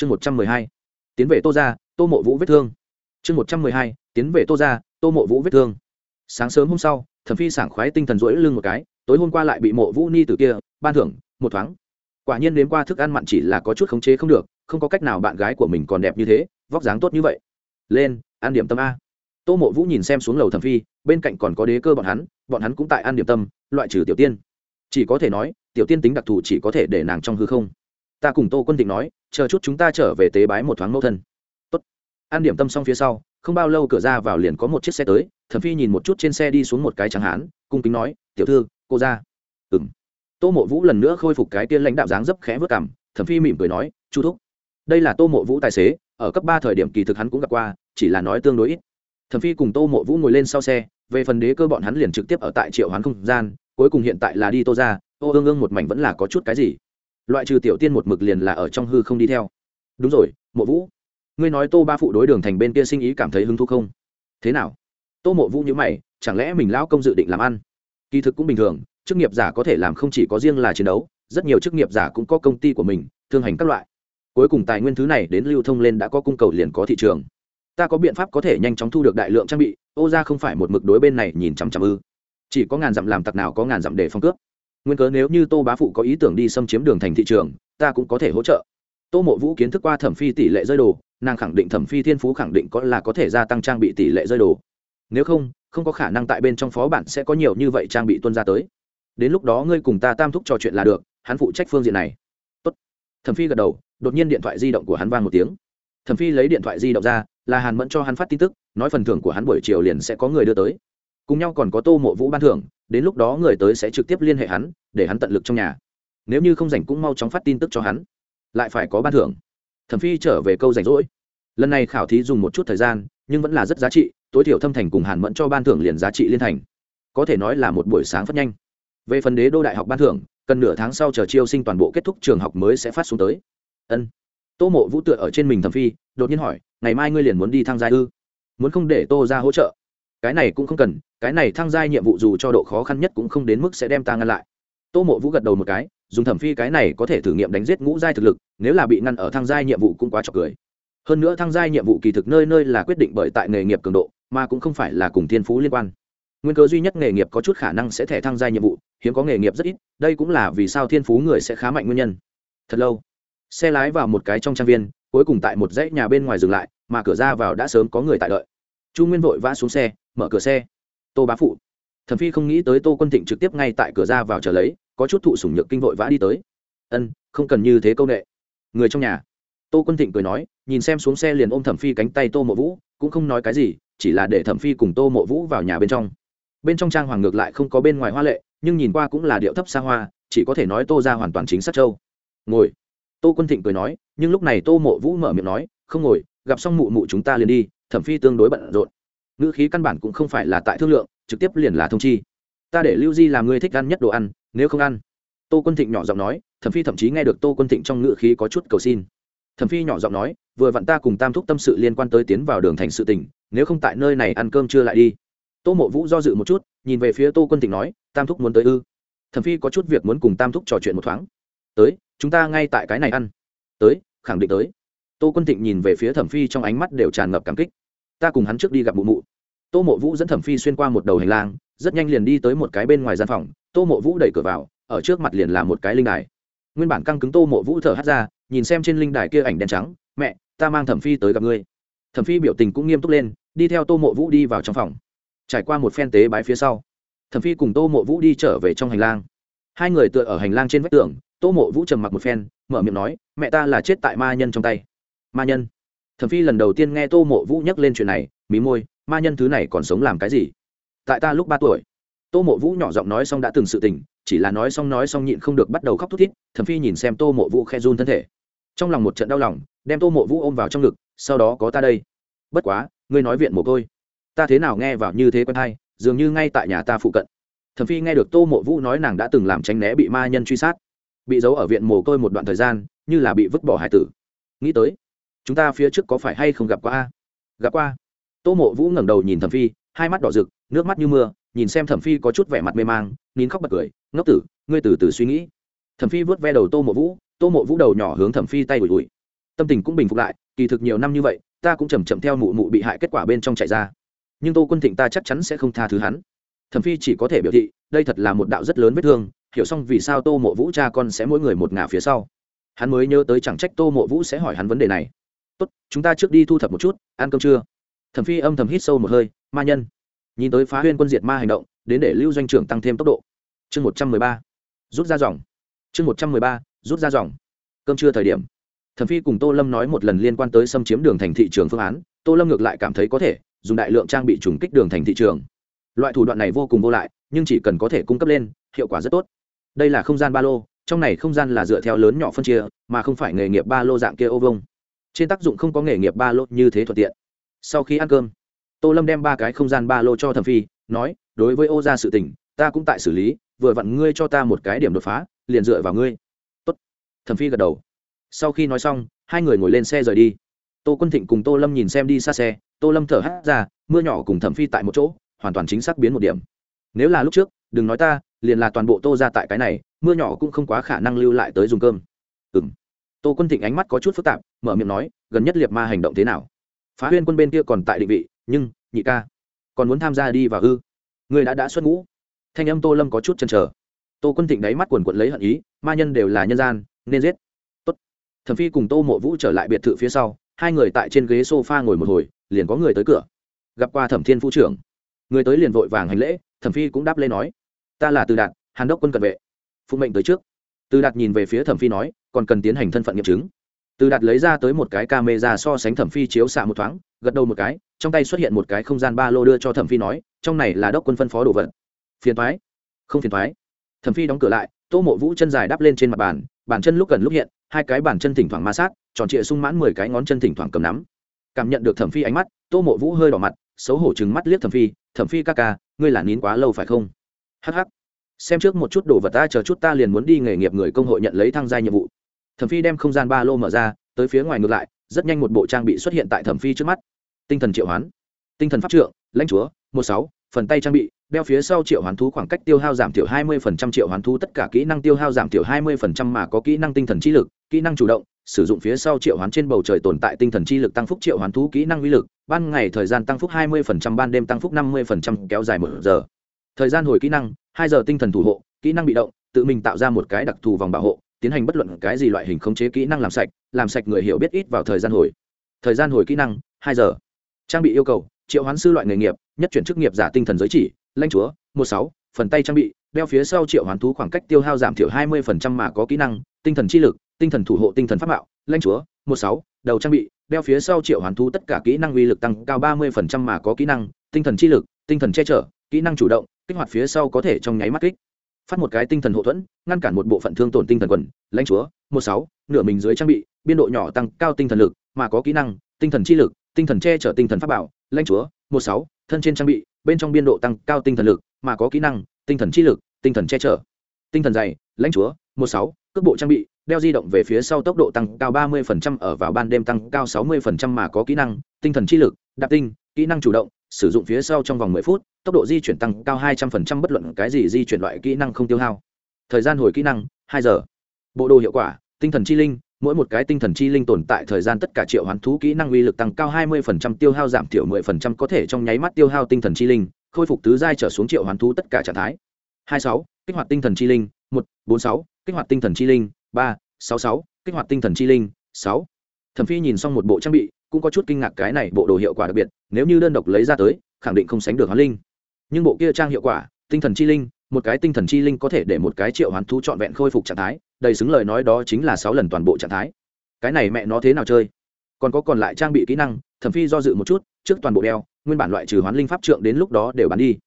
chương một trăm mười hai, tiến về tô ra tô mộ vũ vết thương. Chương một trăm mười hai, tiến về tô ra tô mộ vũ vết thương. Sáng sớm hôm sau, thẩm phi sảng khoái tinh thần rỗi lưng một cái, tối hôm qua lại bị mộ vũ ni từ kia, ban thưởng, một thoáng. Quả nhiên đến qua thức ăn mặn chỉ là có chút khống chế không được, không có cách nào bạn gái của mình còn đẹp như thế, vóc dáng tốt như vậy. Lên, ăn điểm tâm a. Tô mộ vũ nhìn xem xuống lầu thẩm phi, bên cạnh còn có đế cơ bọn hắn bọn hắn cũng tại ăn điểm tâm, loại trừ tiểu tiên. Chỉ có thể nói, tiểu tiên tính đặc thù chỉ có thể để nàng trong hư không ta cùng tô quân thịnh nói, chờ chút chúng ta trở về tế bái một thoáng mẫu thân. Tốt. An điểm tâm xong phía sau, không bao lâu cửa ra vào liền có một chiếc xe tới, thẩm phi nhìn một chút trên xe đi xuống một cái trắng hán, cung kính nói, tiểu thư, cô ra. Ừ m tô mộ vũ lần nữa khôi phục cái tiên lãnh đạo dáng dấp khẽ vớt cảm thẩm phi mỉm cười nói, chu thúc. Đây là tô mộ vũ tài xế, ở cấp ba thời điểm kỳ thực hắn cũng gặp qua, chỉ là nói tương đối ít. Thẩm phi cùng tô mộ vũ ngồi lên sau xe, về phần đế cơ bọn hắn liền trực tiếp ở tại triệu hoán không gian, cuối cùng hiện tại là đi tô ra, ô ương ương một mảnh vẫn là có chút cái gì loại trừ tiểu tiên một mực liền là ở trong hư không đi theo. Đúng rồi, mộ vũ. Ngươi nói tô ba phụ đối đường thành bên kia sinh ý cảm thấy hứng thú không? Thế nào? Tô mộ vũ nhữ mày, chẳng lẽ mình lão công dự định làm ăn? Kỳ thực cũng bình thường, chức nghiệp giả có thể làm không chỉ có riêng là chiến đấu, rất nhiều chức nghiệp giả cũng có công ty của mình, thương hành các loại. Cuối cùng tài nguyên thứ này đến lưu thông lên đã có cung cầu liền có thị trường. Ta có biện pháp có thể nhanh chóng thu được đại lượng trang bị, ô ra không phải một mực đối bên này nhìn chằm chằm ư. Chỉ có ngàn dặm làm tặc nào có ngàn dặm để phong cướp nguyên cớ nếu như tô bá phụ có ý tưởng đi xâm chiếm đường thành thị trường, ta cũng có thể hỗ trợ. Tô mộ vũ kiến thức qua thẩm phi tỷ lệ rơi đồ, nàng khẳng định thẩm phi thiên phú khẳng định có là có thể gia tăng trang bị tỷ lệ rơi đồ. Nếu không không có khả năng tại bên trong phó bản sẽ có nhiều như vậy trang bị tuân ra tới. Đến lúc đó ngươi cùng ta tam thúc trò chuyện là được, hắn phụ trách phương diện này. Tốt. thẩm phi gật đầu, đột nhiên điện thoại di động của hắn vang một tiếng. Thẩm phi lấy điện thoại di động ra, là hàn mẫn cho hắn phát tin tức, nói phần thưởng của hắn buổi chiều liền sẽ có người đưa tới. Cùng nhau còn có tô mộ vũ ban thưởng đến lúc đó người tới sẽ trực tiếp liên hệ hắn, để hắn tận lực trong nhà. Nếu như không rảnh cũng mau chóng phát tin tức cho hắn. Lại phải có ban thưởng. Thẩm phi trở về câu rảnh rỗi. Lần này khảo thí dùng một chút thời gian, nhưng vẫn là rất giá trị, tối thiểu thâm thành cùng hàn mẫn cho ban thưởng liền giá trị liên thành. Có thể nói là một buổi sáng phát nhanh. Về phần đế đô đại học ban thưởng, cần nửa tháng sau chờ chiêu sinh toàn bộ kết thúc trường học mới sẽ phát xuống tới. Ân. Tô mộ vũ tựa ở trên mình thẩm phi, đột nhiên hỏi, ngày mai ngươi liền muốn đi thang gia ư? Muốn không để tô ra hỗ trợ? Cái này cũng không cần cái này thăng giai nhiệm vụ dù cho độ khó khăn nhất cũng không đến mức sẽ đem ta ngăn lại. Tô mộ vũ gật đầu một cái, dùng thẩm phi cái này có thể thử nghiệm đánh giết ngũ giai thực lực, nếu là bị ngăn ở thăng giai nhiệm vụ cũng quá trọc cười. Hơn nữa thăng giai nhiệm vụ kỳ thực nơi nơi là quyết định bởi tại nghề nghiệp cường độ, mà cũng không phải là cùng thiên phú liên quan. Nguyên cớ duy nhất nghề nghiệp có chút khả năng sẽ thẻ thăng giai nhiệm vụ, hiếm có nghề nghiệp rất ít, đây cũng là vì sao thiên phú người sẽ khá mạnh nguyên nhân. Thật lâu, xe lái vào một cái trong trang viên, cuối cùng tại một dãy nhà bên ngoài dừng lại, mà cửa ra vào đã sớm có người tại đợi. Chu nguyên vội vã xuống xe, mở cửa xe tô bá phụ. Thẩm phi không nghĩ tới tô quân thịnh trực tiếp ngay tại cửa ra vào chờ lấy, có chút thụ sủng nhược kinh vội vã đi tới. Ân, không cần như thế công nghệ người trong nhà. Tô quân thịnh cười nói, nhìn xem xuống xe liền ôm thẩm phi cánh tay tô mộ vũ, cũng không nói cái gì, chỉ là để thẩm phi cùng tô mộ vũ vào nhà bên trong. Bên trong trang hoàng ngược lại không có bên ngoài hoa lệ, nhưng nhìn qua cũng là điệu thấp xa hoa, chỉ có thể nói tô ra hoàn toàn chính xác châu. Ngồi. Tô quân thịnh cười nói, nhưng lúc này tô mộ vũ mở miệng nói, không ngồi, gặp xong mụ mụ chúng ta liền đi, thẩm phi tương đối bận rộn ngữ khí căn bản cũng không phải là tại thương lượng, trực tiếp liền là thông chi. Ta để lưu di làm người thích ăn nhất đồ ăn, nếu không ăn. Tô quân thịnh nhỏ giọng nói thẩm phi thậm chí nghe được tô quân thịnh trong ngữ khí có chút cầu xin. Thẩm phi nhỏ giọng nói, vừa vặn ta cùng tam thúc tâm sự liên quan tới tiến vào đường thành sự tình, nếu không tại nơi này ăn cơm chưa lại đi. Tô mộ vũ do dự một chút, nhìn về phía tô quân thịnh nói, tam thúc muốn tới ư? Thẩm phi có chút việc muốn cùng tam thúc trò chuyện một thoáng. Tới, chúng ta ngay tại cái này ăn. Tới, khẳng định tới. Tô quân thịnh nhìn về phía thẩm phi trong ánh mắt đều tràn ngập cảm kích ta cùng hắn trước đi gặp mụ mụ. Tô mộ vũ dẫn thẩm phi xuyên qua một đầu hành lang, rất nhanh liền đi tới một cái bên ngoài gian phòng, tô mộ vũ đẩy cửa vào, ở trước mặt liền là một cái linh đài. Nguyên bản căng cứng tô mộ vũ thở hắt ra, nhìn xem trên linh đài kia ảnh đen trắng, mẹ, ta mang thẩm phi tới gặp ngươi. Thẩm phi biểu tình cũng nghiêm túc lên, đi theo tô mộ vũ đi vào trong phòng. Trải qua một phen tế bái phía sau, thẩm phi cùng tô mộ vũ đi trở về trong hành lang. Hai người tựa ở hành lang trên vách tường, tô mộ vũ trầm mặc một phen, mở miệng nói, mẹ ta là chết tại ma nhân trong tay. Ma nhân? Thẩm phi lần đầu tiên nghe tô mộ vũ nhắc lên chuyện này, mí môi, ma nhân thứ này còn sống làm cái gì? Tại ta lúc ba tuổi. Tô mộ vũ nhỏ giọng nói xong đã từng sự tình, chỉ là nói xong nói xong nhịn không được bắt đầu khóc thút thít, thẩm phi nhìn xem tô mộ vũ khe run thân thể. Trong lòng một trận đau lòng, đem tô mộ vũ ôm vào trong ngực, sau đó có ta đây. Bất quá, ngươi nói viện mồ côi. Ta thế nào nghe vào như thế quen hay, dường như ngay tại nhà ta phụ cận. Thẩm phi nghe được tô mộ vũ nói nàng đã từng làm tránh né bị ma nhân truy sát. Bị giấu ở viện mồ côi một đoạn thời gian, như là bị vứt bỏ hải tử. Nghĩ tới chúng ta phía trước có phải hay không gặp qua a? Gặp qua. Tô mộ vũ ngẩng đầu nhìn thẩm phi, hai mắt đỏ rực, nước mắt như mưa, nhìn xem thẩm phi có chút vẻ mặt mê mang, nín khóc bật cười, ngốc tử, ngươi từ từ suy nghĩ. Thẩm phi vớt ve đầu tô mộ vũ, tô mộ vũ đầu nhỏ hướng thẩm phi tay ủi ủi. Tâm tình cũng bình phục lại, kỳ thực nhiều năm như vậy, ta cũng chầm chậm theo mụ mụ bị hại kết quả bên trong chạy ra. Nhưng tô quân thịnh ta chắc chắn sẽ không tha thứ hắn. Thẩm phi chỉ có thể biểu thị, đây thật là một đạo rất lớn vết thương, hiểu xong vì sao tô mộ vũ cha con sẽ mỗi người một ngả phía sau. Hắn mới nhớ tới chẳng trách tô mộ vũ sẽ hỏi hắn vấn đề này tốt, chúng ta trước đi thu thập một chút, ăn cơm trưa. Thẩm phi âm thầm hít sâu một hơi, ma nhân. Nhìn tới phá huyên quân diệt ma hành động, đến để lưu doanh trưởng tăng thêm tốc độ. Chương một trăm mười ba, rút ra dòng. Chương một trăm mười ba, rút ra dòng. Cơm trưa thời điểm, thẩm phi cùng tô lâm nói một lần liên quan tới xâm chiếm đường thành thị trường phương án, tô lâm ngược lại cảm thấy có thể dùng đại lượng trang bị trùng kích đường thành thị trường. Loại thủ đoạn này vô cùng vô lại, nhưng chỉ cần có thể cung cấp lên, hiệu quả rất tốt. Đây là không gian ba lô, trong này không gian là dựa theo lớn nhỏ phân chia, mà không phải nghề nghiệp ba lô dạng kia ô vông trên tác dụng không có nghề nghiệp ba lô như thế thuận tiện. Sau khi ăn cơm, tô lâm đem ba cái không gian ba lô cho thẩm phi, nói, đối với ô gia sự tình, ta cũng tại xử lý, vừa vặn ngươi cho ta một cái điểm đột phá, liền dựa vào ngươi. Tốt. Thẩm phi gật đầu. Sau khi nói xong, hai người ngồi lên xe rời đi. Tô quân thịnh cùng tô lâm nhìn xem đi xa xe, tô lâm thở hắt ra, mưa nhỏ cùng thẩm phi tại một chỗ, hoàn toàn chính xác biến một điểm. Nếu là lúc trước, đừng nói ta, liền là toàn bộ tô ra tại cái này, mưa nhỏ cũng không quá khả năng lưu lại tới dùng cơm. Ừ m tô quân thịnh ánh mắt có chút phức tạp mở miệng nói gần nhất liệt ma hành động thế nào phá huyên quân bên kia còn tại định vị nhưng nhị ca còn muốn tham gia đi và ư người đã đã xuất ngũ thanh âm tô lâm có chút chần trở tô quân thịnh đáy mắt quần quận lấy hận ý ma nhân đều là nhân gian nên giết Tốt. thẩm phi cùng tô mộ vũ trở lại biệt thự phía sau hai người tại trên ghế s o f a ngồi một hồi liền có người tới cửa gặp qua thẩm thiên phu trưởng người tới liền vội vàng hành lễ thẩm phi cũng đáp lên nói ta là từ đạt hàn đốc quân cận vệ phụ mệnh tới trước từ đạt nhìn về phía thẩm phi nói còn cần tiến hành thân phận nghiệm chứng. Từ đạt lấy ra tới một cái ca mê ra so sánh thẩm phi chiếu xạ một thoáng, gật đầu một cái, trong tay xuất hiện một cái không gian ba lô đưa cho thẩm phi nói, trong này là đốc quân phân phó đồ vật. Phiền thoái không phiền thoái thẩm phi đóng cửa lại, tô mộ vũ chân dài đắp lên trên mặt bàn bàn chân lúc gần lúc hiện, hai cái bàn chân thỉnh thoảng ma sát, tròn trịa sung mãn mười cái ngón chân thỉnh thoảng cầm nắm. Cảm nhận được thẩm phi ánh mắt, tô mộ vũ hơi đỏ mặt, xấu hổ chừng mắt liếc thẩm phi thẩm phi ca ca, ngươi là nín quá lâu phải không? Hh xem trước một chút đồ vật ta, chờ chút ta liền muốn đi nghề nghiệp người công hội nhận lấy thăng gia nhiệm vụ thẩm phi đem không gian ba lô mở ra tới phía ngoài ngược lại rất nhanh một bộ trang bị xuất hiện tại thẩm phi trước mắt. Tinh thần triệu hoán. Tinh thần pháp trượng lãnh chúa một sáu phần tay trang bị đeo phía sau triệu hoán thú khoảng cách tiêu hao giảm thiểu 20% triệu hoán thú tất cả kỹ năng tiêu hao giảm thiểu 20% mà có kỹ năng tinh thần chi lực kỹ năng chủ động sử dụng phía sau triệu hoán trên bầu trời tồn tại tinh thần chi lực tăng phúc triệu hoán thú kỹ năng uy lực ban ngày thời gian tăng phúc 20%, ban đêm tăng phúc 50%, kéo dài một giờ. Thời gian hồi kỹ năng hai giờ tinh thần thủ hộ kỹ năng bị động tự mình tạo ra một cái đặc thù vòng bảo hộ tiến hành bất luận cái gì loại hình khống chế kỹ năng làm sạch làm sạch người hiểu biết ít vào thời gian hồi. Thời gian hồi kỹ năng, hai giờ. Trang bị yêu cầu, triệu hoán sư loại nghề nghiệp, nhất chuyển chức nghiệp giả tinh thần giới chỉ, lanh chúa, một sáu, phần tay trang bị, đeo phía sau triệu hoán thú khoảng cách tiêu hao giảm thiểu hai mươi phần trăm mà có kỹ năng, tinh thần chi lực, tinh thần thủ hộ, tinh thần pháp mạo, lanh chúa, một sáu, đầu trang bị, đeo phía sau triệu hoán thú tất cả kỹ năng uy lực tăng cao ba mươi phần trăm mà có kỹ năng, tinh thần chi lực, tinh thần che chở, kỹ năng chủ động, kích hoạt phía sau có thể trong nháy mắt kích phát một cái tinh thần hậu thuẫn ngăn cản một bộ phận thương tổn tinh thần quần lãnh chúa một sáu nửa mình dưới trang bị biên độ nhỏ tăng cao tinh thần lực mà có kỹ năng tinh thần chi lực tinh thần che chở tinh thần pháp bảo lãnh chúa một sáu thân trên trang bị bên trong biên độ tăng cao tinh thần lực mà có kỹ năng tinh thần chi lực tinh thần che chở tinh thần dày lãnh chúa một sáu cước bộ trang bị đeo di động về phía sau tốc độ tăng cao ba mươi ở vào ban đêm tăng cao sáu mươi mà có kỹ năng tinh thần chi lực đạp tinh kỹ năng chủ động sử dụng phía sau trong vòng mười phút tốc độ di chuyển tăng cao hai trăm linh bất luận cái gì di chuyển loại kỹ năng không tiêu hao thời gian hồi kỹ năng hai giờ bộ đồ hiệu quả tinh thần chi linh mỗi một cái tinh thần chi linh tồn tại thời gian tất cả triệu hoán thú kỹ năng uy lực tăng cao 20% tiêu hao giảm thiểu 10% có thể trong nháy mắt tiêu hao tinh thần chi linh, khôi phục tứ giai trở xuống triệu hoán thú tất cả trạng thái. 26, kích hoạt tinh thần chi linh, 1, 46, kích hoạt tinh thần chi linh, 3, 66, kích hoạt tinh thần chi linh, 6. Thẩm Phi nhìn xong một bộ trang bị, cũng có chút kinh ngạc cái này bộ đồ hiệu quả đặc biệt, nếu như đơn độc lấy ra tới, khẳng định không sánh được hoán linh. Nhưng bộ kia trang hiệu quả, tinh thần chi linh, một cái tinh thần chi linh có thể để một cái triệu hoán thú trọn vẹn khôi phục trạng thái đầy xứng lời nói đó chính là sáu lần toàn bộ trạng thái. Cái này mẹ nó thế nào chơi? Còn có còn lại trang bị kỹ năng thẩm phi do dự một chút trước toàn bộ đeo nguyên bản loại trừ hoán linh pháp trượng đến lúc đó đều bán đi.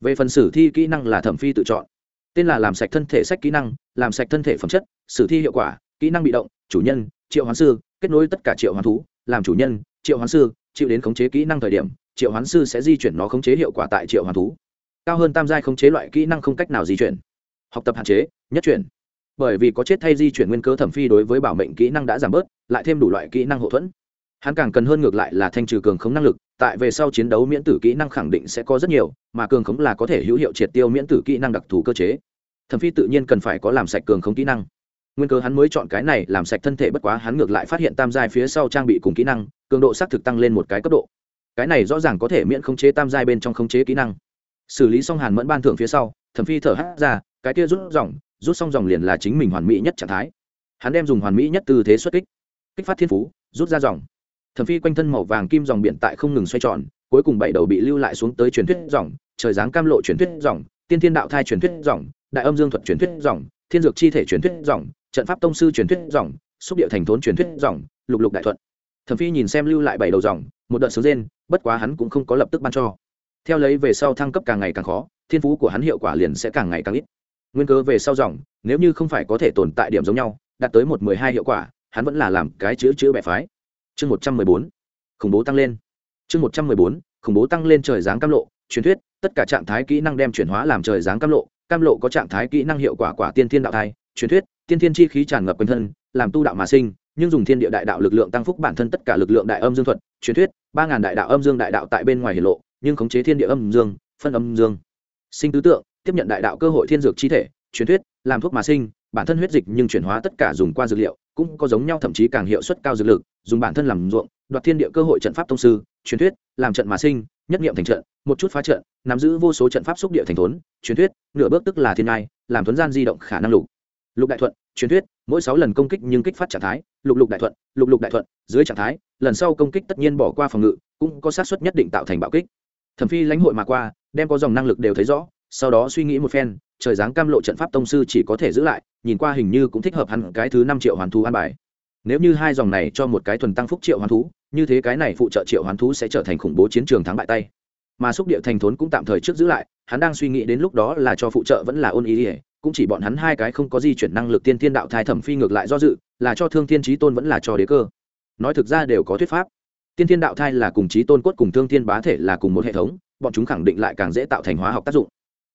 Về phần sử thi kỹ năng là thẩm phi tự chọn. Tên là làm sạch thân thể sách kỹ năng làm sạch thân thể phẩm chất sử thi hiệu quả kỹ năng bị động chủ nhân triệu hoán sư kết nối tất cả triệu hoán thú, làm chủ nhân, triệu hoán sư, chịu đến khống chế kỹ năng thời điểm, triệu hoán sư sẽ di chuyển nó khống chế hiệu quả tại triệu hoán thú. Cao hơn tam giai khống chế loại kỹ năng không cách nào di chuyển. Học tập hạn chế, nhất chuyển. Bởi vì có chết thay di chuyển nguyên cơ thẩm phi đối với bảo mệnh kỹ năng đã giảm bớt, lại thêm đủ loại kỹ năng hậu thuẫn. Hắn càng cần hơn ngược lại là thanh trừ cường khống năng lực, tại về sau chiến đấu miễn tử kỹ năng khẳng định sẽ có rất nhiều, mà cường khống là có thể hữu hiệu triệt tiêu miễn tử kỹ năng đặc thù cơ chế. Thẩm phi tự nhiên cần phải có làm sạch cường khống kỹ năng nguyên cơ hắn mới chọn cái này làm sạch thân thể bất quá hắn ngược lại phát hiện tam giai phía sau trang bị cùng kỹ năng, cường độ xác thực tăng lên một cái cấp độ. Cái này rõ ràng có thể miễn khống chế tam giai bên trong khống chế kỹ năng. Xử lý xong hàn mẫn ban thưởng phía sau, thẩm phi thở hát ra, cái kia rút dòng, rút xong dòng liền là chính mình hoàn mỹ nhất trạng thái. Hắn đem dùng hoàn mỹ nhất tư thế xuất kích kích phát thiên phú, rút ra dòng. Thẩm phi quanh thân màu vàng kim dòng biển tại không ngừng xoay tròn, cuối cùng bảy đầu bị lưu lại xuống tới truyền thuyết dòng, trời giáng cam lộ truyền thuyết dòng, tiên thiên đạo thai truyền thuyết dòng, đại âm dương thuật truyền thuyết dòng, thiên dược chi thể truyền thuyết dòng trận pháp tông sư truyền thuyết dòng, xúc địa thành thốn truyền thuyết dòng, lục lục đại thuận. Thẩm phi nhìn xem lưu lại bảy đầu dòng, một đợt sướng rên bất quá hắn cũng không có lập tức ban cho. Theo lấy về sau thăng cấp càng ngày càng khó, thiên phú của hắn hiệu quả liền sẽ càng ngày càng ít. Nguyên cơ về sau dòng, nếu như không phải có thể tồn tại điểm giống nhau, đạt tới một mười hai hiệu quả, hắn vẫn là làm cái chữ chữ bẻ phái. Chương một trăm mười bốn, khủng bố tăng lên. Chương một trăm mười bốn, khủng bố tăng lên trời giáng cam lộ, truyền thuyết, tất cả trạng thái kỹ năng đem chuyển hóa làm trời giáng cam lộ cam lộ có trạng thái kỹ năng hiệu quả quả tiên thiên đạo thai truyền thuyết, tiên thiên chi khí tràn ngập quanh thân, làm tu đạo mà sinh, nhưng dùng thiên địa đại đạo lực lượng tăng phúc bản thân tất cả lực lượng đại âm dương thuật, truyền thuyết, ba ngàn đại đạo âm dương đại đạo tại bên ngoài hiển lộ, nhưng khống chế thiên địa âm dương, phân âm dương. Sinh tứ tượng, tiếp nhận đại đạo cơ hội thiên dược chi thể, truyền thuyết, làm thuốc mà sinh, bản thân huyết dịch nhưng chuyển hóa tất cả dùng qua dược liệu, cũng có giống nhau thậm chí càng hiệu suất cao dược lực, dùng bản thân làm ruộng, đoạt thiên địa cơ hội trận pháp thông sư, truyền thuyết, làm trận mà sinh, nhất nghiệm thành trận, một chút phá trận, nắm giữ vô số trận pháp xúc địa thành thốn, truyền thuyết, nửa bước tức là thiên ngai, làm thuấn gian di động khả năng lục lục đại thuận, truyền thuyết, mỗi sáu lần công kích nhưng kích phát trạng thái, lục lục đại thuận, lục lục đại thuận, dưới trạng thái, lần sau công kích tất nhiên bỏ qua phòng ngự, cũng có sát suất nhất định tạo thành bạo kích. Thẩm phi lãnh hội mà qua, đem có dòng năng lực đều thấy rõ, sau đó suy nghĩ một phen, trời dáng cam lộ trận pháp tông sư chỉ có thể giữ lại, nhìn qua hình như cũng thích hợp hẳn cái thứ năm triệu hoàn thú an bài. Nếu như hai dòng này cho một cái thuần tăng phúc triệu hoàn thú, như thế cái này phụ trợ triệu hoàn thú sẽ trở thành khủng bố chiến trường thắng bại tay. Mà xúc địa thành thốn cũng tạm thời trước giữ lại, hắn đang suy nghĩ đến lúc đó là cho phụ trợ vẫn là ôn ý ỉa cũng chỉ bọn hắn hai cái không có di chuyển năng lực tiên thiên đạo thai thẩm phi ngược lại do dự, là cho thương thiên trí tôn vẫn là cho đế cơ. Nói thực ra đều có thuyết pháp. Tiên thiên đạo thai là cùng trí tôn cốt cùng thương thiên bá thể là cùng một hệ thống, bọn chúng khẳng định lại càng dễ tạo thành hóa học tác dụng.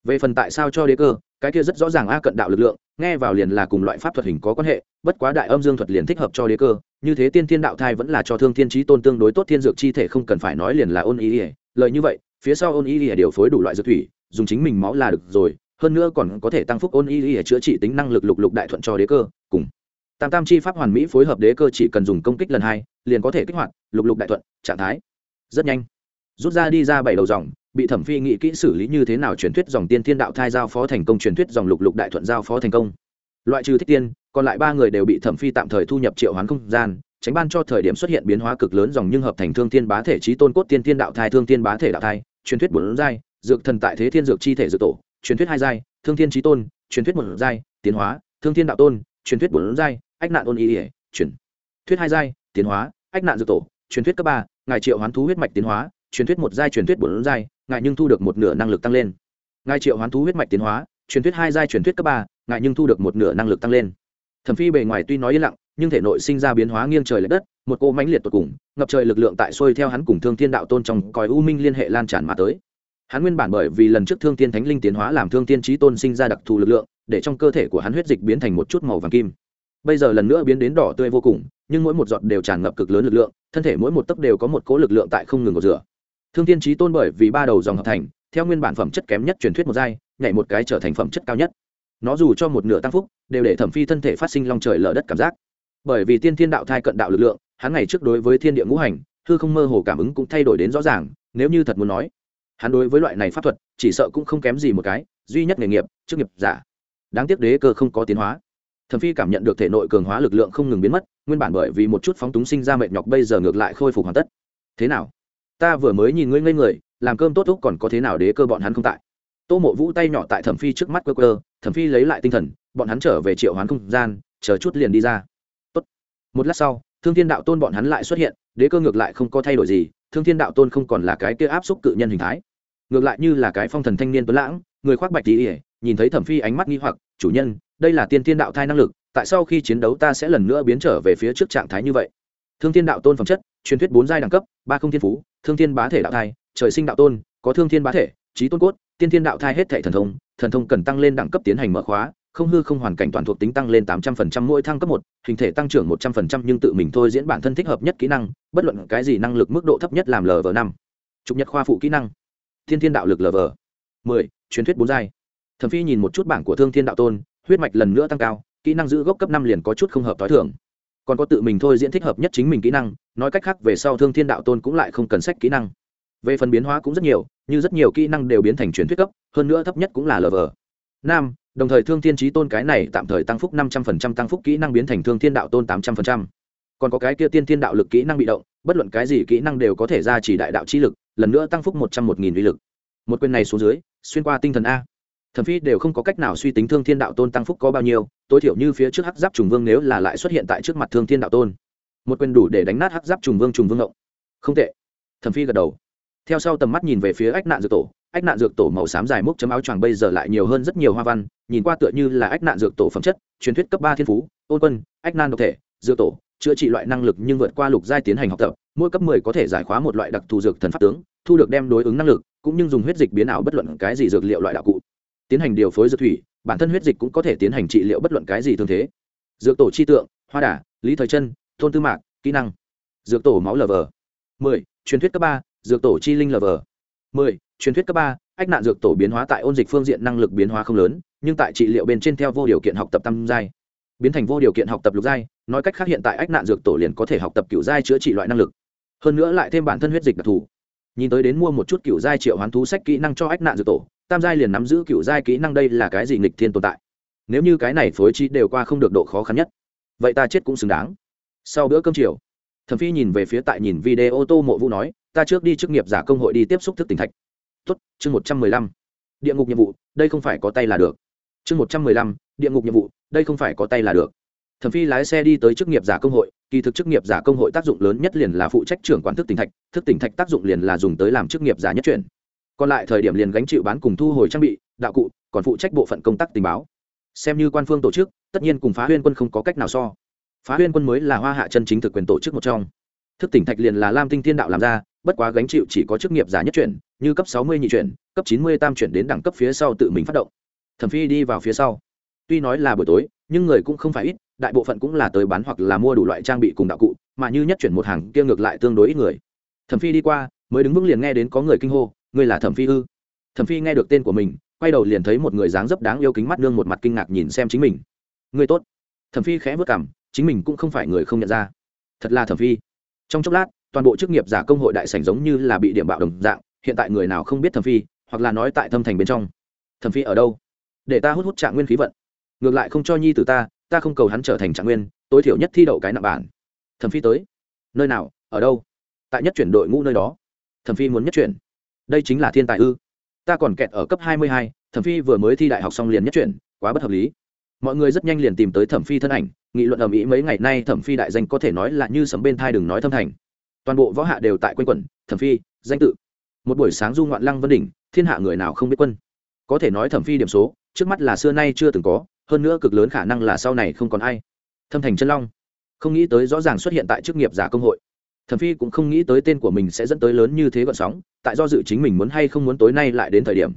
Về phần tại sao cho đế cơ, cái kia rất rõ ràng a cận đạo lực lượng, nghe vào liền là cùng loại pháp thuật hình có quan hệ, bất quá đại âm dương thuật liền thích hợp cho đế cơ, như thế tiên thiên đạo thai vẫn là cho thương thiên trí tôn tương đối tốt thiên dược chi thể không cần phải nói liền là ôn ý ỉa lợi như vậy, phía sau ôn ý ỉa điều phối đủ loại dược thủy, dùng chính mình máu là được rồi hơn nữa còn có thể tăng phúc ôn y để chữa trị tính năng lực lục lục đại thuận cho đế cơ, cùng. Tam tam chi pháp hoàn mỹ phối hợp đế cơ chỉ cần dùng công kích lần hai, liền có thể kích hoạt, lục lục đại thuận, trạng thái. Rất nhanh. Rút ra đi ra bảy đầu dòng, bị thẩm phi nghĩ kỹ xử lý như thế nào truyền thuyết dòng tiên thiên đạo thai giao phó thành công truyền thuyết dòng lục lục đại thuận giao phó thành công. Loại trừ thích tiên, còn lại ba người đều bị thẩm phi tạm thời thu nhập triệu hoán không gian, tránh ban cho thời điểm xuất hiện biến hóa cực lớn dòng nhưng hợp thành thương tiên bá thể trí tôn cốt tiên thiên đạo thai, thương tiên bá thể đạo thai, truyền thuyết bốn giai, dược thần tại thế thiên dược chi thể dược tổ truyền thuyết hai giai, thương thiên trí tôn, truyền thuyết một giai, tiến hóa, thương thiên đạo tôn, truyền thuyết bốn giai, ách nạn ôn ý ỉa truyền thuyết hai giai, tiến hóa, ách nạn dược tổ, truyền thuyết cấp ba, ngài triệu hoán thú huyết mạch tiến hóa, truyền thuyết một giai, truyền thuyết bốn giai, ngài nhưng thu được một nửa năng lực tăng lên. Ngài triệu hoán thú huyết mạch tiến hóa, truyền thuyết hai giai, truyền thuyết cấp ba, ngài nhưng thu được một nửa năng lực tăng lên. Thẩm phi bề ngoài tuy nói yên lặng, nhưng thể nội sinh ra biến hóa nghiêng trời l ệ đất, một cô mãnh liệt tột cùng, ngập trời lực lượng tại xuôi theo hắn cùng thương thiên đạo tôn trong còi u minh liên hệ lan tràn mà tới hắn nguyên bản bởi vì lần trước thương tiên thánh linh tiến hóa làm thương tiên trí tôn sinh ra đặc thù lực lượng, để trong cơ thể của hắn huyết dịch biến thành một chút màu vàng kim. Bây giờ lần nữa biến đến đỏ tươi vô cùng, nhưng mỗi một giọt đều tràn ngập cực lớn lực lượng, thân thể mỗi một tấc đều có một cố lực lượng tại không ngừng một rửa. Thương tiên trí tôn bởi vì ba đầu dòng hợp thành, theo nguyên bản phẩm chất kém nhất truyền thuyết một giai, nhảy một cái trở thành phẩm chất cao nhất. Nó dù cho một nửa tăng phúc, đều để thẩm phi thân thể phát sinh long trời lở đất cảm giác. Bởi vì tiên thiên đạo thai cận đạo lực lượng, hắn ngày trước đối với thiên địa ngũ hành thư không mơ hồ cảm ứng cũng thay đổi đến rõ ràng, nếu như thật muốn nói hắn đối với loại này pháp thuật, chỉ sợ cũng không kém gì một cái, duy nhất nghề nghiệp, chức nghiệp giả. Đáng tiếc đế cơ không có tiến hóa. Thẩm phi cảm nhận được thể nội cường hóa lực lượng không ngừng biến mất, nguyên bản bởi vì một chút phóng túng sinh ra mệt nhọc bây giờ ngược lại khôi phục hoàn tất. Thế nào? Ta vừa mới nhìn ngươi ngây người, làm cơm tốt úc còn có thế nào đế cơ bọn hắn không tại? Tô mộ vũ tay nhỏ tại thẩm phi trước mắt cơ cơ thẩm phi lấy lại tinh thần, bọn hắn trở về triệu hoán không gian, chờ chút liền đi ra. Tốt. một lát sau, thương thiên đạo tôn bọn hắn lại xuất hiện, đế cơ ngược lại không có thay đổi gì thương thiên đạo tôn không còn là cái kia áp xúc cự nhân hình thái. Ngược lại như là cái phong thần thanh niên tuấn lãng, người khoác bạch tỉ ỉa nhìn thấy thẩm phi ánh mắt nghi hoặc, chủ nhân, đây là tiên thiên đạo thai năng lực, tại sao khi chiến đấu ta sẽ lần nữa biến trở về phía trước trạng thái như vậy. Thương thiên đạo tôn phẩm chất, truyền thuyết bốn giai đẳng cấp, ba không thiên phú, thương thiên bá thể đạo thai, trời sinh đạo tôn, có thương thiên bá thể trí tôn cốt, tiên thiên đạo thai hết thể thần thông thần thông cần tăng lên đẳng cấp tiến hành mở khóa không hư không hoàn cảnh toàn thuộc tính tăng lên tám trăm phần trăm, mỗi thăng cấp một, hình thể tăng trưởng một trăm phần trăm, nhưng tự mình thôi diễn bản thân thích hợp nhất kỹ năng, bất luận cái gì năng lực mức độ thấp nhất làm lv năm. Trục nhật khoa phụ kỹ năng. Thiên thiên đạo lực lv mười, truyền thuyết bốn giai. Thẩm phi nhìn một chút bảng của thương thiên đạo tôn, huyết mạch lần nữa tăng cao, kỹ năng giữ gốc cấp năm liền có chút không hợp t h i thường. Còn có tự mình thôi diễn thích hợp nhất chính mình kỹ năng, nói cách khác về sau thương thiên đạo tôn cũng lại không cần sách kỹ năng. Về phần biến hóa cũng rất nhiều, như rất nhiều kỹ năng đều biến thành truyền thuyết cấp, hơn nữa thấp nhất cũng là lv nam đồng thời thương thiên trí tôn cái này tạm thời tăng phúc năm trăm phần trăm, tăng phúc kỹ năng biến thành thương thiên đạo tôn tám trăm phần trăm. Còn có cái kia tiên thiên đạo lực kỹ năng bị động, bất luận cái gì kỹ năng đều có thể ra chỉ đại đạo chi lực, lần nữa tăng phúc một trăm một nghìn uy lực. Một quyền này xuống dưới, xuyên qua tinh thần a. Thẩm phi đều không có cách nào suy tính thương thiên đạo tôn tăng phúc có bao nhiêu, tối thiểu như phía trước hắc giáp trùng vương nếu là lại xuất hiện tại trước mặt thương thiên đạo tôn. Một quyền đủ để đánh nát hắc giáp trùng vương trùng vương ngộng. Không tệ. Thẩm phi gật đầu. Theo sau tầm mắt nhìn về phía ách nạn dược tổ ách nạn dược tổ màu xám dài mốc chấm áo choàng bây giờ lại nhiều hơn rất nhiều hoa văn nhìn qua tựa như là ách nạn dược tổ phẩm chất truyền thuyết cấp ba thiên phú ôn quân ách nan độc thể dược tổ chữa trị loại năng lực nhưng vượt qua lục giai tiến hành học tập mỗi cấp 10 có thể giải khóa một loại đặc thù dược thần pháp tướng thu được đem đối ứng năng lực cũng như dùng huyết dịch biến ảo bất luận cái gì dược liệu loại đạo cụ. Tiến hành điều phối dược thủy bản thân huyết dịch cũng có thể tiến hành trị liệu bất luận cái gì thương thế. Dược tổ chi tượng hoa đà, lý thời chân thôn tư mạc kỹ năng. Dược tổ máu lờ vờ. Mười truyền thuyết cấp ba dược tổ chi linh lờ vờ. Mười truyền thuyết cấp ba, ách nạn dược tổ biến hóa tại ôn dịch phương diện năng lực biến hóa không lớn, nhưng tại trị liệu bên trên theo vô điều kiện học tập tam giai. Biến thành vô điều kiện học tập lục giai, nói cách khác hiện tại ách nạn dược tổ liền có thể học tập cửu giai chữa trị loại năng lực. Hơn nữa lại thêm bản thân huyết dịch đặc thù. Nhìn tới đến mua một chút cửu giai triệu hoán thú sách kỹ năng cho ách nạn dược tổ, tam giai liền nắm giữ cửu giai kỹ năng đây là cái gì nghịch thiên tồn tại? Nếu như cái này phối trí đều qua không được độ khó khăn nhất, vậy ta chết cũng xứng đáng. Sau bữa cơm chiều, thẩm phi nhìn về phía tại nhìn video tô mộ vũ nói, ta trước đi chức nghiệp giả công hội đi tiếp xúc thức tỉnh thạch tốt, chương một trăm mười lăm. Địa ngục nhiệm vụ, đây không phải có tay là được. Chương một trăm mười lăm, địa ngục nhiệm vụ, đây không phải có tay là được. Thẩm phi lái xe đi tới chức nghiệp giả công hội, kỳ thực chức nghiệp giả công hội tác dụng lớn nhất liền là phụ trách trưởng quản thức tỉnh thạch, thức tỉnh thạch tác dụng liền là dùng tới làm chức nghiệp giả nhất chuyển. Còn lại thời điểm liền gánh chịu bán cùng thu hồi trang bị, đạo cụ, còn phụ trách bộ phận công tác tình báo. Xem như quan phương tổ chức, tất nhiên cùng phá huyên quân không có cách nào so. Phá huyên quân mới là hoa hạ chân chính thực quyền tổ chức một trong. Thức tỉnh thạch liền là lam tinh thiên đạo làm ra bất quá gánh chịu chỉ có chức nghiệp giả nhất chuyển, như cấp sáu mươi nhị chuyển, cấp chín mươi tam chuyển đến đẳng cấp phía sau tự mình phát động. Thẩm phi đi vào phía sau. Tuy nói là buổi tối, nhưng người cũng không phải ít, đại bộ phận cũng là tới bán hoặc là mua đủ loại trang bị cùng đạo cụ, mà như nhất chuyển một hàng kia ngược lại tương đối ít người. Thẩm phi đi qua, mới đứng vững liền nghe đến có người kinh hô, ngươi là thẩm phi ư? Thẩm phi nghe được tên của mình, quay đầu liền thấy một người dáng dấp đáng yêu kính mắt nương một mặt kinh ngạc nhìn xem chính mình. Ngươi tốt. Thẩm phi khẽ vất cảm chính mình cũng không phải người không nhận ra. Thật là thẩm phi. Trong chốc lát toàn bộ chức nghiệp giả công hội đại sảnh giống như là bị điểm bạo đồng dạng, hiện tại người nào không biết thẩm phi, hoặc là nói tại thâm thành bên trong. Thẩm phi ở đâu? Để ta hút hút trạng nguyên khí vận. Ngược lại không cho nhi từ ta ta không cầu hắn trở thành trạng nguyên, tối thiểu nhất thi đậu cái nặng bản. Thẩm phi tới. Nơi nào? Ở đâu? Tại nhất chuyển đội ngũ nơi đó. Thẩm phi muốn nhất chuyển. Đây chính là thiên tài ư. Ta còn kẹt ở cấp hai mươi hai, thẩm phi vừa mới thi đại học xong liền nhất chuyển, quá bất hợp lý. Mọi người rất nhanh liền tìm tới thẩm phi thân ảnh, nghị luận ở mỹ mấy ngày nay thẩm phi đại danh có thể nói là như sấm bên thai đừng nói thâm thành toàn bộ võ hạ đều tại quanh quẩn, thẩm phi, danh tự. Một buổi sáng du ngoạn lăng vân đỉnh, thiên hạ người nào không biết quân? Có thể nói thẩm phi điểm số, trước mắt là xưa nay chưa từng có, hơn nữa cực lớn khả năng là sau này không còn ai. Thâm thành chân long. Không nghĩ tới rõ ràng xuất hiện tại chức nghiệp giả công hội. Thẩm phi cũng không nghĩ tới tên của mình sẽ dẫn tới lớn như thế gọn sóng, tại do dự chính mình muốn hay không muốn tối nay lại đến thời điểm.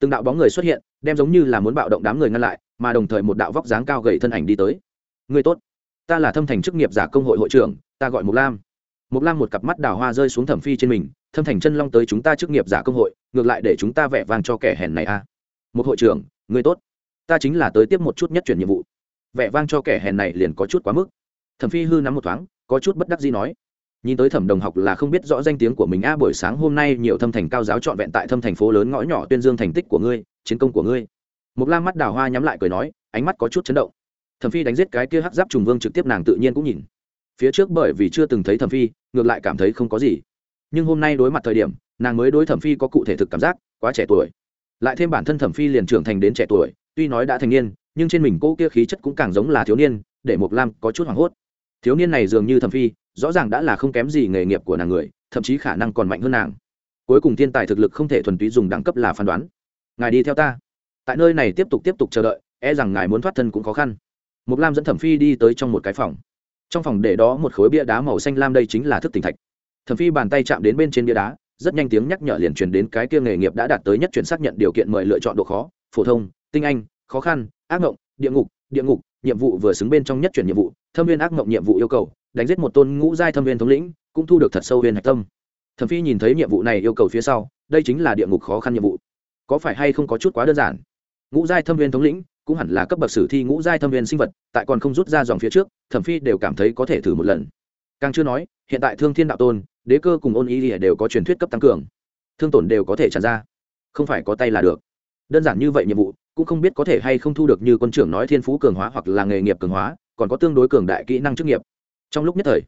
Từng đạo bóng người xuất hiện, đem giống như là muốn bạo động đám người ngăn lại, mà đồng thời một đạo vóc dáng cao gầy thân ảnh đi tới. Người tốt, ta là thâm thành chức nghiệp giả công hội hội trưởng, ta gọi mục lam mục lam một cặp mắt đào hoa rơi xuống thẩm phi trên mình, thâm thành chân long tới chúng ta chức nghiệp giả công hội, ngược lại để chúng ta vẻ vang cho kẻ hèn này a. À. một hội trưởng người tốt. Ta chính là tới tiếp một chút nhất chuyển nhiệm vụ. Vẻ vang cho kẻ hèn này liền có chút quá mức. Thẩm phi hư nắm một thoáng, có chút bất đắc gì nói. Nhìn tới thẩm đồng học là không biết rõ danh tiếng của mình a, buổi sáng hôm nay nhiều thâm thành cao giáo trọn vẹn tại thâm thành phố lớn ngõ nhỏ tuyên dương thành tích của ngươi, chiến công của ngươi. Mộc lam mắt đào hoa nhắm lại cười nói, ánh mắt có chút chấn động. Thẩm phi đánh giết cái kia hắc giáp trùng vương trực tiếp nàng tự nhiên cũng nhìn phía trước bởi vì chưa từng thấy thẩm phi, ngược lại cảm thấy không có gì. Nhưng hôm nay đối mặt thời điểm, nàng mới đối thẩm phi có cụ thể thực cảm giác, quá trẻ tuổi. Lại thêm bản thân thẩm phi liền trưởng thành đến trẻ tuổi, tuy nói đã thành niên, nhưng trên mình cô kia khí chất cũng càng giống là thiếu niên, để mộc lam có chút hoảng hốt. Thiếu niên này dường như thẩm phi, rõ ràng đã là không kém gì nghề nghiệp của nàng người, thậm chí khả năng còn mạnh hơn nàng. Cuối cùng thiên tài thực lực không thể thuần túy dùng đẳng cấp là phán đoán. Ngài đi theo ta. Tại nơi này tiếp tục tiếp tục chờ đợi e rằng ngài muốn thoát thân cũng khó khăn. Mục lam dẫn thẩm phi đi tới trong một cái phòng trong phòng để đó một khối bia đá màu xanh lam đây chính là thức tỉnh thạch. Thẩm phi bàn tay chạm đến bên trên bia đá, rất nhanh tiếng nhắc nhở liền truyền đến cái kia nghề nghiệp đã đạt tới nhất chuyển xác nhận điều kiện mời lựa chọn độ khó, phổ thông, tinh anh, khó khăn, ác mộng, địa ngục địa ngục, nhiệm vụ vừa xứng bên trong nhất chuyển nhiệm vụ, thâm viên ác mộng nhiệm vụ yêu cầu, đánh giết một tôn ngũ giai thâm viên thống lĩnh, cũng thu được thật sâu viên hạch tâm. Thẩm phi nhìn thấy nhiệm vụ này yêu cầu phía sau, đây chính là địa ngục khó khăn nhiệm vụ. Có phải hay không có chút quá đơn giản? Ngũ giai thâm viên thống lĩnh cũng hẳn là cấp bậc sử thi ngũ giai thâm viên sinh vật, tại còn không rút ra dòng phía trước, thẩm phi đều cảm thấy có thể thử một lần. Càng chưa nói, hiện tại thương thiên đạo tôn, đế cơ cùng ôn ý đều có truyền thuyết cấp tăng cường. Thương tổn đều có thể tràn ra. Không phải có tay là được. Đơn giản như vậy nhiệm vụ, cũng không biết có thể hay không thu được như quân trưởng nói thiên phú cường hóa hoặc là nghề nghiệp cường hóa, còn có tương đối cường đại kỹ năng chức nghiệp. Trong lúc nhất thời,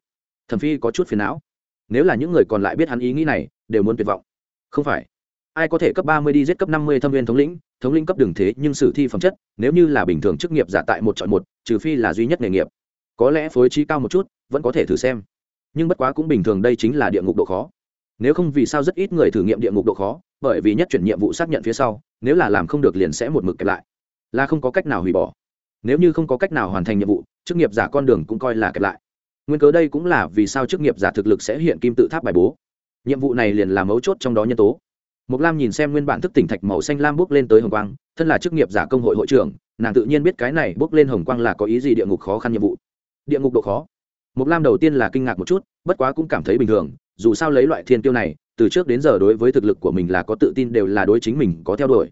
thẩm phi có chút phiền não. Nếu là những người còn lại biết hắn ý nghĩ này, đều muốn tuyệt vọng. Không phải. Ai có thể cấp ba mươi đi giết cấp năm mươi thâm viên thống lĩnh thống lĩnh cấp đường thế nhưng sử thi phẩm chất, nếu như là bình thường chức nghiệp giả tại một chọn một, trừ phi là duy nhất nghề nghiệp. Có lẽ phối trí cao một chút, vẫn có thể thử xem. Nhưng bất quá cũng bình thường đây chính là địa ngục độ khó. Nếu không vì sao rất ít người thử nghiệm địa ngục độ khó, bởi vì nhất chuyển nhiệm vụ xác nhận phía sau, nếu là làm không được liền sẽ một mực kẹp lại. Là không có cách nào hủy bỏ. Nếu như không có cách nào hoàn thành nhiệm vụ, chức nghiệp giả con đường cũng coi là kẹp lại. Nguyên cớ đây cũng là vì sao chức nghiệp giả thực lực sẽ hiện kim tự tháp bài bố. Nhiệm vụ này liền là mấu chốt trong đó nhân tố. Mộc Lam nhìn xem nguyên bản thức tỉnh thạch màu xanh lam bước lên tới hồng quang, thân là chức nghiệp giả công hội hội trưởng, nàng tự nhiên biết cái này bước lên hồng quang là có ý gì địa ngục khó khăn nhiệm vụ. Địa ngục độ khó. Mộc Lam đầu tiên là kinh ngạc một chút, bất quá cũng cảm thấy bình thường, dù sao lấy loại thiên tiêu này, từ trước đến giờ đối với thực lực của mình là có tự tin đều là đối chính mình có theo đuổi.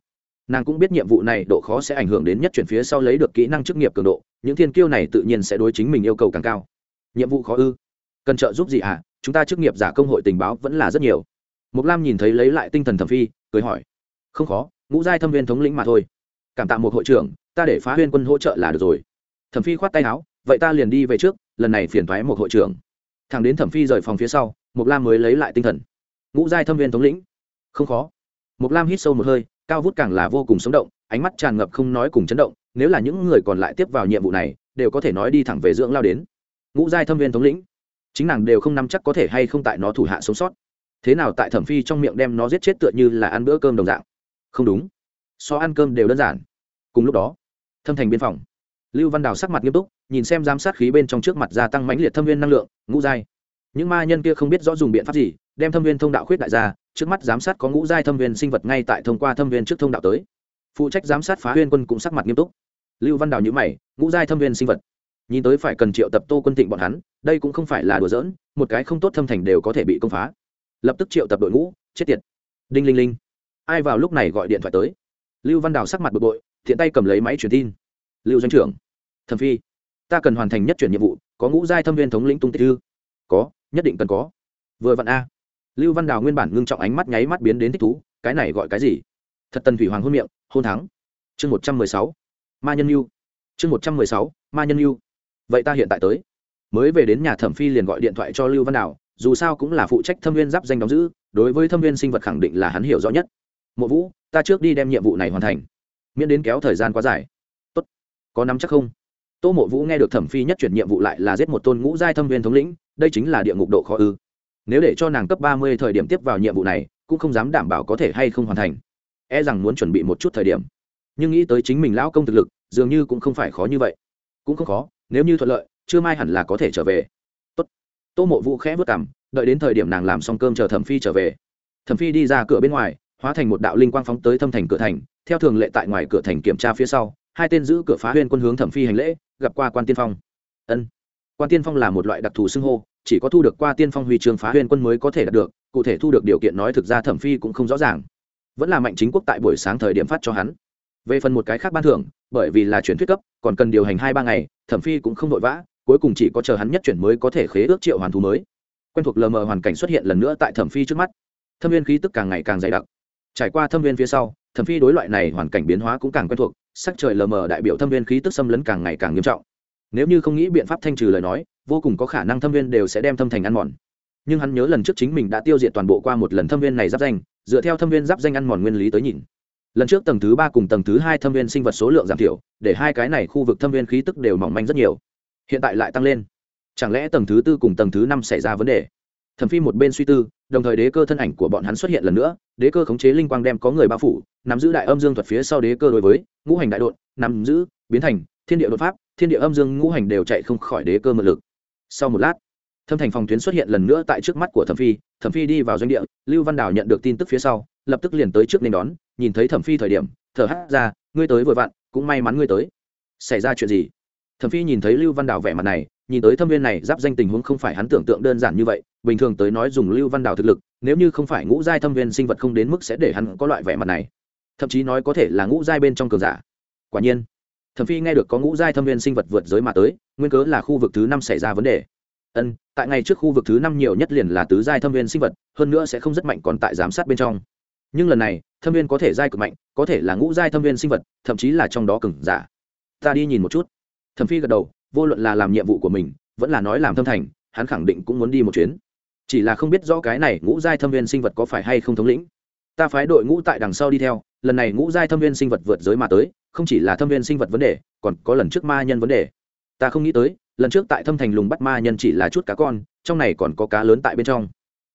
Nàng cũng biết nhiệm vụ này độ khó sẽ ảnh hưởng đến nhất chuyển phía sau lấy được kỹ năng chức nghiệp cường độ, những thiên kiêu này tự nhiên sẽ đối chính mình yêu cầu càng cao. Nhiệm vụ khó ư? Cần trợ giúp gì à? Chúng ta chức nghiệp giả công hội tình báo vẫn là rất nhiều mục lam nhìn thấy lấy lại tinh thần thẩm phi, cười hỏi, không khó, ngũ giai thâm viên thống lĩnh mà thôi. Cảm tạ một hội trưởng, ta để phá huyên quân hỗ trợ là được rồi. Thẩm phi khoát tay áo, vậy ta liền đi về trước, lần này phiền thoái một hội trưởng. Thằng đến thẩm phi rời phòng phía sau, mục lam mới lấy lại tinh thần. Ngũ giai thâm viên thống lĩnh? Không khó. Mục lam hít sâu một hơi, cao vút càng là vô cùng sống động, ánh mắt tràn ngập không nói cùng chấn động, nếu là những người còn lại tiếp vào nhiệm vụ này, đều có thể nói đi thẳng về dưỡng lao đến. Ngũ giai thâm viên thống lĩnh? Chính nàng đều không nắm chắc có thể hay không tại nó thủ hạ sống sót thế nào tại thẩm phi trong miệng đem nó giết chết tựa như là ăn bữa cơm đồng dạng? Không đúng. So ăn cơm đều đơn giản. Cùng lúc đó, thâm thành biên phòng. Lưu văn đào sắc mặt nghiêm túc, nhìn xem giám sát khí bên trong trước mặt gia tăng mãnh liệt thâm viên năng lượng, ngũ giai. Những ma nhân kia không biết rõ dùng biện pháp gì, đem thâm viên thông đạo khuyết đại ra, trước mắt giám sát có ngũ giai thâm viên sinh vật ngay tại thông qua thâm viên trước thông đạo tới. Phụ trách giám sát phá huyên quân cũng sắc mặt nghiêm túc. Lưu văn đào nhữ mày, ngũ giai thâm viên sinh vật. Nhìn tới phải cần triệu tập tô quân thịnh bọn hắn, đây cũng không phải là đùa giỡn, một cái không tốt thâm thành đều có thể bị công phá lập tức triệu tập đội ngũ, chết tiệt. Đinh linh linh. Ai vào lúc này gọi điện thoại tới? Lưu văn đào sắc mặt bực bội, thiện tay cầm lấy máy truyền tin. Lưu doanh trưởng. Thẩm phi, ta cần hoàn thành nhất chuyển nhiệm vụ, có ngũ giai thâm viên thống lĩnh tung tích ư? Có, nhất định cần có. Vừa vặn a. Lưu văn đào nguyên bản ngưng trọng ánh mắt nháy mắt biến đến thích thú, cái này gọi cái gì? Thật tần thủy hoàng hôn miệng, hôn thắng. Chương một trăm mười sáu. Ma nhân yêu chương một trăm mười sáu. Ma nhân yêu vậy ta hiện tại tới. Mới về đến nhà thẩm phi liền gọi điện thoại cho lưu văn đào dù sao cũng là phụ trách thâm viên giáp danh đóng giữ, đối với thâm viên sinh vật khẳng định là hắn hiểu rõ nhất. Mộ vũ, ta trước đi đem nhiệm vụ này hoàn thành. Miễn đến kéo thời gian quá dài. Tốt. Có nắm chắc không? Tô mộ vũ nghe được thẩm phi nhất chuyển nhiệm vụ lại là giết một tôn ngũ giai thâm viên thống lĩnh, đây chính là địa ngục độ khó ư. Nếu để cho nàng cấp ba mươi thời điểm tiếp vào nhiệm vụ này, cũng không dám đảm bảo có thể hay không hoàn thành. E rằng muốn chuẩn bị một chút thời điểm. Nhưng nghĩ tới chính mình lão công thực lực, dường như cũng không phải khó như vậy. Cũng không khó, nếu như thuận lợi, chưa mai hẳn là có thể trở về tô mộ vũ khẽ vất cảm đợi đến thời điểm nàng làm xong cơm chờ thẩm phi trở về. Thẩm phi đi ra cửa bên ngoài, hóa thành một đạo linh quang phóng tới thâm thành cửa thành, theo thường lệ tại ngoài cửa thành kiểm tra phía sau, hai tên giữ cửa phá huyên quân hướng thẩm phi hành lễ, gặp qua quan tiên phong. Ân. Quan tiên phong là một loại đặc thù xưng hô, chỉ có thu được qua tiên phong huy trường phá huyên quân mới có thể đạt được, cụ thể thu được điều kiện nói thực ra thẩm phi cũng không rõ ràng. Vẫn là mạnh chính quốc tại buổi sáng thời điểm phát cho hắn. Về phần một cái khác ban thưởng, bởi vì là chuyển thuyết cấp, còn cần điều hành hai ba ngày, thẩm phi cũng không vội vã cuối cùng chỉ có chờ hắn nhất chuyển mới có thể khế ước triệu hoàn thú mới. Quen thuộc lờ mờ hoàn cảnh xuất hiện lần nữa tại thẩm phi trước mắt. Thâm viên khí tức càng ngày càng dày đặc. Trải qua thâm viên phía sau, thẩm phi đối loại này hoàn cảnh biến hóa cũng càng quen thuộc, sắc trời lờ mờ đại biểu thâm viên khí tức xâm lấn càng ngày càng nghiêm trọng. Nếu như không nghĩ biện pháp thanh trừ lời nói, vô cùng có khả năng thâm viên đều sẽ đem thâm thành ăn mòn. Nhưng hắn nhớ lần trước chính mình đã tiêu diệt toàn bộ qua một lần thâm viên này giáp danh, dựa theo thâm viên giáp danh ăn mòn nguyên lý tới nhìn. Lần trước tầng thứ ba cùng tầng thứ hai thâm viên sinh vật số lượng giảm thiểu, để hai cái này khu vực thâm viên khí tức đều mỏng manh rất nhiều hiện tại lại tăng lên. Chẳng lẽ tầng thứ tư cùng tầng thứ năm xảy ra vấn đề? Thẩm phi một bên suy tư, đồng thời đế cơ thân ảnh của bọn hắn xuất hiện lần nữa, đế cơ khống chế linh quang đem có người bao phủ, nắm giữ đại âm dương thuật phía sau đế cơ đối với, ngũ hành đại đột nắm giữ, biến thành, thiên địa đột pháp, thiên địa âm dương ngũ hành đều chạy không khỏi đế cơ mượn lực. Sau một lát, thâm thành phòng tuyến xuất hiện lần nữa tại trước mắt của thẩm phi thẩm phi đi vào doanh địa, lưu văn đào nhận được tin tức phía sau, lập tức liền tới trước nên đón, nhìn thấy thẩm phi thời điểm, thở hắt ra, ngươi tới vội vặn, cũng may mắn ngươi tới. Xảy ra chuyện gì? Thẩm phi nhìn thấy lưu văn đào vẻ mặt này, nhìn tới thâm viên này, giáp danh tình huống không phải hắn tưởng tượng đơn giản như vậy, bình thường tới nói dùng lưu văn đào thực lực, nếu như không phải ngũ giai thâm viên sinh vật không đến mức sẽ để hắn có loại vẻ mặt này. Thậm chí nói có thể là ngũ giai bên trong cường giả. Quả nhiên, thẩm phi nghe được có ngũ giai thâm viên sinh vật vượt giới mà tới, nguyên cớ là khu vực thứ năm xảy ra vấn đề. Ân, tại ngày trước khu vực thứ năm nhiều nhất liền là tứ giai thâm viên sinh vật, hơn nữa sẽ không rất mạnh còn tại giám sát bên trong. Nhưng lần này, thâm viên có thể giai cực mạnh, có thể là ngũ giai thâm viên sinh vật, thậm chí là trong đó cường giả. Ta đi nhìn một chút thẩm phi gật đầu, vô luận là làm nhiệm vụ của mình, vẫn là nói làm thâm thành, hắn khẳng định cũng muốn đi một chuyến. Chỉ là không biết rõ cái này ngũ giai thâm viên sinh vật có phải hay không thống lĩnh. Ta phái đội ngũ tại đằng sau đi theo, lần này ngũ giai thâm viên sinh vật vượt giới mà tới, không chỉ là thâm viên sinh vật vấn đề, còn có lần trước ma nhân vấn đề. Ta không nghĩ tới, lần trước tại thâm thành lùng bắt ma nhân chỉ là chút cá con, trong này còn có cá lớn tại bên trong.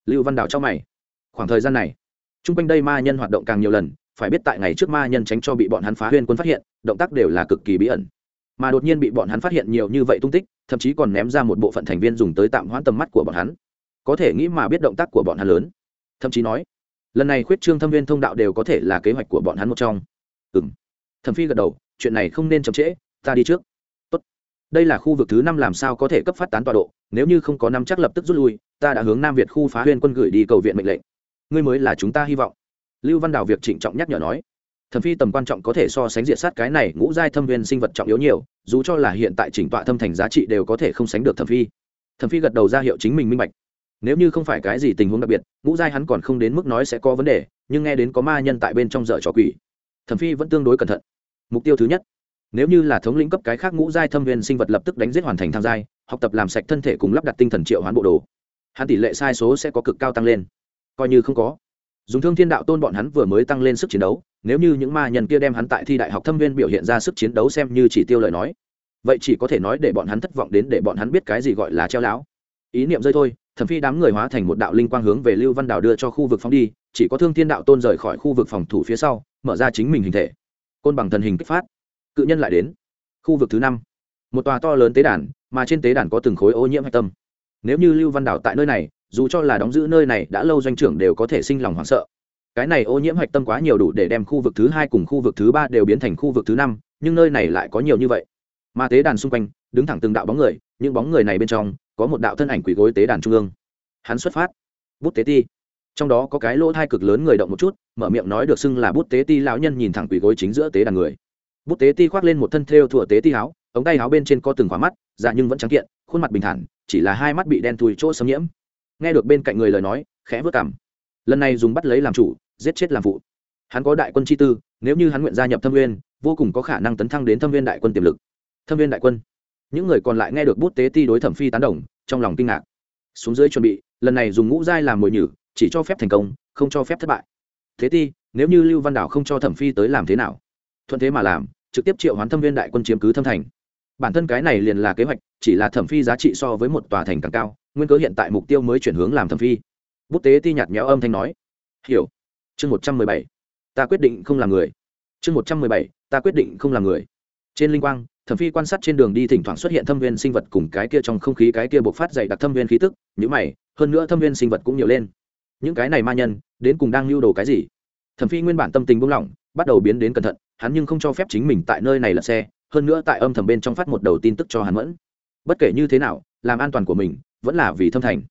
Lưu văn đào cho mày. Khoảng thời gian này t r u n g quanh đây ma nhân hoạt động càng nhiều lần, phải biết tại ngày trước ma nhân tránh cho bị bọn hắn phá huyên quân phát hiện, động tác đều là cực kỳ bí ẩn mà đột nhiên bị bọn hắn phát hiện nhiều như vậy tung tích, thậm chí còn ném ra một bộ phận thành viên dùng tới tạm hoãn tầm mắt của bọn hắn. Có thể nghĩ mà biết động tác của bọn hắn lớn. Thậm chí nói, lần này khuyết trương thâm viên thông đạo đều có thể là kế hoạch của bọn hắn một trong. Ừ m thẩm phi gật đầu, chuyện này không nên chậm trễ, ta đi trước. Tốt. đây là khu vực thứ năm làm sao có thể cấp phát tán tọa độ, nếu như không có năm chắc lập tức rút lui, ta đã hướng nam việt khu phá huyên quân gửi đi cầu viện mệnh lệnh. Ngươi mới là chúng ta hy vọng. Lưu văn đào việc trịnh trọng nhắc nhở nói thẩm phi tầm quan trọng có thể so sánh diện sát cái này ngũ giai thâm viên sinh vật trọng yếu nhiều, dù cho là hiện tại chỉnh tọa thâm thành giá trị đều có thể không sánh được thẩm phi. Thẩm phi gật đầu ra hiệu chính mình minh bạch. Nếu như không phải cái gì tình huống đặc biệt, ngũ giai hắn còn không đến mức nói sẽ có vấn đề, nhưng nghe đến có ma nhân tại bên trong dở trò quỷ, thẩm phi vẫn tương đối cẩn thận. Mục tiêu thứ nhất, nếu như là thống lĩnh cấp cái khác ngũ giai thâm viên sinh vật lập tức đánh giết hoàn thành tham giai, học tập làm sạch thân thể cùng lắp đặt tinh thần triệu hoán bộ đồ, hắn tỷ lệ sai số sẽ có cực cao tăng lên. Coi như không có. Dùng thương thiên đạo tôn bọn hắn vừa mới tăng lên sức chiến đấu nếu như những ma nhân kia đem hắn tại thi đại học thâm viên biểu hiện ra sức chiến đấu xem như chỉ tiêu lời nói, vậy chỉ có thể nói để bọn hắn thất vọng đến để bọn hắn biết cái gì gọi là treo lão. Ý niệm rơi thôi, thẩm phi đám người hóa thành một đạo linh quang hướng về lưu văn đảo đưa cho khu vực phóng đi, chỉ có thương thiên đạo tôn rời khỏi khu vực phòng thủ phía sau, mở ra chính mình hình thể. Côn bằng thần hình kích phát. Cự nhân lại đến. Khu vực thứ năm. Một tòa to lớn tế đàn, mà trên tế đàn có từng khối ô nhiễm hạch tâm. Nếu như lưu văn đảo tại nơi này, dù cho là đóng giữ nơi này đã lâu doanh trưởng đều có thể sinh lòng hoảng sợ cái này ô nhiễm hạch tâm quá nhiều đủ để đem khu vực thứ hai cùng khu vực thứ ba đều biến thành khu vực thứ năm, nhưng nơi này lại có nhiều như vậy. Mà tế đàn xung quanh, đứng thẳng từng đạo bóng người, những bóng người này bên trong, có một đạo thân ảnh quỷ gối tế đàn trung ương. Hắn xuất phát. Bút tế ti. Trong đó có cái lỗ thai cực lớn người động một chút, mở miệng nói được xưng là bút tế ti lão nhân nhìn thẳng quỷ gối chính giữa tế đàn người. Bút tế ti khoác lên một thân thêu thủa tế ti áo, ống tay áo bên trên có từng khóa mắt dạ nhưng vẫn trắng kiện, khuôn mặt bình thản, chỉ là hai mắt bị đen thui chỗ xâm nhiễm. Nghe được bên cạnh người lời nói, khẽ vớt cảm lần này dùng bắt lấy làm chủ, giết chết làm vụ hắn có đại quân chi tư, nếu như hắn nguyện gia nhập thâm viên vô cùng có khả năng tấn thăng đến thâm viên đại quân tiềm lực. Thâm viên đại quân. Những người còn lại nghe được bút tế ti đối thẩm phi tán đồng, trong lòng kinh ngạc. Xuống dưới chuẩn bị, lần này dùng ngũ giai làm mồi nhử, chỉ cho phép thành công, không cho phép thất bại. Thế ti, nếu như lưu văn đảo không cho thẩm phi tới làm thế nào? Thuận thế mà làm, trực tiếp triệu hoán thâm viên đại quân chiếm cứ thâm thành. Bản thân cái này liền là kế hoạch, chỉ là thẩm phi giá trị so với một tòa thành càng cao, nguyên cớ hiện tại mục tiêu mới chuyển hướng làm thẩm phi bút tế ti nhạt nhẽo âm thanh nói. Hiểu. Chương một trăm mười bảy. Ta quyết định không làm người. Chương một trăm mười bảy, ta quyết định không làm người. Trên linh quang, thẩm phi quan sát trên đường đi thỉnh thoảng xuất hiện thâm viên sinh vật cùng cái kia trong không khí cái kia bộc phát dày đặc thâm viên khí tức nhữ mày, hơn nữa thâm viên sinh vật cũng nhiều lên. Những cái này ma nhân, đến cùng đang lưu đồ cái gì? Thẩm phi nguyên bản tâm tình buông lỏng, bắt đầu biến đến cẩn thận, hắn nhưng không cho phép chính mình tại nơi này là xe, hơn nữa tại âm thầm bên trong phát một đầu tin tức cho hắn mẫn. Bất kể như thế nào, làm an toàn của mình, vẫn là vì thâm thành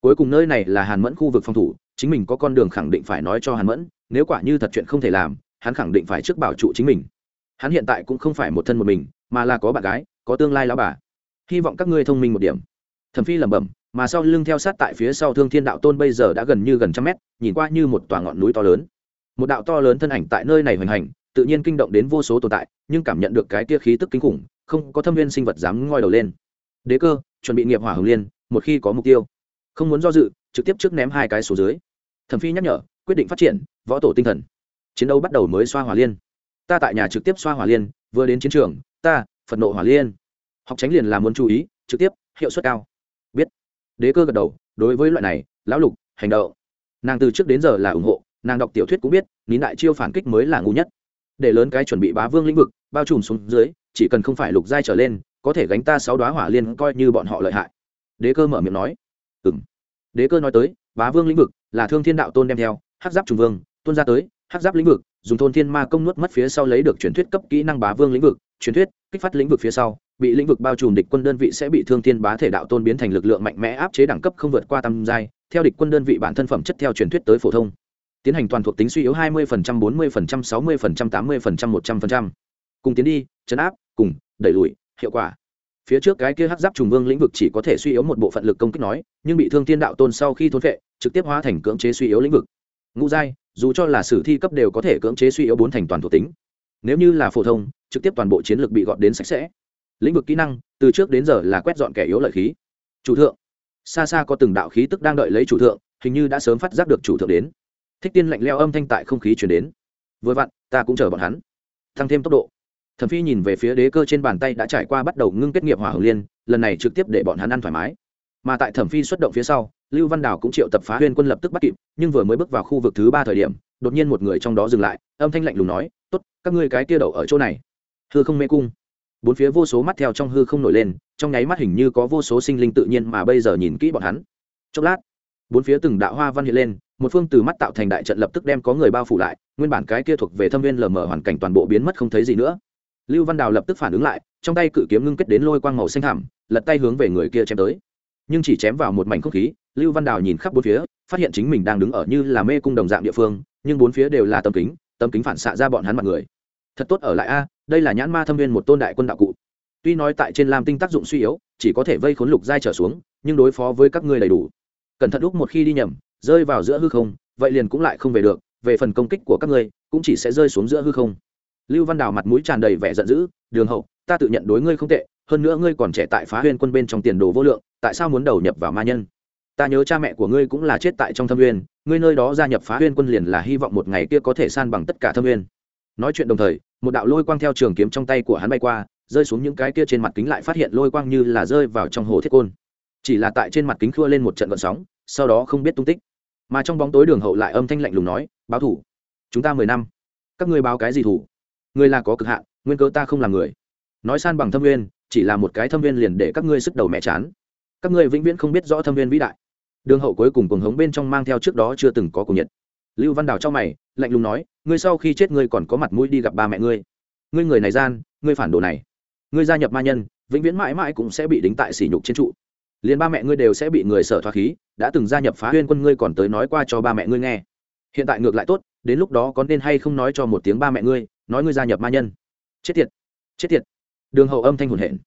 cuối cùng nơi này là hàn mẫn khu vực phòng thủ, chính mình có con đường khẳng định phải nói cho hàn mẫn, nếu quả như thật chuyện không thể làm, hắn khẳng định phải trước bảo trụ chính mình. Hắn hiện tại cũng không phải một thân một mình, mà là có bạn gái, có tương lai lão bà. Hy vọng các ngươi thông minh một điểm. Thẩm phi lẩm bẩm, mà sau lưng theo sát tại phía sau thương thiên đạo tôn bây giờ đã gần như gần trăm mét, nhìn qua như một tòa ngọn núi to lớn. Một đạo to lớn thân ảnh tại nơi này hoành hành, tự nhiên kinh động đến vô số tồn tại, nhưng cảm nhận được cái tia khí tức kinh khủng, không có thâm viên sinh vật dám ngoi đầu lên. Đế cơ, chuẩn bị nghiệp hỏa hồng liên, một khi có mục tiêu không muốn do dự, trực tiếp trước ném hai cái số dưới. Thẩm phi nhắc nhở, quyết định phát triển, võ tổ tinh thần. Chiến đấu bắt đầu mới xoa hỏa liên. Ta tại nhà trực tiếp xoa hỏa liên, vừa đến chiến trường, ta, phật nộ hỏa liên. Học tránh liền là muốn chú ý, trực tiếp, hiệu suất cao. Biết. Đế cơ gật đầu, đối với loại này, lão lục, hành động. Nàng từ trước đến giờ là ủng hộ, nàng đọc tiểu thuyết cũng biết, nín đại chiêu phản kích mới là ngu nhất. Để lớn cái chuẩn bị bá vương lĩnh vực, bao trùm xuống dưới, chỉ cần không phải lục giai trở lên, có thể gánh ta sáu đoá hỏa liên coi như bọn họ lợi hại. Đế cơ mở miệng nói ừng đế cơ nói tới bá vương lĩnh vực là thương thiên đạo tôn đem theo hát giáp trùng vương tôn ra tới hát giáp lĩnh vực dùng thôn thiên ma công nuốt mất phía sau lấy được truyền thuyết cấp kỹ năng bá vương lĩnh vực truyền thuyết kích phát lĩnh vực phía sau bị lĩnh vực bao trùm địch quân đơn vị sẽ bị thương thiên bá thể đạo tôn biến thành lực lượng mạnh mẽ áp chế đẳng cấp không vượt qua tam giai theo địch quân đơn vị bản thân phẩm chất theo truyền thuyết tới phổ thông. Tiến hành toàn thuộc tính suy yếu 20%, 40%, 60%, 80%, 100%. cùng tiến đi chấn áp cùng đẩy lùi hiệu quả phía trước cái kia hắc giáp trùng vương lĩnh vực chỉ có thể suy yếu một bộ phận lực công kích nói, nhưng bị thương thiên đạo tôn sau khi thôn vệ trực tiếp hóa thành cưỡng chế suy yếu lĩnh vực. Ngũ giai, dù cho là sử thi cấp đều có thể cưỡng chế suy yếu bốn thành toàn thuộc tính. Nếu như là phổ thông, trực tiếp toàn bộ chiến lược bị gọt đến sạch sẽ. Lĩnh vực kỹ năng, từ trước đến giờ là quét dọn kẻ yếu lợi khí. Chủ thượng. Xa xa có từng đạo khí tức đang đợi lấy chủ thượng, hình như đã sớm phát giác được chủ thượng đến. Thích tiên lạnh leo âm thanh tại không khí chuyển đến. Vừa vặn, ta cũng chờ bọn hắn. Tăng thêm tốc độ thẩm phi nhìn về phía đế cơ trên bàn tay đã trải qua bắt đầu ngưng kết nghiệp hỏa hồng liên, lần này trực tiếp để bọn hắn ăn thoải mái. Mà tại thẩm phi xuất động phía sau, lưu văn đào cũng triệu tập phá huyên quân lập tức bắt kịp, nhưng vừa mới bước vào khu vực thứ ba thời điểm, đột nhiên một người trong đó dừng lại, âm thanh lạnh lùng nói, tốt, các ngươi cái kia đậu ở chỗ này. Hư không mê cung. Bốn phía vô số mắt theo trong hư không nổi lên, trong nháy mắt hình như có vô số sinh linh tự nhiên mà bây giờ nhìn kỹ bọn hắn. Chốc lát, bốn phía từng đạo hoa văn hiện lên, một phương từ mắt tạo thành đại trận lập tức đem có người bao phủ lại, nguyên bản cái kia thuộc về thâm viên lờ mờ hoàn cảnh toàn bộ biến mất không thấy gì nữa lưu văn đào lập tức phản ứng lại, trong tay cự kiếm ngưng kết đến lôi quang màu xanh thảm lật tay hướng về người kia chém tới. Nhưng chỉ chém vào một mảnh không khí, lưu văn đào nhìn khắp bốn phía, phát hiện chính mình đang đứng ở như là mê cung đồng dạng địa phương, nhưng bốn phía đều là tấm kính tấm kính phản xạ ra bọn hắn mặt người. Thật tốt ở lại a, đây là nhãn ma thâm viên một tôn đại quân đạo cụ. Tuy nói tại trên lam tinh tác dụng suy yếu, chỉ có thể vây khốn lục giai trở xuống, nhưng đối phó với các ngươi đầy đủ. Cẩn thận lúc một khi đi nhầm, rơi vào giữa hư không, vậy liền cũng lại không về được, về phần công kích của các ngươi, cũng chỉ sẽ rơi xuống giữa hư không lưu văn đào mặt mũi tràn đầy vẻ giận dữ, đường hậu, ta tự nhận đối ngươi không tệ, hơn nữa ngươi còn trẻ tại phá huyên quân bên trong tiền đồ vô lượng, tại sao muốn đầu nhập vào ma nhân? Ta nhớ cha mẹ của ngươi cũng là chết tại trong thâm uyên, ngươi nơi đó gia nhập phá huyên quân liền là hy vọng một ngày kia có thể san bằng tất cả thâm uyên. Nói chuyện đồng thời, một đạo lôi quang theo trường kiếm trong tay của hắn bay qua, rơi xuống những cái kia trên mặt kính lại phát hiện lôi quang như là rơi vào trong hồ thiết côn. Chỉ là tại trên mặt kính khua lên một trận gợn sóng, sau đó không biết tung tích. Mà trong bóng tối đường hậu lại âm thanh lạnh lùng nói, báo thủ. Chúng ta mười năm. Các ngươi báo cái gì thủ? Ngươi là có cực hạn, nguyên cơ ta không là người. Nói san bằng thâm viên, chỉ là một cái thâm viên liền để các ngươi sức đầu mẹ chán. Các ngươi vĩnh viễn không biết rõ thâm viên vĩ đại. Đường hậu cuối cùng cuồng hống bên trong mang theo trước đó chưa từng có cùng nhiệt. Lưu văn đào trong mày, lạnh lùng nói, ngươi sau khi chết ngươi còn có mặt mũi đi gặp ba mẹ ngươi. Ngươi người này gian, ngươi phản đồ này. Ngươi gia nhập ma nhân, vĩnh viễn mãi mãi cũng sẽ bị đính tại sỉ nhục trên trụ. Liền ba mẹ ngươi đều sẽ bị người sở thoát khí, đã từng gia nhập phá huyên quân ngươi còn tới nói qua cho ba mẹ ngươi nghe. Hiện tại ngược lại tốt, đến lúc đó có nên hay không nói cho một tiếng ba mẹ ngươi nói ngươi gia nhập ma nhân. Chết tiệt chết tiệt. Đường hậu âm thanh hồn hển.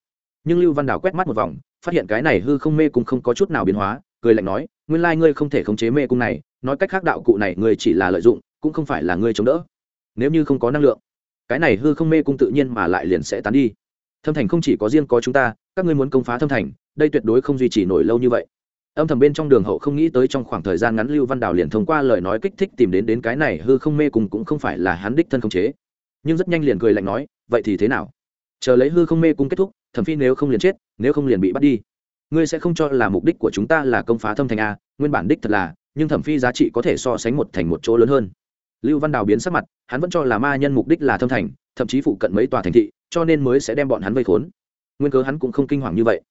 Nhưng lưu văn đảo quét mắt một vòng, phát hiện cái này hư không mê cung không có chút nào biến hóa, cười lạnh nói, nguyên lai ngươi không thể khống chế mê cung này, nói cách khác đạo cụ này ngươi chỉ là lợi dụng, cũng không phải là ngươi chống đỡ. Nếu như không có năng lượng, cái này hư không mê cung tự nhiên mà lại liền sẽ tán đi. Thâm thành không chỉ có riêng có chúng ta, các ngươi muốn công phá thâm thành, đây tuyệt đối không duy trì nổi lâu như vậy. Âm thầm bên trong đường hậu không nghĩ tới trong khoảng thời gian ngắn lưu văn đào liền thông qua lời nói kích thích tìm đến đến cái này hư không mê cùng cũng không phải là hắn đích thân khống chế nhưng rất nhanh liền cười lạnh nói, vậy thì thế nào? Chờ lấy hư không mê cung kết thúc, thẩm phi nếu không liền chết, nếu không liền bị bắt đi. Ngươi sẽ không cho là mục đích của chúng ta là công phá thâm thành a, nguyên bản đích thật là, nhưng thẩm phi giá trị có thể so sánh một thành một chỗ lớn hơn. Lưu văn đào biến sắc mặt, hắn vẫn cho là ma nhân mục đích là thâm thành, thậm chí phụ cận mấy tòa thành thị, cho nên mới sẽ đem bọn hắn vây khốn. Nguyên cớ hắn cũng không kinh hoàng như vậy.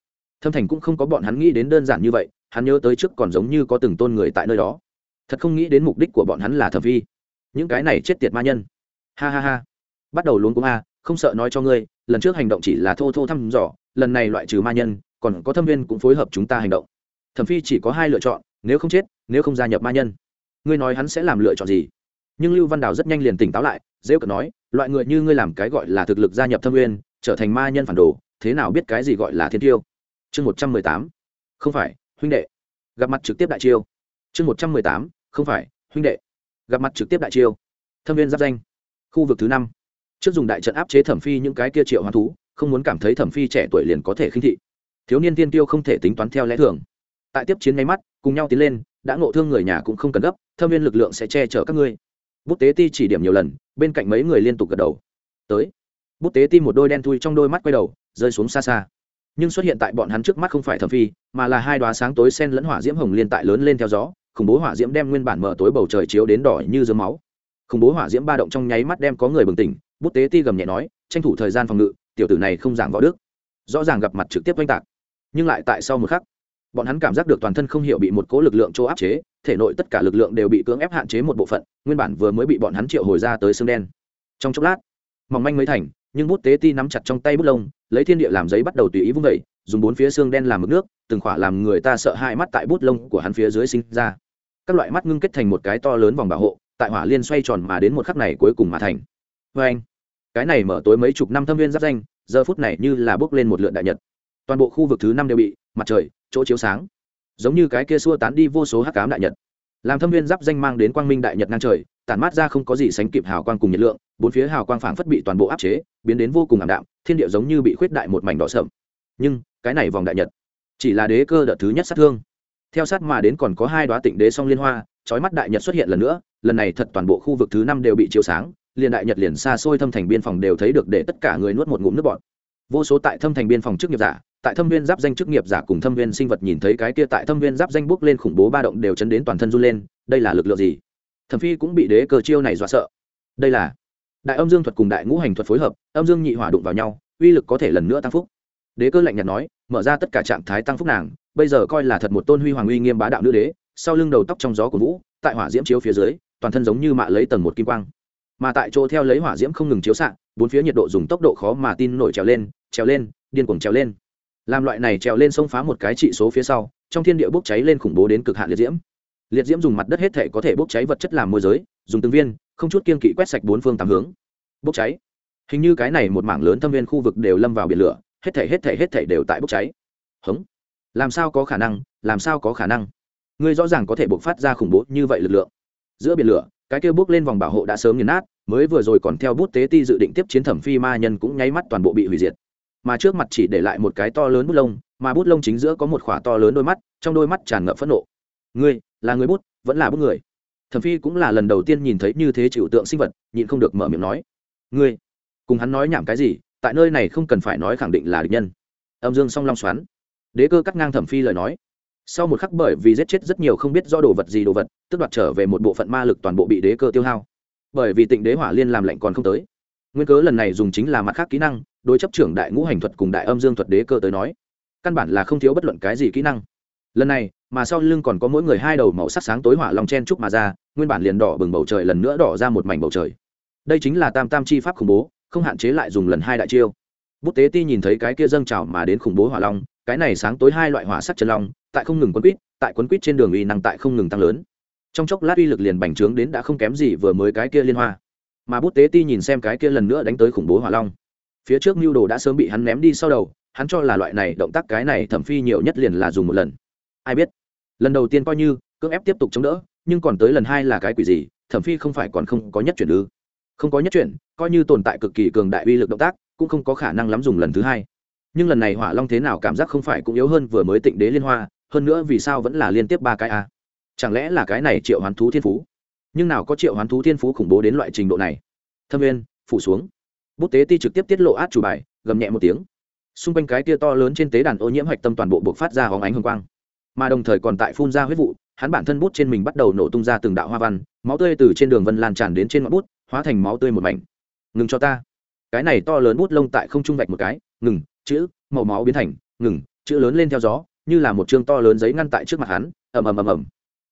Thâm thành cũng không có bọn hắn nghĩ đến đơn giản như vậy, hắn nhớ tới trước còn giống như có từng tôn người tại nơi đó. Thật không nghĩ đến mục đích của bọn hắn là thẩm phi. Những cái này chết tiệt ma nhân. Ha ha ha bắt đầu luôn cũng a, không sợ nói cho ngươi, lần trước hành động chỉ là thô thô thăm dò, lần này loại trừ ma nhân, còn có thâm viên cũng phối hợp chúng ta hành động. Thẩm phi chỉ có hai lựa chọn, nếu không chết, nếu không gia nhập ma nhân. Ngươi nói hắn sẽ làm lựa chọn gì? Nhưng lưu văn đào rất nhanh liền tỉnh táo lại, dễ cận nói, loại người như ngươi làm cái gọi là thực lực gia nhập thâm viên, trở thành ma nhân phản đồ, thế nào biết cái gì gọi là thiên tiêu? Chương một trăm mười tám, không phải, huynh đệ. Gặp mặt trực tiếp đại chiêu. Chương một trăm mười tám, không phải, huynh đệ. Gặp mặt trực tiếp đại chiêu. Thâm viên giáp danh. Khu vực thứ năm trước dùng đại trận áp chế thẩm phi những cái kia triệu hoán thú, không muốn cảm thấy thẩm phi trẻ tuổi liền có thể khinh thị. Thiếu niên tiên tiêu không thể tính toán theo lẽ thường. Tại tiếp chiến máy mắt, cùng nhau tiến lên, đã ngộ thương người nhà cũng không cần gấp, thâm viên lực lượng sẽ che chở các ngươi. Bút tế ti chỉ điểm nhiều lần, bên cạnh mấy người liên tục gật đầu. Tới. Bút tế ti một đôi đen thui trong đôi mắt quay đầu, rơi xuống xa xa. Nhưng xuất hiện tại bọn hắn trước mắt không phải thẩm phi, mà là hai đoá sáng tối sen lẫn hỏa diễm hồng liên tại lớn lên theo gió, khủng bố hỏa diễm đem nguyên bản mở tối bầu trời chiếu đến đỏ như dớm máu. Khủng bố hỏa diễm ba động trong nháy mắt đem có người bừng tỉnh bút tế ti gầm nhẹ nói, tranh thủ thời gian phòng ngự, tiểu tử này không giảng võ đức. Rõ ràng gặp mặt trực tiếp oanh tạc. Nhưng lại tại sau một khắc, bọn hắn cảm giác được toàn thân không hiểu bị một cố lực lượng chỗ áp chế, thể nội tất cả lực lượng đều bị cưỡng ép hạn chế một bộ phận, nguyên bản vừa mới bị bọn hắn triệu hồi ra tới xương đen. Trong chốc lát, mỏng manh mới thành, nhưng bút tế ti nắm chặt trong tay bút lông, lấy thiên địa làm giấy bắt đầu tùy ý vung vẩy dùng bốn phía xương đen làm mực nước, từng khỏa làm người ta sợ hãi mắt tại bút lông của hắn phía dưới sinh ra. Các loại mắt ngưng kết thành một cái to lớn vòng bảo hộ, tại hỏa liên xoay tròn mà đến một khắc này cuối cùng mà thành vê anh, cái này mở tối mấy chục năm thâm viên giáp danh, giờ phút này như là bước lên một lượn đại nhật. Toàn bộ khu vực thứ năm đều bị, mặt trời, chỗ chiếu sáng. Giống như cái kia xua tán đi vô số hắc cám đại nhật. Làm thâm viên giáp danh mang đến quang minh đại nhật ngang trời, tản mát ra không có gì sánh kịp hào quang cùng nhiệt lượng, bốn phía hào quang phảng phất bị toàn bộ áp chế, biến đến vô cùng ảm đạm, thiên địa giống như bị khuyết đại một mảnh đỏ sậm. Nhưng, cái này vòng đại nhật, chỉ là đế cơ đợt thứ nhất sát thương. Theo sát mà đến còn có hai đoá tịnh đế song liên hoa trói mắt đại nhật xuất hiện lần nữa, lần này thật toàn bộ khu vực thứ năm đều bị chiếu sáng liền đại nhật liền xa xôi thâm thành biên phòng đều thấy được để tất cả người nuốt một ngụm nước bọt. Vô số tại thâm thành biên phòng chức nghiệp giả, tại thâm viên giáp danh chức nghiệp giả cùng thâm viên sinh vật nhìn thấy cái kia tại thâm viên giáp danh bước lên khủng bố ba động đều chấn đến toàn thân run lên, đây là lực lượng gì? Thẩm phi cũng bị đế cơ chiêu này dọa sợ. Đây là đại âm dương thuật cùng đại ngũ hành thuật phối hợp, âm dương nhị hỏa đụng vào nhau, uy lực có thể lần nữa tăng phúc. Đế cơ lạnh nhạt nói, mở ra tất cả trạng thái tăng phúc nàng, bây giờ coi là thật một tôn huy hoàng uy nghiêm bá đạo nữ đế, sau lưng đầu tóc trong gió của vũ, tại hỏa diễm chiếu phía dưới, toàn thân giống như mạ lấy tầng một kim quang mà tại chỗ theo lấy hỏa diễm không ngừng chiếu xạ, bốn phía nhiệt độ dùng tốc độ khó mà tin nổi trèo lên trèo lên, điên cuồng trèo lên. Làm loại này trèo lên xông phá một cái trị số phía sau, trong thiên địa bốc cháy lên khủng bố đến cực hạn liệt diễm. Liệt diễm dùng mặt đất hết thể có thể bốc cháy vật chất làm môi giới, dùng từng viên, không chút kiên kỵ quét sạch bốn phương tám hướng. Bốc cháy. Hình như cái này một mảng lớn thâm viên khu vực đều lâm vào biển lửa, hết thể hết thể hết thể đều tại bốc cháy. Hống. Làm sao có khả năng, làm sao có khả năng? Ngươi rõ ràng có thể bộc phát ra khủng bố như vậy lực lượng. Giữa biển lửa cái kia bước lên vòng bảo hộ đã sớm nghiền nát, mới vừa rồi còn theo bút tế ti dự định tiếp chiến thẩm phi ma nhân cũng nháy mắt toàn bộ bị hủy diệt. Mà trước mặt chỉ để lại một cái to lớn bút lông, mà bút lông chính giữa có một khỏa to lớn đôi mắt, trong đôi mắt tràn ngập phẫn nộ. Ngươi, là người bút, vẫn là bút người? Thẩm phi cũng là lần đầu tiên nhìn thấy như thế chịu tượng sinh vật, nhịn không được mở miệng nói. Ngươi, cùng hắn nói nhảm cái gì, tại nơi này không cần phải nói khẳng định là địch nhân. Âm dương song long xoắn. Đế cơ cắt ngang thẩm phi lời nói sau một khắc bởi vì giết chết rất nhiều không biết do đồ vật gì đồ vật tức đoạt trở về một bộ phận ma lực toàn bộ bị đế cơ tiêu hao. Bởi vì tịnh đế hỏa liên làm lạnh còn không tới. Nguyên cớ lần này dùng chính là mặt khác kỹ năng, đối chấp trưởng đại ngũ hành thuật cùng đại âm dương thuật đế cơ tới nói, căn bản là không thiếu bất luận cái gì kỹ năng. Lần này, mà sau lưng còn có mỗi người hai đầu màu sắc sáng tối hỏa lòng chen trúc mà ra, nguyên bản liền đỏ bừng bầu trời lần nữa đỏ ra một mảnh bầu trời. Đây chính là tam tam chi pháp khủng bố, không hạn chế lại dùng lần hai đại chiêu. Bút tế ti nhìn thấy cái kia dâng trào mà đến khủng bố hỏa long cái này sáng tối hai loại hỏa sắc chân long, tại không ngừng quấn quýt tại quấn quýt trên đường uy năng tại không ngừng tăng lớn. Trong chốc lát uy lực liền bành trướng đến đã không kém gì vừa mới cái kia liên hoa. Mà bút tế ti nhìn xem cái kia lần nữa đánh tới khủng bố hỏa long. Phía trước mưu đồ đã sớm bị hắn ném đi sau đầu, hắn cho là loại này động tác cái này thẩm phi nhiều nhất liền là dùng một lần. Ai biết? Lần đầu tiên coi như, cưỡng ép tiếp tục chống đỡ, nhưng còn tới lần hai là cái quỷ gì, thẩm phi không phải còn không có nhất chuyển ư? Không có nhất chuyển, coi như tồn tại cực kỳ cường đại uy lực động tác, cũng không có khả năng lắm dùng lần thứ hai nhưng lần này hỏa long thế nào cảm giác không phải cũng yếu hơn vừa mới tịnh đế liên hoa, hơn nữa vì sao vẫn là liên tiếp ba cái a? Chẳng lẽ là cái này triệu hoán thú thiên phú? Nhưng nào có triệu hoán thú thiên phú khủng bố đến loại trình độ này? Thâm viên phủ xuống. Bút tế ti trực tiếp tiết lộ át chủ bài, gầm nhẹ một tiếng. Xung quanh cái tia to lớn trên tế đàn ô nhiễm hạch tâm toàn bộ buộc phát ra hóng ánh hồng quang. Mà đồng thời còn tại phun ra huyết vụ, hắn bản thân bút trên mình bắt đầu nổ tung ra từng đạo hoa văn, máu tươi từ trên đường vân lan tràn đến trên ngọn bút, hóa thành máu tươi một mảnh. Ngừng cho ta. Cái này to lớn bút lông tại không trung vạch một cái, ngừng chữ, màu máu biến thành, ngừng, chữ lớn lên theo gió, như là một chương to lớn giấy ngăn tại trước mặt hắn, ầm ầm ầm ầm.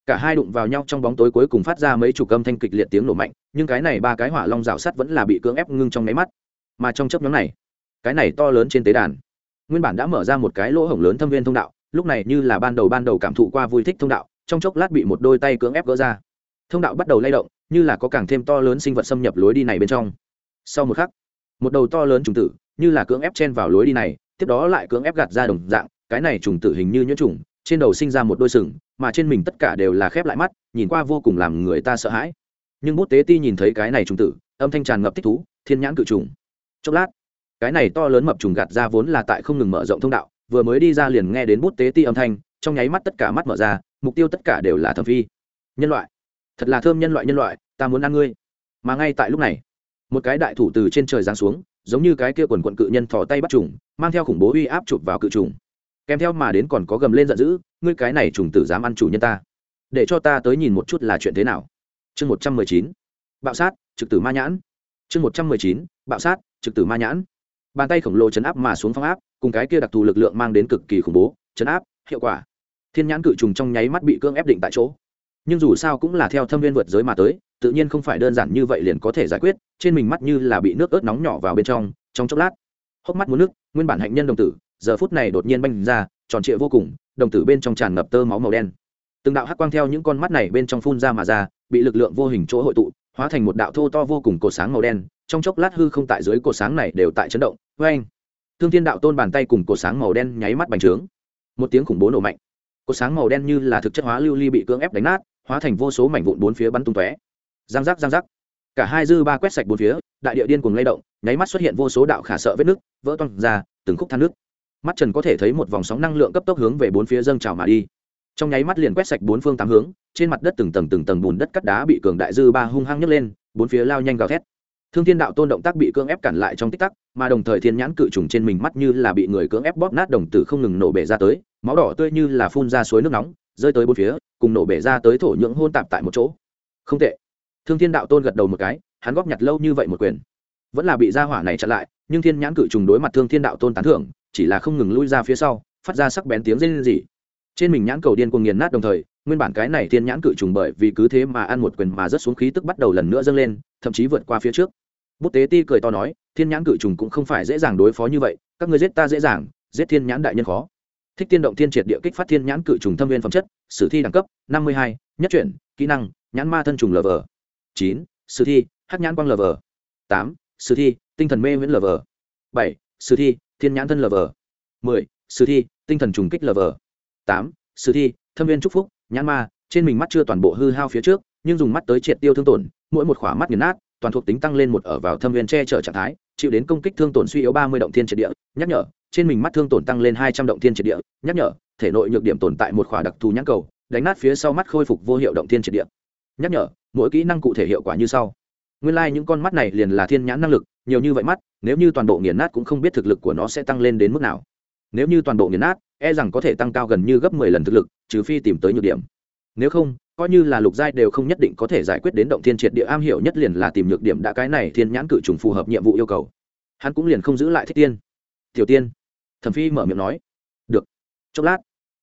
Cả hai đụng vào nhau trong bóng tối cuối cùng phát ra mấy chục âm thanh kịch liệt tiếng nổ mạnh, nhưng cái này ba cái hỏa long rào sắt vẫn là bị cưỡng ép ngưng trong nháy mắt. Mà trong chấp nhóm này, cái này to lớn trên tế đàn, nguyên bản đã mở ra một cái lỗ hổng lớn thâm viên thông đạo, lúc này như là ban đầu ban đầu cảm thụ qua vui thích thông đạo, trong chốc lát bị một đôi tay cưỡng ép gỡ ra. Thông đạo bắt đầu lay động, như là có càng thêm to lớn sinh vật xâm nhập lối đi này bên trong. Sau một khắc, một đầu to lớn trùng tử như là cưỡng ép chen vào lối đi này, tiếp đó lại cưỡng ép gạt ra đồng dạng, cái này trùng tử hình như nhuyễn trùng, trên đầu sinh ra một đôi sừng, mà trên mình tất cả đều là khép lại mắt, nhìn qua vô cùng làm người ta sợ hãi. Nhưng bút tế ti nhìn thấy cái này trùng tử, âm thanh tràn ngập thích thú, thiên nhãn cự trùng. Chốc lát, cái này to lớn mập trùng gạt ra vốn là tại không ngừng mở rộng thông đạo, vừa mới đi ra liền nghe đến bút tế ti âm thanh, trong nháy mắt tất cả mắt mở ra, mục tiêu tất cả đều là thẩm phi. Nhân loại, thật là thơm nhân loại nhân loại, ta muốn ăn ngươi. Mà ngay tại lúc này, một cái đại thủ từ trên trời giáng xuống giống như cái kia quần quận cự nhân thò tay bắt trùng, mang theo khủng bố uy áp chụp vào cự trùng. Kèm theo mà đến còn có gầm lên giận dữ, ngươi cái này trùng tử dám ăn chủ nhân ta. Để cho ta tới nhìn một chút là chuyện thế nào. Chương một trăm mười chín, bạo sát, trực tử ma nhãn. Chương một trăm mười chín, bạo sát, trực tử ma nhãn. Bàn tay khổng lồ chấn áp mà xuống phong áp, cùng cái kia đặc thù lực lượng mang đến cực kỳ khủng bố, chấn áp, hiệu quả. Thiên nhãn cự trùng trong nháy mắt bị cưỡng ép định tại chỗ. Nhưng dù sao cũng là theo thâm viên vượt giới mà tới tự nhiên không phải đơn giản như vậy liền có thể giải quyết, trên mình mắt như là bị nước ớt nóng nhỏ vào bên trong trong chốc lát. Hốc mắt muốn nước, nguyên bản hạnh nhân đồng tử, giờ phút này đột nhiên banh ra, tròn trịa vô cùng, đồng tử bên trong tràn ngập tơ máu màu đen. Từng đạo hắc quang theo những con mắt này bên trong phun ra mà ra, bị lực lượng vô hình chỗ hội tụ, hóa thành một đạo thô to vô cùng cột sáng màu đen, trong chốc lát hư không tại dưới cột sáng này đều tại chấn động vê anh thương thiên đạo tôn bàn tay cùng cột sáng màu đen nháy mắt bành trướng. Một tiếng khủng bố nổ mạnh. Cột sáng màu đen như là thực chất hóa lưu ly bị cưỡng ép đánh nát, hóa thành vô số mảnh vụn bốn phía bắn tung tóe giang giác giang giác. Cả hai dư ba quét sạch bốn phía, đại địa điên cùng lay động, nháy mắt xuất hiện vô số đạo khả sợ vết nước vỡ toang ra, từng khúc than nước. Mắt trần có thể thấy một vòng sóng năng lượng cấp tốc hướng về bốn phía dâng trào mà đi. Trong nháy mắt liền quét sạch bốn phương tám hướng, trên mặt đất từng tầng từng tầng bùn đất cắt đá bị cường đại dư ba hung hăng nhấc lên, bốn phía lao nhanh gào thét. Thương thiên đạo tôn động tác bị cưỡng ép cản lại trong tích tắc, mà đồng thời thiên nhãn cự trùng trên mình mắt như là bị người cưỡng ép bóp nát đồng tử không ngừng nổ bể ra tới, máu đỏ tươi như là phun ra suối nước nóng, rơi tới bốn phía, cùng nổ bể ra tới thổ nhưỡng hôn tạp tại một chỗ. Không tệ thương thiên đạo tôn gật đầu một cái, hắn góp nhặt lâu như vậy một quyền. Vẫn là bị gia hỏa này chặn lại, nhưng thiên nhãn cự trùng đối mặt thương thiên đạo tôn tán thưởng, chỉ là không ngừng lui ra phía sau, phát ra sắc bén tiếng rên rỉ. Trên mình nhãn cầu điên cuồng nghiền nát đồng thời, nguyên bản cái này thiên nhãn cự trùng bởi vì cứ thế mà ăn một quyền mà rất xuống khí tức bắt đầu lần nữa dâng lên, thậm chí vượt qua phía trước. Bút tế ti cười to nói, thiên nhãn cự trùng cũng không phải dễ dàng đối phó như vậy, các người giết ta dễ dàng, giết thiên nhãn đại nhân khó. Thích tiên động thiên triệt địa kích phát thiên nhãn cự trùng thâm viên phẩm chất, sử thi đẳng cấp, năm mươi hai, nhất chuyển, kỹ năng, nhãn ma thân trùng lờ vờ chín, sử thi, hắc nhãn quang lv tám, sử thi, tinh thần mê nguyễn vờ. bảy, sử thi, thiên nhãn thân lv mười, sử thi, tinh thần trùng kích lv tám, sử thi, thâm viên trúc phúc, nhãn ma, trên mình mắt chưa toàn bộ hư hao phía trước, nhưng dùng mắt tới triệt tiêu thương tổn, mỗi một khỏa mắt nghiền nát, toàn thuộc tính tăng lên một ở vào thâm viên che chở trạng thái, chịu đến công kích thương tổn suy yếu ba mươi động thiên triệt địa, nhắc nhở, trên mình mắt thương tổn tăng lên hai trăm động thiên triệt địa, nhắc nhở, thể nội nhược điểm tồn tại một khỏa đặc thù nhãn cầu, đánh nát phía sau mắt khôi phục vô hiệu động thiên triệt địa nhắc nhở, mỗi kỹ năng cụ thể hiệu quả như sau. Nguyên lai、like、những con mắt này liền là thiên nhãn năng lực, nhiều như vậy mắt, nếu như toàn bộ nghiền nát cũng không biết thực lực của nó sẽ tăng lên đến mức nào. Nếu như toàn bộ nghiền nát e rằng có thể tăng cao gần như gấp mười lần thực lực, trừ phi tìm tới nhược điểm. Nếu không, coi như là lục giai đều không nhất định có thể giải quyết đến động thiên triệt địa am hiểu nhất liền là tìm nhược điểm đã cái này thiên nhãn cự trùng phù hợp nhiệm vụ yêu cầu. Hắn cũng liền không giữ lại thích tiên. Tiểu tiên. Thẩm phi mở miệng nói. Được. Chốc lát.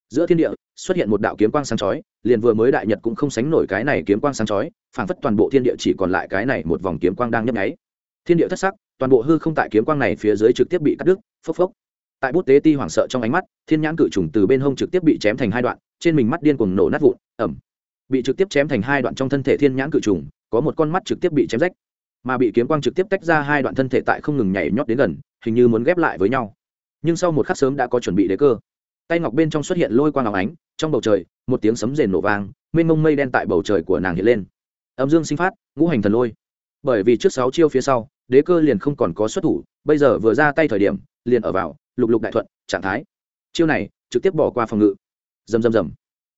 Giữa thiên địa xuất hiện một đạo kiếm quang sáng chói, liền vừa mới đại nhật cũng không sánh nổi cái này kiếm quang sáng chói, phảng phất toàn bộ thiên địa chỉ còn lại cái này một vòng kiếm quang đang nhấp nháy. Thiên địa thất sắc, toàn bộ hư không tại kiếm quang này phía dưới trực tiếp bị cắt đứt, phốc phốc. Tại bút tế ti hoảng sợ trong ánh mắt, thiên nhãn cự trùng từ bên hông trực tiếp bị chém thành hai đoạn, trên mình mắt điên cuồng nổ nát vụn ẩm bị trực tiếp chém thành hai đoạn trong thân thể thiên nhãn cự trùng, có một con mắt trực tiếp bị chém rách. Mà bị kiếm quang trực tiếp tách ra hai đoạn thân thể tại không ngừng nhảy nhót đến gần, hình như muốn ghép lại với nhau. Nhưng sau một khắc sớm đã có chuẩn bị đế cơ tay ngọc bên trong xuất hiện lôi quang áo ánh, trong bầu trời, một tiếng sấm rền nổ vang, mênh mông mây đen tại bầu trời của nàng hiện lên. Âm dương sinh phát, ngũ hành thần lôi. Bởi vì trước sáu chiêu phía sau, đế cơ liền không còn có xuất thủ, bây giờ vừa ra tay thời điểm, liền ở vào, lục lục đại thuận, trạng thái. Chiêu này, trực tiếp bỏ qua phòng ngự. Rầm rầm rầm.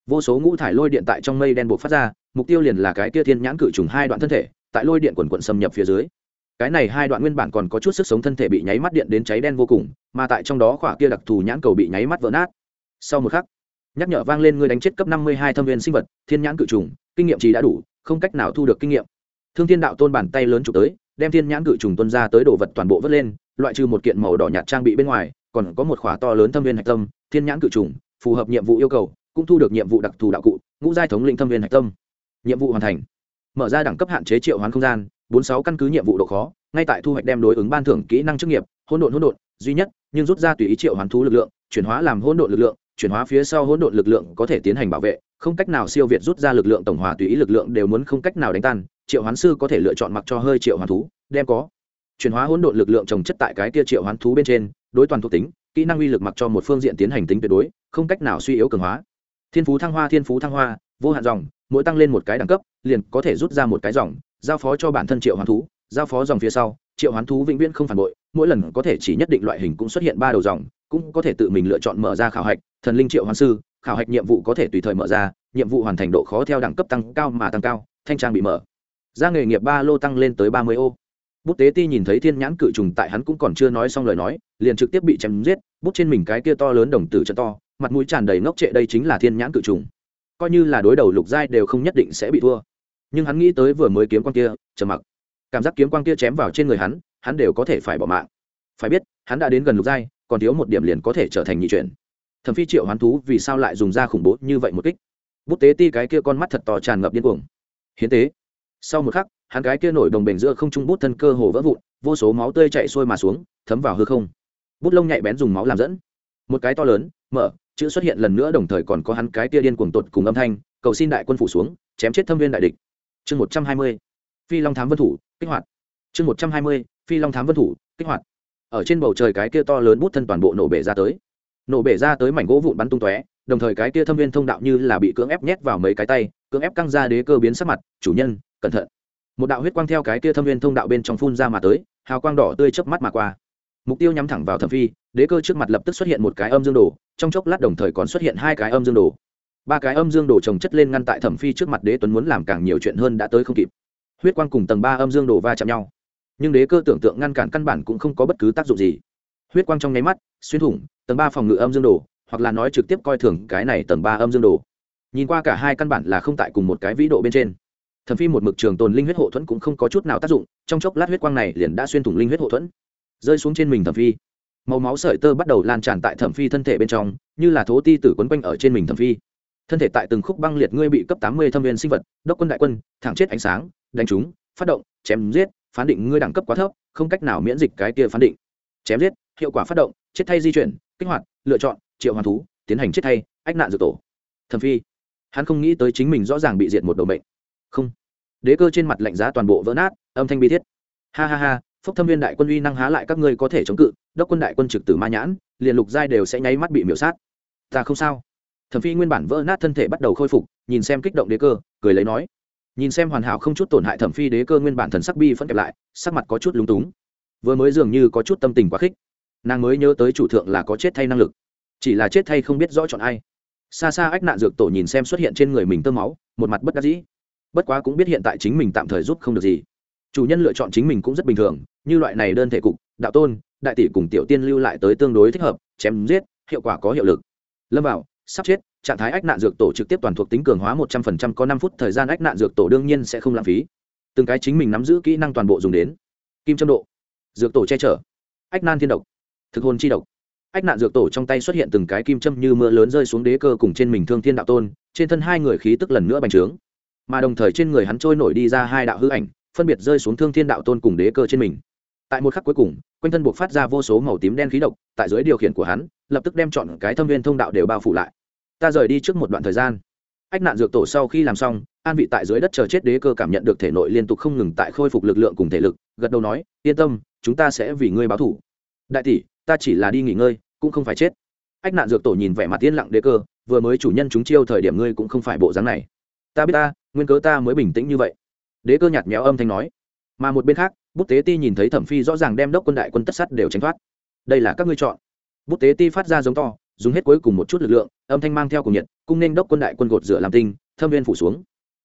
Vô số ngũ thải lôi điện tại trong mây đen buộc phát ra, mục tiêu liền là cái kia thiên nhãn cự trùng hai đoạn thân thể, tại lôi điện quần quận xâm nhập phía dưới. Cái này hai đoạn nguyên bản còn có chút sức sống thân thể bị nháy mắt điện đến cháy đen vô cùng, mà tại trong đó khỏa kia đặc thù nhãn cầu bị nháy mắt vỡ nát sau một khắc, nhắc nhở vang lên người đánh chết cấp năm mươi hai thâm viên sinh vật, thiên nhãn cự trùng, kinh nghiệm trí đã đủ, không cách nào thu được kinh nghiệm. Thương thiên đạo tôn bàn tay lớn chụp tới, đem thiên nhãn cự trùng tuân ra tới đồ vật toàn bộ vớt lên, loại trừ một kiện màu đỏ nhạt trang bị bên ngoài, còn có một khỏa to lớn thâm viên hạch tâm, thiên nhãn cự trùng, phù hợp nhiệm vụ yêu cầu, cũng thu được nhiệm vụ đặc thù đạo cụ, ngũ giai thống lĩnh thâm viên hạch tâm. Nhiệm vụ hoàn thành. Mở ra đẳng cấp hạn chế triệu hoán không gian, bốn sáu căn cứ nhiệm vụ độ khó, ngay tại thu hoạch đem đối ứng ban thưởng kỹ năng chức nghiệp, hỗn độn hỗn độn, duy nhất, nhưng rút ra tùy ý triệu hoán thú lực lượng, chuyển hóa làm hỗn độn lực lượng chuyển hóa phía sau hỗn độn lực lượng có thể tiến hành bảo vệ, không cách nào siêu việt rút ra lực lượng tổng hòa tùy ý lực lượng đều muốn không cách nào đánh tan, triệu hoán sư có thể lựa chọn mặc cho hơi triệu hoán thú, đem có. Chuyển hóa hỗn độn lực lượng trồng chất tại cái kia triệu hoán thú bên trên, đối toàn thuộc tính, kỹ năng uy lực mặc cho một phương diện tiến hành tính tuyệt đối, không cách nào suy yếu cường hóa. Thiên phú thăng hoa, thiên phú thăng hoa, vô hạn dòng, mỗi tăng lên một cái đẳng cấp, liền có thể rút ra một cái dòng, giao phó cho bản thân triệu hoán thú, giao phó dòng phía sau, triệu hoán thú vĩnh viễn không phản bội mỗi lần có thể chỉ nhất định loại hình cũng xuất hiện ba đầu dòng, cũng có thể tự mình lựa chọn mở ra khảo hạch, thần linh triệu hoán sư, khảo hạch nhiệm vụ có thể tùy thời mở ra, nhiệm vụ hoàn thành độ khó theo đẳng cấp tăng cao mà tăng cao, thanh trang bị mở. Ra nghề nghiệp ba lô tăng lên tới ba mươi ô. Bút tế ti nhìn thấy thiên nhãn cự trùng tại hắn cũng còn chưa nói xong lời nói, liền trực tiếp bị chém giết, bút trên mình cái kia to lớn đồng tử chân to, mặt mũi tràn đầy ngốc trệ đây chính là thiên nhãn cự trùng. Coi như là đối đầu lục giai đều không nhất định sẽ bị thua. Nhưng hắn nghĩ tới vừa mới kiếm quang kia, trầm mặc. Cảm giác kiếm quang kia chém vào trên người hắn hắn đều có thể phải bỏ mạng. Phải biết, hắn đã đến gần lục giai, còn thiếu một điểm liền có thể trở thành nhị chuyển. Thẩm phi triệu hoán thú vì sao lại dùng ra khủng bố như vậy một kích? Bút tế ti cái kia con mắt thật to tràn ngập điên cuồng. Hiến tế. Sau một khắc, hắn cái kia nổi đồng bền giữa không trung bút thân cơ hồ vỡ vụn, vô số máu tươi chạy xuôi mà xuống, thấm vào hư không. Bút lông nhạy bén dùng máu làm dẫn. Một cái to lớn, mở, chữ xuất hiện lần nữa đồng thời còn có hắn cái kia điên cuồng tột cùng âm thanh, cầu xin đại quân phủ xuống, chém chết thâm viên đại địch. Chương một trăm hai mươi. Phi long thám vân thủ, kích hoạt chương một trăm hai mươi, phi long thám vân thủ, kích hoạt. Ở trên bầu trời cái kia to lớn bút thân toàn bộ nổ bể ra tới. Nổ bể ra tới mảnh gỗ vụn bắn tung tóe, đồng thời cái kia thâm viên thông đạo như là bị cưỡng ép nhét vào mấy cái tay, cưỡng ép căng ra đế cơ biến sắc mặt, chủ nhân, cẩn thận. Một đạo huyết quang theo cái kia thâm viên thông đạo bên trong phun ra mà tới, hào quang đỏ tươi chớp mắt mà qua. Mục tiêu nhắm thẳng vào thẩm phi, đế cơ trước mặt lập tức xuất hiện một cái âm dương đồ, trong chốc lát đồng thời còn xuất hiện hai cái âm dương đồ. Ba cái âm dương đồ trồng chất lên ngăn tại thẩm phi trước mặt đế tuấn muốn làm càng nhiều chuyện hơn đã tới không kịp. Huyết quang cùng tầng ba âm dương đồ va chạm nhau nhưng đế cơ tưởng tượng ngăn cản căn bản cũng không có bất cứ tác dụng gì. Huyết quang trong nháy mắt xuyên thủng tầng ba phòng ngự âm dương đồ hoặc là nói trực tiếp coi thường cái này tầng ba âm dương đồ. Nhìn qua cả hai căn bản là không tại cùng một cái vĩ độ bên trên. Thẩm phi một mực trường tồn linh huyết hộ thuẫn cũng không có chút nào tác dụng trong chốc lát huyết quang này liền đã xuyên thủng linh huyết hộ thuẫn. Rơi xuống trên mình thẩm phi. Màu máu sợi tơ bắt đầu lan tràn tại thẩm phi thân thể bên trong như là thố ti tử quấn quanh ở trên mình thẩm phi. Thân thể tại từng khúc băng liệt ngươi bị cấp tám mươi thâm viên sinh vật đốc quân đại quân thẳng chết ánh sáng đánh trúng, phát động chém giết phán định ngươi đẳng cấp quá thấp, không cách nào miễn dịch cái kia phán định. Chém giết, hiệu quả phát động, chết thay di chuyển, kích hoạt, lựa chọn, triệu hoàn thú, tiến hành chết thay, ách nạn dược tổ. Thẩm phi, hắn không nghĩ tới chính mình rõ ràng bị diệt một đầu mệnh. Không. Đế cơ trên mặt lạnh giá toàn bộ vỡ nát, âm thanh bi thiết. Ha ha ha, phúc thâm viên đại quân uy năng há lại các ngươi có thể chống cự, đốc quân đại quân trực tử ma nhãn, liền lục giai đều sẽ nháy mắt bị miểu sát. Ta không sao. Thẩm phi nguyên bản vỡ nát thân thể bắt đầu khôi phục, nhìn xem kích động đế cơ, cười lấy nói nhìn xem hoàn hảo không chút tổn hại thẩm phi đế cơ nguyên bản thần sắc bi phân kẹp lại, sắc mặt có chút lúng túng. Vừa mới dường như có chút tâm tình quá khích. Nàng mới nhớ tới chủ thượng là có chết thay năng lực. Chỉ là chết thay không biết rõ chọn ai. Xa xa ách nạn dược tổ nhìn xem xuất hiện trên người mình tơ máu, một mặt bất đắc dĩ. Bất quá cũng biết hiện tại chính mình tạm thời giúp không được gì. Chủ nhân lựa chọn chính mình cũng rất bình thường, như loại này đơn thể cục, đạo tôn, đại tỷ cùng tiểu tiên lưu lại tới tương đối thích hợp, chém giết, hiệu quả có hiệu lực. Lâm vào, sắp chết trạng thái ách nạn dược tổ trực tiếp toàn thuộc tính cường hóa một trăm phần trăm có năm phút thời gian ách nạn dược tổ đương nhiên sẽ không lãng phí. Từng cái chính mình nắm giữ kỹ năng toàn bộ dùng đến. Kim châm độ. Dược tổ che chở. Ách nan thiên độc. Thực hồn chi độc. Ách nạn dược tổ trong tay xuất hiện từng cái kim châm như mưa lớn rơi xuống đế cơ cùng trên mình thương thiên đạo tôn, trên thân hai người khí tức lần nữa bành trướng. Mà đồng thời trên người hắn trôi nổi đi ra hai đạo hư ảnh, phân biệt rơi xuống thương thiên đạo tôn cùng đế cơ trên mình. Tại một khắc cuối cùng, quanh thân buộc phát ra vô số màu tím đen khí độc, tại dưới điều khiển của hắn, lập tức đem chọn cái thâm viên thông đạo đều bao phủ lại ta rời đi trước một đoạn thời gian. Ách nạn dược tổ sau khi làm xong, an vị tại dưới đất chờ chết đế cơ cảm nhận được thể nội liên tục không ngừng tại khôi phục lực lượng cùng thể lực, gật đầu nói, yên tâm, chúng ta sẽ vì ngươi báo thủ. Đại tỷ, ta chỉ là đi nghỉ ngơi, cũng không phải chết. Ách nạn dược tổ nhìn vẻ mặt yên lặng đế cơ, vừa mới chủ nhân chúng chiêu thời điểm ngươi cũng không phải bộ dáng này. Ta biết ta, nguyên cớ ta mới bình tĩnh như vậy. Đế cơ nhạt méo âm thanh nói. Mà một bên khác, bút tế ti nhìn thấy thẩm phi rõ ràng đem đốc quân đại quân tất sắt đều tránh thoát. Đây là các ngươi chọn. Bút tế ti phát ra giống to dùng hết cuối cùng một chút lực lượng, âm thanh mang theo cùng nhiệt, cung nên đốc quân đại quân gột rửa làm tinh, thâm viên phủ xuống.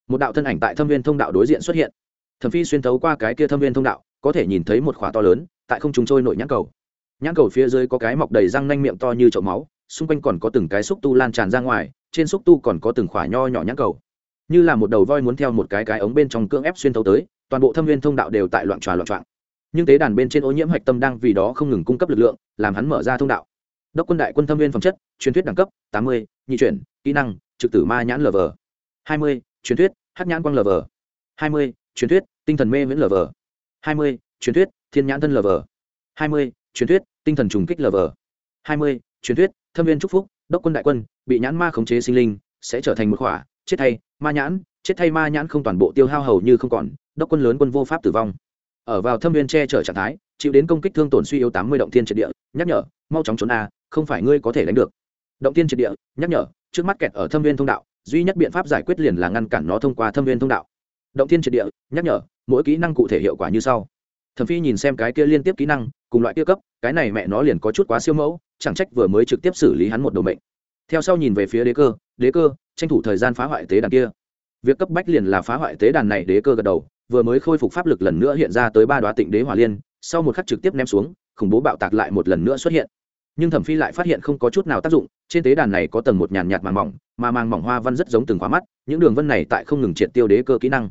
Một đạo thân ảnh tại thâm viên thông đạo đối diện xuất hiện. Thẩm phi xuyên thấu qua cái kia thâm viên thông đạo, có thể nhìn thấy một khóa to lớn, tại không trùng trôi nổi nhãn cầu. Nhãn cầu phía dưới có cái mọc đầy răng nanh miệng to như chậu máu, xung quanh còn có từng cái xúc tu lan tràn ra ngoài, trên xúc tu còn có từng khỏa nho nhỏ nhãn cầu. Như là một đầu voi muốn theo một cái cái ống bên trong cưỡng ép xuyên thấu tới, toàn bộ thâm viên thông đạo đều tại loạn tròa loạn trọn nhưng tế đàn bên trên ô nhiễm hạch tâm đang vì đó không ngừng cung cấp lực lượng, làm hắn mở ra thông đạo đốc quân đại quân thâm viên phẩm chất, truyền thuyết đẳng cấp, tám mươi, nhị chuyển, kỹ năng, trực tử ma nhãn lv hai mươi, truyền thuyết hát nhãn quang lv hai mươi, truyền thuyết, tinh thần mê miễn lv hai mươi, truyền thuyết, thiên nhãn thân lv hai mươi, truyền thuyết, tinh thần trùng kích lv hai mươi, truyền thuyết, thâm viên trúc phúc, đốc quân đại quân, bị nhãn ma khống chế sinh linh, sẽ trở thành một khỏa, chết thay, ma nhãn, chết thay ma nhãn không toàn bộ tiêu hao hầu như không còn, đốc quân lớn quân vô pháp tử vong. Ở vào thâm viên che chở trạng thái, chịu đến công kích thương tổn suy yếu tám mươi động thiên triệt địa, nhắc nhở, mau chóng trốn a không phải ngươi có thể đánh được. Động thiên triệt địa, nhắc nhở, trước mắt kẹt ở thâm viên thông đạo, duy nhất biện pháp giải quyết liền là ngăn cản nó thông qua thâm viên thông đạo. Động thiên triệt địa, nhắc nhở, mỗi kỹ năng cụ thể hiệu quả như sau. Thẩm phi nhìn xem cái kia liên tiếp kỹ năng, cùng loại kia cấp, cái này mẹ nó liền có chút quá siêu mẫu, chẳng trách vừa mới trực tiếp xử lý hắn một đồ mệnh. Theo sau nhìn về phía đế cơ đế cơ, tranh thủ thời gian phá hoại tế đàn kia. Việc cấp bách liền là phá hoại tế đàn này, đế cơ gật đầu, vừa mới khôi phục pháp lực lần nữa hiện ra tới ba đoá tịnh đế hỏa liên, sau một khắc trực tiếp ném xuống, khủng bố bạo tạc lại một lần nữa xuất hiện nhưng thẩm phi lại phát hiện không có chút nào tác dụng, trên tế đàn này có tầng một nhàn nhạt màng mỏng, mà màng mỏng hoa văn rất giống từng khóa mắt, những đường vân này tại không ngừng triệt tiêu đế cơ kỹ năng.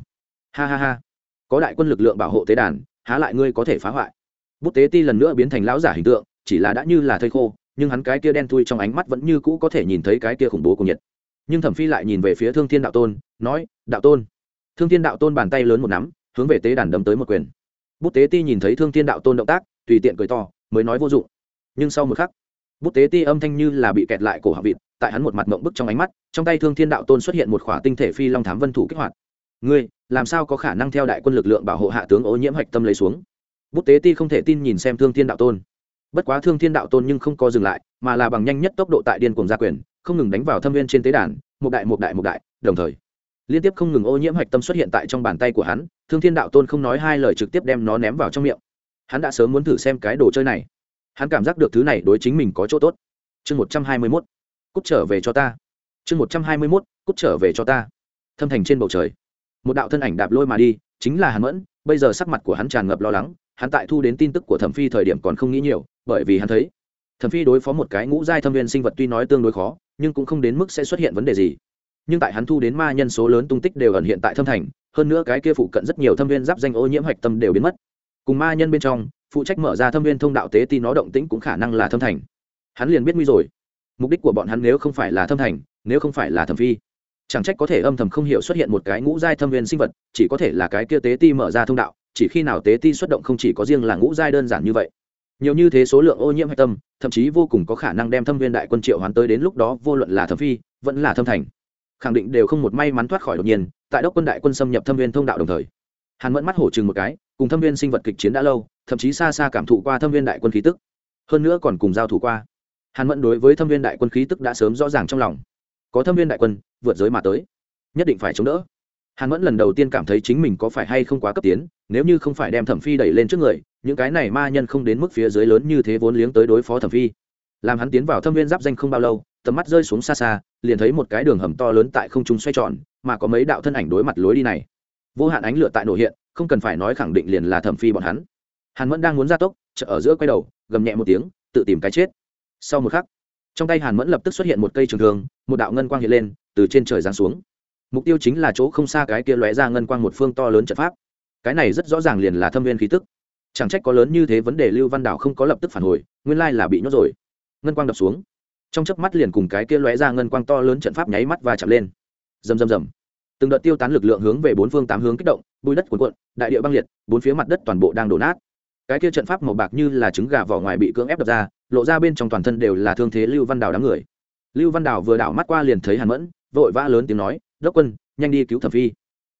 Ha ha ha, có đại quân lực lượng bảo hộ tế đàn, há lại ngươi có thể phá hoại? Bút tế ti lần nữa biến thành lão giả hình tượng, chỉ là đã như là thây khô, nhưng hắn cái kia đen thui trong ánh mắt vẫn như cũ có thể nhìn thấy cái kia khủng bố của nhiệt. Nhưng thẩm phi lại nhìn về phía thương thiên đạo tôn, nói, đạo tôn. Thương thiên đạo tôn bàn tay lớn một nắm, hướng về tế đàn đấm tới một quyền. Bút tế ti nhìn thấy thương thiên đạo tôn động tác, tùy tiện cười to, mới nói vô dụng nhưng sau một khắc, bút tế ti âm thanh như là bị kẹt lại cổ họng vịt, tại hắn một mặt mộng bức trong ánh mắt, trong tay thương thiên đạo tôn xuất hiện một khỏa tinh thể phi long thám vân thủ kích hoạt. Ngươi, làm sao có khả năng theo đại quân lực lượng bảo hộ hạ tướng ô nhiễm hạch tâm lấy xuống? Bút tế ti không thể tin nhìn xem thương thiên đạo tôn. Bất quá thương thiên đạo tôn nhưng không có dừng lại, mà là bằng nhanh nhất tốc độ tại điên cuồng gia quyền, không ngừng đánh vào thâm viên trên tế đàn, một đại một đại một đại, đồng thời, liên tiếp không ngừng ô nhiễm hạch tâm xuất hiện tại trong bàn tay của hắn, thương thiên đạo tôn không nói hai lời trực tiếp đem nó ném vào trong miệng. Hắn đã sớm muốn thử xem cái đồ chơi này hắn cảm giác được thứ này đối chính mình có chỗ tốt. Chương một trăm hai mươi mốt, cút trở về cho ta. Chương một trăm hai mươi mốt, cút trở về cho ta. Thâm thành trên bầu trời, một đạo thân ảnh đạp lôi mà đi, chính là hắn mẫn. Bây giờ sắc mặt của hắn tràn ngập lo lắng, hắn tại thu đến tin tức của thẩm phi thời điểm còn không nghĩ nhiều, bởi vì hắn thấy, thẩm phi đối phó một cái ngũ giai thâm viên sinh vật tuy nói tương đối khó, nhưng cũng không đến mức sẽ xuất hiện vấn đề gì. Nhưng tại hắn thu đến ma nhân số lớn tung tích đều ẩn hiện tại thâm thành, hơn nữa cái kia phụ cận rất nhiều thâm viên giáp danh ô nhiễm hạch tâm đều biến mất. Cùng ma nhân bên trong phụ trách mở ra thâm viên thông đạo tế ti nó động tĩnh cũng khả năng là thâm thành. Hắn liền biết nguy rồi. Mục đích của bọn hắn nếu không phải là thâm thành, nếu không phải là thẩm phi, chẳng trách có thể âm thầm không hiểu xuất hiện một cái ngũ giai thâm viên sinh vật, chỉ có thể là cái kia tế ti mở ra thông đạo, chỉ khi nào tế ti xuất động không chỉ có riêng là ngũ giai đơn giản như vậy. Nhiều như thế số lượng ô nhiễm hạch tâm, thậm chí vô cùng có khả năng đem thâm viên đại quân triệu hoán tới đến lúc đó, vô luận là thẩm phi, vẫn là thâm thành. Khẳng định đều không một may mắn thoát khỏi đột nhiên, tại đốc quân đại quân xâm nhập thâm viên thông đạo đồng thời, hàn mẫn mắt hổ chừng một cái, cùng thâm viên sinh vật kịch chiến đã lâu thậm chí xa xa cảm thụ qua thâm viên đại quân khí tức. Hơn nữa còn cùng giao thủ qua. Hàn mẫn đối với thâm viên đại quân khí tức đã sớm rõ ràng trong lòng. Có thâm viên đại quân, vượt giới mà tới. Nhất định phải chống đỡ. Hàn mẫn lần đầu tiên cảm thấy chính mình có phải hay không quá cấp tiến, nếu như không phải đem thẩm phi đẩy lên trước người, những cái này ma nhân không đến mức phía dưới lớn như thế vốn liếng tới đối phó thẩm phi. Làm hắn tiến vào thâm viên giáp danh không bao lâu, tầm mắt rơi xuống xa xa, liền thấy một cái đường hầm to lớn tại không trung xoay tròn, mà có mấy đạo thân ảnh đối mặt lối đi này. Vô hạn ánh lửa tại nổ hiện, không cần phải nói khẳng định liền là thẩm phi bọn hắn hàn mẫn đang muốn ra tốc chợ ở giữa quay đầu, gầm nhẹ một tiếng, tự tìm cái chết. Sau một khắc, trong tay hàn mẫn lập tức xuất hiện một cây trường thường một đạo ngân quang hiện lên, từ trên trời giáng xuống. Mục tiêu chính là chỗ không xa cái kia lóe ra ngân quang một phương to lớn trận pháp. Cái này rất rõ ràng liền là thâm viên khí tức. Chẳng trách có lớn như thế vấn đề lưu văn đảo không có lập tức phản hồi, nguyên lai là bị nhốt rồi. Ngân quang đập xuống. Trong chớp mắt liền cùng cái kia lóe ra ngân quang to lớn trận pháp nháy mắt và chạm lên. Rầm rầm rầm. Từng đợt tiêu tán lực lượng hướng về bốn phương tám hướng kích động, bùi đất cuồn cuộn, đại địa băng liệt, bốn phía mặt đất toàn bộ đang đổ nát cái kia trận pháp màu bạc như là trứng gà vỏ ngoài bị cưỡng ép đập ra, lộ ra bên trong toàn thân đều là thương thế lưu văn đào đám người. Lưu văn đào vừa đảo mắt qua liền thấy hàn mẫn, vội vã lớn tiếng nói, đốc quân, nhanh đi cứu thẩm phi.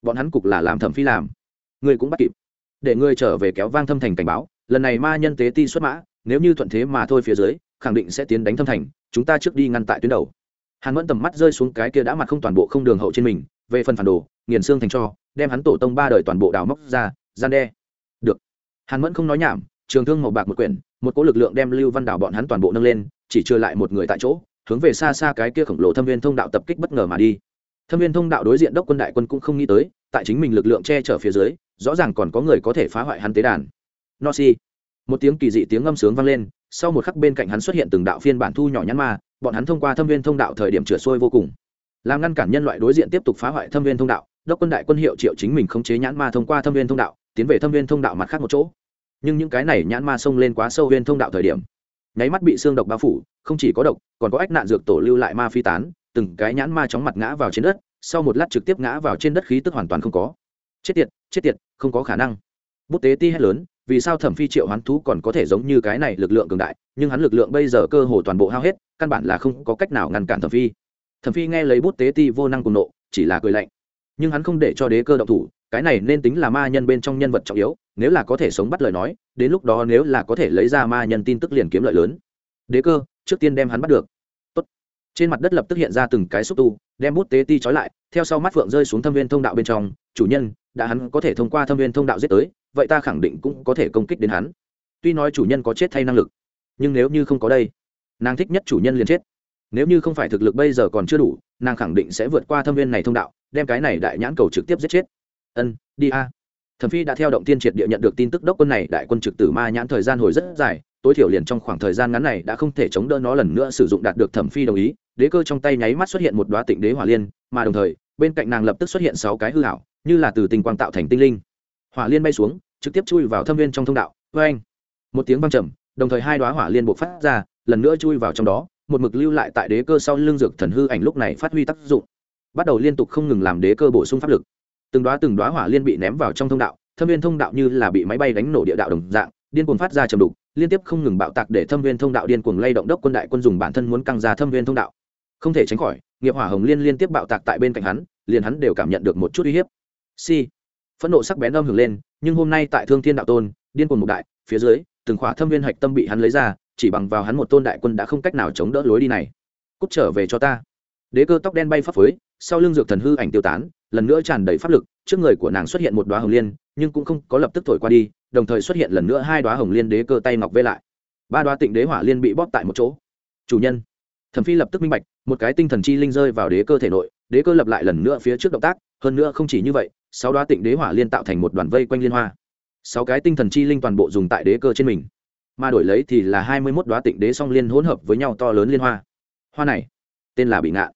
Bọn hắn cục là làm thẩm phi làm. Ngươi cũng bắt kịp. Để ngươi trở về kéo vang thâm thành cảnh báo, lần này ma nhân tế ti xuất mã, nếu như thuận thế mà thôi phía dưới, khẳng định sẽ tiến đánh thâm thành, chúng ta trước đi ngăn tại tuyến đầu. Hàn mẫn tầm mắt rơi xuống cái kia đã mặt không toàn bộ không đường hậu trên mình, về phần phản đồ, nghiền xương thành cho, đem hắn tổ tông ba đời toàn bộ đào móc ra, gian đe hàn mẫn không nói nhảm, trường thương màu bạc một quyển, một cỗ lực lượng đem lưu văn đảo bọn hắn toàn bộ nâng lên, chỉ chưa lại một người tại chỗ, hướng về xa xa cái kia khổng lồ thâm viên thông đạo tập kích bất ngờ mà đi. Thâm viên thông đạo đối diện đốc quân đại quân cũng không nghĩ tới, tại chính mình lực lượng che chở phía dưới, rõ ràng còn có người có thể phá hoại hắn tế đàn. No si một tiếng kỳ dị tiếng ngâm sướng vang lên, sau một khắc bên cạnh hắn xuất hiện từng đạo phiên bản thu nhỏ nhắn ma, bọn hắn thông qua thâm viên thông đạo thời điểm chửa sôi vô cùng. Làm ngăn cản nhân loại đối diện tiếp tục phá hoại thâm viên thông đạo, đốc quân đại quân hiệu triệu chính mình khống chế nhãn ma thông qua thâm viên thông đạo, tiến về thâm viên thông đạo mặt khác một chỗ nhưng những cái này nhãn ma xông lên quá sâu huyên thông đạo thời điểm, nháy mắt bị xương độc bao phủ, không chỉ có độc, còn có ách nạn dược tổ lưu lại ma phi tán, từng cái nhãn ma chóng mặt ngã vào trên đất, sau một lát trực tiếp ngã vào trên đất khí tức hoàn toàn không có. Chết tiệt chết tiệt, không có khả năng. Bút tế ti hét lớn, vì sao thẩm phi triệu hoán thú còn có thể giống như cái này lực lượng cường đại, nhưng hắn lực lượng bây giờ cơ hồ toàn bộ hao hết, căn bản là không có cách nào ngăn cản thẩm phi. Thẩm phi nghe lấy bút tế ti vô năng cùng nộ, chỉ là cười lạnh. Nhưng hắn không để cho đế cơ động thủ cái này nên tính là ma nhân bên trong nhân vật trọng yếu, nếu là có thể sống bắt lời nói, đến lúc đó nếu là có thể lấy ra ma nhân tin tức liền kiếm lợi lớn. Đế cơ, trước tiên đem hắn bắt được. Tốt. trên mặt đất lập tức hiện ra từng cái xúc tu, đem bút tế ti trói lại, theo sau mắt phượng rơi xuống thâm viên thông đạo bên trong, chủ nhân, đã hắn có thể thông qua thâm viên thông đạo giết tới, vậy ta khẳng định cũng có thể công kích đến hắn. Tuy nói chủ nhân có chết thay năng lực, nhưng nếu như không có đây, nàng thích nhất chủ nhân liền chết. Nếu như không phải thực lực bây giờ còn chưa đủ, nàng khẳng định sẽ vượt qua thâm viên này thông đạo, đem cái này đại nhãn cầu trực tiếp giết chết ân, đi a. Thẩm phi đã theo động tiên triệt địa nhận được tin tức đốc quân này, đại quân trực tử ma nhãn thời gian hồi rất dài, tối thiểu liền trong khoảng thời gian ngắn này đã không thể chống đỡ nó lần nữa sử dụng đạt được thẩm phi đồng ý. Đế cơ trong tay nháy mắt xuất hiện một đoá tịnh đế hỏa liên, mà đồng thời, bên cạnh nàng lập tức xuất hiện sáu cái hư hảo như là từ tình quang tạo thành tinh linh. Hỏa liên bay xuống, trực tiếp chui vào thâm viên trong thông đạo. Vê anh một tiếng vang trầm, đồng thời hai đoá hỏa liên buộc phát ra, lần nữa chui vào trong đó, một mực lưu lại tại đế cơ sau lưng dược thần hư ảnh lúc này phát huy tác dụng. Bắt đầu liên tục không ngừng làm đế cơ bổ sung pháp lực từng đoá từng đoá hỏa liên bị ném vào trong thông đạo, thâm viên thông đạo như là bị máy bay đánh nổ địa đạo đồng dạng, điên cuồng phát ra trầm đục, liên tiếp không ngừng bạo tạc để thâm viên thông đạo điên cuồng lay động đốc quân đại quân dùng bản thân muốn căng ra thâm viên thông đạo. Không thể tránh khỏi, nghiệp hỏa hồng liên liên tiếp bạo tạc tại bên cạnh hắn, liền hắn đều cảm nhận được một chút uy hiếp. Si. Phẫn nộ sắc bén âm hưởng lên, nhưng hôm nay tại thương thiên đạo tôn, điên cuồng mục đại, phía dưới, từng khỏa thâm viên hạch tâm bị hắn lấy ra, chỉ bằng vào hắn một tôn đại quân đã không cách nào chống đỡ lối đi này. Cút trở về cho ta đế cơ tóc đen bay phấp phới, sau lưng dược thần hư ảnh tiêu tán, lần nữa tràn đầy pháp lực, trước người của nàng xuất hiện một đoá hồng liên, nhưng cũng không có lập tức thổi qua đi, đồng thời xuất hiện lần nữa hai đoá hồng liên đế cơ tay ngọc vê lại. Ba đoá tịnh đế hỏa liên bị bóp tại một chỗ. Chủ nhân. Thẩm phi lập tức minh bạch, một cái tinh thần chi linh rơi vào đế cơ thể nội, đế cơ lập lại lần nữa phía trước động tác, hơn nữa không chỉ như vậy, sáu đoá tịnh đế hỏa liên tạo thành một đoàn vây quanh liên hoa. Sáu cái tinh thần chi linh toàn bộ dùng tại đế cơ trên mình. Mà đổi lấy thì là hai mươi mốt đoá tịnh đế song liên hỗn hợp với nhau to lớn liên hoa. Hoa này, tên là bị ngạn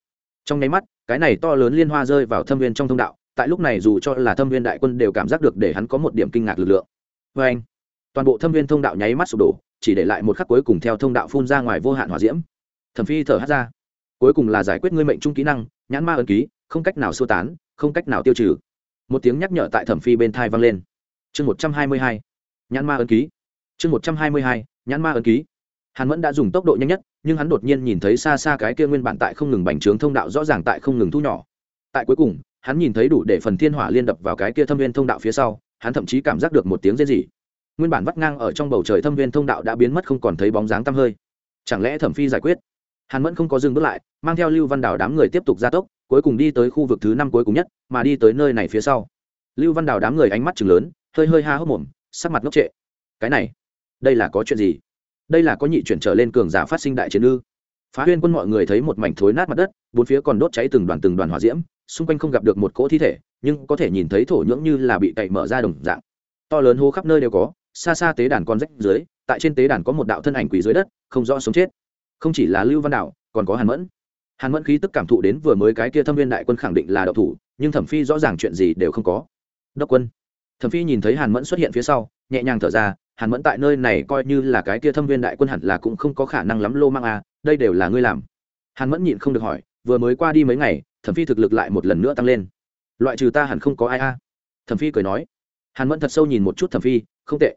trong nháy mắt, cái này to lớn liên hoa rơi vào thâm viên trong thông đạo, tại lúc này dù cho là thâm viên đại quân đều cảm giác được để hắn có một điểm kinh ngạc lực lượng. Vê anh, toàn bộ thâm viên thông đạo nháy mắt sụp đổ, chỉ để lại một khắc cuối cùng theo thông đạo phun ra ngoài vô hạn hỏa diễm. Thẩm phi thở hát ra. Cuối cùng là giải quyết ngươi mệnh trung kỹ năng, nhãn ma ấn ký, không cách nào sơ tán, không cách nào tiêu trừ. Một tiếng nhắc nhở tại thẩm phi bên thai vang lên. Chương một trăm hai mươi hai, nhãn ma ấn ký. Chương một trăm hai mươi hai, nhãn ma ấn ký hàn mẫn đã dùng tốc độ nhanh nhất, nhưng hắn đột nhiên nhìn thấy xa xa cái kia nguyên bản tại không ngừng bành trướng thông đạo rõ ràng tại không ngừng thu nhỏ. Tại cuối cùng, hắn nhìn thấy đủ để phần thiên hỏa liên đập vào cái kia thâm viên thông đạo phía sau, hắn thậm chí cảm giác được một tiếng rên rỉ. Nguyên bản vắt ngang ở trong bầu trời thâm viên thông đạo đã biến mất không còn thấy bóng dáng tăm hơi. Chẳng lẽ thẩm phi giải quyết? Hàn mẫn không có dừng bước lại, mang theo lưu văn đào đám người tiếp tục gia tốc, cuối cùng đi tới khu vực thứ năm cuối cùng nhất, mà đi tới nơi này phía sau. Lưu văn đào đám người ánh mắt chừng lớn, hơi hơi ha hốc mồm, sắc mặt ngốc trệ. Cái này, đây là có chuyện gì? Đây là có nhị chuyển trở lên cường giả phát sinh đại chiến ư? Phá huyên quân mọi người thấy một mảnh thối nát mặt đất, bốn phía còn đốt cháy từng đoàn từng đoàn hỏa diễm, xung quanh không gặp được một cỗ thi thể, nhưng có thể nhìn thấy thổ nhưỡng như là bị cậy mở ra đồng dạng. To lớn hô khắp nơi đều có, xa xa tế đàn con rách dưới, tại trên tế đàn có một đạo thân ảnh quỷ dưới đất, không rõ sống chết. Không chỉ là lưu văn đạo, còn có hàn mẫn. Hàn mẫn khí tức cảm thụ đến vừa mới cái kia thâm viên đại quân khẳng định là đạo thủ, nhưng thẩm phi rõ ràng chuyện gì đều không có. Đốc quân. Thẩm phi nhìn thấy hàn mẫn xuất hiện phía sau, nhẹ nhàng thở ra hàn mẫn tại nơi này coi như là cái kia thâm viên đại quân hẳn là cũng không có khả năng lắm lô mang à đây đều là ngươi làm. Hàn mẫn nhịn không được hỏi, vừa mới qua đi mấy ngày, thẩm phi thực lực lại một lần nữa tăng lên. Loại trừ ta hẳn không có ai a à. thẩm phi cười nói. Hàn mẫn thật sâu nhìn một chút thẩm phi, không tệ.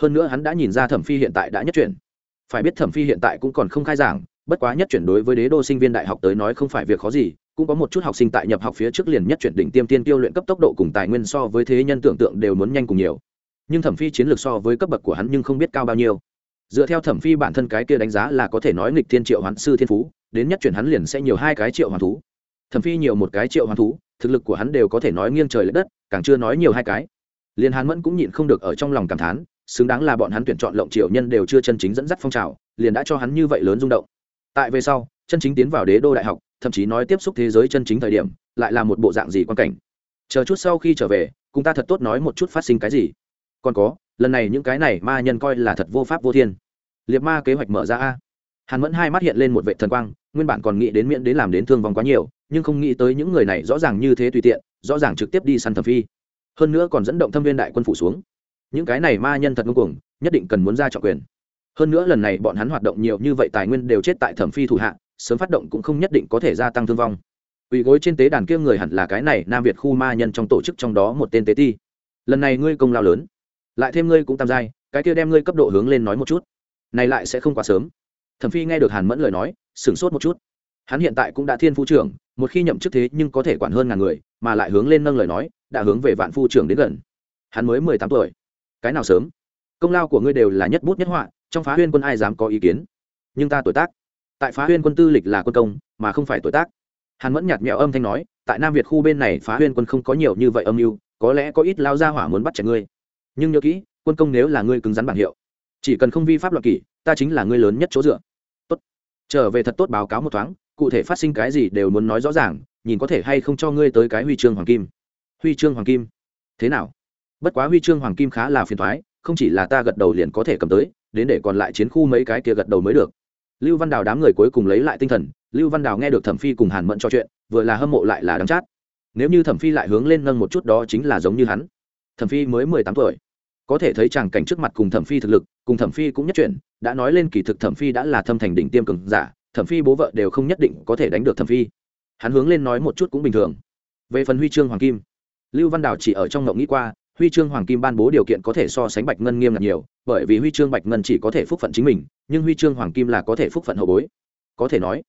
Hơn nữa hắn đã nhìn ra thẩm phi hiện tại đã nhất chuyển. Phải biết thẩm phi hiện tại cũng còn không khai giảng, bất quá nhất chuyển đối với đế đô sinh viên đại học tới nói không phải việc khó gì, cũng có một chút học sinh tại nhập học phía trước liền nhất chuyển đỉnh tiêm tiên tiêu luyện cấp tốc độ cùng tài nguyên so với thế nhân tưởng tượng đều muốn nhanh cùng nhiều nhưng thẩm phi chiến lược so với cấp bậc của hắn nhưng không biết cao bao nhiêu. Dựa theo thẩm phi bản thân cái kia đánh giá là có thể nói nghịch thiên triệu hoán sư thiên phú, đến nhất chuyển hắn liền sẽ nhiều hai cái triệu hoàn thú. Thẩm phi nhiều một cái triệu hoàn thú, thực lực của hắn đều có thể nói nghiêng trời l ệ đất, càng chưa nói nhiều hai cái. Liền hàn mẫn cũng nhịn không được ở trong lòng cảm thán, xứng đáng là bọn hắn tuyển chọn lộng triệu nhân đều chưa chân chính dẫn dắt phong trào, liền đã cho hắn như vậy lớn rung động. Tại về sau, chân chính tiến vào đế đô đại học, thậm chí nói tiếp xúc thế giới chân chính thời điểm, lại là một bộ dạng gì quan cảnh. Chờ chút sau khi trở về, cùng ta thật tốt nói một chút phát sinh cái gì còn có, lần này những cái này ma nhân coi là thật vô pháp vô thiên. Liệt ma kế hoạch mở ra a. Hàn mẫn hai mắt hiện lên một vệ thần quang, nguyên bản còn nghĩ đến miễn đến làm đến thương vong quá nhiều, nhưng không nghĩ tới những người này rõ ràng như thế tùy tiện, rõ ràng trực tiếp đi săn thẩm phi. Hơn nữa còn dẫn động thâm viên đại quân phủ xuống. Những cái này ma nhân thật ngưng cuồng, nhất định cần muốn ra trọng quyền. Hơn nữa lần này bọn hắn hoạt động nhiều như vậy tài nguyên đều chết tại thẩm phi thủ hạ, sớm phát động cũng không nhất định có thể gia tăng thương vong. Ủy gối trên tế đàn kia người hẳn là cái này nam việt khu ma nhân trong tổ chức trong đó một tên tế ti. Lần này ngươi công lao lớn lại thêm ngươi cũng tam giai, cái kia đem ngươi cấp độ hướng lên nói một chút. Này lại sẽ không quá sớm. Thẩm phi nghe được hàn mẫn lời nói, sửng sốt một chút. Hắn hiện tại cũng đã thiên phu trưởng, một khi nhậm chức thế nhưng có thể quản hơn ngàn người, mà lại hướng lên nâng lời nói, đã hướng về vạn phu trưởng đến gần. Hắn mới mười tám tuổi. Cái nào sớm? Công lao của ngươi đều là nhất bút nhất họa, trong phá huyên quân ai dám có ý kiến? Nhưng ta tuổi tác. Tại phá huyên quân tư lịch là quân công, mà không phải tuổi tác. Hàn mẫn nhạt mẹo âm thanh nói, tại nam việt khu bên này phá huyên quân không có nhiều như vậy âm mưu, có lẽ có ít lao ra hỏa muốn bắt trẻ ngươi nhưng nhớ kỹ, quân công nếu là ngươi cứng rắn bảng hiệu, chỉ cần không vi pháp luật kỷ, ta chính là ngươi lớn nhất chỗ dựa. Tốt. Trở về thật tốt báo cáo một thoáng, cụ thể phát sinh cái gì đều muốn nói rõ ràng, nhìn có thể hay không cho ngươi tới cái huy chương hoàng kim. Huy chương hoàng kim. Thế nào? Bất quá huy chương hoàng kim khá là phiền thoái, không chỉ là ta gật đầu liền có thể cầm tới, đến để còn lại chiến khu mấy cái kia gật đầu mới được. Lưu văn đào đám người cuối cùng lấy lại tinh thần, lưu văn đào nghe được thẩm phi cùng hàn mẫn trò chuyện, vừa là hâm mộ lại là đắng chát. Nếu như thẩm phi lại hướng lên nâng một chút đó chính là giống như hắn. Thẩm phi mới mười tám tuổi có thể thấy chàng cảnh trước mặt cùng thẩm phi thực lực, cùng thẩm phi cũng nhất chuyển, đã nói lên kỳ thực thẩm phi đã là thâm thành đỉnh tiêm cường giả, thẩm phi bố vợ đều không nhất định có thể đánh được thẩm phi. Hắn hướng lên nói một chút cũng bình thường. Về phần huy chương hoàng kim, lưu văn đào chỉ ở trong ngộng nghĩ qua, huy chương hoàng kim ban bố điều kiện có thể so sánh bạch ngân nghiêm ngặt nhiều, bởi vì huy chương bạch ngân chỉ có thể phúc phận chính mình, nhưng huy chương hoàng kim là có thể phúc phận hậu bối. Có thể nói,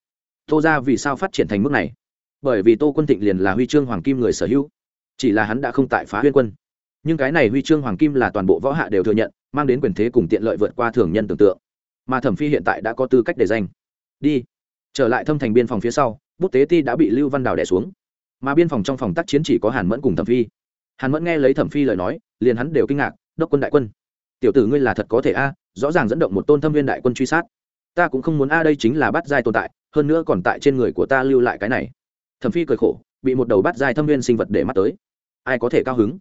tô ra vì sao phát triển thành mức này? Bởi vì tô quân thịnh liền là huy chương hoàng kim người sở hữu, chỉ là hắn đã không tại phá huyên quân nhưng cái này huy chương hoàng kim là toàn bộ võ hạ đều thừa nhận, mang đến quyền thế cùng tiện lợi vượt qua thường nhân tưởng tượng. Mà thẩm phi hiện tại đã có tư cách để danh đi. Trở lại thâm thành biên phòng phía sau, bút tế ti đã bị lưu văn đào đẻ xuống. Mà biên phòng trong phòng tác chiến chỉ có hàn mẫn cùng thẩm phi. Hàn mẫn nghe lấy thẩm phi lời nói, liền hắn đều kinh ngạc, đốc quân đại quân, tiểu tử ngươi là thật có thể a, rõ ràng dẫn động một tôn thâm viên đại quân truy sát. Ta cũng không muốn a, đây chính là bắt giai tồn tại, hơn nữa còn tại trên người của ta lưu lại cái này. Thẩm phi cười khổ, bị một đầu bắt giai thâm viên sinh vật để mắt tới. Ai có thể cao hứng?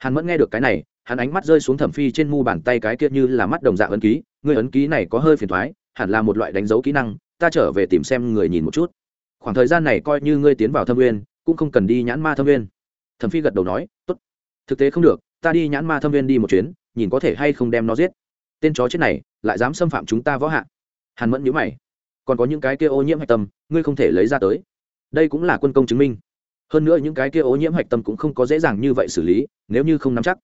Hàn mẫn nghe được cái này, hắn ánh mắt rơi xuống thẩm phi trên mu bàn tay cái kia như là mắt đồng dạng ấn ký. Người ấn ký này có hơi phiền thoái, hẳn là một loại đánh dấu kỹ năng, ta trở về tìm xem người nhìn một chút. Khoảng thời gian này coi như ngươi tiến vào thâm viên cũng không cần đi nhãn ma thâm viên thẩm phi gật đầu nói, tốt. Thực tế không được, ta đi nhãn ma thâm viên đi một chuyến, nhìn có thể hay không đem nó giết. Tên chó chết này, lại dám xâm phạm chúng ta võ hạ. Hàn mẫn nhữ mày. Còn có những cái kia ô nhiễm hạch tâm, ngươi không thể lấy ra tới. Đây cũng là quân công chứng minh hơn nữa những cái kia ô nhiễm hạch tâm cũng không có dễ dàng như vậy xử lý, nếu như không nắm chắc,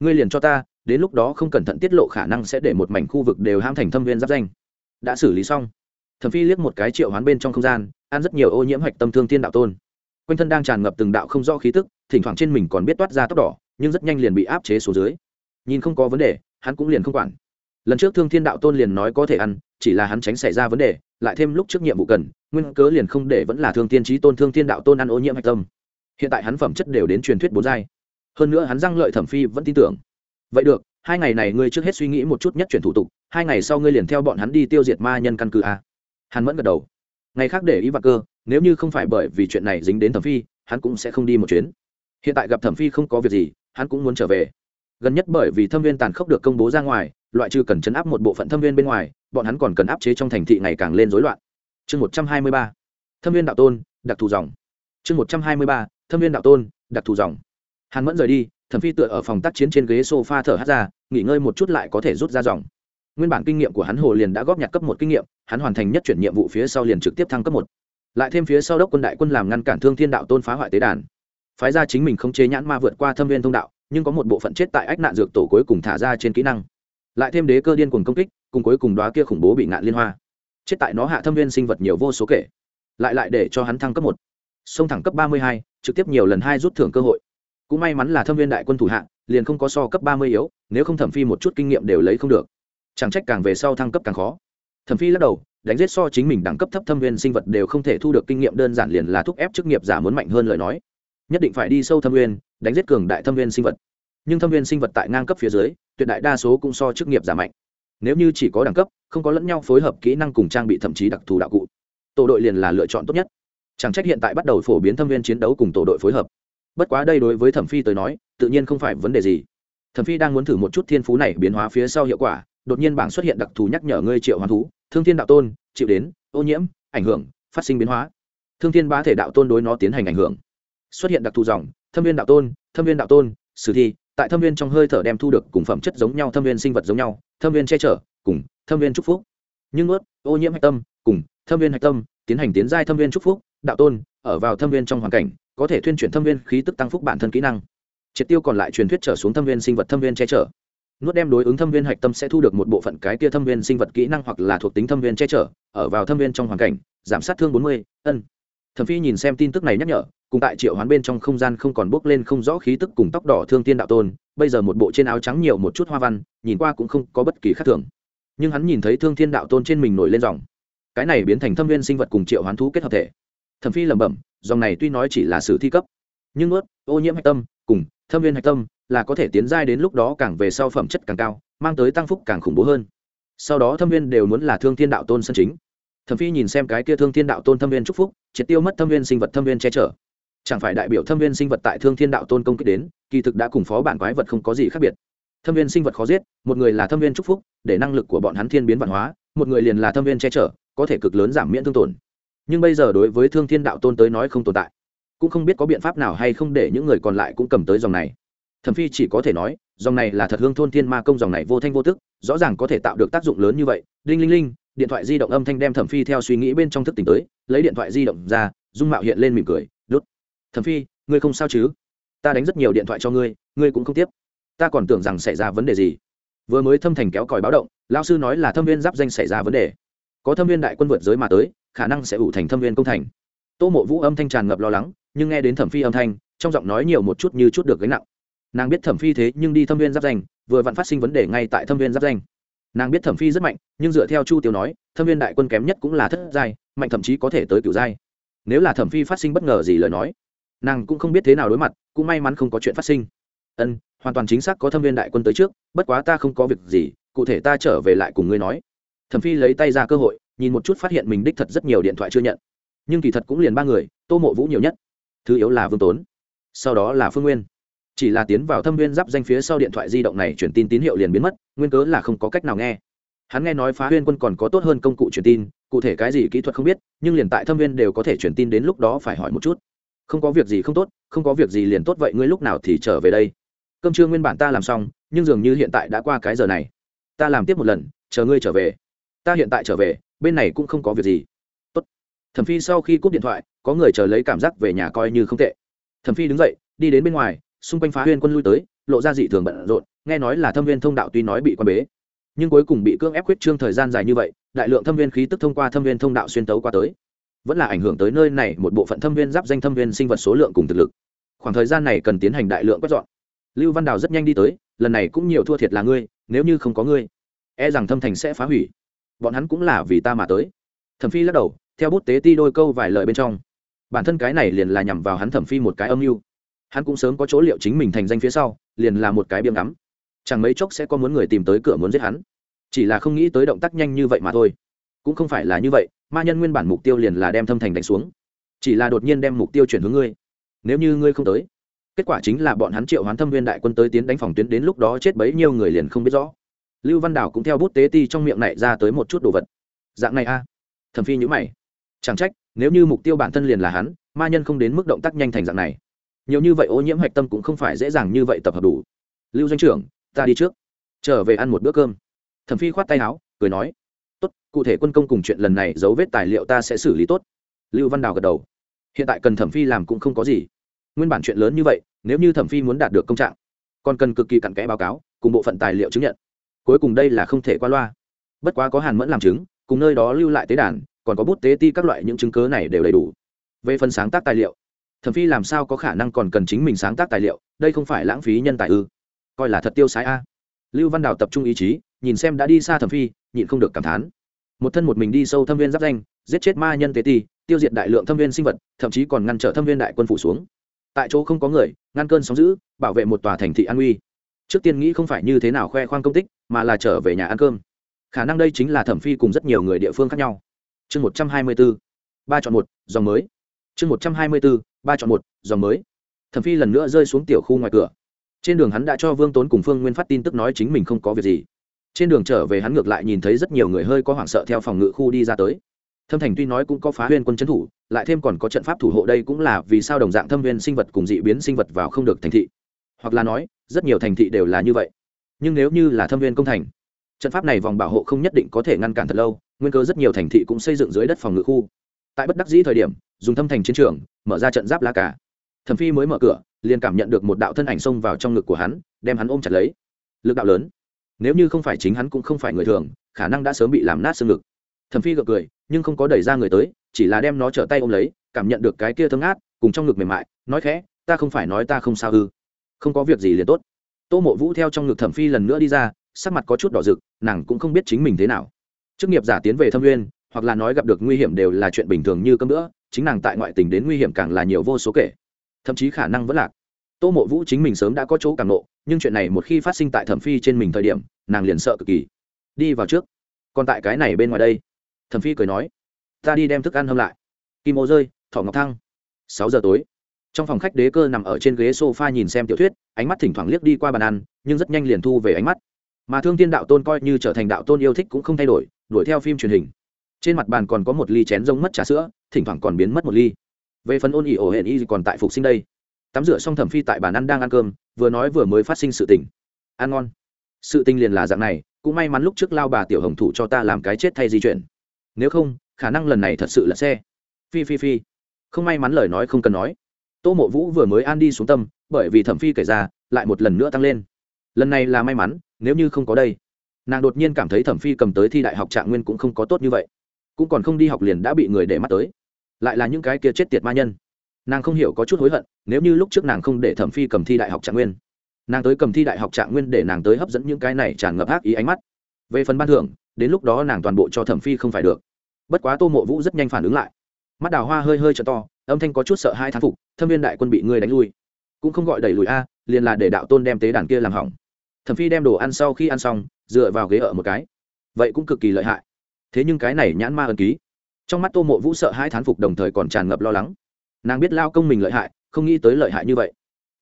ngươi liền cho ta, đến lúc đó không cẩn thận tiết lộ khả năng sẽ để một mảnh khu vực đều ham thành thâm viên giáp danh. Đã xử lý xong. Thẩm phi liếc một cái triệu hoán bên trong không gian, ăn rất nhiều ô nhiễm hạch tâm thương thiên đạo tôn. Quanh thân đang tràn ngập từng đạo không rõ khí tức, thỉnh thoảng trên mình còn biết toát ra tóc đỏ, nhưng rất nhanh liền bị áp chế xuống dưới. Nhìn không có vấn đề, hắn cũng liền không quản. Lần trước thương thiên đạo tôn liền nói có thể ăn, chỉ là hắn tránh xảy ra vấn đề lại thêm lúc trước nhiệm vụ cần, nguyên cớ liền không để vẫn là thương tiên trí tôn, thương thiên đạo tôn ăn ô nhiễm hạch tâm. Hiện tại hắn phẩm chất đều đến truyền thuyết bốn giai. Hơn nữa hắn răng lợi thẩm phi vẫn tin tưởng. Vậy được, hai ngày này ngươi trước hết suy nghĩ một chút nhất chuyển thủ tục, hai ngày sau ngươi liền theo bọn hắn đi tiêu diệt ma nhân căn cứ a. Hắn vẫn gật đầu. Ngày khác để ý vạc cơ, nếu như không phải bởi vì chuyện này dính đến thẩm phi, hắn cũng sẽ không đi một chuyến. Hiện tại gặp thẩm phi không có việc gì, hắn cũng muốn trở về. Gần nhất bởi vì thâm viên tàn khốc được công bố ra ngoài, loại trừ cần chấn áp một bộ phận thâm viên bên ngoài bọn hắn còn cần áp chế trong thành thị ngày càng lên rối loạn. Chương một trăm hai mươi ba, thâm viên đạo tôn, đặc thù dòng. Chương một trăm hai mươi ba, thâm viên đạo tôn, đặc thù dòng. Hàn mẫn rời đi, thẩm phi tựa ở phòng tác chiến trên ghế sofa thở hát ra, nghỉ ngơi một chút lại có thể rút ra dòng. Nguyên bản kinh nghiệm của hắn hồ liền đã góp nhặt cấp một kinh nghiệm, hắn hoàn thành nhất chuyển nhiệm vụ phía sau liền trực tiếp thăng cấp một. Lại thêm phía sau đốc quân đại quân làm ngăn cản thương thiên đạo tôn phá hoại tế đàn. Phái ra chính mình không chế nhãn ma vượt qua thâm viên thông đạo, nhưng có một bộ phận chết tại ách nạn dược tổ cuối cùng thả ra trên kỹ năng. Lại thêm đế cơ điên cuồng công kích cùng cuối cùng đóa kia khủng bố bị ngạn liên hoa. Chết tại nó hạ thâm viên sinh vật nhiều vô số kể. Lại lại để cho hắn thăng cấp một. Sông thẳng cấp ba mươi hai, trực tiếp nhiều lần hai rút thưởng cơ hội. Cũng may mắn là thâm viên đại quân thủ hạ, liền không có so cấp ba mươi yếu, nếu không thẩm phi một chút kinh nghiệm đều lấy không được. Chẳng trách càng về sau thăng cấp càng khó. Thẩm phi lắc đầu, đánh giết so chính mình đẳng cấp thấp thâm viên sinh vật đều không thể thu được kinh nghiệm đơn giản liền là thúc ép chức nghiệp giả muốn mạnh hơn lời nói. Nhất định phải đi sâu thâm viên, đánh giết cường đại thâm viên sinh vật. Nhưng thâm viên sinh vật tại ngang cấp phía dưới, tuyệt đại đa số cũng so chức nghiệp giả mạnh nếu như chỉ có đẳng cấp, không có lẫn nhau phối hợp kỹ năng cùng trang bị thậm chí đặc thù đạo cụ, tổ đội liền là lựa chọn tốt nhất. Chẳng trách hiện tại bắt đầu phổ biến thâm viên chiến đấu cùng tổ đội phối hợp. Bất quá đây đối với thẩm phi tới nói, tự nhiên không phải vấn đề gì. Thẩm phi đang muốn thử một chút thiên phú này biến hóa phía sau hiệu quả, đột nhiên bảng xuất hiện đặc thù nhắc nhở ngươi triệu hoàn thú, thương thiên đạo tôn, chịu đến, ô nhiễm, ảnh hưởng, phát sinh biến hóa. Thương thiên bá thể đạo tôn đối nó tiến hành ảnh hưởng. Xuất hiện đặc thù dòng, thâm viên đạo tôn, thâm viên đạo tôn, sử thi, tại thâm viên trong hơi thở đem thu được cùng phẩm chất giống nhau, thâm viên sinh vật giống nhau thâm viên che chở cùng thâm viên trúc phúc nhưng ướt ô nhiễm hạch tâm cùng thâm viên hạch tâm tiến hành tiến giai thâm viên trúc phúc đạo tôn ở vào thâm viên trong hoàn cảnh có thể thuyên chuyển thâm viên khí tức tăng phúc bản thân kỹ năng triệt tiêu còn lại truyền thuyết trở xuống thâm viên sinh vật thâm viên che chở nuốt đem đối ứng thâm viên hạch tâm sẽ thu được một bộ phận cái kia thâm viên sinh vật kỹ năng hoặc là thuộc tính thâm viên che chở ở vào thâm viên trong hoàn cảnh giảm sát thương bốn mươi ân thẩm phi nhìn xem tin tức này nhắc nhở, cùng tại triệu hoán bên trong không gian không còn bốc lên không rõ khí tức cùng tóc đỏ thương tiên đạo tôn, bây giờ một bộ trên áo trắng nhiều một chút hoa văn, nhìn qua cũng không có bất kỳ khác thường. Nhưng hắn nhìn thấy thương thiên đạo tôn trên mình nổi lên dòng. Cái này biến thành thâm viên sinh vật cùng triệu hoán thú kết hợp thể. Thẩm phi lẩm bẩm, dòng này tuy nói chỉ là sử thi cấp, nhưng ướt ô nhiễm hạch tâm, cùng thâm viên hạch tâm là có thể tiến giai đến lúc đó càng về sau phẩm chất càng cao, mang tới tăng phúc càng khủng bố hơn. Sau đó thâm viên đều muốn là thương thiên đạo tôn sân chính thẩm phi nhìn xem cái kia thương thiên đạo tôn thâm viên chúc phúc, triệt tiêu mất thâm viên sinh vật thâm viên che chở. Chẳng phải đại biểu thâm viên sinh vật tại thương thiên đạo tôn công kích đến, kỳ thực đã cùng phó bản quái vật không có gì khác biệt. Thâm viên sinh vật khó giết, một người là thâm viên chúc phúc, để năng lực của bọn hắn thiên biến văn hóa, một người liền là thâm viên che chở, có thể cực lớn giảm miễn thương tổn. Nhưng bây giờ đối với thương thiên đạo tôn tới nói không tồn tại. Cũng không biết có biện pháp nào hay không để những người còn lại cũng cầm tới dòng này. Thẩm phi chỉ có thể nói, dòng này là thật hương thôn thiên ma công dòng này vô thanh vô tức, rõ ràng có thể tạo được tác dụng lớn như vậy. Đinh linh linh điện thoại di động âm thanh đem thẩm phi theo suy nghĩ bên trong thức tỉnh tới, lấy điện thoại di động ra, dung mạo hiện lên mỉm cười, đốt. Thẩm phi, ngươi không sao chứ? Ta đánh rất nhiều điện thoại cho ngươi ngươi cũng không tiếp. Ta còn tưởng rằng xảy ra vấn đề gì. Vừa mới thâm thành kéo còi báo động lao sư nói là thâm viên giáp danh xảy ra vấn đề. Có thâm viên đại quân vượt giới mà tới, khả năng sẽ ủ thành thâm viên công thành. Tô mộ vũ âm thanh tràn ngập lo lắng, nhưng nghe đến thẩm phi âm thanh, trong giọng nói nhiều một chút như chút được gánh nặng. Nàng biết thẩm phi thế nhưng đi thâm viên giáp danh, vừa vặn phát sinh vấn đề ngay tại thâm viên giáp danh nàng biết thẩm phi rất mạnh, nhưng dựa theo chu tiêu nói, thâm viên đại quân kém nhất cũng là thất giai, mạnh thậm chí có thể tới cửu giai. Nếu là thẩm phi phát sinh bất ngờ gì lời nói, nàng cũng không biết thế nào đối mặt, cũng may mắn không có chuyện phát sinh. Ân, hoàn toàn chính xác có thâm viên đại quân tới trước, bất quá ta không có việc gì, cụ thể ta trở về lại cùng ngươi nói. Thẩm phi lấy tay ra cơ hội, nhìn một chút phát hiện mình đích thật rất nhiều điện thoại chưa nhận. Nhưng kỳ thật cũng liền ba người, tô mộ vũ nhiều nhất. Thứ yếu là vương tốn, sau đó là phương nguyên chỉ là tiến vào thâm viên giáp danh phía sau điện thoại di động này chuyển tin tín hiệu liền biến mất, nguyên cớ là không có cách nào nghe. Hắn nghe nói phá huyên quân còn có tốt hơn công cụ truyền tin, cụ thể cái gì kỹ thuật không biết, nhưng liền tại thâm viên đều có thể truyền tin đến lúc đó phải hỏi một chút. Không có việc gì không tốt, không có việc gì liền tốt vậy ngươi lúc nào thì trở về đây? Cơm trưa nguyên bản ta làm xong, nhưng dường như hiện tại đã qua cái giờ này. Ta làm tiếp một lần, chờ ngươi trở về. Ta hiện tại trở về, bên này cũng không có việc gì. Tốt. thẩm phi sau khi cúp điện thoại, có người chờ lấy cảm giác về nhà coi như không tệ. Thẩm phi đứng dậy, đi đến bên ngoài xung quanh phá huyên quân lui tới, lộ ra dị thường bận rộn, nghe nói là thâm viên thông đạo tuy nói bị quan bế, nhưng cuối cùng bị cưỡng ép quyết trương thời gian dài như vậy, đại lượng thâm viên khí tức thông qua thâm viên thông đạo xuyên tấu qua tới. Vẫn là ảnh hưởng tới nơi này một bộ phận thâm viên giáp danh thâm viên sinh vật số lượng cùng thực lực. Khoảng thời gian này cần tiến hành đại lượng quét dọn. Lưu văn đào rất nhanh đi tới, lần này cũng nhiều thua thiệt là ngươi, nếu như không có ngươi e rằng thâm thành sẽ phá hủy. Bọn hắn cũng là vì ta mà tới. Thẩm phi lắc đầu, theo bút tế ti đôi câu vài lời bên trong. Bản thân cái này liền là nhằm vào hắn thẩm phi một cái âm mưu hắn cũng sớm có chỗ liệu chính mình thành danh phía sau, liền là một cái biếng ngắm. Chẳng mấy chốc sẽ có muốn người tìm tới cửa muốn giết hắn. Chỉ là không nghĩ tới động tác nhanh như vậy mà thôi. Cũng không phải là như vậy, ma nhân nguyên bản mục tiêu liền là đem thâm thành đánh xuống. Chỉ là đột nhiên đem mục tiêu chuyển hướng ngươi. Nếu như ngươi không tới, kết quả chính là bọn hắn triệu hoán thâm viên đại quân tới tiến đánh phòng tuyến đến lúc đó chết bấy nhiêu người liền không biết rõ. Lưu văn đảo cũng theo bút tế ti trong miệng này ra tới một chút đồ vật. Dạng này a. À? thẩm phi nhữ mày. Chẳng trách, nếu như mục tiêu bản thân liền là hắn, ma nhân không đến mức động tác nhanh thành dạng này nhiều như vậy ô nhiễm hạch tâm cũng không phải dễ dàng như vậy tập hợp đủ. Lưu doanh trưởng, ta đi trước. Trở về ăn một bữa cơm. Thẩm phi khoát tay áo, cười nói, tốt, cụ thể quân công cùng chuyện lần này dấu vết tài liệu ta sẽ xử lý tốt. Lưu văn đào gật đầu. Hiện tại cần thẩm phi làm cũng không có gì. Nguyên bản chuyện lớn như vậy, nếu như thẩm phi muốn đạt được công trạng, còn cần cực kỳ cặn kẽ báo cáo, cùng bộ phận tài liệu chứng nhận. Cuối cùng đây là không thể qua loa. Bất quá có hàn mẫn làm chứng, cùng nơi đó lưu lại tế đàn, còn có bút tế ti các loại những chứng cớ này đều đầy đủ. Về phần sáng tác tài liệu thẩm phi làm sao có khả năng còn cần chính mình sáng tác tài liệu đây không phải lãng phí nhân tài ư? Coi là thật tiêu sái a. Lưu văn đào tập trung ý chí nhìn xem đã đi xa thẩm phi nhịn không được cảm thán. Một thân một mình đi sâu thâm viên giáp danh giết chết ma nhân tế ti tiêu diệt đại lượng thâm viên sinh vật thậm chí còn ngăn trở thâm viên đại quân phủ xuống. Tại chỗ không có người ngăn cơn sóng giữ bảo vệ một tòa thành thị an uy trước tiên nghĩ không phải như thế nào khoe khoang công tích mà là trở về nhà ăn cơm. Khả năng đây chính là thẩm phi cùng rất nhiều người địa phương khác nhau. Chương một trăm hai mươi bốn, ba chọn một dòng mới. Chương một trăm hai mươi bốn ba chọn một, dòng mới. Thẩm phi lần nữa rơi xuống tiểu khu ngoài cửa. Trên đường hắn đã cho vương tốn cùng phương nguyên phát tin tức nói chính mình không có việc gì. Trên đường trở về hắn ngược lại nhìn thấy rất nhiều người hơi có hoảng sợ theo phòng ngự khu đi ra tới. Thâm thành tuy nói cũng có phá huyên quân trấn thủ, lại thêm còn có trận pháp thủ hộ đây cũng là vì sao đồng dạng thâm viên sinh vật cùng dị biến sinh vật vào không được thành thị. Hoặc là nói, rất nhiều thành thị đều là như vậy. Nhưng nếu như là thâm viên công thành, trận pháp này vòng bảo hộ không nhất định có thể ngăn cản thật lâu, nguyên cơ rất nhiều thành thị cũng xây dựng dưới đất phòng ngự khu tại bất đắc dĩ thời điểm, dùng thâm thành chiến trường, mở ra trận giáp lá cả thẩm phi mới mở cửa, liền cảm nhận được một đạo thân ảnh xông vào trong ngực của hắn, đem hắn ôm chặt lấy. Lực đạo lớn. Nếu như không phải chính hắn cũng không phải người thường, khả năng đã sớm bị làm nát xương ngực. Thẩm phi gật cười, nhưng không có đẩy ra người tới, chỉ là đem nó trở tay ôm lấy, cảm nhận được cái kia thương át cùng trong ngực mềm mại, nói khẽ, ta không phải nói ta không sao ư? Không có việc gì liền tốt. Tô mộ vũ theo trong ngực thẩm phi lần nữa đi ra, sắc mặt có chút đỏ rực, nàng cũng không biết chính mình thế nào. Chức nghiệp giả tiến về thâm nguyên hoặc là nói gặp được nguy hiểm đều là chuyện bình thường như cơm nữa chính nàng tại ngoại tình đến nguy hiểm càng là nhiều vô số kể. Thậm chí khả năng vẫn lạc. Tô mộ vũ chính mình sớm đã có chỗ càng nộ, nhưng chuyện này một khi phát sinh tại thẩm phi trên mình thời điểm, nàng liền sợ cực kỳ. Đi vào trước. Còn tại cái này bên ngoài đây. Thẩm phi cười nói, ta đi đem thức ăn hâm lại. Kim ô rơi, thỏ ngọc thăng. Sáu giờ tối. Trong phòng khách đế cơ nằm ở trên ghế sofa nhìn xem tiểu thuyết, ánh mắt thỉnh thoảng liếc đi qua bàn ăn, nhưng rất nhanh liền thu về ánh mắt. Mà thương thiên đạo tôn coi như trở thành đạo tôn yêu thích cũng không thay đổi, đuổi theo phim truyền hình trên mặt bàn còn có một ly chén rông mất trà sữa, thỉnh thoảng còn biến mất một ly. Về phần ôn ỉ ổ hển y còn tại phục sinh đây. Tắm rửa xong thẩm phi tại bàn ăn đang ăn cơm, vừa nói vừa mới phát sinh sự tình. Ăn ngon. Sự tình liền là dạng này, cũng may mắn lúc trước lao bà tiểu hồng thủ cho ta làm cái chết thay di chuyển. Nếu không, khả năng lần này thật sự là xe. Phi phi phi. Không may mắn lời nói không cần nói. Tô mộ vũ vừa mới an đi xuống tâm, bởi vì thẩm phi kể ra, lại một lần nữa tăng lên. Lần này là may mắn, nếu như không có đây. Nàng đột nhiên cảm thấy thẩm phi cầm tới thi đại học trạng nguyên cũng không có tốt như vậy cũng còn không đi học liền đã bị người để mắt tới. Lại là những cái kia chết tiệt ma nhân. Nàng không hiểu có chút hối hận, nếu như lúc trước nàng không để thẩm phi cầm thi đại học trạng nguyên, nàng tới cầm thi đại học trạng nguyên để nàng tới hấp dẫn những cái này tràn ngập ác ý ánh mắt. Về phần ban thưởng, đến lúc đó nàng toàn bộ cho thẩm phi không phải được. Bất quá tô mộ vũ rất nhanh phản ứng lại. Mắt đào hoa hơi hơi trở to, âm thanh có chút sợ hai thán phục, thâm viên đại quân bị ngươi đánh lui. Cũng không gọi đẩy lùi a, liền là để đạo tôn đem tế đàn kia làm hỏng. Thẩm phi đem đồ ăn sau khi ăn xong, dựa vào ghế ở một cái. Vậy cũng cực kỳ lợi hại thế nhưng cái này nhãn ma ẩn ký. Trong mắt tô mộ vũ sợ hai thán phục đồng thời còn tràn ngập lo lắng. Nàng biết lao công mình lợi hại, không nghĩ tới lợi hại như vậy.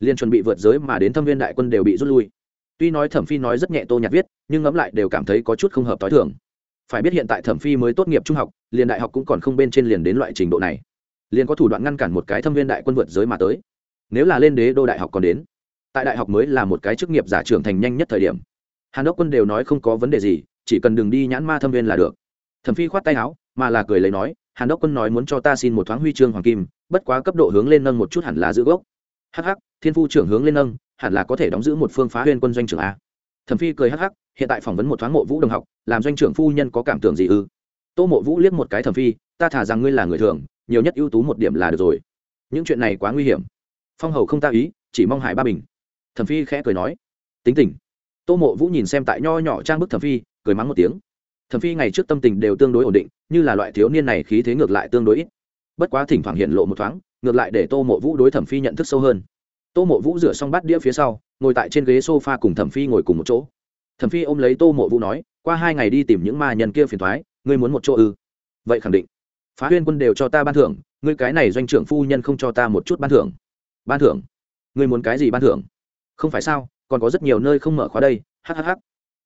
Liền chuẩn bị vượt giới mà đến thâm viên đại quân đều bị rút lui. Tuy nói thẩm phi nói rất nhẹ tô nhạt viết, nhưng ngẫm lại đều cảm thấy có chút không hợp t h i thường. Phải biết hiện tại thẩm phi mới tốt nghiệp trung học, liền đại học cũng còn không bên trên liền đến loại trình độ này. Liền có thủ đoạn ngăn cản một cái thâm viên đại quân vượt giới mà tới. Nếu là lên đế đô đại học còn đến, tại đại học mới là một cái chức nghiệp giả trưởng thành nhanh nhất thời điểm. Hàn đốc quân đều nói không có vấn đề gì, chỉ cần đừng đi nhãn ma thâm viên là được thẩm phi khoát tay áo, mà là cười lấy nói, hàn đốc quân nói muốn cho ta xin một thoáng huy chương hoàng kim, bất quá cấp độ hướng lên nâng một chút hẳn là giữ gốc. Hh thiên phu trưởng hướng lên nâng, hẳn là có thể đóng giữ một phương phá huyên quân doanh trưởng a. Thẩm phi cười hh hiện tại phỏng vấn một thoáng mộ vũ đồng học, làm doanh trưởng phu nhân có cảm tưởng gì ư? Tô mộ vũ liếc một cái thẩm phi, ta thả rằng ngươi là người thường, nhiều nhất ưu tú một điểm là được rồi. Những chuyện này quá nguy hiểm. Phong hầu không ta ý, chỉ mong hải ba bình. Thẩm phi khẽ cười nói. Tính tình. Tô mộ vũ nhìn xem tại nho nhỏ trang bức thẩm phi, cười mắng một tiếng thẩm phi ngày trước tâm tình đều tương đối ổn định, như là loại thiếu niên này khí thế ngược lại tương đối ít. Bất quá thỉnh thoảng hiện lộ một thoáng, ngược lại để tô mộ vũ đối thẩm phi nhận thức sâu hơn. Tô mộ vũ rửa xong bát đĩa phía sau, ngồi tại trên ghế sofa cùng thẩm phi ngồi cùng một chỗ. Thẩm phi ôm lấy tô mộ vũ nói, qua hai ngày đi tìm những ma nhân kia phiền thoái ngươi muốn một chỗ ư? Vậy khẳng định. Phá huyên quân đều cho ta ban thưởng, ngươi cái này doanh trưởng phu nhân không cho ta một chút ban thưởng. Ban thưởng? Ngươi muốn cái gì ban thưởng? Không phải sao, còn có rất nhiều nơi không mở khóa đây hhh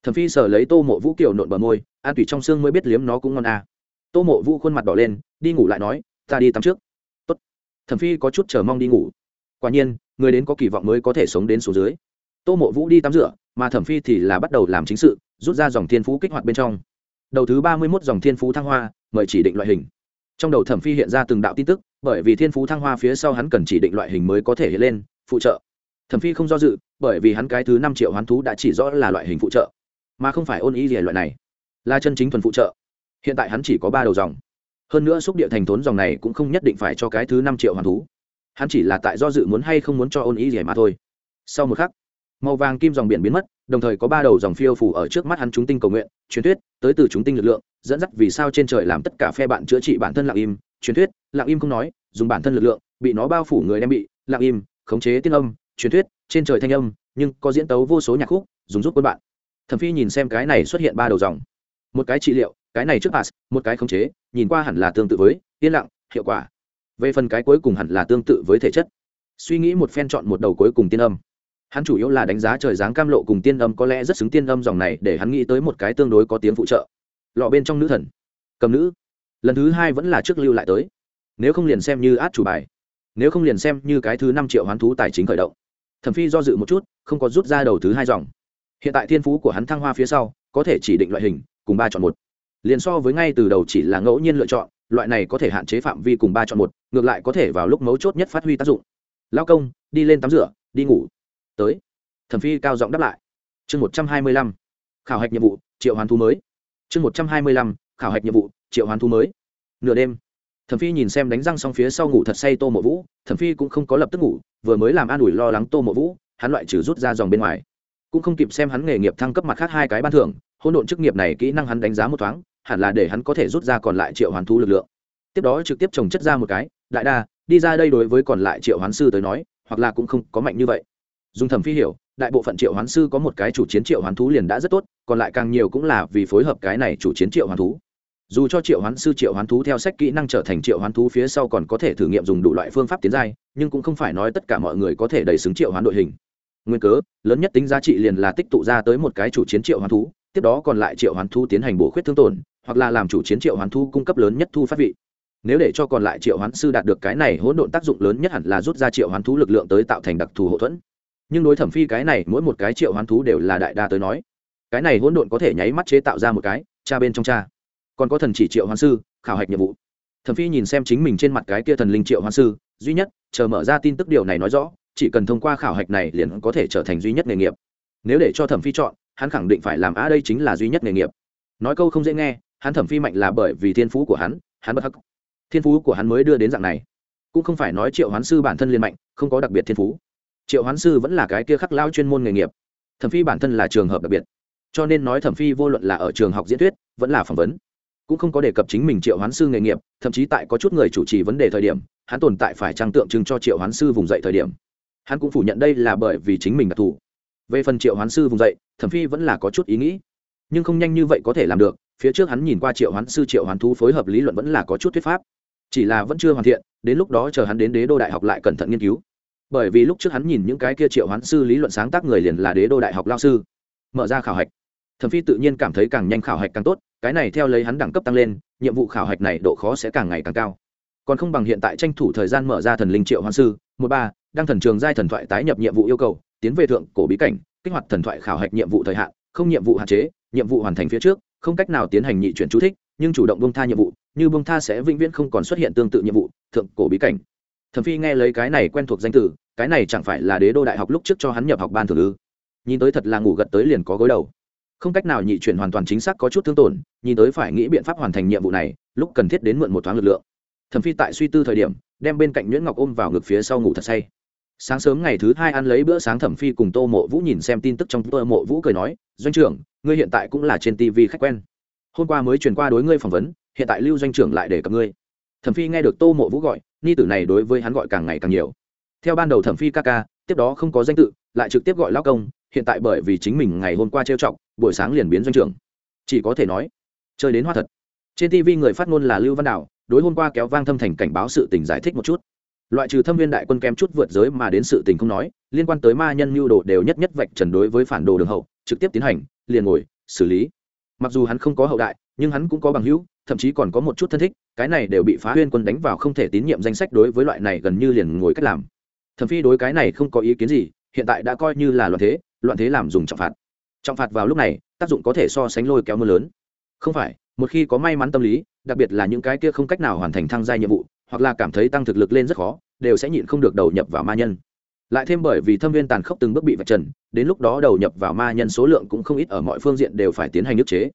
thẩm phi sở lấy tô mộ vũ kiểu nộn bờ môi, an tủy trong xương mới biết liếm nó cũng ngon à. tô mộ vũ khuôn mặt đỏ lên, đi ngủ lại nói, ta đi tắm trước. Tốt. thẩm phi có chút chờ mong đi ngủ. Quả nhiên, người đến có kỳ vọng mới có thể sống đến số dưới. Tô mộ vũ đi tắm rửa, mà thẩm phi thì là bắt đầu làm chính sự, rút ra dòng thiên phú kích hoạt bên trong. Đầu thứ ba mươi mốt dòng thiên phú thăng hoa, mời chỉ định loại hình. Trong đầu thẩm phi hiện ra từng đạo tin tức, bởi vì thiên phú thăng hoa phía sau hắn cần chỉ định loại hình mới có thể hiện lên, phụ trợ. Thẩm phi không do dự, bởi vì hắn cái thứ năm triệu hoán thú đã chỉ rõ là loại hình phụ trợ mà không phải ôn ý gì loại này. Là chân chính thuần phụ trợ. Hiện tại hắn chỉ có ba đầu dòng. Hơn nữa xúc địa thành thốn dòng này cũng không nhất định phải cho cái thứ năm triệu hoàn thú. Hắn chỉ là tại do dự muốn hay không muốn cho ôn ý gì mà thôi. Sau một khắc, màu vàng kim dòng biển biến mất, đồng thời có ba đầu dòng phiêu phủ ở trước mắt hắn chúng tinh cầu nguyện, truyền thuyết, tới từ chúng tinh lực lượng, dẫn dắt vì sao trên trời làm tất cả phe bạn chữa trị bản thân lặng im, truyền thuyết, lặng im không nói, dùng bản thân lực lượng, bị nó bao phủ người đem bị, lặng im, khống chế tiên âm, truyền thuyết, trên trời thanh âm, nhưng có diễn tấu vô số nhạc khúc, dùng giúp quân bạn thẩm phi nhìn xem cái này xuất hiện ba đầu dòng. Một cái trị liệu, cái này trước pass, một cái khống chế, nhìn qua hẳn là tương tự với, yên lặng, hiệu quả. Về phần cái cuối cùng hẳn là tương tự với thể chất. Suy nghĩ một phen chọn một đầu cuối cùng tiên âm. Hắn chủ yếu là đánh giá trời dáng cam lộ cùng tiên âm có lẽ rất xứng tiên âm dòng này để hắn nghĩ tới một cái tương đối có tiếng phụ trợ. Lọ bên trong nữ thần. Cầm nữ. Lần thứ hai vẫn là trước lưu lại tới. Nếu không liền xem như át chủ bài. Nếu không liền xem như cái thứ năm triệu hoán thú tài chính khởi động. Thẩm phi do dự một chút, không có rút ra đầu thứ hai dòng hiện tại thiên phú của hắn thăng hoa phía sau, có thể chỉ định loại hình, cùng ba chọn một. Liền so với ngay từ đầu chỉ là ngẫu nhiên lựa chọn, loại này có thể hạn chế phạm vi cùng ba chọn một, ngược lại có thể vào lúc mấu chốt nhất phát huy tác dụng. Lao công, đi lên tắm rửa, đi ngủ. Tới. Thẩm phi cao giọng đáp lại. Chương một trăm hai mươi lăm. Khảo hạch nhiệm vụ, triệu hoàn thu mới. Chương một trăm hai mươi lăm. Khảo hạch nhiệm vụ, triệu hoàn thu mới. Nửa đêm, thẩm phi nhìn xem đánh răng xong phía sau ngủ thật say tô mộ vũ, thẩm phi cũng không có lập tức ngủ, vừa mới làm an ủi lo lắng tô mộ vũ, hắn loại trừ rút ra dòng bên ngoài cũng không kịp xem hắn nghề nghiệp thăng cấp mặt khác hai cái ban thưởng, hỗn độn chức nghiệp này kỹ năng hắn đánh giá một thoáng, hẳn là để hắn có thể rút ra còn lại triệu hoàn thú lực lượng. Tiếp đó trực tiếp trồng chất ra một cái, đại đa, đi ra đây đối với còn lại triệu hoán sư tới nói, hoặc là cũng không có mạnh như vậy. Dùng thẩm phi hiểu, đại bộ phận triệu hoán sư có một cái chủ chiến triệu hoán thú liền đã rất tốt, còn lại càng nhiều cũng là vì phối hợp cái này chủ chiến triệu hoán thú. Dù cho triệu hoán sư triệu hoán thú theo sách kỹ năng trở thành triệu hoán thú phía sau còn có thể thử nghiệm dùng đủ loại phương pháp tiến giai, nhưng cũng không phải nói tất cả mọi người có thể đầy xứng triệu hoán đội hình nguyên cớ, lớn nhất tính giá trị liền là tích tụ ra tới một cái chủ chiến triệu hoán thú, tiếp đó còn lại triệu hoán thú tiến hành bổ khuyết thương tổn, hoặc là làm chủ chiến triệu hoán thú cung cấp lớn nhất thu phát vị. Nếu để cho còn lại triệu hoán sư đạt được cái này, hỗn độn tác dụng lớn nhất hẳn là rút ra triệu hoán thú lực lượng tới tạo thành đặc thù hậu thuẫn. Nhưng đối thẩm phi cái này, mỗi một cái triệu hoán thú đều là đại đa tới nói. Cái này hỗn độn có thể nháy mắt chế tạo ra một cái, cha bên trong cha. Còn có thần chỉ triệu hoán sư, khảo hạch nhiệm vụ. Thẩm phi nhìn xem chính mình trên mặt cái kia thần linh triệu hoán sư, duy nhất, chờ mở ra tin tức điều này nói rõ chỉ cần thông qua khảo hạch này liền có thể trở thành duy nhất nghề nghiệp. Nếu để cho thẩm phi chọn, hắn khẳng định phải làm, a, đây chính là duy nhất nghề nghiệp. Nói câu không dễ nghe, hắn thẩm phi mạnh là bởi vì thiên phú của hắn hắn bất hắc. Thiên phú của hắn mới đưa đến dạng này. Cũng không phải nói triệu hoán sư bản thân liền mạnh, không có đặc biệt thiên phú. Triệu hoán sư vẫn là cái kia khắc lao chuyên môn nghề nghiệp. Thẩm phi bản thân là trường hợp đặc biệt. Cho nên nói thẩm phi vô luận là ở trường học diễn thuyết, vẫn là phỏng vấn, cũng không có đề cập chính mình triệu hoán sư nghề nghiệp, thậm chí tại có chút người chủ trì vấn đề thời điểm, hắn tồn tại phải trang tượng trưng cho triệu hoán sư vùng dậy thời điểm hắn cũng phủ nhận đây là bởi vì chính mình đặc thù. Về phần triệu hoán sư vùng dậy, thẩm phi vẫn là có chút ý nghĩ. Nhưng không nhanh như vậy có thể làm được, phía trước hắn nhìn qua triệu hoán sư, triệu hoán thú phối hợp lý luận vẫn là có chút thuyết pháp. Chỉ là vẫn chưa hoàn thiện, đến lúc đó chờ hắn đến đế đô đại học lại cẩn thận nghiên cứu. Bởi vì lúc trước hắn nhìn những cái kia triệu hoán sư lý luận sáng tác người liền là đế đô đại học lao sư. Mở ra khảo hạch. Thẩm phi tự nhiên cảm thấy càng nhanh khảo hạch càng tốt, cái này theo lấy hắn đẳng cấp tăng lên, nhiệm vụ khảo hạch này độ khó sẽ càng ngày càng cao còn không bằng hiện tại tranh thủ thời gian mở ra thần linh triệu hoán sư. Một ba đang thần trường giai thần thoại tái nhập nhiệm vụ yêu cầu, tiến về thượng cổ bí cảnh, kích hoạt thần thoại khảo hạch nhiệm vụ thời hạn, không nhiệm vụ hạn chế, nhiệm vụ hoàn thành phía trước, không cách nào tiến hành nhị chuyển chú thích, nhưng chủ động bông tha nhiệm vụ, như bông tha sẽ vĩnh viễn không còn xuất hiện tương tự nhiệm vụ, thượng cổ bí cảnh. Thẩm phi nghe lấy cái này quen thuộc danh từ, cái này chẳng phải là đế đô đại học lúc trước cho hắn nhập học ban thường ư? Nhìn tới thật là ngủ gật tới liền có gối đầu. Không cách nào nhị chuyển hoàn toàn chính xác có chút thương tổn, nhìn tới phải nghĩ biện pháp hoàn thành nhiệm vụ này, lúc cần thiết đến mượn một thoáng lực lượng thẩm phi tại suy tư thời điểm, đem bên cạnh nhuyễn ngọc ôm vào ngực phía sau ngủ thật say. Sáng sớm ngày thứ hai ăn lấy bữa sáng, thẩm phi cùng tô mộ vũ nhìn xem tin tức trong tô mộ vũ cười nói, doanh trưởng, ngươi hiện tại cũng là trên tv khách quen. Hôm qua mới truyền qua đối ngươi phỏng vấn, hiện tại lưu doanh trưởng lại để cập ngươi. Thẩm phi nghe được tô mộ vũ gọi, ni tử này đối với hắn gọi càng ngày càng nhiều. Theo ban đầu thẩm phi ca ca, tiếp đó không có danh tự, lại trực tiếp gọi lao công, hiện tại bởi vì chính mình ngày hôm qua trêu chọc, buổi sáng liền biến doanh trưởng. Chỉ có thể nói, chơi đến hoa thật. Trên tv người phát ngôn là lưu văn đạo đối hôm qua kéo vang thâm thành cảnh báo sự tình giải thích một chút. Loại trừ thâm viên đại quân kém chút vượt giới mà đến sự tình không nói, liên quan tới ma nhân mưu đồ đều nhất nhất vạch trần đối với phản đồ đường hậu, trực tiếp tiến hành, liền ngồi, xử lý. Mặc dù hắn không có hậu đại, nhưng hắn cũng có bằng hữu, thậm chí còn có một chút thân thích, cái này đều bị phá huyên quân đánh vào không thể tín nhiệm danh sách đối với loại này gần như liền ngồi cách làm. Thẩm phi đối cái này không có ý kiến gì, hiện tại đã coi như là loạn thế loạn thế làm dùng trọng phạt. Trọng phạt vào lúc này, tác dụng có thể so sánh lôi kéo mưa lớn. Không phải một khi có may mắn tâm lý, đặc biệt là những cái kia không cách nào hoàn thành thăng gia nhiệm vụ, hoặc là cảm thấy tăng thực lực lên rất khó, đều sẽ nhịn không được đầu nhập vào ma nhân. Lại thêm bởi vì thâm viên tàn khốc từng bước bị vạch trần, đến lúc đó đầu nhập vào ma nhân số lượng cũng không ít ở mọi phương diện đều phải tiến hành ức chế.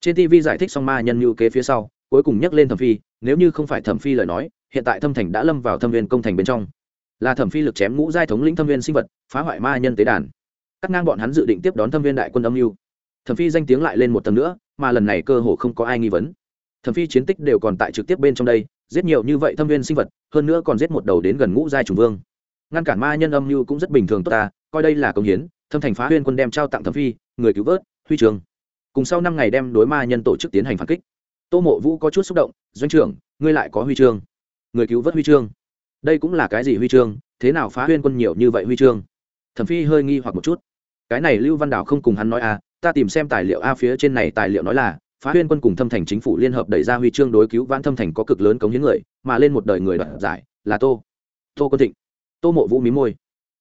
Trên tv giải thích xong ma nhân như kế phía sau, cuối cùng nhắc lên thẩm phi, nếu như không phải thẩm phi lời nói, hiện tại thâm thành đã lâm vào thâm viên công thành bên trong. Là thẩm phi lực chém ngũ giai thống lĩnh thâm viên sinh vật, phá hoại ma nhân tế đàn. Cắt ngang bọn hắn dự định tiếp đón thâm viên đại quân âm mưu. Thẩm phi danh tiếng lại lên một tầng nữa mà lần này cơ hồ không có ai nghi vấn. Thẩm phi chiến tích đều còn tại trực tiếp bên trong đây, giết nhiều như vậy thâm viên sinh vật, hơn nữa còn giết một đầu đến gần ngũ giai trùng vương. Ngăn cản ma nhân âm mưu cũng rất bình thường tốt ta, coi đây là công hiến, thâm thành phá huyên quân đem trao tặng thẩm phi, người cứu vớt, huy trường. Cùng sau năm ngày đem đối ma nhân tổ chức tiến hành phản kích. Tô mộ vũ có chút xúc động, doanh trưởng, ngươi lại có huy chương người cứu vớt huy chương đây cũng là cái gì huy chương thế nào phá huyên quân nhiều như vậy huy chương thẩm phi hơi nghi hoặc một chút. Cái này lưu văn đảo không cùng hắn nói à ta tìm xem tài liệu a phía trên này tài liệu nói là, phá huyên quân cùng thâm thành chính phủ liên hợp đẩy ra huy chương đối cứu vãn thâm thành có cực lớn cống hiến người, mà lên một đời người đoạt giải là tô tô quân thịnh. Tô mộ vũ mí môi.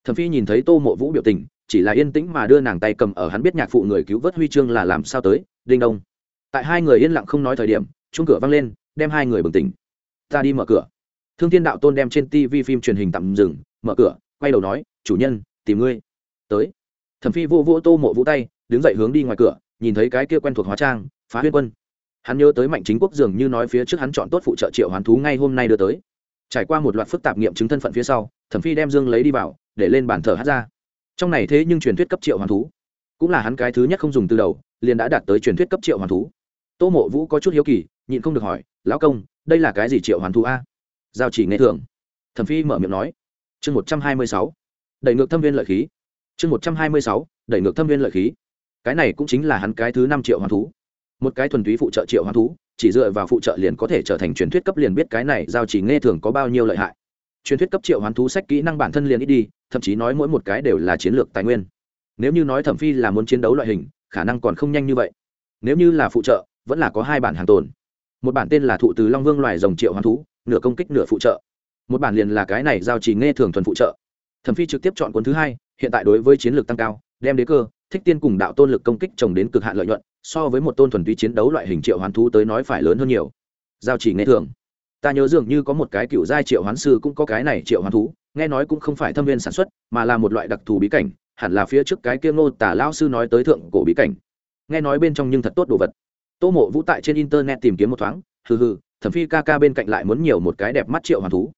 Thẩm phi nhìn thấy tô mộ vũ biểu tình, chỉ là yên tĩnh mà đưa nàng tay cầm ở hắn biết nhạc phụ người cứu vớt huy chương là làm sao tới, đinh đông. Tại hai người yên lặng không nói thời điểm chung cửa văng lên, đem hai người bừng tỉnh. Ta đi mở cửa. Thương thiên đạo tôn đem trên tv phim truyền hình tạm dừng, mở cửa, quay đầu nói, chủ nhân, tìm ngươi. Tới. Thẩm phi vô vô tô mộ vũ tay đứng dậy hướng đi ngoài cửa, nhìn thấy cái kia quen thuộc hóa trang, phá huyết quân. Hắn nhớ tới mạnh chính quốc dường như nói phía trước hắn chọn tốt phụ trợ triệu hoàn thú ngay hôm nay đưa tới. Trải qua một loạt phức tạp nghiệm chứng thân phận phía sau, thẩm phi đem dương lấy đi vào, để lên bàn thờ hát ra. Trong này thế nhưng truyền thuyết cấp triệu hoàn thú. Cũng là hắn cái thứ nhất không dùng từ đầu, liền đã đạt tới truyền thuyết cấp triệu hoàn thú. Tô mộ vũ có chút hiếu kỳ, nhịn không được hỏi, lão công, đây là cái gì triệu hoàn thú a? Giao chỉ nghe thường. Thẩm phi mở miệng nói, chương một trăm hai mươi sáu, đẩy ngược thâm viên lợi khí. Chương một trăm hai mươi sáu, đẩy ngược thâm viên lợi khí cái này cũng chính là hắn cái thứ năm triệu hoàn thú. Một cái thuần túy phụ trợ triệu hoàn thú, chỉ dựa vào phụ trợ liền có thể trở thành truyền thuyết cấp liền biết cái này giao chỉ nghe thường có bao nhiêu lợi hại. Truyền thuyết cấp triệu hoán thú sách kỹ năng bản thân liền ít đi, thậm chí nói mỗi một cái đều là chiến lược tài nguyên. Nếu như nói thẩm phi là muốn chiến đấu loại hình, khả năng còn không nhanh như vậy. Nếu như là phụ trợ, vẫn là có hai bản hàng tồn. Một bản tên là thụ từ long vương loài rồng triệu hoán thú, nửa công kích nửa phụ trợ. Một bản liền là cái này giao chỉ nghe thường thuần phụ trợ. Thẩm phi trực tiếp chọn cuốn thứ hai, hiện tại đối với chiến lược tăng cao, đem đế cơ thích tiên cùng đạo tôn lực công kích trồng đến cực hạn lợi nhuận, so với một tôn thuần túy chiến đấu loại hình triệu hoán thú tới nói phải lớn hơn nhiều. Giao chỉ nghe thường. Ta nhớ dường như có một cái cựu giai triệu hoán sư cũng có cái này triệu hoán thú, nghe nói cũng không phải thâm viên sản xuất, mà là một loại đặc thù bí cảnh, hẳn là phía trước cái kia ngô tả lao sư nói tới thượng cổ bí cảnh. Nghe nói bên trong nhưng thật tốt đồ vật. Tô mộ vũ tại trên internet tìm kiếm một thoáng, hừ hừ, thẩm phi ca ca bên cạnh lại muốn nhiều một cái đẹp mắt triệu hoán thú.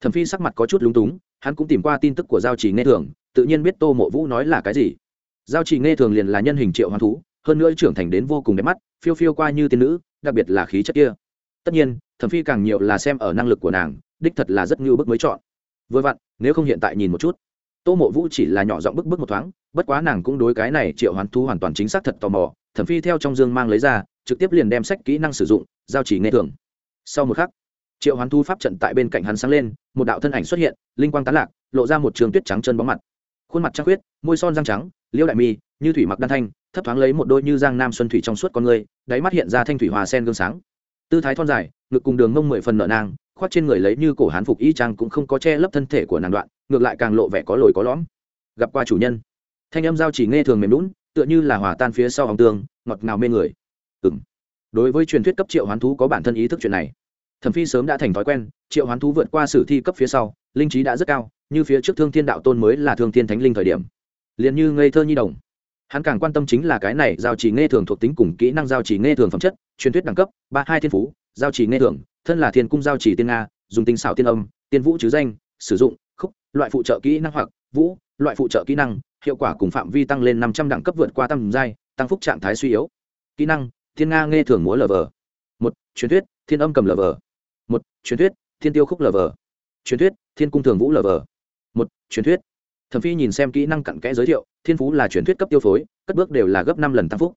Thẩm phi sắc mặt có chút lúng túng, hắn cũng tìm qua tin tức của giao trì nghe thường, tự nhiên biết tô mộ vũ nói là cái gì giao trì nghe thường liền là nhân hình triệu hoán thú, hơn nữa trưởng thành đến vô cùng đẹp mắt, phiêu phiêu qua như tiên nữ, đặc biệt là khí chất kia. Tất nhiên, thẩm phi càng nhiều là xem ở năng lực của nàng, đích thật là rất ngưu bức mới chọn. Vừa vặn, nếu không hiện tại nhìn một chút, tô mộ vũ chỉ là nhỏ giọng bức bức một thoáng, bất quá nàng cũng đối cái này triệu hoán thú hoàn toàn chính xác thật tò mò, thẩm phi theo trong dương mang lấy ra, trực tiếp liền đem sách kỹ năng sử dụng, giao chỉ nghe thường. Sau một khắc, triệu hoán thú pháp trận tại bên cạnh hắn sáng lên, một đạo thân ảnh xuất hiện, linh quang tán lạc, lộ ra một trường tuyết trắng chân bóng mặt khuôn mặt trăng khuyết, môi son răng trắng liêu đại mi, như thủy mặc đan thanh, thấp thoáng lấy một đôi như giang nam xuân thủy trong suốt con người, đáy mắt hiện ra thanh thủy hòa sen gương sáng. Tư thái thon dài, ngực cùng đường mông mười phần nợ nang, khoác trên người lấy như cổ hán phục y trang cũng không có che lấp thân thể của nàng đoạn, ngược lại càng lộ vẻ có lồi có lõm. Gặp qua chủ nhân, thanh âm giao chỉ nghe thường mềm lún tựa như là hòa tan phía sau hòng tường, ngọt ngào mê người. Ừng đối với truyền thuyết cấp triệu hoán thú có bản thân ý thức chuyện này, thẩm phi sớm đã thành thói quen, triệu hoán thú vượt qua sử thi cấp phía sau, linh trí đã rất cao như phía trước thương thiên đạo tôn mới là thương thiên thánh linh thời điểm. Liền như ngây thơ nhi đồng. Hắn càng quan tâm chính là cái này giao chỉ nghe thường thuộc tính cùng kỹ năng giao chỉ nghe thường phẩm chất, truyền thuyết đẳng cấp, ba, hai thiên phú, giao chỉ nghe thường, thân là thiên cung giao chỉ tiên nga dùng tinh xảo tiên âm, tiên vũ chứ danh, sử dụng, khúc, loại phụ trợ kỹ năng hoặc, vũ, loại phụ trợ kỹ năng, hiệu quả cùng phạm vi tăng lên năm trăm đẳng cấp vượt qua tăng giai, tăng phúc trạng thái suy yếu. Kỹ năng thiên nga nghe thường múa lờ vờ. Một, truyền thuyết, thiên âm cầm lờ vờ. Một, truyền thuyết, thiên tiêu khúc lờ vờ. Truyền thuyết, thiên cung thường vũ lờ vờ một, truyền thuyết. Thẩm phi nhìn xem kỹ năng cặn kẽ giới thiệu, thiên phú là truyền thuyết cấp tiêu phối, cất bước đều là gấp năm lần tăng phúc.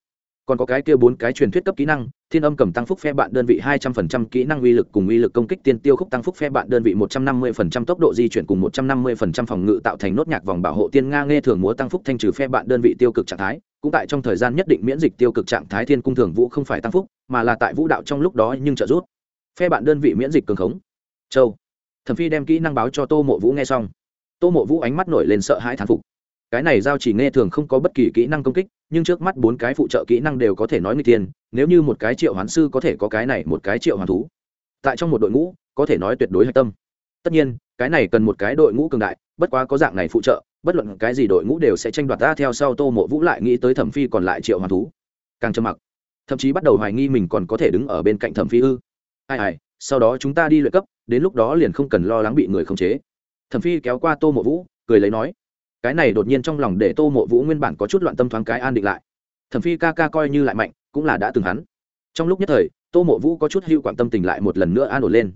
Còn có cái kia bốn cái truyền thuyết cấp kỹ năng, thiên âm cầm tăng phúc phe bạn đơn vị hai trăm phần trăm, kỹ năng uy lực cùng uy lực công kích tiên tiêu khúc tăng phúc phe bạn đơn vị một trăm năm mươi phần trăm, tốc độ di chuyển cùng một trăm năm mươi phần trăm phòng ngự tạo thành nốt nhạc vòng bảo hộ tiên nga nghe thường múa tăng phúc thanh trừ phe bạn đơn vị tiêu cực trạng thái. Cũng tại trong thời gian nhất định miễn dịch tiêu cực trạng thái thiên cung thường vũ không phải tăng phúc, mà là tại vũ đạo trong lúc đó nhưng trợ rút. phe bạn đơn vị miễn dịch cường khống. Châu. Thẩm phi đem kỹ năng báo cho tô mộ vũ nghe xong tô mộ vũ ánh mắt nổi lên sợ hãi thán phục. Cái này giao chỉ nghe thường không có bất kỳ kỹ năng công kích, nhưng trước mắt bốn cái phụ trợ kỹ năng đều có thể nói người tiền, nếu như một cái triệu hoán sư có thể có cái này một cái triệu hoàn thú. Tại trong một đội ngũ, có thể nói tuyệt đối hạch tâm. Tất nhiên, cái này cần một cái đội ngũ cường đại, bất quá có dạng này phụ trợ, bất luận cái gì đội ngũ đều sẽ tranh đoạt ra theo sau tô mộ vũ lại nghĩ tới thẩm phi còn lại triệu hoàn thú. Càng trầm mặc, thậm chí bắt đầu hoài nghi mình còn có thể đứng ở bên cạnh thẩm phi ư. Ai ai, sau đó chúng ta đi luyện cấp, đến lúc đó liền không cần lo lắng bị người khống chế thẩm phi kéo qua tô mộ vũ, cười lấy nói, cái này đột nhiên trong lòng để tô mộ vũ nguyên bản có chút loạn tâm thoáng cái an định lại. Thẩm phi ca ca coi như lại mạnh, cũng là đã từng hắn. Trong lúc nhất thời, tô mộ vũ có chút hữu quản tâm tình lại một lần nữa an ổn lên.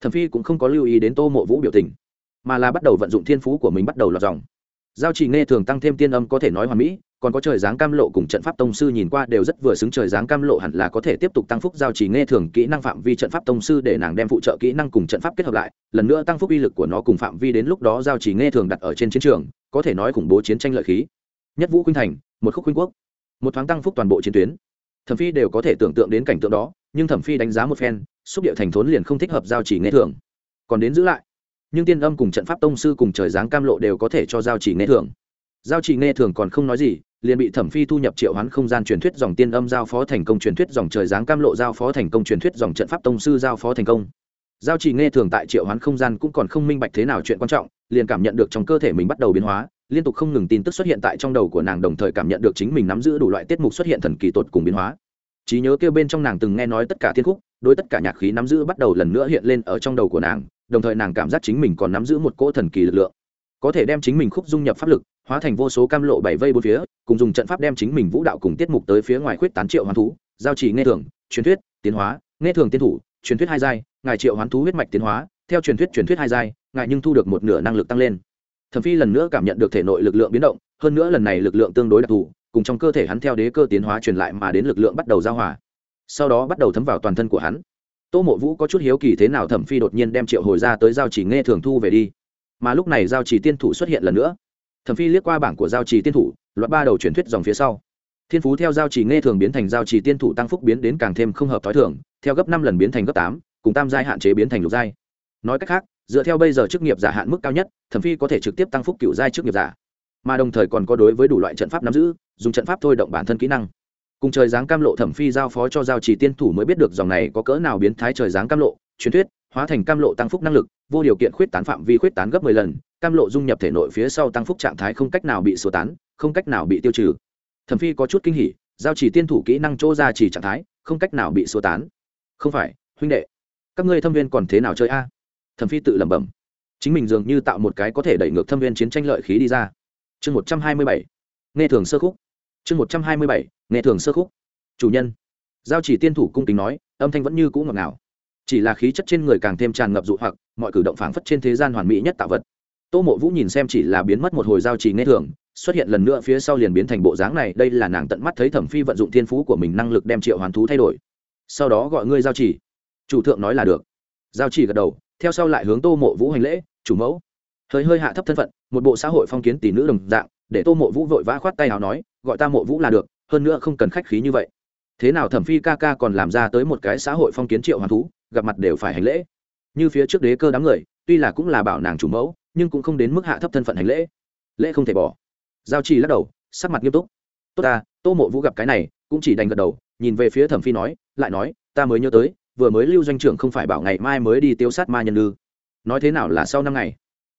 Thẩm phi cũng không có lưu ý đến tô mộ vũ biểu tình, mà là bắt đầu vận dụng thiên phú của mình bắt đầu lọt dòng. Giao chỉ nghe thường tăng thêm tiên âm có thể nói hoàn mỹ còn có trời giáng cam lộ cùng trận pháp tông sư nhìn qua đều rất vừa xứng. Trời giáng cam lộ hẳn là có thể tiếp tục tăng phúc giao chỉ nghe thường kỹ năng phạm vi trận pháp tông sư để nàng đem phụ trợ kỹ năng cùng trận pháp kết hợp lại, lần nữa tăng phúc uy lực của nó cùng phạm vi đến lúc đó giao chỉ nghe thường đặt ở trên chiến trường, có thể nói khủng bố chiến tranh lợi khí. Nhất vũ khuynh thành, một khúc khuynh quốc. Một thoáng tăng phúc toàn bộ chiến tuyến. Thẩm phi đều có thể tưởng tượng đến cảnh tượng đó, nhưng thẩm phi đánh giá một phen, xúc điệu thành thốn liền không thích hợp giao chỉ nghe thường. Còn đến giữ lại. Nhưng tiên âm cùng trận pháp tông sư cùng trời giáng cam lộ đều có thể cho giao chỉ nghe thường giao chỉ nghe thường còn không nói gì, liền bị thẩm phi thu nhập triệu hoán không gian truyền thuyết dòng tiên âm giao phó thành công truyền thuyết dòng trời giáng cam lộ giao phó thành công truyền thuyết dòng trận pháp tông sư giao phó thành công. Giao chỉ nghe thường tại triệu hoán không gian cũng còn không minh bạch thế nào chuyện quan trọng, liền cảm nhận được trong cơ thể mình bắt đầu biến hóa, liên tục không ngừng tin tức xuất hiện tại trong đầu của nàng đồng thời cảm nhận được chính mình nắm giữ đủ loại tiết mục xuất hiện thần kỳ tột cùng biến hóa. Trí nhớ kêu bên trong nàng từng nghe nói tất cả thiên khúc, đối tất cả nhạc khí nắm giữ bắt đầu lần nữa hiện lên ở trong đầu của nàng, đồng thời nàng cảm giác chính mình còn nắm giữ một cỗ thần kỳ lực lượng. Có thể đem chính mình khúc dung nhập pháp lực hóa thành vô số cam lộ bảy vây bốn phía, cùng dùng trận pháp đem chính mình vũ đạo cùng tiết mục tới phía ngoài khuyết tán triệu hoán thú, giao chỉ nghe thường truyền thuyết, tiến hóa, nghe thường tiên thủ, truyền thuyết hai giai, ngài triệu hoán thú huyết mạch tiến hóa, theo truyền thuyết truyền thuyết hai giai, ngài nhưng thu được một nửa năng lực tăng lên. Thẩm phi lần nữa cảm nhận được thể nội lực lượng biến động, hơn nữa lần này lực lượng tương đối đặc thù, cùng trong cơ thể hắn theo đế cơ tiến hóa truyền lại mà đến lực lượng bắt đầu giao hòa. Sau đó bắt đầu thấm vào toàn thân của hắn. Tô mộ vũ có chút hiếu kỳ thế nào thẩm phi đột nhiên đem triệu hồi ra tới giao chỉ nghe thường thu về đi. Mà lúc này giao chỉ tiên thủ xuất hiện lần nữa thẩm phi liếc qua bảng của giao chỉ tiên thủ, loạt ba đầu truyền thuyết dòng phía sau. Thiên phú theo giao chỉ nghe thường biến thành giao chỉ tiên thủ tăng phúc biến đến càng thêm không hợp t h ó i thường, theo gấp năm lần biến thành gấp tám, cùng tam giai hạn chế biến thành lục giai. Nói cách khác, dựa theo bây giờ chức nghiệp giả hạn mức cao nhất, thẩm phi có thể trực tiếp tăng phúc cựu giai chức nghiệp giả, mà đồng thời còn có đối với đủ loại trận pháp nắm giữ, dùng trận pháp thôi động bản thân kỹ năng. Cùng trời giáng cam lộ thẩm phi giao phó cho giao chỉ tiên thủ mới biết được dòng này có cỡ nào biến thái trời giáng cam lộ, truyền thuyết, hóa thành cam lộ tăng phúc năng lực, vô điều kiện khuyết tán phạm vi khuyết tán gấp mười lần cam lộ dung nhập thể nội phía sau tăng phúc trạng thái không cách nào bị sơ tán, không cách nào bị tiêu trừ. Thẩm phi có chút kinh hỉ, giao chỉ tiên thủ kỹ năng chỗ ra chỉ trạng thái, không cách nào bị sơ tán. Không phải, huynh đệ, các ngươi thâm viên còn thế nào chơi a? Thẩm phi tự lẩm bẩm. Chính mình dường như tạo một cái có thể đẩy ngược thâm viên chiến tranh lợi khí đi ra. Chương một trăm hai mươi bảy, nghe thường sơ khúc. Chương một trăm hai mươi bảy, nghe thường sơ khúc. Chủ nhân, giao chỉ tiên thủ cung kính nói, âm thanh vẫn như cũ ngọt ngào. Chỉ là khí chất trên người càng thêm tràn ngập dụ hoặc, mọi cử động phảng phất trên thế gian hoàn mỹ nhất tạo vật tô mộ vũ nhìn xem chỉ là biến mất một hồi giao chỉ nghe thường, xuất hiện lần nữa phía sau liền biến thành bộ dáng này, đây là nàng tận mắt thấy thẩm phi vận dụng thiên phú của mình năng lực đem triệu hoàn thú thay đổi. Sau đó gọi ngươi giao chỉ chủ thượng nói là được. Giao chỉ gật đầu, theo sau lại hướng tô mộ vũ hành lễ, chủ mẫu. Hơi hơi hạ thấp thân phận, một bộ xã hội phong kiến tỷ nữ đồng dạng, để tô mộ vũ vội vã khoát tay nào nói, gọi ta mộ vũ là được, hơn nữa không cần khách khí như vậy. Thế nào thẩm phi ca ca còn làm ra tới một cái xã hội phong kiến triệu hoàn thú, gặp mặt đều phải hành lễ. Như phía trước đế cơ đám người, tuy là cũng là bảo nàng chủ mẫu nhưng cũng không đến mức hạ thấp thân phận hành lễ. Lễ không thể bỏ. Giao trì lắc đầu, sắc mặt nghiêm túc. Tốt ta, tô mộ vũ gặp cái này, cũng chỉ đành gật đầu, nhìn về phía thẩm phi nói, lại nói, ta mới nhớ tới, vừa mới lưu doanh trưởng không phải bảo ngày mai mới đi tiêu sát ma nhân lư. nói thế nào là sau năm ngày?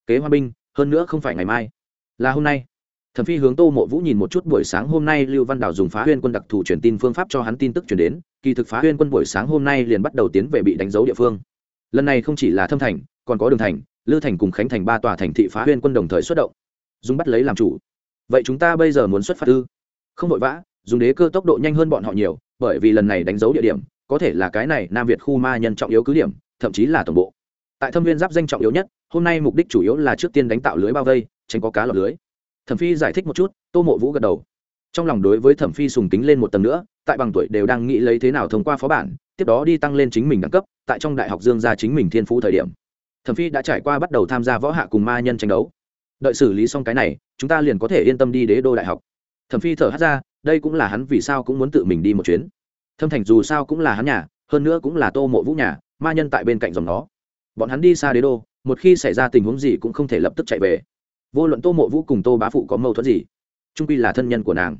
Kế hoa binh, hơn nữa không phải ngày mai. Là hôm nay. Thẩm phi hướng tô mộ vũ nhìn một chút buổi sáng hôm nay lưu văn đào dùng phá huyên quân đặc thù truyền tin phương pháp cho hắn tin tức chuyển đến, kỳ thực phá huyên quân buổi sáng hôm nay liền bắt đầu tiến về bị đánh dấu địa phương. Lần này không chỉ là thâm thành, còn có đường thành lư thành cùng khánh thành ba tòa thành thị phá huyên quân đồng thời xuất động, dùng bắt lấy làm chủ. Vậy chúng ta bây giờ muốn xuất phát ư? Không vội vã, dùng đế cơ tốc độ nhanh hơn bọn họ nhiều, bởi vì lần này đánh dấu địa điểm, có thể là cái này nam việt khu ma nhân trọng yếu cứ điểm, thậm chí là tổng bộ. Tại thâm viên giáp danh trọng yếu nhất, hôm nay mục đích chủ yếu là trước tiên đánh tạo lưới bao vây, tránh có cá lọt lưới. Thẩm phi giải thích một chút, tô mộ vũ gật đầu. Trong lòng đối với thẩm phi sùng tính lên một tầng nữa, tại bằng tuổi đều đang nghĩ lấy thế nào thông qua phó bản, tiếp đó đi tăng lên chính mình đẳng cấp, tại trong đại học dương ra chính mình thiên phú thời điểm thẩm phi đã trải qua bắt đầu tham gia võ hạ cùng ma nhân tranh đấu. Đợi xử lý xong cái này, chúng ta liền có thể yên tâm đi đế đô đại học. Thẩm phi thở hát ra, đây cũng là hắn vì sao cũng muốn tự mình đi một chuyến. Thâm thành dù sao cũng là hắn nhà, hơn nữa cũng là tô mộ vũ nhà, ma nhân tại bên cạnh dòng nó. Bọn hắn đi xa đế đô, một khi xảy ra tình huống gì cũng không thể lập tức chạy về. Vô luận tô mộ vũ cùng tô bá phụ có mâu thuẫn gì trung quy là thân nhân của nàng.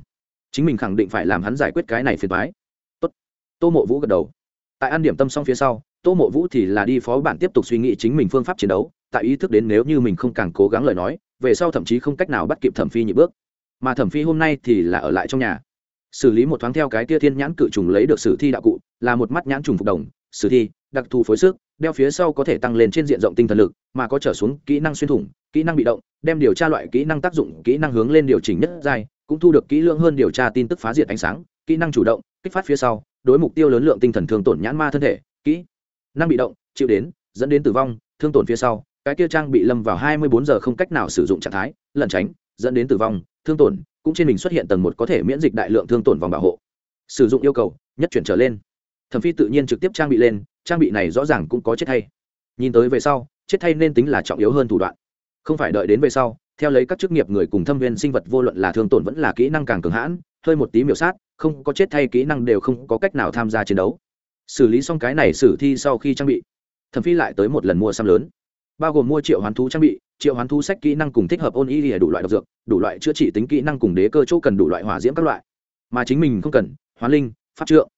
Chính mình khẳng định phải làm hắn giải quyết cái này phiền thoái tốt. Tô mộ vũ gật đầu. Tại an điểm tâm xong phía sau tô mộ vũ thì là đi phó bản tiếp tục suy nghĩ chính mình phương pháp chiến đấu, tại ý thức đến nếu như mình không càng cố gắng lời nói, về sau thậm chí không cách nào bắt kịp thẩm phi nhị bước. Mà thẩm phi hôm nay thì là ở lại trong nhà. Xử lý một thoáng theo cái tia thiên nhãn cự trùng lấy được sử thi đạo cụ, là một mắt nhãn trùng phục đồng, sử thi, đặc thù phối sức, đeo phía sau có thể tăng lên trên diện rộng tinh thần lực, mà có trở xuống kỹ năng xuyên thủng, kỹ năng bị động, đem điều tra loại kỹ năng tác dụng, kỹ năng hướng lên điều chỉnh nhất dài cũng thu được kỹ lượng hơn điều tra tin tức phá diệt ánh sáng, kỹ năng chủ động, kích phát phía sau, đối mục tiêu lớn lượng tinh thần thường tổn nhãn ma thân thể, kỹ năng bị động, chịu đến, dẫn đến tử vong, thương tổn phía sau, cái kia trang bị lâm vào hai mươi bốn giờ không cách nào sử dụng trạng thái, lẩn tránh, dẫn đến tử vong, thương tổn, cũng trên mình xuất hiện tầng một có thể miễn dịch đại lượng thương tổn vòng bảo hộ. Sử dụng yêu cầu, nhất chuyển trở lên. Thẩm phi tự nhiên trực tiếp trang bị lên, trang bị này rõ ràng cũng có chết thay. Nhìn tới về sau, chết thay nên tính là trọng yếu hơn thủ đoạn. Không phải đợi đến về sau, theo lấy các chức nghiệp người cùng thâm viên sinh vật vô luận là thương tổn vẫn là kỹ năng càng cường hãn, hơi một tí miểu sát, không có chết thay kỹ năng đều không có cách nào tham gia chiến đấu xử lý xong cái này sử thi sau khi trang bị, thẩm phi lại tới một lần mua xăm lớn, bao gồm mua triệu hoán thú trang bị, triệu hoán thú sách kỹ năng cùng thích hợp ôn y lìa đủ loại độc dược, đủ loại chữa trị tính kỹ năng cùng đế cơ chỗ cần đủ loại hỏa diễm các loại. Mà chính mình không cần, hoán linh, pháp trượng.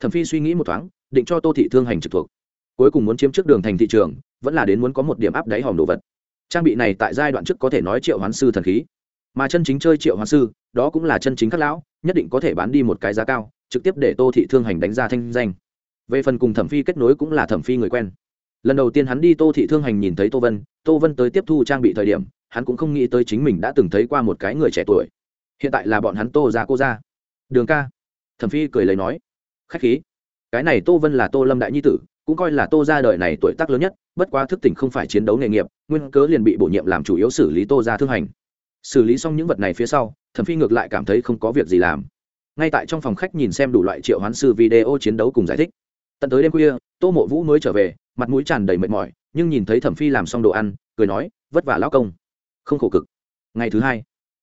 Thẩm phi suy nghĩ một thoáng, định cho tô thị thương hành trực thuộc. Cuối cùng muốn chiếm trước đường thành thị trường, vẫn là đến muốn có một điểm áp đáy hòm đồ vật. Trang bị này tại giai đoạn trước có thể nói triệu hoán sư thần khí. Mà chân chính chơi triệu hoán sư, đó cũng là chân chính các lão, nhất định có thể bán đi một cái giá cao, trực tiếp để tô thị thương hành đánh ra thanh danh về phần cùng thẩm phi kết nối cũng là thẩm phi người quen. Lần đầu tiên hắn đi tô thị thương hành nhìn thấy tô vân tô vân tới tiếp thu trang bị thời điểm, hắn cũng không nghĩ tới chính mình đã từng thấy qua một cái người trẻ tuổi. Hiện tại là bọn hắn tô ra cô ra đường ca. Thẩm phi cười lấy nói. Khách khí. Cái này tô vân là tô lâm đại nhi tử, cũng coi là tô ra đời này tuổi tác lớn nhất, bất quá thức tỉnh không phải chiến đấu nghề nghiệp, nguyên cớ liền bị bổ nhiệm làm chủ yếu xử lý tô ra thương hành. Xử lý xong những vật này phía sau, thẩm phi ngược lại cảm thấy không có việc gì làm. Ngay tại trong phòng khách nhìn xem đủ loại triệu hoán sư video chiến đấu cùng giải thích tận tới đêm khuya, tô mộ vũ mới trở về, mặt mũi tràn đầy mệt mỏi, nhưng nhìn thấy thẩm phi làm xong đồ ăn, cười nói, vất vả lao công. Không khổ cực. Ngày thứ hai,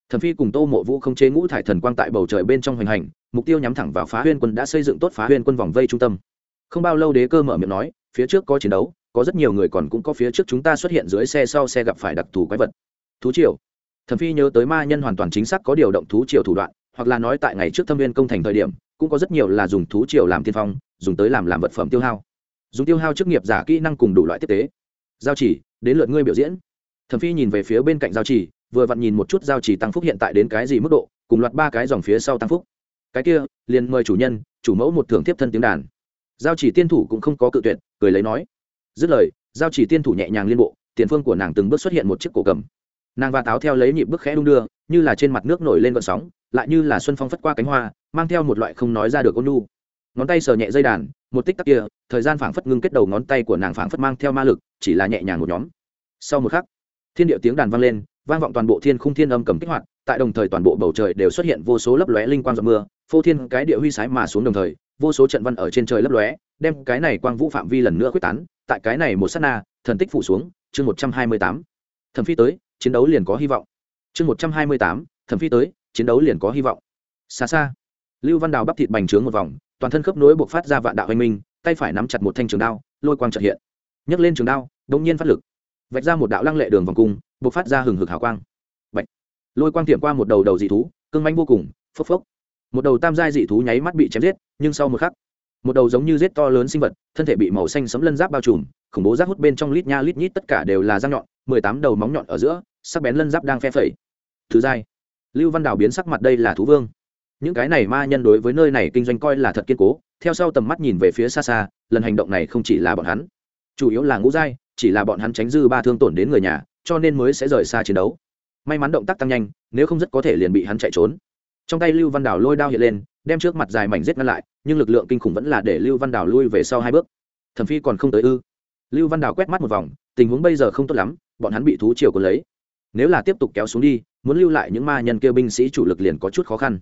thẩm phi cùng tô mộ vũ không chế ngũ thải thần quang tại bầu trời bên trong hoành hành, mục tiêu nhắm thẳng vào phá huyên quân đã xây dựng tốt phá huyên quân vòng vây trung tâm. Không bao lâu đế cơ mở miệng nói, phía trước có chiến đấu, có rất nhiều người còn cũng có phía trước chúng ta xuất hiện dưới xe sau xe gặp phải đặc thù quái vật. Thú triều. Thẩm phi nhớ tới ma nhân hoàn toàn chính xác có điều động thú triều thủ đoạn, hoặc là nói tại ngày trước thâm viên công thành thời điểm, cũng có rất nhiều là dùng thú triều làm tiên phong dùng tới làm làm vật phẩm tiêu hao. Dùng tiêu hao chức nghiệp giả kỹ năng cùng đủ loại tiếp tế. Giao chỉ, đến lượt ngươi biểu diễn. Thẩm phi nhìn về phía bên cạnh giao chỉ, vừa vặn nhìn một chút giao chỉ tăng phúc hiện tại đến cái gì mức độ, cùng loạt ba cái dòng phía sau tăng phúc. Cái kia, liền mời chủ nhân, chủ mẫu một thưởng tiếp thân tiếng đàn. Giao chỉ tiên thủ cũng không có cự tuyệt, cười lấy nói. Dứt lời, giao chỉ tiên thủ nhẹ nhàng liên bộ, tiền phương của nàng từng bước xuất hiện một chiếc cổ cầm. Nàng và táo theo lấy nhịp bước khẽ đung đưa, như là trên mặt nước nổi lên vận sóng, lại như là xuân phong phất qua cánh hoa, mang theo một loại không nói ra được ôn nu ngón tay sờ nhẹ dây đàn, một tích tắc kia, thời gian phảng phất ngưng kết đầu ngón tay của nàng phảng phất mang theo ma lực, chỉ là nhẹ nhàng một nhóm. Sau một khắc, thiên điệu tiếng đàn vang lên, vang vọng toàn bộ thiên khung thiên âm cầm kích hoạt, tại đồng thời toàn bộ bầu trời đều xuất hiện vô số lấp lóe linh quang giọt mưa, phô thiên cái địa huy sái mà xuống đồng thời, vô số trận văn ở trên trời lấp lóe, đem cái này quang vũ phạm vi lần nữa quyết tán, tại cái này một sát na, thần tích phủ xuống, chương một trăm hai mươi tám. Thẩm phi tới, chiến đấu liền có hy vọng. Chương một trăm hai mươi tám, thẩm phi tới, chiến đấu liền có hy vọng. Xa xa, lưu văn đào bắp thịt bành trướng một vòng toàn thân khớp nối buộc phát ra vạn đạo anh minh, tay phải nắm chặt một thanh trường đao, lôi quang trật hiện. Nhấc lên trường đao đông nhiên phát lực. Vạch ra một đạo lăng lệ đường vòng cung, buộc phát ra hừng hực hào quang. Bạch. lôi quang tiệm qua một đầu đầu dị thú cưng manh vô cùng, phốc phốc. Một đầu tam giai dị thú nháy mắt bị chém giết, nhưng sau một khắc, một đầu giống như rết to lớn sinh vật, thân thể bị màu xanh sấm lân giáp bao trùm, khủng bố rác hút bên trong lít nha lít nhít tất cả đều là răng nhọn, mười tám đầu móng nhọn ở giữa, sắc bén lân giáp đang phe phẩy. Thứ giai. Lưu văn đào biến sắc mặt đây là thú vương những cái này ma nhân đối với nơi này kinh doanh coi là thật kiên cố, theo sau tầm mắt nhìn về phía xa xa, lần hành động này không chỉ là bọn hắn. Chủ yếu là ngũ giai, chỉ là bọn hắn tránh dư ba thương tổn đến người nhà, cho nên mới sẽ rời xa chiến đấu. May mắn động tác tăng nhanh, nếu không rất có thể liền bị hắn chạy trốn. Trong tay lưu văn đào lôi đao hiện lên, đem trước mặt dài mảnh rết ngăn lại, nhưng lực lượng kinh khủng vẫn là để lưu văn đào lui về sau hai bước. Thẩm phi còn không tới ư? Lưu văn đào quét mắt một vòng, tình huống bây giờ không tốt lắm, bọn hắn bị thú triều còn lấy. Nếu là tiếp tục kéo xuống đi, muốn lưu lại những ma nhân kêu binh sĩ chủ lực liền có chút khó khăn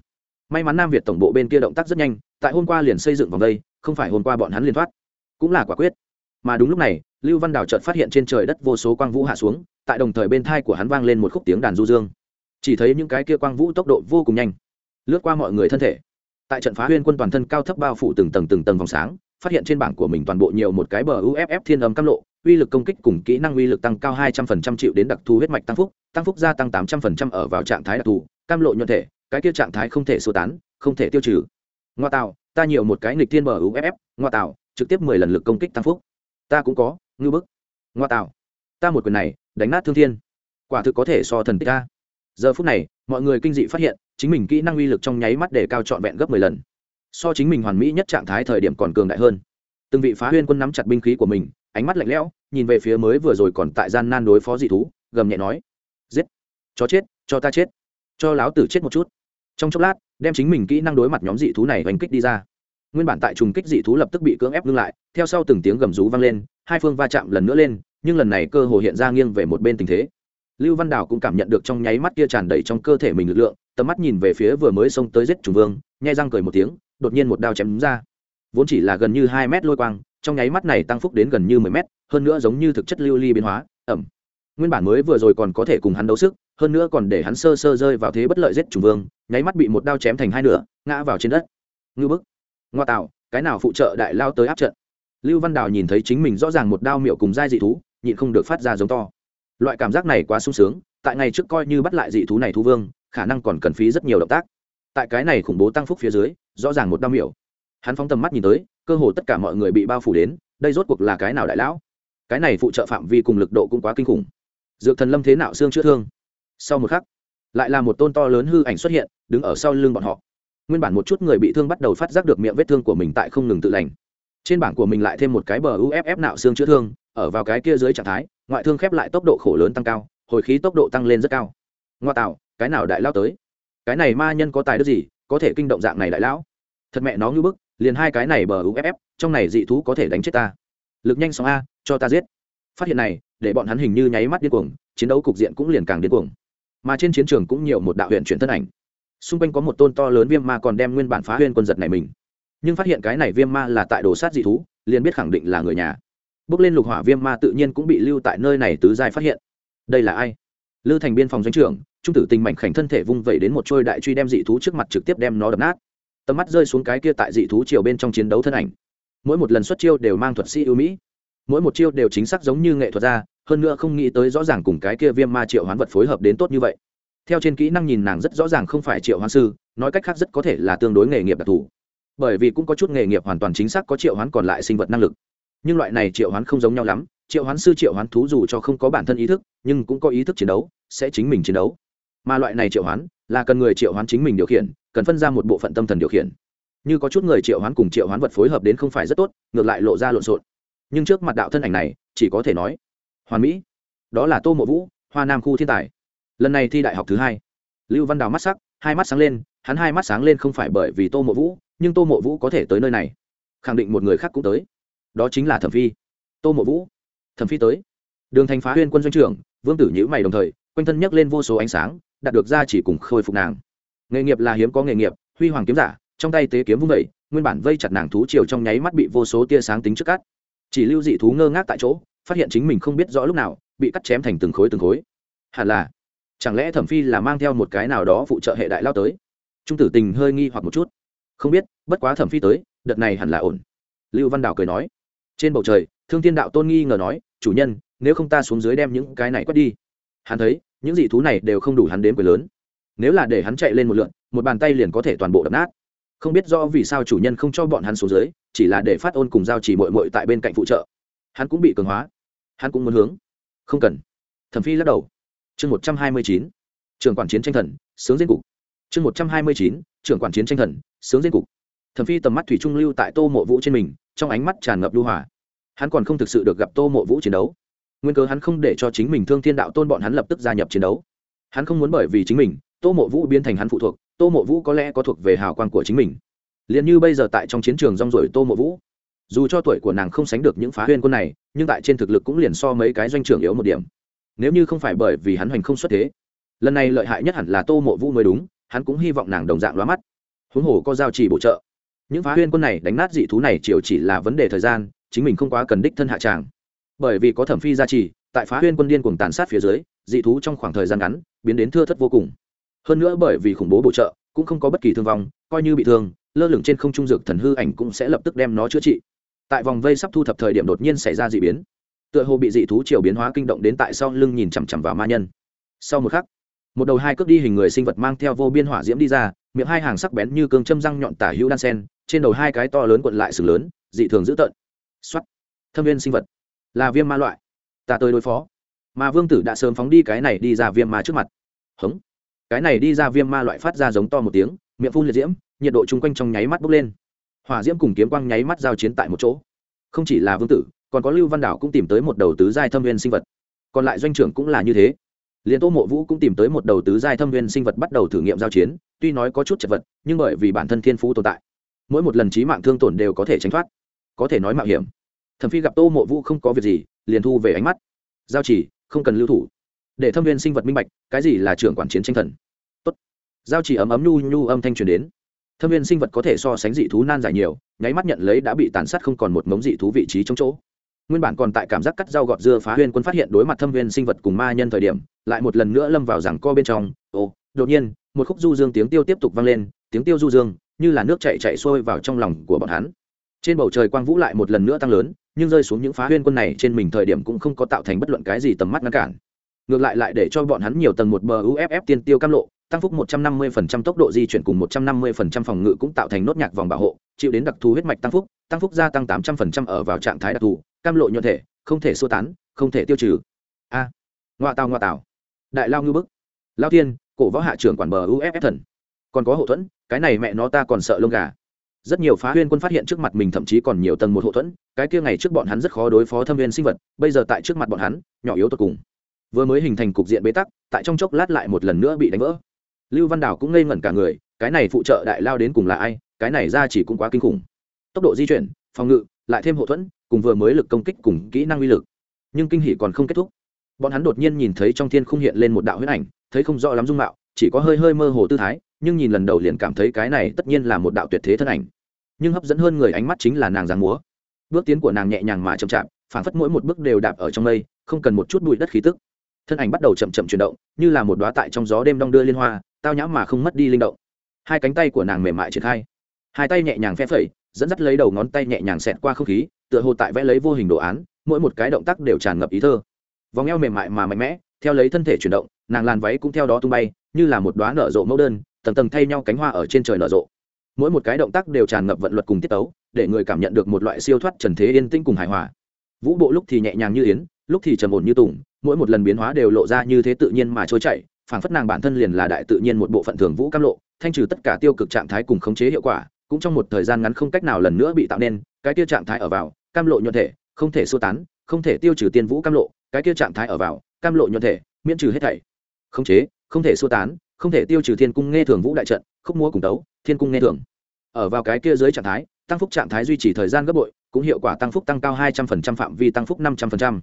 may mắn nam việt tổng bộ bên kia động tác rất nhanh, tại hôm qua liền xây dựng vòng đây, không phải hôm qua bọn hắn liền thoát. Cũng là quả quyết. Mà đúng lúc này, lưu văn đào chợt phát hiện trên trời đất vô số quang vũ hạ xuống, tại đồng thời bên thai của hắn vang lên một khúc tiếng đàn du dương. Chỉ thấy những cái kia quang vũ tốc độ vô cùng nhanh, lướt qua mọi người thân thể. Tại trận phá huyên quân toàn thân cao thấp bao phủ từng tầng từng tầng vòng sáng, phát hiện trên bảng của mình toàn bộ nhiều một cái bờ uff thiên âm cam lộ, uy lực công kích cùng kỹ năng uy lực tăng cao hai trăm phần trăm chịu đến đặc thù huyết mạch tăng phúc tăng phúc gia tăng tám trăm phần trăm ở vào trạng thái đặc thù, cam lộ nhuận thể cái kia trạng thái không thể sơ tán, không thể tiêu trừ. Ngoa tạo ta nhiều một cái nghịch thiên bờ uff ngoa tạo trực tiếp mười lần lực công kích tăng phúc. Ta cũng có, ngư bức. Ngoa tạo ta một quyền này, đánh nát thương thiên. Quả thực có thể so thần tích ta giờ phút này, mọi người kinh dị phát hiện, chính mình kỹ năng uy lực trong nháy mắt để cao trọn vẹn gấp mười lần. So chính mình hoàn mỹ nhất trạng thái thời điểm còn cường đại hơn. Từng vị phá huyên quân nắm chặt binh khí của mình, ánh mắt lạnh lẽo, nhìn về phía mới vừa rồi còn tại gian nan đối phó dị thú, gầm nhẹ nói. Giết. Chó chết, cho ta chết. Cho láo tử chết một chút trong chốc lát, đem chính mình kỹ năng đối mặt nhóm dị thú này oanh kích đi ra. Nguyên bản tại trùng kích dị thú lập tức bị cưỡng ép ngưng lại, theo sau từng tiếng gầm rú vang lên, hai phương va chạm lần nữa lên, nhưng lần này cơ hồ hiện ra nghiêng về một bên tình thế. Lưu văn đào cũng cảm nhận được trong nháy mắt kia tràn đầy trong cơ thể mình lực lượng, tầm mắt nhìn về phía vừa mới xông tới giết trùng vương, nhai răng cười một tiếng, đột nhiên một đao chém đúng ra. Vốn chỉ là gần như hai mét lôi quang, trong nháy mắt này tăng phúc đến gần như mười mét, hơn nữa giống như thực chất lưu ly biến hóa, ẩm nguyên bản mới vừa rồi còn có thể cùng hắn đấu sức, hơn nữa còn để hắn sơ sơ rơi vào thế bất lợi giết trùng vương, nháy mắt bị một đao chém thành hai nửa, ngã vào trên đất. Ngư bức. Ngoa tạo, cái nào phụ trợ đại lao tới áp trận? Lưu văn đào nhìn thấy chính mình rõ ràng một đao miệu cùng giai dị thú, nhịn không được phát ra giống to. Loại cảm giác này quá sung sướng, tại ngày trước coi như bắt lại dị thú này thú vương, khả năng còn cần phí rất nhiều động tác. Tại cái này khủng bố tăng phúc phía dưới, rõ ràng một đao miểu hắn phóng tầm mắt nhìn tới, cơ hồ tất cả mọi người bị bao phủ đến, đây rốt cuộc là cái nào đại lão? Cái này phụ trợ phạm vi cùng lực độ cũng quá kinh khủng dược thần lâm thế nào xương chữa thương. Sau một khắc, lại là một tôn to lớn hư ảnh xuất hiện, đứng ở sau lưng bọn họ. Nguyên bản một chút người bị thương bắt đầu phát giác được miệng vết thương của mình tại không ngừng tự lành. Trên bảng của mình lại thêm một cái bờ uff nạo xương chữa thương, ở vào cái kia dưới trạng thái, ngoại thương khép lại tốc độ khổ lớn tăng cao, hồi khí tốc độ tăng lên rất cao. Ngoa tạo, cái nào đại lao tới? Cái này ma nhân có tài đức gì, có thể kinh động dạng này đại lão? Thật mẹ nó như bức, liền hai cái này bờ uff trong này dị thú có thể đánh chết ta. Lực nhanh sóng a, cho ta giết. Phát hiện này để bọn hắn hình như nháy mắt điên cuồng, chiến đấu cục diện cũng liền càng điên cuồng. Mà trên chiến trường cũng nhiều một đạo huyện chuyển thân ảnh. Xung quanh có một tôn to lớn viêm ma còn đem nguyên bản phá huyên quân giật này mình. Nhưng phát hiện cái này viêm ma là tại đồ sát dị thú, liền biết khẳng định là người nhà. Bước lên lục hỏa viêm ma tự nhiên cũng bị lưu tại nơi này tứ giai phát hiện. Đây là ai? Lư thành biên phòng doanh trưởng, trung tử tình mảnh khảnh thân thể vung vẩy đến một trôi đại truy đem dị thú trước mặt trực tiếp đem nó đập nát. Tầm mắt rơi xuống cái kia tại dị thú chiều bên trong chiến đấu thân ảnh. Mỗi một lần xuất chiêu đều mang thuật sĩ ưu mỹ mỗi một chiêu đều chính xác giống như nghệ thuật ra, hơn nữa không nghĩ tới rõ ràng cùng cái kia viêm ma triệu hoán vật phối hợp đến tốt như vậy. Theo trên kỹ năng nhìn nàng rất rõ ràng không phải triệu hoán sư, nói cách khác rất có thể là tương đối nghề nghiệp đặc thù. Bởi vì cũng có chút nghề nghiệp hoàn toàn chính xác có triệu hoán còn lại sinh vật năng lực. Nhưng loại này triệu hoán không giống nhau lắm, triệu hoán sư triệu hoán thú dù cho không có bản thân ý thức, nhưng cũng có ý thức chiến đấu, sẽ chính mình chiến đấu. Mà loại này triệu hoán, là cần người triệu hoán chính mình điều khiển, cần phân ra một bộ phận tâm thần điều khiển. Như có chút người triệu hoán cùng triệu hoán vật phối hợp đến không phải rất tốt, ngược lại lộ ra lộn xộn nhưng trước mặt đạo thân ảnh này, chỉ có thể nói, hoàn mỹ. Đó là tô mộ vũ, hoa nam khu thiên tài. Lần này thi đại học thứ hai. Lưu văn đào mắt sắc, hai mắt sáng lên, hắn hai mắt sáng lên không phải bởi vì tô mộ vũ, nhưng tô mộ vũ có thể tới nơi này. Khẳng định một người khác cũng tới. Đó chính là thẩm phi. Tô mộ vũ. Thẩm phi tới. Đường thành phá huyên quân doanh trưởng, vương tử nhữ mày đồng thời, quanh thân nhấc lên vô số ánh sáng, đạt được ra chỉ cùng khôi phục nàng. Nghề nghiệp là hiếm có nghề nghiệp, huy hoàng kiếm giả, trong tay tế kiếm vung vẩy nguyên bản vây chặt nàng thú chiều trong nháy mắt bị vô số tia sáng tính trước cắt chỉ lưu dị thú ngơ ngác tại chỗ, phát hiện chính mình không biết rõ lúc nào, bị cắt chém thành từng khối từng khối. Hẳn là, chẳng lẽ thẩm phi là mang theo một cái nào đó phụ trợ hệ đại lao tới? Trung tử tình hơi nghi hoặc một chút. Không biết, bất quá thẩm phi tới, đợt này hẳn là ổn. Lưu văn đào cười nói. Trên bầu trời, thương thiên đạo tôn nghi ngờ nói, chủ nhân, nếu không ta xuống dưới đem những cái này quét đi. Hắn thấy, những dị thú này đều không đủ hắn đếm quyền lớn. Nếu là để hắn chạy lên một lượn, một bàn tay liền có thể toàn bộ đập nát không biết rõ vì sao chủ nhân không cho bọn hắn xuống dưới, chỉ là để phát ôn cùng giao chỉ mội mội tại bên cạnh phụ trợ. Hắn cũng bị cường hóa. Hắn cũng muốn hướng. Không cần. Thẩm phi lắc đầu. Chương một trăm hai mươi chín. Trường quản chiến tranh thần, sướng diên cục. Chương một trăm hai mươi chín. Trưởng quản chiến tranh thần, sướng diên cục. Thẩm phi tầm mắt thủy trung lưu tại tô mộ vũ trên mình, trong ánh mắt tràn ngập lưu hỏa hắn còn không thực sự được gặp tô mộ vũ chiến đấu. Nguyên cớ hắn không để cho chính mình thương thiên đạo tôn bọn hắn lập tức gia nhập chiến đấu. Hắn không muốn bởi vì chính mình, tô mộ vũ biến thành hắn phụ thuộc tô mộ vũ có lẽ có thuộc về hào quang của chính mình. Liền như bây giờ tại trong chiến trường rong rổi tô mộ vũ, dù cho tuổi của nàng không sánh được những phá huyên quân này, nhưng tại trên thực lực cũng liền so mấy cái doanh trưởng yếu một điểm. Nếu như không phải bởi vì hắn hoành không xuất thế, lần này lợi hại nhất hẳn là tô mộ vũ mới đúng, hắn cũng hy vọng nàng đồng dạng lóa mắt. Huống hồ có giao chỉ bổ trợ. Những phá huyên quân này đánh nát dị thú này chiều chỉ là vấn đề thời gian, chính mình không quá cần đích thân hạ tràng. Bởi vì có thẩm phi gia trì, tại phá huyên quân điên cùng tàn sát phía dưới, dị thú trong khoảng thời gian ngắn, biến đến thưa thất vô cùng hơn nữa bởi vì khủng bố bổ trợ, cũng không có bất kỳ thương vong, coi như bị thương, lơ lửng trên không trung dược thần hư ảnh cũng sẽ lập tức đem nó chữa trị. Tại vòng vây sắp thu thập thời điểm đột nhiên xảy ra d ị biến. Tựa hồ bị dị thú chiều biến hóa kinh động đến tại sau lưng nhìn chằm chằm vào ma nhân. Sau một khắc, một đầu hai cước đi hình người sinh vật mang theo vô biên hỏa diễm đi ra, miệng hai hàng sắc bén như cương châm răng nhọn tả hữu đan sen, trên đầu hai cái to lớn quận lại sừng lớn, dị thường dữ tợn. X o á t thâm viên sinh vật. Là viêm ma loại. Ta tới đối phó. Mà vương tử đã sớm phóng đi cái này đi ra viêm ma trước mặt. Hống cái này đi ra viêm ma loại phát ra giống to một tiếng, miệng phun liệt diễm, nhiệt độ chung quanh trong nháy mắt bốc lên. Hỏa diễm cùng kiếm quang nháy mắt giao chiến tại một chỗ. Không chỉ là vương tử, còn có lưu văn đảo cũng tìm tới một đầu tứ giai thâm viên sinh vật. Còn lại doanh trưởng cũng là như thế. Liên tô mộ vũ cũng tìm tới một đầu tứ giai thâm viên sinh vật bắt đầu thử nghiệm giao chiến, tuy nói có chút chật vật, nhưng bởi vì bản thân thiên phú tồn tại, mỗi một lần trí mạng thương tổn đều có thể tránh thoát, có thể nói mạo hiểm. Thẩm phi gặp tô mộ vũ không có việc gì, liền thu về ánh mắt. Giao chỉ, không cần lưu thủ để thâm viên sinh vật minh bạch, cái gì là trưởng quản chiến tranh thần? Tốt. Giao chỉ ấm ấm nhu nhu âm thanh truyền đến. Thâm viên sinh vật có thể so sánh dị thú nan giải nhiều, nháy mắt nhận lấy đã bị tàn sát không còn một mống dị thú vị trí trong chỗ. Nguyên bản còn tại cảm giác cắt dao gọt dưa phá huyên quân phát hiện đối mặt thâm viên sinh vật cùng ma nhân thời điểm, lại một lần nữa lâm vào rằng co bên trong. Ồ, đột nhiên, một khúc du dương tiếng tiêu tiếp tục vang lên, tiếng tiêu du dương như là nước chạy chạy xuôi vào trong lòng của bọn hắn. Trên bầu trời quang vũ lại một lần nữa tăng lớn, nhưng rơi xuống những phá huyên quân này trên mình thời điểm cũng không có tạo thành bất luận cái gì tầm mắt ngăn cản ngược lại lại để cho bọn hắn nhiều tầng một bờ uff tiên tiêu cam lộ tăng phúc 150% tốc độ di chuyển cùng 150% phòng ngự cũng tạo thành nốt nhạc vòng bảo hộ chịu đến đặc thù huyết mạch tăng phúc tăng phúc gia tăng 800% ở vào trạng thái đặc thù cam lộ nhuận thể không thể xua tán không thể tiêu trừ. A à, ngoại tàu ngoại tàu đại lao ngư bức. Lao tiên cổ võ hạ trưởng quản bờ uff thần. Còn có hậu thuẫn cái này mẹ nó ta còn sợ lông gà. Rất nhiều phá huyên quân phát hiện trước mặt mình thậm chí còn nhiều tầng một hậu thuẫn cái kia ngày trước bọn hắn rất khó đối phó thâm viên sinh vật bây giờ tại trước mặt bọn hắn nhỏ yếu tột cùng vừa mới hình thành cục diện bế tắc, tại trong chốc lát lại một lần nữa bị đánh vỡ. Lưu văn đào cũng ngây ngẩn cả người, cái này phụ trợ đại lao đến cùng là ai, cái này ra chỉ cũng quá kinh khủng. Tốc độ di chuyển, phòng ngự, lại thêm hậu thuẫn, cùng vừa mới lực công kích cùng kỹ năng uy lực. Nhưng kinh hỷ còn không kết thúc. Bọn hắn đột nhiên nhìn thấy trong thiên không hiện lên một đạo huyết ảnh, thấy không rõ lắm dung mạo, chỉ có hơi hơi mơ hồ tư thái, nhưng nhìn lần đầu liền cảm thấy cái này tất nhiên là một đạo tuyệt thế thân ảnh. Nhưng hấp dẫn hơn người ánh mắt chính là nàng giáng múa. Bước tiến của nàng nhẹ nhàng mà chậm chạp phản phất mỗi một bước đều đạp ở trong mây, không cần một chút bụi đất khí tức thân ảnh bắt đầu chậm chậm chuyển động, như là một đoá tại trong gió đêm đong đưa liên hoa, tao nhã mà không mất đi linh động. Hai cánh tay của nàng mềm mại triển khai. Hai tay nhẹ nhàng phe phẩy, dẫn dắt lấy đầu ngón tay nhẹ nhàng xẹt qua không khí, tựa hồ tại vẽ lấy vô hình đồ án, mỗi một cái động tác đều tràn ngập ý thơ. Vòng eo mềm mại mà mạnh mẽ, theo lấy thân thể chuyển động, nàng làn váy cũng theo đó tung bay, như là một đoá nở rộ mẫu đơn, tầng tầng thay nhau cánh hoa ở trên trời nở rộ. Mỗi một cái động tác đều tràn ngập vận luật cùng tiết tấu, để người cảm nhận được một loại siêu thoát trần thế yên tĩnh cùng hài hòa. Vũ bộ lúc thì nhẹ nhàng như yến, lúc thì trầm ổn như tùng mỗi một lần biến hóa đều lộ ra như thế tự nhiên mà trôi chảy, phảng phất nàng bản thân liền là đại tự nhiên một bộ phận thường vũ cam lộ, thanh trừ tất cả tiêu cực trạng thái cùng khống chế hiệu quả, cũng trong một thời gian ngắn không cách nào lần nữa bị tạo nên, cái tiêu trạng thái ở vào, cam lộ nhuận thể, không thể sơ tán, không thể tiêu trừ tiên vũ cam lộ, cái tiêu trạng thái ở vào, cam lộ nhuận thể, miễn trừ hết thảy. Khống chế, không thể sơ tán, không thể tiêu trừ thiên cung nghe thường vũ đại trận, khúc múa cùng tấu, thiên cung nghe thường. Ở vào cái kia dưới trạng thái, tăng phúc trạng thái duy trì thời gian gấp bội, cũng hiệu quả tăng phúc tăng cao hai trăm phần trăm, phạm vi tăng phúc năm trăm phần trăm.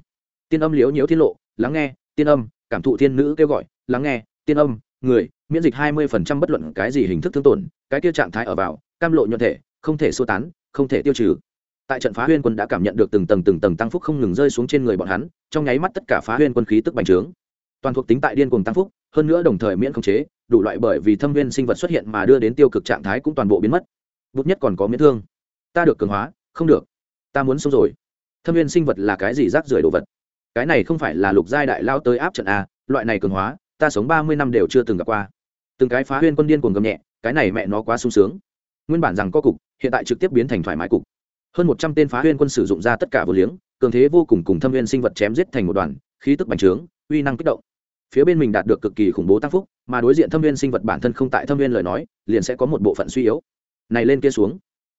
Tiên âm liếu nhiễu thiên lộ lắng nghe, tiên âm, cảm thụ thiên nữ kêu gọi, lắng nghe, tiên âm, người, miễn dịch hai mươi phần trăm bất luận cái gì hình thức thương tổn, cái kia trạng thái ở vào, cam lộ nhuận thể, không thể sơ tán, không thể tiêu trừ. Tại trận phá huyên quân đã cảm nhận được từng tầng từng tầng tăng phúc không ngừng rơi xuống trên người bọn hắn, trong nháy mắt tất cả phá huyên quân khí tức bành trướng. Toàn thuộc tính tại điên cùng tăng phúc, hơn nữa đồng thời miễn khống chế, đủ loại bởi vì thâm viên sinh vật xuất hiện mà đưa đến tiêu cực trạng thái cũng toàn bộ biến mất. Bút nhất còn có miễn thương. Ta được cường hóa, không được. Ta muốn sống rồi. Thâm viên sinh vật là cái gì rác rưởi đồ vật? Cái này không phải là lục giai đại lao tới áp trận a loại này cường hóa, ta sống ba mươi năm đều chưa từng gặp qua. Từng cái phá huyên quân điên cuồng gầm nhẹ, cái này mẹ nó quá sung sướng. Nguyên bản rằng có cục, hiện tại trực tiếp biến thành thoải mái cục. Hơn một trăm tên phá huyên quân sử dụng ra tất cả vô liếng, cường thế vô cùng cùng thâm viên sinh vật chém giết thành một đoàn, khí tức bành trướng, uy năng kích động. Phía bên mình đạt được cực kỳ khủng bố tác phúc, mà đối diện thâm viên sinh vật bản thân không tại thâm viên lời nói, liền sẽ có một bộ phận suy yếu. Này lên kia xuống.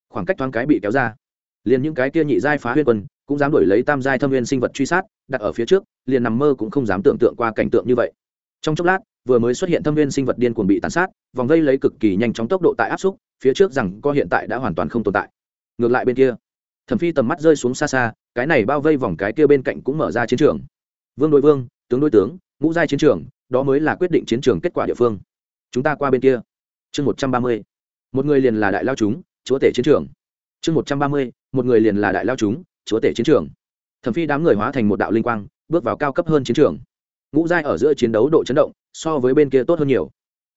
Khoảng cách thoáng cái bị kéo ra. Liền những cái kia nhị giai phá huyên quân cũng dám đổi lấy tam giai thâm viên sinh vật truy sát, đặt ở phía trước, liền nằm mơ cũng không dám tưởng tượng qua cảnh tượng như vậy. Trong chốc lát, vừa mới xuất hiện thâm viên sinh vật điên cuồng bị tàn sát, vòng vây lấy cực kỳ nhanh chóng tốc độ tại áp xúc, phía trước rằng co hiện tại đã hoàn toàn không tồn tại. Ngược lại bên kia, thẩm phi tầm mắt rơi xuống xa xa, cái này bao vây vòng cái kia bên cạnh cũng mở ra chiến trường. Vương đối vương, tướng đối tướng, ngũ giai chiến trường, đó mới là quyết định chiến trường kết quả địa phương. Chúng ta qua bên kia. Chương một trăm ba mươi, một người liền là đại lao chúng, chúa tể chiến trường. Chương một trăm ba mươi, một người liền là đại lao chúng chúa tể chiến trường. Thẩm phi đám người hóa thành một đạo linh quang, bước vào cao cấp hơn chiến trường. Ngũ giai ở giữa chiến đấu độ chấn động, so với bên kia tốt hơn nhiều.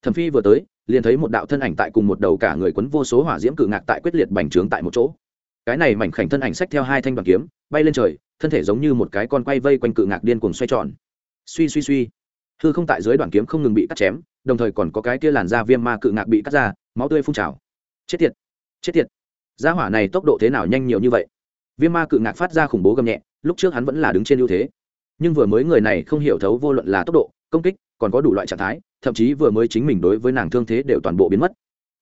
Thẩm phi vừa tới, liền thấy một đạo thân ảnh tại cùng một đầu cả người quấn vô số hỏa diễm cự ngạc tại quyết liệt bành trướng tại một chỗ. Cái này mảnh khảnh thân ảnh xách theo hai thanh đoàn kiếm, bay lên trời, thân thể giống như một cái con quay vây quanh cự ngạc điên cuồng xoay tròn. Suy suy suy. Hư không tại dưới đoàn kiếm không ngừng bị cắt chém, đồng thời còn có cái kia làn da viêm ma cự ngạc bị cắt ra, máu tươi phun trào. Chết tiệt chết tiệt. Gia hỏa này tốc độ thế nào nhanh nhiều như vậy? Viêm ma cự ngạc phát ra khủng bố gầm nhẹ, lúc trước hắn vẫn là đứng trên ưu thế. Nhưng vừa mới người này không hiểu thấu vô luận là tốc độ, công kích, còn có đủ loại trạng thái, thậm chí vừa mới chính mình đối với nàng thương thế đều toàn bộ biến mất.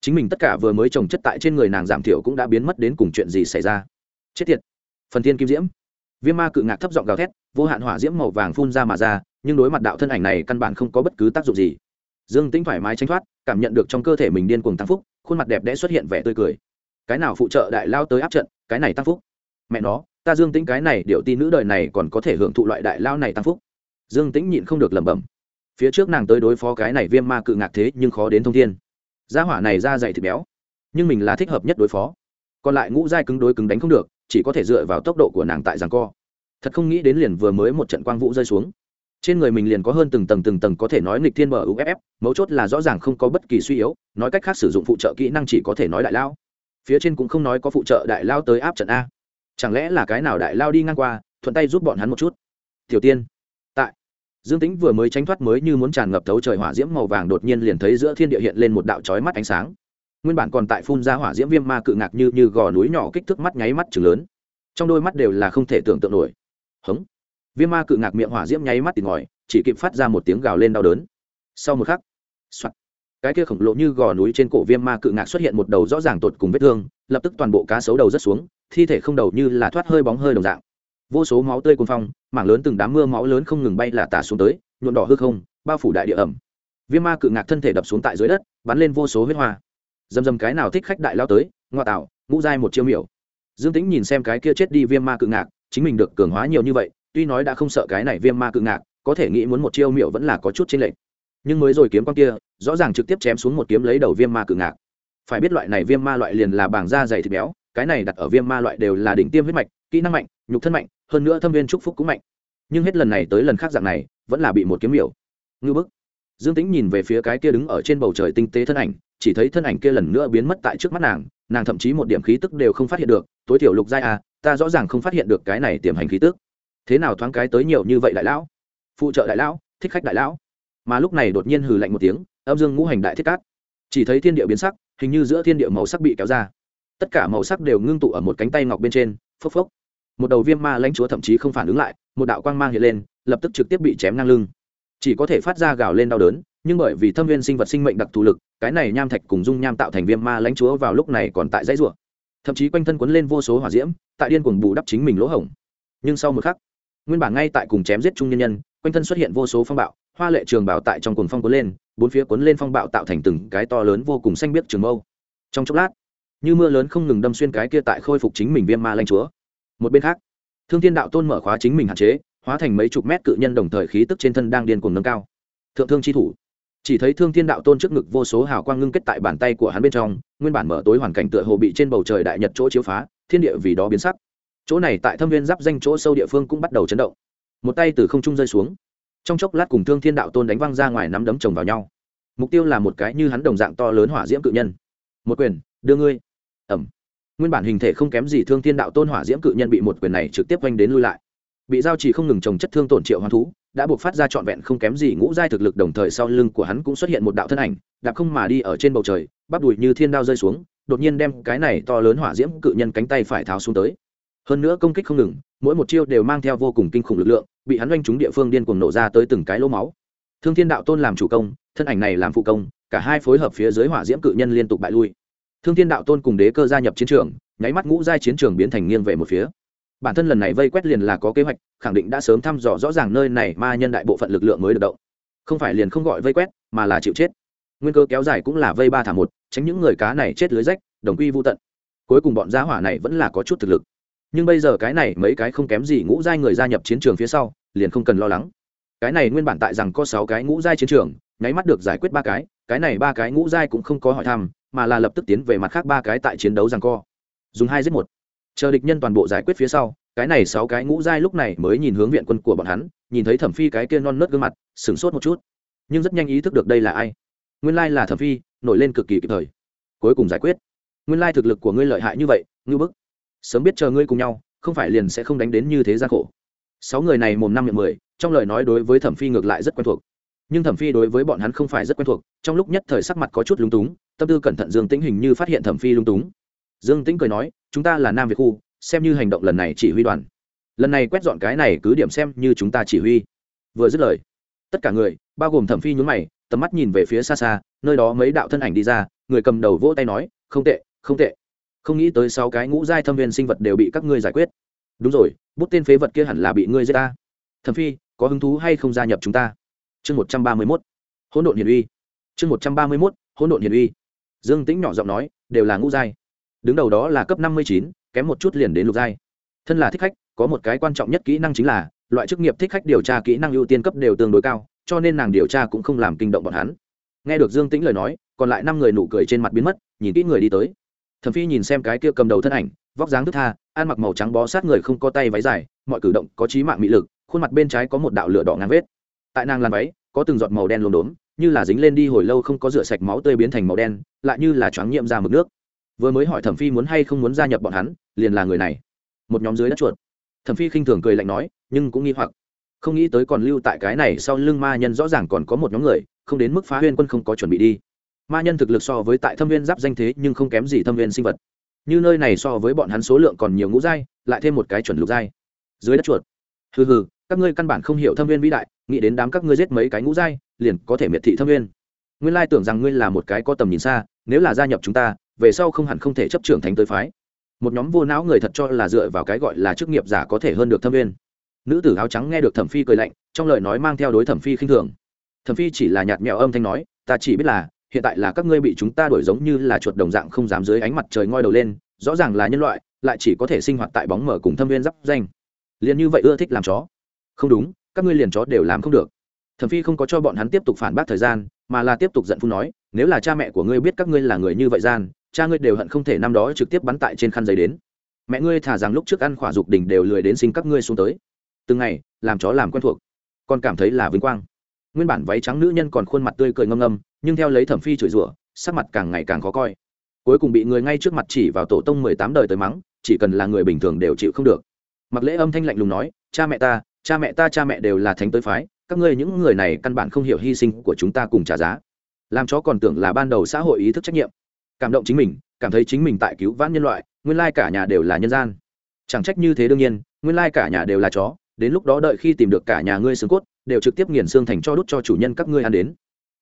Chính mình tất cả vừa mới trồng chất tại trên người nàng giảm thiểu cũng đã biến mất đến cùng chuyện gì xảy ra. Chết tiệt. Phần thiên kim diễm. Viêm ma cự ngạc thấp giọng gào thét, vô hạn hỏa diễm màu vàng phun ra mà ra, nhưng đối mặt đạo thân ảnh này căn bản không có bất cứ tác dụng gì. Dương tĩnh thoải mái tránh thoát, cảm nhận được trong cơ thể mình điên cuồng tăng phúc, khuôn mặt đẹp đẽ xuất hiện vẻ tươi cười. Cái nào phụ trợ đại lao tới áp trận, cái này tăng phúc mẹ nó, ta dương tĩnh cái này điệu ti nữ đời này còn có thể hưởng thụ loại đại lao này tăng phúc. Dương tĩnh nhịn không được lẩm bẩm. Phía trước nàng tới đối phó cái này viêm ma cự ngạc thế nhưng khó đến thông thiên. Gia hỏa này ra dày thịt béo. Nhưng mình là thích hợp nhất đối phó. Còn lại ngũ giai cứng đối cứng đánh không được, chỉ có thể dựa vào tốc độ của nàng tại giằng co. Thật không nghĩ đến liền vừa mới một trận quang vũ rơi xuống. Trên người mình liền có hơn từng tầng từng tầng có thể nói nghịch thiên bờ uff mấu chốt là rõ ràng không có bất kỳ suy yếu, nói cách khác sử dụng phụ trợ kỹ năng chỉ có thể nói đại lao. Phía trên cũng không nói có phụ trợ đại lao tới áp trận a chẳng lẽ là cái nào đại lao đi ngang qua thuận tay giúp bọn hắn một chút? Tiểu tiên. Tại. Dương tính vừa mới tránh thoát mới như muốn tràn ngập thấu trời hỏa diễm màu vàng đột nhiên liền thấy giữa thiên địa hiện lên một đạo trói mắt ánh sáng. Nguyên bản còn tại phun ra hỏa diễm viêm ma cự ngạc như như gò núi nhỏ kích thước mắt nháy mắt chừng lớn. Trong đôi mắt đều là không thể tưởng tượng nổi. Hống. Viêm ma cự ngạc miệng hỏa diễm nháy mắt tìm ngòi chỉ kịp phát ra một tiếng gào lên đau đớn. Sau một khắc soạt, cái kia khổng lồ như gò núi trên cổ viêm ma cự ngạc xuất hiện một đầu rõ ràng tột cùng vết thương, lập tức toàn bộ cá sấu đầu rất xuống, thi thể không đầu như là thoát hơi bóng hơi đồng dạng. Vô số máu tươi cuồng phong, mảng lớn từng đám mưa máu lớn không ngừng bay là tả xuống tới nhuộn đỏ hư không, bao phủ đại địa ẩm. Viêm ma cự ngạc thân thể đập xuống tại dưới đất, bắn lên vô số huyết hoa. Dầm dầm cái nào thích khách đại lao tới, ngoa tạo, ngũ giai một chiêu miểu. Dương tính nhìn xem cái kia chết đi viêm ma cự ngạc, chính mình được cường hóa nhiều như vậy, tuy nói đã không sợ cái này viêm ma cự ngạc, có thể nghĩ muốn một chiêu miểu vẫn là có chút chênh lệch nhưng mới rồi kiếm quang kia, rõ ràng trực tiếp chém xuống một kiếm lấy đầu viêm ma cự ngạc. Phải biết loại này viêm ma loại liền là bảng da dày thịt béo, cái này đặt ở viêm ma loại đều là đỉnh tiêm huyết mạch, kỹ năng mạnh, nhục thân mạnh, hơn nữa thâm viên trúc phúc cũng mạnh. Nhưng hết lần này tới lần khác dạng này, vẫn là bị một kiếm miểu. Ngư bức. Dương tính nhìn về phía cái kia đứng ở trên bầu trời tinh tế thân ảnh, chỉ thấy thân ảnh kia lần nữa biến mất tại trước mắt nàng nàng thậm chí một điểm khí tức đều không phát hiện được, tối thiểu lục giai à ta rõ ràng không phát hiện được cái này tiềm hành khí tức. Thế nào thoáng cái tới nhiều như vậy đại lão? Phụ trợ đại lão, thích khách đại lão? Mà lúc này đột nhiên hừ lạnh một tiếng, âm dương ngũ hành đại thiết cát. Chỉ thấy thiên địa biến sắc, hình như giữa thiên địa màu sắc bị kéo ra. Tất cả màu sắc đều ngưng tụ ở một cánh tay ngọc bên trên, phốc phốc. Một đầu viêm ma lãnh chúa thậm chí không phản ứng lại, một đạo quang mang hiện lên, lập tức trực tiếp bị chém ngang lưng. Chỉ có thể phát ra gào lên đau đớn, nhưng bởi vì thâm viên sinh vật sinh mệnh đặc thù lực, cái này nham thạch cùng dung nham tạo thành viêm ma lãnh chúa vào lúc này còn tại dãy rủa. Thậm chí quanh thân quấn lên vô số hỏa diễm, tại điên cuồng bù đắp chính mình lỗ hổng. Nhưng sau một khắc, nguyên bản ngay tại cùng chém giết trung nhân nhân, quanh thân xuất hiện vô số phong bạo hoa lệ trường bảo tại trong cuồng phong cuốn lên, bốn phía cuốn lên phong bạo tạo thành từng cái to lớn vô cùng xanh biếc trường mâu. Trong chốc lát, như mưa lớn không ngừng đâm xuyên cái kia tại khôi phục chính mình viêm ma lanh chúa. Một bên khác, thương thiên đạo tôn mở khóa chính mình hạn chế, hóa thành mấy chục mét cự nhân đồng thời khí tức trên thân đang điên cuồng nâng cao. Thượng thương chi thủ. Chỉ thấy thương thiên đạo tôn trước ngực vô số hào quang ngưng kết tại bàn tay của hắn bên trong, nguyên bản mở tối hoàn cảnh tựa hồ bị trên bầu trời đại nhật chỗ chiếu phá, thiên địa vì đó biến sắc. Chỗ này tại thâm viên giáp danh chỗ sâu địa phương cũng bắt đầu chấn động. Một tay từ không trung rơi xuống trong chốc lát cùng thương thiên đạo tôn đánh văng ra ngoài nắm đấm chồng vào nhau. Mục tiêu là một cái như hắn đồng dạng to lớn hỏa diễm cự nhân. Một quyền, đưa ngươi. Ẩm. Nguyên bản hình thể không kém gì thương thiên đạo tôn hỏa diễm cự nhân bị một quyền này trực tiếp oanh đến lui lại. Bị giao chỉ không ngừng trồng chất thương tổn triệu hoán thú, đã buộc phát ra trọn vẹn không kém gì ngũ giai thực lực đồng thời sau lưng của hắn cũng xuất hiện một đạo thân ảnh, đạp không mà đi ở trên bầu trời, bắp đùi như thiên đao rơi xuống, đột nhiên đem cái này to lớn hỏa diễm cự nhân cánh tay phải tháo xuống tới hơn nữa công kích không ngừng, mỗi một chiêu đều mang theo vô cùng kinh khủng lực lượng, bị hắn oanh trúng địa phương điên cuồng nổ ra tới từng cái lỗ máu. Thương thiên đạo tôn làm chủ công, thân ảnh này làm phụ công, cả hai phối hợp phía dưới hỏa diễm cự nhân liên tục bại lui. Thương thiên đạo tôn cùng đế cơ gia nhập chiến trường, nháy mắt ngũ giai chiến trường biến thành nghiêng về một phía. Bản thân lần này vây quét liền là có kế hoạch, khẳng định đã sớm thăm dò rõ ràng nơi này ma nhân đại bộ phận lực lượng mới được động. Không phải liền không gọi vây quét, mà là chịu chết. Nguyên cơ kéo dài cũng là vây ba thả một, tránh những người cá này chết lưới rách, đồng quy vô tận. Cuối cùng bọn gia hỏa này vẫn là có chút thực lực nhưng bây giờ cái này mấy cái không kém gì ngũ giai người gia nhập chiến trường phía sau, liền không cần lo lắng. Cái này nguyên bản tại rằng có sáu cái ngũ giai chiến trường, nháy mắt được giải quyết ba cái cái này ba cái ngũ giai cũng không có hỏi thăm, mà là lập tức tiến về mặt khác ba cái tại chiến đấu rằng co. Dùng hai giết một. Chờ địch nhân toàn bộ giải quyết phía sau, cái này sáu cái ngũ giai lúc này mới nhìn hướng viện quân của bọn hắn, nhìn thấy thẩm phi cái kia non nớt gương mặt, sửng sốt một chút. Nhưng rất nhanh ý thức được đây là ai? Nguyên lai là thẩm phi, nổi lên cực kỳ kịp thời. Cuối cùng giải quyết. Nguyên lai thực lực của ngươi lợi hại như vậy ngư bức sớm biết chờ ngươi cùng nhau, không phải liền sẽ không đánh đến như thế gian khổ. Sáu người này mồm năm miệng mười, trong lời nói đối với thẩm phi ngược lại rất quen thuộc. Nhưng thẩm phi đối với bọn hắn không phải rất quen thuộc, trong lúc nhất thời sắc mặt có chút lung túng, tâm tư cẩn thận dương tĩnh hình như phát hiện thẩm phi lung túng. Dương tĩnh cười nói, chúng ta là nam việt khu, xem như hành động lần này chỉ huy đoàn. Lần này quét dọn cái này cứ điểm xem như chúng ta chỉ huy. Vừa dứt lời, tất cả người, bao gồm thẩm phi nhún mày, tầm mắt nhìn về phía xa xa, nơi đó mấy đạo thân ảnh đi ra, người cầm đầu vỗ tay nói, không tệ không tệ không nghĩ tới sáu cái ngũ giai thâm viên sinh vật đều bị các ngươi giải quyết. Đúng rồi, bút tên phế vật kia hẳn là bị ngươi giết ta. Thẩm phi, có hứng thú hay không gia nhập chúng ta? Chương một trăm ba mươi mốt. Hỗn độn hiền uy. Chương một trăm ba mươi mốt, hỗn độn hiền uy. Dương tĩnh nhỏ giọng nói, đều là ngũ giai. Đứng đầu đó là cấp năm mươi chín, kém một chút liền đến lục giai. Thân là thích khách, có một cái quan trọng nhất kỹ năng chính là, loại chức nghiệp thích khách điều tra kỹ năng ưu tiên cấp đều tương đối cao, cho nên nàng điều tra cũng không làm kinh động bọn hắn. Nghe được dương tĩnh lời nói, còn lại năm người nụ cười trên mặt biến mất, nhìn kỹ người đi tới thẩm phi nhìn xem cái kia cầm đầu thân ảnh, vóc dáng thức tha, ăn mặc màu trắng bó sát người không có tay váy dài, mọi cử động có trí mạng mỹ lực, khuôn mặt bên trái có một đạo lửa đỏ ngang vết. Tại nàng làn váy, có từng giọt màu đen lốm đốm, như là dính lên đi hồi lâu không có rửa sạch máu tươi biến thành màu đen, lại như là choáng nhiễm ra mực nước. Vừa mới hỏi thẩm phi muốn hay không muốn gia nhập bọn hắn, liền là người này. Một nhóm dưới đất chuột. Thẩm phi khinh thường cười lạnh nói, nhưng cũng nghi hoặc. Không nghĩ tới còn lưu tại cái này sau lưng ma nhân rõ ràng còn có một nhóm người, không đến mức phá huyên quân không có chuẩn bị đi ma nhân thực lực so với tại thâm viên giáp danh thế nhưng không kém gì thâm viên sinh vật. Như nơi này so với bọn hắn số lượng còn nhiều ngũ giai, lại thêm một cái chuẩn lục giai. Dưới đất chuột. Hừ hừ, các ngươi căn bản không hiểu thâm viên vĩ đại, nghĩ đến đám các ngươi giết mấy cái ngũ giai, liền có thể miệt thị thâm viên. Nguyên lai tưởng rằng ngươi là một cái có tầm nhìn xa, nếu là gia nhập chúng ta, về sau không hẳn không thể chấp trưởng thành tới phái. Một nhóm vô não người thật cho là dựa vào cái gọi là chức nghiệp giả có thể hơn được thâm viên. Nữ tử áo trắng nghe được thẩm phi cười lạnh, trong lời nói mang theo đối thẩm phi khinh thường. Thẩm phi chỉ là nhạt mẹo âm thanh nói, ta chỉ biết là hiện tại là các ngươi bị chúng ta đuổi giống như là chuột đồng dạng không dám dưới ánh mặt trời ngoi đầu lên, rõ ràng là nhân loại, lại chỉ có thể sinh hoạt tại bóng mở cùng thâm viên giáp danh. Liền như vậy ưa thích làm chó. Không đúng, các ngươi liền chó đều làm không được. Thẩm phi không có cho bọn hắn tiếp tục phản bác thời gian, mà là tiếp tục giận phun nói, nếu là cha mẹ của ngươi biết các ngươi là người như vậy gian, cha ngươi đều hận không thể năm đó trực tiếp bắn tại trên khăn giấy đến. Mẹ ngươi thả rằng lúc trước ăn khỏa dục đỉnh đều lười đến sinh các ngươi xuống tới. Từng ngày, làm chó làm quen thuộc, còn cảm thấy là vinh quang. Nguyên bản váy trắng nữ nhân còn khuôn mặt tươi cười ngâm ngâm nhưng theo lấy thẩm phi chửi rủa, sắc mặt càng ngày càng khó coi. Cuối cùng bị người ngay trước mặt chỉ vào tổ tông mười tám đời tới mắng, chỉ cần là người bình thường đều chịu không được. Mặc lễ âm thanh lạnh lùng nói, cha mẹ ta, cha mẹ ta, cha mẹ đều là thánh tới phái, các ngươi những người này căn bản không hiểu hy sinh của chúng ta cùng trả giá. Làm chó còn tưởng là ban đầu xã hội ý thức trách nhiệm. Cảm động chính mình, cảm thấy chính mình tại cứu vãn nhân loại, nguyên lai cả nhà đều là nhân gian. Chẳng trách như thế đương nhiên, nguyên lai cả nhà đều là chó, đến lúc đó đợi khi tìm được cả nhà ngươi xương cốt, đều trực tiếp nghiền xương thành cho đút cho chủ nhân các ngươi ăn đến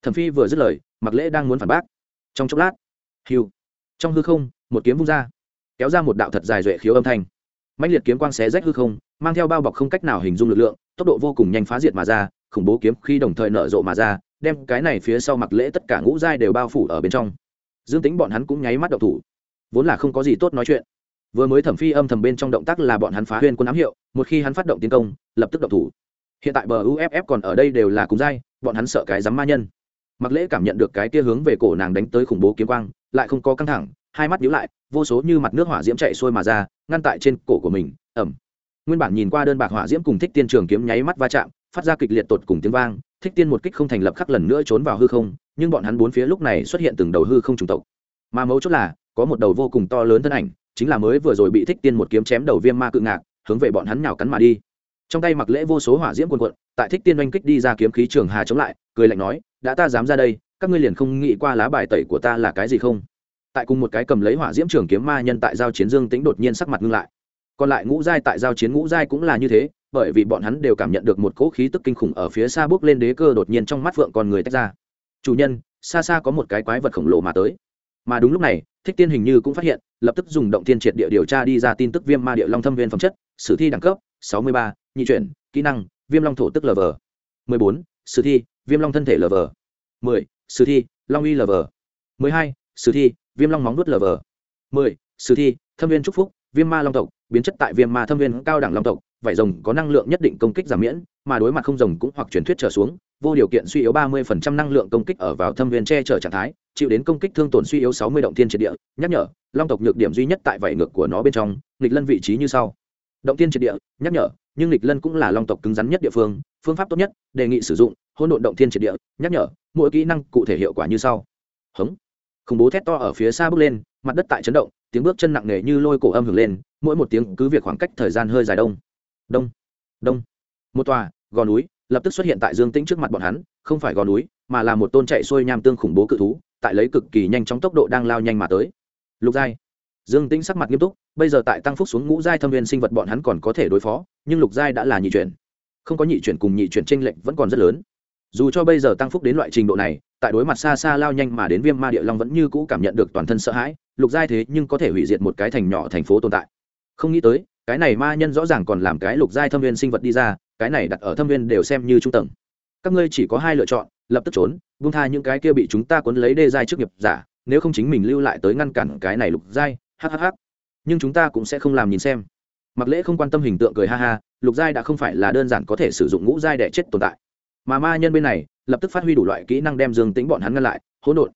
thẩm phi vừa dứt lời mặc lễ đang muốn phản bác. Trong chốc lát, hiu, trong hư không, một kiếm vung ra, kéo ra một đạo thật dài duệ khiếu âm thanh. Mạnh liệt kiếm quang xé rách hư không, mang theo bao bọc không cách nào hình dung lực lượng, tốc độ vô cùng nhanh phá diệt mà ra, khủng bố kiếm khi đồng thời nở rộ mà ra, đem cái này phía sau mặc lễ tất cả ngũ giai đều bao phủ ở bên trong. Dương tính bọn hắn cũng nháy mắt độc thủ, vốn là không có gì tốt nói chuyện. Vừa mới thẩm phi âm thầm bên trong động tác là bọn hắn phá huyên quân ám hiệu, một khi hắn phát động tiến công, lập tức động thủ. Hiện tại bờ uff còn ở đây đều là cùng giai, bọn hắn sợ cái dám ma nhân mặc lễ cảm nhận được cái kia hướng về cổ nàng đánh tới khủng bố kiếm quang, lại không có căng thẳng, hai mắt nhíu lại, vô số như mặt nước hỏa diễm chạy xuôi mà ra, ngăn tại trên cổ của mình ẩm nguyên bản nhìn qua đơn bạc hỏa diễm cùng thích tiên trường kiếm nháy mắt va chạm, phát ra kịch liệt tột cùng tiếng vang, thích tiên một kích không thành lập khắc lần nữa trốn vào hư không, nhưng bọn hắn bốn phía lúc này xuất hiện từng đầu hư không trùng tộc. Mà mấu chốt là, có một đầu vô cùng to lớn thân ảnh, chính là mới vừa rồi bị thích tiên một kiếm chém đầu viêm ma cự ngạc, hướng về bọn hắn nhào cắn mà đi. Trong tay mặc lễ vô số hỏa diễm quần quận tại thích tiên oanh kích đi ra kiếm khí trường hà chống lại cười lạnh nói, đã ta dám ra đây, các ngươi liền không nghĩ qua lá bài tẩy của ta là cái gì không? Tại cùng một cái cầm lấy hỏa diễm trường kiếm ma nhân tại giao chiến dương tĩnh đột nhiên sắc mặt ngưng lại. Còn lại ngũ giai tại giao chiến ngũ giai cũng là như thế, bởi vì bọn hắn đều cảm nhận được một cỗ khí tức kinh khủng ở phía xa bước lên đế cơ đột nhiên trong mắt phượng con người tách ra. Chủ nhân, xa xa có một cái quái vật khổng lồ mà tới. Mà đúng lúc này, thích tiên hình như cũng phát hiện, lập tức dùng động tiên triệt địa điều tra đi ra tin tức viêm ma địa long thâm viên phẩm chất, sử thi đẳng cấp, sáu mươi ba, nhị chuyển, kỹ năng, viêm long thổ tức lv mười bốn, sử thi viêm long thân thể lv mười, sử thi, long uy lv mười hai, sử thi, viêm long móng nuốt lv mười, sử thi, thâm viên trúc phúc, viêm ma long tộc, biến chất tại viêm ma thâm viên cao đẳng long tộc vảy rồng có năng lượng nhất định công kích giảm miễn, mà đối mặt không rồng cũng hoặc truyền thuyết trở xuống, vô điều kiện suy yếu ba mươi phần trăm năng lượng công kích ở vào thâm viên che chở trạng thái, chịu đến công kích thương tổn suy yếu sáu mươi động thiên triệt địa. Nhắc nhở, long tộc nhược điểm duy nhất tại vảy ngược của nó bên trong, nghịch lân vị trí như sau. Động thiên triệt địa, nhắc nhở nhưng lịch lân cũng là long tộc cứng rắn nhất địa phương phương pháp tốt nhất, đề nghị sử dụng hôn độn động thiên triệt địa, nhắc nhở, mỗi kỹ năng cụ thể hiệu quả như sau. Hống. Khủng bố thét to ở phía xa bước lên, mặt đất tại chấn động, tiếng bước chân nặng nề như lôi cổ âm hưởng lên, mỗi một tiếng cứ việc khoảng cách thời gian hơi dài đông. Đông. Đông. Một tòa, gò núi, lập tức xuất hiện tại dương tĩnh trước mặt bọn hắn, không phải gò núi, mà là một tôn chạy xuôi nham tương khủng bố cự thú, tại lấy cực kỳ nhanh chóng tốc độ đang lao nhanh mà tới. Lục giai dương tĩnh sắc mặt nghiêm túc, bây giờ tại tăng phúc xuống ngũ giai thâm viên sinh vật bọn hắn còn có thể đối phó, nhưng lục giai đã là nhị chuyển. Không có nhị chuyển cùng nhị chuyển tranh lệch vẫn còn rất lớn. Dù cho bây giờ tăng phúc đến loại trình độ này, tại đối mặt xa xa lao nhanh mà đến viêm ma địa long vẫn như cũ cảm nhận được toàn thân sợ hãi, lục giai thế nhưng có thể hủy diệt một cái thành nhỏ thành phố tồn tại. Không nghĩ tới, cái này ma nhân rõ ràng còn làm cái lục giai thâm viên sinh vật đi ra, cái này đặt ở thâm viên đều xem như trung tầng. Các ngươi chỉ có hai lựa chọn, lập tức trốn, buông tha những cái kia bị chúng ta cuốn lấy đê giai trước nghiệp giả, nếu không chính mình lưu lại tới ngăn cản cái này lục giai hhh nhưng chúng ta cũng sẽ không làm nhìn xem. Mặc lễ không quan tâm hình tượng cười ha ha, lục giai đã không phải là đơn giản có thể sử dụng ngũ giai để chết tồn tại. Mà ma nhân bên này, lập tức phát huy đủ loại kỹ năng đem dương tính bọn hắn ngăn lại, hỗn độn.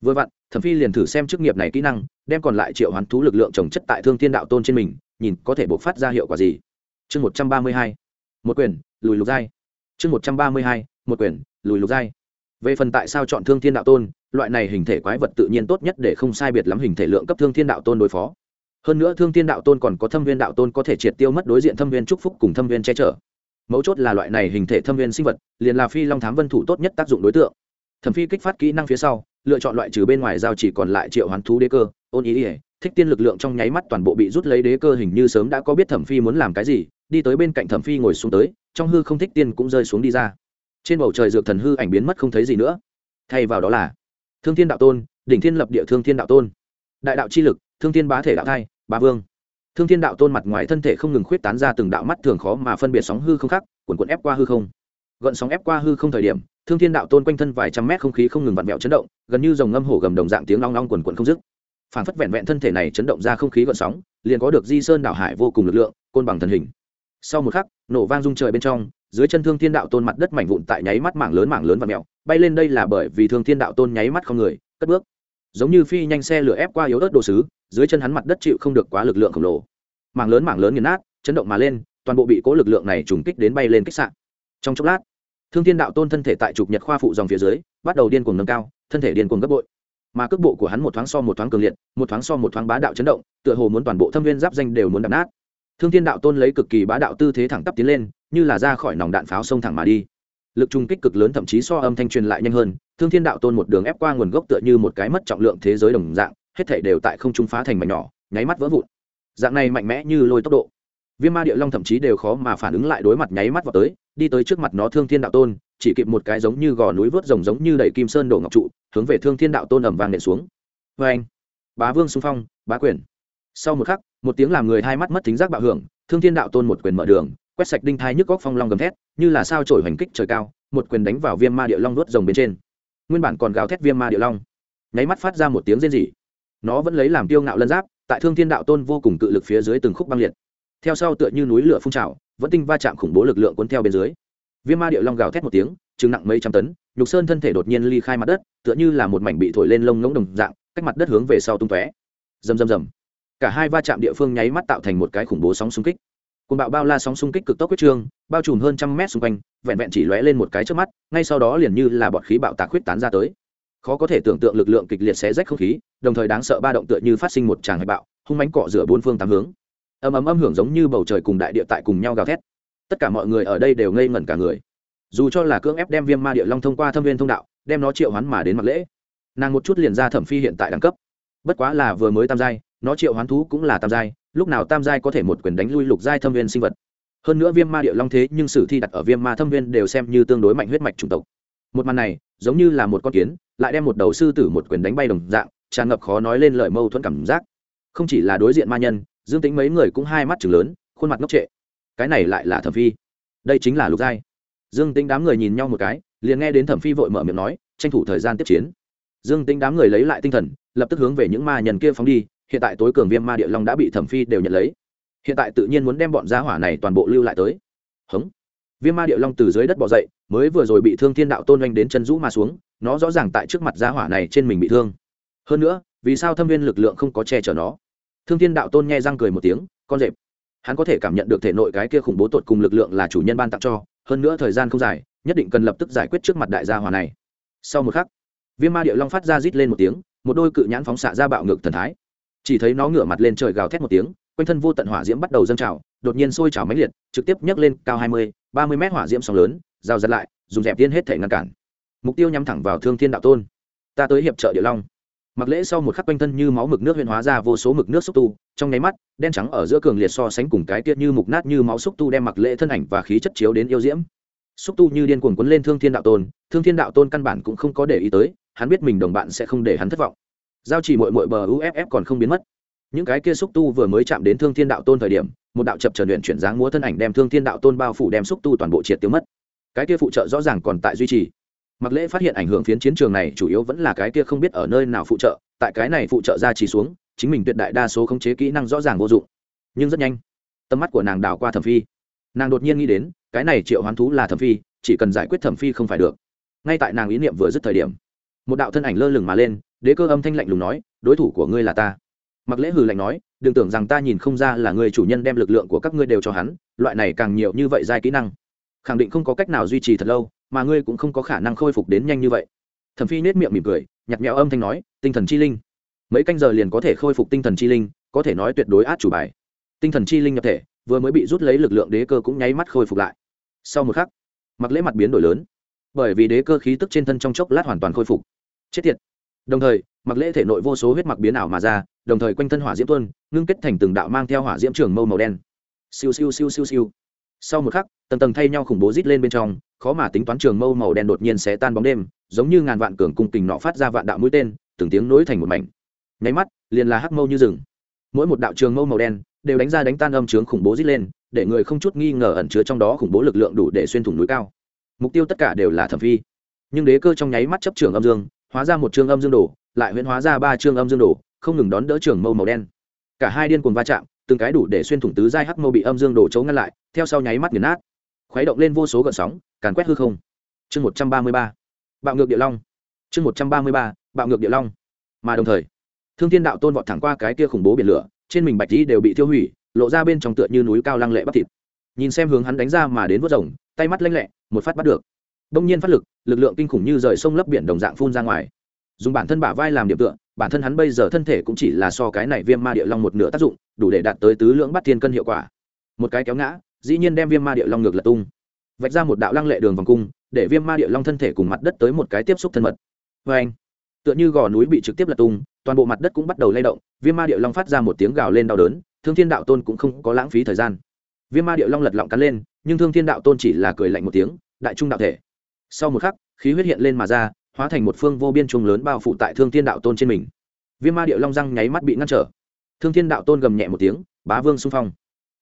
Vừa vặn, thẩm phi liền thử xem chức nghiệp này kỹ năng, đem còn lại triệu hoán thú lực lượng trồng chất tại thương thiên đạo tôn trên mình, nhìn có thể buộc phát ra hiệu quả gì. Chương một trăm ba mươi hai, một quyền, lùi lục giai. Chương một trăm ba mươi hai, một quyền, lùi lục giai về phần tại sao chọn thương thiên đạo tôn, loại này hình thể quái vật tự nhiên tốt nhất để không sai biệt lắm hình thể lượng cấp thương thiên đạo tôn đối phó. Hơn nữa thương thiên đạo tôn còn có thâm viên đạo tôn có thể triệt tiêu mất đối diện thâm viên trúc phúc cùng thâm viên che chở. Mấu chốt là loại này hình thể thâm viên sinh vật, liền là phi long thám vân thủ tốt nhất tác dụng đối tượng. Thẩm phi kích phát kỹ năng phía sau, lựa chọn loại trừ bên ngoài giao chỉ còn lại triệu hoán thú đế cơ, ôn ý ỉa thích tiên lực lượng trong nháy mắt toàn bộ bị rút lấy đế cơ hình như sớm đã có biết thẩm phi muốn làm cái gì, đi tới bên cạnh thẩm phi ngồi xuống tới, trong hư không thích tiên cũng rơi xuống đi ra trên bầu trời dược thần hư ảnh biến mất không thấy gì nữa. Thay vào đó là thương thiên đạo tôn, đỉnh thiên lập địa thương thiên đạo tôn. Đại đạo chi lực, thương thiên bá thể đạo thai ba vương. Thương thiên đạo tôn mặt ngoài thân thể không ngừng khuyết tán ra từng đạo mắt thường khó mà phân biệt sóng hư không khác quần quần ép qua hư không. Gợn sóng ép qua hư không thời điểm, thương thiên đạo tôn quanh thân vài trăm mét không khí không ngừng vặn vẹo chấn động, gần như dòng ngâm hổ gầm đồng dạng tiếng long long quần quần không dứt. Phản phất vẹn vẹn thân thể này chấn động ra không khí gợn sóng, liền có được di sơn đảo hải vô cùng lực lượng, côn bằng thần hình. Sau một khắc nổ vang rung trời bên trong, dưới chân thương thiên đạo tôn mặt đất mảnh vụn tại nháy mắt mảng lớn mảng lớn và mèo, bay lên đây là bởi vì thương thiên đạo tôn nháy mắt không người, cất bước. Giống như phi nhanh xe lửa ép qua yếu ớt đồ sứ, dưới chân hắn mặt đất chịu không được quá lực lượng khổng lồ. Mảng lớn mảng lớn nghiền nát, chấn động mà lên, toàn bộ bị cố lực lượng này trùng kích đến bay lên kích sạn trong chốc lát, thương thiên đạo tôn thân thể tại trục nhật khoa phụ dòng phía dưới, bắt đầu điên cuồng nâng cao, thân thể điên cuồng gấp bội. Mà cước bộ của hắn một thoáng so một thoáng cường liệt, một thoáng so một thoáng bá đạo chấn động, tựa hồ muốn toàn bộ thâm viên giáp danh đều muốn đập nát thương thiên đạo tôn lấy cực kỳ bá đạo tư thế thẳng tắp tiến lên, như là ra khỏi nòng đạn pháo sông thẳng mà đi. Lực trung kích cực lớn thậm chí so âm thanh truyền lại nhanh hơn, thương thiên đạo tôn một đường ép qua nguồn gốc tựa như một cái mất trọng lượng thế giới đồng dạng, hết thể đều tại không trung phá thành mảnh nhỏ, nháy mắt vỡ vụn. Dạng này mạnh mẽ như lôi tốc độ. Viêm ma địa long thậm chí đều khó mà phản ứng lại đối mặt nháy mắt vào tới, đi tới trước mặt nó thương thiên đạo tôn, chỉ kịp một cái giống như gò núi vớt rồng giống như đẩy kim sơn đổ ngọc trụ, hướng về thương thiên đạo tôn ẩm vàng nện xuống. Vê anh bá vương xung phong, bá quyền. Sau một khắc một tiếng làm người hai mắt mất thính giác bạo hưởng, thương thiên đạo tôn một quyền mở đường, quét sạch đinh thai nhức góc phong long gầm thét, như là sao trổi hoành kích trời cao, một quyền đánh vào viêm ma địa long đốt rồng bên trên. Nguyên bản còn gào thét viêm ma địa long, nháy mắt phát ra một tiếng rên rỉ. Nó vẫn lấy làm tiêu ngạo lân giáp, tại thương thiên đạo tôn vô cùng cự lực phía dưới từng khúc băng liệt. Theo sau tựa như núi lửa phun trào, vẫn tinh va chạm khủng bố lực lượng cuốn theo bên dưới. Viêm ma địa long gào thét một tiếng, chừng nặng mấy trăm tấn, nhục sơn thân thể đột nhiên ly khai mặt đất, tựa như là một mảnh bị thổi lên lông ngỗng đồng dạng, cách mặt đất hướng về sau tung tóe. Rầm rầm rầm cả hai va chạm địa phương nháy mắt tạo thành một cái khủng bố sóng xung kích. Cồn bạo bao la sóng xung kích cực tốc quyết trương, bao trùm hơn trăm mét xung quanh, vẹn vẹn chỉ lóe lên một cái trước mắt, ngay sau đó liền như là bọt khí bạo tạc huyết tán ra tới. Khó có thể tưởng tượng lực lượng kịch liệt xé rách không khí, đồng thời đáng sợ ba động tựa như phát sinh một tràng hạch bạo, hung mánh cọ rửa bốn phương tám hướng. Ầm ầm âm hưởng giống như bầu trời cùng đại địa tại cùng nhau gào thét. Tất cả mọi người ở đây đều ngây ngẩn cả người. Dù cho là cưỡng ép đem viêm ma địa long thông qua thâm viên thông đạo, đem nó triệu hoán mà đến mặt lễ, nàng một chút liền ra thẩm phi hiện tại đẳng cấp. Bất quá là vừa mới tam giai nó triệu hoán thú cũng là tam giai, lúc nào tam giai có thể một quyền đánh lui lục giai thâm viên sinh vật. Hơn nữa viêm ma địa long thế nhưng sử thi đặt ở viêm ma thâm viên đều xem như tương đối mạnh huyết mạch chủng tộc. Một màn này, giống như là một con kiến, lại đem một đầu sư tử một quyền đánh bay đồng dạng, tràn ngập khó nói lên lời mâu thuẫn cảm giác. Không chỉ là đối diện ma nhân, dương tính mấy người cũng hai mắt chừng lớn, khuôn mặt ngốc trệ. Cái này lại là thẩm phi. Đây chính là lục giai. Dương tính đám người nhìn nhau một cái, liền nghe đến thẩm phi vội mở miệng nói, tranh thủ thời gian tiếp chiến. Dương tính đám người lấy lại tinh thần, lập tức hướng về những ma nhân kia phóng đi hiện tại tối cường viêm ma địa long đã bị thẩm phi đều nhận lấy. Hiện tại tự nhiên muốn đem bọn gia hỏa này toàn bộ lưu lại tới. Hống. Viêm ma địa long từ dưới đất bỏ dậy, mới vừa rồi bị thương thiên đạo tôn oanh đến chân rũ mà xuống, nó rõ ràng tại trước mặt gia hỏa này trên mình bị thương. Hơn nữa, vì sao thâm viên lực lượng không có che chở nó? Thương thiên đạo tôn nghe răng cười một tiếng, con rệp. Hắn có thể cảm nhận được thể nội cái kia khủng bố tột cùng lực lượng là chủ nhân ban tặng cho, hơn nữa thời gian không dài, nhất định cần lập tức giải quyết trước mặt đại gia hỏa này. Sau một khắc, viêm ma địa long phát ra rít lên một tiếng, một đôi cự nhãn phóng xạ ra bạo ngược thần thái chỉ thấy nó ngửa mặt lên trời gào thét một tiếng, quanh thân vô tận hỏa diễm bắt đầu dâng trào, đột nhiên sôi trào mãnh liệt, trực tiếp nhấc lên cao hai mươi, ba mươi mét hỏa diễm sóng lớn, rào giật lại, dùng dẹp tiên hết thể ngăn cản. Mục tiêu nhắm thẳng vào thương thiên đạo tôn. Ta tới hiệp trợ địa long. Mặc lễ sau một khắc quanh thân như máu mực nước huyền hóa ra vô số mực nước xúc tu, trong nháy mắt, đen trắng ở giữa cường liệt so sánh cùng cái tiết như mục nát như máu xúc tu đem mặc lễ thân ảnh và khí chất chiếu đến yêu diễm. Xúc tu như điên cuồng quấn lên thương thiên đạo tôn, thương thiên đạo tôn căn bản cũng không có để ý tới, hắn biết mình đồng bạn sẽ không để hắn thất vọng giao chỉ mội mội bờ uff còn không biến mất. Những cái kia xúc tu vừa mới chạm đến thương thiên đạo tôn thời điểm, một đạo chập trần luyện chuyển dáng múa thân ảnh đem thương thiên đạo tôn bao phủ đem xúc tu toàn bộ triệt tiêu mất. Cái kia phụ trợ rõ ràng còn tại duy trì. Mặc lễ phát hiện ảnh hưởng phiến chiến trường này chủ yếu vẫn là cái kia không biết ở nơi nào phụ trợ, tại cái này phụ trợ ra chỉ xuống, chính mình tuyệt đại đa số khống chế kỹ năng rõ ràng vô dụng. Nhưng rất nhanh, tầm mắt của nàng đảo qua thẩm phi. Nàng đột nhiên nghĩ đến, cái này triệu hoán thú là thẩm phi, chỉ cần giải quyết thẩm phi không phải được. Ngay tại nàng ý niệm vừa dứt thời điểm, một đạo thân ảnh lơ lửng mà lên đế cơ âm thanh lạnh lùng nói, đối thủ của ngươi là ta. Mặc lễ hừ lạnh nói, đừng tưởng rằng ta nhìn không ra là người chủ nhân đem lực lượng của các ngươi đều cho hắn, loại này càng nhiều như vậy giai kỹ năng, khẳng định không có cách nào duy trì thật lâu, mà ngươi cũng không có khả năng khôi phục đến nhanh như vậy. Thẩm phi nết miệng mỉm cười nhặt nhẽo âm thanh nói, tinh thần chi linh. Mấy canh giờ liền có thể khôi phục tinh thần chi linh, có thể nói tuyệt đối át chủ bài. Tinh thần chi linh nhập thể, vừa mới bị rút lấy lực lượng đế cơ cũng nháy mắt khôi phục lại. Sau một khắc, mặc lễ mặt biến đổi lớn, bởi vì đế cơ khí tức trên thân trong chốc lát hoàn toàn khôi phục. Chết tiệt! Đồng thời, mặc lễ thể nội vô số huyết mặc biến ảo mà ra, đồng thời quanh thân hỏa diễm tuân ngưng kết thành từng đạo mang theo hỏa diễm trường mâu màu đen. Siêu siêu siêu siêu siêu. Sau một khắc, tầng tầng thay nhau khủng bố rít lên bên trong, khó mà tính toán trường mâu màu đen đột nhiên sẽ tan bóng đêm, giống như ngàn vạn cường cung kình nọ phát ra vạn đạo mũi tên, từng tiếng nối thành một mảnh. Nháy mắt, liền là hắc mâu như rừng. Mỗi một đạo trường mâu màu đen đều đánh ra đánh tan âm trướng khủng bố rít lên, để người không chút nghi ngờ ẩn chứa trong đó khủng bố lực lượng đủ để xuyên thủng núi cao. Mục tiêu tất cả đều là thẩm phi. Nhưng đế cơ trong nháy mắt chấp trường âm dương hóa ra một trường âm dương đồ, lại huyễn hóa ra ba trường âm dương đồ, không ngừng đón đỡ trường mâu màu đen. Cả hai điên cuồng va chạm, từng cái đủ để xuyên thủng tứ giai hắc mâu bị âm dương đồ chấu ngăn lại, theo sau nháy mắt nghiền nát. Khuấy động lên vô số gợn sóng, càn quét hư không. Chương một trăm ba mươi ba, bạo ngược địa long. Chương một trăm ba mươi ba, bạo ngược địa long. Mà đồng thời, thương thiên đạo tôn vọt thẳng qua cái kia khủng bố biển lửa, trên mình bạch y đều bị tiêu hủy, lộ ra bên trong tựa như núi cao lăng lệ bắp thịt. Nhìn xem hướng hắn đánh ra mà đến vớt rồng, tay mắt lanh lẹ, một phát bắt được đông nhiên phát lực lực lượng kinh khủng như rời sông lấp biển đồng dạng phun ra ngoài. Dùng bản thân bả vai làm điểm tựa, bản thân hắn bây giờ thân thể cũng chỉ là so cái này viêm ma địa long một nửa tác dụng, đủ để đạt tới tứ lưỡng bắt thiên cân hiệu quả. Một cái kéo ngã, dĩ nhiên đem viêm ma địa long ngược lật tung. Vạch ra một đạo lăng lệ đường vòng cung, để viêm ma địa long thân thể cùng mặt đất tới một cái tiếp xúc thân mật. Vê anh tựa như gò núi bị trực tiếp lật tung, toàn bộ mặt đất cũng bắt đầu lay động, viêm ma địa long phát ra một tiếng gào lên đau đớn, thương thiên đạo tôn cũng không có lãng phí thời gian. Viêm ma địa long lật lọng cắn lên, nhưng thương thiên đạo tôn chỉ là cười lạnh một tiếng, đại trung đạo thể sau một khắc, khí huyết hiện lên mà ra, hóa thành một phương vô biên trung lớn bao phủ tại thương thiên đạo tôn trên mình. Viêm ma điệu long răng nháy mắt bị ngăn trở. Thương thiên đạo tôn gầm nhẹ một tiếng, bá vương xung phong.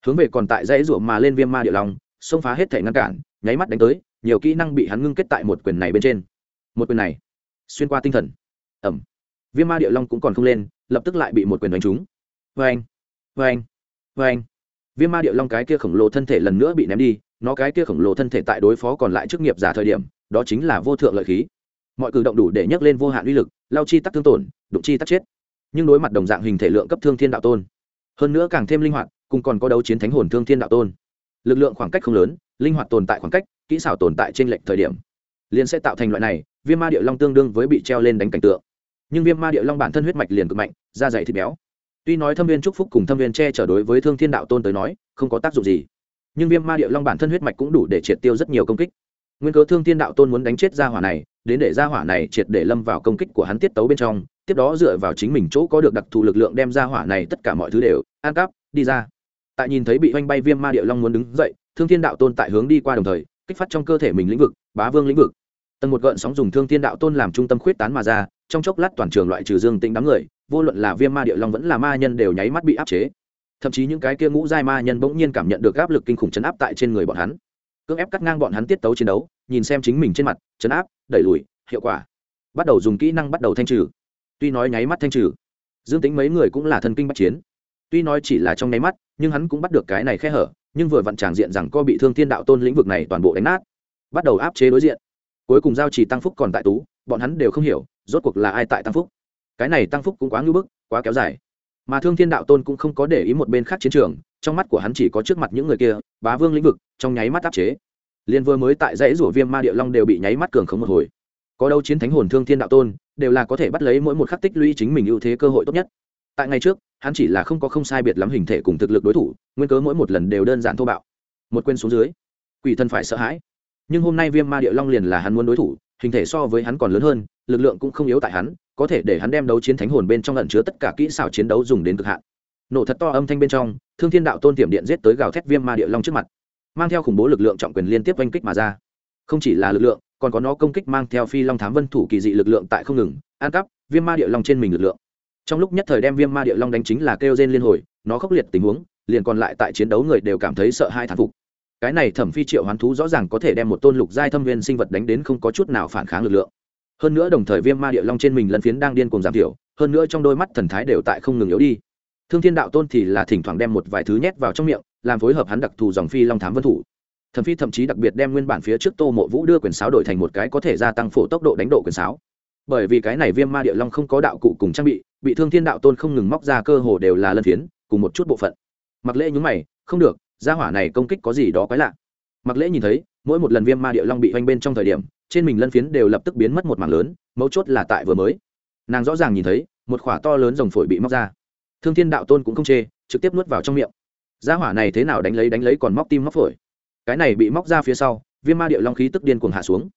Hướng về còn tại dãy ruộng mà lên viêm ma điệu long, xông phá hết thể ngăn cản, nháy mắt đánh tới, nhiều kỹ năng bị hắn ngưng kết tại một quyền này bên trên. Một quyền này, xuyên qua tinh thần. Ẩm. Viêm ma điệu long cũng còn không lên, lập tức lại bị một quyền đánh trúng. Vê anh vê anh vê anh viêm ma điệu long cái kia khổng lồ thân thể lần nữa bị ném đi, nó cái kia khổng lồ thân thể tại đối phó còn lại chức nghiệp giả thời điểm đó chính là vô thượng lợi khí. Mọi cử động đủ để nhấc lên vô hạn uy lực, lao chi tắc thương tổn, đụng chi tắc chết. Nhưng đối mặt đồng dạng hình thể lượng cấp thương thiên đạo tôn, hơn nữa càng thêm linh hoạt, cùng còn có đấu chiến thánh hồn thương thiên đạo tôn. Lực lượng khoảng cách không lớn, linh hoạt tồn tại khoảng cách, kỹ xảo tồn tại trên lệnh thời điểm, liền sẽ tạo thành loại này, viêm ma địa long tương đương với bị treo lên đánh cảnh tượng. Nhưng viêm ma địa long bản thân huyết mạch liền cực mạnh, da dày thịt béo. Tuy nói thâm viên trúc phúc cùng thâm viên che trở đối với thương thiên đạo tôn tới nói, không có tác dụng gì. Nhưng viêm ma địa long bản thân huyết mạch cũng đủ để triệt tiêu rất nhiều công kích nguyên cớ thương thiên đạo tôn muốn đánh chết gia hỏa này, đến để gia hỏa này triệt để lâm vào công kích của hắn tiết tấu bên trong, tiếp đó dựa vào chính mình chỗ có được đặc thù lực lượng đem gia hỏa này tất cả mọi thứ đều an cắp, đi ra. Tại nhìn thấy bị oanh bay viêm ma địa long muốn đứng dậy, thương thiên đạo tôn tại hướng đi qua đồng thời, kích phát trong cơ thể mình lĩnh vực, bá vương lĩnh vực. Tầng một gợn sóng dùng thương thiên đạo tôn làm trung tâm khuyết tán mà ra, trong chốc lát toàn trường loại trừ dương tính đám người, vô luận là viêm ma địa long vẫn là ma nhân đều nháy mắt bị áp chế. Thậm chí những cái kia ngũ giai ma nhân bỗng nhiên cảm nhận được áp lực kinh khủng chấn áp tại trên người bọn hắn. Cưỡng ép cắt ngang bọn hắn tiết tấu chiến đấu nhìn xem chính mình trên mặt, chấn áp, đẩy lùi, hiệu quả. Bắt đầu dùng kỹ năng bắt đầu thanh trừ. Tuy nói nháy mắt thanh trừ, dương tính mấy người cũng là thần kinh bắt chiến. Tuy nói chỉ là trong nháy mắt, nhưng hắn cũng bắt được cái này khe hở, nhưng vừa vặn tràng diện rằng co bị thương thiên đạo tôn lĩnh vực này toàn bộ đánh nát. Bắt đầu áp chế đối diện. Cuối cùng giao chỉ tăng phúc còn tại tú, bọn hắn đều không hiểu, rốt cuộc là ai tại tăng phúc. Cái này tăng phúc cũng quá ngưỡng bức, quá kéo dài. Mà thương thiên đạo tôn cũng không có để ý một bên khác chiến trường, trong mắt của hắn chỉ có trước mặt những người kia, bá vương lĩnh vực, trong nháy mắt áp chế liên vừa mới tại dãy rủa viêm ma địa long đều bị nháy mắt cường không một hồi. Có đâu chiến thánh hồn thương thiên đạo tôn, đều là có thể bắt lấy mỗi một khắc tích lũy chính mình ưu thế cơ hội tốt nhất. Tại ngày trước, hắn chỉ là không có không sai biệt lắm hình thể cùng thực lực đối thủ, nguyên cớ mỗi một lần đều đơn giản thô bạo. Một quên xuống dưới, quỷ thân phải sợ hãi. Nhưng hôm nay viêm ma địa long liền là hắn muốn đối thủ, hình thể so với hắn còn lớn hơn, lực lượng cũng không yếu tại hắn, có thể để hắn đem đấu chiến thánh hồn bên trong lẩn chứa tất cả kỹ xảo chiến đấu dùng đến cực hạn. Nổ thật to âm thanh bên trong, thương thiên đạo tôn tiềm điện giết tới gào thét viêm ma địa long trước mặt mang theo khủng bố lực lượng trọng quyền liên tiếp oanh kích mà ra. Không chỉ là lực lượng, còn có nó công kích mang theo phi long thám vân thủ kỳ dị lực lượng tại không ngừng an cắp, viêm ma địa long trên mình lực lượng. Trong lúc nhất thời đem viêm ma địa long đánh chính là kêu gen liên hồi, nó khốc liệt tình huống, liền còn lại tại chiến đấu người đều cảm thấy sợ hai thán phục. Cái này thẩm phi triệu hoán thú rõ ràng có thể đem một tôn lục giai thâm viên sinh vật đánh đến không có chút nào phản kháng lực lượng. Hơn nữa đồng thời viêm ma địa long trên mình lân phiến đang điên cuồng giảm thiểu, hơn nữa trong đôi mắt thần thái đều tại không ngừng yếu đi. Thương thiên đạo tôn thì là thỉnh thoảng đem một vài thứ nhét vào trong miệng làm phối hợp hắn đặc thù dòng phi long thám vân thủ. Thẩm phi thậm chí đặc biệt đem nguyên bản phía trước tô mộ vũ đưa quyền sáo đổi thành một cái có thể gia tăng phổ tốc độ đánh độ quyền sáo. Bởi vì cái này viêm ma địa long không có đạo cụ cùng trang bị bị thương thiên đạo tôn không ngừng móc ra cơ hồ đều là lân phiến, cùng một chút bộ phận. Mặc lễ nhúng mày, không được, gia hỏa này công kích có gì đó quái lạ. Mặc lễ nhìn thấy, mỗi một lần viêm ma địa long bị oanh bên trong thời điểm, trên mình lân phiến đều lập tức biến mất một mảng lớn, mấu chốt là tại vừa mới. Nàng rõ ràng nhìn thấy, một khỏa to lớn dòng phổi bị móc ra. Thương thiên đạo tôn cũng không chê, trực tiếp nuốt vào trong miệng gia hỏa này thế nào đánh lấy đánh lấy còn móc tim móc phổi. Cái này bị móc ra phía sau, viêm ma địa long khí tức điên cuồng hạ xuống.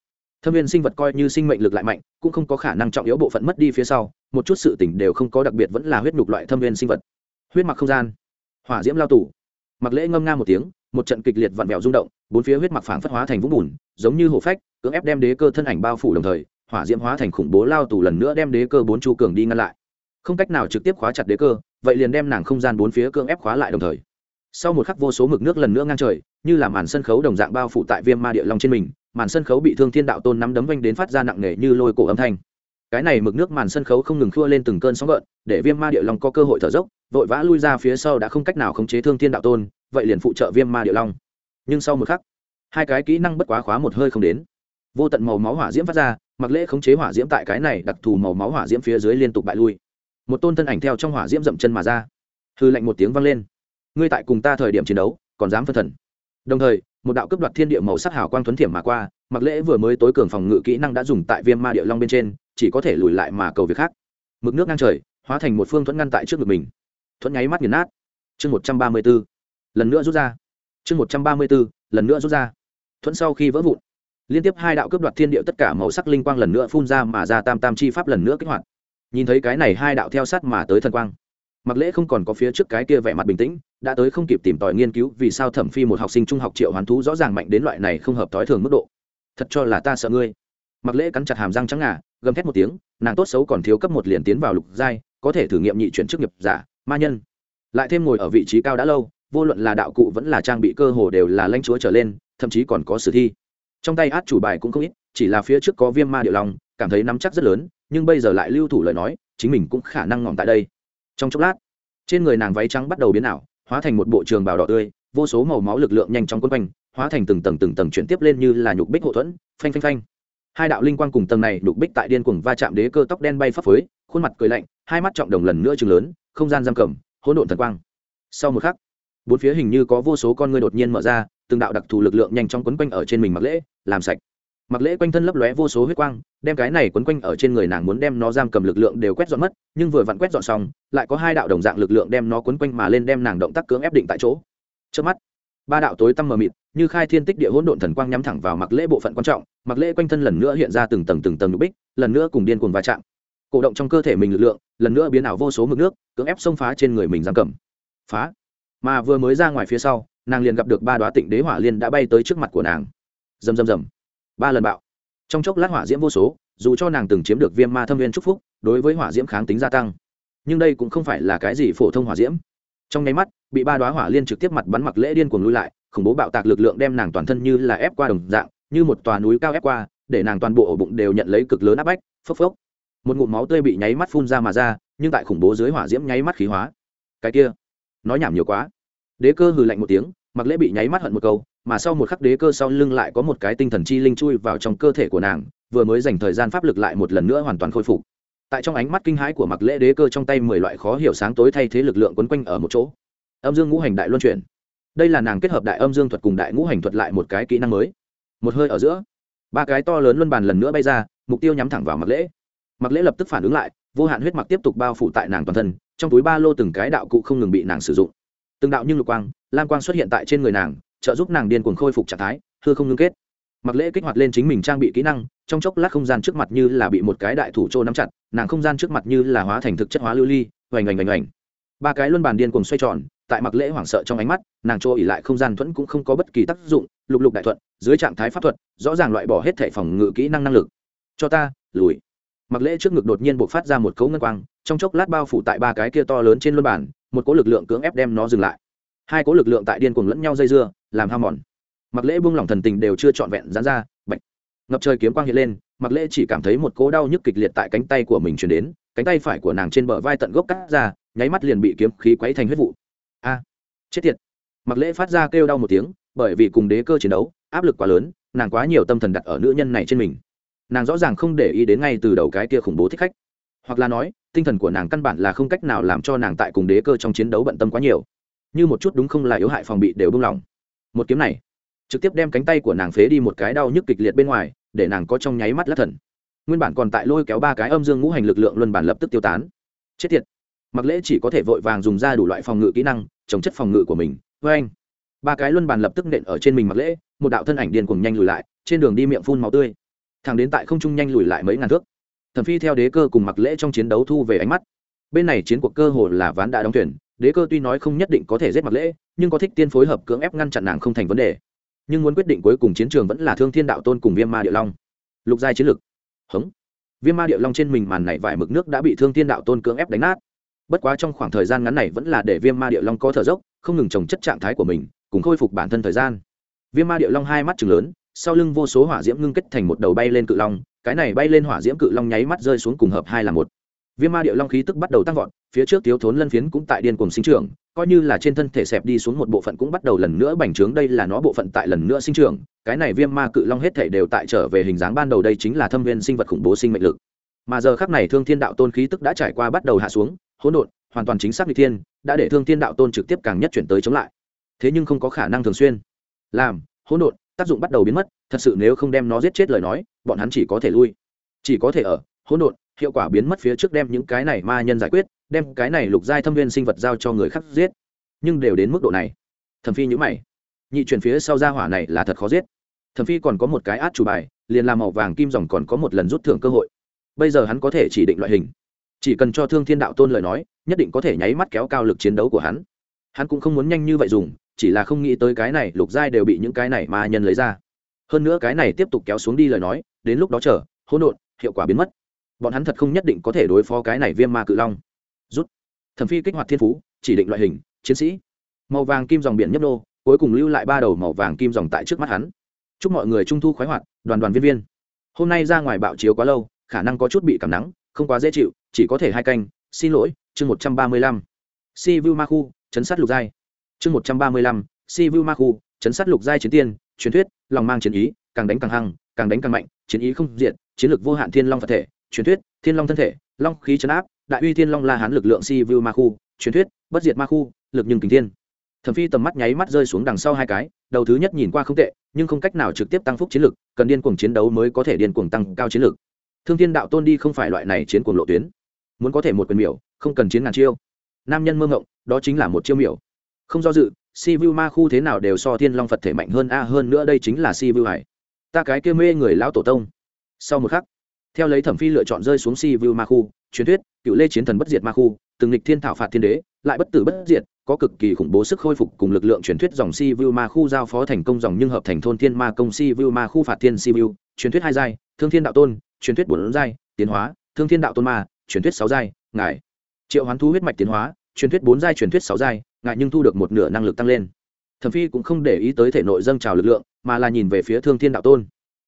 Thâm viên sinh vật coi như sinh mệnh lực lại mạnh, cũng không có khả năng trọng yếu bộ phận mất đi phía sau, một chút sự tỉnh đều không có đặc biệt vẫn là huyết nhục loại thâm viên sinh vật. Huyết mặc không gian. Hỏa diễm lao tủ mặc lễ ngâm nga một tiếng, một trận kịch liệt vặn vẹo rung động, bốn phía huyết mặc phảng phất hóa thành vũng bùn, giống như hổ phách, cưỡng ép đem đế cơ thân ảnh bao phủ đồng thời, hỏa diễm hóa thành khủng bố lao tù lần nữa đem đế cơ bốn chu cường đi ngăn lại. Không cách nào trực tiếp khóa chặt đế cơ, vậy liền đem nàng không gian bốn phía cưỡng ép khóa lại đồng thời sau một khắc vô số mực nước lần nữa ngang trời, như là màn sân khấu đồng dạng bao phủ tại viêm ma địa long trên mình, màn sân khấu bị thương thiên đạo tôn nắm đấm vanh đến phát ra nặng nề như lôi cổ âm thanh. Cái này mực nước màn sân khấu không ngừng khua lên từng cơn sóng gợn, để viêm ma địa long có cơ hội thở dốc, vội vã lui ra phía sau đã không cách nào khống chế thương thiên đạo tôn, vậy liền phụ trợ viêm ma địa long. Nhưng sau một khắc, hai cái kỹ năng bất quá khóa một hơi không đến. Vô tận màu máu hỏa diễm phát ra, mặc lễ khống chế hỏa diễm tại cái này đặc thù màu máu hỏa diễm phía dưới liên tục bại lui. Một tôn thân ảnh theo trong hỏa diễm dậm chân mà ra. Hư lạnh một tiếng vang lên ngươi tại cùng ta thời điểm chiến đấu, còn dám phân thần. Đồng thời, một đạo cấp đoạt thiên địa màu sắc hào quang thuấn thiểm mà qua, mặc lễ vừa mới tối cường phòng ngự kỹ năng đã dùng tại viêm ma địa long bên trên, chỉ có thể lùi lại mà cầu việc khác. Mực nước ngang trời, hóa thành một phương thuẫn ngăn tại trước ngực mình. Thuẫn nháy mắt nghiền nát. Chương một trăm ba mươi b ố lần nữa rút ra. Chương một trăm ba mươi b ố lần nữa rút ra. Thuẫn sau khi vỡ vụn, liên tiếp hai đạo cướp đoạt thiên địa tất cả màu sắc linh quang lần nữa phun ra mà ra tam tam chi pháp lần nữa kích hoạt. Nhìn thấy cái này hai đạo theo sát mà tới thần quang mặc lễ không còn có phía trước cái kia vẻ mặt bình tĩnh, đã tới không kịp tìm tòi nghiên cứu vì sao thẩm phi một học sinh trung học triệu hoàn thú rõ ràng mạnh đến loại này không hợp thói thường mức độ. Thật cho là ta sợ ngươi. Mặc lễ cắn chặt hàm răng trắng ngà, gầm thét một tiếng, nàng tốt xấu còn thiếu cấp một liền tiến vào lục giai, có thể thử nghiệm nhị chuyển chức nghiệp giả, ma nhân. Lại thêm ngồi ở vị trí cao đã lâu, vô luận là đạo cụ vẫn là trang bị cơ hồ đều là lãnh chúa trở lên, thậm chí còn có sử thi. Trong tay át chủ bài cũng không ít, chỉ là phía trước có viêm ma địa long, cảm thấy nắm chắc rất lớn, nhưng bây giờ lại lưu thủ lời nói, chính mình cũng khả năng ngỏm tại đây trong chốc lát, trên người nàng váy trắng bắt đầu biến ảo, hóa thành một bộ trường bào đỏ tươi, vô số màu máu lực lượng nhanh chóng quấn quanh, hóa thành từng tầng từng tầng chuyển tiếp lên như là nhục bích hậu thuẫn, phanh phanh phanh. Hai đạo linh quang cùng tầng này nhục bích tại điên cuồng va chạm đế cơ tóc đen bay phấp phới, khuôn mặt cười lạnh, hai mắt trọng đồng lần nữa chừng lớn, không gian giam cầm, hỗn độn thần quang. Sau một khắc, bốn phía hình như có vô số con người đột nhiên mở ra, từng đạo đặc thù lực lượng nhanh chóng quấn quanh ở trên mình mặc lễ, làm sạch mặc lễ quanh thân lấp lóe vô số huyết quang, đem cái này quấn quanh ở trên người nàng muốn đem nó giam cầm lực lượng đều quét dọn mất, nhưng vừa vặn quét dọn xong, lại có hai đạo đồng dạng lực lượng đem nó quấn quanh mà lên đem nàng động tác cưỡng ép định tại chỗ. Trước mắt, ba đạo tối tăm mờ mịt, như khai thiên tích địa hỗn độn thần quang nhắm thẳng vào mặc lễ bộ phận quan trọng, mặc lễ quanh thân lần nữa hiện ra từng tầng từng tầng nhục bích, lần nữa cùng điên cuồng va chạm. Cổ động trong cơ thể mình lực lượng, lần nữa biến ảo vô số mực nước, cưỡng ép xông phá trên người mình giam cầm. Phá! Mà vừa mới ra ngoài phía sau, nàng liền gặp được ba đoá tịnh đế hỏa liên đã bay tới trước mặt của nàng. Rầm rầm rầm ba lần bạo. Trong chốc lát hỏa diễm vô số, dù cho nàng từng chiếm được viêm ma thâm viên trúc phúc, đối với hỏa diễm kháng tính gia tăng. Nhưng đây cũng không phải là cái gì phổ thông hỏa diễm. Trong nháy mắt, bị ba đoá hỏa liên trực tiếp mặt bắn mặc lễ điên cuồng lui lại, khủng bố bạo tạc lực lượng đem nàng toàn thân như là ép qua đồng dạng, như một tòa núi cao ép qua, để nàng toàn bộ ổ bụng đều nhận lấy cực lớn áp bách, phốc phốc. Một ngụm máu tươi bị nháy mắt phun ra mà ra, nhưng tại khủng bố dưới hỏa diễm nháy mắt khí hóa. Cái kia, nói nhảm nhiều quá. Đế cơ hừ lạnh một tiếng, mặc lễ bị nháy mắt hận một câu mà sau một khắc đế cơ sau lưng lại có một cái tinh thần chi linh chui vào trong cơ thể của nàng, vừa mới dành thời gian pháp lực lại một lần nữa hoàn toàn khôi phục. Tại trong ánh mắt kinh hãi của mặc lễ đế cơ trong tay mười loại khó hiểu sáng tối thay thế lực lượng quấn quanh ở một chỗ. Âm dương ngũ hành đại luân chuyển. Đây là nàng kết hợp đại âm dương thuật cùng đại ngũ hành thuật lại một cái kỹ năng mới. Một hơi ở giữa, ba cái to lớn luân bàn lần nữa bay ra, mục tiêu nhắm thẳng vào mặc lễ. Mặc lễ lập tức phản ứng lại, vô hạn huyết mặc tiếp tục bao phủ tại nàng toàn thân, trong túi ba lô từng cái đạo cụ không ngừng bị nàng sử dụng. Từng đạo như lục quang, lam quang xuất hiện tại trên người nàng trợ giúp nàng điên cuồng khôi phục trạng thái, hư không ngưng kết. Mặc lễ kích hoạt lên chính mình trang bị kỹ năng, trong chốc lát không gian trước mặt như là bị một cái đại thủ trô nắm chặt, nàng không gian trước mặt như là hóa thành thực chất hóa lưu ly, oành oành oành oành. Ba cái luân bàn điên cuồng xoay tròn, tại mặc lễ hoảng sợ trong ánh mắt, nàng trô ỉ lại không gian thuẫn cũng không có bất kỳ tác dụng, lục lục đại thuận, dưới trạng thái pháp thuật, rõ ràng loại bỏ hết thể phòng ngự kỹ năng năng lực. Cho ta, lùi. Mặc lễ trước ngực đột nhiên buộc phát ra một cấu ngân quang, trong chốc lát bao phủ tại ba cái kia to lớn trên luân bàn, một cỗ lực lượng cưỡng ép đem nó dừng lại hai cỗ lực lượng tại điên cuồng lẫn nhau dây dưa, làm ham mòn. Mặc lễ buông lỏng thần tình đều chưa trọn vẹn dán ra bệnh ngập trời kiếm quang hiện lên, mặc lễ chỉ cảm thấy một cỗ đau nhức kịch liệt tại cánh tay của mình chuyển đến, cánh tay phải của nàng trên bờ vai tận gốc cắt ra, nháy mắt liền bị kiếm khí quấy thành huyết vụ. A, chết tiệt. Mặc lễ phát ra kêu đau một tiếng, bởi vì cùng đế cơ chiến đấu, áp lực quá lớn, nàng quá nhiều tâm thần đặt ở nữ nhân này trên mình. Nàng rõ ràng không để ý đến ngay từ đầu cái kia khủng bố thích khách. Hoặc là nói, tinh thần của nàng căn bản là không cách nào làm cho nàng tại cùng đế cơ trong chiến đấu bận tâm quá nhiều như một chút đúng không là yếu hại phòng bị đều buông lỏng. Một kiếm này, trực tiếp đem cánh tay của nàng phế đi một cái đau nhức kịch liệt bên ngoài, để nàng có trong nháy mắt lắc thần. Nguyên bản còn tại lôi kéo ba cái âm dương ngũ hành lực lượng luân bản lập tức tiêu tán. Chết tiệt. Mặc lễ chỉ có thể vội vàng dùng ra đủ loại phòng ngự kỹ năng, chống chất phòng ngự của mình. Với anh, ba cái luân bàn lập tức nện ở trên mình mặc lễ, một đạo thân ảnh điên cùng nhanh lùi lại, trên đường đi miệng phun màu tươi. Thằng đến tại không trung nhanh lùi lại mấy ngàn thước. Thẩm phi theo đế cơ cùng mặc lễ trong chiến đấu thu về ánh mắt. Bên này chiến cuộc cơ hồ là ván đã đóng thuyền đế cơ tuy nói không nhất định có thể giết mặt lễ, nhưng có thích tiên phối hợp cưỡng ép ngăn chặn nàng không thành vấn đề. Nhưng muốn quyết định cuối cùng chiến trường vẫn là thương thiên đạo tôn cùng viêm ma địa long. Lục giai chiến lực. Hống. Viêm ma địa long trên mình màn này vải mực nước đã bị thương thiên đạo tôn cưỡng ép đánh nát. Bất quá trong khoảng thời gian ngắn này vẫn là để viêm ma địa long có thở dốc, không ngừng trồng chất trạng thái của mình, cùng khôi phục bản thân thời gian. Viêm ma địa long hai mắt chừng lớn, sau lưng vô số hỏa diễm ngưng kết thành một đầu bay lên cự long, cái này bay lên hỏa diễm cự long nháy mắt rơi xuống cùng hợp hai là một viêm ma địa long khí tức bắt đầu tăng vọt, phía trước thiếu thốn lân phiến cũng tại điên cùng sinh trưởng, coi như là trên thân thể xẹp đi xuống một bộ phận cũng bắt đầu lần nữa bành trướng, đây là nó bộ phận tại lần nữa sinh trưởng. Cái này viêm ma cự long hết thể đều tại trở về hình dáng ban đầu, đây chính là thâm viên sinh vật khủng bố sinh mệnh lực. Mà giờ khắc này thương thiên đạo tôn khí tức đã trải qua bắt đầu hạ xuống, hỗn độn, hoàn toàn chính xác n thiên, đã để thương thiên đạo tôn trực tiếp càng nhất chuyển tới chống lại. Thế nhưng không có khả năng thường xuyên. Làm, hỗn độn, tác dụng bắt đầu biến mất, thật sự nếu không đem nó giết chết lời nói, bọn hắn chỉ có thể lui. Chỉ có thể ở, hỗn độn hiệu quả biến mất phía trước đem những cái này ma nhân giải quyết, đem cái này lục giai thâm viên sinh vật giao cho người khác giết. Nhưng đều đến mức độ này. Thẩm phi nhữ mày. Nhị chuyển phía sau gia hỏa này là thật khó giết. Thẩm phi còn có một cái át chủ bài, liền làm màu vàng kim dòng còn có một lần rút thưởng cơ hội. Bây giờ hắn có thể chỉ định loại hình. Chỉ cần cho thương thiên đạo tôn lời nói, nhất định có thể nháy mắt kéo cao lực chiến đấu của hắn. Hắn cũng không muốn nhanh như vậy dùng, chỉ là không nghĩ tới cái này lục giai đều bị những cái này ma nhân lấy ra. Hơn nữa cái này tiếp tục kéo xuống đi lời nói, đến lúc đó chờ, hỗn độn, hiệu quả biến mất bọn hắn thật không nhất định có thể đối phó cái này viêm ma cự long. Rút. Thẩm phi kích hoạt thiên phú, chỉ định loại hình, chiến sĩ. Màu vàng kim dòng biển nhấp nô, cuối cùng lưu lại ba đầu màu vàng kim dòng tại trước mắt hắn. Chúc mọi người trung thu khoái hoạt, đoàn đoàn viên viên. Hôm nay ra ngoài bạo chiếu quá lâu, khả năng có chút bị cảm nắng, không quá dễ chịu, chỉ có thể hai canh. Xin lỗi, chương một trăm ba mươi lăm. Si vu ma khu, chấn sát lục giai. Chương một trăm ba mươi lăm si vu ma khu, chấn sát lục giai chiến tiên, truyền thuyết, lòng mang chiến ý, càng đánh càng hăng, càng đánh càng mạnh, chiến ý không diện chiến lược vô hạn thiên long phật thể truyền thuyết, thiên long thân thể, long khí chấn áp, đại uy thiên long la hán lực lượng si vu ma khu, truyền thuyết, bất diệt ma khu, lực nhưng kính thiên. Thẩm phi tầm mắt nháy mắt rơi xuống đằng sau hai cái, đầu thứ nhất nhìn qua không tệ, nhưng không cách nào trực tiếp tăng phúc chiến lực, cần điên cuồng chiến đấu mới có thể điên cuồng tăng cao chiến lực. Thương thiên đạo tôn đi không phải loại này chiến cuồng lộ tuyến. Muốn có thể một quyền miểu, không cần chiến ngàn chiêu. Nam nhân mơ ngộng đó chính là một chiêu miểu. Không do dự, si vu ma khu thế nào đều so thiên long phật thể mạnh hơn a, hơn nữa đây chính là si vu hải. Ta cái kia mê người lão tổ tông. Sau một khắc theo lấy thẩm phi lựa chọn rơi xuống si vu ma khu, truyền thuyết, cựu lê chiến thần bất diệt ma khu, từng lịch thiên thảo phạt thiên đế, lại bất tử bất diệt, có cực kỳ khủng bố sức khôi phục cùng lực lượng truyền thuyết dòng si vu ma khu giao phó thành công dòng nhưng hợp thành thôn thiên ma công si vu ma khu phạt thiên si vu truyền thuyết hai giai, thương thiên đạo tôn, truyền thuyết bốn giai, tiến hóa, thương thiên đạo tôn ma, truyền thuyết sáu giai ngài triệu hoán thu huyết mạch tiến hóa, truyền thuyết bốn giai, truyền thuyết sáu giai ngài nhưng thu được một nửa năng lực tăng lên. Thẩm phi cũng không để ý tới thể nội dâng trào lực lượng, mà là nhìn về phía thương thiên đạo tôn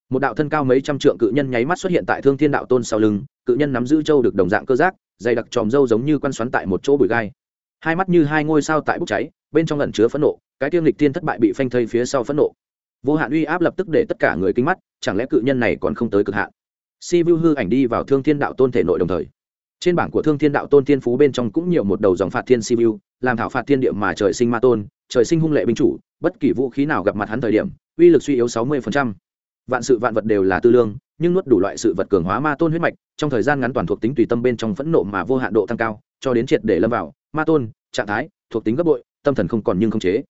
một đạo thân cao mấy trăm trượng cự nhân nháy mắt xuất hiện tại thương thiên đạo tôn sau lưng, cự nhân nắm giữ châu được đồng dạng cơ giác, dày đặc tròm râu giống như quan xoắn tại một chỗ bụi gai. Hai mắt như hai ngôi sao tại bốc cháy, bên trong lẩn chứa phẫn nộ, cái tiêm lịch tiên thất bại bị phanh thây phía sau phẫn nộ. Vô hạn uy áp lập tức để tất cả người kinh mắt, chẳng lẽ cự nhân này còn không tới cực hạn? Si vu hư ảnh đi vào thương thiên đạo tôn thể nội đồng thời. Trên bảng của thương thiên đạo tôn thiên phú bên trong cũng nhiều một đầu dòng phạt thiên si vu, làm thảo phạt thiên địa mà trời sinh ma tôn, trời sinh hung lệ binh chủ, bất kỳ vũ khí nào gặp mặt hắn thời điểm, uy lực suy yếu sáu mươi phần trăm vạn sự vạn vật đều là tư lương, nhưng nuốt đủ loại sự vật cường hóa ma tôn huyết mạch, trong thời gian ngắn toàn thuộc tính tùy tâm bên trong phẫn nộ mà vô hạn độ tăng cao, cho đến triệt để lâm vào ma tôn, trạng thái, thuộc tính gấp bội, tâm thần không còn nhưng không chế.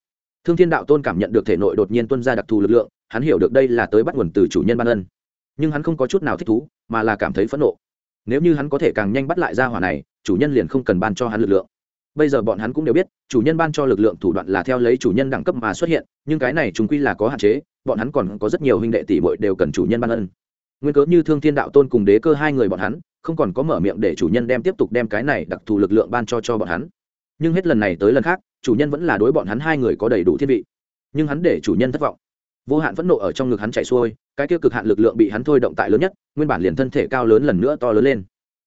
Thương thiên đạo tôn cảm nhận được thể nội đột nhiên tuân ra đặc thù lực lượng, hắn hiểu được đây là tới bắt nguồn từ chủ nhân ban ân. Nhưng hắn không có chút nào thích thú, mà là cảm thấy phẫn nộ. Nếu như hắn có thể càng nhanh bắt lại ra hỏa này, chủ nhân liền không cần ban cho hắn lực lượng. Bây giờ bọn hắn cũng đều biết, chủ nhân ban cho lực lượng thủ đoạn là theo lấy chủ nhân đẳng cấp mà xuất hiện, nhưng cái này chúng quy là có hạn chế bọn hắn còn có rất nhiều huynh đệ tỷ muội đều cần chủ nhân ban ân. Nguyên cớ như thương thiên đạo tôn cùng đế cơ hai người bọn hắn, không còn có mở miệng để chủ nhân đem tiếp tục đem cái này đặc thù lực lượng ban cho cho bọn hắn. Nhưng hết lần này tới lần khác, chủ nhân vẫn là đối bọn hắn hai người có đầy đủ thiết bị nhưng hắn để chủ nhân thất vọng. Vô hạn phẫn nộ ở trong ngực hắn chạy xuôi, cái tiêu cực hạn lực lượng bị hắn thôi động tại lớn nhất, nguyên bản liền thân thể cao lớn lần nữa to lớn lên.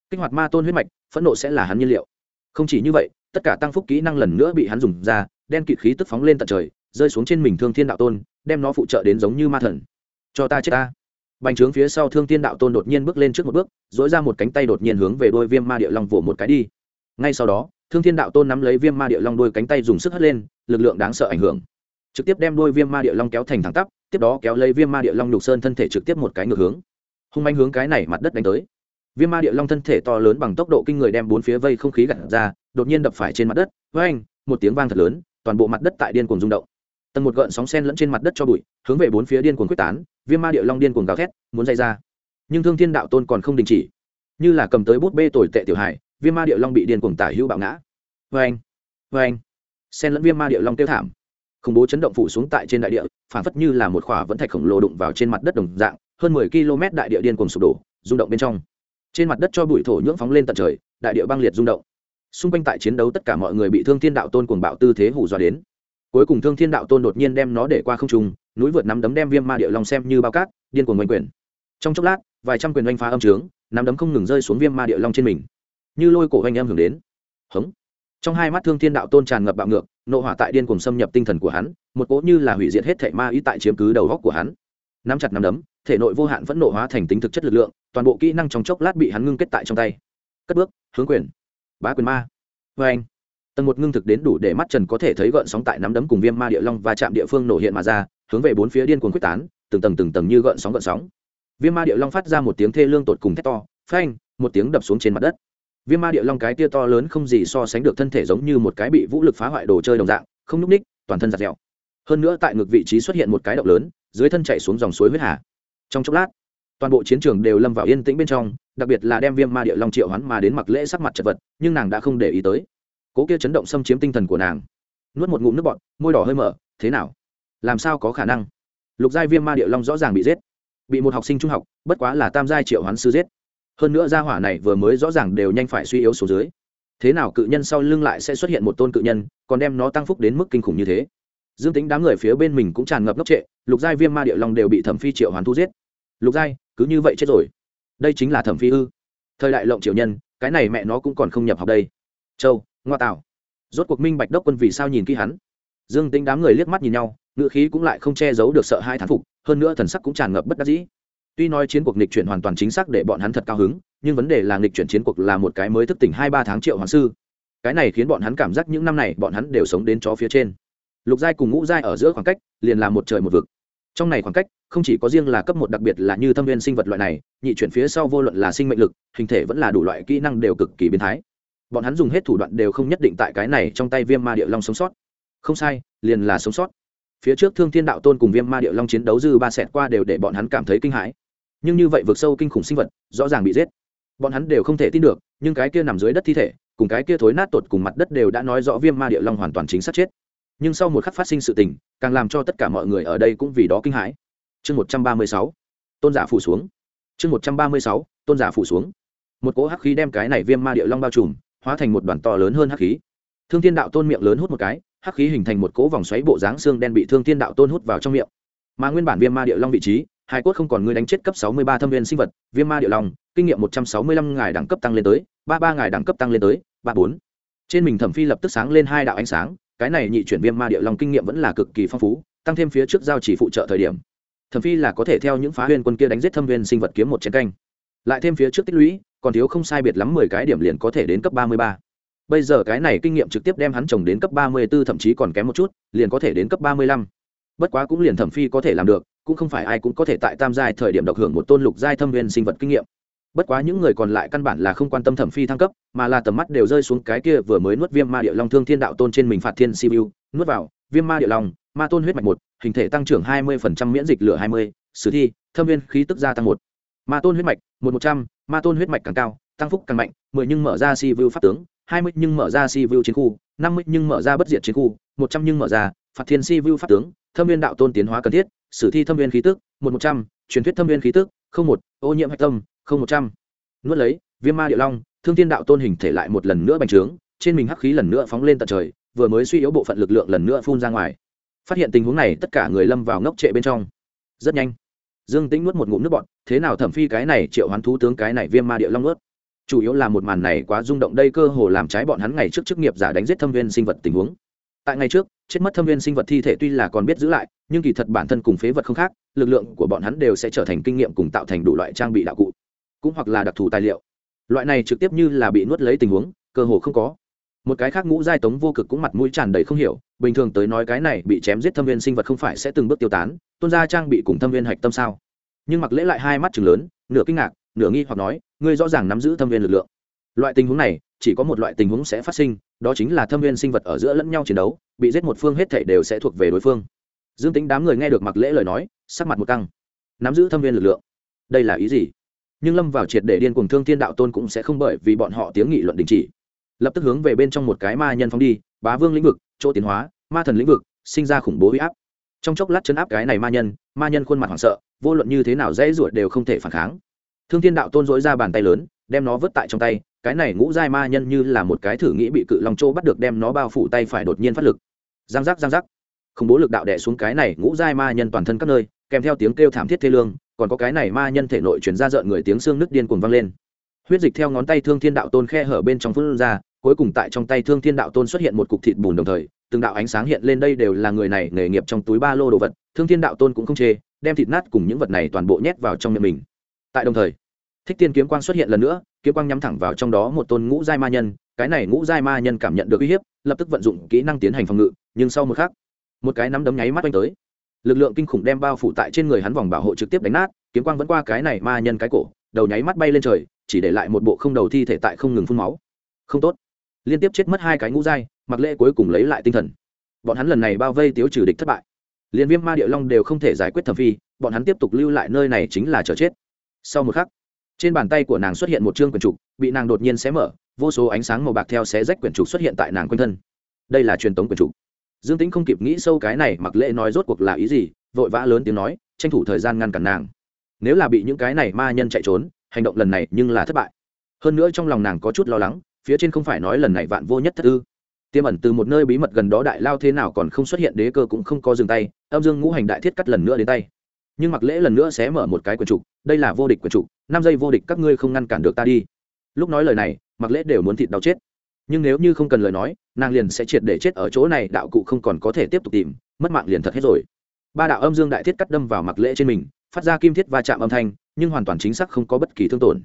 Kích hoạt ma tôn huyết mạch, phẫn nộ sẽ là hắn nhiên liệu. Không chỉ như vậy, tất cả tăng phúc kỹ năng lần nữa bị hắn dùng ra, đen kịt khí tức phóng lên tận trời rơi xuống trên mình thương thiên đạo tôn, đem nó phụ trợ đến giống như ma thần. Cho ta chết ta. Bành trướng phía sau thương thiên đạo tôn đột nhiên bước lên trước một bước dỗi ra một cánh tay đột nhiên hướng về đôi viêm ma địa long vỗ một cái đi. Ngay sau đó, thương thiên đạo tôn nắm lấy viêm ma địa long đôi cánh tay dùng sức hất lên, lực lượng đáng sợ ảnh hưởng. Trực tiếp đem đôi viêm ma địa long kéo thành thẳng tắp, tiếp đó kéo lấy viêm ma địa long nhục sơn thân thể trực tiếp một cái ngược hướng. Hung manh hướng cái này mặt đất đánh tới. Viêm ma địa long thân thể to lớn bằng tốc độ kinh người đem bốn phía vây không khí gặt ra, đột nhiên đập phải trên mặt đất. Với anh một tiếng vang thật lớn, toàn bộ mặt đất tại điên cuồng rung động tầng một gợn sóng sen lẫn trên mặt đất cho bụi, hướng về bốn phía điên cuồng quyết tán, viêm ma địa long điên cuồng gào thét, muốn dây ra. Nhưng thương thiên đạo tôn còn không đình chỉ. Như là cầm tới bút bê tồi tệ tiểu hải viêm ma địa long bị điên cuồng tả hữu bạo ngã. Vê anh vê anh sen lẫn viêm ma địa long tiêu thảm. Khủng bố chấn động phủ xuống tại trên đại địa phản phất như là một khỏa vẫn thạch khổng lồ đụng vào trên mặt đất đồng dạng, hơn mười km đại địa điên cuồng sụp đổ, rung động bên trong. Trên mặt đất cho bụi thổ nhưỡng phóng lên tận trời, đại địa băng liệt rung động. Xung quanh tại chiến đấu tất cả mọi người bị thương thiên đạo tôn cuồng bạo tư thế hủ dọa đến cuối cùng thương thiên đạo tôn đột nhiên đem nó để qua không trung, núi vượt nắm đấm đem viêm ma địa long xem như bao cát, điên cuồng oanh quyền. Trong chốc lát, vài trăm quyền oanh phá âm trướng, nắm đấm không ngừng rơi xuống viêm ma địa long trên mình. Như lôi cổ oanh em hưởng đến. Hống. Trong hai mắt thương thiên đạo tôn tràn ngập bạo ngược, nộ hỏa tại điên cuồng xâm nhập tinh thần của hắn, một cỗ như là hủy diệt hết thể ma ý tại chiếm cứ đầu góc của hắn. Nắm chặt nắm đấm, thể nội vô hạn vẫn nộ hóa thành tính thực chất lực lượng, toàn bộ kỹ năng trong chốc lát bị hắn ngưng kết tại trong tay. Cất bước, hướng quyền. Bá quyền ma. Vê anh tầng một ngưng thực đến đủ để mắt trần có thể thấy gợn sóng tại nắm đấm cùng viêm ma địa long và chạm địa phương nổ hiện mà ra, hướng về bốn phía điên cuồng quyết tán, từng tầng từng tầng như gợn sóng gợn sóng. Viêm ma địa long phát ra một tiếng thê lương tột cùng thét to, phanh, một tiếng đập xuống trên mặt đất. Viêm ma địa long cái tia to lớn không gì so sánh được thân thể giống như một cái bị vũ lực phá hoại đồ chơi đồng dạng, không n ú c ních toàn thân giặt dẻo hơn nữa tại ngực vị trí xuất hiện một cái động lớn, dưới thân chạy xuống dòng suối huyết hà. Trong chốc lát, toàn bộ chiến trường đều lâm vào yên tĩnh bên trong, đặc biệt là đem viêm ma địa long triệu hắn mà đến mặc lễ sắc mặt chật vật, nhưng nàng đã không để ý tới cố kia chấn động xâm chiếm tinh thần của nàng. Nuốt một ngụm nước bọt, môi đỏ hơi mở, thế nào? Làm sao có khả năng? Lục giai viêm ma địa long rõ ràng bị giết. Bị một học sinh trung học, bất quá là tam giai triệu hoán sư giết. Hơn nữa gia hỏa này vừa mới rõ ràng đều nhanh phải suy yếu số dưới. Thế nào cự nhân sau lưng lại sẽ xuất hiện một tôn cự nhân, còn đem nó tăng phúc đến mức kinh khủng như thế? Dương tính đám người phía bên mình cũng tràn ngập ngốc trệ, lục giai viêm ma địa long đều bị thẩm phi triệu hoán thu giết. Lục giai, cứ như vậy chết rồi. Đây chính là thẩm phi ư. Thời đại lộng triệu nhân, cái này mẹ nó cũng còn không nhập học đây. Châu ngoa tạo. Rốt cuộc minh bạch đốc quân vì sao nhìn kỹ hắn. Dương tính đám người liếc mắt nhìn nhau ngựa khí cũng lại không che giấu được sợ hai thán phục, hơn nữa thần sắc cũng tràn ngập bất đắc dĩ. Tuy nói chiến cuộc nghịch chuyển hoàn toàn chính xác để bọn hắn thật cao hứng, nhưng vấn đề là nghịch chuyển chiến cuộc là một cái mới thức tỉnh hai ba tháng triệu hoàng sư. Cái này khiến bọn hắn cảm giác những năm này bọn hắn đều sống đến chó phía trên. Lục giai cùng ngũ giai ở giữa khoảng cách, liền là một trời một vực. Trong này khoảng cách, không chỉ có riêng là cấp một đặc biệt là như thâm viên sinh vật loại này, nhị chuyển phía sau vô luận là sinh mệnh lực, hình thể vẫn là đủ loại kỹ năng đều cực kỳ biến thái bọn hắn dùng hết thủ đoạn đều không nhất định tại cái này trong tay viêm ma địa long sống sót. Không sai, liền là sống sót. Phía trước thương thiên đạo tôn cùng viêm ma địa long chiến đấu dư ba xẹt qua đều để bọn hắn cảm thấy kinh hãi. Nhưng như vậy vượt sâu kinh khủng sinh vật, rõ ràng bị giết. Bọn hắn đều không thể tin được, nhưng cái kia nằm dưới đất thi thể, cùng cái kia thối nát tột cùng mặt đất đều đã nói rõ viêm ma địa long hoàn toàn chính xác chết. Nhưng sau một khắc phát sinh sự tình, càng làm cho tất cả mọi người ở đây cũng vì đó kinh hãi. Chương một trăm ba mươi sáu, tôn giả phủ xuống. Chương một trăm ba mươi sáu, tôn giả phủ xuống. Một cỗ hắc khí đem cái này viêm ma địa long bao trùm hóa thành một đoàn to lớn hơn hắc khí. Thương thiên đạo tôn miệng lớn hút một cái, hắc khí hình thành một cỗ vòng xoáy bộ dáng xương đen bị thương thiên đạo tôn hút vào trong miệng. Mà nguyên bản viêm ma địa long vị trí, hai cốt không còn người đánh chết cấp sáu mươi ba thâm viên sinh vật, viêm ma địa long, kinh nghiệm một trăm sáu mươi lăm ngài đẳng cấp tăng lên tới, ba ba ngài đẳng cấp tăng lên tới, ba bốn. Trên mình thẩm phi lập tức sáng lên hai đạo ánh sáng, cái này nhị chuyển viêm ma địa long kinh nghiệm vẫn là cực kỳ phong phú, tăng thêm phía trước giao chỉ phụ trợ thời điểm. Thẩm phi là có thể theo những phá huyên quân kia đánh giết thâm viên sinh vật kiếm một chiến canh. Lại thêm phía trước tích lũy còn thiếu không sai biệt lắm mười cái điểm liền có thể đến cấp ba mươi ba. Bây giờ cái này kinh nghiệm trực tiếp đem hắn trồng đến cấp ba mươi b ố thậm chí còn kém một chút, liền có thể đến cấp ba mươi lăm. Bất quá cũng liền thẩm phi có thể làm được, cũng không phải ai cũng có thể tại tam giai thời điểm độc hưởng một tôn lục giai thâm viên sinh vật kinh nghiệm. Bất quá những người còn lại căn bản là không quan tâm thẩm phi thăng cấp, mà là tầm mắt đều rơi xuống cái kia vừa mới nuốt viêm ma địa long thương thiên đạo tôn trên mình phạt thiên siêu nuốt vào, viêm ma địa long, ma tôn huyết mạch một, hình thể tăng trưởng hai mươi phần trăm miễn dịch lửa hai mươi, sử thi, thâm viên khí tức gia tăng một ma tôn huyết mạch, một một trăm, ma tôn huyết mạch càng cao, tăng phúc càng mạnh, mười nhưng mở ra si vu pháp tướng, hai mươi nhưng mở ra si vu chiến khu, năm mươi nhưng mở ra bất diệt chiến khu, một trăm nhưng mở ra phạt thiên si vu pháp tướng, thâm viên đạo tôn tiến hóa cần thiết, sử thi thâm viên khí tức, một một trăm, truyền thuyết thâm viên khí tức, không một, ô nhiễm hạch tâm, không một trăm. Nuốt lấy, viêm ma địa long, thương thiên đạo tôn hình thể lại một lần nữa bành trướng, trên mình hắc khí lần nữa phóng lên tận trời, vừa mới suy yếu bộ phận lực lượng lần nữa phun ra ngoài. Phát hiện tình huống này, tất cả người lâm vào ngốc trệ bên trong. Rất nhanh dương tĩnh nuốt một ngụm nước bọt, thế nào thẩm phi cái này, triệu hoán thú tướng cái này viêm ma địa long nuốt chủ yếu là một màn này quá rung động đây cơ hồ làm trái bọn hắn ngày trước chức nghiệp giả đánh giết thâm viên sinh vật tình huống. Tại ngày trước, chết mất thâm viên sinh vật thi thể tuy là còn biết giữ lại, nhưng kỳ thật bản thân cùng phế vật không khác, lực lượng của bọn hắn đều sẽ trở thành kinh nghiệm cùng tạo thành đủ loại trang bị đạo cụ, cũng hoặc là đặc thù tài liệu. Loại này trực tiếp như là bị nuốt lấy tình huống, cơ hồ không có một cái khác ngũ giai tống vô cực cũng mặt mũi tràn đầy không hiểu, bình thường tới nói cái này bị chém giết thâm viên sinh vật không phải sẽ từng bước tiêu tán, tôn gia trang bị cùng thâm viên hạch tâm sao? Nhưng mặc lễ lại hai mắt chừng lớn, nửa kinh ngạc, nửa nghi hoặc nói, ngươi rõ ràng nắm giữ thâm viên lực lượng. Loại tình huống này, chỉ có một loại tình huống sẽ phát sinh, đó chính là thâm viên sinh vật ở giữa lẫn nhau chiến đấu, bị giết một phương hết thể đều sẽ thuộc về đối phương. Dương tính đám người nghe được mặc lễ lời nói, sắc mặt một căng. Nắm giữ thâm viên lực lượng, đây là ý gì? Nhưng lâm vào triệt để điên cùng thương thiên đạo tôn cũng sẽ không bởi vì bọn họ tiếng nghị luận đình chỉ lập tức hướng về bên trong một cái ma nhân phóng đi, bá vương lĩnh vực, chỗ tiến hóa, ma thần lĩnh vực, sinh ra khủng bố huy áp. Trong chốc lát chấn áp cái này ma nhân ma nhân khuôn mặt hoảng sợ, vô luận như thế nào dễ ruột đều không thể phản kháng. Thương thiên đạo tôn dối ra bàn tay lớn, đem nó vứt tại trong tay, cái này ngũ giai ma nhân như là một cái thử nghĩ bị cự long châu bắt được đem nó bao phủ tay phải đột nhiên phát lực. Giang giác giang giác. Khủng bố lực đạo đẻ xuống cái này ngũ giai ma nhân toàn thân các nơi, kèm theo tiếng kêu thảm thiết thê lương, còn có cái này ma nhân thể nội chuyển ra rợn người tiếng xương nước điên cuồng vang lên. Huyết dịch theo ngón tay thương thiên đạo tôn khe hở bên trong phun ra cuối cùng tại trong tay thương thiên đạo tôn xuất hiện một cục thịt bùn đồng thời, từng đạo ánh sáng hiện lên đây đều là người này nghề nghiệp trong túi ba lô đồ vật, thương thiên đạo tôn cũng không chê, đem thịt nát cùng những vật này toàn bộ nhét vào trong miệng mình. Tại đồng thời, thích tiên kiếm quang xuất hiện lần nữa, kiếm quang nhắm thẳng vào trong đó một tôn ngũ giai ma nhân, cái này ngũ giai ma nhân cảm nhận được uy hiếp, lập tức vận dụng kỹ năng tiến hành phòng ngự, nhưng sau một khắc, một cái nắm đấm nháy mắt quanh tới. Lực lượng kinh khủng đem bao phủ tại trên người hắn vòng bảo hộ trực tiếp đánh nát, kiếm quang vẫn qua cái này ma nhân cái cổ, đầu nháy mắt bay lên trời, chỉ để lại một bộ không đầu thi thể tại không ngừng phun máu. Không tốt liên tiếp chết mất hai cái ngũ giai, mặc lễ cuối cùng lấy lại tinh thần. Bọn hắn lần này bao vây tiếu trừ địch thất bại. Liên viêm ma địa long đều không thể giải quyết thẩm phi, bọn hắn tiếp tục lưu lại nơi này chính là chờ chết. Sau một khắc, trên bàn tay của nàng xuất hiện một chương quyển trục, bị nàng đột nhiên xé mở, vô số ánh sáng màu bạc theo xé rách quyển trục xuất hiện tại nàng quanh thân. Đây là truyền tống quyển trục. Dương tĩnh không kịp nghĩ sâu cái này, mặc lễ nói rốt cuộc là ý gì, vội vã lớn tiếng nói, tranh thủ thời gian ngăn cản nàng. Nếu là bị những cái này ma nhân chạy trốn, hành động lần này nhưng là thất bại. Hơn nữa trong lòng nàng có chút lo lắng phía trên không phải nói lần này vạn vô nhất thất ư? Tiêm ẩn từ một nơi bí mật gần đó đại lao thế nào còn không xuất hiện đế cơ cũng không có dừng tay, âm dương ngũ hành đại thiết cắt lần nữa đến tay. Nhưng mặc lễ lần nữa sẽ mở một cái quần trục đây là vô địch quần trục năm giây vô địch các ngươi không ngăn cản được ta đi. Lúc nói lời này, mặc lễ đều muốn thịt đau chết. Nhưng nếu như không cần lời nói, nàng liền sẽ triệt để chết ở chỗ này, đạo cụ không còn có thể tiếp tục tìm, mất mạng liền thật hết rồi. Ba đạo âm dương đại thiết cắt đâm vào mặc lễ trên mình, phát ra kim thiết va chạm âm thanh, nhưng hoàn toàn chính xác không có bất kỳ thương tổn.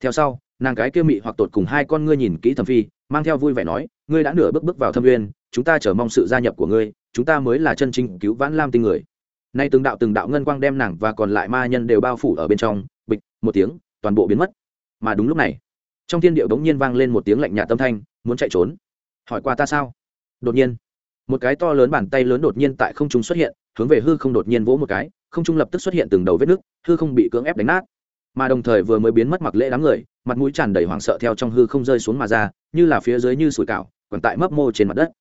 Theo sau nàng cái kia mị hoặc tột cùng hai con ngươi nhìn kỹ thẩm phi, mang theo vui vẻ nói, ngươi đã nửa bước bước vào thâm uyên, chúng ta chờ mong sự gia nhập của ngươi, chúng ta mới là chân chính cứu vãn lam tinh người. Nay từng đạo từng đạo ngân quang đem nàng và còn lại ma nhân đều bao phủ ở bên trong, bịch, một tiếng, toàn bộ biến mất. Mà đúng lúc này, trong thiên điệu đống nhiên vang lên một tiếng lạnh nhạt tâm thanh, muốn chạy trốn? Hỏi qua ta sao? Đột nhiên, một cái to lớn bàn tay lớn đột nhiên tại không trung xuất hiện, hướng về hư không đột nhiên vỗ một cái, không trung lập tức xuất hiện từng đầu vết nước hư không bị cưỡng ép đánh nát. Mà đồng thời vừa mới biến mất mặc lễ đám người mặt mũi tràn đầy hoảng sợ theo trong hư không rơi xuống mà ra, như là phía dưới như sủi cảo còn tại mấp mô trên mặt đất.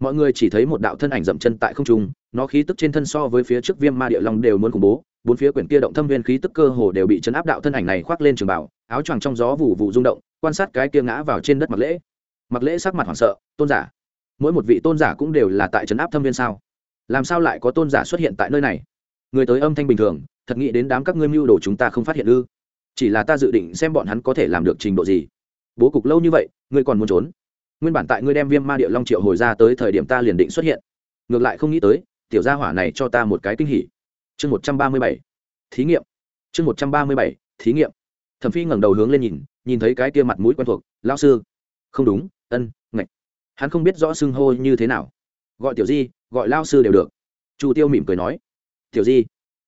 Mọi người chỉ thấy một đạo thân ảnh dậm chân tại không trung, nó khí tức trên thân so với phía trước viêm ma địa long đều muốn khủng bố, bốn phía quyển kia động thâm viên khí tức cơ hồ đều bị chấn áp đạo thân ảnh này khoác lên trường bảo áo choàng trong gió vụ vụ rung động, quan sát cái kia ngã vào trên đất mặc lễ. Mặc lễ sắc mặt hoảng sợ, tôn giả. Mỗi một vị tôn giả cũng đều là tại chấn áp thâm viên sao? Làm sao lại có tôn giả xuất hiện tại nơi này? Người tới âm thanh bình thường, thật nghĩ đến đám các ngươi mưu đồ chúng ta không phát hiện ư? Chỉ là ta dự định xem bọn hắn có thể làm được trình độ gì. Bố cục lâu như vậy, ngươi còn muốn trốn? Nguyên bản tại ngươi đem viêm ma địa long triệu hồi ra tới thời điểm ta liền định xuất hiện. Ngược lại không nghĩ tới, tiểu gia hỏa này cho ta một cái kinh hỉ. Chương một trăm ba mươi bảy, thí nghiệm. Chương một trăm ba mươi bảy, thí nghiệm. Thẩm phi ngẩng đầu hướng lên nhìn nhìn thấy cái kia mặt mũi quen thuộc lao sư. Không đúng, ân, ngạch. Hắn không biết rõ xưng hô như thế nào. Gọi tiểu di, gọi lao sư đều được. Chu tiêu mỉm cười nói. Tiểu di.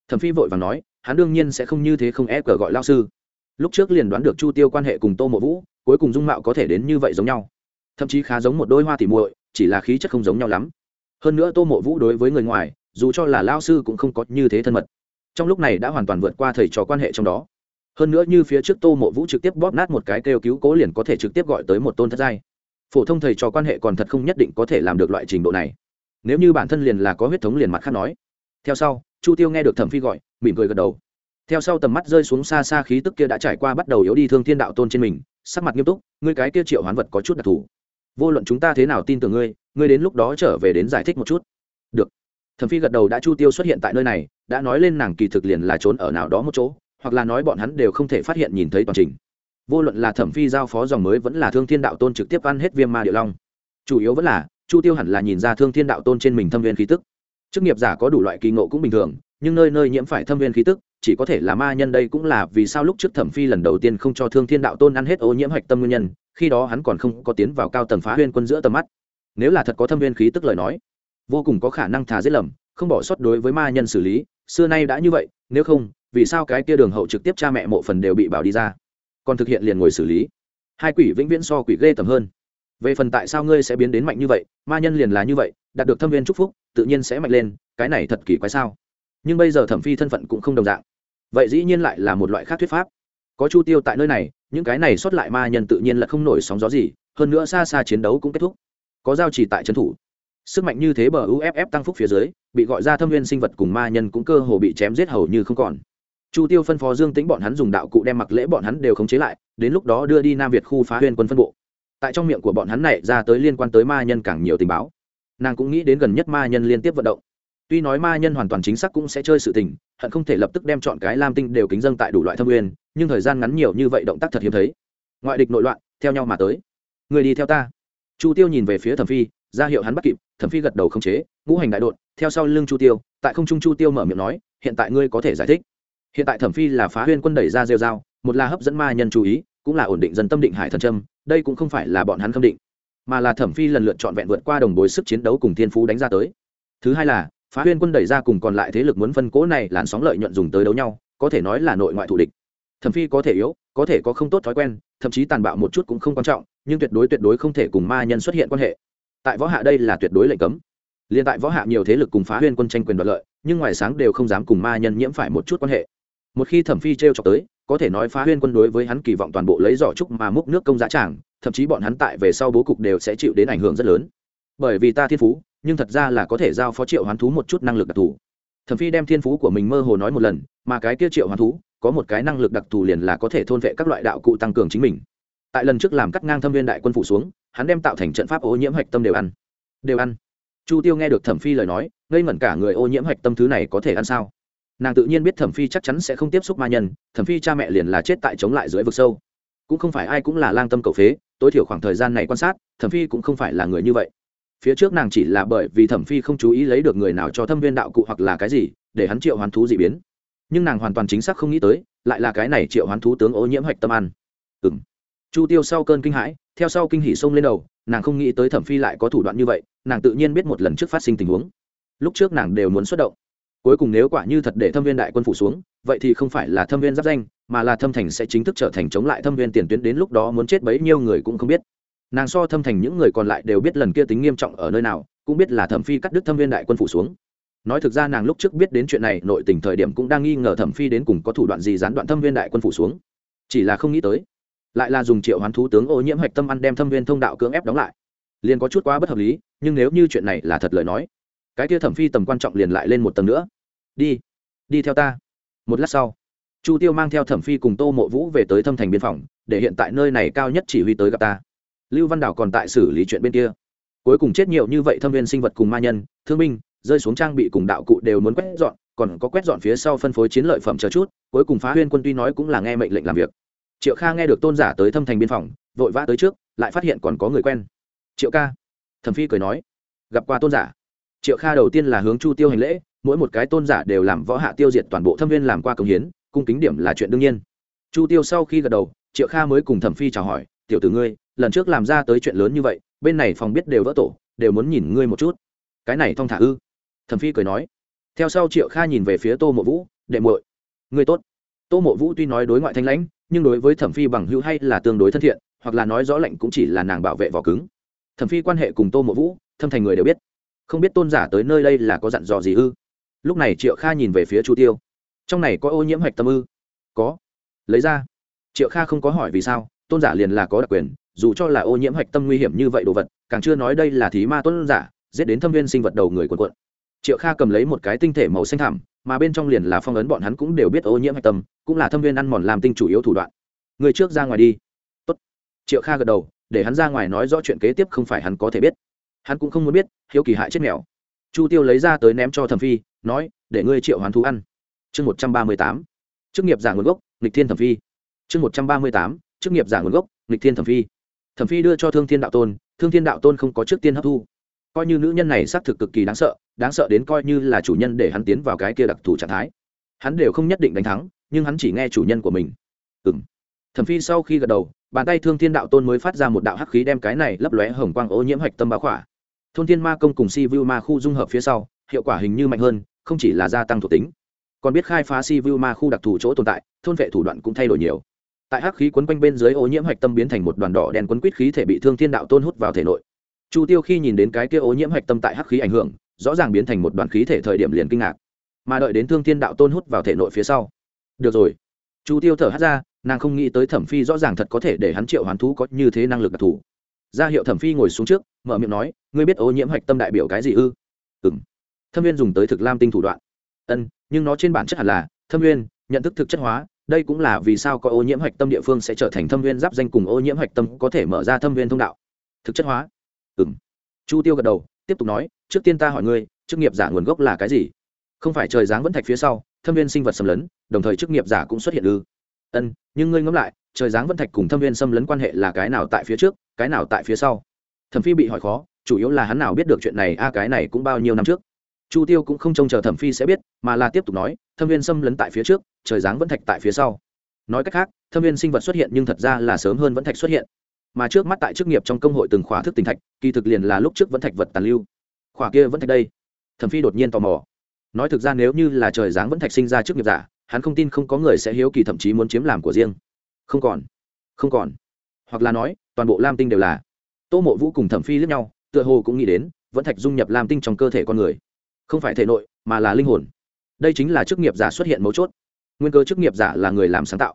Thẩm phi vội và nói, hắn đương nhiên sẽ không như thế không e cờ gọi lao sư lúc trước liền đoán được chu tiêu quan hệ cùng tô mộ vũ, cuối cùng dung mạo có thể đến như vậy giống nhau. Thậm chí khá giống một đôi hoa tỉ muội, chỉ là khí chất không giống nhau lắm. Hơn nữa tô mộ vũ đối với người ngoài, dù cho là lao sư cũng không có như thế thân mật. Trong lúc này đã hoàn toàn vượt qua thầy trò quan hệ trong đó. Hơn nữa như phía trước tô mộ vũ trực tiếp bóp nát một cái kêu cứu cố liền có thể trực tiếp gọi tới một tôn thất giai. Phổ thông thầy trò quan hệ còn thật không nhất định có thể làm được loại trình độ này. Nếu như bản thân liền là có huyết thống liền mặt khác nói. Theo sau, chu tiêu nghe được thẩm phi gọi, mỉm cười gật đầu theo sau tầm mắt rơi xuống xa xa, khí tức kia đã trải qua bắt đầu yếu đi thương thiên đạo tôn trên mình, sắc mặt nghiêm túc, ngươi cái kia triệu hoán vật có chút đặc thù. Vô luận chúng ta thế nào tin tưởng ngươi ngươi đến lúc đó trở về đến giải thích một chút. Được. Thẩm phi gật đầu, đã chu tiêu xuất hiện tại nơi này, đã nói lên nàng kỳ thực liền là trốn ở nào đó một chỗ, hoặc là nói bọn hắn đều không thể phát hiện nhìn thấy toàn trình. Vô luận là thẩm phi giao phó dòng mới vẫn là thương thiên đạo tôn trực tiếp ăn hết viêm ma địa long. Chủ yếu vẫn là, chu tiêu hẳn là nhìn ra thương thiên đạo tôn trên mình thâm viên khí tức. Chức nghiệp giả có đủ loại kỳ ngộ cũng bình thường, nhưng nơi nơi nhiễm phải thâm viên khí tức chỉ có thể là ma nhân đây cũng là vì sao lúc trước thẩm phi lần đầu tiên không cho thương thiên đạo tôn ăn hết ô nhiễm hạch tâm nguyên nhân, khi đó hắn còn không có tiến vào cao tầng phá huyên quân giữa tầm mắt. Nếu là thật có thâm viên khí tức lời nói, vô cùng có khả năng thả giết lầm, không bỏ sót đối với ma nhân xử lý, xưa nay đã như vậy, nếu không, vì sao cái kia đường hậu trực tiếp cha mẹ mộ phần đều bị bảo đi ra? Còn thực hiện liền ngồi xử lý. Hai quỷ vĩnh viễn so quỷ ghê tầm hơn. Về phần tại sao ngươi sẽ biến đến mạnh như vậy, ma nhân liền là như vậy, đạt được thâm viên chúc phúc, tự nhiên sẽ mạnh lên, cái này thật kỳ quái sao? Nhưng bây giờ thẩm phi thân phận cũng không đồng dạng. Vậy dĩ nhiên lại là một loại khác thuyết pháp. Có chu tiêu tại nơi này, những cái này xuất lại ma nhân tự nhiên là không nổi sóng gió gì, hơn nữa xa xa chiến đấu cũng kết thúc. Có giao chỉ tại trấn thủ. Sức mạnh như thế bờ uff tăng phúc phía dưới, bị gọi ra thâm viên sinh vật cùng ma nhân cũng cơ hồ bị chém giết hầu như không còn. Chu tiêu phân phó dương tính bọn hắn dùng đạo cụ đem mặc lễ bọn hắn đều khống chế lại, đến lúc đó đưa đi nam việt khu phá huyên quân phân bộ. Tại trong miệng của bọn hắn này ra tới liên quan tới ma nhân càng nhiều tình báo. Nàng cũng nghĩ đến gần nhất ma nhân liên tiếp vận động tuy nói ma nhân hoàn toàn chính xác cũng sẽ chơi sự tình, hận không thể lập tức đem chọn cái lam tinh đều kính dâng tại đủ loại thâm nguyên, nhưng thời gian ngắn nhiều như vậy động tác thật hiếm thấy. Ngoại địch nội loạn, theo nhau mà tới. Người đi theo ta. Chu tiêu nhìn về phía thẩm phi, ra hiệu hắn bắt kịp, thẩm phi gật đầu không chế, ngũ hành đại đột theo sau lưng chu tiêu, tại không trung chu tiêu mở miệng nói, hiện tại ngươi có thể giải thích. Hiện tại thẩm phi là phá huyên quân đẩy ra rêu dao một là hấp dẫn ma nhân chú ý, cũng là ổn định dân tâm định hải thần trâm đây cũng không phải là bọn hắn khâm định, mà là thẩm phi lần lượt trọn vẹn vượt qua đồng bối sức chiến đấu cùng thiên phú đánh ra tới. Thứ hai là phá huyên quân đẩy ra cùng còn lại thế lực muốn phân cố này làn sóng lợi nhuận dùng tới đấu nhau, có thể nói là nội ngoại thủ địch. Thẩm phi có thể yếu, có thể có không tốt thói quen, thậm chí tàn bạo một chút cũng không quan trọng, nhưng tuyệt đối tuyệt đối không thể cùng ma nhân xuất hiện quan hệ. Tại võ hạ đây là tuyệt đối lệnh cấm. Liền tại võ hạ nhiều thế lực cùng phá huyên quân tranh quyền đoạt lợi, nhưng ngoài sáng đều không dám cùng ma nhân nhiễm phải một chút quan hệ. Một khi thẩm phi t r e o chọc tới, có thể nói phá huyên quân đối với hắn kỳ vọng toàn bộ lấy giỏ trúc mà múc nước công giá tràng, thậm chí bọn hắn tại về sau bố cục đều sẽ chịu đến ảnh hưởng rất lớn. Bởi vì ta thiên phú nhưng thật ra là có thể giao phó triệu hoán thú một chút năng lực đặc thù. Thẩm phi đem thiên phú của mình mơ hồ nói một lần, mà cái kia triệu hoán thú, có một cái năng lực đặc thù liền là có thể thôn vệ các loại đạo cụ tăng cường chính mình. Tại lần trước làm cắt ngang thâm viên đại quân phủ xuống, hắn đem tạo thành trận pháp ô nhiễm hạch tâm đều ăn. Đều ăn. Chu tiêu nghe được thẩm phi lời nói, ngây ngẩn cả người ô nhiễm hạch tâm thứ này có thể ăn sao? Nàng tự nhiên biết thẩm phi chắc chắn sẽ không tiếp xúc ma nhân, thẩm phi cha mẹ liền là chết tại chống lại dưới vực sâu. Cũng không phải ai cũng là lang tâm cầu phế, tối thiểu khoảng thời gian này quan sát, thẩm phi cũng không phải là người như vậy phía trước nàng chỉ là bởi vì thẩm phi không chú ý lấy được người nào cho thâm viên đạo cụ hoặc là cái gì, để hắn triệu hoán thú dị biến. Nhưng nàng hoàn toàn chính xác không nghĩ tới, lại là cái này triệu hoán thú tướng ô nhiễm hạch tâm ăn. Ừ m chu tiêu sau cơn kinh hãi, theo sau kinh hỉ xông lên đầu, nàng không nghĩ tới thẩm phi lại có thủ đoạn như vậy, nàng tự nhiên biết một lần trước phát sinh tình huống. Lúc trước nàng đều muốn xuất động. Cuối cùng nếu quả như thật để thâm viên đại quân phủ xuống, vậy thì không phải là thâm viên giáp danh, mà là thâm thành sẽ chính thức trở thành chống lại thâm viên tiền tuyến đến lúc đó muốn chết bấy nhiêu người cũng không biết nàng so thâm thành những người còn lại đều biết lần kia tính nghiêm trọng ở nơi nào, cũng biết là thẩm phi cắt đứt thâm viên đại quân phủ xuống. Nói thực ra nàng lúc trước biết đến chuyện này, nội tình thời điểm cũng đang nghi ngờ thẩm phi đến cùng có thủ đoạn gì gián đoạn thâm viên đại quân phủ xuống. Chỉ là không nghĩ tới, lại là dùng triệu hoán thú tướng ô nhiễm hạch tâm ăn đem thâm viên thông đạo cưỡng ép đóng lại. Liền có chút quá bất hợp lý, nhưng nếu như chuyện này là thật lời nói, cái kia thẩm phi tầm quan trọng liền lại lên một tầng nữa. Đi đi theo ta. Một lát sau, chu tiêu mang theo thẩm phi cùng tô mộ vũ về tới thâm thành biên phòng, để hiện tại nơi này cao nhất chỉ huy tới gặp ta lưu văn đảo còn tại xử lý chuyện bên kia. Cuối cùng chết nhiều như vậy thâm viên sinh vật cùng ma nhân, thương binh, rơi xuống trang bị cùng đạo cụ đều muốn quét dọn, còn có quét dọn phía sau phân phối chiến lợi phẩm chờ chút, cuối cùng phá huyên quân tuy nói cũng là nghe mệnh lệnh làm việc. Triệu kha nghe được tôn giả tới thâm thành biên phòng, vội vã tới trước, lại phát hiện còn có người quen. Triệu ca. Thẩm phi cười nói. Gặp qua tôn giả. Triệu kha đầu tiên là hướng chu tiêu hành lễ, mỗi một cái tôn giả đều làm võ hạ tiêu diệt toàn bộ thâm viên làm qua công hiến, cung kính điểm là chuyện đương nhiên. Chu tiêu sau khi gật đầu, triệu kha mới cùng thẩm phi chào hỏi, tiểu tử ngươi lần trước làm ra tới chuyện lớn như vậy, bên này phòng biết đều vỡ tổ, đều muốn nhìn ngươi một chút. Cái này thong thả ư? Thẩm phi cười nói. Theo sau triệu kha nhìn về phía tô mộ vũ, đệ muội, ngươi tốt. Tô mộ vũ tuy nói đối ngoại thanh lãnh, nhưng đối với thẩm phi bằng hữu hay là tương đối thân thiện, hoặc là nói rõ lệnh cũng chỉ là nàng bảo vệ vỏ cứng. Thẩm phi quan hệ cùng tô mộ vũ, thâm thành người đều biết. Không biết tôn giả tới nơi đây là có dặn dò gì ư? Lúc này triệu kha nhìn về phía chu tiêu. Trong này có ô nhiễm hạch tâm ư? Có. Lấy ra. Triệu kha không có hỏi vì sao, tôn giả liền là có đặc quyền dù cho là ô nhiễm hạch tâm nguy hiểm như vậy đồ vật, càng chưa nói đây là thí ma tuấn giả, giết đến thâm viên sinh vật đầu người quần quận triệu kha cầm lấy một cái tinh thể màu xanh thẳm, mà bên trong liền là phong ấn bọn hắn cũng đều biết ô nhiễm hạch tâm, cũng là thâm viên ăn mòn làm tinh chủ yếu thủ đoạn. Người trước ra ngoài đi. Tốt. triệu kha gật đầu, để hắn ra ngoài nói rõ chuyện kế tiếp không phải hắn có thể biết. Hắn cũng không muốn biết, hiếu kỳ hại chết mèo. Chu tiêu lấy ra tới ném cho thẩm phi, nói, để ngươi triệu hoán thú ăn. Chương một trăm ba mươi tám. Chức nghiệp giả nguồn gốc lịch thiên thẩm phi. Chương một trăm ba mươi tám. Chức nghiệp giả nguồn gốc lịch thiên thẩm phi thẩm phi đưa cho thương thiên đạo tôn, thương thiên đạo tôn không có trước tiên hấp thu. Coi như nữ nhân này xác thực cực kỳ đáng sợ đáng sợ đến coi như là chủ nhân để hắn tiến vào cái kia đặc thù trạng thái. Hắn đều không nhất định đánh thắng, nhưng hắn chỉ nghe chủ nhân của mình. Ừ m thẩm phi sau khi gật đầu, bàn tay thương thiên đạo tôn mới phát ra một đạo hắc khí đem cái này lấp lóe hồng quang ô nhiễm hạch tâm bá khỏa. Thôn thiên ma công cùng si vu ma khu dung hợp phía sau, hiệu quả hình như mạnh hơn, không chỉ là gia tăng thuộc tính. Còn biết khai phá si vu ma khu đặc thù chỗ tồn tại, thôn vệ thủ đoạn cũng thay đổi nhiều tại hắc khí quấn quanh bên dưới ô nhiễm hạch tâm biến thành một đoàn đỏ đen quấn quýt khí thể bị thương thiên đạo tôn hút vào thể nội. Chu tiêu khi nhìn đến cái kia ô nhiễm hạch tâm tại hắc khí ảnh hưởng, rõ ràng biến thành một đoàn khí thể thời điểm liền kinh ngạc. Mà đợi đến thương thiên đạo tôn hút vào thể nội phía sau. Được rồi. Chu tiêu thở hắt ra, nàng không nghĩ tới thẩm phi rõ ràng thật có thể để hắn triệu hoán thú có như thế năng lực đặc thù. Ra hiệu thẩm phi ngồi xuống trước, mở miệng nói, ngươi biết ô nhiễm hạch tâm đại biểu cái gì ư? Ừ m thâm viên dùng tới thực lam tinh thủ đoạn. Ân nhưng nó trên bản chất hẳn là, thâm viên nhận thức thực chất hóa đây cũng là vì sao có ô nhiễm hạch tâm địa phương sẽ trở thành thâm viên giáp danh cùng ô nhiễm hạch tâm có thể mở ra thâm viên thông đạo. Thực chất hóa. Ừ m chu tiêu gật đầu, tiếp tục nói, trước tiên ta hỏi ngươi, chức nghiệp giả nguồn gốc là cái gì? Không phải trời giáng vẫn thạch phía sau, thâm viên sinh vật xâm lấn, đồng thời chức nghiệp giả cũng xuất hiện ư. Ân, nhưng ngươi ngẫm lại, trời giáng vẫn thạch cùng thâm viên xâm lấn quan hệ là cái nào tại phía trước, cái nào tại phía sau? Thẩm phi bị hỏi khó, chủ yếu là hắn nào biết được chuyện này, a, cái này cũng bao nhiêu năm trước chu tiêu cũng không trông chờ thẩm phi sẽ biết, mà là tiếp tục nói, thâm viên xâm lấn tại phía trước, trời giáng vẫn thạch tại phía sau. Nói cách khác, thâm viên sinh vật xuất hiện nhưng thật ra là sớm hơn vẫn thạch xuất hiện. Mà trước mắt tại chức nghiệp trong công hội từng khóa thức tình thạch, kỳ thực liền là lúc trước vẫn thạch vật tàn lưu. Khóa kia vẫn thạch đây. Thẩm phi đột nhiên tò mò. Nói thực ra nếu như là trời giáng vẫn thạch sinh ra chức nghiệp giả, hắn không tin không có người sẽ hiếu kỳ thậm chí muốn chiếm làm của riêng. Không còn. Không còn. Hoặc là nói, toàn bộ lam tinh đều là. Tô mộ vũ cùng thẩm phi lướt nhau, tựa hồ cũng nghĩ đến, vẫn thạch dung nhập lam tinh trong cơ thể con người không phải thể nội, mà là linh hồn. Đây chính là chức nghiệp giả xuất hiện mấu chốt. Nguyên cơ chức nghiệp giả là người làm sáng tạo.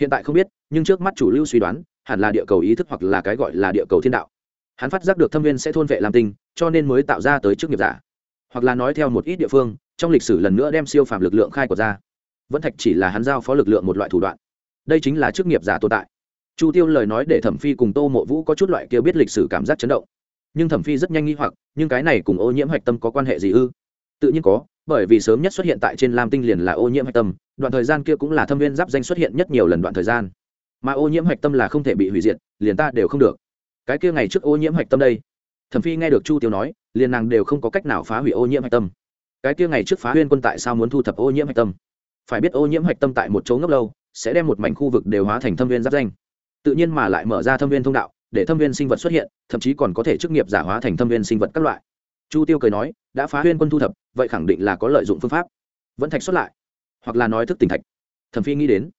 Hiện tại không biết, nhưng trước mắt chủ lưu suy đoán, hẳn là địa cầu ý thức hoặc là cái gọi là địa cầu thiên đạo. Hắn phát giác được thâm viên sẽ thôn vệ lam tinh cho nên mới tạo ra tới chức nghiệp giả. Hoặc là nói theo một ít địa phương, trong lịch sử lần nữa đem siêu phàm lực lượng khai của ra. Vẫn thạch chỉ là hắn giao phó lực lượng một loại thủ đoạn. Đây chính là chức nghiệp giả tồn tại. Chu tiêu lời nói để thẩm phi cùng tô mộ vũ có chút loại kia biết lịch sử cảm giác chấn động. Nhưng thẩm phi rất nhanh nghi hoặc, nhưng cái này cùng ô nhiễm hạch tâm có quan hệ gì ư? Tự nhiên có, bởi vì sớm nhất xuất hiện tại trên lam tinh liền là ô nhiễm hạch tâm, đoạn thời gian kia cũng là thâm viên giáp danh xuất hiện nhất nhiều lần đoạn thời gian. Mà ô nhiễm hạch tâm là không thể bị hủy diệt, liền ta đều không được. Cái kia ngày trước ô nhiễm hạch tâm đây, thẩm phi nghe được chu tiêu nói, liền nàng đều không có cách nào phá hủy ô nhiễm hạch tâm. Cái kia ngày trước phá huyên quân tại sao muốn thu thập ô nhiễm hạch tâm? Phải biết ô nhiễm hạch tâm tại một chỗ ngốc lâu, sẽ đem một mảnh khu vực đều hóa thành thâm viên giáp danh. Tự nhiên mà lại mở ra thâm viên thông đạo, để thâm viên sinh vật xuất hiện, thậm chí còn có thể chức nghiệp giả hóa thành thâm viên sinh vật các loại chu tiêu cười nói đã phá huyên quân thu thập vậy khẳng định là có lợi dụng phương pháp. Vẫn thạch xuất lại hoặc là nói thức tỉnh thạch. Thẩm phi nghĩ đến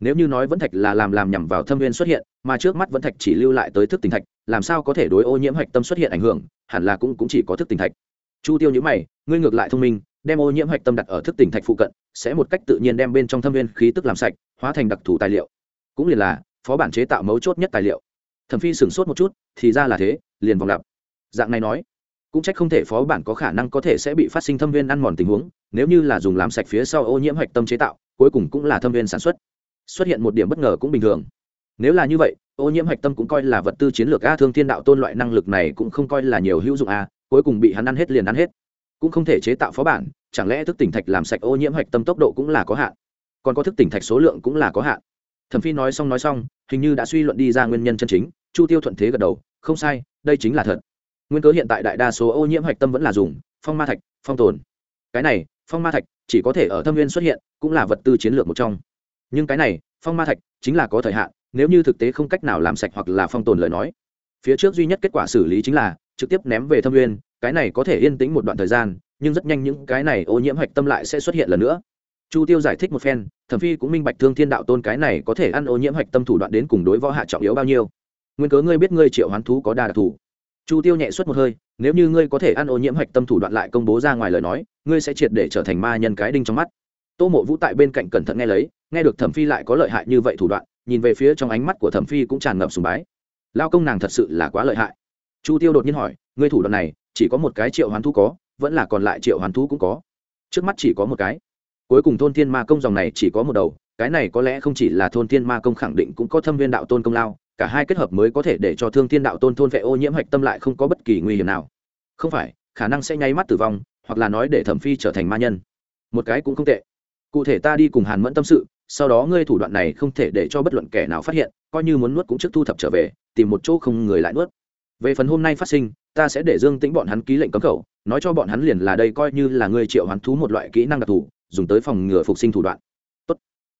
nếu như nói vẫn thạch là làm làm nhằm vào thâm viên xuất hiện mà trước mắt vẫn thạch chỉ lưu lại tới thức tỉnh thạch làm sao có thể đối ô nhiễm hạch tâm xuất hiện ảnh hưởng hẳn là cũng, cũng chỉ có thức tỉnh thạch. Chu tiêu nhữ mày ngươi ngược lại thông minh đem ô nhiễm hạch tâm đặt ở thức tỉnh thạch phụ cận sẽ một cách tự nhiên đem bên trong thâm viên khí tức làm sạch hóa thành đặc thù tài liệu. Cũng liền là phó bản chế tạo mấu chốt nhất tài liệu. Thẩm phi sửng sốt một chút thì ra là thế liền vòng lặp. Dạng này nói cũng trách không thể phó bản có khả năng có thể sẽ bị phát sinh thâm viên ăn mòn tình huống, nếu như là dùng làm sạch phía sau ô nhiễm hạch tâm chế tạo, cuối cùng cũng là thâm viên sản xuất. Xuất hiện một điểm bất ngờ cũng bình thường. Nếu là như vậy, ô nhiễm hạch tâm cũng coi là vật tư chiến lược a thương thiên đạo tôn loại năng lực này cũng không coi là nhiều hữu dụng a, cuối cùng bị hắn ăn hết liền ăn hết. Cũng không thể chế tạo phó bản, chẳng lẽ thức tỉnh thạch làm sạch ô nhiễm hạch tâm tốc độ cũng là có hạn? Còn có thức tỉnh thạch số lượng cũng là có hạn. Thẩm phi nói xong nói xong, hình như đã suy luận đi ra nguyên nhân chân chính, chu tiêu thuận thế gật đầu, không sai, đây chính là thật nguyên cớ hiện tại đại đa số ô nhiễm hạch tâm vẫn là dùng phong ma thạch, phong tồn. Cái này, phong ma thạch chỉ có thể ở thâm viên xuất hiện, cũng là vật tư chiến lược một trong. Nhưng cái này, phong ma thạch chính là có thời hạn, nếu như thực tế không cách nào làm sạch hoặc là phong tồn lời nói. Phía trước duy nhất kết quả xử lý chính là trực tiếp ném về thâm viên cái này có thể yên tĩnh một đoạn thời gian, nhưng rất nhanh những cái này ô nhiễm hạch tâm lại sẽ xuất hiện lần nữa. Chu tiêu giải thích một phen, thẩm phi cũng minh bạch thương thiên đạo tôn cái này có thể ăn ô nhiễm hạch tâm thủ đoạn đến cùng đối võ hạ trọng yếu bao nhiêu. Nguyên cớ ngươi biết ngươi triệu hoán thú có đa đặc thù chu tiêu nhẹ suốt một hơi, nếu như ngươi có thể ăn ô nhiễm hạch tâm thủ đoạn lại công bố ra ngoài lời nói, ngươi sẽ triệt để trở thành ma nhân cái đinh trong mắt. Tô mộ vũ tại bên cạnh cẩn thận nghe lấy, nghe được thẩm phi lại có lợi hại như vậy thủ đoạn, nhìn về phía trong ánh mắt của thẩm phi cũng tràn ngập sùng bái. Lao công nàng thật sự là quá lợi hại. Chu tiêu đột nhiên hỏi, ngươi thủ đoạn này, chỉ có một cái triệu hoán thú có, vẫn là còn lại triệu hoán thú cũng có? Trước mắt chỉ có một cái. Cuối cùng thôn thiên ma công dòng này chỉ có một đầu, cái này có lẽ không chỉ là thôn thiên ma công khẳng định cũng có thâm viên đạo tôn công lao cả hai kết hợp mới có thể để cho thương thiên đạo tôn thôn vệ ô nhiễm hạch tâm lại không có bất kỳ nguy hiểm nào. Không phải, khả năng sẽ nháy mắt tử vong, hoặc là nói để thẩm phi trở thành ma nhân. Một cái cũng không tệ. Cụ thể ta đi cùng hàn mẫn tâm sự, sau đó ngươi thủ đoạn này không thể để cho bất luận kẻ nào phát hiện, coi như muốn nuốt cũng trước thu thập trở về, tìm một chỗ không người lại nuốt. Về phần hôm nay phát sinh, ta sẽ để dương tĩnh bọn hắn ký lệnh cấm khẩu, nói cho bọn hắn liền là đây coi như là ngươi triệu hoán thú một loại kỹ năng đặc thù, dùng tới phòng ngừa phục sinh thủ đoạn. Tốt.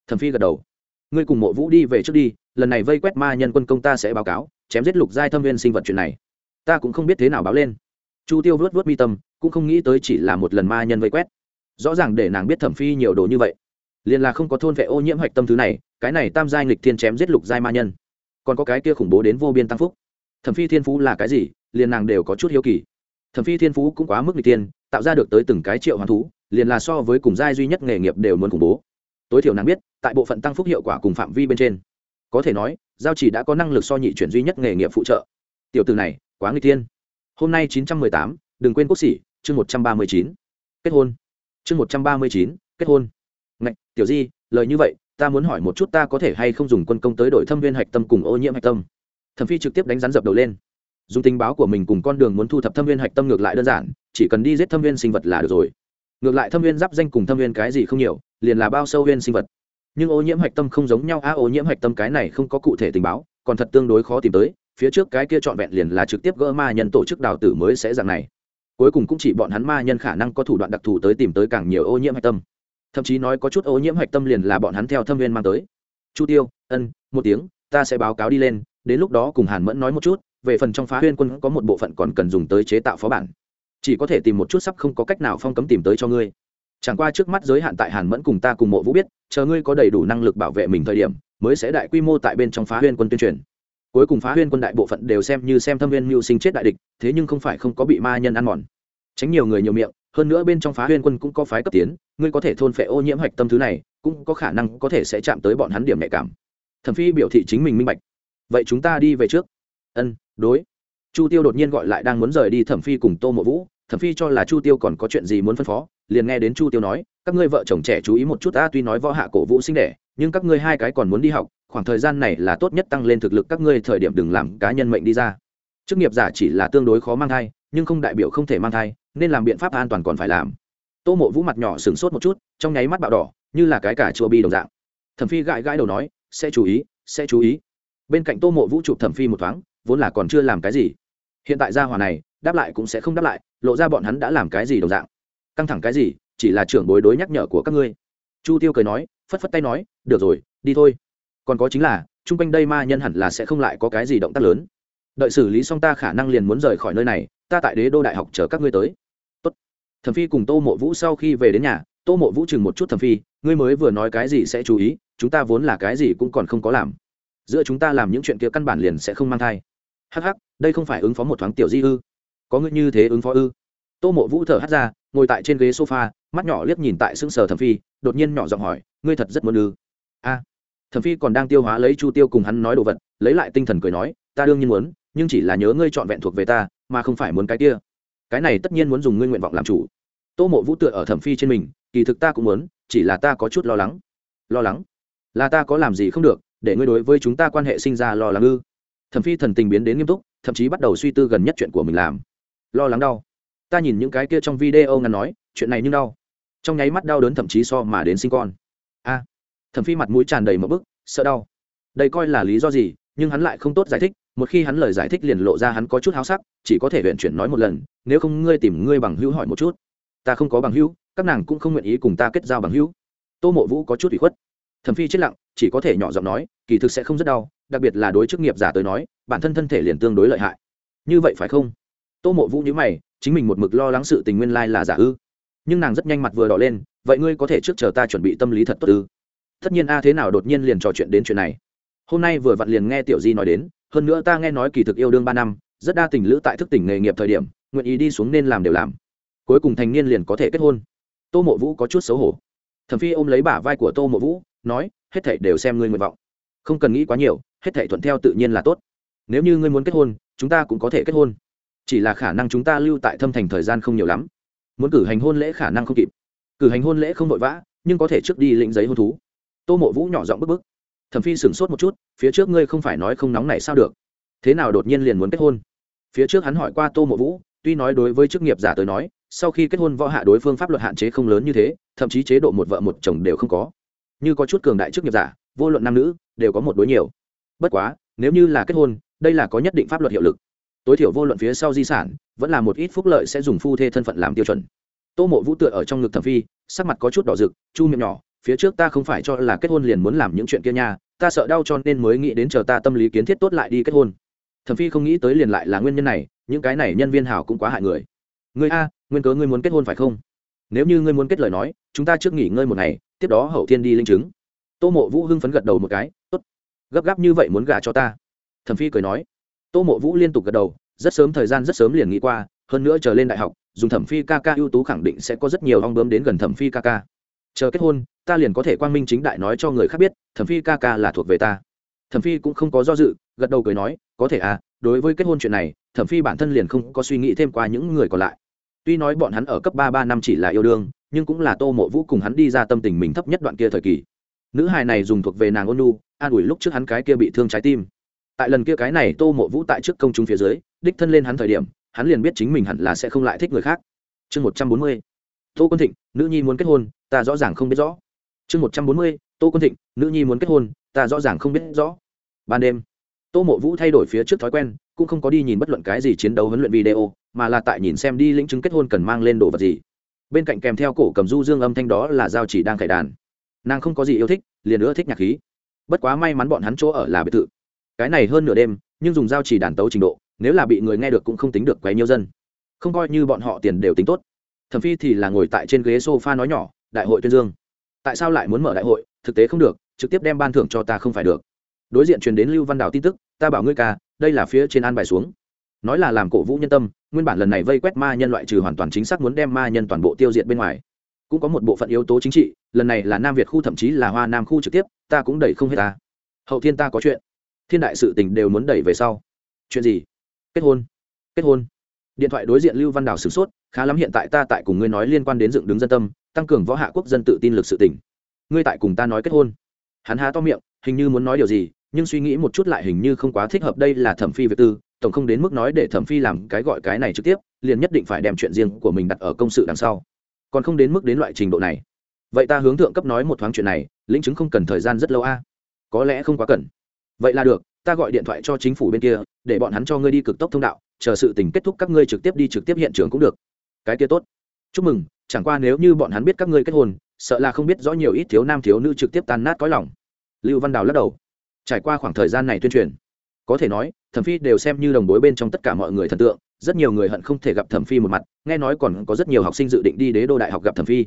Thẩm phi gật đầu ngươi cùng mộ vũ đi về trước đi, lần này vây quét ma nhân quân công ta sẽ báo cáo, chém giết lục giai thâm viên sinh vật chuyện này. Ta cũng không biết thế nào báo lên. Chu tiêu vớt vớt mi tâm, cũng không nghĩ tới chỉ là một lần ma nhân vây quét. Rõ ràng để nàng biết thẩm phi nhiều đồ như vậy, liền là không có thôn vệ ô nhiễm hạch tâm thứ này, cái này tam giai nghịch thiên chém giết lục giai ma nhân. Còn có cái kia khủng bố đến vô biên tăng phúc. Thẩm phi thiên phú là cái gì, liền nàng đều có chút hiếu kỳ. Thẩm phi thiên phú cũng quá mức nghịch thiên, tạo ra được tới từng cái triệu hoàn thú, liền là so với cùng giai duy nhất nghề nghiệp đều muốn khủng bố tối thiểu nàng biết tại bộ phận tăng phúc hiệu quả cùng phạm vi bên trên. Có thể nói giao chỉ đã có năng lực so nhị chuyển duy nhất nghề nghiệp phụ trợ. Tiểu từ này quá người tiên hôm nay chín trăm mười tám đừng quên quốc sĩ chương một trăm ba mươi chín. Kết hôn. Chương một trăm ba mươi chín kết hôn. Ngạch, tiểu di lời như vậy ta muốn hỏi một chút ta có thể hay không dùng quân công tới đổi thâm viên hạch tâm cùng ô nhiễm hạch tâm? Thẩm phi trực tiếp đánh rắn dập đầu lên. Dùng tình báo của mình cùng con đường muốn thu thập thâm viên hạch tâm ngược lại đơn giản chỉ cần đi giết thâm viên sinh vật là được rồi. Ngược lại thâm viên giáp danh cùng thâm viên cái gì không nhiều liền là bao sâu huyên sinh vật. Nhưng ô nhiễm hạch tâm không giống nhau. A, ô nhiễm hạch tâm cái này không có cụ thể tình báo, còn thật tương đối khó tìm tới. Phía trước cái kia trọn vẹn liền là trực tiếp gỡ ma nhân tổ chức đào tử mới sẽ dạng này. Cuối cùng cũng chỉ bọn hắn ma nhân khả năng có thủ đoạn đặc thù tới tìm tới càng nhiều ô nhiễm hạch tâm. Thậm chí nói có chút ô nhiễm hạch tâm liền là bọn hắn theo thâm viên mang tới. Chu tiêu, ân, một tiếng, ta sẽ báo cáo đi lên. Đến lúc đó cùng hàn mẫn nói một chút. Về phần trong phá huyên quân có một bộ phận còn cần dùng tới chế tạo phó bản. Chỉ có thể tìm một chút sắp không có cách nào phong cấm tìm tới cho ngươi chẳng qua trước mắt giới hạn tại hàn mẫn cùng ta cùng mộ vũ biết, chờ ngươi có đầy đủ năng lực bảo vệ mình thời điểm, mới sẽ đại quy mô tại bên trong phá huyên quân tuyên truyền. Cuối cùng phá huyên quân đại bộ phận đều xem như xem thâm viên mưu sinh chết đại địch, thế nhưng không phải không có bị ma nhân ăn mòn. Tránh nhiều người nhiều miệng, hơn nữa bên trong phá huyên quân cũng có phái cấp tiến, ngươi có thể thôn phệ ô nhiễm hạch tâm thứ này, cũng có khả năng có thể sẽ chạm tới bọn hắn điểm nhạy cảm. Thẩm phi biểu thị chính mình minh bạch. Vậy chúng ta đi về trước. Ân, đối. Chu tiêu đột nhiên gọi lại đang muốn rời đi thẩm phi cùng tô mộ vũ. Thẩm phi cho là chu tiêu còn có chuyện gì muốn phân phó liền nghe đến chu tiêu nói, các ngươi vợ chồng trẻ chú ý một chút ta tuy nói võ hạ cổ vũ sinh đẻ, nhưng các ngươi hai cái còn muốn đi học, khoảng thời gian này là tốt nhất tăng lên thực lực các ngươi thời điểm đừng làm cá nhân mệnh đi ra. Chức nghiệp giả chỉ là tương đối khó mang thai, nhưng không đại biểu không thể mang thai, nên làm biện pháp an toàn còn phải làm. Tô mộ vũ mặt nhỏ sửng sốt một chút, trong nháy mắt bạo đỏ, như là cái cả chua bi đồng dạng. Thẩm phi gãi gãi đầu nói, sẽ chú ý, sẽ chú ý. Bên cạnh tô mộ vũ chụp thẩm phi một thoáng, vốn là còn chưa làm cái gì. Hiện tại gia hòa này, đáp lại cũng sẽ không đáp lại, lộ ra bọn hắn đã làm cái gì đồng dạng căng thẳng cái gì, chỉ là trưởng bối đối nhắc nhở của các ngươi. Chu tiêu cười nói, phất phất tay nói, được rồi, đi thôi. Còn có chính là, chung quanh đây ma nhân hẳn là sẽ không lại có cái gì động tác lớn. Đợi xử lý xong ta khả năng liền muốn rời khỏi nơi này, ta tại đế đô đại học chờ các ngươi tới. Tốt. thẩm phi cùng tô mộ vũ sau khi về đến nhà, tô mộ vũ chừng một chút thẩm phi, ngươi mới vừa nói cái gì sẽ chú ý, chúng ta vốn là cái gì cũng còn không có làm. Giữa chúng ta làm những chuyện kia căn bản liền sẽ không mang thai. Hắc hắc, đây không phải ứng phó một thoáng tiểu di ư? Có ngươi như thế ứng phó ư? Tô mộ vũ thở hắt ra, ngồi tại trên ghế sofa, mắt nhỏ liếc nhìn tại xương sờ thẩm phi, đột nhiên nhỏ giọng hỏi, ngươi thật rất muốn ư? A. Thẩm phi còn đang tiêu hóa lấy chu tiêu cùng hắn nói đồ vật, lấy lại tinh thần cười nói, ta đương nhiên muốn, nhưng chỉ là nhớ ngươi trọn vẹn thuộc về ta, mà không phải muốn cái kia. Cái này tất nhiên muốn dùng ngươi nguyện vọng làm chủ. Tô mộ vũ tựa ở thẩm phi trên mình, kỳ thực ta cũng muốn, chỉ là ta có chút lo lắng. Lo lắng? Là ta có làm gì không được, để ngươi đối với chúng ta quan hệ sinh ra lo lắng ư? Thẩm phi thần tình biến đến nghiêm túc, thậm chí bắt đầu suy tư gần nhất chuyện của mình làm. Lo lắng đau ta nhìn những cái kia trong video ngắn nói, chuyện này nhưng đau. Trong nháy mắt đau đớn thậm chí so mà đến sinh con. A, thẩm phi mặt mũi tràn đầy một bức, sợ đau. Đây coi là lý do gì, nhưng hắn lại không tốt giải thích, một khi hắn lời giải thích liền lộ ra hắn có chút háo sắc, chỉ có thể huyện chuyển nói một lần, nếu không ngươi tìm ngươi bằng hữu hỏi một chút. Ta không có bằng hữu, các nàng cũng không nguyện ý cùng ta kết giao bằng hữu. Tô mộ vũ có chút ủy khuất. Thẩm phi chết lặng, chỉ có thể nhỏ giọng nói, kỳ thực sẽ không rất đau, đặc biệt là đối chức nghiệp giả tới nói, bản thân thân thể liền tương đối lợi hại. Như vậy phải không? Tô mộ vũ nhớ mày chính mình một mực lo lắng sự tình nguyên lai là giả ư. Nhưng nàng rất nhanh mặt vừa đỏ lên, vậy ngươi có thể trước chờ ta chuẩn bị tâm lý thật tốt ư? Tất nhiên a, thế nào đột nhiên liền trò chuyện đến chuyện này? Hôm nay vừa vặn liền nghe tiểu di nói đến, hơn nữa ta nghe nói kỳ thực yêu đương ba năm, rất đa tình lữ tại thức tỉnh nghề nghiệp thời điểm, nguyện ý đi xuống nên làm đều làm. Cuối cùng thành niên liền có thể kết hôn. Tô mộ vũ có chút xấu hổ. Thẩm phi ôm lấy bả vai của tô mộ vũ, nói, hết thảy đều xem ngươi nguyện vọng. Không cần nghĩ quá nhiều, hết thảy thuận theo tự nhiên là tốt. Nếu như ngươi muốn kết hôn, chúng ta cũng có thể kết hôn chỉ là khả năng chúng ta lưu tại thâm thành thời gian không nhiều lắm. Muốn cử hành hôn lễ khả năng không kịp. Cử hành hôn lễ không vội vã, nhưng có thể trước đi lĩnh giấy hôn thú. Tô mộ vũ nhỏ giọng bức bức. Thẩm phi sửng sốt một chút, phía trước ngươi không phải nói không nóng này sao được? Thế nào đột nhiên liền muốn kết hôn? Phía trước hắn hỏi qua tô mộ vũ, tuy nói đối với chức nghiệp giả tới nói, sau khi kết hôn võ hạ đối phương pháp luật hạn chế không lớn như thế, thậm chí chế độ một vợ một chồng đều không có. Như có chút cường đại chức nghiệp giả, vô luận nam nữ, đều có một đối nhiều. Bất quá, nếu như là kết hôn, đây là có nhất định pháp luật hiệu lực tối thiểu vô luận phía sau di sản, vẫn là một ít phúc lợi sẽ dùng phu thê thân phận làm tiêu chuẩn. Tô mộ vũ tựa ở trong ngực thẩm phi, sắc mặt có chút đỏ rực, chu miệng nhỏ, phía trước ta không phải cho là kết hôn liền muốn làm những chuyện kia nha, ta sợ đau cho nên mới nghĩ đến chờ ta tâm lý kiến thiết tốt lại đi kết hôn. Thẩm phi không nghĩ tới liền lại là nguyên nhân này, những cái này nhân viên hảo cũng quá hại người. Người a, nguyên cớ ngươi muốn kết hôn phải không? Nếu như ngươi muốn kết lời nói, chúng ta trước nghỉ ngơi một ngày, tiếp đó hậu thiên đi linh chứng. Tô mộ vũ hưng phấn gật đầu một cái, tốt, gấp gáp như vậy muốn gả cho ta. Thẩm phi cười nói tô mộ vũ liên tục gật đầu, rất sớm thời gian rất sớm liền nghĩ qua, hơn nữa chờ lên đại học, dùng thẩm phi ca ca ưu tú khẳng định sẽ có rất nhiều ong bướm đến gần thẩm phi ca ca. Chờ kết hôn, ta liền có thể quang minh chính đại nói cho người khác biết, thẩm phi ca ca là thuộc về ta. Thẩm phi cũng không có do dự, gật đầu cười nói, có thể à đối với kết hôn chuyện này, thẩm phi bản thân liền không có suy nghĩ thêm qua những người còn lại. Tuy nói bọn hắn ở cấp ba ba năm chỉ là yêu đương, nhưng cũng là tô mộ vũ cùng hắn đi ra tâm tình mình thấp nhất đoạn kia thời kỳ. Nữ hài này dùng thuộc về nàng ôn nu, an ủi lúc trước hắn cái kia bị thương trái tim tại lần kia cái này tô mộ vũ tại trước công chúng phía dưới, đích thân lên hắn thời điểm, hắn liền biết chính mình hẳn là sẽ không lại thích người khác. Chương một trăm bốn mươi, tô quân thịnh, nữ nhi muốn kết hôn, ta rõ ràng không biết rõ. Chương một trăm bốn mươi, tô quân thịnh, nữ nhi muốn kết hôn, ta rõ ràng không biết rõ. Ban đêm, tô mộ vũ thay đổi phía trước thói quen, cũng không có đi nhìn bất luận cái gì chiến đấu huấn luyện video, mà là tại nhìn xem đi lĩnh chứng kết hôn cần mang lên đồ vật gì. Bên cạnh kèm theo cổ cầm du dương âm thanh đó là giao chỉ đang khải đàn. Nàng không có gì yêu thích, liền nữa thích nhạc khí. Bất quá may mắn bọn hắn chỗ ở là biệt thự cái này hơn nửa đêm, nhưng dùng dao chỉ đàn tấu trình độ, nếu là bị người nghe được cũng không tính được quấy nhiêu dân. Không coi như bọn họ tiền đều tính tốt. Thẩm phi thì là ngồi tại trên ghế sofa nói nhỏ, đại hội tuyên dương. Tại sao lại muốn mở đại hội? Thực tế không được, trực tiếp đem ban thưởng cho ta không phải được. Đối diện truyền đến lưu văn đào tin tức, ta bảo ngươi ca, đây là phía trên an bài xuống. Nói là làm cổ vũ nhân tâm, nguyên bản lần này vây quét ma nhân loại trừ hoàn toàn chính xác muốn đem ma nhân toàn bộ tiêu diệt bên ngoài. Cũng có một bộ phận yếu tố chính trị, lần này là nam việt khu thậm chí là hoa nam khu trực tiếp, ta cũng đẩy không hết ta. Hậu thiên ta có chuyện thiên đại sự tình đều muốn đẩy về sau. Chuyện gì? Kết hôn. Kết hôn. Điện thoại đối diện lưu văn đào sửng sốt, khá lắm hiện tại ta tại cùng ngươi nói liên quan đến dựng đứng dân tâm, tăng cường võ hạ quốc dân tự tin lực sự tỉnh ngươi tại cùng ta nói kết hôn. Hắn há to miệng, hình như muốn nói điều gì, nhưng suy nghĩ một chút lại hình như không quá thích hợp đây là thẩm phi việc tư, tổng không đến mức nói để thẩm phi làm cái gọi cái này trực tiếp, liền nhất định phải đem chuyện riêng của mình đặt ở công sự đằng sau. Còn không đến mức đến loại trình độ này. Vậy ta hướng thượng cấp nói một thoáng chuyện này, lĩnh chứng không cần thời gian rất lâu a. Có lẽ không quá cần vậy là được, ta gọi điện thoại cho chính phủ bên kia, để bọn hắn cho ngươi đi cực tốc thông đạo, chờ sự tình kết thúc các ngươi trực tiếp đi trực tiếp hiện trường cũng được. Cái kia tốt. Chúc mừng, chẳng qua nếu như bọn hắn biết các ngươi kết hôn, sợ là không biết rõ nhiều ít thiếu nam thiếu nữ trực tiếp tan nát cõi lòng. Lưu văn đào lắc đầu. Trải qua khoảng thời gian này tuyên truyền, có thể nói, thẩm phi đều xem như đồng bối bên trong tất cả mọi người thần tượng, rất nhiều người hận không thể gặp thẩm phi một mặt, nghe nói còn có rất nhiều học sinh dự định đi đế đô đại học gặp thẩm phi.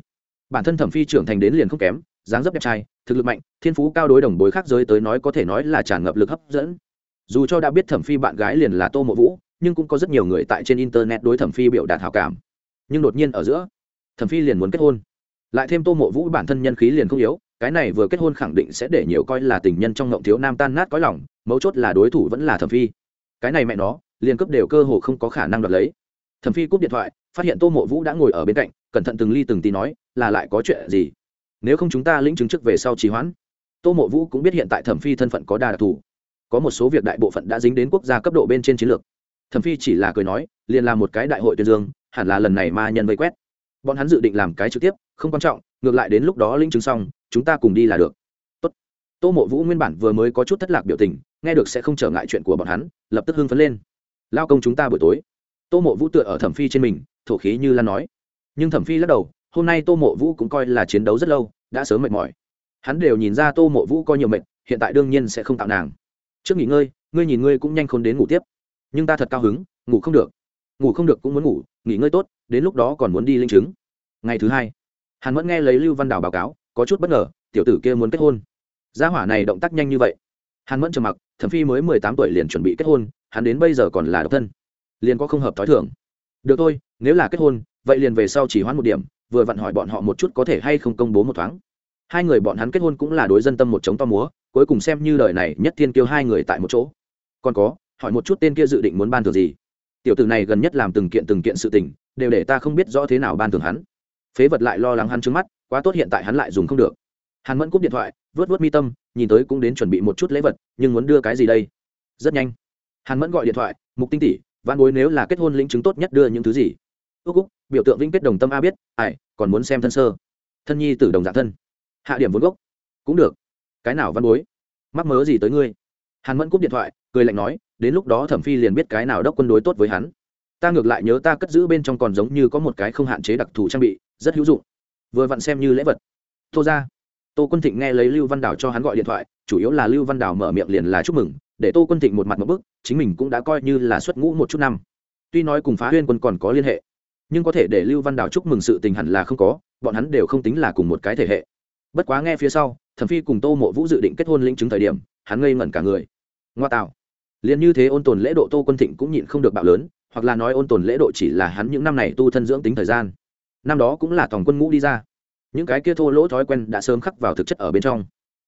Bản thân thẩm phi trưởng thành đến liền không kém, dáng dấp đẹp trai thực lực mạnh, thiên phú cao đối đồng bối khác giới tới nói có thể nói là tràn ngập lực hấp dẫn. Dù cho đã biết thẩm phi bạn gái liền là tô mộ vũ, nhưng cũng có rất nhiều người tại trên internet đối thẩm phi biểu đạt hào cảm. Nhưng đột nhiên ở giữa, thẩm phi liền muốn kết hôn. Lại thêm tô mộ vũ bản thân nhân khí liền không yếu, cái này vừa kết hôn khẳng định sẽ để nhiều coi là tình nhân trong ngộng thiếu nam tan nát cõi lòng, mấu chốt là đối thủ vẫn là thẩm phi. Cái này mẹ nó, liền cấp đều cơ hồ không có khả năng đoạt lấy. Thẩm phi cúp điện thoại, phát hiện tô mộ vũ đã ngồi ở bên cạnh, cẩn thận từng ly từng tí nói, là lại có chuyện gì? Nếu không chúng ta lĩnh chứng trước về sau trì hoãn. Tô mộ vũ cũng biết hiện tại thẩm phi thân phận có đa đặc thù. Có một số việc đại bộ phận đã dính đến quốc gia cấp độ bên trên chiến lược. Thẩm phi chỉ là cười nói, liền là một cái đại hội tuyên dương, hẳn là lần này ma nhân vây quét. Bọn hắn dự định làm cái trực tiếp, không quan trọng, ngược lại đến lúc đó linh chứng xong, chúng ta cùng đi là được. Tốt. tô mộ vũ nguyên bản vừa mới có chút thất lạc biểu tình, nghe được sẽ không trở ngại chuyện của bọn hắn, lập tức hưng phấn lên. Lao công chúng ta buổi tối. Tô mộ vũ tựa ở thẩm phi trên mình, thổ khí như lan nói. Nhưng thẩm phi lắc đầu hôm nay tô mộ vũ cũng coi là chiến đấu rất lâu, đã sớm mệt mỏi. Hắn đều nhìn ra tô mộ vũ coi nhiều mệt, hiện tại đương nhiên sẽ không tạo nàng. Trước nghỉ ngơi, ngươi nhìn ngươi cũng nhanh khôn đến ngủ tiếp. Nhưng ta thật cao hứng, ngủ không được. Ngủ không được cũng muốn ngủ, nghỉ ngơi tốt, đến lúc đó còn muốn đi linh chứng. Ngày thứ hai, hắn vẫn nghe lấy lưu văn đào báo cáo, có chút bất ngờ, tiểu tử kia muốn kết hôn. Gia hỏa này động tác nhanh như vậy. Hắn vẫn trầm mặc, thẩm phi mới mười tám tuổi liền chuẩn bị kết hôn, hắn đến bây giờ còn là độc thân. Liền có không hợp t h ó i thưởng được thôi, nếu là kết hôn, vậy liền về sau chỉ hoãn một điểm vừa vặn hỏi bọn họ một chút có thể hay không công bố một thoáng. Hai người bọn hắn kết hôn cũng là đối dân tâm một chống to múa, cuối cùng xem như đời này nhất thiên kiêu hai người tại một chỗ. Còn có, hỏi một chút tên kia dự định muốn ban thưởng gì. Tiểu tử này gần nhất làm từng kiện từng kiện sự tình, đều để ta không biết rõ thế nào ban thưởng hắn. Phế vật lại lo lắng hắn trước mắt, quá tốt hiện tại hắn lại dùng không được. Hàn mẫn cúp điện thoại vớt vớt mi tâm, nhìn tới cũng đến chuẩn bị một chút lễ vật, nhưng muốn đưa cái gì đây? Rất nhanh. Hàn mẫn gọi điện thoại, mục tinh tỷ văn bối nếu là kết hôn lĩnh chứng tốt nhất đưa những thứ gì? Ước úc, biểu tượng vĩnh kết đồng tâm a biết, ai còn muốn xem thân sơ. Thân nhi tử đồng dạng thân. Hạ điểm vốn gốc. Cũng được. Cái nào văn bối? Mắc mớ gì tới ngươi? Hàn mẫn cúp điện thoại, cười lạnh nói, đến lúc đó thẩm phi liền biết cái nào đốc quân đối tốt với hắn. Ta ngược lại nhớ ta cất giữ bên trong còn giống như có một cái không hạn chế đặc thù trang bị, rất hữu dụng. Vừa vặn xem như lễ vật. Tô ra. Tô quân thịnh nghe lấy lưu văn đào cho hắn gọi điện thoại, chủ yếu là lưu văn đào mở miệng liền là chúc mừng, để tô quân thịnh một mặt một bức, chính mình cũng đã coi như là xuất ngũ một chút năm. Tuy nói cùng phá huyên quân còn có liên hệ nhưng có thể để lưu văn đào chúc mừng sự tình hẳn là không có, bọn hắn đều không tính là cùng một cái thể hệ. Bất quá nghe phía sau, thẩm phi cùng tô mộ vũ dự định kết hôn lĩnh chứng thời điểm, hắn ngây ngẩn cả người. Ngoa tạo. Liền như thế ôn tồn lễ độ tô quân thịnh cũng nhịn không được bạo lớn, hoặc là nói ôn tồn lễ độ chỉ là hắn những năm này tu thân dưỡng tính thời gian. Năm đó cũng là tòng quân ngũ đi ra. Những cái kia thô lỗ thói quen đã sớm khắc vào thực chất ở bên trong.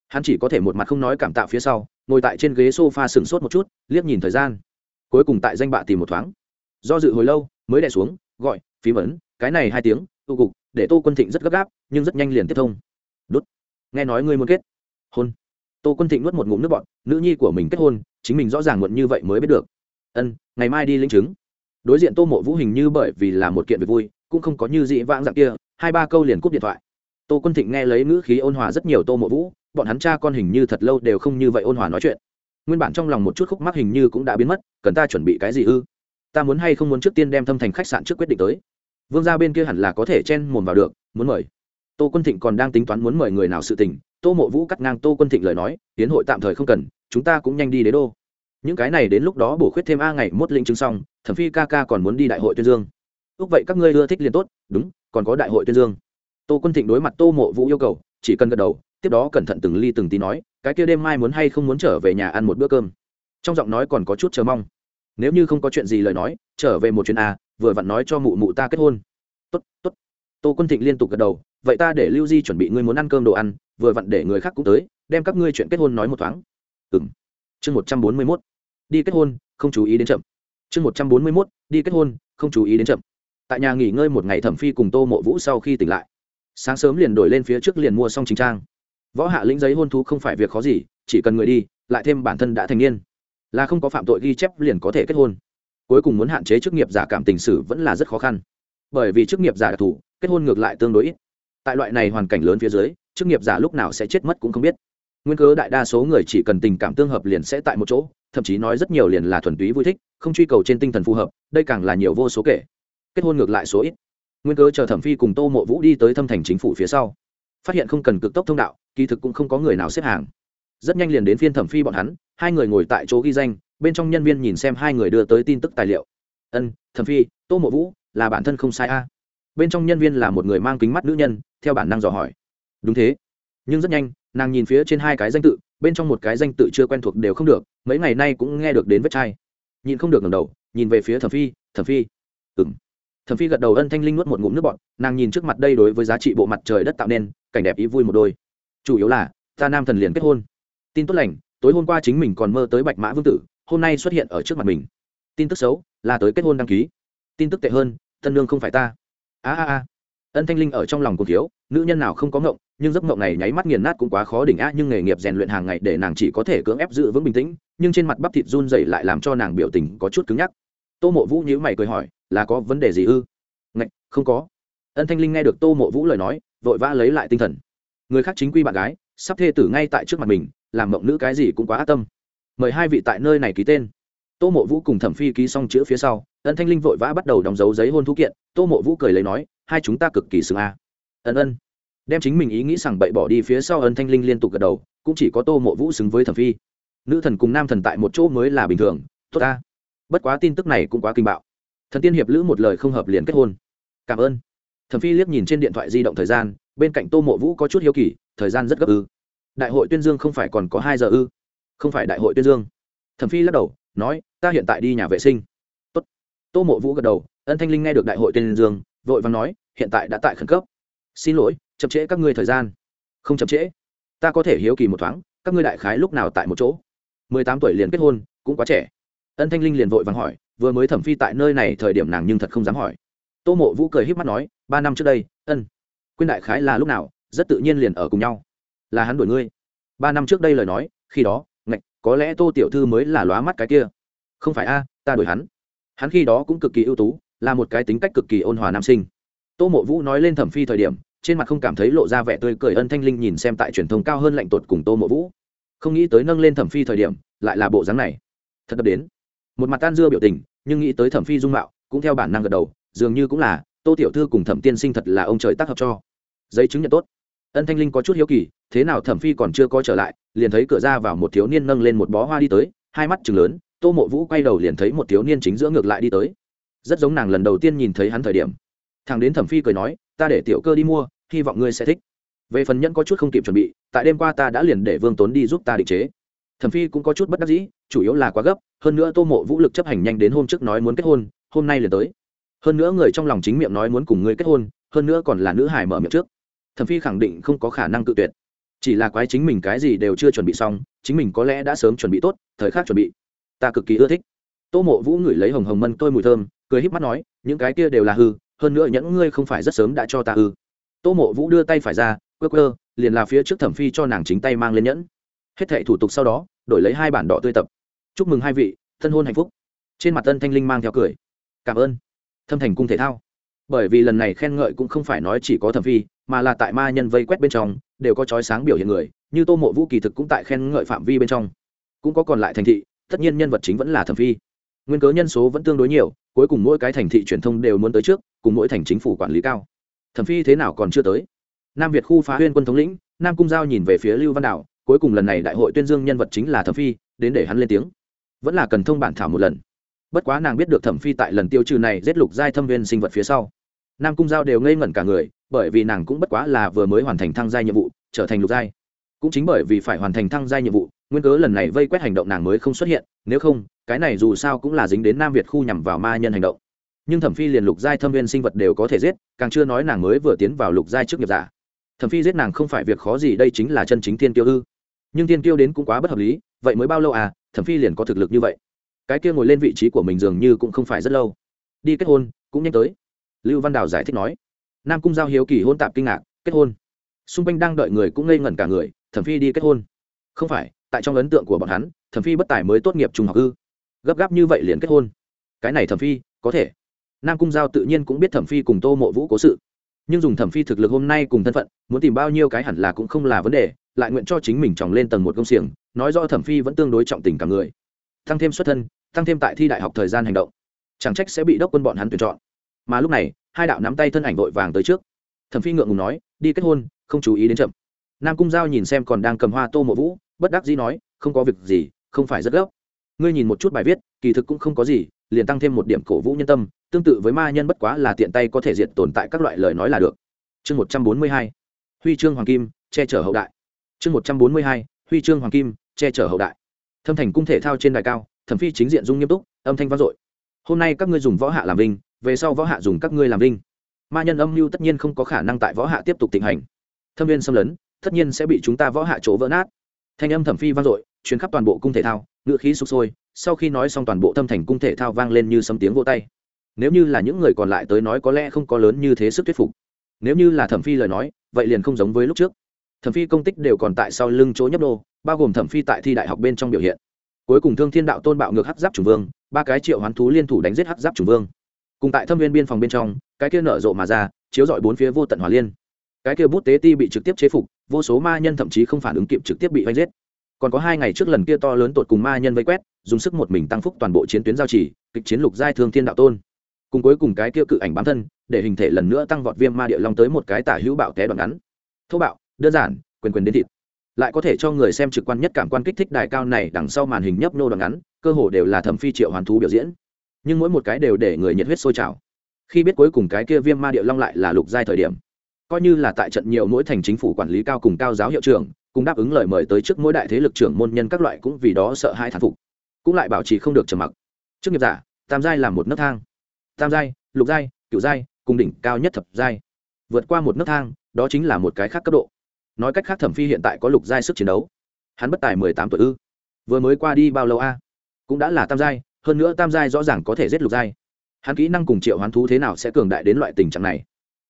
Hắn chỉ có thể một mặt không nói cảm tạo phía sau, ngồi tại trên ghế s o f a sừng sốt một chút, liếc nhìn thời gian. Cuối cùng tại danh bạ tìm một thoáng. Do dự hồi lâu, mới đẻ xuống gọi, phí vấn, cái này hai tiếng tu cục, để tô quân thịnh rất gấp gáp, nhưng rất nhanh liền tiếp thông. Đốt. Nghe nói ngươi muốn kết. Hôn. Tô quân thịnh nuốt một ngụm nước bọn nữ nhi của mình kết hôn, chính mình rõ ràng muộn như vậy mới biết được. Ân, ngày mai đi linh chứng. Đối diện tô mộ vũ hình như bởi vì là một kiện việc vui, cũng không có như dị vãng dạng kia, hai ba câu liền cúp điện thoại. Tô quân thịnh nghe lấy ngữ khí ôn hòa rất nhiều tô mộ vũ, bọn hắn cha con hình như thật lâu đều không như vậy ôn hòa nói chuyện. Nguyên bản trong lòng một chút khúc mắc hình như cũng đã biến mất, cần ta chuẩn bị cái gì ư? Ta muốn hay không muốn trước tiên đem thâm thành khách sạn trước quyết định tới. Vương gia bên kia hẳn là có thể chen mồm vào được, muốn mời. Tô quân thịnh còn đang tính toán muốn mời người nào sự tình, tô mộ vũ cắt ngang tô quân thịnh lời nói, tiến hội tạm thời không cần, chúng ta cũng nhanh đi đế đô. Những cái này đến lúc đó bổ khuyết thêm a ngày mốt linh chứng xong, thẩm phi ca ca còn muốn đi đại hội tuyên dương. Ước vậy các ngươi ưa thích liền tốt, đúng, còn có đại hội tuyên dương. Tô quân thịnh đối mặt tô mộ vũ yêu cầu, chỉ cần gật đầu, tiếp đó cẩn thận từng ly từng tí nói, cái kia đêm mai muốn hay không muốn trở về nhà ăn một bữa cơm. Trong giọng nói còn có chút chờ mong nếu như không có chuyện gì lời nói, trở về một chuyến à vừa vặn nói cho mụ mụ ta kết hôn. Tốt tốt. Tô quân thịnh liên tục gật đầu, vậy ta để lưu di chuẩn bị ngươi muốn ăn cơm đồ ăn, vừa vặn để người khác cũng tới, đem các ngươi chuyện kết hôn nói một thoáng. Ừ m chương một trăm bốn mươi mốt. Đi kết hôn, không chú ý đến chậm. Chương một trăm bốn mươi mốt, đi kết hôn, không chú ý đến chậm. Tại nhà nghỉ ngơi một ngày thẩm phi cùng tô mộ vũ sau khi tỉnh lại, sáng sớm liền đổi lên phía trước liền mua xong chính trang. Võ hạ lĩnh giấy hôn thú không phải việc khó gì, chỉ cần người đi, lại thêm bản thân đã thành niên là không có phạm tội ghi chép liền có thể kết hôn. Cuối cùng muốn hạn chế chức nghiệp giả cảm tình sử vẫn là rất khó khăn. Bởi vì chức nghiệp giả đặc thù, kết hôn ngược lại tương đối ít. Tại loại này hoàn cảnh lớn phía dưới, chức nghiệp giả lúc nào sẽ chết mất cũng không biết. Nguyên cớ đại đa số người chỉ cần tình cảm tương hợp liền sẽ tại một chỗ, thậm chí nói rất nhiều liền là thuần túy vui thích, không truy cầu trên tinh thần phù hợp, đây càng là nhiều vô số kể. Kết hôn ngược lại số ít. Nguyên cớ chờ thẩm phi cùng tô mộ vũ đi tới thâm thành chính phủ phía sau. Phát hiện không cần cực tốc thông đạo, kỳ thực cũng không có người nào xếp hàng rất nhanh liền đến phiên thẩm phi bọn hắn, hai người ngồi tại chỗ ghi danh, bên trong nhân viên nhìn xem hai người đưa tới tin tức tài liệu. Ân, thẩm phi, tô mộ vũ, là bản thân không sai a. Bên trong nhân viên là một người mang kính mắt nữ nhân, theo bản năng dò hỏi. Đúng thế. Nhưng rất nhanh, nàng nhìn phía trên hai cái danh tự, bên trong một cái danh tự chưa quen thuộc đều không được, mấy ngày nay cũng nghe được đến vết chai. Nhìn không được ngầm đầu, nhìn về phía thẩm phi thẩm phi. Ừng thẩm phi gật đầu ân thanh linh nuốt một ngụm nước bọt, nàng nhìn trước mặt đây đối với giá trị bộ mặt trời đất tạo nên, cảnh đẹp ý vui một đôi. Chủ yếu là, ta nam thần liền kết hôn tin tốt lành, tối hôm qua chính mình còn mơ tới bạch mã vương tử, hôm nay xuất hiện ở trước mặt mình. Tin tức xấu, là tới kết hôn đăng ký. Tin tức tệ hơn tân lương không phải ta. A a a. Ân thanh linh ở trong lòng cổ thiếu, nữ nhân nào không có ngộng, nhưng giấc ngộng này nháy mắt nghiền nát cũng quá khó đỉnh á, nhưng nghề nghiệp rèn luyện hàng ngày để nàng chỉ có thể cưỡng ép giữ vững bình tĩnh, nhưng trên mặt bắp thịt run dày lại làm cho nàng biểu tình có chút cứng nhắc. Tô mộ vũ nhíu mày cười hỏi, là có vấn đề gì ư? Ngạch, không có. Ân thanh linh nghe được tô mộ vũ lời nói, vội vã lấy lại tinh thần. Người khác chính quy bạn gái, sắp thê tử ngay tại trước mặt mình làm mộng nữ cái gì cũng quá ác tâm. Mời hai vị tại nơi này ký tên. Tô mộ vũ cùng thẩm phi ký xong chữ phía sau, ân thanh linh vội vã bắt đầu đóng dấu giấy hôn thú kiện. Tô mộ vũ cười lấy nói, hai chúng ta cực kỳ xứng a. Ân ân. Đem chính mình ý nghĩ rằng bậy bỏ đi phía sau ân thanh linh liên tục gật đầu, cũng chỉ có tô mộ vũ xứng với thẩm phi. Nữ thần cùng nam thần tại một chỗ mới là bình thường, tốt ta. Bất quá tin tức này cũng quá kinh bạo. Thần tiên hiệp lữ một lời không hợp liền kết hôn. Cảm ơn. Thẩm phi liếc nhìn trên điện thoại di động thời gian, bên cạnh tô mộ vũ có chút hiếu kỳ, thời gian rất gấp ư đại hội tuyên dương không phải còn có hai giờ ư? Không phải đại hội tuyên dương. Thẩm phi lắc đầu, nói, ta hiện tại đi nhà vệ sinh. Tốt. tô mộ vũ gật đầu, ân thanh linh nghe được đại hội tuyên dương, vội vàng nói, hiện tại đã tại khẩn cấp. Xin lỗi, chậm trễ các ngươi thời gian. Không chậm trễ. Ta có thể hiếu kỳ một thoáng, các ngươi đại khái lúc nào tại một chỗ? Mười tám tuổi liền kết hôn, cũng quá trẻ. Ân thanh linh liền vội vàng hỏi, vừa mới thẩm phi tại nơi này thời điểm nàng nhưng thật không dám hỏi. Tô mộ vũ cười h í p mắt nói, ba năm trước đây, ân quyên đại khái là lúc nào, rất tự nhiên liền ở cùng nhau là hắn đuổi ngươi. Ba năm trước đây lời nói, khi đó, ngạch, có lẽ tô tiểu thư mới là lóa mắt cái kia. Không phải a, ta đuổi hắn. Hắn khi đó cũng cực kỳ ưu tú, là một cái tính cách cực kỳ ôn hòa nam sinh. Tô mộ vũ nói lên thẩm phi thời điểm, trên mặt không cảm thấy lộ ra vẻ tươi cười ân thanh linh nhìn xem tại truyền thông cao hơn lạnh tột cùng tô mộ vũ. Không nghĩ tới nâng lên thẩm phi thời điểm, lại là bộ dáng này. Thật đập đến. Một mặt tan dưa biểu tình, nhưng nghĩ tới thẩm phi dung mạo, cũng theo bản năng gật đầu, dường như cũng là, tô tiểu thư cùng thẩm tiên sinh thật là ông trời tác hợp cho. Giấy chứng nhận tốt ân thanh linh có chút hiếu kỳ, thế nào thẩm phi còn chưa có trở lại, liền thấy cửa ra vào một thiếu niên nâng lên một bó hoa đi tới, hai mắt chừng lớn, tô mộ vũ quay đầu liền thấy một thiếu niên chính giữa ngược lại đi tới. Rất giống nàng lần đầu tiên nhìn thấy hắn thời điểm. Thằng đến thẩm phi cười nói, ta để tiểu cơ đi mua, hy vọng ngươi sẽ thích. Về phần nhẫn có chút không kịp chuẩn bị, tại đêm qua ta đã liền để vương tốn đi giúp ta định chế. Thẩm phi cũng có chút bất đắc dĩ, chủ yếu là quá gấp, hơn nữa tô mộ vũ lực chấp hành nhanh đến hôm trước nói muốn kết hôn, hôm nay liền tới. Hơn nữa người trong lòng chính miệng nói muốn cùng ngươi kết hôn, hơn nữa còn là nữ hải mở miệng trước thẩm phi khẳng định không có khả năng tự tuyệt. Chỉ là quái chính mình cái gì đều chưa chuẩn bị xong, chính mình có lẽ đã sớm chuẩn bị tốt, thời khắc chuẩn bị. Ta cực kỳ ưa thích. Tô mộ vũ ngửi lấy hồng hồng mân tôi mùi thơm, cười híp mắt nói, những cái kia đều là hư, hơn nữa nhẫn ngươi không phải rất sớm đã cho ta hư. tô mộ vũ đưa tay phải ra, quơ quơ, liền là phía trước thẩm phi cho nàng chính tay mang lên nhẫn. Hết thệ thủ tục sau đó, đổi lấy hai bản đỏ tươi tập. Chúc mừng hai vị, thân hôn hạnh phúc. Trên mặt tân thanh linh mang theo cười. Cảm ơn. Thâm thành cung thể thao bởi vì lần này khen ngợi cũng không phải nói chỉ có thẩm phi, mà là tại ma nhân vây quét bên trong, đều có trói sáng biểu hiện người, như tô mộ vũ kỳ thực cũng tại khen ngợi phạm vi bên trong. Cũng có còn lại thành thị, tất nhiên nhân vật chính vẫn là thẩm phi. Nguyên cớ nhân số vẫn tương đối nhiều, cuối cùng mỗi cái thành thị truyền thông đều muốn tới trước, cùng mỗi thành chính phủ quản lý cao. Thẩm phi thế nào còn chưa tới. Nam việt khu phá huyên quân thống lĩnh, nam cung giao nhìn về phía lưu văn đạo cuối cùng lần này đại hội tuyên dương nhân vật chính là thẩm phi, đến để hắn lên tiếng. Vẫn là cần thông bản thảo một lần bất quá nàng biết được thẩm phi tại lần tiêu trừ này giết lục giai thâm viên sinh vật phía sau. Nam cung giao đều ngây ngẩn cả người, bởi vì nàng cũng bất quá là vừa mới hoàn thành thăng giai nhiệm vụ, trở thành lục giai. Cũng chính bởi vì phải hoàn thành thăng giai nhiệm vụ, nguyên cớ lần này vây quét hành động nàng mới không xuất hiện, nếu không, cái này dù sao cũng là dính đến nam việt khu nhằm vào ma nhân hành động. Nhưng thẩm phi liền lục giai thâm viên sinh vật đều có thể giết, càng chưa nói nàng mới vừa tiến vào lục giai trước nghiệp giả. Thẩm phi giết nàng không phải việc khó gì, đây chính là chân chính thiên tiêu ư. Nhưng thiên tiêu đến cũng quá bất hợp lý, vậy mới bao lâu à thẩm phi liền có thực lực như vậy cái kia ngồi lên vị trí của mình dường như cũng không phải rất lâu. Đi kết hôn, cũng nhanh tới. Lưu văn đào giải thích nói. Nam cung giao hiếu kỳ hôn tạp kinh ngạc, kết hôn. Xung quanh đang đợi người cũng ngây ngẩn cả người, thẩm phi đi kết hôn. Không phải, tại trong ấn tượng của bọn hắn, thẩm phi bất tài mới tốt nghiệp trung học ư. Gấp gáp như vậy liền kết hôn. Cái này thẩm phi, có thể. Nam cung giao tự nhiên cũng biết thẩm phi cùng tô mộ vũ cố sự. Nhưng dùng thẩm phi thực lực hôm nay cùng thân phận, muốn tìm bao nhiêu cái hẳn là cũng không là vấn đề, lại nguyện cho chính mình tròng lên tầng một công xiềng, nói rõ thẩm phi vẫn tương đối trọng tình cả người. Thăng thêm xuất thân tăng thêm tại thi đại học thời gian hành động. Chẳng trách sẽ bị đốc quân bọn hắn tuyển chọn. Mà lúc này, hai đạo nắm tay thân ảnh vội vàng tới trước. Thẩm phi ngượng ngùng nói, đi kết hôn, không chú ý đến chậm. Nam cung giao nhìn xem còn đang cầm hoa tô mộ vũ, bất đắc dĩ nói, không có việc gì, không phải rất gấp. Ngươi nhìn một chút bài viết, kỳ thực cũng không có gì, liền tăng thêm một điểm cổ vũ nhân tâm, tương tự với ma nhân bất quá là tiện tay có thể diệt tồn tại các loại lời nói là được. Chương một trăm bốn mươi hai, huy chương hoàng kim, che chở hậu đại. Chương một trăm bốn mươi hai, huy chương hoàng kim, che chở hậu đại. Thâm thành cung thể thao trên đài cao thẩm phi chính diện dung nghiêm túc, âm thanh vang dội. Hôm nay các ngươi dùng võ hạ làm vinh, về sau võ hạ dùng các ngươi làm vinh. Ma nhân âm mưu tất nhiên không có khả năng tại võ hạ tiếp tục thịnh hành. Thâm viên xâm lấn, tất nhiên sẽ bị chúng ta võ hạ chỗ vỡ nát. Thanh âm thẩm phi vang dội chuyến khắp toàn bộ cung thể thao ngựa khí sụp sôi, sau khi nói xong toàn bộ thâm thành cung thể thao vang lên như sấm tiếng vỗ tay. Nếu như là những người còn lại tới nói có lẽ không có lớn như thế sức thuyết phục. Nếu như là thẩm phi lời nói, vậy liền không giống với lúc trước. Thẩm phi công tích đều còn tại sau lưng chỗ nhấp đô, bao gồm thẩm phi tại thi đại học bên trong biểu hiện cuối cùng thương thiên đạo tôn bạo ngược hắc giáp trùng vương, ba cái triệu hoán thú liên thủ đánh giết hắc giáp trùng vương. Cùng tại thâm viên biên phòng bên trong, cái kia nở rộ mà ra, chiếu dọi bốn phía vô tận hỏa liên. Cái kia bút tế ti bị trực tiếp chế phục, vô số ma nhân thậm chí không phản ứng kịp trực tiếp bị oanh giết. Còn có hai ngày trước lần kia to lớn tột cùng ma nhân vây quét, dùng sức một mình tăng phúc toàn bộ chiến tuyến giao chỉ kịch chiến lục giai thương thiên đạo tôn. Cùng cuối cùng cái kia cự ảnh bám thân, để hình thể lần nữa tăng vọt viêm ma địa long tới một cái tả hữu bạo té đoạn ngắn. Thô bạo, đơn giản, quyền quyền đến thịt lại có thể cho người xem trực quan nhất cảm quan kích thích đài cao này đằng sau màn hình nhấp nô đoạn ngắn, cơ hồ đều là thẩm phi triệu hoàn thú biểu diễn. Nhưng mỗi một cái đều để người nhiệt huyết sôi trào. Khi biết cuối cùng cái kia viêm ma địa long lại là lục giai thời điểm, coi như là tại trận nhiều mỗi thành chính phủ quản lý cao cùng cao giáo hiệu trưởng, cùng đáp ứng lời mời tới trước mỗi đại thế lực trưởng môn nhân các loại cũng vì đó sợ hai thán phục. Cũng lại bảo trì không được trầm mặc. Trước nghiệp giả, tam giai là một nấc thang. Tam giai, lục giai cựu giai, cùng đỉnh cao nhất thập giai. Vượt qua một nấc thang, đó chính là một cái khác cấp độ nói cách khác thẩm phi hiện tại có lục giai sức chiến đấu. Hắn bất tài mười tám tuổi ư? Vừa mới qua đi bao lâu a? Cũng đã là tam giai, hơn nữa tam giai rõ ràng có thể giết lục giai. Hắn kỹ năng cùng triệu hoán thú thế nào sẽ cường đại đến loại tình trạng này?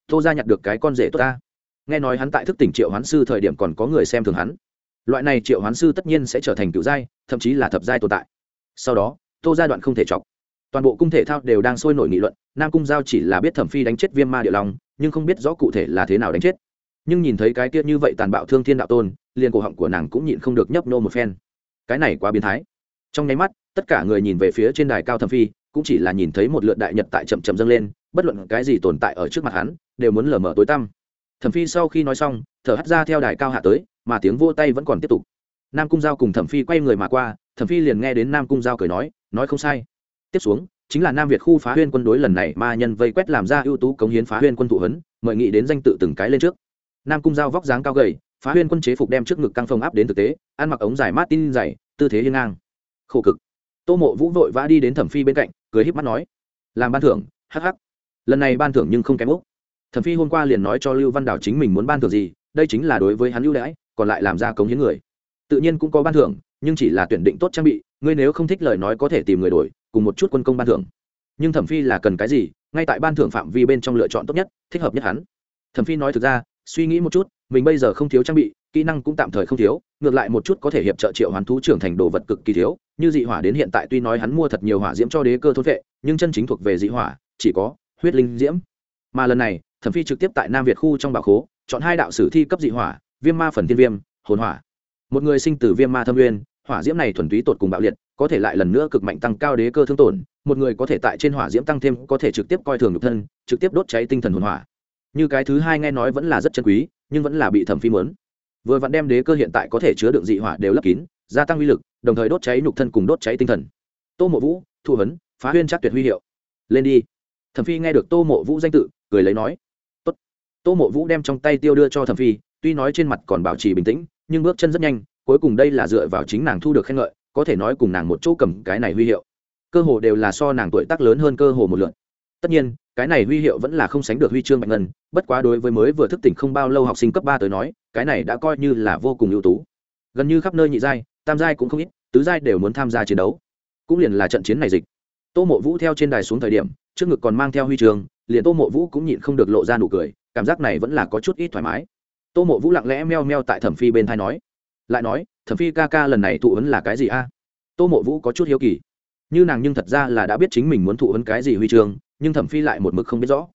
Tô ra nhặt được cái con rể tốt ta. Nghe nói hắn tại thức tỉnh triệu hoán sư thời điểm còn có người xem thường hắn. Loại này triệu hoán sư tất nhiên sẽ trở thành cựu giai, thậm chí là thập giai tồn tại. Sau đó, tô ra đoạn không thể chọc. Toàn bộ cung thể thao đều đang sôi nổi nghị luận, nam cung giao chỉ là biết thẩm phi đánh chết viêm ma địa long, nhưng không biết rõ cụ thể là thế nào đánh chết nhưng nhìn thấy cái kia như vậy tàn bạo thương thiên đạo tôn, liền cổ họng của nàng cũng nhịn không được nhấp nô một phen. Cái này quá biến thái. Trong nháy mắt, tất cả người nhìn về phía trên đài cao thâm phi, cũng chỉ là nhìn thấy một lượt đại nhật tại chậm chậm dâng lên, bất luận cái gì tồn tại ở trước mặt hắn, đều muốn lờ mờ tối tăm. Thẩm phi sau khi nói xong, thở hắt ra theo đài cao hạ tới, mà tiếng vô tay vẫn còn tiếp tục. Nam cung giao cùng thẩm phi quay người mà qua, thẩm phi liền nghe đến nam cung giao cười nói nói không sai. Tiếp xuống, chính là nam việt khu phá huyên quân đối lần này ma nhân vây quét làm ra ưu tú cống hiến phá huyên quân thụ hấn mời nghị đến danh tự từng cái lên trước nam cung giao vóc dáng cao gầy, phá huyên quân chế phục đem trước ngực căng phồng áp đến thực tế, ăn mặc ống dài mát tin dày, tư thế hiên ngang. Khổ cực. Tô mộ vũ vội vã đi đến thẩm phi bên cạnh, cười híp mắt nói, làm ban thưởng, hắc hắc. Lần này ban thưởng nhưng không kém úc. Thẩm phi hôm qua liền nói cho lưu văn đào chính mình muốn ban thưởng gì, đây chính là đối với hắn ưu đãi, còn lại làm ra cống hiến người. Tự nhiên cũng có ban thưởng, nhưng chỉ là tuyển định tốt trang bị, ngươi nếu không thích lời nói có thể tìm người đổi, cùng một chút quân công ban thưởng. Nhưng thẩm phi là cần cái gì, ngay tại ban thưởng phạm vi bên trong lựa chọn tốt nhất, thích hợp nhất hắn. Thẩm phi nói thực ra suy nghĩ một chút, mình bây giờ không thiếu trang bị, kỹ năng cũng tạm thời không thiếu, ngược lại một chút có thể hiệp trợ triệu hoàn thú trưởng thành đồ vật cực kỳ thiếu, như dị hỏa đến hiện tại tuy nói hắn mua thật nhiều hỏa diễm cho đế cơ thốt vệ, nhưng chân chính thuộc về dị hỏa, chỉ có huyết linh diễm. Mà lần này, thẩm phi trực tiếp tại nam việt khu trong bảo khố, chọn hai đạo sử thi cấp dị hỏa, viêm ma phần thiên viêm, hồn hỏa. Một người sinh từ viêm ma thâm nguyên, hỏa diễm này thuần túy tột cùng bạo liệt, có thể lại lần nữa cực mạnh tăng cao đế cơ thương tổn, một người có thể tại trên hỏa diễm tăng thêm có thể trực tiếp coi thường nhục thân, trực tiếp đốt cháy tinh thần hồn hỏa như cái thứ hai nghe nói vẫn là rất chân quý, nhưng vẫn là bị thẩm phi mớn. Vừa vặn đem đế cơ hiện tại có thể chứa đựng dị hỏa đều lấp kín, gia tăng uy lực, đồng thời đốt cháy nhục thân cùng đốt cháy tinh thần. Tô mộ vũ, thu hấn phá huyên chắc tuyệt huy hiệu. Lên đi. Thẩm phi nghe được tô mộ vũ danh tự, cười lấy nói. Tốt. tô mộ vũ đem trong tay tiêu đưa cho thẩm phi, tuy nói trên mặt còn bảo trì bình tĩnh, nhưng bước chân rất nhanh, cuối cùng đây là dựa vào chính nàng thu được khen ngợi, có thể nói cùng nàng một chỗ cầm cái này huy hiệu. Cơ hồ đều là so nàng tuổi tác lớn hơn cơ hồ một lượt tất nhiên, cái này huy hiệu vẫn là không sánh được huy chương bạch ngân, bất quá đối với mới vừa thức tỉnh không bao lâu học sinh cấp ba tới nói, cái này đã coi như là vô cùng ưu tú. Gần như khắp nơi nhị giai, tam giai cũng không ít, tứ giai đều muốn tham gia chiến đấu. Cũng liền là trận chiến này dịch. Tô mộ vũ theo trên đài xuống thời điểm, trước ngực còn mang theo huy trường liền tô mộ vũ cũng nhịn không được lộ ra nụ cười, cảm giác này vẫn là có chút ít thoải mái. Tô mộ vũ lặng lẽ meo meo tại thẩm phi bên thai nói, lại nói, thẩm phi ca ca lần này thụ ấn là cái gì a? Tô mộ vũ có chút hiếu kỳ. Như nàng nhưng thật ra là đã biết chính mình muốn thụ ấn cái gì huy chương nhưng thẩm phi lại một mực không biết rõ.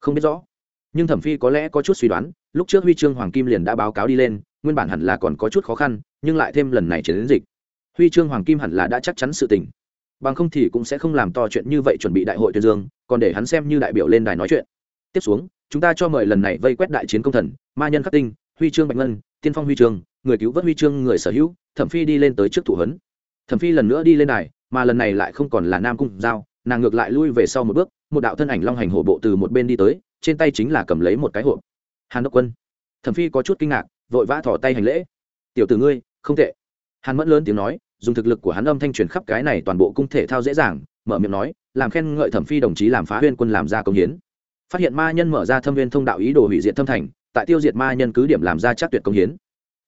Không biết rõ. Nhưng thẩm phi có lẽ có chút suy đoán, lúc trước huy chương hoàng kim liền đã báo cáo đi lên, nguyên bản hẳn là còn có chút khó khăn, nhưng lại thêm lần này chiến đến dịch. Huy chương hoàng kim hẳn là đã chắc chắn sự tình. Bằng không thì cũng sẽ không làm to chuyện như vậy chuẩn bị đại hội tuyên dương, còn để hắn xem như đại biểu lên đài nói chuyện. Tiếp xuống, chúng ta cho mời lần này vây quét đại chiến công thần, ma nhân khắc tinh, huy chương bạch ngân, tiên phong huy chương, người cứu vớt huy chương, người sở hữu, thẩm phi đi lên tới trước thủ huấn. Thẩm phi lần nữa đi lên đài, mà lần này lại không còn là nam cung giao nàng ngược lại lui về sau một bước, một đạo thân ảnh long hành hổ bộ từ một bên đi tới, trên tay chính là cầm lấy một cái hộp. Hàn đốc quân. Thẩm phi có chút kinh ngạc, vội vã thỏ tay hành lễ. Tiểu tử ngươi, không tệ. Hàn mẫn lớn tiếng nói, dùng thực lực của hắn âm thanh truyền khắp cái này toàn bộ cung thể thao dễ dàng, mở miệng nói, làm khen ngợi thẩm phi đồng chí làm phá huyên quân làm ra công hiến. Phát hiện ma nhân mở ra thâm viên thông đạo ý đồ hủy diệt thâm thành, tại tiêu diệt ma nhân cứ điểm làm ra chắc tuyệt công hiến.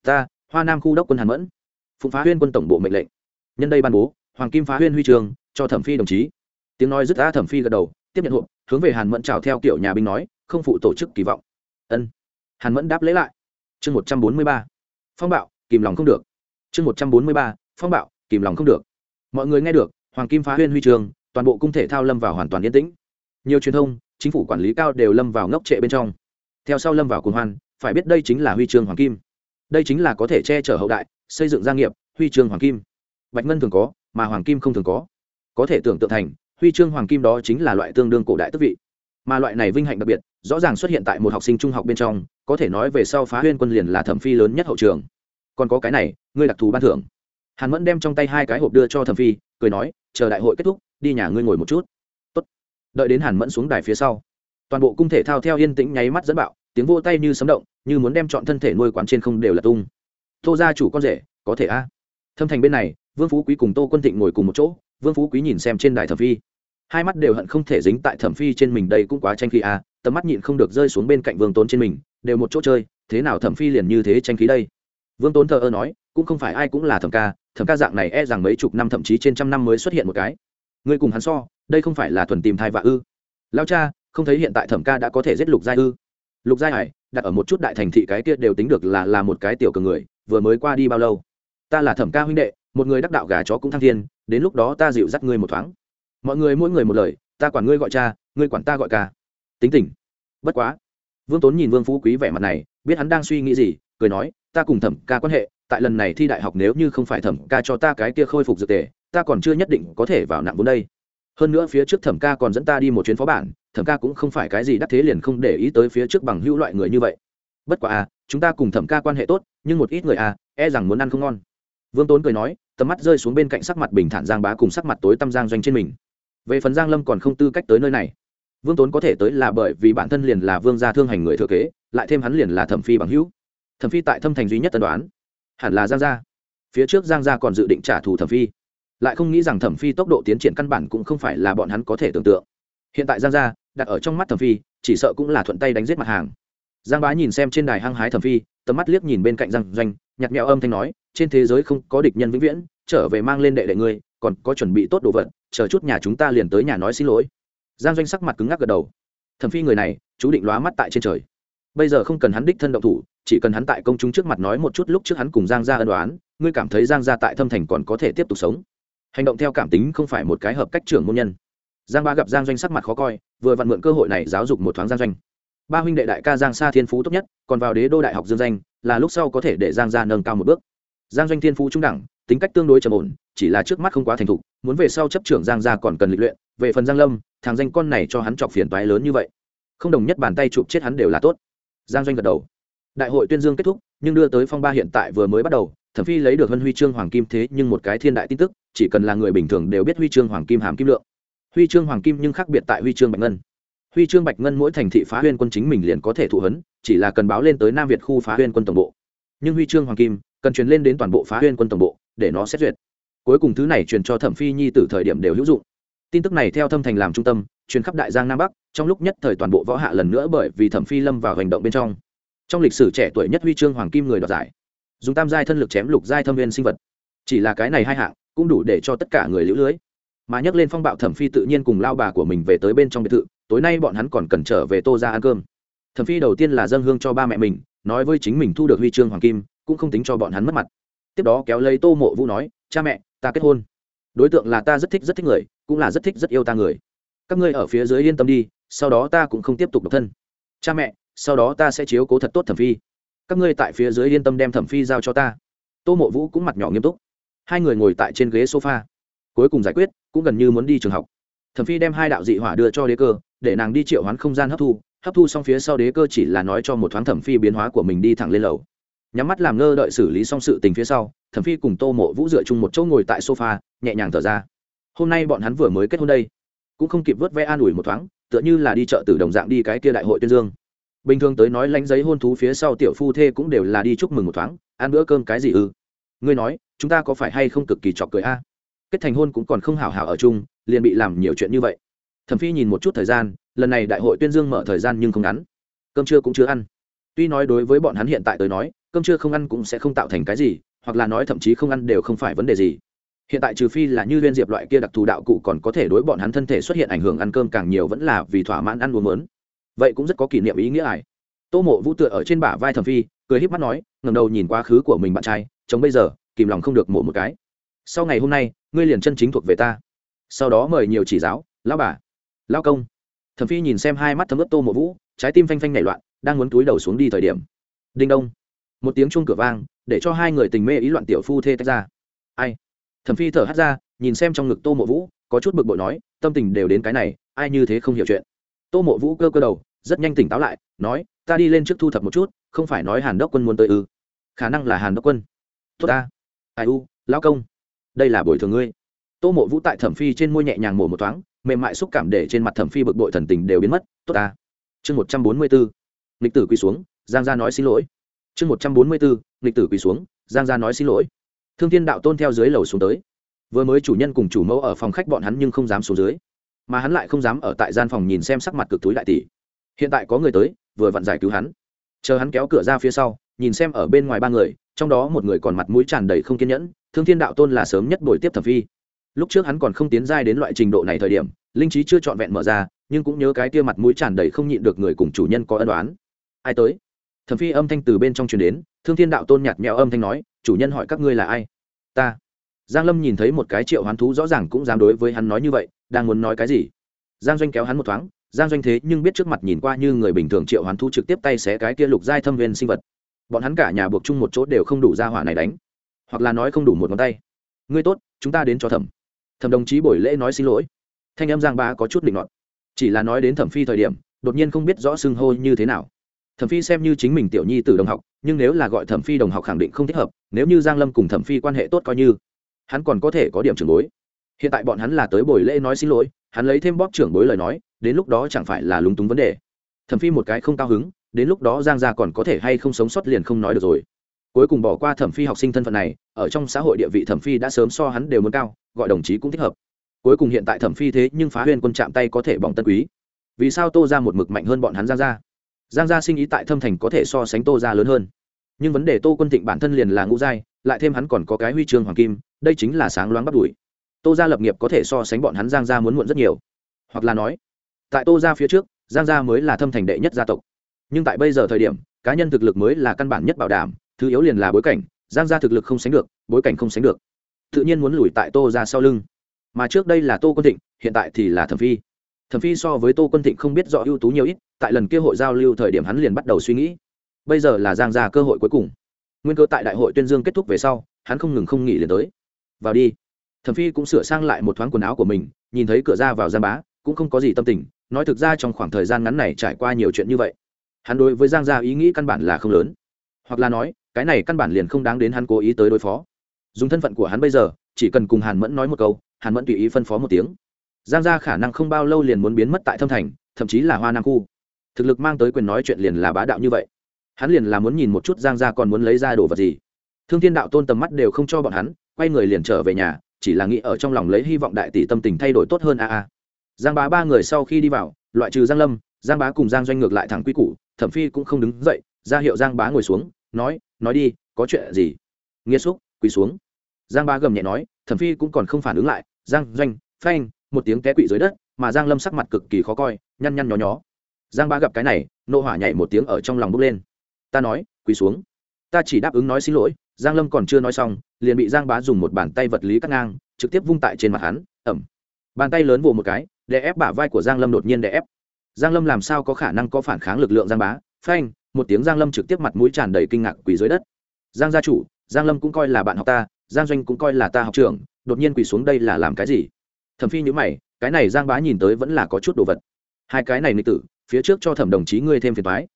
Ta, hoa nam khu đốc quân hàn mẫn, phụng phá huyên quân tổng bộ mệnh lệnh. Nhân đây ban bố, hoàng kim phá huyên huy trường cho thẩm phi đồng chí tiếng nói dứt a thẩm phi gật đầu, tiếp nhận hộp, hướng về hàn mẫn chào theo kiểu nhà binh nói, không phụ tổ chức kỳ vọng. Ân. Hàn mẫn đáp lấy lại. Chương một trăm bốn mươi ba. Phong bạo, kìm lòng không được. Chương một trăm bốn mươi ba. Phong bạo, kìm lòng không được. Mọi người nghe được, hoàng kim phá huyên huy trường, toàn bộ cung thể thao lâm vào hoàn toàn yên tĩnh. Nhiều truyền thông, chính phủ quản lý cao đều lâm vào ngốc trệ bên trong. Theo sau lâm vào cuồng hoan, phải biết đây chính là huy chương hoàng kim. Đây chính là có thể che chở hậu đại, xây dựng gia nghiệp, huy chương hoàng kim. Bạch ngân thường có, mà hoàng kim không thường có. Có thể tưởng tượng thành huy chương hoàng kim đó chính là loại tương đương cổ đại tức vị. Mà loại này vinh hạnh đặc biệt, rõ ràng xuất hiện tại một học sinh trung học bên trong, có thể nói về sau phá huyên quân liền là thẩm phi lớn nhất hậu trường. Còn có cái này, ngươi đặc thù ban thưởng. Hàn mẫn đem trong tay hai cái hộp đưa cho thẩm phi, cười nói, chờ đại hội kết thúc, đi nhà ngươi ngồi một chút. Tốt. đợi đến hàn mẫn xuống đài phía sau, toàn bộ cung thể thao theo yên tĩnh nháy mắt dẫn bạo, tiếng vô tay như sấm động, như muốn đem chọn thân thể nuôi quán trên không đều là tung. Tô gia chủ con rể, có thể a. Thâm thành bên này, vương phú quý cùng tô quân thịnh ngồi cùng một chỗ vương phú quý nhìn xem trên đài thẩm phi. Hai mắt đều hận không thể dính tại thẩm phi trên mình đây cũng quá tranh khí à? tầm mắt nhịn không được rơi xuống bên cạnh vương tốn trên mình, đều một chỗ chơi, thế nào thẩm phi liền như thế tranh khí đây? Vương tốn thờ ơ nói, cũng không phải ai cũng là thẩm ca thẩm ca dạng này e rằng mấy chục năm thậm chí trên trăm năm mới xuất hiện một cái. Ngươi cùng hắn so, đây không phải là thuần tìm thai vạ ư? Lao cha, không thấy hiện tại thẩm ca đã có thể giết lục giai ư? Lục giai hải, đặt ở một chút đại thành thị cái kia đều tính được là là một cái tiểu cường người, vừa mới qua đi bao lâu? Ta là thẩm ca huynh đệ, một người đắc đạo gà chó cũng thăng thiên đến lúc đó ta dịu dắt ngươi một thoáng. Mọi người mỗi người một lời, ta quản ngươi gọi cha, ngươi quản ta gọi ca. Tính tình. Bất quá. Vương tốn nhìn vương phú quý vẻ mặt này, biết hắn đang suy nghĩ gì, cười nói, ta cùng thẩm ca quan hệ, tại lần này thi đại học nếu như không phải thẩm ca cho ta cái kia khôi phục dược tề, ta còn chưa nhất định có thể vào nặng vốn đây. Hơn nữa phía trước thẩm ca còn dẫn ta đi một chuyến phó bản, thẩm ca cũng không phải cái gì đắc thế liền không để ý tới phía trước bằng hữu loại người như vậy. Bất quá à chúng ta cùng thẩm ca quan hệ tốt, nhưng một ít người à e rằng muốn ăn không ngon vương tốn cười nói, tầm mắt rơi xuống bên cạnh sắc mặt bình thản giang bá cùng sắc mặt tối tăm giang doanh trên mình. Về phần giang lâm còn không tư cách tới nơi này. Vương tốn có thể tới là bởi vì bản thân liền là vương gia thương hành người thừa kế, lại thêm hắn liền là thẩm phi bằng hữu. Thẩm phi tại thâm thành duy nhất tân đoán. Hẳn là giang gia. Phía trước giang gia còn dự định trả thù thẩm phi. Lại không nghĩ rằng thẩm phi tốc độ tiến triển căn bản cũng không phải là bọn hắn có thể tưởng tượng. Hiện tại giang gia đặt ở trong mắt thẩm phi, chỉ sợ cũng là thuận tay đánh giết mặt hàng. Giang bá nhìn xem trên đài hăng hái thẩm phi, tầm mắt liếc nhìn bên cạnh giang doanh nhặt mẹo âm thanh nói, trên thế giới không có địch nhân vĩnh viễn, trở về mang lên đệ đệ ngươi, còn có chuẩn bị tốt đồ vật, chờ chút nhà chúng ta liền tới nhà nói xin lỗi. Giang doanh sắc mặt cứng ngắc gật đầu. Thẩm phi người này, chú định lóa mắt tại trên trời. Bây giờ không cần hắn đích thân động thủ, chỉ cần hắn tại công chúng trước mặt nói một chút lúc trước hắn cùng giang gia ân đoán ngươi cảm thấy giang gia tại thâm thành còn có thể tiếp tục sống. Hành động theo cảm tính không phải một cái hợp cách trưởng môn nhân. Giang ba gặp giang doanh sắc mặt khó coi, vừa vặn mượn cơ hội này giáo dục một thoáng giang doanh. Ba huynh đệ đại ca giang sa thiên phú tốt nhất, còn vào đế đô đại học dương danh là lúc sau có thể để giang gia nâng cao một bước. Giang doanh thiên phú trung đẳng, tính cách tương đối trầm ổn, chỉ là trước mắt không quá thành thục, muốn về sau chấp trưởng giang gia còn cần lịch luyện, về phần giang lâm, thằng danh con này cho hắn chọc phiền toái lớn như vậy. Không đồng nhất bàn tay chụp chết hắn đều là tốt. Giang doanh gật đầu. Đại hội tuyên dương kết thúc, nhưng đưa tới phong ba hiện tại vừa mới bắt đầu, thẩm phi lấy được huân huy chương hoàng kim thế nhưng một cái thiên đại tin tức, chỉ cần là người bình thường đều biết huy chương hoàng kim hàm kim lượng. Huy chương hoàng kim nhưng khác biệt tại huy chương bạch ngân huy chương bạch ngân mỗi thành thị phá huyên quân chính mình liền có thể thụ hấn, chỉ là cần báo lên tới nam việt khu phá huyên quân tổng bộ. Nhưng huy chương hoàng kim, cần truyền lên đến toàn bộ phá huyên quân tổng bộ, để nó xét duyệt. Cuối cùng thứ này truyền cho thẩm phi nhi từ thời điểm đều hữu dụng. Tin tức này theo thâm thành làm trung tâm, truyền khắp đại giang nam bắc, trong lúc nhất thời toàn bộ võ hạ lần nữa bởi vì thẩm phi lâm vào hành động bên trong. Trong lịch sử trẻ tuổi nhất huy chương hoàng kim người đoạt giải. Dùng tam giai thân lực chém lục giai thâm viên sinh vật. Chỉ là cái này hai hạng, cũng đủ để cho tất cả người lũ lưới mà nhắc lên phong bạo thẩm phi tự nhiên cùng lao bà của mình về tới bên trong biệt thự, tối nay bọn hắn còn cần trở về tô ra ăn cơm. Thẩm phi đầu tiên là dâng hương cho ba mẹ mình, nói với chính mình thu được huy chương hoàng kim, cũng không tính cho bọn hắn mất mặt. Tiếp đó kéo lấy tô mộ vũ nói, cha mẹ, ta kết hôn. Đối tượng là ta rất thích rất thích người, cũng là rất thích rất yêu ta người. Các ngươi ở phía dưới yên tâm đi, sau đó ta cũng không tiếp tục độc thân. Cha mẹ, sau đó ta sẽ chiếu cố thật tốt thẩm phi. Các ngươi tại phía dưới yên tâm đem thẩm phi giao cho ta. Tô mộ vũ cũng mặt nhỏ nghiêm túc. Hai người ngồi tại trên ghế sofa. Cuối cùng giải quyết cũng gần như muốn đi trường học. Thẩm phi đem hai đạo dị hỏa đưa cho đế cơ, để nàng đi triệu hoán không gian hấp thu hấp thu xong phía sau đế cơ chỉ là nói cho một thoáng thẩm phi biến hóa của mình đi thẳng lên lầu. Nhắm mắt làm ngơ đợi xử lý xong sự tình phía sau, thẩm phi cùng tô mộ vũ dựa chung một chỗ ngồi tại sofa, nhẹ nhàng thở ra. Hôm nay bọn hắn vừa mới kết hôn đây, cũng không kịp vớt ve an ủi một thoáng, tựa như là đi chợ từ đồng dạng đi cái kia đại hội tuyên dương. Bình thường tới nói lánh giấy hôn thú phía sau tiểu phu thê cũng đều là đi chúc mừng một thoáng, ăn bữa cơm cái gì ư? Ngươi nói, chúng ta có phải hay không cực kỳ chọc cười a? Kết thành hôn cũng còn không hảo hảo ở chung, liền bị làm nhiều chuyện như vậy. Thẩm phi nhìn một chút thời gian, lần này đại hội tuyên dương mở thời gian nhưng không ngắn. Cơm trưa cũng chưa ăn. Tuy nói đối với bọn hắn hiện tại tới nói, cơm trưa không ăn cũng sẽ không tạo thành cái gì, hoặc là nói thậm chí không ăn đều không phải vấn đề gì. Hiện tại trừ phi là như liên diệp loại kia đặc thù đạo cụ còn có thể đối bọn hắn thân thể xuất hiện ảnh hưởng ăn cơm càng nhiều vẫn là vì thỏa mãn ăn uống lớn vậy cũng rất có kỷ niệm ý nghĩa ải tô mộ vũ tựa ở trên bả vai thẩm phi, cười híp mắt nói ngầm đầu nhìn quá khứ của mình bạn trai chống bây giờ, kìm lòng không được mổ một cái. Sau ngày hôm nay ngươi liền chân chính thuộc về ta. Sau đó mời nhiều chỉ giáo, lão bà, lão công. Thẩm phi nhìn xem hai mắt thấm ướt tô mộ vũ, trái tim phanh phanh nảy loạn, đang muốn túi đầu xuống đi thời điểm. Đinh đông. Một tiếng chuông cửa vang, để cho hai người tình mê ý loạn tiểu phu thê tách ra. Ai? Thẩm phi thở hắt ra, nhìn xem trong ngực tô mộ vũ, có chút bực bội nói, tâm tình đều đến cái này, ai như thế không hiểu chuyện. Tô mộ vũ cơ cơ đầu, rất nhanh tỉnh táo lại, nói, ta đi lên trước thu thập một chút, không phải nói hàn đốc quân muốn tới ư. Khả năng là hàn đốc quân. Tốt ta. Ai u, lão công đây là bồi thường ngươi. Tô mộ vũ tại thẩm phi trên môi nhẹ nhàng mổ một thoáng, mềm mại xúc cảm để trên mặt thẩm phi bực bội thần tình đều biến mất. Tốt ta. Chương một trăm bốn mươi bốn lịch tử quỳ xuống, giang gia nói xin lỗi. Chương một trăm bốn mươi bốn lịch tử quỳ xuống, giang gia nói xin lỗi. Thương thiên đạo tôn theo dưới lầu xuống tới. Vừa mới chủ nhân cùng chủ mẫu ở phòng khách bọn hắn nhưng không dám xuống dưới, mà hắn lại không dám ở tại gian phòng nhìn xem sắc mặt cực túi đại tỷ. Hiện tại có người tới, vừa vặn giải cứu hắn. Chờ hắn kéo cửa ra phía sau, nhìn xem ở bên ngoài ba người, trong đó một người còn mặt mũi tràn đầy không kiên nhẫn thương thiên đạo tôn là sớm nhất buổi tiếp thẩm phi. Lúc trước hắn còn không tiến giai đến loại trình độ này thời điểm, linh trí chưa trọn vẹn mở ra, nhưng cũng nhớ cái tia mặt mũi tràn đầy không nhịn được người cùng chủ nhân có ân đoán ai tới? Thẩm phi âm thanh từ bên trong truyền đến, thương thiên đạo tôn nhạt mẹo âm thanh nói, chủ nhân hỏi các ngươi là ai? Ta. Giang lâm nhìn thấy một cái triệu hoán thú rõ ràng cũng dám đối với hắn nói như vậy, đang muốn nói cái gì? Giang doanh kéo hắn một thoáng, giang doanh thế nhưng biết trước mặt nhìn qua như người bình thường triệu hoán thú trực tiếp tay xé cái kia lục giai thâm viên sinh vật. Bọn hắn cả nhà buộc chung một chỗ đều không đủ ra hỏa này đánh hoặc là nói không đủ một ngón tay. Ngươi tốt, chúng ta đến cho thẩm. Thẩm đồng chí buổi lễ nói xin lỗi. Thanh em giang ba có chút định luận chỉ là nói đến thẩm phi thời điểm, đột nhiên không biết rõ xưng hô như thế nào. Thẩm phi xem như chính mình tiểu nhi từ đồng học, nhưng nếu là gọi thẩm phi đồng học khẳng định không thích hợp, nếu như giang lâm cùng thẩm phi quan hệ tốt coi như, hắn còn có thể có điểm trưởng bối. Hiện tại bọn hắn là tới buổi lễ nói xin lỗi, hắn lấy thêm bóp trưởng bối lời nói, đến lúc đó chẳng phải là lúng túng vấn đề. Thẩm phi một cái không cao hứng, đến lúc đó giang gia còn có thể hay không sống sót liền không nói được rồi cuối cùng bỏ qua thẩm phi học sinh thân phận này, ở trong xã hội địa vị thẩm phi đã sớm so hắn đều muốn cao, gọi đồng chí cũng thích hợp. Cuối cùng hiện tại thẩm phi thế nhưng phá huyên quân chạm tay có thể bỏng tân quý. Vì sao tô ra một mực mạnh hơn bọn hắn giang gia? Giang gia sinh ý tại thâm thành có thể so sánh tô ra lớn hơn. Nhưng vấn đề tô quân thịnh bản thân liền là ngũ giai, lại thêm hắn còn có cái huy chương hoàng kim, đây chính là sáng loáng bắt đuổi. Tô gia lập nghiệp có thể so sánh bọn hắn giang gia muốn muộn rất nhiều. Hoặc là nói, tại tô gia phía trước, giang gia mới là thâm thành đệ nhất gia tộc. Nhưng tại bây giờ thời điểm, cá nhân thực lực mới là căn bản nhất bảo đảm thứ yếu liền là bối cảnh, giang gia thực lực không sánh được, bối cảnh không sánh được. Tự nhiên muốn lùi tại tô ra sau lưng. Mà trước đây là tô quân thịnh, hiện tại thì là thẩm phi. Thẩm phi so với tô quân thịnh không biết rõ ưu tú nhiều ít, tại lần kia hội giao lưu thời điểm hắn liền bắt đầu suy nghĩ. Bây giờ là giang gia cơ hội cuối cùng. Nguyên cơ tại đại hội tuyên dương kết thúc về sau, hắn không ngừng không nghỉ liền tới. Vào đi. Thẩm phi cũng sửa sang lại một thoáng quần áo của mình, nhìn thấy cửa ra vào giang bá, cũng không có gì tâm tình, nói thực ra trong khoảng thời gian ngắn này trải qua nhiều chuyện như vậy, hắn đối với giang gia ý nghĩ căn bản là không lớn. Hoặc là nói cái này căn bản liền không đáng đến hắn cố ý tới đối phó. Dùng thân phận của hắn bây giờ, chỉ cần cùng hàn mẫn nói một câu, hàn mẫn tùy ý phân phó một tiếng. Giang gia khả năng không bao lâu liền muốn biến mất tại thâm thành, thậm chí là hoa nam khu. Thực lực mang tới quyền nói chuyện liền là bá đạo như vậy. Hắn liền là muốn nhìn một chút giang gia còn muốn lấy ra đồ vật gì. Thương thiên đạo tôn tầm mắt đều không cho bọn hắn, quay người liền trở về nhà, chỉ là nghĩ ở trong lòng lấy hy vọng đại tỷ tâm tình thay đổi tốt hơn a a. Giang bá ba người sau khi đi vào, loại trừ giang lâm, giang bá cùng giang doanh ngược lại thẳng quy củ, thẩm phi cũng không đứng dậy, ra hiệu giang bá ngồi xuống, nói nói đi, có chuyện gì? Nghĩa xúc quỳ xuống. Giang ba gầm nhẹ nói, thẩm phi cũng còn không phản ứng lại. Giang doanh, phanh, một tiếng té quỵ dưới đất, mà giang lâm sắc mặt cực kỳ khó coi, nhăn nhăn nhó nhó. Giang ba gặp cái này, nộ hỏa nhảy một tiếng ở trong lòng bốc lên. Ta nói, quỳ xuống. Ta chỉ đáp ứng nói xin lỗi, giang lâm còn chưa nói xong, liền bị giang bá dùng một bàn tay vật lý cắt ngang, trực tiếp vung tại trên mặt hắn, ẩm. Bàn tay lớn vồ một cái để ép bả vai của giang lâm đột nhiên để ép. Giang lâm làm sao có khả năng có phản kháng lực lượng giang bá? Phanh một tiếng giang lâm trực tiếp mặt mũi tràn đầy kinh ngạc quỳ dưới đất. Giang gia chủ, giang lâm cũng coi là bạn học ta, giang doanh cũng coi là ta học trưởng, đột nhiên quỳ xuống đây là làm cái gì? Thẩm phi nhữ mày, cái này giang bá nhìn tới vẫn là có chút đồ vật. Hai cái này nữ tử, phía trước cho thẩm đồng chí ngươi thêm phiền thoái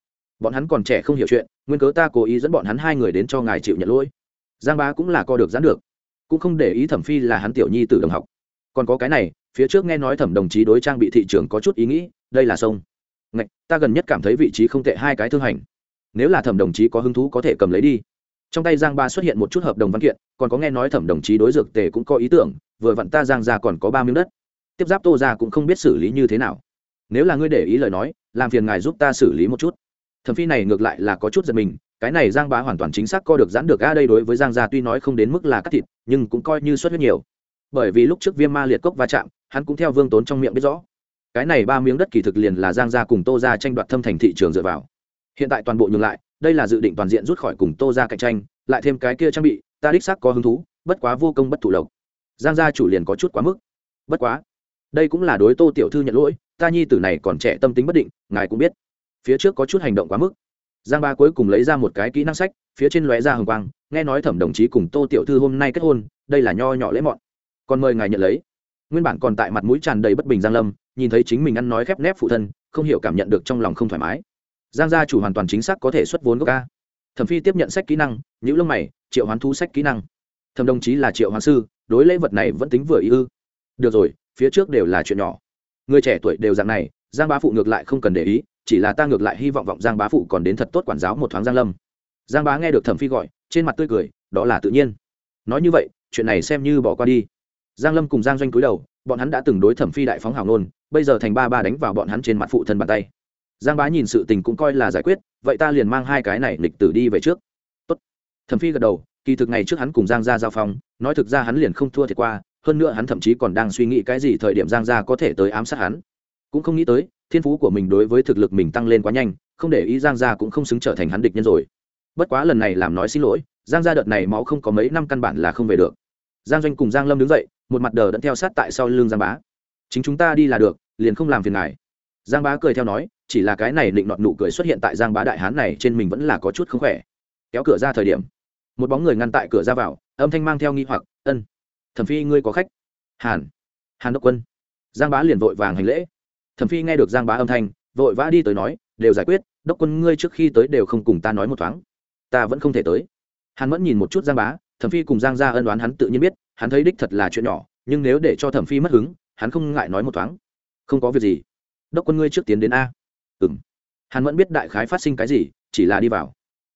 bọn hắn còn trẻ không hiểu chuyện, nguyên cớ ta cố ý dẫn bọn hắn hai người đến cho ngài chịu nhận lỗi. Giang bá cũng là co được giãn được, cũng không để ý thẩm phi là hắn tiểu nhi t đồng học. Còn có cái này, phía trước nghe nói thẩm đồng chí đối trang bị thị trường có chút ý nghĩ, đây là sông ngạch, ta gần nhất cảm thấy vị trí không tệ hai cái thương hành. Nếu là thẩm đồng chí có hứng thú có thể cầm lấy đi. Trong tay giang ba xuất hiện một chút hợp đồng văn kiện, còn có nghe nói thẩm đồng chí đối dược tề cũng có ý tưởng, vừa vặn ta giang ra còn có ba miếng đất. Tiếp giáp tô ra cũng không biết xử lý như thế nào. Nếu là ngươi để ý lời nói, làm phiền ngài giúp ta xử lý một chút. Thẩm phi này ngược lại là có chút giật mình, cái này giang bá hoàn toàn chính xác co được giãn được, a, đây đối với giang gia tuy nói không đến mức là cắt thịt, nhưng cũng coi như xuất huyết nhiều. Bởi vì lúc trước viêm ma liệt cốc va chạm, hắn cũng theo vương tốn trong miệng biết rõ cái này ba miếng đất kỳ thực liền là giang gia cùng tô gia tranh đoạt thâm thành thị trường dựa vào. Hiện tại toàn bộ nhường lại, đây là dự định toàn diện rút khỏi cùng tô gia cạnh tranh, lại thêm cái kia trang bị, ta đích xác có hứng thú, bất quá vô công bất thủ lộc. Giang gia chủ liền có chút quá mức. Bất quá, đây cũng là đối tô tiểu thư nhận lỗi, ta nhi tử này còn trẻ tâm tính bất định, ngài cũng biết. Phía trước có chút hành động quá mức. Giang ba cuối cùng lấy ra một cái kỹ năng sách, phía trên lóe ra hồng quang, nghe nói thẩm đồng chí cùng tô tiểu thư hôm nay kết hôn, đây là nho nhỏ lễ mọn. Còn mời ngài nhận lấy. Nguyên bản còn tại mặt mũi tràn đầy bất bình giang lâm nhìn thấy chính mình ăn nói khép nép phụ thân, không hiểu cảm nhận được trong lòng không thoải mái. Giang gia chủ hoàn toàn chính xác có thể xuất vốn gốc ca. Thẩm phi tiếp nhận sách kỹ năng những lông mày, triệu hoán thu sách kỹ năng. Thẩm đồng chí là triệu hoán sư, đối lễ vật này vẫn tính vừa ý ư. Được rồi, phía trước đều là chuyện nhỏ. Người trẻ tuổi đều dạng này, giang bá phụ ngược lại không cần để ý, chỉ là ta ngược lại hy vọng vọng giang bá phụ còn đến thật tốt quản giáo một thoáng giang lâm. Giang bá nghe được thẩm phi gọi, trên mặt tươi cười, đó là tự nhiên. Nói như vậy, chuyện này xem như bỏ qua đi. Giang lâm cùng giang doanh cúi đầu bọn hắn đã từng đối thẩm phi đại phóng hào nôn bây giờ thành ba ba đánh vào bọn hắn trên mặt phụ thân bàn tay. Giang bá nhìn sự tình cũng coi là giải quyết, vậy ta liền mang hai cái này lịch tử đi về trước. Tốt. thẩm phi gật đầu, kỳ thực ngày trước hắn cùng giang gia giao phong, nói thực ra hắn liền không thua thiệt qua, hơn nữa hắn thậm chí còn đang suy nghĩ cái gì thời điểm giang gia có thể tới ám sát hắn. Cũng không nghĩ tới, thiên phú của mình đối với thực lực mình tăng lên quá nhanh, không để ý giang gia cũng không xứng trở thành hắn địch nhân rồi. Bất quá lần này làm nói xin lỗi, giang gia đợt này máu không có mấy năm căn bản là không về được. Giang doanh cùng giang lâm đứng dậy một mặt đờ đẫn theo sát tại sau lưng giang bá. Chính chúng ta đi là được, liền không làm phiền ngài. Giang bá cười theo nói, chỉ là cái này định nọt nụ cười xuất hiện tại giang bá đại hán này trên mình vẫn là có chút không khỏe. Kéo cửa ra thời điểm, một bóng người ngăn tại cửa ra vào, âm thanh mang theo nghi hoặc, ân, thẩm phi ngươi có khách? Hàn hàn đốc quân. Giang bá liền vội vàng hành lễ. Thẩm phi nghe được giang bá âm thanh, vội vã đi tới nói, đều giải quyết, đốc quân ngươi trước khi tới đều không cùng ta nói một thoáng. Ta vẫn không thể tới. Hàn mẫn nhìn một chút giang bá, thẩm phi cùng giang ra ân đoán hắn tự nhiên biết hắn thấy đích thật là chuyện nhỏ, nhưng nếu để cho thẩm phi mất hứng, hắn không ngại nói một thoáng. Không có việc gì. Đốc quân ngươi trước tiến đến a. Ừng hàn mẫn biết đại khái phát sinh cái gì, chỉ là đi vào.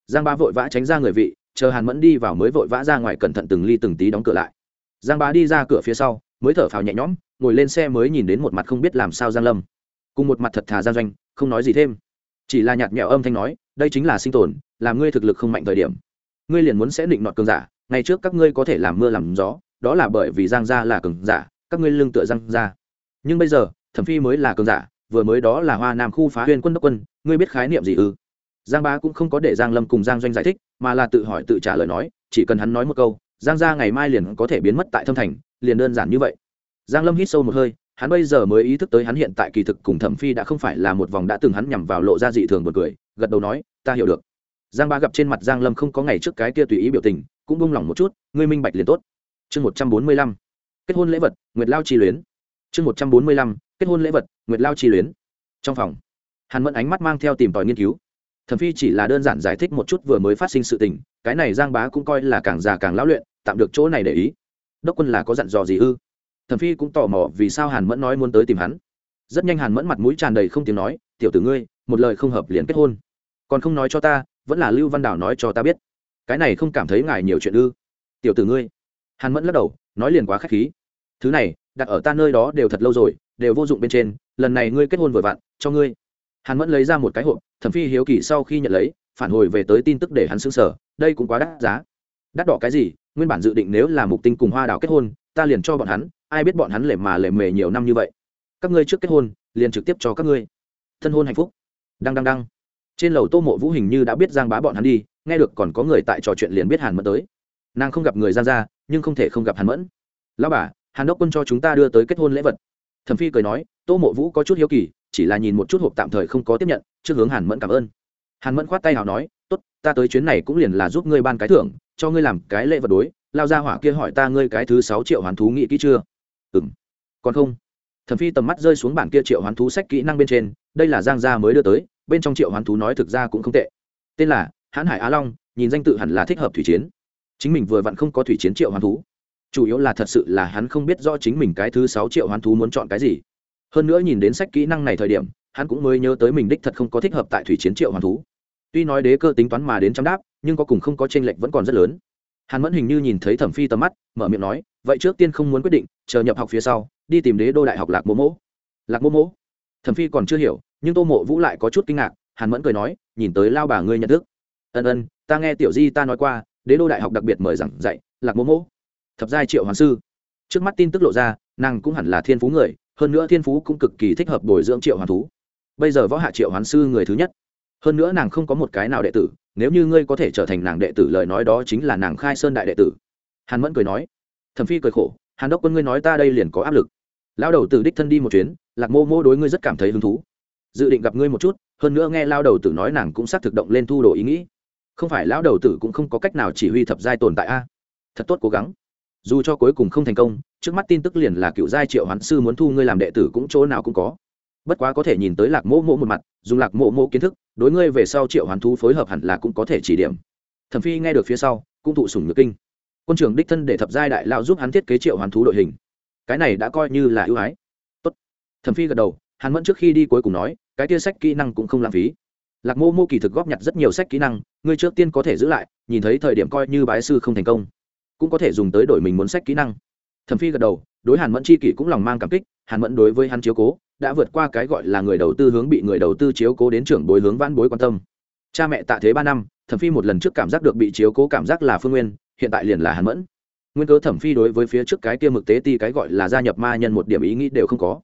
Giang bá vội vã tránh ra người vị, chờ hàn mẫn đi vào mới vội vã ra ngoài cẩn thận từng ly từng tí đóng cửa lại. Giang bá đi ra cửa phía sau, mới thở phào nhẹ nhõm, ngồi lên xe mới nhìn đến một mặt không biết làm sao giang lâm. Cùng một mặt thật thà giang doanh, không nói gì thêm. Chỉ là nhạt nhẽo âm thanh nói, đây chính là sinh tồn làm ngươi thực lực không mạnh thời điểm. Ngươi liền muốn sẽ định nọt cường giả, ngày trước các ngươi có thể làm mưa làm gió đó là bởi vì giang gia là cường giả, các ngươi lương tựa giang gia. Nhưng bây giờ, thẩm phi mới là cường giả, vừa mới đó là hoa nam khu phá huyên quân đốc quân, ngươi biết khái niệm gì ư? Giang bá cũng không có để giang lâm cùng giang doanh giải thích, mà là tự hỏi tự trả lời nói, chỉ cần hắn nói một câu, giang gia ngày mai liền có thể biến mất tại thâm thành, liền đơn giản như vậy. Giang lâm hít sâu một hơi, hắn bây giờ mới ý thức tới hắn hiện tại kỳ thực cùng thẩm phi đã không phải là một vòng đã từng hắn nhằm vào lộ ra dị thường một cười, gật đầu nói, ta hiểu được. Giang ba gặp trên mặt giang lâm không có ngày trước cái kia tùy ý biểu tình, cũng buông lỏng một chút, ngươi minh bạch liền tốt chương một trăm bốn mươi lăm, kết hôn lễ vật, nguyệt lao chi luyến. Chương một trăm bốn mươi lăm, kết hôn lễ vật, nguyệt lao chi luyến. Trong phòng, hàn mẫn ánh mắt mang theo tìm tòi nghiên cứu. Thẩm phi chỉ là đơn giản giải thích một chút vừa mới phát sinh sự tình, cái này giang bá cũng coi là càng già càng lão luyện, tạm được chỗ này để ý. Đốc quân là có dặn dò gì ư? Thẩm phi cũng tò mò vì sao hàn mẫn nói muốn tới tìm hắn. Rất nhanh hàn mẫn mặt mũi tràn đầy không tiếng nói, tiểu tử ngươi, một lời không hợp liền kết hôn. Còn không nói cho ta, vẫn là lưu văn đảo nói cho ta biết. Cái này không cảm thấy ngài nhiều chuyện ư? Tiểu tử ngươi hàn mẫn lắc đầu, nói liền quá k h á c h khí. Thứ này, đặt ở ta nơi đó đều thật lâu rồi, đều vô dụng bên trên, lần này ngươi kết hôn vội vặn, cho ngươi. Hàn mẫn lấy ra một cái hộp, thẩm phi hiếu kỳ sau khi nhận lấy, phản hồi về tới tin tức để hắn xứng sở đây cũng quá đắt giá. Đắt đỏ cái gì, nguyên bản dự định nếu là mục tinh cùng hoa đào kết hôn, ta liền cho bọn hắn, ai biết bọn hắn lề mà lề mề nhiều năm như vậy. Các ngươi trước kết hôn, liền trực tiếp cho các ngươi. Thân hôn hạnh phúc. Đăng đăng đăng. Trên lầu tô mộ vũ hình như đã biết giang bá bọn hắn đi, nghe được còn có người tại trò chuyện liền biết hàn mẫn tới nàng không gặp người gian ra, nhưng không thể không gặp hàn mẫn. Lão bà, hàn đốc quân cho chúng ta đưa tới kết hôn lễ vật. Thẩm phi cười nói, tô mộ vũ có chút hiếu kỳ, chỉ là nhìn một chút hộp tạm thời không có tiếp nhận, trước hướng hàn mẫn cảm ơn. Hàn mẫn khoát tay nào nói, tốt, ta tới chuyến này cũng liền là giúp ngươi ban cái thưởng, cho ngươi làm cái lễ vật đối, lao ra hỏa kia hỏi ta ngươi cái thứ sáu triệu hoàn thú nghĩ kỹ chưa? Ừ m còn không. Thẩm phi tầm mắt rơi xuống bản kia triệu hoán thú sách kỹ năng bên trên, đây là giang gia mới đưa tới, bên trong triệu hoán thú nói thực ra cũng không tệ. Tên là hãn hải á long, nhìn danh tự hẳn là thích hợp thủy chiến chính mình vừa vặn không có thủy chiến triệu hoán thú. Chủ yếu là thật sự là hắn không biết rõ chính mình cái thứ sáu triệu hoán thú muốn chọn cái gì. Hơn nữa nhìn đến sách kỹ năng này thời điểm, hắn cũng mới nhớ tới mình đích thật không có thích hợp tại thủy chiến triệu hoán thú. Tuy nói đế cơ tính toán mà đến trăm đáp, nhưng có cùng không có t r ê n lệch vẫn còn rất lớn. Hàn mẫn hình như nhìn thấy thẩm phi tầm mắt, mở miệng nói, vậy trước tiên không muốn quyết định, chờ nhập học phía sau, đi tìm đế đô đại học lạc mô mỗ lạc mô mỗ thẩm phi còn chưa hiểu, nhưng tô mộ vũ lại có chút kinh ngạc, hàn mẫn cười nói, nhìn tới lao bà ngươi nhận thức. Ân ân, ta nghe tiểu di ta nói qua đế đô đại học đặc biệt mời giảng dạy, lạc mô mỗ, thập giai triệu hoàng sư. Trước mắt tin tức lộ ra, nàng cũng hẳn là thiên phú người, hơn nữa thiên phú cũng cực kỳ thích hợp bồi dưỡng triệu hoàng thú. Bây giờ võ hạ triệu hoán sư người thứ nhất. Hơn nữa nàng không có một cái nào đệ tử, nếu như ngươi có thể trở thành nàng đệ tử lời nói đó chính là nàng khai sơn đại đệ tử. Hàn mẫn cười nói, thẩm phi cười khổ, hàn đốc quân ngươi nói ta đây liền có áp lực. Lao đầu tử đích thân đi một chuyến, lạc mô mô đối ngươi rất cảm thấy hứng thú. Dự định gặp ngươi một chút, hơn nữa nghe lao đầu tử nói nàng cũng xác thực động lên thu đồ ý nghĩ không phải lão đầu tử cũng không có cách nào chỉ huy thập giai tồn tại a. Thật tốt cố gắng. Dù cho cuối cùng không thành công, trước mắt tin tức liền là cựu giai triệu hoán sư muốn thu ngươi làm đệ tử cũng chỗ nào cũng có. Bất quá có thể nhìn tới lạc mộ mộ một mặt, dùng lạc mộ mộ kiến thức, đối ngươi về sau triệu hoán thú phối hợp hẳn là cũng có thể chỉ điểm. Thẩm phi nghe được phía sau, cũng thụ sủng nhược kinh. Quân trưởng đích thân để thập giai đại lao giúp hắn thiết kế triệu hoán thú đội hình. Cái này đã coi như là ưu ái. Tốt. Thẩm phi gật đầu, hắn vẫn trước khi đi cuối cùng nói, cái tia sách kỹ năng cũng không lãng phí. Lạc mô mô kỳ thực góp nhặt rất nhiều sách kỹ năng ngươi trước tiên có thể giữ lại, nhìn thấy thời điểm coi như bái sư không thành công, cũng có thể dùng tới đổi mình muốn sách kỹ năng. Thẩm phi gật đầu, đối hàn mẫn chi kỷ cũng lòng mang cảm kích, hàn mẫn đối với hắn chiếu cố, đã vượt qua cái gọi là người đầu tư hướng bị người đầu tư chiếu cố đến trưởng bối hướng vãn bối quan tâm. Cha mẹ tạ thế ba năm, thẩm phi một lần trước cảm giác được bị chiếu cố cảm giác là phương nguyên, hiện tại liền là hàn mẫn. Nguyên cớ thẩm phi đối với phía trước cái kia mực tế ti cái gọi là gia nhập ma nhân một điểm ý nghĩ đều không có.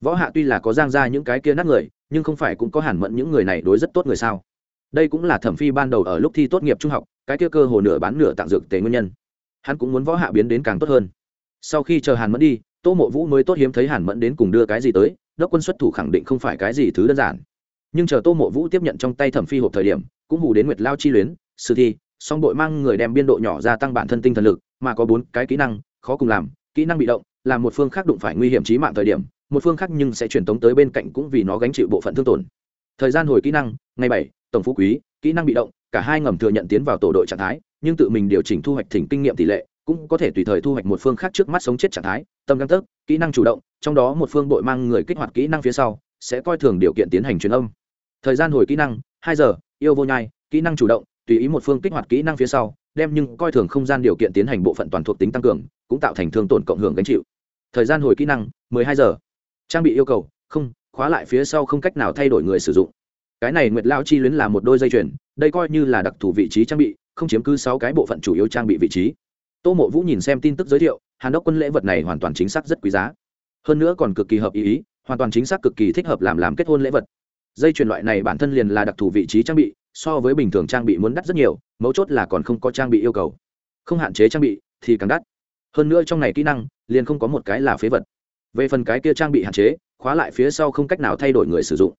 Võ hạ tuy là có giang ra những cái kia nát người, nhưng không phải cũng có hàn mẫn những người này đối rất tốt người sao đây cũng là thẩm phi ban đầu ở lúc thi tốt nghiệp trung học, cái kia cơ hồ nửa bán nửa tặng dược tế nguyên nhân. Hắn cũng muốn võ hạ biến đến càng tốt hơn. Sau khi chờ hàn mẫn đi, tô mộ vũ mới tốt hiếm thấy hàn mẫn đến cùng đưa cái gì tới, đốc quân xuất thủ khẳng định không phải cái gì thứ đơn giản. Nhưng chờ tô mộ vũ tiếp nhận trong tay thẩm phi hộp thời điểm, cũng hù đến nguyệt lao chi luyến, sử thi, song đội mang người đem biên độ nhỏ gia tăng bản thân tinh thần lực, mà có bốn cái kỹ năng, khó cùng làm, kỹ năng bị động là một phương khác đụng phải nguy hiểm trí mạng thời điểm, một phương khác nhưng sẽ truyền tống tới bên cạnh cũng vì nó gánh chịu bộ phận thương tổn. Thời gian hồi kỹ năng, ngày bảy tổng phú quý, kỹ năng bị động, cả hai ngầm thừa nhận tiến vào tổ đội trạng thái, nhưng tự mình điều chỉnh thu hoạch thỉnh kinh nghiệm tỷ lệ, cũng có thể tùy thời thu hoạch một phương khác trước mắt sống chết trạng thái, tâm găng tấc, kỹ năng chủ động, trong đó một phương đội mang người kích hoạt kỹ năng phía sau, sẽ coi thường điều kiện tiến hành truyền âm. Thời gian hồi kỹ năng, hai giờ, yêu vô nhai, kỹ năng chủ động, tùy ý một phương kích hoạt kỹ năng phía sau, đem nhưng coi thường không gian điều kiện tiến hành bộ phận toàn thuộc tính tăng cường, cũng tạo thành thương tổn cộng hưởng gánh chịu. Thời gian hồi kỹ năng, mười hai giờ. Trang bị yêu cầu, không, khóa lại phía sau không cách nào thay đổi người sử dụng cái này nguyệt lao chi luyến là một đôi dây chuyền, đây coi như là đặc thù vị trí trang bị, không chiếm cứ sáu cái bộ phận chủ yếu trang bị vị trí. Tô mộ vũ nhìn xem tin tức giới thiệu, hàn đốc quân lễ vật này hoàn toàn chính xác rất quý giá. Hơn nữa còn cực kỳ hợp ý ý, hoàn toàn chính xác cực kỳ thích hợp làm làm kết hôn lễ vật. Dây chuyền loại này bản thân liền là đặc thù vị trí trang bị, so với bình thường trang bị muốn đắt rất nhiều, mấu chốt là còn không có trang bị yêu cầu. Không hạn chế trang bị thì càng đắt. Hơn nữa trong này kỹ năng, liền không có một cái là phế vật. Về phần cái kia trang bị hạn chế, khóa lại phía sau không cách nào thay đổi người sử dụng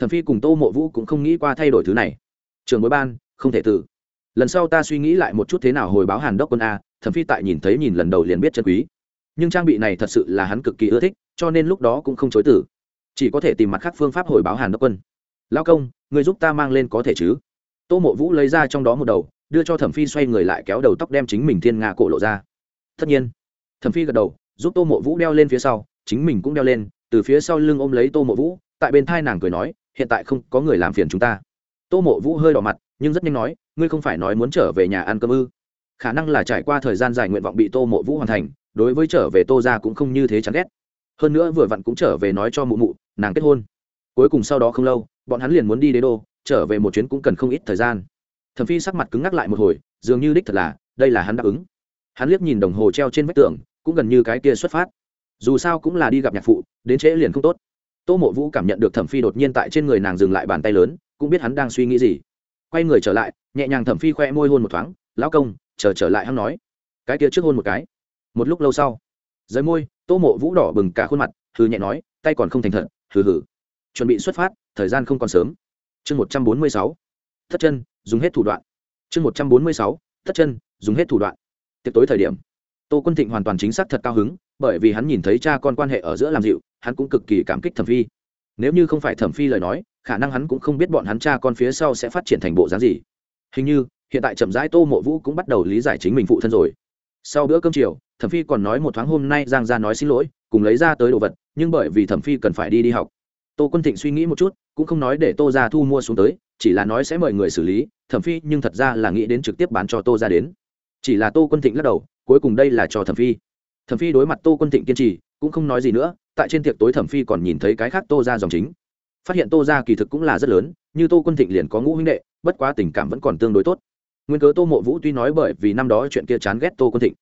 thẩm phi cùng tô mộ vũ cũng không nghĩ qua thay đổi thứ này. Trường bối ban, không thể từ lần sau ta suy nghĩ lại một chút thế nào hồi báo hàn đốc quân a, thẩm phi tại nhìn thấy nhìn lần đầu liền biết chân quý. Nhưng trang bị này thật sự là hắn cực kỳ ưa thích, cho nên lúc đó cũng không chối tử. Chỉ có thể tìm mặt khác phương pháp hồi báo hàn đốc quân. Lao công, người giúp ta mang lên có thể chứ? Tô mộ vũ lấy ra trong đó một đầu, đưa cho thẩm phi xoay người lại kéo đầu tóc đem chính mình thiên nga cổ lộ ra. Tất nhiên. Thẩm phi gật đầu, giúp tô mộ vũ đeo lên phía sau, chính mình cũng đeo lên, từ phía sau lưng ôm lấy tô mộ vũ, tại bên thai nàng cười nói hiện tại không có người làm phiền chúng ta. Tô mộ vũ hơi đỏ mặt, nhưng rất nhanh nói, ngươi không phải nói muốn trở về nhà ăn cơm ư? Khả năng là trải qua thời gian dài nguyện vọng bị tô mộ vũ hoàn thành, đối với trở về tô ra cũng không như thế chán ghét. Hơn nữa vừa vặn cũng trở về nói cho mụ mụ, nàng kết hôn. Cuối cùng sau đó không lâu, bọn hắn liền muốn đi đế đô, trở về một chuyến cũng cần không ít thời gian. Thẩm phi sắc mặt cứng ngắc lại một hồi, dường như đích thật là, đây là hắn đáp ứng. Hắn liếc nhìn đồng hồ treo trên vách tường, cũng gần như cái kia xuất phát. Dù sao cũng là đi gặp nhạc phụ, đến trễ liền không tốt tô mộ vũ cảm nhận được thẩm phi đột nhiên tại trên người nàng dừng lại bàn tay lớn cũng biết hắn đang suy nghĩ gì. Quay người trở lại nhẹ nhàng thẩm phi khoe môi hôn một thoáng lão công chờ trở, trở lại hắn nói. Cái kia trước hôn một cái. Một lúc lâu sau dưới môi tô mộ vũ đỏ bừng cả khuôn mặt hừ nhẹ nói tay còn không thành thật hừ hừ. Chuẩn bị xuất phát thời gian không còn sớm. Chương một trăm bốn mươi sáu. Thất chân dùng hết thủ đoạn. Chương một trăm bốn mươi sáu. Thất chân dùng hết thủ đoạn. Tiệc tối thời điểm tô quân thịnh hoàn toàn chính xác thật cao hứng bởi vì hắn nhìn thấy cha con quan hệ ở giữa làm dịu hắn cũng cực kỳ cảm kích thẩm phi. Nếu như không phải thẩm phi lời nói, khả năng hắn cũng không biết bọn hắn cha con phía sau sẽ phát triển thành bộ dáng gì. Hình như, hiện tại chậm rãi tô mộ vũ cũng bắt đầu lý giải chính mình phụ thân rồi. Sau bữa cơm chiều, thẩm phi còn nói một thoáng hôm nay giang ra nói xin lỗi, cùng lấy ra tới đồ vật, nhưng bởi vì thẩm phi cần phải đi đi học. Tô quân thịnh suy nghĩ một chút, cũng không nói để tô ra thu mua xuống tới, chỉ là nói sẽ mời người xử lý, thẩm phi nhưng thật ra là nghĩ đến trực tiếp bán cho tô ra đến. Chỉ là tô quân thịnh lắc đầu, cuối cùng đây là cho thẩm phi. Thẩm phi đối mặt tô quân thịnh kiên trì cũng không nói gì nữa, tại trên tiệc tối thẩm phi còn nhìn thấy cái khác tô ra dòng chính. Phát hiện tô ra kỳ thực cũng là rất lớn, như tô quân thịnh liền có ngũ huynh đệ, bất quá tình cảm vẫn còn tương đối tốt. Nguyên cớ tô mộ vũ tuy nói bởi vì năm đó chuyện kia chán ghét tô quân thịnh,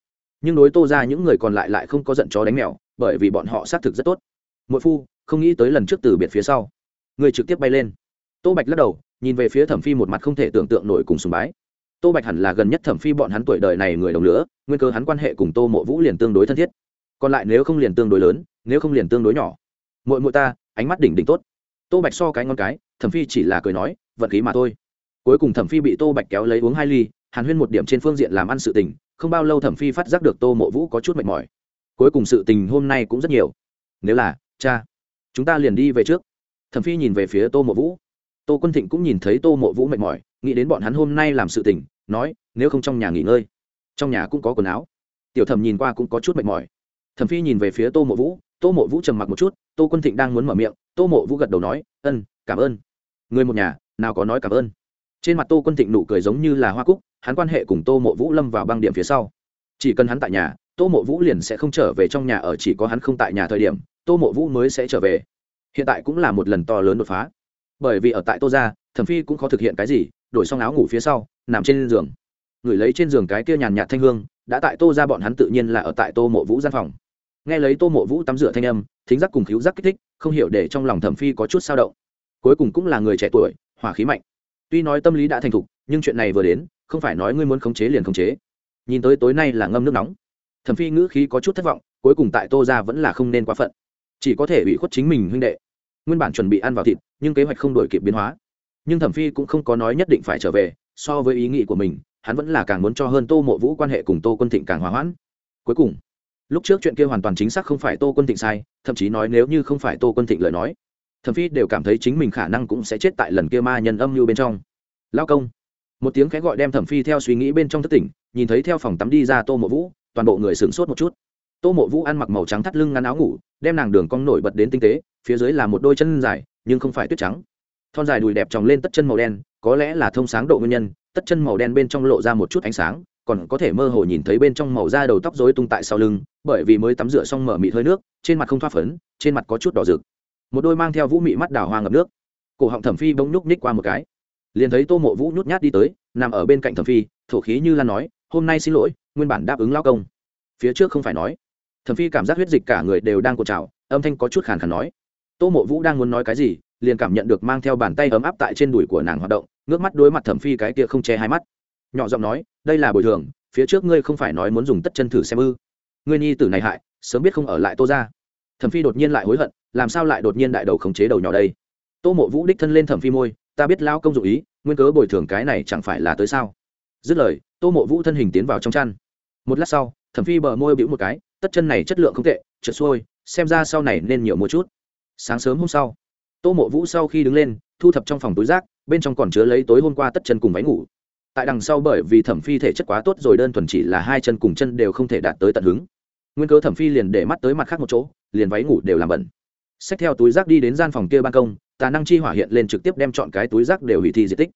nhưng đối tô ra những người còn lại lại không có giận chó đánh mèo, bởi vì bọn họ xác thực rất tốt. Mỗi phu, không nghĩ tới lần trước từ biệt phía sau, người trực tiếp bay lên. Tô bạch lắc đầu, nhìn về phía thẩm phi một mặt không thể tưởng tượng nổi cùng sùng bái. Tô bạch hẳn là gần nhất thẩm phi bọn hắn tuổi đời này người đồng lửa nguyên cơ hắn quan hệ cùng tô mộ vũ liền tương đối thân thiết còn lại nếu không liền tương đối lớn, nếu không liền tương đối nhỏ. Mội mội ta, ánh mắt đỉnh đỉnh tốt. Tô bạch so cái ngon cái, thẩm phi chỉ là cười nói, vận khí mà thôi. Cuối cùng thẩm phi bị tô bạch kéo lấy uống hai ly, hàn huyên một điểm trên phương diện làm ăn sự tình, không bao lâu thẩm phi phát giác được tô mộ vũ có chút mệt mỏi. Cuối cùng sự tình hôm nay cũng rất nhiều. Nếu là, cha, chúng ta liền đi về trước. Thẩm phi nhìn về phía tô mộ vũ. Tô quân thịnh cũng nhìn thấy tô mộ vũ mệt mỏi, nghĩ đến bọn hắn hôm nay làm sự tình, nói, nếu không trong nhà nghỉ ngơi, trong nhà cũng có quần áo. Tiểu thẩm nhìn qua cũng có chút mệt mỏi thẩm phi nhìn về phía tô mộ vũ, tô mộ vũ trầm mặc một chút, tô quân thịnh đang muốn mở miệng, tô mộ vũ gật đầu nói, ân, cảm ơn. Người một nhà, nào có nói cảm ơn. Trên mặt tô quân thịnh nụ cười giống như là hoa cúc, hắn quan hệ cùng tô mộ vũ lâm vào băng điểm phía sau. Chỉ cần hắn tại nhà, tô mộ vũ liền sẽ không trở về trong nhà ở chỉ có hắn không tại nhà thời điểm, tô mộ vũ mới sẽ trở về. Hiện tại cũng là một lần to lớn đột phá. Bởi vì ở tại tô ra thẩm phi cũng khó thực hiện cái gì, đổi xong áo ngủ phía sau, nằm trên giường. Ngửi lấy trên giường cái kia nhàn nhạt thanh hương, đã tại tô ra bọn hắn tự nhiên là ở tại tô mộ vũ gian phòng nghe lấy tô mộ vũ tắm rửa thanh âm, thính giác cùng cứu giác kích thích, không hiểu để trong lòng thẩm phi có chút sao động. Cuối cùng cũng là người trẻ tuổi, hỏa khí mạnh. Tuy nói tâm lý đã thành thục, nhưng chuyện này vừa đến, không phải nói ngươi muốn khống chế liền khống chế. Nhìn tới tối nay là ngâm nước nóng. Thẩm phi ngữ khí có chút thất vọng, cuối cùng tại tô ra vẫn là không nên quá phận. Chỉ có thể ủy khuất chính mình huynh đệ. Nguyên bản chuẩn bị ăn vào thịt, nhưng kế hoạch không đổi kịp biến hóa. Nhưng thẩm phi cũng không có nói nhất định phải trở về, so với ý nghĩ của mình, hắn vẫn là càng muốn cho hơn tô mộ vũ quan hệ cùng tô quân thịnh càng hòa hoãn. Cuối cùng lúc trước chuyện kia hoàn toàn chính xác không phải tô quân thịnh sai, thậm chí nói nếu như không phải tô quân thịnh lời nói, thẩm phi đều cảm thấy chính mình khả năng cũng sẽ chết tại lần kia ma nhân âm mưu bên trong. Lao công. Một tiếng khẽ gọi đem thẩm phi theo suy nghĩ bên trong thất tỉnh, nhìn thấy theo phòng tắm đi ra tô mộ vũ, toàn bộ người sửng sốt một chút. Tô mộ vũ ăn mặc màu trắng thắt lưng ngắn áo ngủ, đem nàng đường cong nổi bật đến tinh tế, phía dưới là một đôi chân dài, nhưng không phải tuyết trắng. Thon dài đùi đẹp tròng lên tất chân màu đen, có lẽ là thông sáng độ nguyên nhân, tất chân màu đen bên trong lộ ra một chút ánh sáng còn có thể mơ hồ nhìn thấy bên trong màu da đầu tóc rối tung tại sau lưng, bởi vì mới tắm rửa xong mở mịt hơi nước, trên mặt không thoát phấn, trên mặt có chút đỏ rực. Một đôi mang theo vũ mị mắt đào hoa ngập nước. Cổ họng thẩm phi bỗng nhúc nhích qua một cái. Liền thấy tô mộ vũ nhút nhát đi tới, nằm ở bên cạnh thẩm phi, thổ khí như lan nói, hôm nay xin lỗi, nguyên bản đáp ứng lao công. Phía trước không phải nói. Thẩm phi cảm giác huyết dịch cả người đều đang cột trào, âm thanh có chút khàn khàn nói. Tô mộ vũ đang muốn nói cái gì, liền cảm nhận được mang theo bàn tay ấm áp tại trên đùi của nàng hoạt động, ngước mắt đối mặt thẩm phi cái kia không che hai mắt nhỏ giọng nói, đây là bồi thường, phía trước ngươi không phải nói muốn dùng tất chân thử xem ư? Ngươi nhi tử này hại, sớm biết không ở lại tô ra thẩm phi đột nhiên lại hối hận, làm sao lại đột nhiên đại đầu khống chế đầu nhỏ đây? Tô mộ vũ đích thân lên thẩm phi môi, ta biết lao công dụng ý, nguyên cớ bồi thường cái này chẳng phải là tới sao? Dứt lời, tô mộ vũ thân hình tiến vào trong chăn. Một lát sau, thẩm phi bờ môi bĩu một cái, tất chân này chất lượng không tệ trượt xuôi, xem ra sau này nên nhiều một chút. Sáng sớm hôm sau, tô mộ vũ sau khi đứng lên, thu thập trong phòng túi rác, bên trong còn chứa lấy tối hôm qua tất chân cùng váy ngủ tại đằng sau bởi vì thẩm phi thể chất quá tốt rồi đơn thuần chỉ là hai chân cùng chân đều không thể đạt tới tận hứng. Nguyên cớ thẩm phi liền để mắt tới mặt khác một chỗ, liền váy ngủ đều làm bẩn. Xách theo túi rác đi đến gian phòng kia ban công, tà năng chi hỏa hiện lên trực tiếp đem chọn cái túi rác đều hủy thi diệt tích.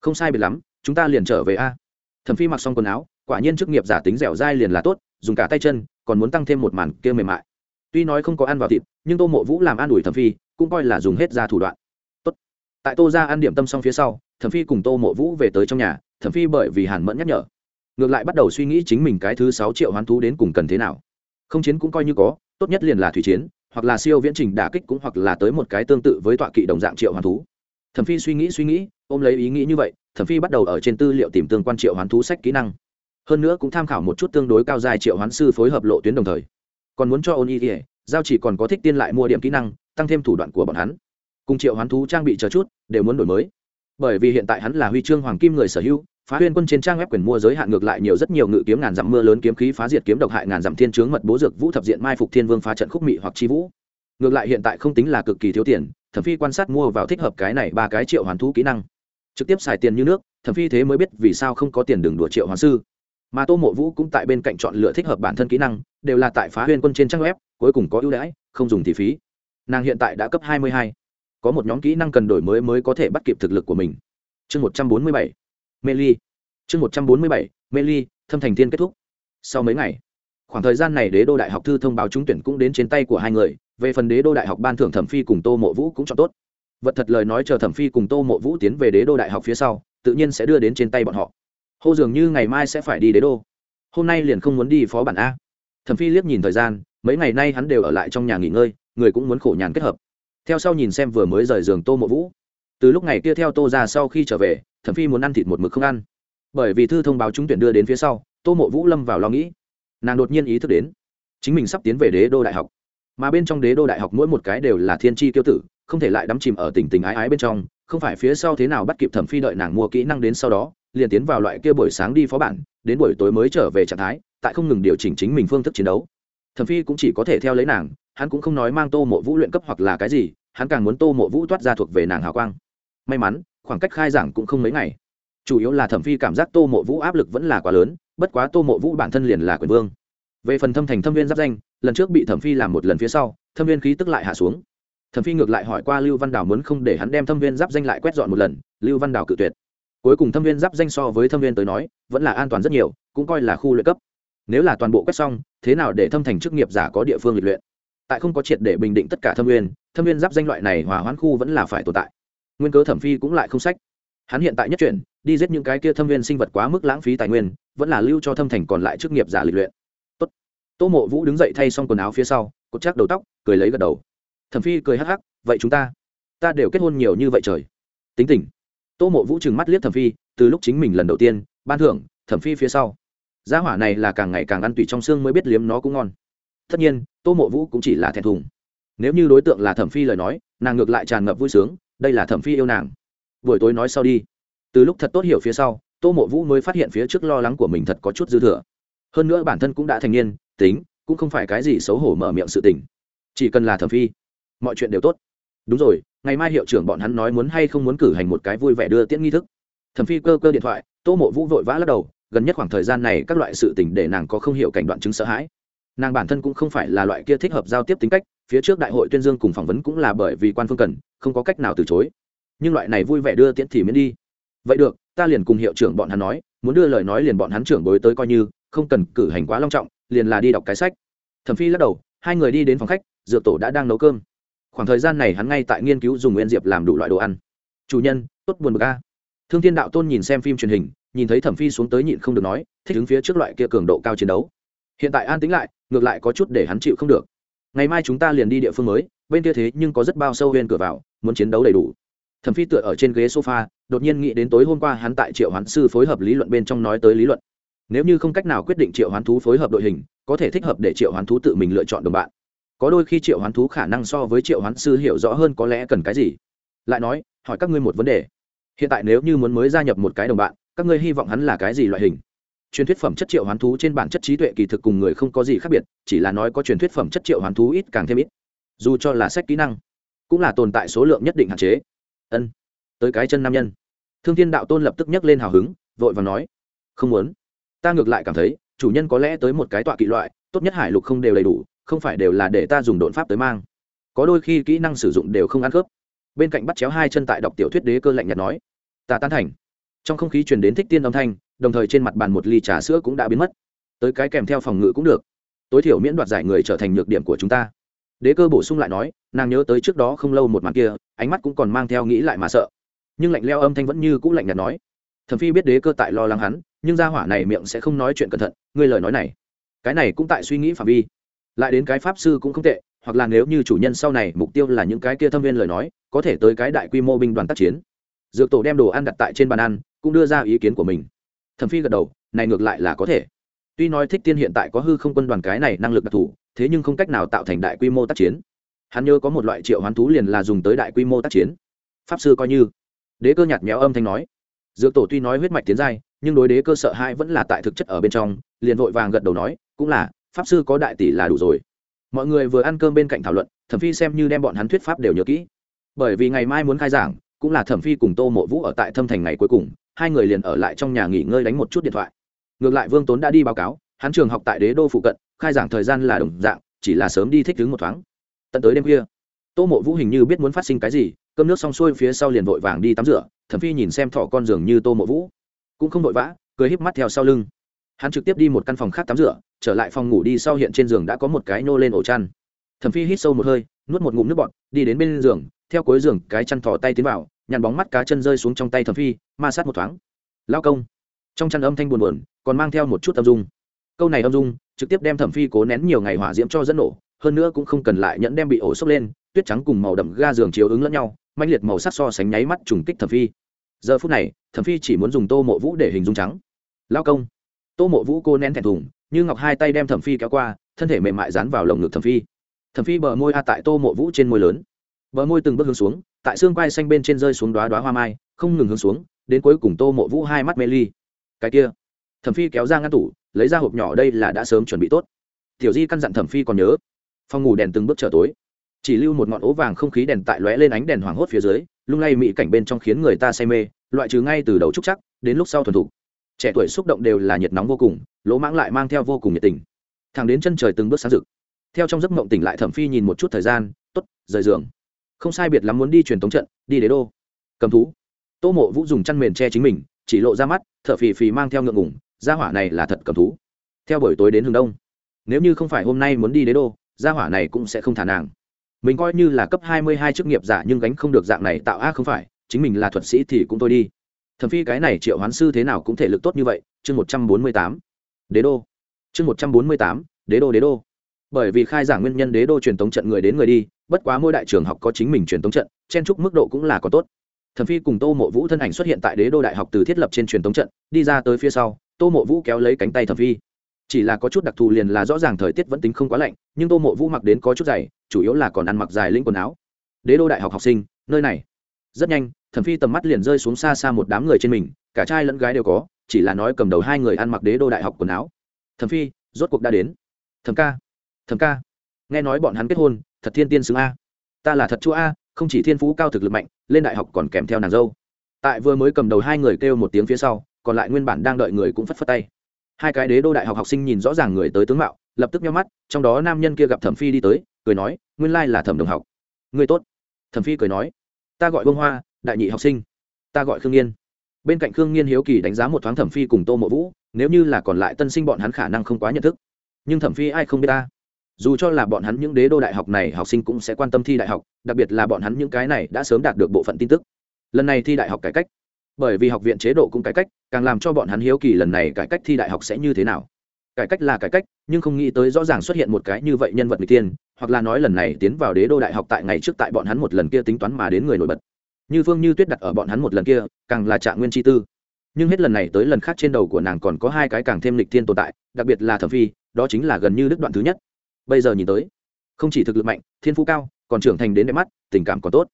Không sai biệt lắm, chúng ta liền trở về a. Thẩm phi mặc xong quần áo, quả nhiên chức nghiệp giả tính dẻo dai liền là tốt, dùng cả tay chân, còn muốn tăng thêm một màn kia mềm mại. Tuy nói không có ăn vào thịt, nhưng tô mộ vũ làm an ủi thẩm phi, cũng coi là dùng hết ra thủ đoạn. Tốt. Tại tô ra ăn điểm tâm xong phía sau, thẩm phi cùng tô mộ vũ về tới trong nhà thẩm phi bởi vì hàn mẫn nhắc nhở. Ngược lại bắt đầu suy nghĩ chính mình cái thứ sáu triệu hoán thú đến cùng cần thế nào. Không chiến cũng coi như có, tốt nhất liền là thủy chiến, hoặc là siêu viễn trình đả kích cũng hoặc là tới một cái tương tự với tọa kỵ đồng dạng triệu hoán thú. Thẩm phi suy nghĩ suy nghĩ, ôm lấy ý nghĩ như vậy, thẩm phi bắt đầu ở trên tư liệu tìm tương quan triệu hoán thú sách kỹ năng. Hơn nữa cũng tham khảo một chút tương đối cao dài triệu hoán sư phối hợp lộ tuyến đồng thời. Còn muốn cho ôn y ỉa giao chỉ còn có thích tiên lại mua điểm kỹ năng, tăng thêm thủ đoạn của bọn hắn. Cùng triệu hoán thú trang bị chờ chút, đều muốn đổi mới bởi vì hiện tại hắn là huy chương hoàng kim người sở hữu, phá huyên quân trên trang web quyền mua giới hạn ngược lại nhiều rất nhiều ngự kiếm ngàn dặm mưa lớn kiếm khí phá diệt kiếm độc hại ngàn dặm thiên trướng mật bố dược vũ thập diện mai phục thiên vương phá trận khúc mị hoặc chi vũ. Ngược lại hiện tại không tính là cực kỳ thiếu tiền, thẩm phi quan sát mua vào thích hợp cái này ba cái triệu hoàn thú kỹ năng. Trực tiếp xài tiền như nước, thẩm phi thế mới biết vì sao không có tiền đừng đùa triệu hoàn sư. Mà tô mộ vũ cũng tại bên cạnh chọn lựa thích hợp bản thân kỹ năng, đều là tại phá huyên quân trên trang web, cuối cùng có ưu đãi, không dùng thì phí. Nàng hiện tại đã cấp 22 có một nhóm kỹ năng cần đổi mới mới có thể bắt kịp thực lực của mình. Chương 147. meli chương 147. meli thâm thành thiên kết thúc. Sau mấy ngày, khoảng thời gian này đế đô đại học thư thông báo trúng tuyển cũng đến trên tay của hai người, về phần đế đô đại học ban thưởng thẩm phi cùng tô mộ vũ cũng chọn tốt. Vật thật lời nói chờ thẩm phi cùng tô mộ vũ tiến về đế đô đại học phía sau, tự nhiên sẽ đưa đến trên tay bọn họ. Hô dường như ngày mai sẽ phải đi đế đô. Hôm nay liền không muốn đi phó bản a. Thẩm phi liếc nhìn thời gian, mấy ngày nay hắn đều ở lại trong nhà nghỉ ngơi, người cũng muốn khổ nhàn kết hợp theo sau nhìn xem vừa mới rời giường tô mộ vũ. Từ lúc ngày kia theo tô ra sau khi trở về, thẩm phi muốn ăn thịt một mực không ăn. Bởi vì thư thông báo trúng tuyển đưa đến phía sau, tô mộ vũ lâm vào lo nghĩ. Nàng đột nhiên ý thức đến, chính mình sắp tiến về đế đô đại học. Mà bên trong đế đô đại học mỗi một cái đều là thiên tri kiêu tử, không thể lại đắm chìm ở tình tình ái ái bên trong, không phải phía sau thế nào bắt kịp thẩm phi đợi nàng mua kỹ năng đến sau đó, liền tiến vào loại kia buổi sáng đi phó bản, đến buổi tối mới trở về trạng thái, tại không ngừng điều chỉnh chính mình phương thức chiến đấu. Thẩm phi cũng chỉ có thể theo lấy nàng, hắn cũng không nói mang tô mộ vũ luyện cấp hoặc là cái gì hắn càng muốn tô mộ vũ toát ra thuộc về nàng hào quang. May mắn, khoảng cách khai giảng cũng không mấy ngày. Chủ yếu là thẩm phi cảm giác tô mộ vũ áp lực vẫn là quá lớn, bất quá tô mộ vũ bản thân liền là quyền vương. Về phần thâm thành thâm viên giáp danh, lần trước bị thẩm phi làm một lần phía sau, thâm viên khí tức lại hạ xuống. Thẩm phi ngược lại hỏi qua lưu văn đào muốn không để hắn đem thâm viên giáp danh lại quét dọn một lần, lưu văn đào cự tuyệt. Cuối cùng thâm viên giáp danh so với thâm viên tới nói, vẫn là an toàn rất nhiều, cũng coi là khu luyện cấp. Nếu là toàn bộ quét xong, thế nào để thâm thành chức nghiệp giả có địa phương lịch luyện? Tại không có triệt để bình định tất cả thâm nguyên, thâm nguyên giáp danh loại này hòa hoãn khu vẫn là phải tồn tại. Nguyên cớ thẩm phi cũng lại không sách. Hắn hiện tại nhất chuyển đi giết những cái kia thâm nguyên sinh vật quá mức lãng phí tài nguyên vẫn là lưu cho thâm thành còn lại chức nghiệp giả lịch luyện. Tốt. tô mộ vũ đứng dậy thay xong quần áo phía sau cột chắc đầu tóc cười lấy gật đầu. Thẩm phi cười hắc hắc vậy chúng ta ta đều kết hôn nhiều như vậy trời. Tính tình. Tô mộ vũ trừng mắt liếc thẩm phi từ lúc chính mình lần đầu tiên ban thưởng thẩm phi phía sau. Gia hỏa này là càng ngày càng ăn tùy trong xương mới biết liếm nó cũng ngon tất nhiên, tô mộ vũ cũng chỉ là thẹn thùng. Nếu như đối tượng là thẩm phi lời nói, nàng ngược lại tràn ngập vui sướng, đây là thẩm phi yêu nàng. Buổi tối nói sau đi. Từ lúc thật tốt hiểu phía sau, tô mộ vũ mới phát hiện phía trước lo lắng của mình thật có chút dư thừa. Hơn nữa bản thân cũng đã thành niên, tính, cũng không phải cái gì xấu hổ mở miệng sự tình. Chỉ cần là thẩm phi, mọi chuyện đều tốt. Đúng rồi, ngày mai hiệu trưởng bọn hắn nói muốn hay không muốn cử hành một cái vui vẻ đưa tiễn nghi thức. Thẩm phi cơ cơ điện thoại, tô mộ vũ vội vã lắc đầu, gần nhất khoảng thời gian này các loại sự tình để nàng có không hiểu cảnh đoạn chứng sợ hãi nàng bản thân cũng không phải là loại kia thích hợp giao tiếp tính cách, phía trước đại hội tuyên dương cùng phỏng vấn cũng là bởi vì quan phương cần, không có cách nào từ chối. Nhưng loại này vui vẻ đưa tiễn thì miễn đi. Vậy được, ta liền cùng hiệu trưởng bọn hắn nói, muốn đưa lời nói liền bọn hắn trưởng bối tới coi như, không cần cử hành quá long trọng, liền là đi đọc cái sách. Thẩm phi lắc đầu, hai người đi đến phòng khách, dược tổ đã đang nấu cơm. Khoảng thời gian này hắn ngay tại nghiên cứu dùng nguyên diệp làm đủ loại đồ ăn. Chủ nhân, tốt buồn bực a. Thương thiên đạo tôn nhìn xem phim truyền hình, nhìn thấy thẩm phi xuống tới nhịn không được nói, thích ứng phía trước loại kia cường độ cao chiến đấu hiện tại an tính lại, ngược lại có chút để hắn chịu không được. Ngày mai chúng ta liền đi địa phương mới, bên kia thế nhưng có rất bao sâu bên cửa vào, muốn chiến đấu đầy đủ. Thẩm phi tựa ở trên ghế sofa, đột nhiên nghĩ đến tối hôm qua hắn tại triệu hoán sư phối hợp lý luận bên trong nói tới lý luận. Nếu như không cách nào quyết định triệu hoán thú phối hợp đội hình, có thể thích hợp để triệu hoán thú tự mình lựa chọn đồng bạn. Có đôi khi triệu hoán thú khả năng so với triệu hoán sư hiểu rõ hơn có lẽ cần cái gì. Lại nói, hỏi các ngươi một vấn đề. Hiện tại nếu như muốn mới gia nhập một cái đồng bạn, các ngươi hy vọng hắn là cái gì loại hình? Truyền thuyết phẩm chất triệu hoán thú trên bản chất trí tuệ kỳ thực cùng người không có gì khác biệt, chỉ là nói có truyền thuyết phẩm chất triệu hoán thú ít càng thêm ít. Dù cho là sách kỹ năng, cũng là tồn tại số lượng nhất định hạn chế. Ân, tới cái chân nam nhân. Thương thiên đạo tôn lập tức nhấc lên hào hứng, vội và nói, không muốn. Ta ngược lại cảm thấy, chủ nhân có lẽ tới một cái tọa kỵ loại, tốt nhất hải lục không đều đầy đủ, không phải đều là để ta dùng đột pháp tới mang. Có đôi khi kỹ năng sử dụng đều không ăn khớp. Bên cạnh bắt chéo hai chân tại đọc tiểu thuyết đế cơ lạnh nhạt nói, ta tán thành. Trong không khí truyền đến thích tiên âm thanh đồng thời trên mặt bàn một ly trà sữa cũng đã biến mất. Tới cái kèm theo phòng ngự cũng được. Tối thiểu miễn đoạt giải người trở thành nhược điểm của chúng ta. Đế cơ bổ sung lại nói, nàng nhớ tới trước đó không lâu một màn kia, ánh mắt cũng còn mang theo nghĩ lại mà sợ. Nhưng lạnh leo âm thanh vẫn như c ũ lạnh nhạt nói. Thẩm phi biết đế cơ tại lo lắng hắn, nhưng gia hỏa này miệng sẽ không nói chuyện cẩn thận, ngươi lời nói này. Cái này cũng tại suy nghĩ phạm vi. Lại đến cái pháp sư cũng không tệ, hoặc là nếu như chủ nhân sau này mục tiêu là những cái kia thâm viên lời nói, có thể tới cái đại quy mô binh đoàn tác chiến. Dược tổ đem đồ ăn đặt tại trên bàn ăn, cũng đưa ra ý kiến của mình thẩm phi gật đầu, này ngược lại là có thể. Tuy nói thích tiên hiện tại có hư không quân đoàn cái này năng lực đặc thù, thế nhưng không cách nào tạo thành đại quy mô tác chiến. Hắn nhớ có một loại triệu hoán thú liền là dùng tới đại quy mô tác chiến. Pháp sư coi như. Đế cơ nhạt méo âm thanh nói. Dược tổ tuy nói huyết mạch tiến giai, nhưng đối đế cơ sợ hãi vẫn là tại thực chất ở bên trong, liền vội vàng gật đầu nói, cũng là, pháp sư có đại tỷ là đủ rồi. Mọi người vừa ăn cơm bên cạnh thảo luận, thẩm phi xem như đem bọn hắn thuyết pháp đều nhớ kỹ. Bởi vì ngày mai muốn khai giảng, cũng là thẩm phi cùng tô mộ vũ ở tại thâm thành ngày cuối cùng hai người liền ở lại trong nhà nghỉ ngơi đánh một chút điện thoại. Ngược lại vương tốn đã đi báo cáo, hắn trường học tại đế đô phụ cận, khai giảng thời gian là đồng dạng, chỉ là sớm đi thích đứng một thoáng. Tận tới đêm khuya, tô mộ vũ hình như biết muốn phát sinh cái gì, cơm nước xong xuôi phía sau liền vội vàng đi tắm rửa, thẩm phi nhìn xem thỏ con giường như tô mộ vũ. Cũng không vội vã, cười híp mắt theo sau lưng. Hắn trực tiếp đi một căn phòng khác tắm rửa, trở lại phòng ngủ đi sau hiện trên giường đã có một cái nô lên ổ chăn. Thẩm phi hít sâu một hơi, nuốt một ngụm nước bọt, đi đến bên giường, theo cuối giường, cái chăn thò tay tiến vào nhằn bóng mắt cá chân rơi xuống trong tay thẩm phi, ma sát một thoáng. Lao công. Trong chăn âm thanh buồn buồn, còn mang theo một chút âm dung. Câu này âm dung, trực tiếp đem thẩm phi cố nén nhiều ngày hỏa diễm cho dẫn nổ, hơn nữa cũng không cần lại nhẫn đem bị ổ sốc lên, tuyết trắng cùng màu đậm ga giường chiếu ứng lẫn nhau manh liệt màu sắc so sánh nháy mắt trùng kích thẩm phi. Giờ phút này, thẩm phi chỉ muốn dùng tô mộ vũ để hình dung trắng. Lao công. Tô mộ vũ cô nén thẹn thùng, như ngọc hai tay đem thẩm phi kéo qua, thân thể mềm mại dán vào lồng ngực thẩm phi. Thẩm phi bờ môi a tại tô mộ vũ trên môi lớn. Bờ môi từng bước hướng xuống tại xương quai xanh bên trên rơi xuống đoá đoá hoa mai, không ngừng hướng xuống, đến cuối cùng tô mộ vũ hai mắt mê ly. Cái kia, thẩm phi kéo ra ngăn tủ, lấy ra hộp nhỏ đây là đã sớm chuẩn bị tốt. Tiểu di căn dặn thẩm phi còn nhớ, phòng ngủ đèn từng bước trở tối. Chỉ lưu một ngọn ố vàng không khí đèn tại lóe lên ánh đèn hoàng hốt phía dưới, lung lay mỹ cảnh bên trong khiến người ta say mê, loại trừ ngay từ đầu trúc chắc, đến lúc sau thuần thục. Trẻ tuổi xúc động đều là nhiệt nóng vô cùng, lỗ mãng lại mang theo vô cùng nhiệt tình. Thẳng đến chân trời từng bước sáng rực. Theo trong giấc mộng tỉnh lại thẩm phi nhìn một chút thời gian t ố t rời giường không sai biệt lắm muốn đi truyền tống trận, đi đế đô. Cầm thú. Tô mộ vũ dùng chăn mền che chính mình, chỉ lộ ra mắt thợ phì phì mang theo ngượng ngủng gia hỏa này là thật cầm thú. Theo buổi tối đến hướng đông, nếu như không phải hôm nay muốn đi đế đô, gia hỏa này cũng sẽ không thả nàng. Mình coi như là cấp hai mươi hai chức nghiệp giả nhưng gánh không được dạng này tạo a không phải, chính mình là thuật sĩ thì cũng tôi đi. Thẩm phi cái này triệu hoán sư thế nào cũng thể lực tốt như vậy, chương một trăm bốn mươi tám. Đế đô. Chương một trăm bốn mươi tám, đế đô đế đô. Bởi vì khai giảng nguyên nhân đế đô truyền tống trận người đến người đi bất quá mỗi đại trường học có chính mình truyền tống trận, chen trúc mức độ cũng là có tốt. Thẩm phi cùng tô mộ vũ thân ảnh xuất hiện tại đế đô đại học từ thiết lập trên truyền tống trận, đi ra tới phía sau, tô mộ vũ kéo lấy cánh tay thẩm phi. Chỉ là có chút đặc thù liền là rõ ràng thời tiết vẫn tính không quá lạnh, nhưng tô mộ vũ mặc đến có chút dày, chủ yếu là còn ăn mặc dài lĩnh quần áo. Đế đô đại học học sinh, nơi này. Rất nhanh, thẩm phi tầm mắt liền rơi xuống xa xa một đám người trên mình, cả trai lẫn gái đều có, chỉ là nói cầm đầu hai người ăn mặc đế đô đại học quần áo. Thẩm phi, rốt cuộc đã đến. Thẩm ca thẩm ca. Nghe nói bọn hắn kết hôn thật thiên tiên xứng a. Ta là thật chúa a, không chỉ thiên phú cao thực lực mạnh, lên đại học còn kèm theo nàng dâu. Tại vừa mới cầm đầu hai người kêu một tiếng phía sau, còn lại nguyên bản đang đợi người cũng phất phất tay. Hai cái đế đô đại học học sinh nhìn rõ ràng người tới tướng mạo, lập tức nhau mắt, trong đó nam nhân kia gặp thẩm phi đi tới, cười nói, nguyên lai là thẩm đồng học. Người tốt. Thẩm phi cười nói, ta gọi bông hoa, đại nhị học sinh. Ta gọi khương nghiên. Bên cạnh khương nghiên hiếu kỳ đánh giá một thoáng thẩm phi cùng tô mộ vũ, nếu như là còn lại tân sinh bọn hắn khả năng không quá nhận thức. Nhưng thẩm phi ai không biết ta? Dù cho là bọn hắn những đế đô đại học này học sinh cũng sẽ quan tâm thi đại học, đặc biệt là bọn hắn những cái này đã sớm đạt được bộ phận tin tức. Lần này thi đại học cải cách. Bởi vì học viện chế độ cũng cải cách, càng làm cho bọn hắn hiếu kỳ lần này cải cách thi đại học sẽ như thế nào. Cải cách là cải cách, nhưng không nghĩ tới rõ ràng xuất hiện một cái như vậy nhân vật người tiên, hoặc là nói lần này tiến vào đế đô đại học tại ngày trước tại bọn hắn một lần kia tính toán mà đến người nổi bật. Như phương như tuyết đặt ở bọn hắn một lần kia, càng là trạng nguyên chi tư. Nhưng hết lần này tới lần khác trên đầu của nàng còn có hai cái càng thêm lịch thiên tồn tại, đặc biệt là thẩm phi, đó chính là gần như đứt đoạn thứ nhất bây giờ nhìn tới, không chỉ thực lực mạnh, thiên phú cao, còn trưởng thành đến đẹp mắt, tình cảm còn tốt.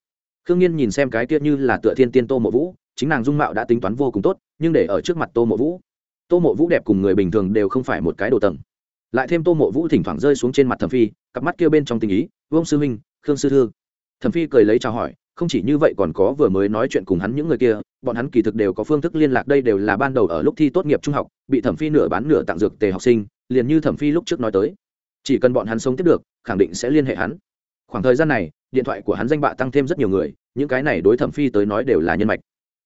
Khương nhiên nhìn xem cái tiết như là tựa thiên tiên tô mộ vũ, chính nàng dung mạo đã tính toán vô cùng tốt, nhưng để ở trước mặt tô mộ vũ, tô mộ vũ đẹp cùng người bình thường đều không phải một cái đồ tầng. Lại thêm tô mộ vũ thỉnh thoảng rơi xuống trên mặt thẩm phi, cặp mắt kia bên trong tình ý, vương sư huynh, khương sư thư. Thẩm phi cười lấy chào hỏi, không chỉ như vậy còn có vừa mới nói chuyện cùng hắn những người kia, bọn hắn kỳ thực đều có phương thức liên lạc, đây đều là ban đầu ở lúc thi tốt nghiệp trung học, bị thẩm phi nửa bán nửa tặng dược tề học sinh, liền như thẩm phi lúc trước nói tới chỉ cần bọn hắn sống tiếp được, khẳng định sẽ liên hệ hắn. Khoảng thời gian này, điện thoại của hắn danh bạ tăng thêm rất nhiều người, những cái này đối thẩm phi tới nói đều là nhân mạch.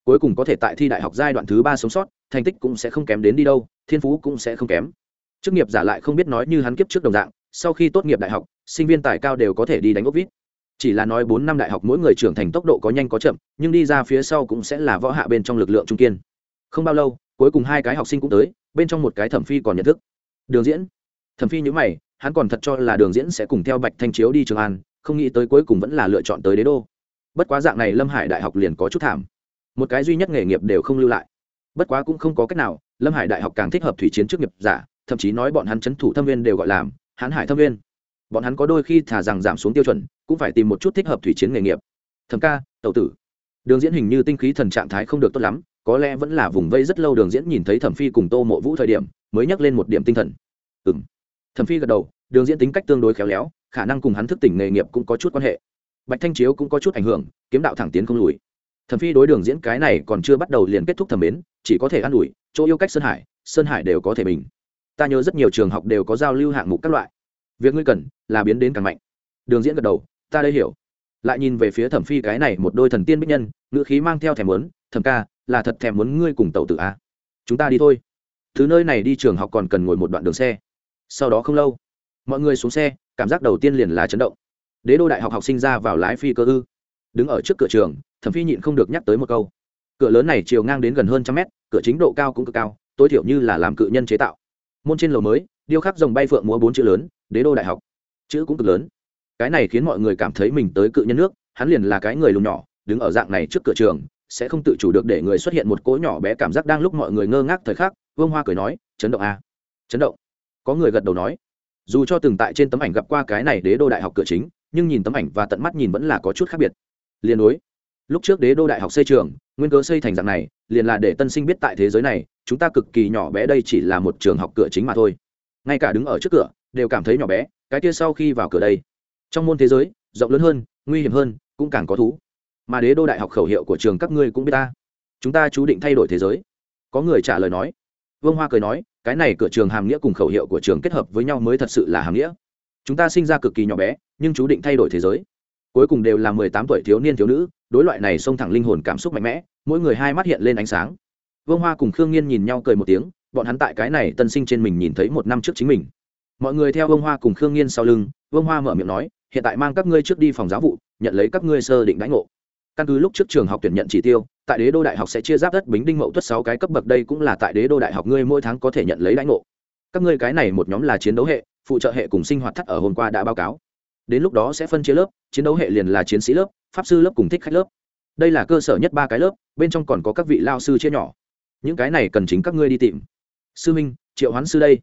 Cuối cùng có thể tại thi đại học giai đoạn thứ ba sống sót, thành tích cũng sẽ không kém đến đi đâu, thiên phú cũng sẽ không kém. Chức nghiệp giả lại không biết nói như hắn kiếp trước đồng dạng, sau khi tốt nghiệp đại học, sinh viên tài cao đều có thể đi đánh ốc vít. Chỉ là nói bốn năm đại học mỗi người trưởng thành tốc độ có nhanh có chậm, nhưng đi ra phía sau cũng sẽ là võ hạ bên trong lực lượng trung kiên. Không bao lâu, cuối cùng hai cái học sinh cũng tới, bên trong một cái thẩm phi còn nhận thức. Đường diễn. Thẩm phi nhữ mày hắn còn thật cho là đường diễn sẽ cùng theo bạch thanh chiếu đi trường an, không nghĩ tới cuối cùng vẫn là lựa chọn tới đế đô. Bất quá dạng này lâm hải đại học liền có chút thảm. Một cái duy nhất nghề nghiệp đều không lưu lại. Bất quá cũng không có cách nào, lâm hải đại học càng thích hợp thủy chiến trước nghiệp giả, thậm chí nói bọn hắn c h ấ n thủ thâm viên đều gọi làm hãn hải thâm viên. Bọn hắn có đôi khi thả rằng giảm xuống tiêu chuẩn, cũng phải tìm một chút thích hợp thủy chiến nghề nghiệp. Thầm ca tậu tử. Đường diễn hình như tinh khí thần trạng thái không được tốt lắm, có lẽ vẫn là vùng vây rất lâu đường diễn nhìn thấy thẩm phi cùng tô mộ vũ thời điểm, mới nhắc lên một điểm tinh thần. Ừ m thẩm phi gật đầu, đường diễn tính cách tương đối khéo léo, khả năng cùng hắn thức tỉnh nghề nghiệp cũng có chút quan hệ. Bạch thanh chiếu cũng có chút ảnh hưởng, kiếm đạo thẳng tiến không lùi. Thẩm phi đối đường diễn cái này còn chưa bắt đầu liền kết thúc thẩm mến, chỉ có thể an ủi, chỗ yêu cách sơn hải sơn hải đều có thể mình ta nhớ rất nhiều trường học đều có giao lưu hạng mục các loại. Việc ngươi cần là biến đến càng mạnh. Đường diễn gật đầu, ta đây hiểu. Lại nhìn về phía thẩm phi cái này một đôi thần tiên bích nhân, ngữ khí mang theo thèm muốn, thẩm ca, là thật thèm muốn ngươi cùng tàu tử a chúng ta đi thôi. Thứ nơi này đi trường học còn cần ngồi một đoạn đường xe sau đó không lâu, mọi người xuống xe, cảm giác đầu tiên liền là chấn động. Đế đô đại học học sinh ra vào lái phi cơ ư. Đứng ở trước cửa trường, thẩm phi nhịn không được nhắc tới một câu. Cửa lớn này chiều ngang đến gần hơn trăm mét, cửa chính độ cao cũng cực cao, tối thiểu như là làm cự nhân chế tạo. Môn trên lầu mới, điêu khắc dòng bay phượng múa bốn chữ lớn, đế đô đại học. Chữ cũng cực lớn. Cái này khiến mọi người cảm thấy mình tới cự nhân nước, hắn liền là cái người lùn nhỏ, đứng ở dạng này trước cửa trường, sẽ không tự chủ được để người xuất hiện một cỗ nhỏ bé cảm giác đang lúc mọi người ngơ ngác thời khắc, vương hoa cười nói, chấn động a à? chấn động có người gật đầu nói, dù cho từng tại trên tấm ảnh gặp qua cái này đế đô đại học cửa chính, nhưng nhìn tấm ảnh và tận mắt nhìn vẫn là có chút khác biệt. Liền đối, lúc trước đế đô đại học xây trường, nguyên cớ xây thành dạng này, liền là để tân sinh biết tại thế giới này, chúng ta cực kỳ nhỏ bé đây chỉ là một trường học cửa chính mà thôi. Ngay cả đứng ở trước cửa, đều cảm thấy nhỏ bé, cái kia sau khi vào cửa đây, trong môn thế giới, rộng lớn hơn, nguy hiểm hơn, cũng càng có thú. Mà đế đô đại học khẩu hiệu của trường các ngươi cũng biết ta. Chúng ta chú định thay đổi thế giới. Có người trả lời nói. Vương hoa cười nói cái này cửa trường hàm nghĩa cùng khẩu hiệu của trường kết hợp với nhau mới thật sự là hàm nghĩa. Chúng ta sinh ra cực kỳ nhỏ bé, nhưng chú định thay đổi thế giới. Cuối cùng đều là mười tám tuổi thiếu niên thiếu nữ, đối loại này xông thẳng linh hồn cảm xúc mạnh mẽ, mỗi người hai mắt hiện lên ánh sáng. Vương hoa cùng khương nhiên nhìn nhau cười một tiếng, bọn hắn tại cái này tân sinh trên mình nhìn thấy một năm trước chính mình. Mọi người theo vương hoa cùng khương nhiên sau lưng, vương hoa mở miệng nói, hiện tại mang các ngươi trước đi phòng giáo vụ, nhận lấy các ngươi sơ định đánh ngộ căn cứ lúc trước trường học tuyển nhận chỉ tiêu, tại đế đô đại học sẽ chia giáp đất bính đinh mậu tuất sáu cái cấp bậc đây cũng là tại đế đô đại học ngươi mỗi tháng có thể nhận lấy đãi ngộ. Các ngươi cái này một nhóm là chiến đấu hệ, phụ trợ hệ cùng sinh hoạt thắt ở hôm qua đã báo cáo. Đến lúc đó sẽ phân chia lớp, chiến đấu hệ liền là chiến sĩ lớp, pháp sư lớp cùng thích khách lớp. Đây là cơ sở nhất ba cái lớp, bên trong còn có các vị lao sư chia nhỏ. Những cái này cần chính các ngươi đi tìm. Sư minh, triệu hoán sư đây.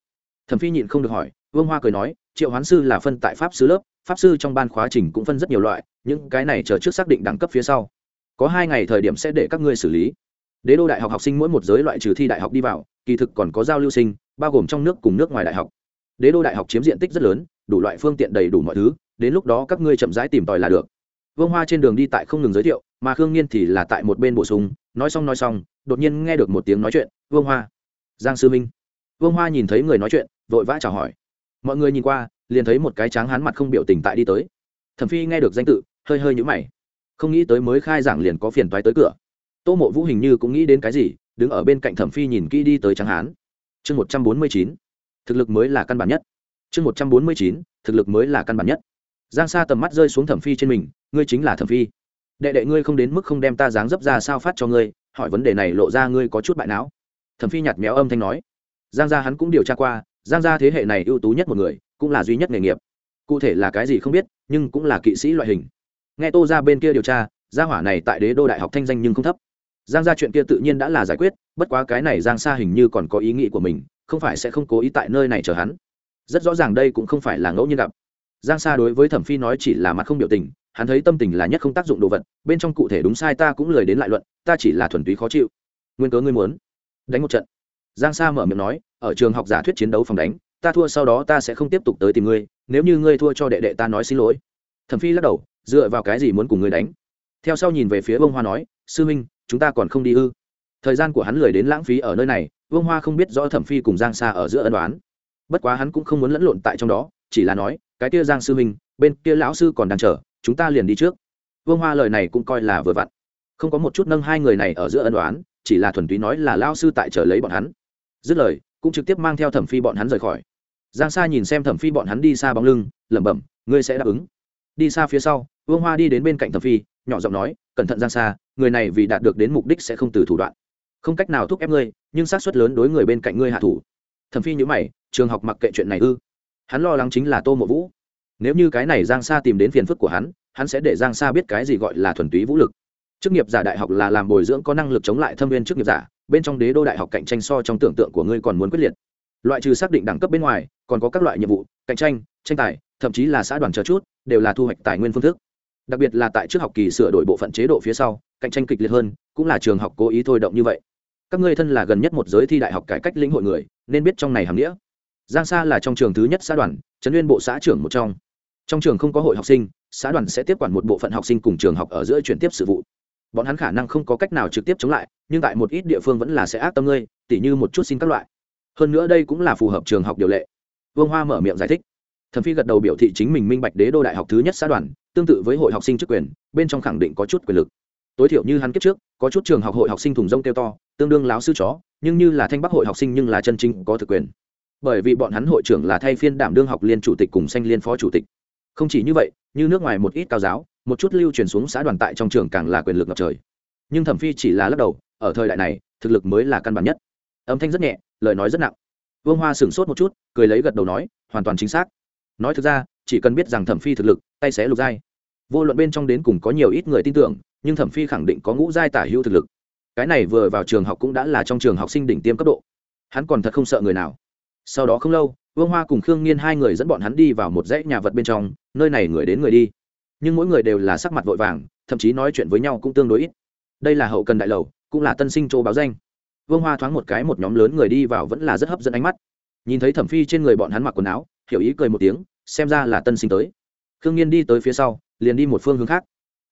Thẩm phi nhịn không được hỏi, vương hoa cười nói triệu hoán sư là phân tại pháp sư lớp, pháp sư trong ban khóa trình cũng phân rất nhiều loại, những cái này chờ trước xác định đẳng cấp phía sau. Có hai ngày thời điểm sẽ để các ngươi xử lý. Đế đô đại học học sinh mỗi một giới loại trừ thi đại học đi vào, kỳ thực còn có giao lưu sinh, bao gồm trong nước cùng nước ngoài đại học. Đế đô đại học chiếm diện tích rất lớn, đủ loại phương tiện đầy đủ mọi thứ, đến lúc đó các ngươi chậm rãi tìm tòi là được. Vương hoa trên đường đi tại không ngừng giới thiệu, mà khương nhiên thì là tại một bên bổ sung, nói xong nói xong, đột nhiên nghe được một tiếng nói chuyện, vương hoa. Giang sư minh. Vương hoa nhìn thấy người nói chuyện, vội vã chào hỏi mọi người nhìn qua, liền thấy một cái tráng hán mặt không biểu tình tại đi tới. Thẩm phi nghe được danh tự, hơi hơi nhũ mày. Không nghĩ tới mới khai giảng liền có phiền toái tới cửa. Tô mộ vũ hình như cũng nghĩ đến cái gì, đứng ở bên cạnh thẩm phi nhìn kỹ đi tới tráng hán. Chương một trăm bốn mươi chín, thực lực mới là căn bản nhất. Chương một trăm bốn mươi chín, thực lực mới là căn bản nhất. Giang sa tầm mắt rơi xuống thẩm phi trên mình, ngươi chính là thẩm phi. Đệ đệ ngươi không đến mức không đem ta dáng dấp ra sao phát cho ngươi, hỏi vấn đề này lộ ra ngươi có chút bại não. Thẩm phi nhạt méo âm thanh nói. Giang gia hắn cũng điều tra qua giang gia thế hệ này ưu tú nhất một người, cũng là duy nhất nghề nghiệp. Cụ thể là cái gì không biết, nhưng cũng là kỵ sĩ loại hình. Nghe tô ra bên kia điều tra, gia hỏa này tại đế đô đại học thanh danh nhưng không thấp. Giang gia chuyện kia tự nhiên đã là giải quyết, bất quá cái này giang sa hình như còn có ý nghĩ của mình, không phải sẽ không cố ý tại nơi này chờ hắn. Rất rõ ràng đây cũng không phải là ngẫu nhiên gặp. Giang sa đối với thẩm phi nói chỉ là mặt không biểu tình, hắn thấy tâm tình là nhất không tác dụng đồ vật, bên trong cụ thể đúng sai ta cũng lời đến lại luận, ta chỉ là thuần túy khó chịu. Nguyên cớ ngươi muốn đánh một trận giang sa mở miệng nói, ở trường học giả thuyết chiến đấu phòng đánh, ta thua sau đó ta sẽ không tiếp tục tới tìm ngươi, nếu như ngươi thua cho đệ đệ ta nói xin lỗi. Thẩm phi lắc đầu, dựa vào cái gì muốn cùng ngươi đánh? Theo sau nhìn về phía bông hoa nói, sư minh chúng ta còn không đi ư? Thời gian của hắn lười đến lãng phí ở nơi này, vương hoa không biết rõ thẩm phi cùng giang sa ở giữa ân đoán bất quá hắn cũng không muốn lẫn lộn tại trong đó, chỉ là nói, cái kia giang sư minh bên kia lão sư còn đang chờ, chúng ta liền đi trước. Vương hoa lời này cũng coi là vừa vặn. Không có một chút nâng hai người này ở giữa ân đoán chỉ là thuần túy nói là lão sư tại chờ lấy bọn hắn dứt lời, cũng trực tiếp mang theo thẩm phi bọn hắn rời khỏi. Giang sa nhìn xem thẩm phi bọn hắn đi xa bóng lưng, lẩm bẩm, ngươi sẽ đáp ứng? Đi xa phía sau, vương hoa đi đến bên cạnh thẩm phi, nhỏ giọng nói, cẩn thận giang sa, người này vì đạt được đến mục đích sẽ không từ thủ đoạn. Không cách nào thúc ép ngươi, nhưng xác suất lớn đối người bên cạnh ngươi hạ thủ. Thẩm phi nhữ mày, trường học mặc kệ chuyện này ư? Hắn lo lắng chính là tô mộ vũ. Nếu như cái này giang sa tìm đến phiền phức của hắn hắn sẽ để giang sa biết cái gì gọi là thuần túy vũ lực. Chức nghiệp giả đại học là làm bồi dưỡng có năng lực chống lại thâm viên chức nghiệp giả bên trong đế đô đại học cạnh tranh so trong tưởng tượng của ngươi còn muốn quyết liệt. Loại trừ xác định đẳng cấp bên ngoài, còn có các loại nhiệm vụ, cạnh tranh tranh tài, thậm chí là xã đoàn chờ chút, đều là thu hoạch tài nguyên phương thức. Đặc biệt là tại trước học kỳ sửa đổi bộ phận chế độ phía sau, cạnh tranh kịch liệt hơn, cũng là trường học cố ý thôi động như vậy. Các ngươi thân là gần nhất một giới thi đại học cải cách lĩnh hội người, nên biết trong này hàm nghĩa. Giang sa là trong trường thứ nhất xã đoàn, trấn nguyên bộ xã trưởng một trong. Trong trường không có hội học sinh, xã đoàn sẽ tiếp quản một bộ phận học sinh cùng trường học ở giữa chuyển tiếp sự vụ bọn hắn khả năng không có cách nào trực tiếp chống lại, nhưng tại một ít địa phương vẫn là sẽ ác tâm ngươi, tỉ như một chút xin các loại. Hơn nữa đây cũng là phù hợp trường học điều lệ. Vương hoa mở miệng giải thích. Thẩm phi gật đầu biểu thị chính mình minh bạch đế đô đại học thứ nhất xã đoàn, tương tự với hội học sinh chức quyền, bên trong khẳng định có chút quyền lực. Tối thiểu như hắn kiếp trước, có chút trường học hội học sinh thùng rông kêu to, tương đương láo sư chó, nhưng như là thanh bắc hội học sinh nhưng là chân chính có thực quyền. Bởi vì bọn hắn hội trưởng là thay phiên đảm đương học liên chủ tịch cùng sanh liên phó chủ tịch. Không chỉ như vậy, như nước ngoài một ít cao giáo một chút lưu truyền xuống xã đoàn tại trong trường càng là quyền lực ngập trời. Nhưng thẩm phi chỉ là lắc đầu, ở thời đại này, thực lực mới là căn bản nhất. Âm thanh rất nhẹ, lời nói rất nặng. Vương hoa sửng sốt một chút, cười lấy gật đầu nói, hoàn toàn chính xác. Nói thực ra, chỉ cần biết rằng thẩm phi thực lực, tay sẽ lục giai. Vô luận bên trong đến cùng có nhiều ít người tin tưởng, nhưng thẩm phi khẳng định có ngũ giai tả hữu thực lực. Cái này vừa vào trường học cũng đã là trong trường học sinh đỉnh tiêm cấp độ. Hắn còn thật không sợ người nào. Sau đó không lâu, vương hoa cùng khương nghiên hai người dẫn bọn hắn đi vào một dãy nhà vật bên trong, nơi này người đến người đi nhưng mỗi người đều là sắc mặt vội vàng, thậm chí nói chuyện với nhau cũng tương đối ít. Đây là hậu cần đại lầu, cũng là tân sinh chỗ báo danh. Vương hoa thoáng một cái một nhóm lớn người đi vào vẫn là rất hấp dẫn ánh mắt. Nhìn thấy thẩm phi trên người bọn hắn mặc quần áo, hiểu ý cười một tiếng, xem ra là tân sinh tới. Khương nhiên đi tới phía sau, liền đi một phương hướng khác.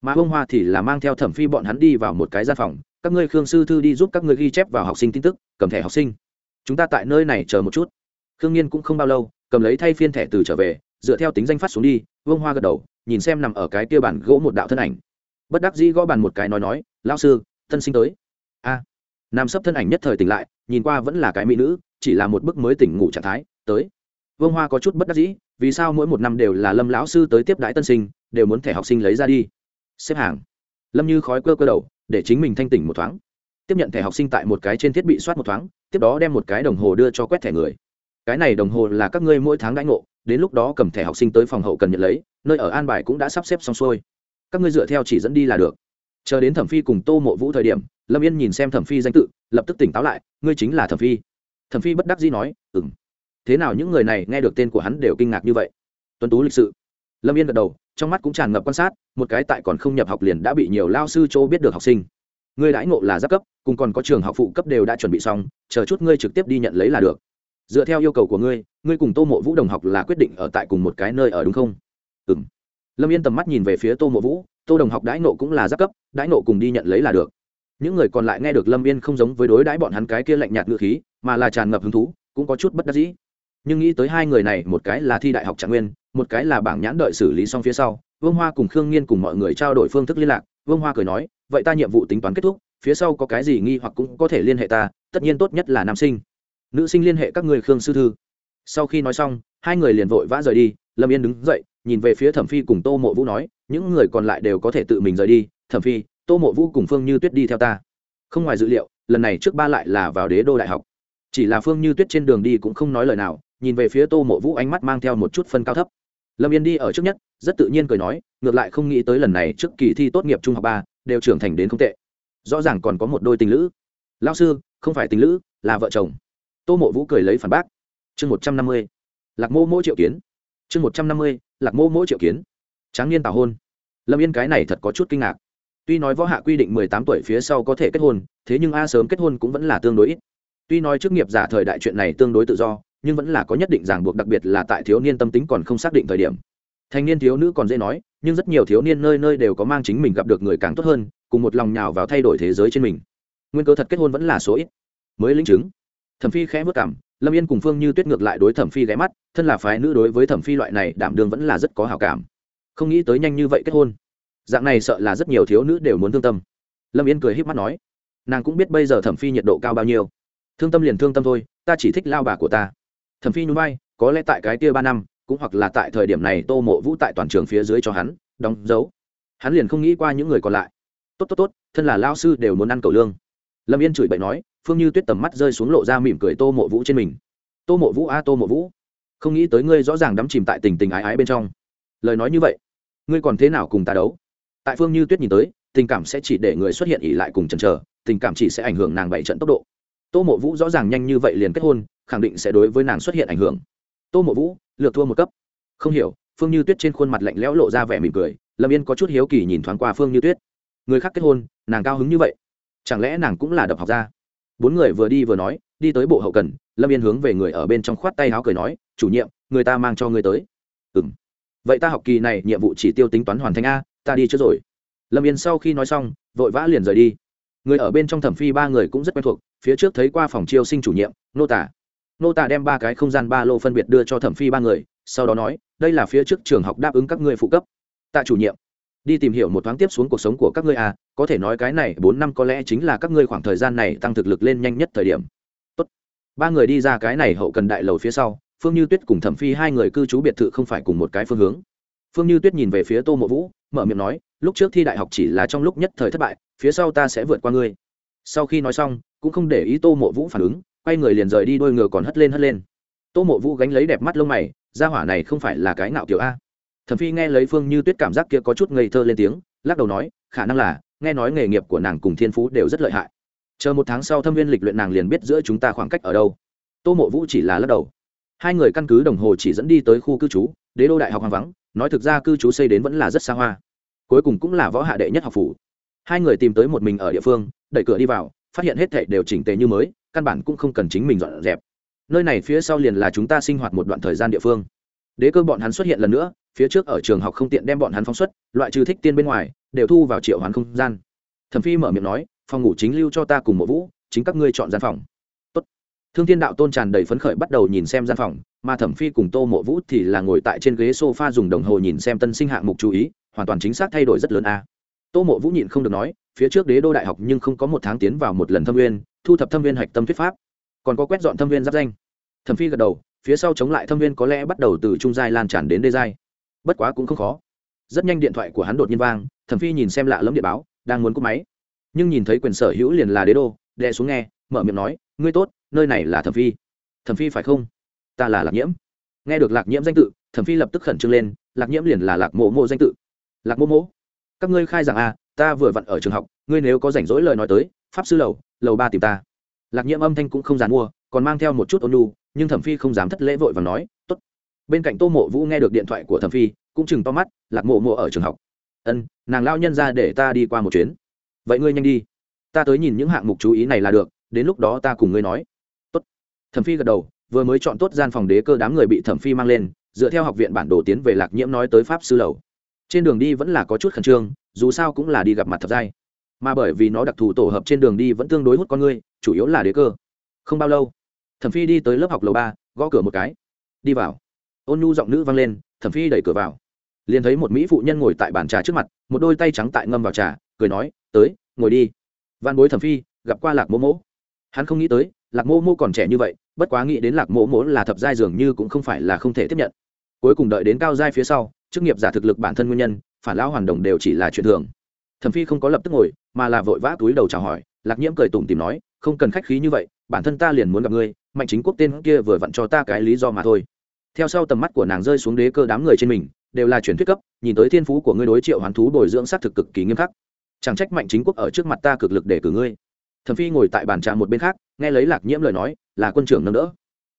Mà vương hoa thì là mang theo thẩm phi bọn hắn đi vào một cái gian phòng. Các ngươi khương sư thư đi giúp các ngươi ghi chép vào học sinh tin tức, cầm thẻ học sinh. Chúng ta tại nơi này chờ một chút. Khương nhiên cũng không bao lâu, cầm lấy thay phiên thẻ từ trở về, dựa theo tính danh phát xuống đi, vương hoa gật đầu nhìn xem nằm ở cái kia bàn gỗ một đạo thân ảnh. Bất đắc dĩ gõ bàn một cái nói nói lao sư, tân sinh tới. A. Nam sấp thân ảnh nhất thời tỉnh lại, nhìn qua vẫn là cái mỹ nữ, chỉ là một bức mới tỉnh ngủ trạng thái, tới. Vương hoa có chút bất đắc dĩ, vì sao mỗi một năm đều là lâm lão sư tới tiếp đái tân sinh, đều muốn thẻ học sinh lấy ra đi. Xếp hàng. Lâm như khói cơ cơ đầu, để chính mình thanh tỉnh một thoáng. Tiếp nhận thẻ học sinh tại một cái trên thiết bị soát một thoáng, tiếp đó đem một cái đồng hồ đưa cho quét thẻ người. Cái này đồng hồ là các ngươi mỗi tháng đãi ngộ đến lúc đó cầm thẻ học sinh tới phòng hậu cần nhận lấy, nơi ở an bài cũng đã sắp xếp xong xuôi. Các ngươi dựa theo chỉ dẫn đi là được. Chờ đến thẩm phi cùng tô mộ vũ thời điểm, lâm yên nhìn xem thẩm phi danh tự, lập tức tỉnh táo lại, ngươi chính là thẩm phi. Thẩm phi bất đắc dĩ nói ừng thế nào những người này nghe được tên của hắn đều kinh ngạc như vậy. Tuấn tú lịch sự. Lâm yên gật đầu, trong mắt cũng tràn ngập quan sát, một cái tại còn không nhập học liền đã bị nhiều lao sư châu biết được học sinh. Ngươi đãi ngộ là giáp cấp, cùng còn có trường học phụ cấp đều đã chuẩn bị xong, chờ chút ngươi trực tiếp đi nhận lấy là được dựa theo yêu cầu của ngươi ngươi cùng tô mộ vũ đồng học là quyết định ở tại cùng một cái nơi ở đúng không? Ừ m lâm yên tầm mắt nhìn về phía tô mộ vũ, tô đồng học đãi nộ cũng là giáp cấp, đãi nộ cùng đi nhận lấy là được. Những người còn lại nghe được lâm yên không giống với đối đãi bọn hắn cái kia lạnh nhạt ngựa khí, mà là tràn ngập hứng thú, cũng có chút bất đắc dĩ. Nhưng nghĩ tới hai người này, một cái là thi đại học trạng nguyên, một cái là bảng nhãn đợi xử lý xong phía sau, vương hoa cùng khương nghiên cùng mọi người trao đổi phương thức liên lạc, vương hoa cười nói, vậy ta nhiệm vụ tính toán kết thúc, phía sau có cái gì nghi hoặc cũng có thể liên hệ ta, tất nhiên tốt nhất là nam sinh nữ sinh liên hệ các người khương sư thư. Sau khi nói xong, hai người liền vội vã rời đi, lâm yên đứng dậy, nhìn về phía thẩm phi cùng tô mộ vũ nói, những người còn lại đều có thể tự mình rời đi, thẩm phi, tô mộ vũ cùng phương như tuyết đi theo ta. Không ngoài dự liệu, lần này trước ba lại là vào đế đô đại học. Chỉ là phương như tuyết trên đường đi cũng không nói lời nào, nhìn về phía tô mộ vũ ánh mắt mang theo một chút phân cao thấp. Lâm yên đi ở trước nhất, rất tự nhiên cười nói, ngược lại không nghĩ tới lần này trước kỳ thi tốt nghiệp trung học ba, đều trưởng thành đến không tệ. Rõ ràng còn có một đôi tình lữ. Lao sư, không phải tình lữ, là vợ chồng tô mộ vũ cười lấy phản bác. Chương một trăm năm mươi, lạc mô mỗi triệu kiến. Chương một trăm năm mươi, lạc mô mỗi triệu kiến. Tráng niên tào hôn. Lâm yên cái này thật có chút kinh ngạc. Tuy nói võ hạ quy định mười tám tuổi phía sau có thể kết hôn, thế nhưng a sớm kết hôn cũng vẫn là tương đối ít. Tuy nói chức nghiệp giả thời đại chuyện này tương đối tự do, nhưng vẫn là có nhất định ràng buộc, đặc biệt là tại thiếu niên tâm tính còn không xác định thời điểm. Thanh niên thiếu nữ còn dễ nói, nhưng rất nhiều thiếu niên nơi nơi đều có mang chính mình gặp được người càng tốt hơn, cùng một lòng nhào vào thay đổi thế giới trên mình. Nguyên cơ thật kết hôn vẫn là số ít. Mới linh chứng thẩm phi khẽ vất cảm lâm yên cùng phương như tuyết ngược lại đối thẩm phi ghé mắt, thân là phái nữ đối với thẩm phi loại này đảm đương vẫn là rất có hào cảm. Không nghĩ tới nhanh như vậy kết hôn. Dạng này sợ là rất nhiều thiếu nữ đều muốn thương tâm. Lâm yên cười h í p mắt nói, nàng cũng biết bây giờ thẩm phi nhiệt độ cao bao nhiêu. Thương tâm liền thương tâm thôi, ta chỉ thích lao bà của ta. Thẩm phi nhún vai, có lẽ tại cái tia ba năm, cũng hoặc là tại thời điểm này tô mộ vũ tại toàn trường phía dưới cho hắn đóng dấu. Hắn liền không nghĩ qua những người còn lại. Tốt tốt tốt, thân là lao sư đều muốn ăn cầu lương. Lâm yên chửi bậy nói phương như tuyết tầm mắt rơi xuống lộ ra mỉm cười tô mộ vũ trên mình. Tô mộ vũ a, tô mộ vũ, không nghĩ tới ngươi rõ ràng đắm chìm tại tình tình ái ái bên trong. Lời nói như vậy, ngươi còn thế nào cùng ta đấu? Tại phương như tuyết nhìn tới, tình cảm sẽ chỉ để người xuất hiện ỉ lại cùng chần chờ, tình cảm chỉ sẽ ảnh hưởng nàng bảy trận tốc độ. Tô mộ vũ rõ ràng nhanh như vậy liền kết hôn, khẳng định sẽ đối với nàng xuất hiện ảnh hưởng. Tô mộ vũ lược thua một cấp. Không hiểu. Phương như tuyết trên khuôn mặt lạnh lẽo lộ ra vẻ mỉm cười, lâm yên có chút hiếu kỳ nhìn thoáng qua phương như tuyết. Người khác kết hôn, nàng cao hứng như vậy, chẳng lẽ nàng cũng là đập học ra bốn người vừa đi vừa nói, đi tới bộ hậu cần, lâm yên hướng về người ở bên trong khoát tay áo cười nói, chủ nhiệm, người ta mang cho ngươi tới. Ừ m vậy ta học kỳ này nhiệm vụ chỉ tiêu tính toán hoàn thành a, ta đi trước rồi. Lâm yên sau khi nói xong, vội vã liền rời đi. Người ở bên trong thẩm phi ba người cũng rất quen thuộc, phía trước thấy qua phòng chiêu sinh chủ nhiệm, nô tả. Nô tả đem ba cái không gian ba lô phân biệt đưa cho thẩm phi ba người, sau đó nói, đây là phía trước trường học đáp ứng các ngươi phụ cấp. Tạ chủ nhiệm đi tìm hiểu một thoáng tiếp xuống cuộc sống của các ngươi à có thể nói cái này bốn năm có lẽ chính là các ngươi khoảng thời gian này tăng thực lực lên nhanh nhất thời điểm. Tốt. ba người đi ra cái này hậu cần đại lầu phía sau, phương như tuyết cùng thẩm phi hai người cư trú biệt thự không phải cùng một cái phương hướng. Phương như tuyết nhìn về phía tô mộ vũ, mở miệng nói, lúc trước thi đại học chỉ là trong lúc nhất thời thất bại, phía sau ta sẽ vượt qua ngươi. Sau khi nói xong, cũng không để ý tô mộ vũ phản ứng, quay người liền rời đi, đôi ngựa còn hất lên hất lên. Tô mộ vũ gánh lấy đẹp mắt lông mày ra hỏa này không phải là cái nạo kiểu a thẩm phi nghe lấy phương như tuyết cảm giác kia có chút ngây thơ lên tiếng, lắc đầu nói, khả năng là, nghe nói nghề nghiệp của nàng cùng thiên phú đều rất lợi hại. Chờ một tháng sau thâm viên lịch luyện nàng liền biết giữa chúng ta khoảng cách ở đâu. Tô mộ vũ chỉ là lắc đầu. Hai người căn cứ đồng hồ chỉ dẫn đi tới khu cư trú, đế đô đại học hoang vắng, nói thực ra cư trú xây đến vẫn là rất xa hoa. Cuối cùng cũng là võ hạ đệ nhất học phủ. Hai người tìm tới một mình ở địa phương, đẩy cửa đi vào, phát hiện hết thảy đều chỉnh tề như mới, căn bản cũng không cần chính mình dọn dẹp. Nơi này phía sau liền là chúng ta sinh hoạt một đoạn thời gian địa phương. Đế cơ bọn hắn xuất hiện lần nữa phía trước ở trường học không tiện đem bọn hắn phóng xuất, loại trừ thích tiên bên ngoài, đều thu vào triệu hoán không gian. Thẩm phi mở miệng nói, phòng ngủ chính lưu cho ta cùng một vũ, chính các ngươi chọn gian phòng. Tốt. thương thiên đạo tôn tràn đầy phấn khởi bắt đầu nhìn xem gian phòng, mà thẩm phi cùng tô mộ vũ thì là ngồi tại trên ghế sofa dùng đồng hồ nhìn xem tân sinh hạng mục chú ý, hoàn toàn chính xác thay đổi rất lớn a. Tô mộ vũ nhịn không được nói, phía trước đế đô đại học nhưng không có một tháng tiến vào một lần thâm viên thu thập thâm viên hạch tâm thuyết pháp. Còn có quét dọn thâm viên giáp danh. Thẩm phi gật đầu, phía sau chống lại thâm viên có lẽ bắt đầu từ trung giai lan tràn đến đê giai bất quá cũng không khó. Rất nhanh điện thoại của hắn đột nhiên vang thẩm phi nhìn xem lạ lẫm điện báo đang muốn cúp máy. Nhưng nhìn thấy quyền sở hữu liền là đế đô đè xuống nghe mở miệng nói ngươi tốt nơi này là thẩm phi. Thẩm phi phải không? Ta là lạc nhiễm. Nghe được lạc nhiễm danh tự thẩm phi lập tức khẩn trương lên lạc nhiễm liền là lạc mộ mộ danh tự. Lạc mộ mộ? Các ngươi khai rằng à, ta vừa vặn ở trường học ngươi nếu có rảnh rỗi lời nói tới pháp sư lầu lầu ba tìm ta. Lạc nhiễm âm thanh cũng không dàn mua còn mang theo một chút ôn nhu nhưng thẩm phi không dám thất lễ vội và nói tốt bên cạnh tô mộ vũ nghe được điện thoại của thẩm phi, cũng chừng to mắt, lạc mộ mộ ở trường học. Ân, nàng lao nhân ra để ta đi qua một chuyến. Vậy ngươi nhanh đi, ta tới nhìn những hạng mục chú ý này là được, đến lúc đó ta cùng ngươi nói. Tốt. Thẩm phi gật đầu, vừa mới chọn tốt gian phòng đế cơ đám người bị thẩm phi mang lên, dựa theo học viện bản đồ tiến về lạc nhiễm nói tới pháp sư lầu. Trên đường đi vẫn là có chút khẩn trương, dù sao cũng là đi gặp mặt thập giai. Mà bởi vì nó đặc thù tổ hợp trên đường đi vẫn tương đối hút con ngươi, chủ yếu là đế cơ. Không bao lâu, thẩm phi đi tới lớp học lầu ba, gõ cửa một cái. Đi vào ôn nhu giọng nữ vang lên, thẩm phi đẩy cửa vào. Liền thấy một mỹ phụ nhân ngồi tại bàn trà trước mặt, một đôi tay trắng tại ngâm vào trà, cười nói, tới, ngồi đi. Văn bối thẩm phi, gặp qua lạc mô mỗ. Hắn không nghĩ tới, lạc mô mô còn trẻ như vậy, bất quá nghĩ đến lạc mô mỗ là thập giai dường như cũng không phải là không thể tiếp nhận. Cuối cùng đợi đến cao giai phía sau, chức nghiệp giả thực lực bản thân nguyên nhân, phản lão hoàn đồng đều chỉ là chuyện thường. Thẩm phi không có lập tức ngồi, mà là vội vã túi đầu chào hỏi, lạc nhiễm cười tủm tìm nói, không cần khách khí như vậy, bản thân ta liền muốn gặp ngươi, mạnh chính quốc tên kia vừa vặn cho ta cái lý do mà thôi theo sau tầm mắt của nàng rơi xuống đế cơ đám người trên mình, đều là truyền thuyết cấp, nhìn tới thiên phú của ngươi đối triệu hoán thú bồi dưỡng s á t thực cực kỳ nghiêm khắc. Chẳng trách mạnh chính quốc ở trước mặt ta cực lực để cử ngươi. Thẩm phi ngồi tại bàn trà một bên khác, nghe lấy lạc nhiễm lời nói, là quân trưởng nâng đỡ.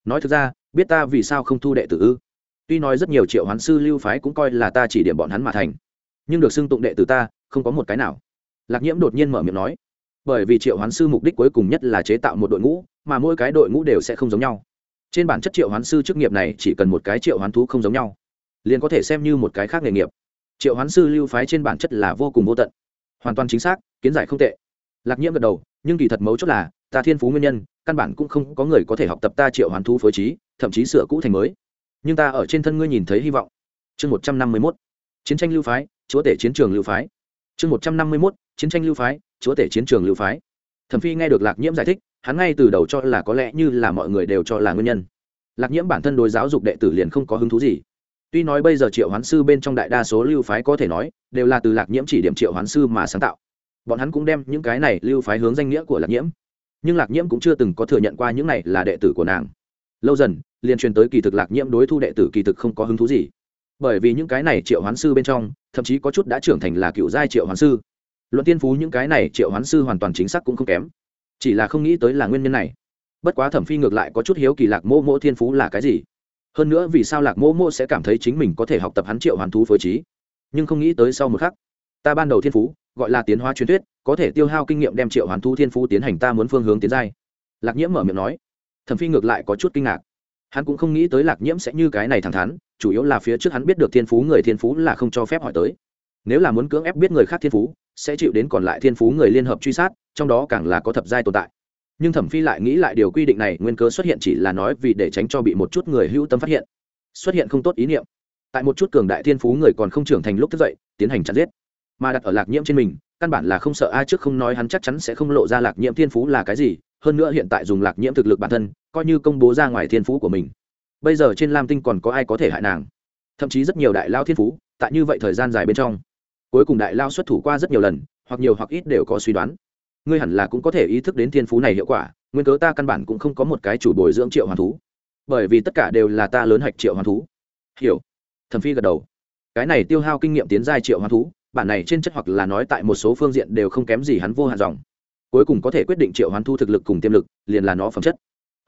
Nói thực ra, biết ta vì sao không thu đệ tử ư? Tuy nói rất nhiều triệu hoán sư lưu phái cũng coi là ta chỉ điểm bọn hắn mà thành, nhưng được xưng tụng đệ tử ta, không có một cái nào. Lạc nhiễm đột nhiên mở miệng nói, bởi vì triệu hoán sư mục đích cuối cùng nhất là chế tạo một đội ngũ, mà mỗi cái đội ngũ đều sẽ không giống nhau trên bản chất triệu hoán sư chức nghiệp này chỉ cần một cái triệu hoán thú không giống nhau, liền có thể xem như một cái khác nghề nghiệp. Triệu hoán sư lưu phái trên bản chất là vô cùng vô tận, hoàn toàn chính xác, kiến giải không tệ. Lạc nhiễm gật đầu, nhưng kỳ thật mấu chốt là, ta thiên phú nguyên nhân, căn bản cũng không có người có thể học tập ta triệu hoán thú phối trí, thậm chí sửa cũ thành mới. Nhưng ta ở trên thân ngươi nhìn thấy hy vọng. Chương một trăm năm mươi mốt, chiến tranh lưu phái, chúa tể chiến trường lưu phái. Chương một trăm năm mươi mốt, chiến tranh lưu phái, chúa tể chiến trường lưu phái. Thẩm phi nghe được lạc nhiễm giải thích hắn ngay từ đầu cho là có lẽ như là mọi người đều cho là nguyên nhân. Lạc nhiễm bản thân đối giáo dục đệ tử liền không có hứng thú gì. Tuy nói bây giờ triệu hoán sư bên trong đại đa số lưu phái có thể nói, đều là từ lạc nhiễm chỉ điểm triệu hoán sư mà sáng tạo. Bọn hắn cũng đem những cái này lưu phái hướng danh nghĩa của lạc nhiễm. Nhưng lạc nhiễm cũng chưa từng có thừa nhận qua những này là đệ tử của nàng. Lâu dần, liền truyền tới kỳ thực lạc nhiễm đối thu đệ tử kỳ thực không có hứng thú gì. Bởi vì những cái này triệu hoán sư bên trong, thậm chí có chút đã trưởng thành là cựu giai triệu hoán sư. Luận tiên phú những cái này triệu hoán sư hoàn toàn chính xác cũng không kém chỉ là không nghĩ tới là nguyên nhân này. Bất quá thẩm phi ngược lại có chút hiếu kỳ lạc mô mô thiên phú là cái gì. Hơn nữa vì sao lạc mô mô sẽ cảm thấy chính mình có thể học tập hắn triệu hoàn thú phối trí. Nhưng không nghĩ tới sau một khắc, ta ban đầu thiên phú, gọi là tiến hóa truyền thuyết, có thể tiêu hao kinh nghiệm đem triệu hoàn thú thiên phú tiến hành ta muốn phương hướng tiến giai. Lạc nhiễm mở miệng nói. Thẩm phi ngược lại có chút kinh ngạc. Hắn cũng không nghĩ tới lạc nhiễm sẽ như cái này thẳng thắn, chủ yếu là phía trước hắn biết được thiên phú người thiên phú là không cho phép hỏi tới. Nếu là muốn cưỡng ép biết người khác thiên phú, sẽ chịu đến còn lại thiên phú người liên hợp truy sát trong đó càng là có thập giai tồn tại. Nhưng thẩm phi lại nghĩ lại điều quy định này, nguyên cơ xuất hiện chỉ là nói vì để tránh cho bị một chút người hữu tâm phát hiện. Xuất hiện không tốt ý niệm. Tại một chút cường đại thiên phú người còn không trưởng thành lúc thức dậy, tiến hành chặt giết. Mà đặt ở lạc nhiễm trên mình, căn bản là không sợ ai trước không nói hắn chắc chắn sẽ không lộ ra lạc nhiễm thiên phú là cái gì, hơn nữa hiện tại dùng lạc nhiễm thực lực bản thân, coi như công bố ra ngoài thiên phú của mình. Bây giờ trên lam tinh còn có ai có thể hại nàng? Thậm chí rất nhiều đại lao thiên phú, tại như vậy thời gian dài bên trong, cuối cùng đại lao xuất thủ qua rất nhiều lần, hoặc nhiều hoặc ít đều có suy đoán ngươi hẳn là cũng có thể ý thức đến thiên phú này hiệu quả, nguyên cớ ta căn bản cũng không có một cái chủ bồi dưỡng triệu hoàn thú. Bởi vì tất cả đều là ta lớn hạch triệu hoàn thú. Hiểu. Thẩm phi gật đầu. Cái này tiêu hao kinh nghiệm tiến giai triệu hoàn thú, bản này trên chất hoặc là nói tại một số phương diện đều không kém gì hắn vô hạn dòng. Cuối cùng có thể quyết định triệu hoán thu thực lực cùng tiềm lực, liền là nó phẩm chất.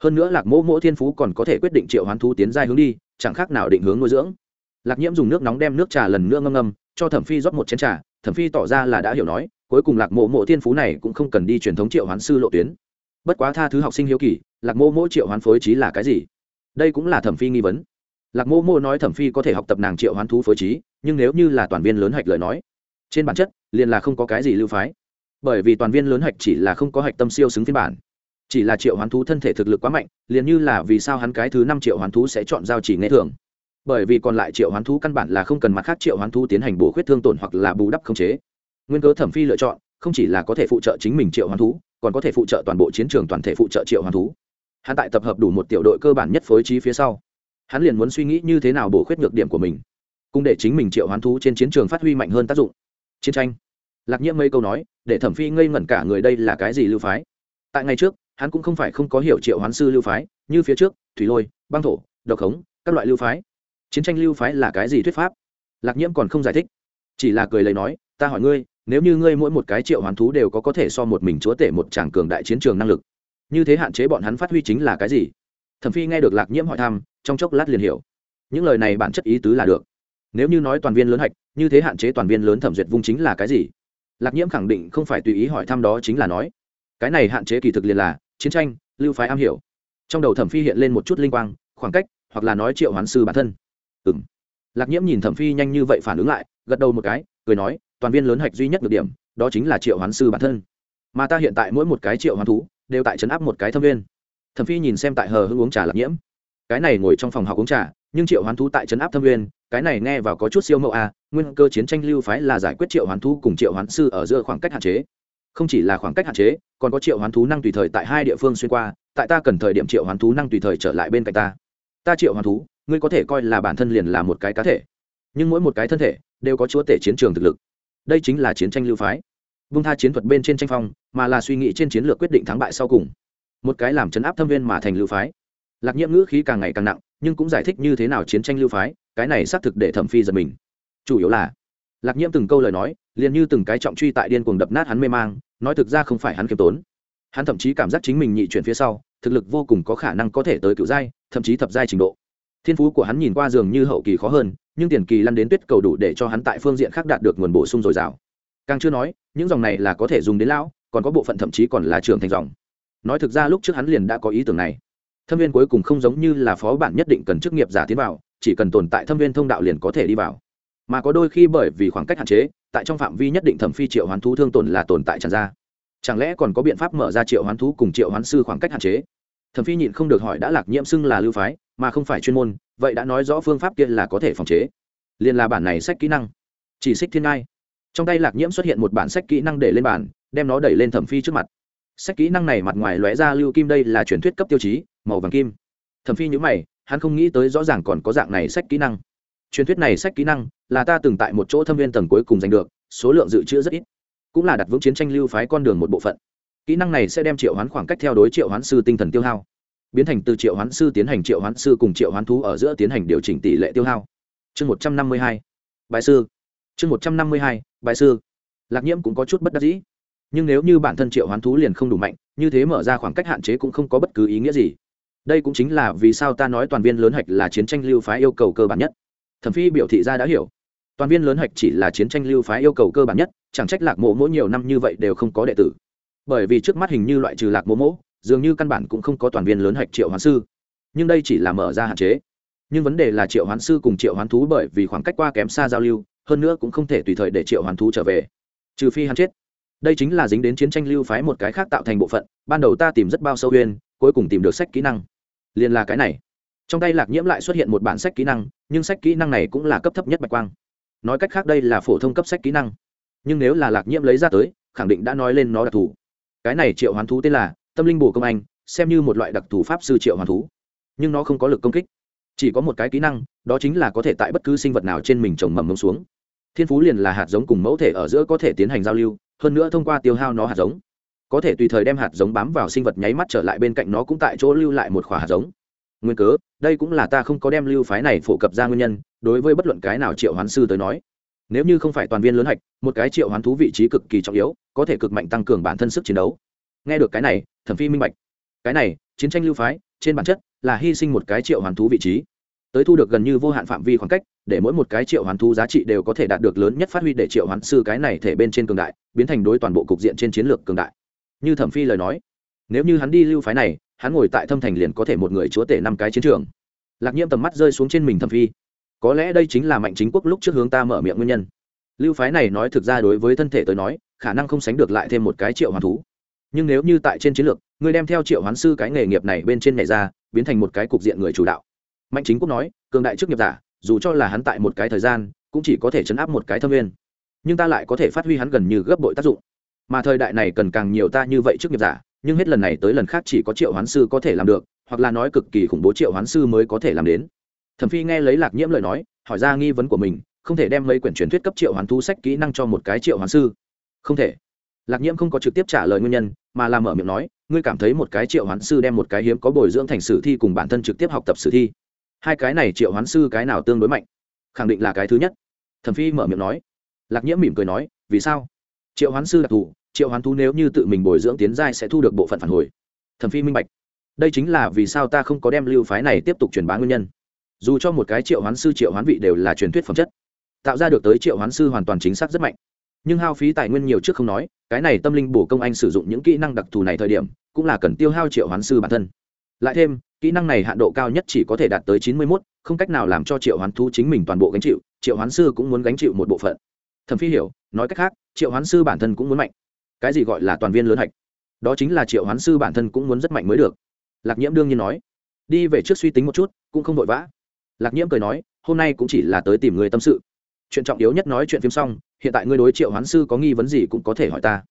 Hơn nữa lạc mỗ mỗ thiên phú còn có thể quyết định triệu hoán thu tiến giai hướng đi, chẳng khác nào định hướng nuôi dưỡng. Lạc nhiễm dùng nước nóng đem nước trà lần nữa ngâm ngâm, cho thẩm phi rót một chén trà, thẩm phi tỏ ra là đã hiểu nói cuối cùng lạc mộ mộ thiên phú này cũng không cần đi truyền thống triệu hoán sư lộ tuyến. Bất quá tha thứ học sinh hiếu kỳ, lạc mộ mỗ triệu hoán phối trí là cái gì? Đây cũng là thẩm phi nghi vấn. Lạc mộ mộ nói thẩm phi có thể học tập nàng triệu hoán thú phối trí, nhưng nếu như là toàn viên lớn hạch lời nói, trên bản chất, liền là không có cái gì lưu phái. Bởi vì toàn viên lớn hạch chỉ là không có hạch tâm siêu xứng phiên bản. Chỉ là triệu hoán thú thân thể thực lực quá mạnh, liền như là vì sao hắn cái thứ năm triệu hoán thú sẽ chọn giao chỉ nghệ thường. Bởi vì còn lại triệu hoán thú căn bản là không cần mặt khác triệu hoán thú tiến hành bổ khuyết thương tổn hoặc là bù đắp khống chế nguyên cớ thẩm phi lựa chọn, không chỉ là có thể phụ trợ chính mình triệu hoán thú, còn có thể phụ trợ toàn bộ chiến trường toàn thể phụ trợ triệu hoán thú. Hắn tại tập hợp đủ một tiểu đội cơ bản nhất phối trí phía sau. Hắn liền muốn suy nghĩ như thế nào bổ khuyết nhược điểm của mình cũng để chính mình triệu hoán thú trên chiến trường phát huy mạnh hơn tác dụng. Chiến tranh. Lạc nhiễm mây câu nói, để thẩm phi ngây ngẩn cả người đây là cái gì lưu phái? Tại ngày trước, hắn cũng không phải không có hiểu triệu hoán sư lưu phái, như phía trước, thủy lôi, băng thổ, độc khống các loại lưu phái. Chiến tranh lưu phái là cái gì thuyết pháp? Lạc nhiễm còn không giải thích. Chỉ là cười lấy nói, ta hỏi ngươi nếu như ngươi mỗi một cái triệu hoán thú đều có có thể so một mình chúa tể một tràng cường đại chiến trường năng lực, như thế hạn chế bọn hắn phát huy chính là cái gì? Thẩm phi nghe được lạc nhiễm hỏi thăm, trong chốc lát liền hiểu. Những lời này bản chất ý tứ là được. Nếu như nói toàn viên lớn hạch, như thế hạn chế toàn viên lớn thẩm duyệt vung chính là cái gì? Lạc nhiễm khẳng định không phải tùy ý hỏi thăm đó chính là nói. Cái này hạn chế kỳ thực liền là chiến tranh, lưu phái am hiểu. Trong đầu thẩm phi hiện lên một chút linh quang, khoảng cách, hoặc là nói triệu hoán sư bản thân. Ừ m lạc nhiễm nhìn thẩm phi nhanh như vậy phản ứng lại, gật đầu một cái, cười nói toàn viên lớn hạch duy nhất được điểm đó chính là triệu hoán sư bản thân. Mà ta hiện tại mỗi một cái triệu hoán thú đều tại chấn áp một cái thâm viên. Thẩm phi nhìn xem tại hờ hưng uống trà lạc nhiễm. Cái này ngồi trong phòng học uống trà nhưng triệu hoán thú tại trấn áp thâm viên cái này nghe vào có chút siêu mẫu a à, nguyên cơ chiến tranh lưu phái là giải quyết triệu hoán thú cùng triệu hoán sư ở giữa khoảng cách hạn chế. Không chỉ là khoảng cách hạn chế còn có triệu hoán thú năng tùy thời tại hai địa phương xuyên qua tại ta cần thời điểm triệu hoán thú năng tùy thời trở lại bên cạnh ta. Ta triệu hoán thú ngươi có thể coi là bản thân liền là một cái cá thể. Nhưng mỗi một cái thân thể đều có chúa tể chiến trường thực lực đây chính là chiến tranh lưu phái. Vung tha chiến thuật bên trên tranh phong, mà là suy nghĩ trên chiến lược quyết định thắng bại sau cùng. Một cái làm chấn áp thâm viên mà thành lưu phái. Lạc nhiễm ngữ khí càng ngày càng nặng, nhưng cũng giải thích như thế nào chiến tranh lưu phái, cái này xác thực để thẩm phi giật mình. Chủ yếu là, lạc nhiễm từng câu lời nói, liền như từng cái trọng truy tại điên cuồng đập nát hắn mê mang, nói thực ra không phải hắn khiêm tốn. Hắn thậm chí cảm giác chính mình nhị chuyển phía sau, thực lực vô cùng có khả năng có thể tới cựu giai, thậm chí thập giai trình độ. Thiên phú của hắn nhìn qua dường như hậu kỳ khó hơn nhưng tiền kỳ lăn đến tuyết cầu đủ để cho hắn tại phương diện khác đạt được nguồn bổ sung dồi dào. Càng chưa nói, những dòng này là có thể dùng đến lão, còn có bộ phận thậm chí còn là trường thành dòng. Nói thực ra lúc trước hắn liền đã có ý tưởng này. Thâm viên cuối cùng không giống như là phó bản nhất định cần chức nghiệp giả tiến vào, chỉ cần tồn tại thâm viên thông đạo liền có thể đi vào. Mà có đôi khi bởi vì khoảng cách hạn chế, tại trong phạm vi nhất định thẩm phi triệu hoán thú thương tồn là tồn tại tràn ra. Chẳng lẽ còn có biện pháp mở ra triệu hoán thú cùng triệu hoán sư khoảng cách hạn chế? Thẩm phi nhịn không được hỏi đã lạc nhiễm xưng là lưu phái, mà không phải chuyên môn vậy đã nói rõ phương pháp kia là có thể phòng chế. Liền là bản này sách kỹ năng. Chỉ xích thiên ngai. Trong tay lạc nhiễm xuất hiện một bản sách kỹ năng để lên bản đem nó đẩy lên thẩm phi trước mặt. Sách kỹ năng này mặt ngoài lóe ra lưu kim đây là truyền thuyết cấp tiêu chí, màu vàng kim. Thẩm phi nhữ mày, hắn không nghĩ tới rõ ràng còn có dạng này sách kỹ năng. Truyền thuyết này sách kỹ năng là ta từng tại một chỗ thâm viên tầng cuối cùng giành được, số lượng dự trữ rất ít. Cũng là đặt vững chiến tranh lưu phái con đường một bộ phận. Kỹ năng này sẽ đem triệu hoán khoảng cách theo đối triệu hoán sư tinh thần tiêu hao biến thành từ triệu hoán sư tiến hành triệu hoán sư cùng triệu hoán thú ở giữa tiến hành điều chỉnh tỷ lệ tiêu hao. Chương một trăm năm mươi hai bài sư. Chương một trăm năm mươi hai bài sư. Lạc nhiễm cũng có chút bất đắc dĩ. Nhưng nếu như bản thân triệu hoán thú liền không đủ mạnh, như thế mở ra khoảng cách hạn chế cũng không có bất cứ ý nghĩa gì. Đây cũng chính là vì sao ta nói toàn viên lớn hạch là chiến tranh lưu phái yêu cầu cơ bản nhất. Thẩm phi biểu thị ra đã hiểu. Toàn viên lớn hạch chỉ là chiến tranh lưu phái yêu cầu cơ bản nhất, chẳng trách lạc mộ mỗi nhiều năm như vậy đều không có đệ tử. Bởi vì trước mắt hình như loại trừ lạc mộ mỗ dường như căn bản cũng không có toàn viên lớn hạch triệu hoán sư. Nhưng đây chỉ là mở ra hạn chế. Nhưng vấn đề là triệu hoán sư cùng triệu hoán thú bởi vì khoảng cách qua kém xa giao lưu, hơn nữa cũng không thể tùy thời để triệu hoán thú trở về. Trừ phi hắn chết. Đây chính là dính đến chiến tranh lưu phái một cái khác tạo thành bộ phận, ban đầu ta tìm rất bao sâu huyên cuối cùng tìm được sách kỹ năng. Liền là cái này. Trong tay lạc nhiễm lại xuất hiện một bản sách kỹ năng, nhưng sách kỹ năng này cũng là cấp thấp nhất bạch quang. Nói cách khác đây là phổ thông cấp sách kỹ năng. Nhưng nếu là lạc nhiễm lấy ra tới, khẳng định đã nói lên nó đặc thù. Cái này triệu hoán thú tên là tâm linh bổ công anh, xem như một loại đặc thù pháp sư triệu hoàn thú. Nhưng nó không có lực công kích. Chỉ có một cái kỹ năng, đó chính là có thể tại bất cứ sinh vật nào trên mình trồng mầm mông xuống. Thiên phú liền là hạt giống cùng mẫu thể ở giữa có thể tiến hành giao lưu, hơn nữa thông qua tiêu hao nó hạt giống. Có thể tùy thời đem hạt giống bám vào sinh vật nháy mắt trở lại bên cạnh nó cũng tại chỗ lưu lại một khỏa hạt giống. Nguyên cớ, đây cũng là ta không có đem lưu phái này phổ cập ra nguyên nhân, đối với bất luận cái nào triệu hoán sư tới nói. Nếu như không phải toàn viên lớn hạch, một cái triệu hoán thú vị trí cực kỳ trọng yếu, có thể cực mạnh tăng cường bản thân sức chiến đấu nghe được cái này, thẩm phi minh bạch. Cái này, chiến tranh lưu phái, trên bản chất là hy sinh một cái triệu hoàn thú vị trí. Tới thu được gần như vô hạn phạm vi khoảng cách, để mỗi một cái triệu hoàn thú giá trị đều có thể đạt được lớn nhất phát huy để triệu hoán sư cái này thể bên trên cường đại, biến thành đối toàn bộ cục diện trên chiến lược cường đại. Như thẩm phi lời nói, nếu như hắn đi lưu phái này, hắn ngồi tại thâm thành liền có thể một người chúa tể năm cái chiến trường. Lạc nhiễm tầm mắt rơi xuống trên mình thẩm phi. Có lẽ đây chính là mạnh chính quốc lúc trước hướng ta mở miệng nguyên nhân. Lưu phái này nói thực ra đối với thân thể tới nói, khả năng không sánh được lại thêm một cái triệu hoàn thú nhưng nếu như tại trên chiến lược người đem theo triệu hoán sư cái nghề nghiệp này bên trên nhảy ra, biến thành một cái cục diện người chủ đạo. Mạnh chính quốc nói, cường đại chức nghiệp giả, dù cho là hắn tại một cái thời gian, cũng chỉ có thể chấn áp một cái thâm viên. Nhưng ta lại có thể phát huy hắn gần như gấp bội tác dụng. Mà thời đại này cần càng nhiều ta như vậy chức nghiệp giả, nhưng hết lần này tới lần khác chỉ có triệu hoán sư có thể làm được, hoặc là nói cực kỳ khủng bố triệu hoán sư mới có thể làm đến. Thẩm phi nghe lấy lạc nhiễm lời nói, hỏi ra nghi vấn của mình, không thể đem mấy quyển truyền thuyết cấp triệu hoán thu sách kỹ năng cho một cái triệu hoán sư. Không thể lạc nhiễm không có trực tiếp trả lời nguyên nhân, mà làm mở miệng nói, ngươi cảm thấy một cái triệu hoán sư đem một cái hiếm có bồi dưỡng thành sử thi cùng bản thân trực tiếp học tập sử thi. Hai cái này triệu hoán sư cái nào tương đối mạnh? Khẳng định là cái thứ nhất. Thẩm phi mở miệng nói. Lạc nhiễm mỉm cười nói, vì sao? Triệu hoán sư đặc thù, triệu hoán thú nếu như tự mình bồi dưỡng tiến giai sẽ thu được bộ phận phản hồi. Thẩm phi minh bạch. Đây chính là vì sao ta không có đem lưu phái này tiếp tục truyền bá nguyên nhân. Dù cho một cái triệu hoán sư triệu hoán vị đều là truyền thuyết phẩm chất, tạo ra được tới triệu hoán sư hoàn toàn chính xác rất mạnh nhưng hao phí tài nguyên nhiều trước không nói, cái này tâm linh bổ công anh sử dụng những kỹ năng đặc thù này thời điểm, cũng là cần tiêu hao triệu hoán sư bản thân. Lại thêm, kỹ năng này hạn độ cao nhất chỉ có thể đạt tới chín mươi mốt, không cách nào làm cho triệu hoán thú chính mình toàn bộ gánh chịu, triệu hoán sư cũng muốn gánh chịu một bộ phận. Thẩm phi hiểu, nói cách khác, triệu hoán sư bản thân cũng muốn mạnh. Cái gì gọi là toàn viên lớn hạch? Đó chính là triệu hoán sư bản thân cũng muốn rất mạnh mới được. Lạc nhiễm đương nhiên nói, đi về trước suy tính một chút, cũng không vội vã. Lạc nhiễm cười nói, hôm nay cũng chỉ là tới tìm người tâm sự chuyện trọng yếu nhất nói chuyện phim xong, hiện tại ngươi đối triệu hoán sư có nghi vấn gì cũng có thể hỏi ta.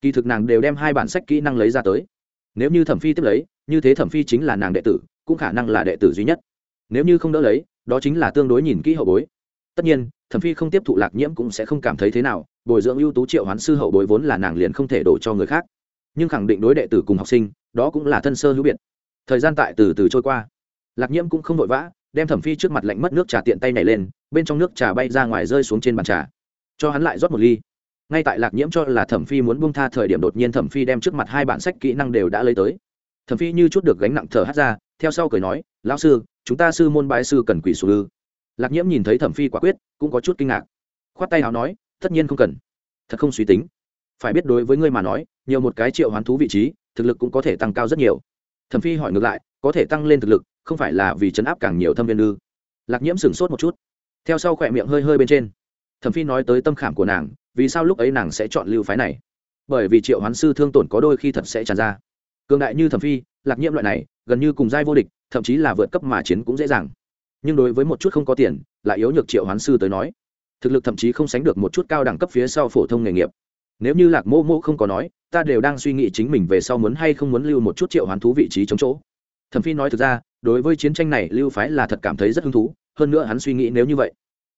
Kỳ thực nàng đều đem hai bản sách kỹ năng lấy ra tới. Nếu như thẩm phi tiếp lấy, như thế thẩm phi chính là nàng đệ tử, cũng khả năng là đệ tử duy nhất. Nếu như không đỡ lấy, đó chính là tương đối nhìn kỹ hậu bối. Tất nhiên, thẩm phi không tiếp thụ lạc nhiễm cũng sẽ không cảm thấy thế nào, bồi dưỡng ưu tú triệu hoán sư hậu bối vốn là nàng liền không thể đổ cho người khác. Nhưng khẳng định đối đệ tử cùng học sinh, đó cũng là thân sơ hữu biệt. Thời gian tại từ từ trôi qua. Lạc nhiễm cũng không vội vã đem thẩm phi trước mặt lạnh mất nước trà tiện tay này lên, bên trong nước trà bay ra ngoài rơi xuống trên bàn trà. Cho hắn lại rót một ly. Ngay tại lạc nhiễm cho là thẩm phi muốn buông tha thời điểm đột nhiên thẩm phi đem trước mặt hai bản sách kỹ năng đều đã lấy tới. Thẩm phi như chút được gánh nặng thở hát ra, theo sau cười nói, lão sư, chúng ta sư môn bái sư cần quỷ sù ư? Lạc nhiễm nhìn thấy thẩm phi quả quyết, cũng có chút kinh ngạc. Khoát tay áo nói, tất nhiên không cần. Thật không suy tính. Phải biết đối với ngươi mà nói, nhiều một cái triệu hoán thú vị trí, thực lực cũng có thể tăng cao rất nhiều. Thẩm phi hỏi ngược lại, có thể tăng lên thực lực không phải là vì chấn áp càng nhiều thâm viên ư? Lạc nhiễm sửng sốt một chút. Theo sau khỏe miệng hơi hơi bên trên, thẩm phi nói tới tâm khảm của nàng, vì sao lúc ấy nàng sẽ chọn lưu phái này? Bởi vì triệu hoán sư thương tổn có đôi khi thật sẽ tràn ra. Cường đại như thẩm phi, lạc nhiễm loại này, gần như cùng giai vô địch, thậm chí là vượt cấp mà chiến cũng dễ dàng. Nhưng đối với một chút không có tiền, lại yếu nhược triệu hoán sư tới nói, thực lực thậm chí không sánh được một chút cao đẳng cấp phía sau phổ thông nghề nghiệp. Nếu như lạc mô mô không có nói, ta đều đang suy nghĩ chính mình về sau muốn hay không muốn lưu một chút triệu hoán thú vị trí chống chỗ. Thẩm phi nói thực ra đối với chiến tranh này lưu phái là thật cảm thấy rất hứng thú, hơn nữa hắn suy nghĩ nếu như vậy,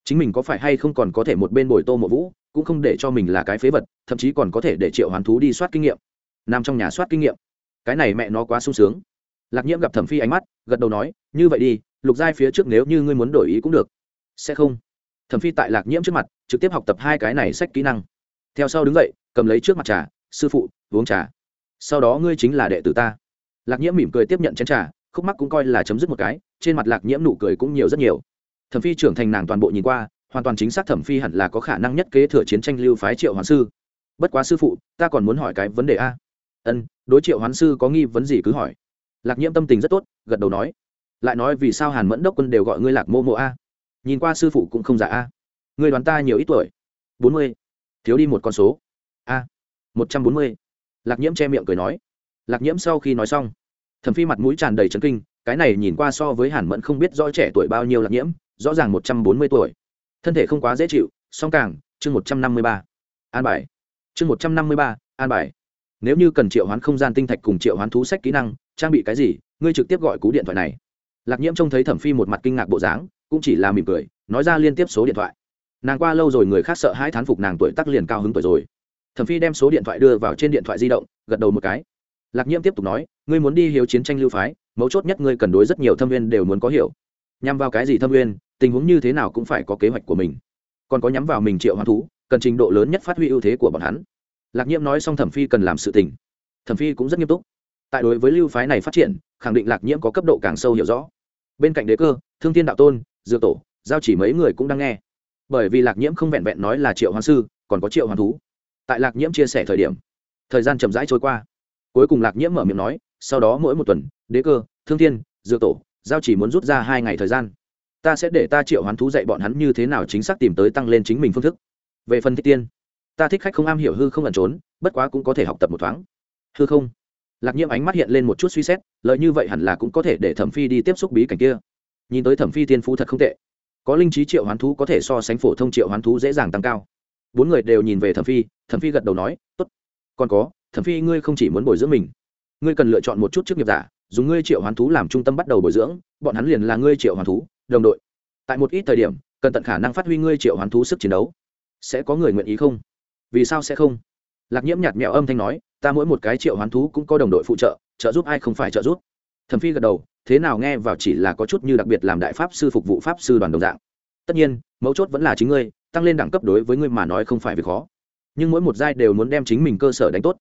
chính mình có phải hay không còn có thể một bên bồi tô mộ vũ, cũng không để cho mình là cái phế vật, thậm chí còn có thể để triệu hoán thú đi soát kinh nghiệm. Nằm trong nhà soát kinh nghiệm. Cái này mẹ nó quá sung sướng. Lạc nhiễm gặp thẩm phi ánh mắt, gật đầu nói, như vậy đi, lục giai phía trước nếu như ngươi muốn đổi ý cũng được. Sẽ không. Thẩm phi tại lạc nhiễm trước mặt, trực tiếp học tập hai cái này sách kỹ năng. Theo sau đứng dậy, cầm lấy trước mặt trà, sư phụ, uống trà. Sau đó ngươi chính là đệ tử ta. Lạc nhiễm mỉm cười tiếp nhận chén trà khúc mắc cũng coi là chấm dứt một cái, trên mặt lạc nhiễm nụ cười cũng nhiều rất nhiều. Thẩm phi trưởng thành nàng toàn bộ nhìn qua, hoàn toàn chính xác thẩm phi hẳn là có khả năng nhất kế thừa chiến tranh lưu phái triệu hoán sư. Bất quá sư phụ, ta còn muốn hỏi cái vấn đề a. Ân, đối triệu hoán sư có nghi vấn gì cứ hỏi. Lạc nhiễm tâm tình rất tốt, gật đầu nói. Lại nói vì sao hàn mẫn đốc quân đều gọi ngươi lạc mô mô a? Nhìn qua sư phụ cũng không giả a. Ngươi đoán ta nhiều ít tuổi? Bốn mươi. Thiếu đi một con số. A. Một trăm bốn mươi. Lạc nhiễm che miệng cười nói. Lạc nhiễm sau khi nói xong thẩm phi mặt mũi tràn đầy trấn kinh, cái này nhìn qua so với hàn mẫn không biết rõ trẻ tuổi bao nhiêu lạc nhiễm, rõ ràng một trăm bốn mươi tuổi. Thân thể không quá dễ chịu, song càng, chương một trăm năm mươi ba. An bài. Chương một trăm năm mươi ba, an bài. Nếu như cần triệu hoán không gian tinh thạch cùng triệu hoán thú sách kỹ năng, trang bị cái gì, ngươi trực tiếp gọi cú điện thoại này. Lạc nhiễm trông thấy thẩm phi một mặt kinh ngạc bộ dáng, cũng chỉ là mỉm cười, nói ra liên tiếp số điện thoại. Nàng qua lâu rồi người khác sợ hai thán phục nàng tuổi tắc liền cao hứng tuổi rồi. Thẩm phi đem số điện thoại đưa vào trên điện thoại di động, gật đầu một cái. Lạc nhiễm tiếp tục nói ngươi muốn đi hiếu chiến tranh lưu phái, mấu chốt nhất ngươi cần đối rất nhiều thâm viên đều muốn có hiểu. Nhằm vào cái gì thâm viên, tình huống như thế nào cũng phải có kế hoạch của mình. Còn có nhắm vào mình triệu hoán thú, cần trình độ lớn nhất phát huy ưu thế của bọn hắn. Lạc nhiễm nói xong thẩm phi cần làm sự tình. Thẩm phi cũng rất nghiêm túc. Tại đối với lưu phái này phát triển, khẳng định lạc nhiễm có cấp độ càng sâu hiểu rõ. Bên cạnh đế cơ, thương thiên đạo tôn, dược tổ, giao chỉ mấy người cũng đang nghe. Bởi vì lạc nhiễm không vẹn vẹn nói là triệu hoàng sư, còn có triệu hoàng thú. Tại lạc nhiễm chia sẻ thời điểm, thời gian chậm rãi trôi qua. Cuối cùng lạc nhiễm mở miệng nói sau đó mỗi một tuần, đế cơ, thương thiên, dược tổ, giao chỉ muốn rút ra hai ngày thời gian. Ta sẽ để ta triệu hoán thú dạy bọn hắn như thế nào chính xác tìm tới tăng lên chính mình phương thức. Về phần thích tiên, ta thích khách không am hiểu hư không ẩn trốn, bất quá cũng có thể học tập một thoáng. Hư không? Lạc nhiễm ánh mắt hiện lên một chút suy xét, lợi như vậy hẳn là cũng có thể để thẩm phi đi tiếp xúc bí cảnh kia. Nhìn tới thẩm phi tiên phú thật không tệ. Có linh trí triệu hoán thú có thể so sánh phổ thông triệu hoán thú dễ dàng tăng cao. Bốn người đều nhìn về thẩm phi thẩm phi gật đầu nói, tốt. Còn có, thẩm phi ngươi không chỉ muốn bồi dưỡng mình ngươi cần lựa chọn một chút chức nghiệp giả, dùng ngươi triệu hoán thú làm trung tâm bắt đầu bồi dưỡng, bọn hắn liền là ngươi triệu hoán thú, đồng đội. Tại một ít thời điểm, cần tận khả năng phát huy ngươi triệu hoán thú sức chiến đấu. Sẽ có người nguyện ý không? Vì sao sẽ không? Lạc nhiễm nhạt mẹo âm thanh nói, ta mỗi một cái triệu hoán thú cũng có đồng đội phụ trợ trợ giúp ai không phải trợ giúp. Thẩm phi gật đầu, thế nào nghe vào chỉ là có chút như đặc biệt làm đại pháp sư phục vụ pháp sư đoàn đồng dạng. Tất nhiên, mấu chốt vẫn là chính ngươi, tăng lên đẳng cấp đối với ngươi mà nói không phải việc khó. Nhưng mỗi một giai đều muốn đem chính mình cơ sở đánh tốt.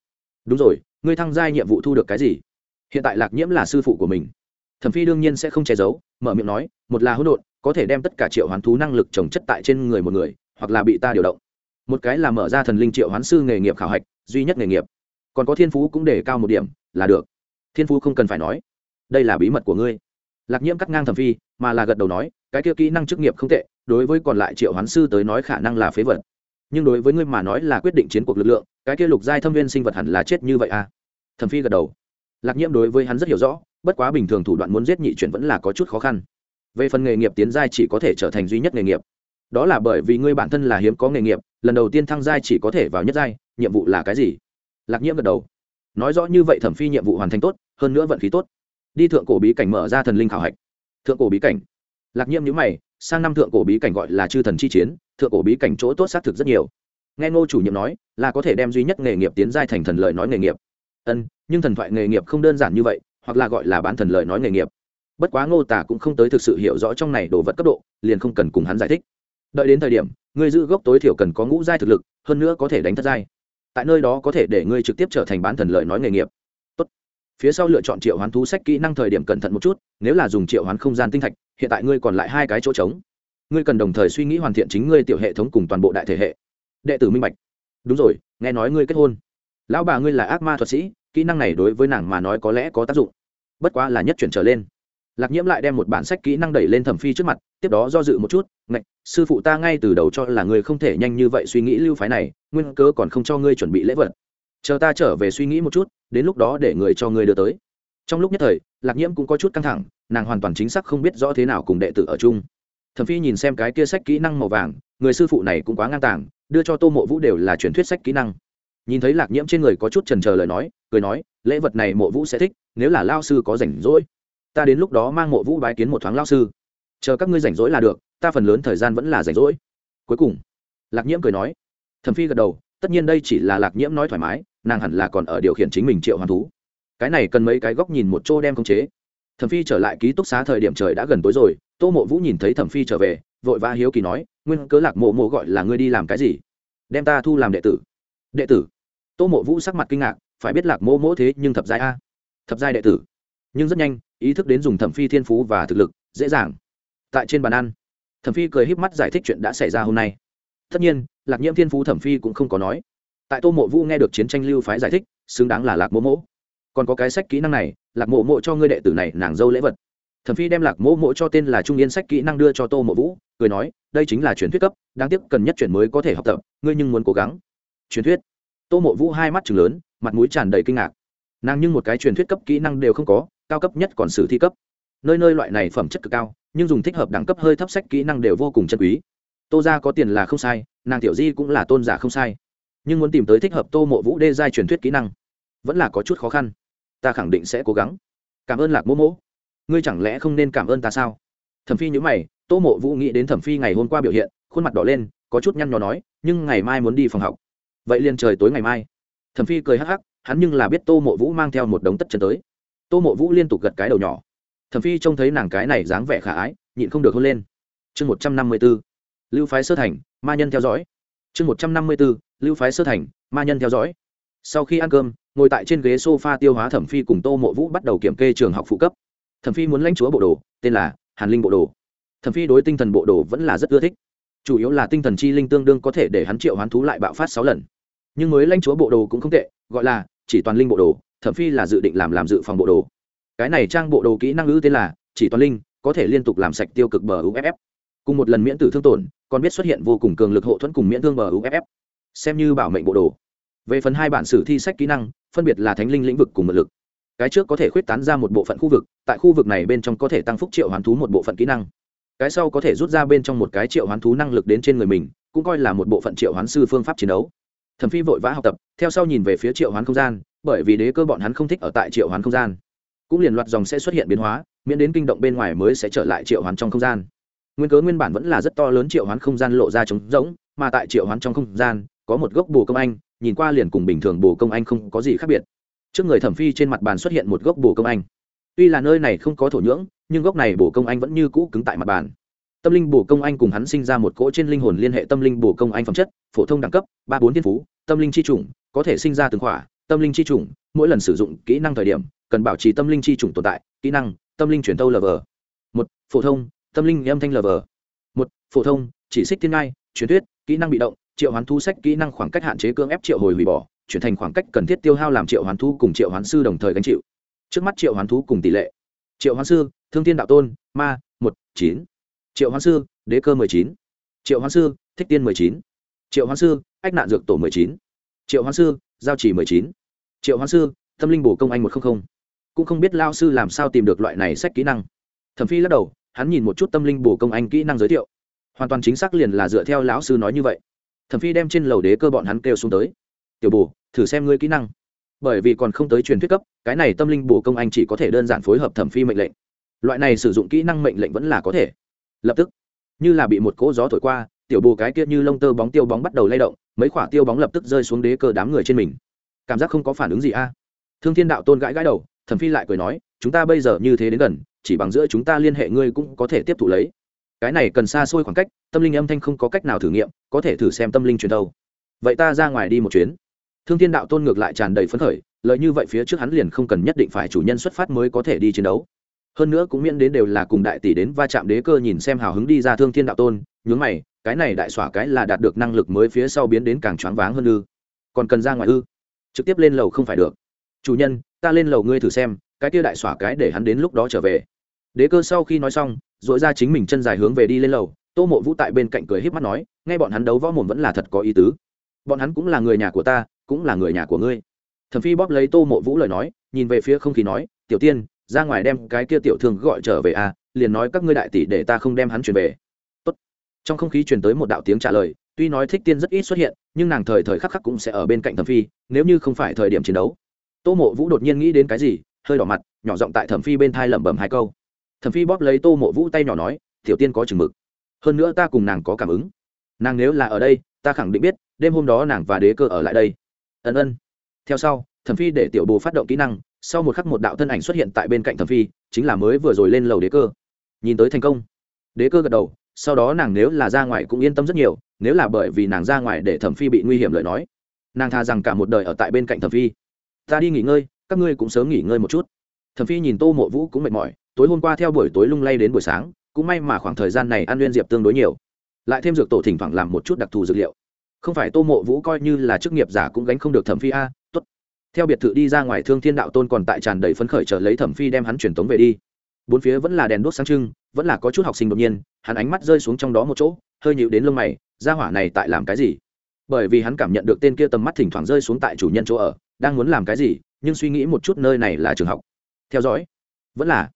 Đúng rồi ngươi thăng giai nhiệm vụ thu được cái gì? Hiện tại lạc nhiễm là sư phụ của mình. Thẩm phi đương nhiên sẽ không che giấu, mở miệng nói, một là hỗn độn, có thể đem tất cả triệu hoán thú năng lực trồng chất tại trên người một người, hoặc là bị ta điều động. Một cái là mở ra thần linh triệu hoán sư nghề nghiệp khảo hạch, duy nhất nghề nghiệp. Còn có thiên phú cũng để cao một điểm, là được. Thiên phú không cần phải nói. Đây là bí mật của ngươi. Lạc nhiễm cắt ngang thẩm phi, mà là gật đầu nói, cái kia kỹ năng chức nghiệp không tệ, đối với còn lại triệu hoán sư tới nói khả năng là phế vật nhưng đối với ngươi mà nói là quyết định chiến cuộc lực lượng, cái kia lục giai thâm viên sinh vật hẳn là chết như vậy à? Thẩm phi gật đầu. Lạc nhiễm đối với hắn rất hiểu rõ, bất quá bình thường thủ đoạn muốn giết nhị chuyển vẫn là có chút khó khăn. Về phần nghề nghiệp tiến giai chỉ có thể trở thành duy nhất nghề nghiệp. Đó là bởi vì ngươi bản thân là hiếm có nghề nghiệp, lần đầu tiên thăng giai chỉ có thể vào nhất giai, nhiệm vụ là cái gì? Lạc nhiễm gật đầu. Nói rõ như vậy thẩm phi nhiệm vụ hoàn thành tốt, hơn nữa vận khí tốt. Đi thượng cổ bí cảnh mở ra thần linh khảo hạch. Thượng cổ bí cảnh. Lạc nhiễm nhữ mày sang năm thượng cổ bí cảnh gọi là chư thần chi chiến, thượng cổ bí cảnh chỗ tốt xác thực rất nhiều. Nghe ngô chủ nhiệm nói, là có thể đem duy nhất nghề nghiệp tiến giai thành thần lợi nói nghề nghiệp. Ân, nhưng thần thoại nghề nghiệp không đơn giản như vậy, hoặc là gọi là bán thần lợi nói nghề nghiệp. Bất quá ngô tả cũng không tới thực sự hiểu rõ trong này đồ vật cấp độ, liền không cần cùng hắn giải thích. Đợi đến thời điểm, ngươi giữ gốc tối thiểu cần có ngũ giai thực lực, hơn nữa có thể đánh thất giai. Tại nơi đó có thể để ngươi trực tiếp trở thành bán thần lợi nói nghề nghiệp phía sau lựa chọn triệu hoán thú sách kỹ năng thời điểm cẩn thận một chút, nếu là dùng triệu hoán không gian tinh thạch, hiện tại ngươi còn lại hai cái chỗ trống. Ngươi cần đồng thời suy nghĩ hoàn thiện chính ngươi tiểu hệ thống cùng toàn bộ đại thể hệ. Đệ tử minh bạch. Đúng rồi, nghe nói ngươi kết hôn. Lão bà ngươi là ác ma thuật sĩ, kỹ năng này đối với nàng mà nói có lẽ có tác dụng. Bất quá là nhất chuyển trở lên. Lạc nhiễm lại đem một bản sách kỹ năng đẩy lên thẩm phi trước mặt, tiếp đó do dự một chút, ngạch, sư phụ ta ngay từ đầu cho là ngươi không thể nhanh như vậy suy nghĩ lưu phái này, nguyên cớ còn không cho ngươi chuẩn bị lễ vật chờ ta trở về suy nghĩ một chút, đến lúc đó để người cho ngươi đưa tới. Trong lúc nhất thời, lạc nhiễm cũng có chút căng thẳng, nàng hoàn toàn chính xác không biết rõ thế nào cùng đệ tử ở chung. Thẩm phi nhìn xem cái kia sách kỹ năng màu vàng, người sư phụ này cũng quá ngang tàng, đưa cho tô mộ vũ đều là truyền thuyết sách kỹ năng. Nhìn thấy lạc nhiễm trên người có chút trần trờ lời nói, cười nói, lễ vật này mộ vũ sẽ thích, nếu là lao sư có rảnh rỗi, ta đến lúc đó mang mộ vũ bái kiến một thoáng lao sư. Chờ các ngươi rảnh rỗi là được, ta phần lớn thời gian vẫn là rảnh rỗi. Cuối cùng, lạc nhiễm cười nói. Thẩm phi gật đầu, tất nhiên đây chỉ là lạc nhiễm nói thoải mái nàng hẳn là còn ở điều khiển chính mình triệu hoàn thú. Cái này cần mấy cái góc nhìn một chỗ đem khống chế. Thẩm phi trở lại ký túc xá thời điểm trời đã gần tối rồi, tô mộ vũ nhìn thấy thẩm phi trở về, vội vã hiếu kỳ nói, nguyên cớ lạc mộ mộ gọi là ngươi đi làm cái gì? Đem ta thu làm đệ tử. Đệ tử? Tô mộ vũ sắc mặt kinh ngạc, phải biết lạc Mộ mỗ thế nhưng thập giai a. Thập giai đệ tử. Nhưng rất nhanh, ý thức đến dùng thẩm phi thiên phú và thực lực, dễ dàng. Tại trên bàn ăn, thẩm phi cười híp mắt giải thích chuyện đã xảy ra hôm nay. Tất nhiên, lạc nhiễm thiên phú thẩm phi cũng không có nói tại tô mộ vũ nghe được chiến tranh lưu phái giải thích, xứng đáng là lạc mỗ mỗ còn có cái sách kỹ năng này, lạc mộ mộ cho ngươi đệ tử này nàng dâu lễ vật. Thẩm phi đem lạc mỗ mộ cho tên là trung yên sách kỹ năng đưa cho tô mộ vũ, cười nói, đây chính là truyền thuyết cấp, đáng tiếc cần nhất chuyển mới có thể học tập, ngươi nhưng muốn cố gắng. Truyền thuyết. Tô mộ vũ hai mắt chừng lớn, mặt mũi tràn đầy kinh ngạc. Nàng nhưng một cái truyền thuyết cấp kỹ năng đều không có, cao cấp nhất còn sử thi cấp. Nơi nơi loại này phẩm chất cực cao, nhưng dùng thích hợp đẳng cấp hơi thấp sách kỹ năng đều vô cùng chân quý. Tô ra có tiền là không sai, nàng tiểu di cũng là tôn giả không sai nhưng muốn tìm tới thích hợp tô mộ vũ đê giai truyền thuyết kỹ năng, vẫn là có chút khó khăn. Ta khẳng định sẽ cố gắng. Cảm ơn lạc mô mỗ. Ngươi chẳng lẽ không nên cảm ơn ta sao? Thẩm phi nhữ mày, tô mộ vũ nghĩ đến thẩm phi ngày hôm qua biểu hiện, khuôn mặt đỏ lên, có chút nhăn nhò nói, nhưng ngày mai muốn đi phòng học. Vậy liền trời tối ngày mai. Thẩm phi cười hắc hắc, hắn nhưng là biết tô mộ vũ mang theo một đống tất chân tới. Tô mộ vũ liên tục gật cái đầu nhỏ. Thẩm phi trông thấy nàng cái này dáng vẻ khả ái, nhịn không được hôn lên. Chương một trăm năm mươi b ố lưu phái sơ thành, ma nhân theo dõi. Chương một trăm năm mươi b ố lưu phái sơ thành, ma nhân theo dõi. Sau khi ăn cơm, ngồi tại trên ghế sofa tiêu hóa thẩm phi cùng tô mộ vũ bắt đầu kiểm kê trường học phụ cấp. Thẩm phi muốn lãnh chúa bộ đồ, tên là hàn linh bộ đồ. Thẩm phi đối tinh thần bộ đồ vẫn là rất ưa thích. Chủ yếu là tinh thần chi linh tương đương có thể để hắn triệu hoán thú lại bạo phát sáu lần. Nhưng mới lãnh chúa bộ đồ cũng không tệ, gọi là chỉ toàn linh bộ đồ, thẩm phi là dự định làm làm dự phòng bộ đồ. Cái này trang bộ đồ kỹ năng ngữ tên là chỉ toàn linh, có thể liên tục làm sạch tiêu cực bờ uff cùng một lần miễn tử thương tổn, còn biết xuất hiện vô cùng cường lực hộ thuẫn cùng miễn thương bờ uff xem như bảo mệnh bộ đồ. Về phần hai bản sử thi sách kỹ năng, phân biệt là thánh linh lĩnh vực cùng mượn lực. Cái trước có thể khuyết tán ra một bộ phận khu vực, tại khu vực này bên trong có thể tăng phúc triệu hoán thú một bộ phận kỹ năng. Cái sau có thể rút ra bên trong một cái triệu hoán thú năng lực đến trên người mình, cũng coi là một bộ phận triệu hoán sư phương pháp chiến đấu. Thẩm phi vội vã học tập, theo sau nhìn về phía triệu hoán không gian, bởi vì đế cơ bọn hắn không thích ở tại triệu hoán không gian. Cũng liền loạt dòng sẽ xuất hiện biến hóa, miễn đến kinh động bên ngoài mới sẽ trở lại triệu hoán trong không gian. Nguyên cớ nguyên bản vẫn là rất to lớn triệu hoán không gian lộ ra trống rỗng, mà tại triệu hoán trong không gian có một gốc bồ công anh, nhìn qua liền cùng bình thường bồ công anh không có gì khác biệt. Trước người thẩm phi trên mặt bàn xuất hiện một gốc bồ công anh. Tuy là nơi này không có thổ nhưỡng, nhưng gốc này bồ công anh vẫn như cũ cứng tại mặt bàn. Tâm linh bồ công anh cùng hắn sinh ra một cỗ trên linh hồn liên hệ tâm linh bồ công anh phẩm chất, phổ thông đẳng cấp, ba bốn thiên phú, tâm linh chi chủng, có thể sinh ra từng khỏa, tâm linh chi chủng, mỗi lần sử dụng kỹ năng thời điểm, cần bảo trì tâm linh chi chủng tồn tại, kỹ năng, tâm linh truyền tâu lv một, phổ thông, tâm linh âm thanh lv một, phổ thông, chỉ xích thiên ngai, truyền thuyết, kỹ năng bị động triệu hoán thu sách kỹ năng khoảng cách hạn chế cưỡng ép triệu hồi hủy bỏ, chuyển thành khoảng cách cần thiết tiêu hao làm triệu hoán thu cùng triệu hoán sư đồng thời gánh chịu. Trước mắt triệu hoán thú cùng tỷ lệ. Triệu hoán sư, thương tiên đạo tôn, ma, một, chín. Triệu hoán sư, đế cơ mười chín. Triệu hoán sư, thích tiên mười chín. Triệu hoán sư, ách nạn dược tổ mười chín. Triệu hoán sư, giao chỉ mười chín. Triệu hoán sư, tâm linh bổ công anh một trăm linh cũng không biết lao sư làm sao tìm được loại này sách kỹ năng. Thẩm phi lắc đầu, hắn nhìn một chút tâm linh bổ công anh kỹ năng giới thiệu. Hoàn toàn chính xác liền là dựa theo lão sư nói như vậy thẩm phi đem trên lầu đế cơ bọn hắn kêu xuống tới. Tiểu Bù, thử xem ngươi kỹ năng. Bởi vì còn không tới truyền thuyết cấp cái này tâm linh bù công anh chỉ có thể đơn giản phối hợp thẩm phi mệnh lệnh. Loại này sử dụng kỹ năng mệnh lệnh vẫn là có thể. Lập tức như là bị một cỗ gió thổi qua tiểu Bù cái kia như lông tơ bóng tiêu bóng bắt đầu lay động mấy khoả tiêu bóng lập tức rơi xuống đế cơ đám người trên mình. Cảm giác không có phản ứng gì a. Thương thiên đạo tôn gãi gãi đầu thẩm phi lại cười nói chúng ta bây giờ như thế đến gần chỉ bằng giữa chúng ta liên hệ ngươi cũng có thể tiếp thụ lấy cái này cần xa xôi khoảng cách, tâm linh âm thanh không có cách nào thử nghiệm, có thể thử xem tâm linh truyền đâu. Vậy ta ra ngoài đi một chuyến. Thương thiên đạo tôn ngược lại tràn đầy phấn khởi lợi như vậy phía trước hắn liền không cần nhất định phải chủ nhân xuất phát mới có thể đi chiến đấu. Hơn nữa cũng miễn đến đều là cùng đại tỷ đến va chạm đế cơ nhìn xem hào hứng đi ra thương thiên đạo tôn, nhướng mày, cái này đại xỏa cái là đạt được năng lực mới phía sau biến đến càng choáng váng hơn ư. Còn cần ra ngoài ư? Trực tiếp lên lầu không phải được. Chủ nhân, ta lên lầu ngươi thử xem, cái kia đại xỏa cái để hắn đến lúc đó trở về đế cơ sau khi nói xong dội ra chính mình chân dài hướng về đi lên lầu, tô mộ vũ tại bên cạnh cười h mắt nói, nghe bọn hắn đấu võ mồm vẫn là thật có ý tứ. Bọn hắn cũng là người nhà của ta, cũng là người nhà của ngươi. Thẩm phi bóp lấy tô mộ vũ lời nói, nhìn về phía không khí nói, tiểu tiên, ra ngoài đem cái kia tiểu thương gọi trở về à liền nói các ngươi đại tỷ để ta không đem hắn chuyển về. Tốt. trong không khí truyền tới một đạo tiếng trả lời, tuy nói thích tiên rất ít xuất hiện, nhưng nàng thời thời khắc khắc cũng sẽ ở bên cạnh thẩm phi, nếu như không phải thời điểm chiến đấu. Tô mộ vũ đột nhiên nghĩ đến cái gì, hơi đỏ mặt, nhỏ giọng tại thẩm phi bên thai lẩm bẩm hai câu thẩm phi bóp lấy tô mộ vũ tay nhỏ nói, tiểu tiên có chừng mực. Hơn nữa ta cùng nàng có cảm ứng. Nàng nếu là ở đây, ta khẳng định biết, đêm hôm đó nàng và đế cơ ở lại đây. Ân ân. Theo sau, thẩm phi để tiểu bồ phát động kỹ năng, sau một khắc một đạo thân ảnh xuất hiện tại bên cạnh thẩm phi, chính là mới vừa rồi lên lầu đế cơ. Nhìn tới thành công. Đế cơ gật đầu, sau đó nàng nếu là ra ngoài cũng yên tâm rất nhiều, nếu là bởi vì nàng ra ngoài để thẩm phi bị nguy hiểm lời nói. Nàng tha rằng cả một đời ở tại bên cạnh thẩm phi. Ta đi nghỉ ngơi, các ngươi cũng sớm nghỉ ngơi một chút. Thẩm phi nhìn tô mộ vũ cũng mệt mỏi tối hôm qua theo buổi tối lung lay đến buổi sáng, cũng may mà khoảng thời gian này ăn liên diệp tương đối nhiều. Lại thêm dược tổ thỉnh thoảng làm một chút đặc thù dược liệu. Không phải tô mộ vũ coi như là chức nghiệp giả cũng gánh không được thẩm phi a, tốt. Theo biệt thự đi ra ngoài thương thiên đạo tôn còn tại tràn đầy phấn khởi chờ lấy thẩm phi đem hắn truyền tống về đi. Bốn phía vẫn là đèn đốt sáng trưng, vẫn là có chút học sinh đột nhiên, hắn ánh mắt rơi xuống trong đó một chỗ, hơi nhịu đến lông mày ra hỏa này tại làm cái gì? Bởi vì hắn cảm nhận được tên kia tầm mắt thỉnh thoảng rơi xuống tại chủ nhân chỗ ở, đang muốn làm cái gì, nhưng suy nghĩ một chút nơi này là trường học. Theo dõi. Vẫn là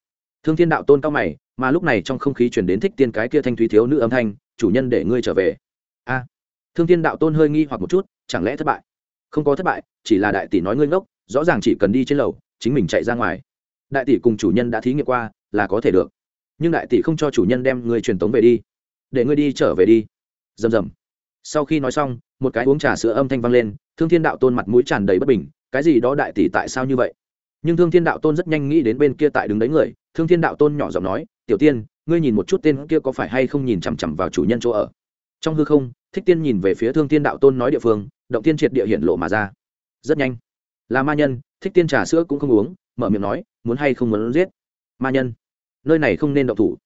thương thiên đạo tôn cao mày, mà lúc này trong không khí chuyển đến thích tiên cái kia thanh thúy thiếu nữ âm thanh, chủ nhân để ngươi trở về. A. Thương thiên đạo tôn hơi nghi hoặc một chút, chẳng lẽ thất bại? Không có thất bại, chỉ là đại tỷ nói ngươi ngốc, rõ ràng chỉ cần đi trên lầu, chính mình chạy ra ngoài. Đại tỷ cùng chủ nhân đã thí nghiệm qua, là có thể được. Nhưng đại tỷ không cho chủ nhân đem ngươi truyền tống về đi. Để ngươi đi trở về đi. Rầm rầm. Sau khi nói xong, một cái uống trà sữa âm thanh vang lên, thương thiên đạo tôn mặt mũi tràn đầy bất bình, cái gì đó đại tỷ tại sao như vậy? Nhưng thương thiên đạo tôn rất nhanh nghĩ đến bên kia tại đứng đấy người, thương thiên đạo tôn nhỏ giọng nói, tiểu tiên, ngươi nhìn một chút tên kia có phải hay không nhìn chằm chằm vào chủ nhân chỗ ở? Trong hư không, thích tiên nhìn về phía thương thiên đạo tôn nói địa phương, động tiên triệt địa hiện lộ mà ra. Rất nhanh. Là ma nhân. Thích tiên trà sữa cũng không uống, mở miệng nói, muốn hay không muốn giết? Ma nhân. Nơi này không nên động thủ.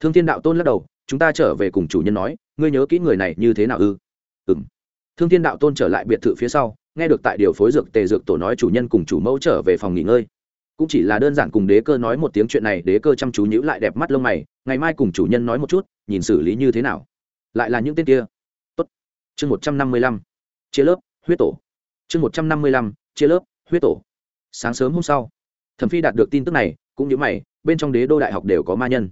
Thương thiên đạo tôn lắc đầu, chúng ta trở về cùng chủ nhân nói, ngươi nhớ kỹ người này như thế nào ư? Ừ m thương thiên đạo tôn trở lại biệt thự phía sau nghe được tại điều phối dược tề dược tổ nói chủ nhân cùng chủ mẫu trở về phòng nghỉ ngơi. Cũng chỉ là đơn giản cùng đế cơ nói một tiếng chuyện này, đế cơ chăm chú nhữ lại đẹp mắt lông mày, ngày mai cùng chủ nhân nói một chút, nhìn xử lý như thế nào. Lại là những tên kia. Tốt. Chương một trăm năm mươi lăm. Chia lớp, huyết tổ. Chương một trăm năm mươi lăm, chia lớp, huyết tổ. Sáng sớm hôm sau, thẩm phi đạt được tin tức này, cũng như mày, bên trong đế đô đại học đều có ma nhân.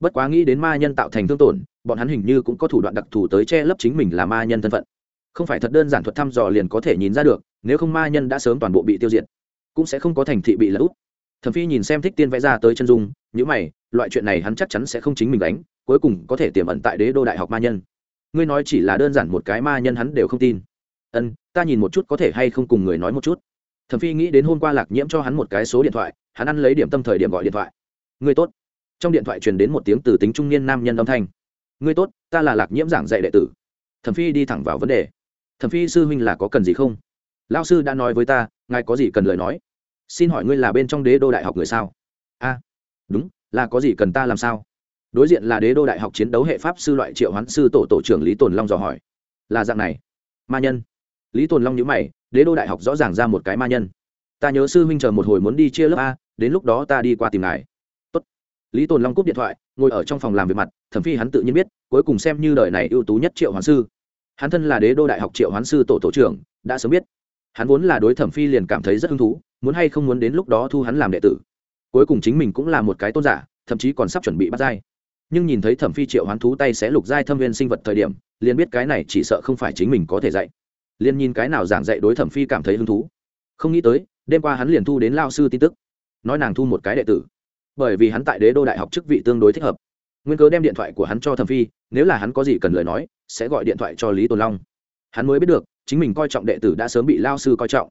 Bất quá nghĩ đến ma nhân tạo thành thương tổn, bọn hắn hình như cũng có thủ đoạn đặc thù tới che lấp chính mình là ma nhân thân phận không phải thật đơn giản thuật thăm dò liền có thể nhìn ra được, nếu không ma nhân đã sớm toàn bộ bị tiêu diệt, cũng sẽ không có thành thị bị lỡ út thẩm phi nhìn xem thích tiên vẽ ra tới chân dung những mày, loại chuyện này hắn chắc chắn sẽ không chính mình đánh, cuối cùng có thể tiềm ẩn tại đế đô đại học ma nhân. Ngươi nói chỉ là đơn giản một cái ma nhân hắn đều không tin. Ân, ta nhìn một chút có thể hay không cùng người nói một chút. Thẩm phi nghĩ đến hôm qua lạc nhiễm cho hắn một cái số điện thoại, hắn ăn lấy điểm tâm thời điểm gọi điện thoại. Ngươi tốt. Trong điện thoại truyền đến một tiếng từ tính trung niên nam nhân âm thanh. Ngươi tốt, ta là lạc nhiễm giảng dạy đệ tử. Thẩm phi đi thẳng vào vấn đề thẩm phi sư huynh là có cần gì không? Lao sư đã nói với ta, ngài có gì cần lời nói? Xin hỏi ngươi là bên trong đế đô đại học người sao? A, đúng, là có gì cần ta làm sao? Đối diện là đế đô đại học chiến đấu hệ pháp sư loại triệu hoán sư tổ tổ trưởng lý tồn long dò hỏi. Là dạng này. Ma nhân. Lý tồn long nhữ mày, đế đô đại học rõ ràng ra một cái ma nhân. Ta nhớ sư huynh chờ một hồi muốn đi chia lớp a, đến lúc đó ta đi qua tìm ngài. Tốt. lý tồn long cúp điện thoại, ngồi ở trong phòng làm việc mặt, thẩm phi hắn tự nhiên biết, cuối cùng xem như đời này ưu tú nhất triệu hoán sư hắn thân là đế đô đại học triệu hoán sư tổ tổ trưởng, đã sớm biết. Hắn vốn là đối thẩm phi liền cảm thấy rất hứng thú, muốn hay không muốn đến lúc đó thu hắn làm đệ tử. Cuối cùng chính mình cũng là một cái tôn giả, thậm chí còn sắp chuẩn bị bắt giai. Nhưng nhìn thấy thẩm phi triệu hoán thú tay sẽ lục giai thâm viên sinh vật thời điểm, liền biết cái này chỉ sợ không phải chính mình có thể dạy. Liền nhìn cái nào giảng dạy đối thẩm phi cảm thấy hứng thú. Không nghĩ tới, đêm qua hắn liền thu đến lao sư tin tức. Nói nàng thu một cái đệ tử. Bởi vì hắn tại đế đô đại học chức vị tương đối thích hợp nguyên cớ đem điện thoại của hắn cho thẩm phi, nếu là hắn có gì cần lời nói, sẽ gọi điện thoại cho lý tồn long. Hắn mới biết được, chính mình coi trọng đệ tử đã sớm bị lao sư coi trọng.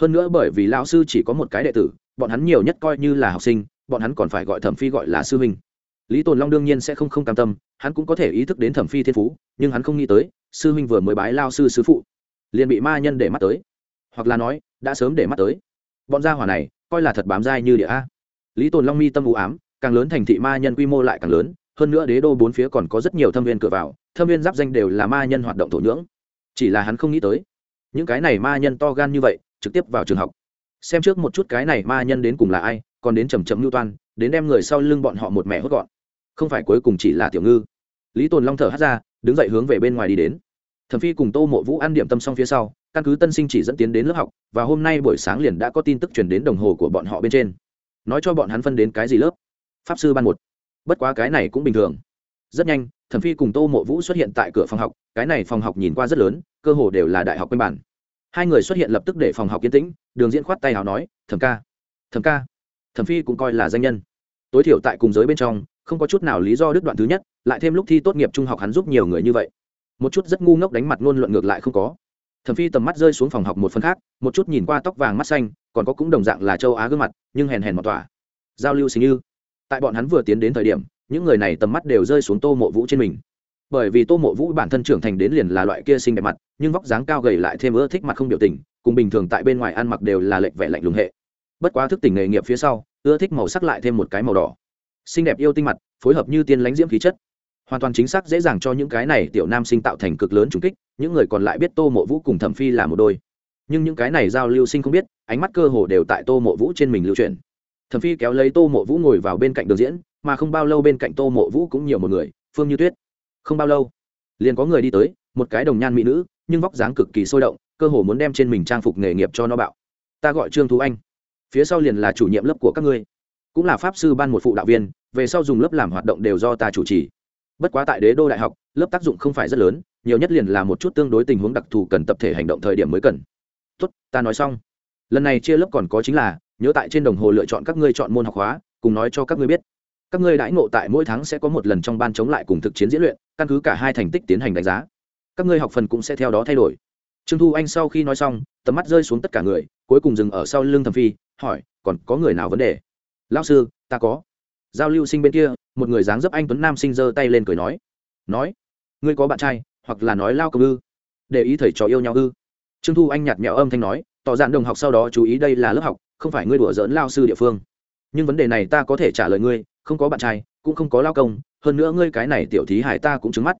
Hơn nữa bởi vì lao sư chỉ có một cái đệ tử, bọn hắn nhiều nhất coi như là học sinh, bọn hắn còn phải gọi thẩm phi gọi là sư huynh. Lý tồn long đương nhiên sẽ không không cam tâm, hắn cũng có thể ý thức đến thẩm phi thiên phú, nhưng hắn không nghĩ tới, sư huynh vừa mới bái lao sư sư phụ, liền bị ma nhân để mắt tới. Hoặc là nói, đã sớm để mắt tới. Bọn gia hỏa này, coi là thật bám dai như địa a. Lý tồn long mi tâm u ám, càng lớn thành thị ma nhân quy mô lại càng lớn hơn nữa đế đô bốn phía còn có rất nhiều thâm viên cửa vào, thâm viên giáp danh đều là ma nhân hoạt động thổ nhưỡng. Chỉ là hắn không nghĩ tới, những cái này ma nhân to gan như vậy, trực tiếp vào trường học. Xem trước một chút cái này ma nhân đến cùng là ai, còn đến chầm chậm lưu toan, đến đem người sau lưng bọn họ một mẹ hốt gọn. Không phải cuối cùng chỉ là tiểu ngư. Lý tồn long thở hát ra, đứng dậy hướng về bên ngoài đi đến. Thẩm phi cùng tô mộ vũ ăn điểm tâm xong phía sau, căn cứ tân sinh chỉ dẫn tiến đến lớp học, và hôm nay buổi sáng liền đã có tin tức truyền đến đồng hồ của bọn họ bên trên. Nói cho bọn hắn phân đến cái gì lớp? Pháp sư ban một bất quá cái này cũng bình thường. Rất nhanh, thẩm phi cùng tô mộ vũ xuất hiện tại cửa phòng học, cái này phòng học nhìn qua rất lớn, cơ hồ đều là đại học quanh bản hai người xuất hiện lập tức để phòng học yên tĩnh, đường diễn khoát tay hào nói, thẩm ca thẩm ca. Thẩm phi cũng coi là danh nhân. Tối thiểu tại cùng giới bên trong, không có chút nào lý do đứt đoạn thứ nhất, lại thêm lúc thi tốt nghiệp trung học hắn giúp nhiều người như vậy. Một chút rất ngu ngốc đánh mặt ngôn luận ngược lại không có. Thẩm phi tầm mắt rơi xuống phòng học một phần khác, một chút nhìn qua tóc vàng mắt xanh, còn có cũng đồng dạng là châu á gương mặt, nhưng hèn hèn mọt tỏa. Giao lưu sinh như tại bọn hắn vừa tiến đến thời điểm, những người này tầm mắt đều rơi xuống tô mộ vũ trên mình. Bởi vì tô mộ vũ bản thân trưởng thành đến liền là loại kia xinh đẹp mặt, nhưng vóc dáng cao gầy lại thêm ưa thích mặt không biểu tình, cùng bình thường tại bên ngoài ăn mặc đều là lệnh vẻ lạnh lùng hệ. Bất quá thức tỉnh nghề nghiệp phía sau, ưa thích màu sắc lại thêm một cái màu đỏ. Xinh đẹp yêu tinh mặt, phối hợp như tiên lãnh diễm khí chất. Hoàn toàn chính xác dễ dàng cho những cái này tiểu nam sinh tạo thành cực lớn trùng kích, những người còn lại biết tô mộ vũ cùng thẩm phi là một đôi. Nhưng những cái này giao lưu sinh không biết, ánh mắt cơ hồ đều tại tô mộ vũ trên mình lưu truyền thẩm phi kéo lấy tô mộ vũ ngồi vào bên cạnh đường diễn, mà không bao lâu bên cạnh tô mộ vũ cũng nhiều một người, phương như tuyết. Không bao lâu, liền có người đi tới, một cái đồng nhan mỹ nữ, nhưng vóc dáng cực kỳ sôi động, cơ hồ muốn đem trên mình trang phục nghề nghiệp cho nó bạo. Ta gọi trương thú anh. Phía sau liền là chủ nhiệm lớp của các ngươi. Cũng là pháp sư ban một phụ đạo viên, về sau dùng lớp làm hoạt động đều do ta chủ trì. Bất quá tại đế đô đại học, lớp tác dụng không phải rất lớn, nhiều nhất liền là một chút tương đối tình huống đặc thù cần tập thể hành động thời điểm mới cần. Tốt, ta nói xong. Lần này chia lớp còn có chính là nhớ tại trên đồng hồ lựa chọn các ngươi chọn môn học hóa, cùng nói cho các ngươi biết. Các ngươi đãi ngộ tại mỗi tháng sẽ có một lần trong ban chống lại cùng thực chiến diễn luyện, căn cứ cả hai thành tích tiến hành đánh giá. Các ngươi học phần cũng sẽ theo đó thay đổi. Trương thu anh sau khi nói xong, tầm mắt rơi xuống tất cả người, cuối cùng dừng ở sau lưng thẩm phi, hỏi, còn có người nào vấn đề? Lao sư, ta có. Giao lưu sinh bên kia, một người dáng dấp anh tuấn nam sinh giơ tay lên cười nói nói, ngươi có bạn trai, hoặc là nói lao cầm ư? Để ý thầy trò yêu nhau ư? Trương thu anh nhạt mẹo âm thanh nói, tỏ dạn đồng học sau đó chú ý đây là lớp học không phải ngươi đùa giỡn lao sư địa phương. Nhưng vấn đề này ta có thể trả lời ngươi, không có bạn trai, cũng không có lao công, hơn nữa ngươi cái này tiểu thí hải ta cũng trứng mắt.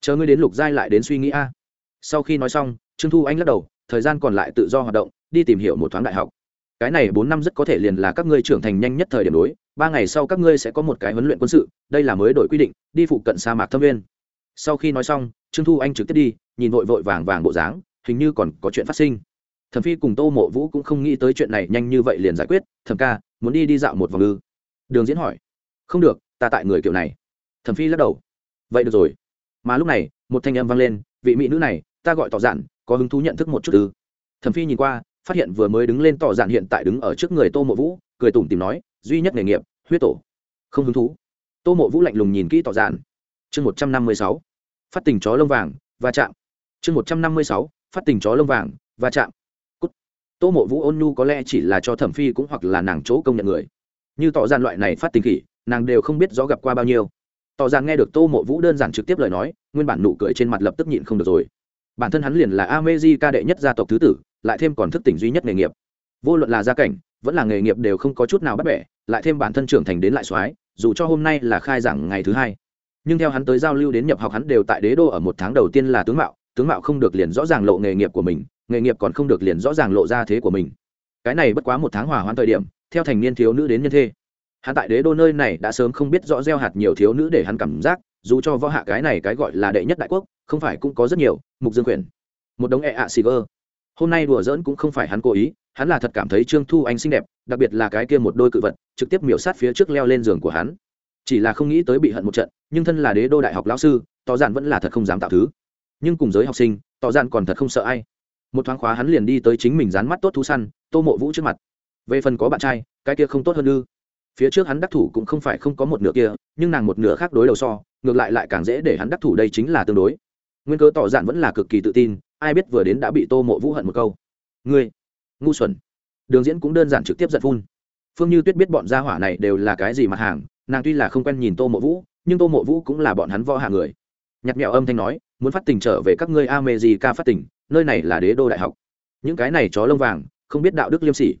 Chờ ngươi đến lục giai lại đến suy nghĩ a. Sau khi nói xong, trương thu anh lắc đầu, thời gian còn lại tự do hoạt động, đi tìm hiểu một thoáng đại học. Cái này bốn năm rất có thể liền là các ngươi trưởng thành nhanh nhất thời điểm đối, ba ngày sau các ngươi sẽ có một cái huấn luyện quân sự, đây là mới đổi quy định, đi phụ cận sa mạc thâm viên. Sau khi nói xong, trương thu anh trực tiếp đi, nhìn vội vội vàng vàng bộ dáng, hình như còn có chuyện phát sinh thẩm phi cùng tô mộ vũ cũng không nghĩ tới chuyện này nhanh như vậy liền giải quyết. Thẩm ca, muốn đi đi dạo một vòng ư? Đường diễn hỏi. Không được, ta tại người kiểu này. Thẩm phi lắc đầu. Vậy được rồi. Mà lúc này, một thanh âm vang lên. Vị mỹ nữ này, ta gọi tỏ giản, có hứng thú nhận thức một chút ư? Thẩm phi nhìn qua, phát hiện vừa mới đứng lên tỏ giản hiện tại đứng ở trước người tô mộ vũ, cười tủm tìm nói, duy nhất nghề nghiệp, huyết tổ. Không hứng thú. Tô mộ vũ lạnh lùng nhìn kỹ tỏ giản. Chương một trăm năm mươi sáu, phát tình chó lông vàng và chạm. Chương một trăm năm mươi sáu, phát tình chó lông vàng và chạm tô mộ vũ ôn nhu có lẽ chỉ là cho thẩm phi cũng hoặc là nàng chỗ công nhận người. Như tỏ gian loại này phát tình khỉ, nàng đều không biết rõ gặp qua bao nhiêu. Tỏ gian nghe được tô mộ vũ đơn giản trực tiếp lời nói, nguyên bản nụ cười trên mặt lập tức nhịn không được rồi. Bản thân hắn liền là amezi ca đệ nhất gia tộc thứ tử, lại thêm còn thức tỉnh duy nhất nghề nghiệp. Vô luận là gia cảnh, vẫn là nghề nghiệp đều không có chút nào bắt bẻ, lại thêm bản thân trưởng thành đến lại soái, dù cho hôm nay là khai giảng ngày thứ hai. Nhưng theo hắn tới giao lưu đến nhập học hắn đều tại đế đô ở một tháng đầu tiên là tướng mạo tướng mạo không được liền rõ ràng lộ nghề nghiệp của mình nghề nghiệp còn không được liền rõ ràng lộ ra thế của mình. Cái này bất quá một tháng hỏa hoạn thời điểm, theo thành niên thiếu nữ đến nhân thê. Hắn tại đế đô nơi này đã sớm không biết rõ gieo hạt nhiều thiếu nữ để hắn cảm giác, dù cho võ hạ cái này cái gọi là đệ nhất đại quốc, không phải cũng có rất nhiều, mục dương quyền. Một đống ẹ ạ xì vơ hôm nay đùa giỡn cũng không phải hắn cố ý, hắn là thật cảm thấy trương thu anh xinh đẹp, đặc biệt là cái kia một đôi cự vật, trực tiếp miểu sát phía trước leo lên giường của hắn. Chỉ là không nghĩ tới bị hận một trận, nhưng thân là đế đô đại học lão sư, tỏ giản vẫn là thật không dám tạo thứ. Nhưng cùng giới học sinh, tỏ giản còn thật không sợ ai một thoáng khóa hắn liền đi tới chính mình dán mắt tốt thú săn, tô mộ vũ trước mặt. Về phần có bạn trai, cái kia không tốt hơn ư? Phía trước hắn đắc thủ cũng không phải không có một nửa kia, nhưng nàng một nửa khác đối đầu so, ngược lại lại càng dễ để hắn đắc thủ đây chính là tương đối. Nguyên cớ tỏ dạn vẫn là cực kỳ tự tin, ai biết vừa đến đã bị tô mộ vũ hận một câu. Ngươi, ngu xuẩn. Đường diễn cũng đơn giản trực tiếp giật phun. Phương như tuyết biết bọn gia hỏa này đều là cái gì mặt hàng, nàng tuy là không quen nhìn tô mộ vũ, nhưng tô mộ vũ cũng là bọn hắn võ hạ người. Nhặt mẹo âm thanh nói, muốn phát tình trở về các ngươi a mê gì ca phát tình nơi này là đế đô đại học. Những cái này chó lông vàng, không biết đạo đức liêm sỉ.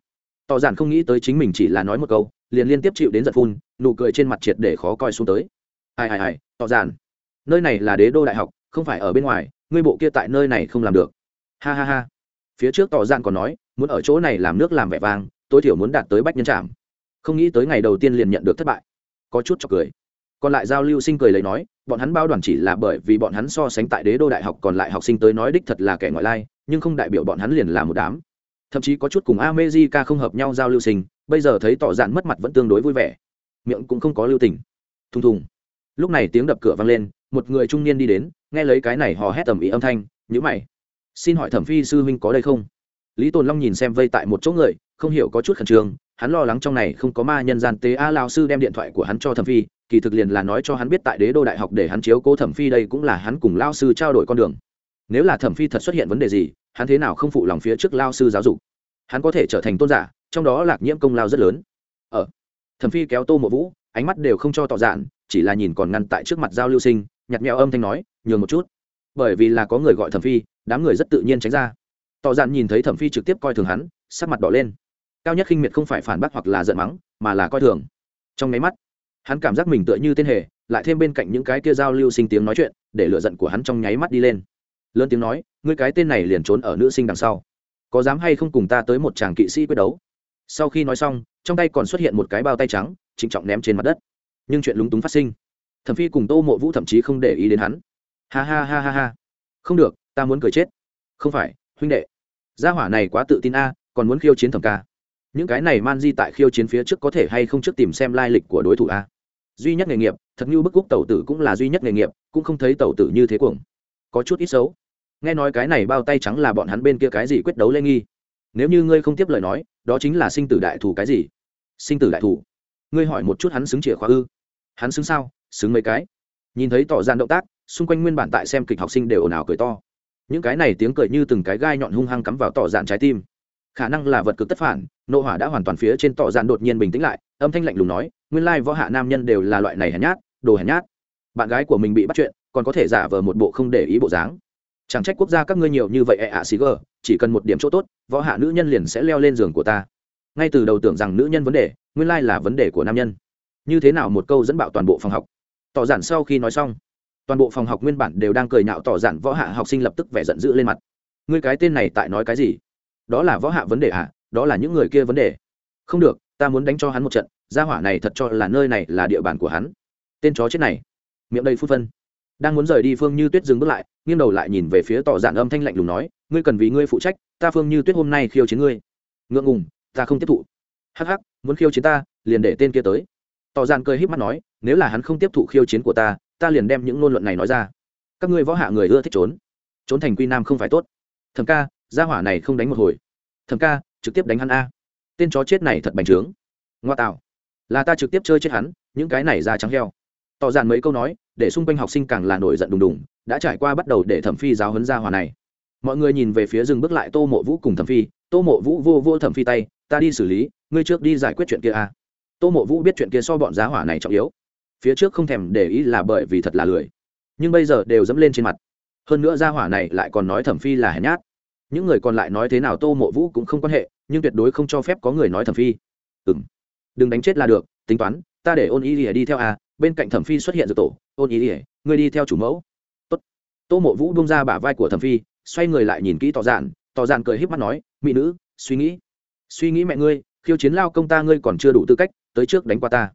Tỏ giản không nghĩ tới chính mình chỉ là nói một câu, liền liên tiếp chịu đến giật phun, nụ cười trên mặt triệt để khó coi xuống tới. Ai ai ai, tỏ giản. Nơi này là đế đô đại học, không phải ở bên ngoài, ngươi bộ kia tại nơi này không làm được. Ha ha ha. Phía trước tỏ giản còn nói, muốn ở chỗ này làm nước làm vẻ vang, tối thiểu muốn đạt tới bách nhân trạm không nghĩ tới ngày đầu tiên liền nhận được thất bại. Có chút cho cười còn lại giao lưu sinh cười lấy nói, bọn hắn bao đoàn chỉ là bởi vì bọn hắn so sánh tại đế đô đại học còn lại học sinh tới nói đích thật là kẻ ngoại lai, nhưng không đại biểu bọn hắn liền là một đám. Thậm chí có chút cùng amejica không hợp nhau giao lưu sinh, bây giờ thấy tỏ dạn mất mặt vẫn tương đối vui vẻ. Miệng cũng không có lưu tình. Thùng thùng. Lúc này tiếng đập cửa vang lên, một người trung niên đi đến, nghe lấy cái này hò hét tầm ý âm thanh nhữ mày. Xin hỏi thẩm phi sư huynh có đây không? Lý tồn long nhìn xem vây tại một chỗ người, không hiểu có chút khẩn trương, hắn lo lắng trong này không có ma nhân gian tế a lao sư đem điện thoại của hắn cho thẩm phi kỳ thực liền là nói cho hắn biết tại đế đô đại học để hắn chiếu cố thẩm phi đây cũng là hắn cùng lao sư trao đổi con đường. Nếu là thẩm phi thật xuất hiện vấn đề gì, hắn thế nào không phụ lòng phía trước lao sư giáo dục? Hắn có thể trở thành tôn giả, trong đó lạc nhiễm công lao rất lớn. Ở thẩm phi kéo tô mộ vũ, ánh mắt đều không cho tỏ dạn chỉ là nhìn còn ngăn tại trước mặt giao lưu sinh nhặt mẹo âm thanh nói, nhường một chút. Bởi vì là có người gọi thẩm phi, đám người rất tự nhiên tránh ra. Tỏ dạn nhìn thấy thẩm phi trực tiếp coi thường hắn, sắc mặt đỏ lên. Cao nhất khinh miệt không phải phản bác hoặc là giận mắng, mà là coi thường. Trong nháy mắt hắn cảm giác mình tựa như tên hề, lại thêm bên cạnh những cái kia giao lưu sinh tiếng nói chuyện, để lựa giận của hắn trong nháy mắt đi lên. Lớn tiếng nói, ngươi cái tên này liền trốn ở nữ sinh đằng sau. Có dám hay không cùng ta tới một chàng kỵ sĩ quyết đấu? Sau khi nói xong, trong tay còn xuất hiện một cái bao tay trắng, trịnh trọng ném trên mặt đất. Nhưng chuyện lúng túng phát sinh. Thẩm phi cùng tô mộ vũ thậm chí không để ý đến hắn. Ha ha ha ha ha. Không được, ta muốn cười chết. Không phải, huynh đệ. Gia hỏa này quá tự tin a, còn muốn khiêu chiến thẩm ca. Những cái này man di tại khiêu chiến phía trước có thể hay không trước tìm xem lai lịch của đối thủ a? Duy nhất nghề nghiệp, thật như bức cúc tẩu tử cũng là duy nhất nghề nghiệp, cũng không thấy tẩu tử như thế cuồng. Có chút ít xấu. Nghe nói cái này bao tay trắng là bọn hắn bên kia cái gì quyết đấu lê nghi. Nếu như ngươi không tiếp lời nói, đó chính là sinh tử đại thủ cái gì? Sinh tử đại thủ. Ngươi hỏi một chút hắn xứng chìa khóa ư? Hắn xứng sao? Xứng mấy cái? Nhìn thấy tỏ gian động tác, xung quanh nguyên bản tại xem kịch học sinh đều ồn ào cười to. Những cái này tiếng cười như từng cái gai nhọn hung hăng cắm vào tỏ dạn trái tim khả năng là vật cực tất phản, nộ hỏa đã hoàn toàn phía trên tỏ dạn đột nhiên bình tĩnh lại, âm thanh lạnh lùng nói, nguyên lai võ hạ nam nhân đều là loại này hèn nhát, đồ hèn nhát. Bạn gái của mình bị bắt chuyện, còn có thể giả vờ một bộ không để ý bộ dáng. Chẳng trách quốc gia các ngươi nhiều như vậy ẹ ạ xì gờ, chỉ cần một điểm chỗ tốt, võ hạ nữ nhân liền sẽ leo lên giường của ta. Ngay từ đầu tưởng rằng nữ nhân vấn đề, nguyên lai là vấn đề của nam nhân. Như thế nào một câu dẫn bạo toàn bộ phòng học? Tỏ giản sau khi nói xong, toàn bộ phòng học nguyên bản đều đang cười nhạo tỏ giản võ hạ học sinh lập tức vẻ giận dữ lên mặt. Ngươi cái tên này tại nói cái gì? Đó là võ hạ vấn đề à đó là những người kia vấn đề. Không được, ta muốn đánh cho hắn một trận, gia hỏa này thật cho là nơi này là địa bàn của hắn. Tên chó chết này. Miệng đầy phút phân. Đang muốn rời đi phương như tuyết dừng bước lại, nghiêng đầu lại nhìn về phía tỏ giản âm thanh lạnh lùng nói, ngươi cần vì ngươi phụ trách, ta phương như tuyết hôm nay khiêu chiến ngươi. Ngượng ngùng, ta không tiếp thụ. Hắc hắc, muốn khiêu chiến ta, liền để tên kia tới. Tỏ giản cười híp mắt nói, nếu là hắn không tiếp thụ khiêu chiến của ta ta liền đem những ngôn luận này nói ra. Các ngươi võ hạ người ưa thích trốn. Trốn thành quy nam không phải tốt. Thầm ca gia hỏa này không đánh một hồi. Thầm ca, trực tiếp đánh hắn a. Tên chó chết này thật bành trướng. Ngoa tạo. Là ta trực tiếp chơi chết hắn, những cái này ra trắng heo. Tỏ dàn mấy câu nói, để xung quanh học sinh càng là nổi giận đùng đùng, đã trải qua bắt đầu để thẩm phi giáo huấn gia hỏa này. Mọi người nhìn về phía rừng bước lại tô mộ vũ cùng thẩm phi, tô mộ vũ vô vô thẩm phi tay, ta đi xử lý, ngươi trước đi giải quyết chuyện kia a. Tô mộ vũ biết chuyện kia so bọn giá hỏa này trọng yếu. Phía trước không thèm để ý là bởi vì thật là lười. Nhưng bây giờ đều dẫm lên trên mặt. Hơn nữa gia hỏa này lại còn nói thẩm phi là hèn nhát những người còn lại nói thế nào tô mộ vũ cũng không quan hệ, nhưng tuyệt đối không cho phép có người nói thẩm phi. Ừng đừng đánh chết là được, tính toán, ta để ôn ý ỉa đi theo à? bên cạnh thẩm phi xuất hiện rồi tổ, ôn ý ỉa người đi theo chủ mẫu. Tốt. tô mộ vũ bung ra bả vai của thẩm phi, xoay người lại nhìn kỹ tỏ dạn tỏ dạn cười híp mắt nói, mỹ nữ, suy nghĩ. Suy nghĩ mẹ ngươi, khiêu chiến lao công ta ngươi còn chưa đủ tư cách, tới trước đánh qua ta.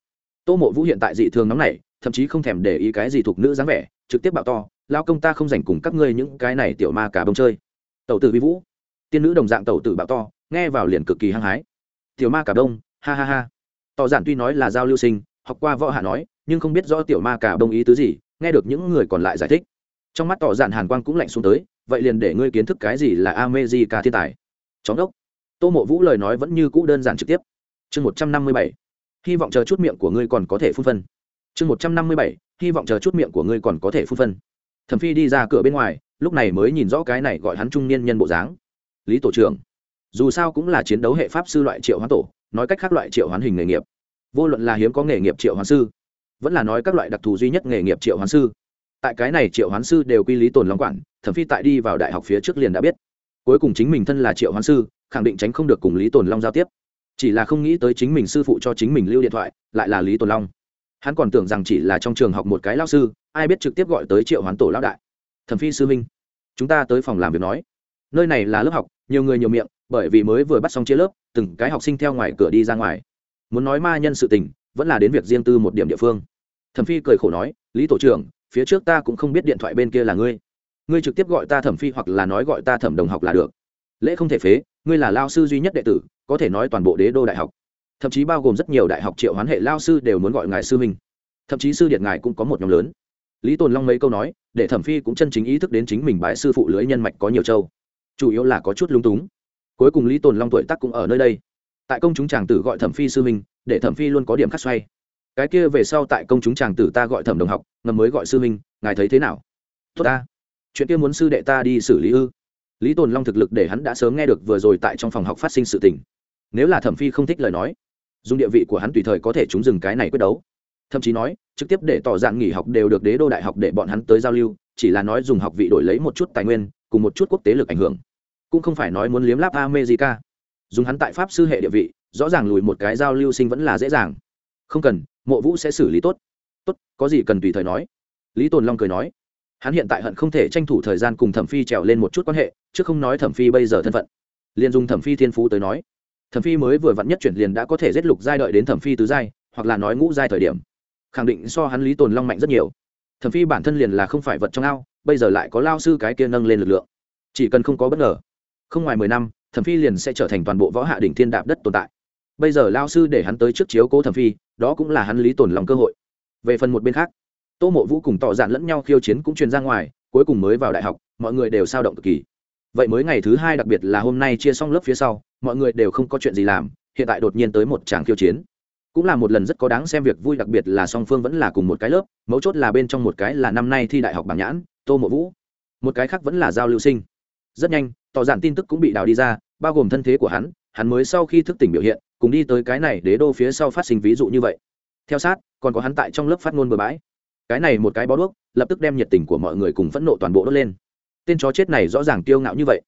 Tô mộ vũ hiện tại dị thường nóng nảy, thậm chí không thèm để ý cái gì thuộc nữ dáng vẻ, trực tiếp bảo to, lao công ta không dành cùng các ngươi những cái này tiểu ma cả bông chơi tẩu tử vi vũ. Tiên nữ đồng dạng tẩu tử bạo to, nghe vào liền cực kỳ hăng hái. Tiểu ma cả đông, ha ha ha. Tỏ giản tuy nói là giao lưu sinh, học qua võ hạ nói, nhưng không biết rõ tiểu ma cả đông ý tứ gì, nghe được những người còn lại giải thích. Trong mắt tỏ giản hàn quang cũng lạnh xuống tới, vậy liền để ngươi kiến thức cái gì là amejica thiên tài? Chóng đốc. Tô mộ vũ lời nói vẫn như cũ đơn giản trực tiếp. Chương một trăm năm mươi bảy. Hy vọng chờ chút miệng của ngươi còn có thể phun phân. Chương một trăm năm mươi bảy. Hy vọng chờ chút miệng của ngươi còn có thể phun phân. Thẩm phi đi ra cửa bên ngoài lúc này mới nhìn rõ cái này gọi hắn trung niên nhân bộ dáng. Lý tổ trưởng, dù sao cũng là chiến đấu hệ pháp sư loại triệu hoán tổ, nói cách khác loại triệu hoán hình nghề nghiệp. Vô luận là hiếm có nghề nghiệp triệu hoán sư, vẫn là nói các loại đặc thù duy nhất nghề nghiệp triệu hoán sư. Tại cái này triệu hoán sư đều quy lý tồn long quản, thẩm phi tại đi vào đại học phía trước liền đã biết. Cuối cùng chính mình thân là triệu hoán sư, khẳng định tránh không được cùng lý tồn long giao tiếp. Chỉ là không nghĩ tới chính mình sư phụ cho chính mình lưu điện thoại, lại là lý tồn long. Hắn còn tưởng rằng chỉ là trong trường học một cái lao sư, ai biết trực tiếp gọi tới triệu hoán tổ lão đại thẩm phi sư minh chúng ta tới phòng làm việc nói. Nơi này là lớp học, nhiều người nhiều miệng, bởi vì mới vừa bắt xong chia lớp, từng cái học sinh theo ngoài cửa đi ra ngoài. Muốn nói ma nhân sự tình, vẫn là đến việc riêng tư một điểm địa phương. Thẩm phi cười khổ nói, lý tổ trưởng, phía trước ta cũng không biết điện thoại bên kia là ngươi. Ngươi trực tiếp gọi ta thẩm phi hoặc là nói gọi ta thẩm đồng học là được. Lễ không thể phế, ngươi là lao sư duy nhất đệ tử, có thể nói toàn bộ đế đô đại học. Thậm chí bao gồm rất nhiều đại học triệu hoán hệ lao sư đều muốn gọi ngài sư minh thậm chí sư điện ngài cũng có một nhóm lớn lý tồn long mấy câu nói, để thẩm phi cũng chân chính ý thức đến chính mình bái sư phụ lưới nhân mạch có nhiều châu chủ yếu là có chút lung túng. Cuối cùng lý tồn long tuổi tác cũng ở nơi đây. Tại công chúng chàng tử gọi thẩm phi sư minh để thẩm phi luôn có điểm khắc xoay. Cái kia về sau tại công chúng chàng tử ta gọi thẩm đồng học, ngầm mới gọi sư minh ngài thấy thế nào? Tốt ta. Chuyện kia muốn sư đệ ta đi xử lý ư? Lý tồn long thực lực để hắn đã sớm nghe được vừa rồi tại trong phòng học phát sinh sự tình. Nếu là thẩm phi không thích lời nói, dùng địa vị của hắn tùy thời có thể trúng dừng cái này quyết đấu thậm chí nói, trực tiếp để tỏ dạng nghỉ học đều được đế đô đại học để bọn hắn tới giao lưu, chỉ là nói dùng học vị đổi lấy một chút tài nguyên, cùng một chút quốc tế lực ảnh hưởng. Cũng không phải nói muốn liếm láp america. Dùng hắn tại pháp sư hệ địa vị, rõ ràng lùi một cái giao lưu sinh vẫn là dễ dàng. Không cần, mộ vũ sẽ xử lý tốt. Tốt, có gì cần tùy thời nói. Lý tồn long cười nói, hắn hiện tại hận không thể tranh thủ thời gian cùng thẩm phi trèo lên một chút quan hệ, chứ không nói thẩm phi bây giờ thân phận. Liền dùng thẩm phi thiên phú tới nói, thẩm phi mới vừa vặn nhất chuyển liền đã có thể giết lục giai đợi đến thẩm phi tứ giai, hoặc là nói ngũ giai thời điểm khẳng định so hắn lý tồn long mạnh rất nhiều. Thẩm phi bản thân liền là không phải vật trong ao, bây giờ lại có lao sư cái kia nâng lên lực lượng. Chỉ cần không có bất ngờ, không ngoài mười năm, thẩm phi liền sẽ trở thành toàn bộ võ hạ đỉnh thiên đạp đất tồn tại. Bây giờ lao sư để hắn tới trước chiếu cố thẩm phi, đó cũng là hắn lý tồn lòng cơ hội. Về phần một bên khác, tô mộ vũ cùng tỏ dạn lẫn nhau khiêu chiến cũng truyền ra ngoài, cuối cùng mới vào đại học, mọi người đều sao động cực kỳ. Vậy mới ngày thứ hai đặc biệt là hôm nay chia xong lớp phía sau, mọi người đều không có chuyện gì làm, hiện tại đột nhiên tới một tràng khiêu chiến cũng là một lần rất có đáng xem, việc vui đặc biệt là song phương vẫn là cùng một cái lớp, mấu chốt là bên trong một cái là năm nay thi đại học bảng nhãn, tô mộ vũ. Một cái khác vẫn là giao lưu sinh. Rất nhanh, tỏ giản tin tức cũng bị đào đi ra, bao gồm thân thế của hắn hắn mới sau khi thức tỉnh biểu hiện, cùng đi tới cái này đế đô phía sau phát sinh ví dụ như vậy. Theo sát, còn có hắn tại trong lớp phát ngôn bừa bãi. Cái này một cái bó đuốc, lập tức đem nhiệt tình của mọi người cùng phẫn nộ toàn bộ đốt lên. Tên chó chết này rõ ràng tiêu ngạo như vậy.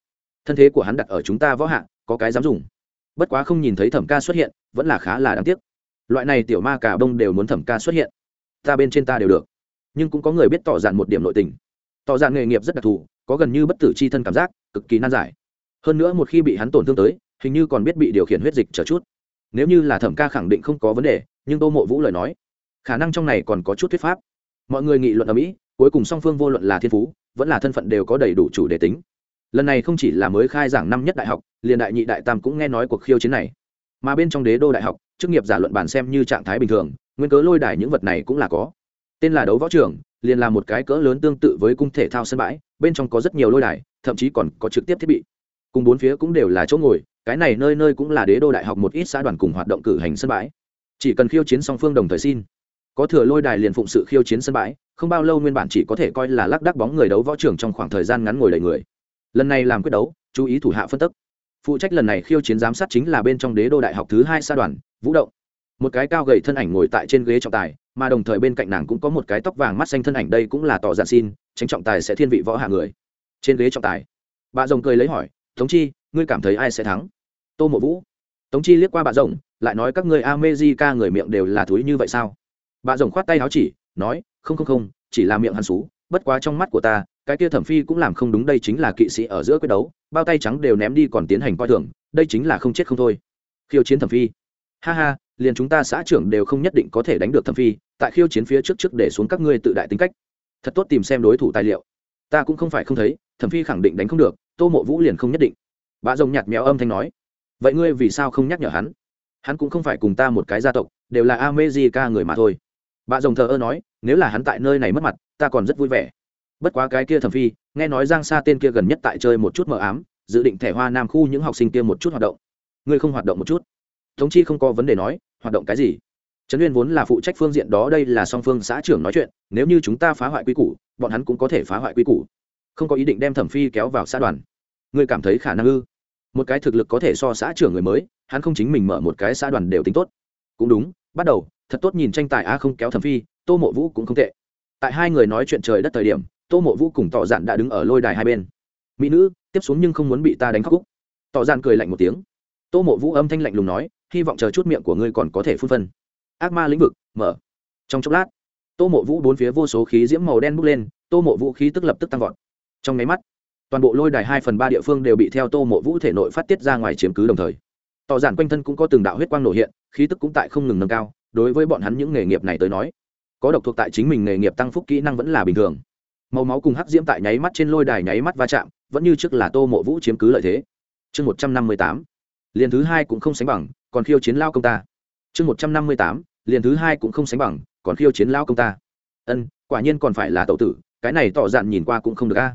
Thân thế của hắn đặt ở chúng ta võ hạ, có cái dám dùng. Bất quá không nhìn thấy thẩm ca xuất hiện, vẫn là khá là đáng tiếc loại này tiểu ma cả bông đều muốn thẩm ca xuất hiện. Ta bên trên ta đều được. Nhưng cũng có người biết tỏ dạn một điểm nội tình. Tỏ dạn nghề nghiệp rất đặc thù, có gần như bất tử c h i thân cảm giác, cực kỳ nan giải. Hơn nữa một khi bị hắn tổn thương tới, hình như còn biết bị điều khiển huyết dịch trở chút. Nếu như là thẩm ca khẳng định không có vấn đề, nhưng tô mộ vũ lời nói, khả năng trong này còn có chút thuyết pháp. Mọi người nghị luận ở mỹ, cuối cùng song phương vô luận là thiên phú, vẫn là thân phận đều có đầy đủ chủ đề tính. Lần này không chỉ là mới khai giảng năm nhất đại học, liền đại nhị đại tam cũng nghe nói cuộc khiêu chiến này. Mà bên trong đế đô đại học chức nghiệp giả luận bàn xem như trạng thái bình thường, nguyên cớ lôi đài những vật này cũng là có. Tên là đấu võ trường, liền là một cái cỡ lớn tương tự với cung thể thao sân bãi, bên trong có rất nhiều lôi đài, thậm chí còn có trực tiếp thiết bị. Cùng bốn phía cũng đều là chỗ ngồi, cái này nơi nơi cũng là đế đô đại học một ít xã đoàn cùng hoạt động cử hành sân bãi. Chỉ cần khiêu chiến song phương đồng thời xin. Có thừa lôi đài liền phụng sự khiêu chiến sân bãi, không bao lâu nguyên bản chỉ có thể coi là lác đắc bóng người đấu võ trưởng trong khoảng thời gian ngắn ngồi đầy người. Lần này làm quyết đấu, chú ý thủ hạ phân tức. Phụ trách lần này khiêu chiến giám sát chính là bên trong đế đô đại học thứ hai sa đoàn vũ động. Một cái cao gầy thân ảnh ngồi tại trên ghế trọng tài, mà đồng thời bên cạnh nàng cũng có một cái tóc vàng mắt xanh thân ảnh, đây cũng là tỏ giản xin, tránh trọng tài sẽ thiên vị võ hạ người. Trên ghế trọng tài, bà rồng cười lấy hỏi, tống chi, ngươi cảm thấy ai sẽ thắng? Tô mộ vũ. Tống chi liếc qua bà rồng, lại nói, các ngươi amejica người miệng đều là thúi như vậy sao? Bà rồng khoát tay áo chỉ, nói, không không không, chỉ là miệng hàn xú, bất quá trong mắt của ta, cái kia thẩm phi cũng làm không đúng, đây chính là kỵ sĩ ở giữa quyết đấu, bao tay trắng đều ném đi còn tiến hành coi thường, đây chính là không chết không thôi. Khiêu chiến thẩm phi ha ha, liền chúng ta xã trưởng đều không nhất định có thể đánh được thẩm phi, tại khiêu chiến phía trước trước để xuống các ngươi tự đại tính cách. Thật tốt tìm xem đối thủ tài liệu. Ta cũng không phải không thấy, thẩm phi khẳng định đánh không được, tô mộ vũ liền không nhất định. Bà rồng nhạt mèo âm thanh nói. Vậy ngươi vì sao không nhắc nhở hắn? Hắn cũng không phải cùng ta một cái gia tộc, đều là amejica người mà thôi. Bà rồng thờ ơ nói, nếu là hắn tại nơi này mất mặt, ta còn rất vui vẻ. Bất quá cái kia thẩm phi, nghe nói giang sa tên kia gần nhất tại chơi một chút mờ ám, dự định thẻ hoa nam khu những học sinh kia một chút hoạt động. Ngươi không hoạt động một chút? Thống chi không có vấn đề nói, hoạt động cái gì? Trấn uyên vốn là phụ trách phương diện đó, đây là song phương xã trưởng nói chuyện, nếu như chúng ta phá hoại quy củ, bọn hắn cũng có thể phá hoại quy củ. Không có ý định đem thẩm phi kéo vào xã đoàn. Ngươi cảm thấy khả năng ư? Một cái thực lực có thể so xã trưởng người mới, hắn không chính mình mở một cái xã đoàn đều tính tốt. Cũng đúng, bắt đầu, thật tốt nhìn tranh tài a không kéo thẩm phi, tô mộ vũ cũng không tệ. Tại hai người nói chuyện trời đất thời điểm, tô mộ vũ cùng tỏ dạn đã đứng ở lôi đài hai bên. Mỹ nữ, tiếp xuống nhưng không muốn bị ta đánh khóc. Cúc tỏ dạn cười lạnh một tiếng. Tô mộ vũ âm thanh lạnh lùng nói hy vọng chờ chút miệng của ngươi còn có thể phun phân. Ác ma lĩnh vực, mở. Trong chốc lát, tô mộ vũ bốn phía vô số khí diễm màu đen bốc lên, tô mộ vũ khí tức lập tức tăng vọt. Trong nháy mắt, toàn bộ lôi đài hai phần ba địa phương đều bị theo tô mộ vũ thể nội phát tiết ra ngoài chiếm cứ đồng thời. Tỏ giản quanh thân cũng có từng đạo huyết quang nổ hiện, khí tức cũng tại không ngừng nâng cao, đối với bọn hắn những nghề nghiệp này tới nói, có độc thuộc tại chính mình nghề nghiệp tăng phúc kỹ năng vẫn là bình thường. Màu máu cùng hắc diễm tại nháy mắt trên lôi đài nháy mắt va chạm, vẫn như trước là tô mộ vũ chiếm cứ lợi thế. Chương một trăm năm mươi tám, liền thứ hai cũng không sánh bằng còn khiêu chiến lao công ta. Chương một trăm năm mươi tám, liền thứ hai cũng không sánh bằng, còn khiêu chiến lao công ta. Ân, quả nhiên còn phải là tậu tử, cái này tỏ dạn nhìn qua cũng không được a.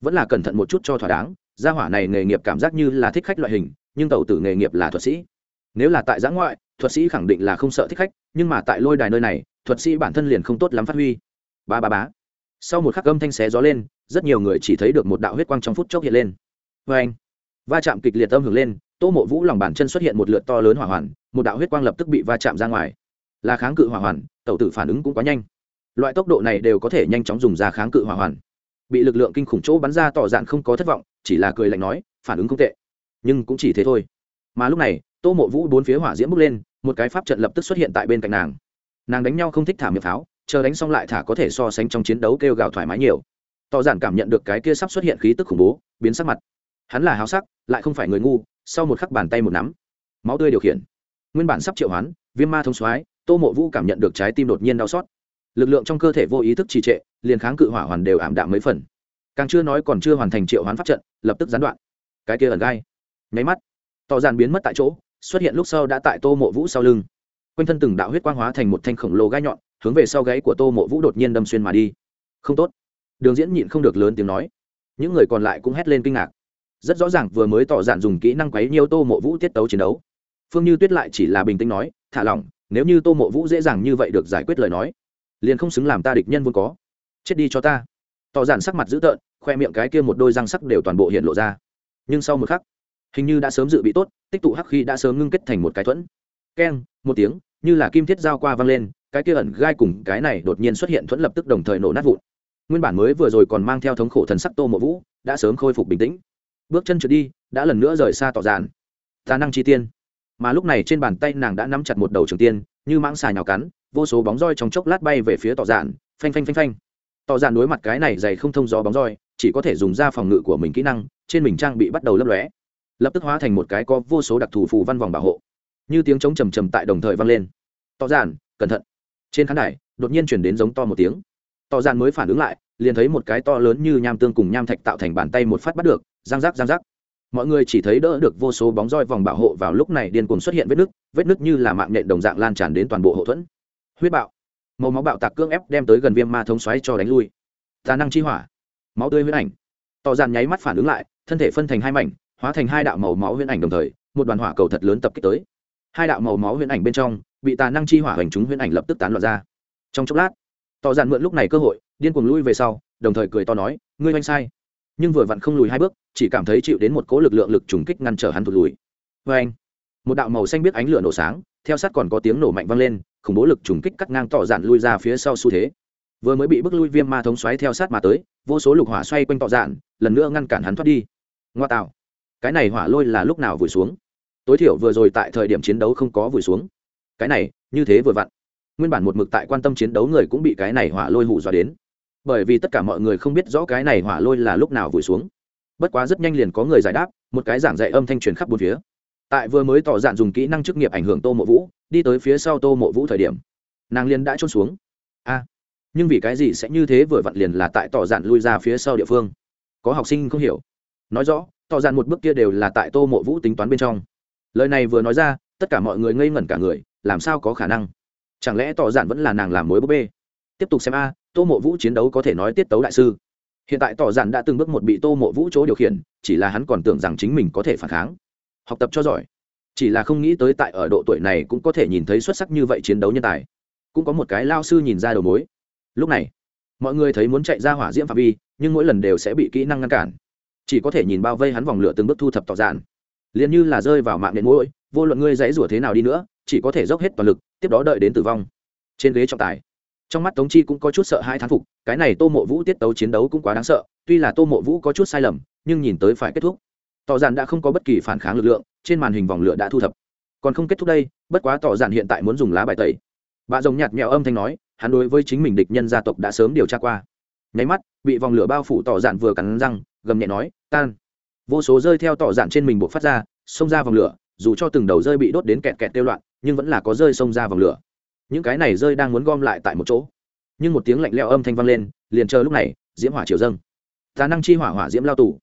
Vẫn là cẩn thận một chút cho thỏa đáng, gia hỏa này nghề nghiệp cảm giác như là thích khách loại hình, nhưng tậu tử nghề nghiệp là thuật sĩ. Nếu là tại giã ngoại, thuật sĩ khẳng định là không sợ thích khách, nhưng mà tại lôi đài nơi này, thuật sĩ bản thân liền không tốt lắm phát huy. Ba ba bá sau một khắc âm thanh xé gió lên, rất nhiều người chỉ thấy được một đạo huyết quang trong phút chốc hiện lên. Vê anh va chạm kịch liệt âm hưởng lên, tô mộ vũ lòng bàn chân xuất hiện một lượt to lớn hỏa hoàn, một đạo huyết quang lập tức bị va chạm ra ngoài. Là kháng cự hỏa hoàn, tẩu tử phản ứng cũng quá nhanh. Loại tốc độ này đều có thể nhanh chóng dùng ra kháng cự hỏa hoàn. Bị lực lượng kinh khủng chỗ bắn ra tỏ dạn không có thất vọng, chỉ là cười lạnh nói, phản ứng không tệ. Nhưng cũng chỉ thế thôi. Mà lúc này, tô mộ vũ bốn phía hỏa diễm bước lên, một cái pháp trận lập tức xuất hiện tại bên cạnh nàng. Nàng đánh nhau không thích thả miệng pháo, chờ đánh xong lại thả có thể so sánh trong chiến đấu kêu gào thoải mái nhiều. Tỏ giản cảm nhận được cái kia sắp xuất hiện khí tức khủng bố, biến sắc mặt hắn là háo sắc, lại không phải người ngu, sau một khắc bàn tay một nắm. Máu tươi điều khiển. Nguyên bản sắp triệu hoán, viêm ma thông soái, tô mộ vũ cảm nhận được trái tim đột nhiên đau xót. Lực lượng trong cơ thể vô ý thức trì trệ, liền kháng cự hỏa hoàn đều ảm đạm mấy phần. Càng chưa nói còn chưa hoàn thành triệu hoán pháp trận, lập tức gián đoạn. Cái kia ẩn gai. Nháy mắt, tỏ giàn biến mất tại chỗ, xuất hiện lúc sau đã tại tô mộ vũ sau lưng. Quanh thân từng đạo huyết quang hóa thành một thanh khổng lồ gai nhọn, hướng về sau gáy của tô mộ vũ đột nhiên đâm xuyên mà đi. Không tốt. Đường diễn nhịn không được lớn tiếng nói. Những người còn lại cũng hét lên kinh ngạc rất rõ ràng vừa mới tỏ dạn dùng kỹ năng quấy nhiều tô mộ vũ tiết tấu chiến đấu. Phương như tuyết lại chỉ là bình tĩnh nói, thả lỏng, nếu như tô mộ vũ dễ dàng như vậy được giải quyết lời nói, liền không xứng làm ta địch nhân vốn có. Chết đi cho ta. Tỏ dạn sắc mặt dữ tợn, khoe miệng cái kia một đôi răng sắc đều toàn bộ hiện lộ ra. Nhưng sau một khắc, hình như đã sớm dự bị tốt, tích tụ hắc khi đã sớm ngưng kết thành một cái thuẫn. Keng, một tiếng, như là kim thiết dao qua văng lên, cái kia ẩn gai cùng cái này đột nhiên xuất hiện thuẫn lập tức đồng thời nổ nát vụn. Nguyên bản mới vừa rồi còn mang theo thống khổ thần sắc tô mộ vũ, đã sớm khôi phục bình tĩnh bước chân trượt đi, đã lần nữa rời xa tỏ giàn tà năng chi tiên. Mà lúc này trên bàn tay nàng đã nắm chặt một đầu trường tiên, như mãng xà nhào cắn, vô số bóng roi trong chốc lát bay về phía tỏ giản, phanh phanh phanh phanh. Tỏ giản đối mặt cái này dày không thông gió bóng roi, chỉ có thể dùng ra phòng ngự của mình kỹ năng, trên mình trang bị bắt đầu lấp lóe. Lập tức hóa thành một cái có vô số đặc thù phù văn vòng bảo hộ. Như tiếng trống trầm trầm tại đồng thời vang lên. Tỏ giản, cẩn thận. Trên khán đài, đột nhiên chuyển đến giống to một tiếng. Tỏ giản mới phản ứng lại, liền thấy một cái to lớn như nham tương cùng nham thạch tạo thành bàn tay một phát bắt được giang giác giang giác. Mọi người chỉ thấy đỡ được vô số bóng roi vòng bảo hộ vào lúc này điên cuồng xuất hiện vết nứt vết nứt như là mạng nhện đồng dạng lan tràn đến toàn bộ hậu thuẫn. Huyết bạo. Màu máu bạo tạc cưỡng ép đem tới gần viêm ma thống xoáy cho đánh lui. Tà năng chi hỏa. Máu tươi huyết ảnh. Tỏ dàn nháy mắt phản ứng lại, thân thể phân thành hai mảnh, hóa thành hai đạo màu máu huyết ảnh đồng thời, một đoàn hỏa cầu thật lớn tập kích tới. Hai đạo màu máu huyết ảnh bên trong, bị tà năng chi hỏa hành chúng huyết ảnh lập tức tán loạn ra. Trong chốc lát, tỏ dàn mượn lúc này cơ hội, điên cuồng lui về sau, đồng thời cười to nói, ngươi oanh sai nhưng vừa vặn không lùi hai bước, chỉ cảm thấy chịu đến một cố lực lượng lực trùng kích ngăn trở hắn thụt lùi. Vê anh, một đạo màu xanh biết ánh lửa nổ sáng, theo sát còn có tiếng nổ mạnh vang lên, khủng bố lực trùng kích cắt ngang tỏ dạn lui ra phía sau xu thế. Vừa mới bị bức lui viêm ma thống xoáy theo sát mà tới, vô số lục hỏa xoay quanh tỏ dạn, lần nữa ngăn cản hắn thoát đi. Ngoa tạo, cái này hỏa lôi là lúc nào vùi xuống? Tối thiểu vừa rồi tại thời điểm chiến đấu không có vùi xuống. Cái này, như thế vừa vặn. Nguyên bản một mực tại quan tâm chiến đấu người cũng bị cái này hỏa lôi hụ dọa đến bởi vì tất cả mọi người không biết rõ cái này hỏa lôi là lúc nào vùi xuống. Bất quá rất nhanh liền có người giải đáp, một cái giảng dạy âm thanh truyền khắp bốn phía. Tại vừa mới tỏ dạn dùng kỹ năng chức nghiệp ảnh hưởng tô mộ vũ, đi tới phía sau tô mộ vũ thời điểm, nàng liền đã trôn xuống. A, nhưng vì cái gì sẽ như thế vừa vặn liền là tại tỏ dạn lui ra phía sau địa phương? Có học sinh không hiểu. Nói rõ, tỏ dạn một bước kia đều là tại tô mộ vũ tính toán bên trong. Lời này vừa nói ra, tất cả mọi người ngây ngẩn cả người, làm sao có khả năng? Chẳng lẽ tỏ dạn vẫn là nàng làm mối búp bê? Tiếp tục xem a tô mộ vũ chiến đấu có thể nói tiết tấu đại sư. Hiện tại tỏ giản đã từng bước một bị tô mộ vũ chỗ điều khiển, chỉ là hắn còn tưởng rằng chính mình có thể phản kháng. Học tập cho giỏi. Chỉ là không nghĩ tới tại ở độ tuổi này cũng có thể nhìn thấy xuất sắc như vậy chiến đấu nhân tài. Cũng có một cái lao sư nhìn ra đầu mối. Lúc này, mọi người thấy muốn chạy ra hỏa diễm phạm vi, nhưng mỗi lần đều sẽ bị kỹ năng ngăn cản. Chỉ có thể nhìn bao vây hắn vòng lửa từng bước thu thập tỏ giản. Liền như là rơi vào mạng nền mũi vô luận ngươi dãy rủa thế nào đi nữa, chỉ có thể dốc hết toàn lực, tiếp đó đợi đến tử vong. Trên ghế trọng tài trong mắt tống chi cũng có chút sợ hai thán phục, cái này tô mộ vũ tiết tấu chiến đấu cũng quá đáng sợ, tuy là tô mộ vũ có chút sai lầm, nhưng nhìn tới phải kết thúc. Tỏ giản đã không có bất kỳ phản kháng lực lượng, trên màn hình vòng lửa đã thu thập. Còn không kết thúc đây, bất quá tỏ giản hiện tại muốn dùng lá bài tẩy. Bà rồng nhạt mẹo âm thanh nói, hắn đối với chính mình địch nhân gia tộc đã sớm điều tra qua. Nháy mắt, bị vòng lửa bao phủ tỏ giản vừa cắn răng, gầm nhẹ nói, tan. Vô số rơi theo tỏ giản trên mình buộc phát ra, xông ra vòng lửa, dù cho từng đầu rơi bị đốt đến kẹt kẹt tiêu loạn, nhưng vẫn là có rơi xông ra vòng lửa những cái này rơi đang muốn gom lại tại một chỗ. Nhưng một tiếng lạnh leo âm thanh vang lên liền chờ lúc này diễm hỏa triều dâng. Tà năng chi hỏa hỏa diễm lao tù.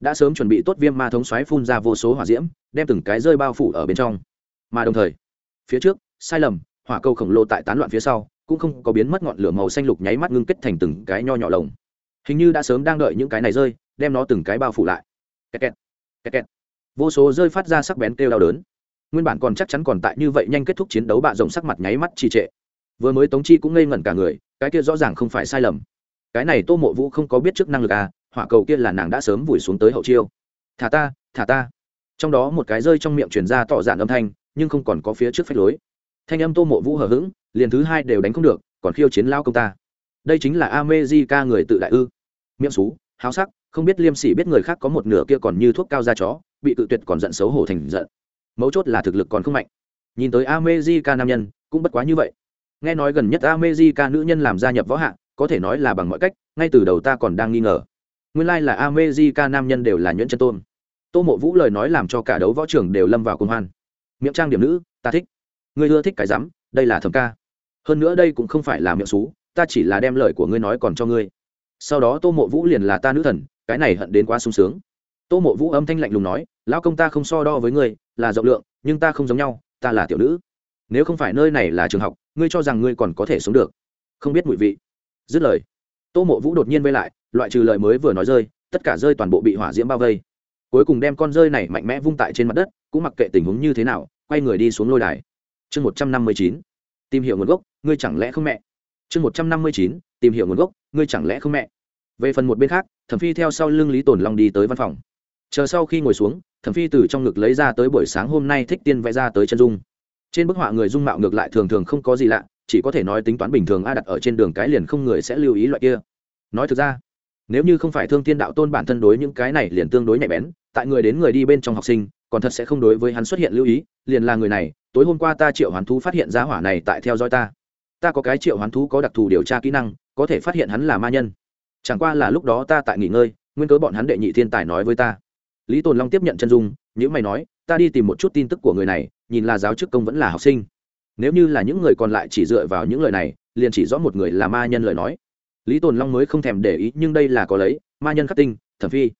Đã sớm chuẩn bị tốt viêm ma thống xoáy phun ra vô số hỏa diễm đem từng cái rơi bao phủ ở bên trong. Mà đồng thời phía trước sai lầm hỏa cầu khổng lồ tại tán loạn phía sau cũng không có biến mất ngọn lửa màu xanh lục nháy mắt ngưng kết thành từng cái nho nhỏ lồng. Hình như đã sớm đang đợi những cái này rơi đem nó từng cái bao phủ lại. Kẹt kẹt, kẹt kẹt. vô số rơi phát ra sắc bén kêu đau đớn nguyên bản còn chắc chắn còn tại như vậy nhanh kết thúc chiến đấu bạ rồng sắc mặt nháy mắt trì trệ. Vừa mới tống chi cũng ngây ngẩn cả người, cái kia rõ ràng không phải sai lầm. Cái này tô mộ vũ không có biết trước năng lực à hỏa cầu kia là nàng đã sớm vùi xuống tới hậu chiêu. Thả ta thả ta. Trong đó một cái rơi trong miệng truyền ra tỏ dạn âm thanh, nhưng không còn có phía trước phách lối. Thanh âm tô mộ vũ hờ hững, liền thứ hai đều đánh không được, còn khiêu chiến lao công ta. Đây chính là ame di ca người tự đại ư. Miệng xú, háo sắc, không biết liêm sỉ biết người khác có một nửa kia còn như thuốc cao da chó, bị cự tuyệt còn giận xấu hổ thành giận mấu chốt là thực lực còn không mạnh. Nhìn tới amejica nam nhân, cũng bất quá như vậy. Nghe nói gần nhất amejica nữ nhân làm gia nhập võ hạng có thể nói là bằng mọi cách, ngay từ đầu ta còn đang nghi ngờ. Nguyên lai、like、là amejica nam nhân đều là nhuyễn chân tôn. Tô mộ vũ lời nói làm cho cả đấu võ trường đều lâm vào công hoan. Miệng trang điểm nữ, ta thích. Ngươi ưa thích cái rắm, đây là thầm ca. Hơn nữa đây cũng không phải là miệng xú, ta chỉ là đem lời của ngươi nói còn cho ngươi. Sau đó tô mộ vũ liền là ta nữ thần, cái này hận đến quá sung sướng tô mộ vũ âm thanh lạnh lùng nói, lão công ta không so đo với ngươi, là rộng lượng, nhưng ta không giống nhau, ta là tiểu nữ. Nếu không phải nơi này là trường học, ngươi cho rằng ngươi còn có thể sống được. Không biết mùi vị. Dứt lời, tô mộ vũ đột nhiên vây lại, loại trừ lời mới vừa nói rơi, tất cả rơi toàn bộ bị hỏa diễm bao vây. Cuối cùng đem con rơi này mạnh mẽ vung tại trên mặt đất, cũng mặc kệ tình huống như thế nào, quay người đi xuống lôi đài. Chương một trăm năm mươi chín, tìm hiểu nguồn gốc, ngươi chẳng lẽ không mẹ? Chương một trăm năm mươi chín, tìm hiểu nguồn gốc, ngươi chẳng lẽ không mẹ? Về phần một bên khác, thẩm phi theo sau lưng lý tồn long đi tới văn phòng chờ sau khi ngồi xuống, thẩm phi từ trong ngực lấy ra tới buổi sáng hôm nay thích tiên vẽ ra tới chân dung. Trên bức họa người dung mạo ngược lại thường thường không có gì lạ, chỉ có thể nói tính toán bình thường a đặt ở trên đường cái liền không người sẽ lưu ý loại kia. Nói thực ra, nếu như không phải thương tiên đạo tôn bản thân đối những cái này liền tương đối nhạy bén, tại người đến người đi bên trong học sinh, còn thật sẽ không đối với hắn xuất hiện lưu ý, liền là người này, tối hôm qua ta triệu hoán thú phát hiện ra hỏa này tại theo dõi ta. Ta có cái triệu hoán thú có đặc thù điều tra kỹ năng, có thể phát hiện hắn là ma nhân. Chẳng qua là lúc đó ta tại nghỉ ngơi, nguyên cớ bọn hắn đệ nhị thiên tài nói với ta lý tồn long tiếp nhận chân dung những mày nói, ta đi tìm một chút tin tức của người này, nhìn là giáo chức công vẫn là học sinh. Nếu như là những người còn lại chỉ dựa vào những lời này, liền chỉ rõ một người là ma nhân lời nói. Lý tồn long mới không thèm để ý, nhưng đây là có lấy, ma nhân khắc tinh, thẩm phi.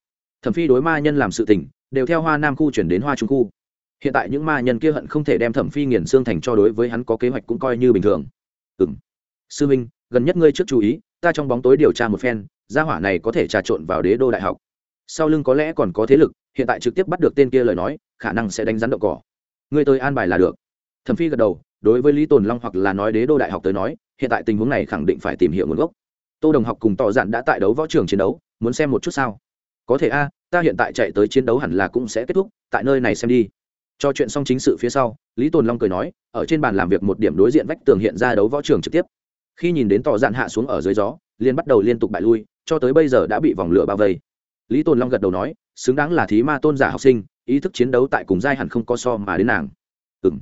Thẩm phi đối ma nhân làm sự tình, đều theo hoa nam khu chuyển đến hoa trung khu. Hiện tại những ma nhân kia hận không thể đem thẩm phi nghiền xương thành cho đối với hắn có kế hoạch cũng coi như bình thường. Ừ m sư minh, gần nhất ngươi trước chú ý, ta trong bóng tối điều tra một phen, gia hỏa này có thể trà trộn vào đế đô đại học sau lưng có lẽ còn có thế lực, hiện tại trực tiếp bắt được tên kia lời nói, khả năng sẽ đánh rắn động cỏ. Ngươi tới an bài là được. Thẩm phi gật đầu, đối với lý tồn long hoặc là nói đế đô đại học tới nói, hiện tại tình huống này khẳng định phải tìm hiểu nguồn gốc. Tô đồng học cùng tỏ dạn đã tại đấu võ trường chiến đấu, muốn xem một chút sao? Có thể a, ta hiện tại chạy tới chiến đấu hẳn là cũng sẽ kết thúc, tại nơi này xem đi. Cho chuyện xong chính sự phía sau, lý tồn long cười nói, ở trên bàn làm việc một điểm đối diện vách tường hiện ra đấu võ trường trực tiếp. Khi nhìn đến tỏ dạn hạ xuống ở dưới gió liên bắt đầu liên tục bại lui, cho tới bây giờ đã bị vòng lửa bao vây lý tồn long gật đầu nói, xứng đáng là thí ma tôn giả học sinh, ý thức chiến đấu tại cùng giai hẳn không có so mà đến nàng. Ừ m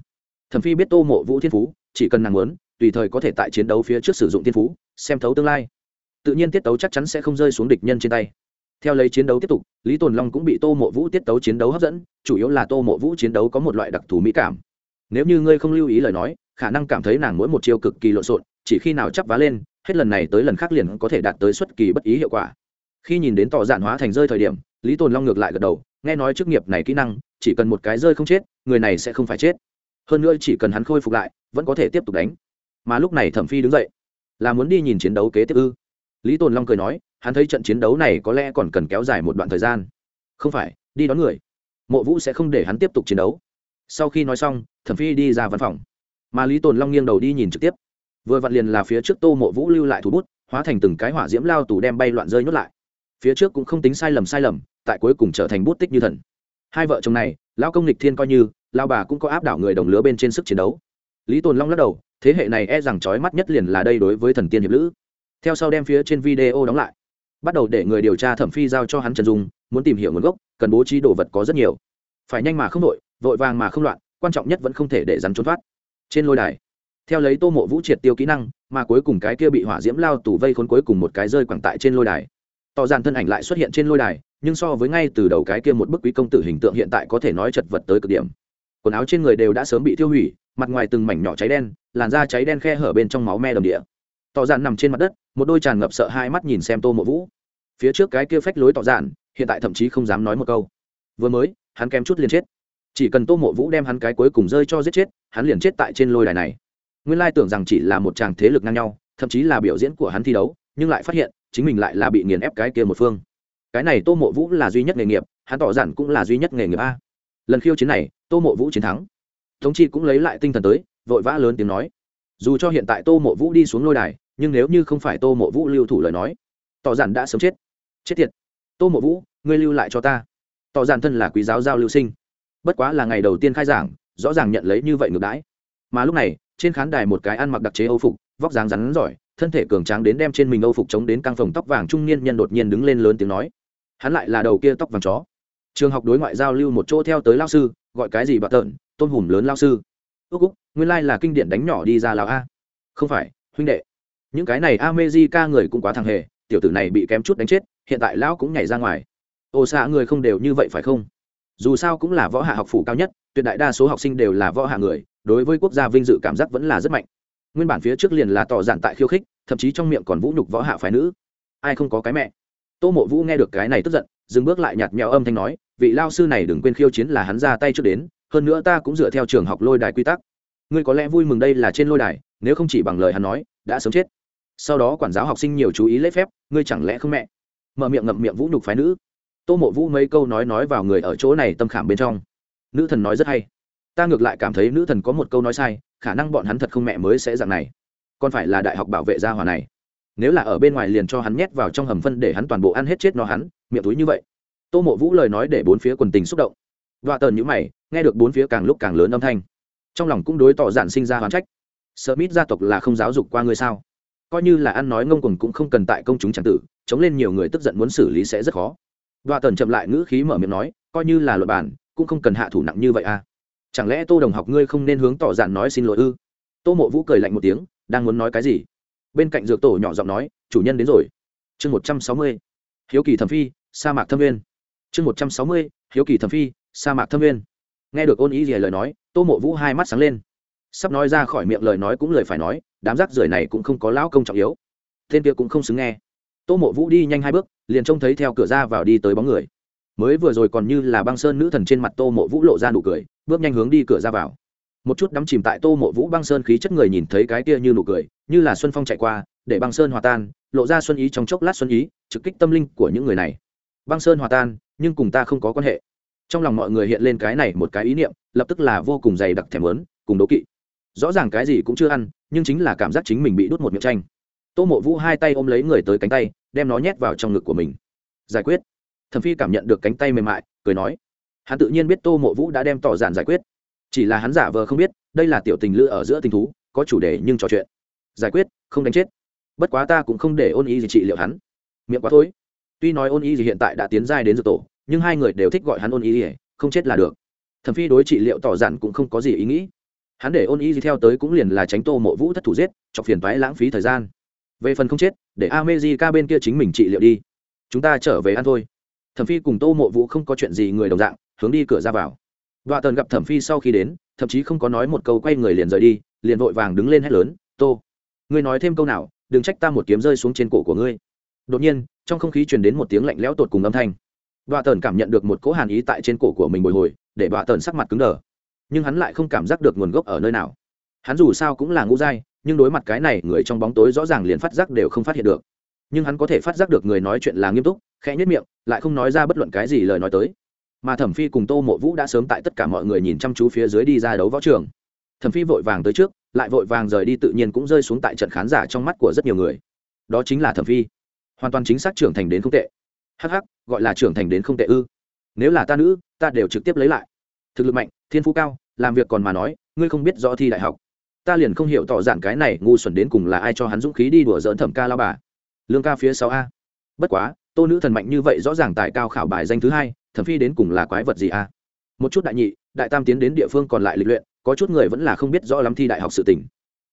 thẩm phi biết tô mộ vũ thiên phú, chỉ cần nàng muốn, tùy thời có thể tại chiến đấu phía trước sử dụng thiên phú, xem thấu tương lai. Tự nhiên tiết tấu chắc chắn sẽ không rơi xuống địch nhân trên tay. Theo lấy chiến đấu tiếp tục, lý tồn long cũng bị tô mộ vũ tiết tấu chiến đấu hấp dẫn, chủ yếu là tô mộ vũ chiến đấu có một loại đặc thù mỹ cảm. Nếu như ngươi không lưu ý lời nói, khả năng cảm thấy nàng mỗi một chiêu cực kỳ lộn xộn, chỉ khi nào chắp vá lên, hết lần này tới lần khác liền có thể đạt tới xuất kỳ bất ý hiệu quả khi nhìn đến tỏ giản hóa thành rơi thời điểm, lý tồn long ngược lại gật đầu, nghe nói chức nghiệp này kỹ năng, chỉ cần một cái rơi không chết, người này sẽ không phải chết. Hơn nữa chỉ cần hắn khôi phục lại, vẫn có thể tiếp tục đánh. Mà lúc này thẩm phi đứng dậy, là muốn đi nhìn chiến đấu kế tiếp ư? Lý tồn long cười nói, hắn thấy trận chiến đấu này có lẽ còn cần kéo dài một đoạn thời gian. Không phải, đi đón người. Mộ vũ sẽ không để hắn tiếp tục chiến đấu. Sau khi nói xong, thẩm phi đi ra văn phòng. Mà lý tồn long nghiêng đầu đi nhìn trực tiếp. Vừa vặn liền là phía trước tô mộ vũ lưu lại thủ bút, hóa thành từng cái hỏa diễm lao tù đem bay loạn rơi nhốt lại phía trước cũng không tính sai lầm sai lầm, tại cuối cùng trở thành bút tích như thần. Hai vợ chồng này lao công lịch thiên coi như lao bà cũng có áp đảo người đồng lứa bên trên sức chiến đấu. Lý tồn long lắc đầu, thế hệ này e rằng trói mắt nhất liền là đây đối với thần tiên hiệp lữ. Theo sau đem phía trên video đóng lại. Bắt đầu để người điều tra thẩm phi giao cho hắn trần dung, muốn tìm hiểu nguồn gốc, cần bố trí đồ vật có rất nhiều. Phải nhanh mà không đội, vội vàng mà không loạn, quan trọng nhất vẫn không thể để rắn trốn thoát. Trên lôi đài, theo lấy tô mộ vũ triệt tiêu kỹ năng, mà cuối cùng cái kia bị hỏa diễm lao tù vây khốn cuối cùng một cái rơi quẳng tại trên lôi đài tỏ dàn thân ảnh lại xuất hiện trên lôi đài, nhưng so với ngay từ đầu cái kia một bức quý công tử hình tượng hiện tại có thể nói chật vật tới cực điểm. Quần áo trên người đều đã sớm bị tiêu hủy, mặt ngoài từng mảnh nhỏ cháy đen, làn da cháy đen khe hở bên trong máu me đầm địa. Tỏ dàn nằm trên mặt đất, một đôi tràn ngập sợ hai mắt nhìn xem tô mộ vũ. Phía trước cái kia phách lối tỏ dàn hiện tại thậm chí không dám nói một câu. Vừa mới, hắn kém chút liền chết. Chỉ cần tô mộ vũ đem hắn cái cuối cùng rơi cho giết chết, hắn liền chết tại trên lôi đài này. Nguyên lai tưởng rằng chỉ là một chàng thế lực ngang nhau, thậm chí là biểu diễn của hắn thi đấu, nhưng lại phát hiện chính mình lại là bị nghiền ép cái kia một phương. Cái này tô mộ vũ là duy nhất nghề nghiệp, hắn tỏ giản cũng là duy nhất nghề nghiệp a. Lần khiêu chiến này, tô mộ vũ chiến thắng. Thống chi cũng lấy lại tinh thần tới, vội vã lớn tiếng nói. Dù cho hiện tại tô mộ vũ đi xuống lôi đài, nhưng nếu như không phải tô mộ vũ lưu thủ lời nói, tỏ giản đã sớm chết. Chết tiệt. Tô mộ vũ, ngươi lưu lại cho ta. Tỏ giản thân là quý giáo giao lưu sinh. Bất quá là ngày đầu tiên khai giảng, rõ ràng nhận lấy như vậy ngược đãi. Mà lúc này, trên khán đài một cái ăn mặc đặc chế âu phục, vóc dáng rắn giỏi thân thể cường tráng đến đem trên mình âu phục chống đến căng phòng tóc vàng trung niên nhân đột nhiên đứng lên lớn tiếng nói. Hắn lại là đầu kia tóc vàng chó. Trường học đối ngoại giao lưu một chỗ theo tới lao sư, gọi cái gì bạc tợn tôn hùm lớn lao sư. Ước úc, nguyên lai là kinh điển đánh nhỏ đi ra lào a. Không phải, huynh đệ. Những cái này a mê di ca người cũng quá thằng hề, tiểu tử này bị kém chút đánh chết, hiện tại lão cũng nhảy ra ngoài. Ồ xạ người không đều như vậy phải không? Dù sao cũng là võ hạ học phủ cao nhất, tuyệt đại đa số học sinh đều là võ hạ người, đối với quốc gia vinh dự cảm giác vẫn là rất mạnh nguyên bản phía trước liền là tỏ dạn tại khiêu khích, thậm chí trong miệng còn vũ nhục võ hạ phái nữ. Ai không có cái mẹ? Tô mộ vũ nghe được cái này tức giận, dừng bước lại nhạt mèo âm thanh nói, vị lao sư này đừng quên khiêu chiến là hắn ra tay trước đến, hơn nữa ta cũng dựa theo trường học lôi đài quy tắc. Ngươi có lẽ vui mừng đây là trên lôi đài, nếu không chỉ bằng lời hắn nói, đã sớm chết. Sau đó quản giáo học sinh nhiều chú ý lễ phép, ngươi chẳng lẽ không mẹ? Mở miệng ngậm miệng vũ nhục phái nữ. Tô mộ vũ mấy câu nói nói vào người ở chỗ này tâm khảm bên trong. Nữ thần nói rất hay. Ta ngược lại cảm thấy nữ thần có một câu nói sai khả năng bọn hắn thật không mẹ mới sẽ dạng này. Còn phải là đại học bảo vệ gia hòa này. Nếu là ở bên ngoài liền cho hắn nhét vào trong hầm phân để hắn toàn bộ ăn hết chết nó hắn, miệng túi như vậy. Tô mộ vũ lời nói để bốn phía quần tình xúc động. Và tờn nhữ mày, nghe được bốn phía càng lúc càng lớn âm thanh. Trong lòng cũng đối tỏ giản sinh ra hoán trách. Sợ mít gia tộc là không giáo dục qua ngươi sao? Coi như là ăn nói ngông cuồng cũng không cần tại công chúng tràng tử, chống lên nhiều người tức giận muốn xử lý sẽ rất khó. Và tần chậm lại ngữ khí mở miệng nói, coi như là luật bản, cũng không cần hạ thủ nặng như vậy à chẳng lẽ tô đồng học ngươi không nên hướng tỏ giản nói xin lỗi ư? Tô mộ vũ cười lạnh một tiếng, đang muốn nói cái gì? Bên cạnh dược tổ nhỏ giọng nói, chủ nhân đến rồi. Chương một trăm sáu mươi, hiếu kỳ thẩm phi, sa mạc thâm viên chương một trăm sáu mươi, hiếu kỳ thẩm phi, sa mạc thâm viên nghe được ôn ý gì lời nói, tô mộ vũ hai mắt sáng lên. Sắp nói ra khỏi miệng lời nói cũng lời phải nói, đám rác rưởi này cũng không có lão công trọng yếu. Tên kia cũng không xứng nghe. Tô mộ vũ đi nhanh hai bước, liền trông thấy theo cửa ra vào đi tới bóng người mới vừa rồi còn như là băng sơn nữ thần trên mặt tô mộ vũ lộ ra nụ cười, bước nhanh hướng đi cửa ra vào. Một chút đắm chìm tại tô mộ vũ băng sơn khí chất người nhìn thấy cái kia như nụ cười, như là xuân phong chạy qua, để băng sơn hòa tan, lộ ra xuân ý trong chốc lát xuân ý, trực kích tâm linh của những người này. Băng sơn hòa tan, nhưng cùng ta không có quan hệ. Trong lòng mọi người hiện lên cái này một cái ý niệm, lập tức là vô cùng dày đặc thèm lớn cùng đố kỵ. Rõ ràng cái gì cũng chưa ăn, nhưng chính là cảm giác chính mình bị đút một miệng tranh tô mộ vũ hai tay ôm lấy người tới cánh tay, đem nó nhét vào trong ngực của mình. Giải quyết thẩm phi cảm nhận được cánh tay mềm mại, cười nói, hắn tự nhiên biết tô mộ vũ đã đem tỏ giản giải quyết. Chỉ là hắn giả vờ không biết, đây là tiểu tình lữ ở giữa tình thú, có chủ đề nhưng trò chuyện. Giải quyết, không đánh chết. Bất quá ta cũng không để ôn ý gì trị liệu hắn. Miệng quá thối. Tuy nói ôn ý gì hiện tại đã tiến giai đến dược tổ, nhưng hai người đều thích gọi hắn ôn ý gì, không chết là được. Thẩm phi đối trị liệu tỏ giản cũng không có gì ý nghĩ. Hắn để ôn ý gì theo tới cũng liền là tránh tô mộ vũ thất thủ giết, chọc phiền toái lãng phí thời gian. Về phần không chết, để amejica bên kia chính mình trị liệu đi. Chúng ta trở về ăn thôi thẩm phi cùng tô mộ vũ không có chuyện gì người đồng dạng, hướng đi cửa ra vào. Đoạ tần gặp thẩm phi sau khi đến, thậm chí không có nói một câu quay người liền rời đi, liền vội vàng đứng lên hét lớn, tô, ngươi nói thêm câu nào, đừng trách ta một kiếm rơi xuống trên cổ của ngươi. Đột nhiên, trong không khí truyền đến một tiếng lạnh lẽo tột cùng âm thanh. Đoạ tần cảm nhận được một cỗ hàn ý tại trên cổ của mình bồi hồi, để đoạ tần sắc mặt cứng đờ. Nhưng hắn lại không cảm giác được nguồn gốc ở nơi nào. Hắn dù sao cũng là ngũ giai, nhưng đối mặt cái này, người trong bóng tối rõ ràng liền phát giác đều không phát hiện được nhưng hắn có thể phát giác được người nói chuyện là nghiêm túc, khẽ nhất miệng, lại không nói ra bất luận cái gì lời nói tới. Mà thẩm phi cùng tô mộ vũ đã sớm tại tất cả mọi người nhìn chăm chú phía dưới đi ra đấu võ trường. Thẩm phi vội vàng tới trước, lại vội vàng rời đi tự nhiên cũng rơi xuống tại trận khán giả trong mắt của rất nhiều người. Đó chính là thẩm phi. Hoàn toàn chính xác trưởng thành đến không tệ. Hh gọi là trưởng thành đến không tệ ư. Nếu là ta nữ, ta đều trực tiếp lấy lại. Thực lực mạnh, thiên phú cao, làm việc còn mà nói, ngươi không biết rõ thi đại học. Ta liền không hiểu tỏ giản cái này, ngu xuẩn đến cùng là ai cho hắn dũng khí đi đùa dỡn thẩm ca lao bà lương ca phía sáu a. Bất quá, tô nữ thần mạnh như vậy rõ ràng tại cao khảo bài danh thứ hai, thẩm phi đến cùng là quái vật gì a? Một chút đại nhị, đại tam tiến đến địa phương còn lại lịch luyện, có chút người vẫn là không biết rõ lắm thi đại học sự tỉnh.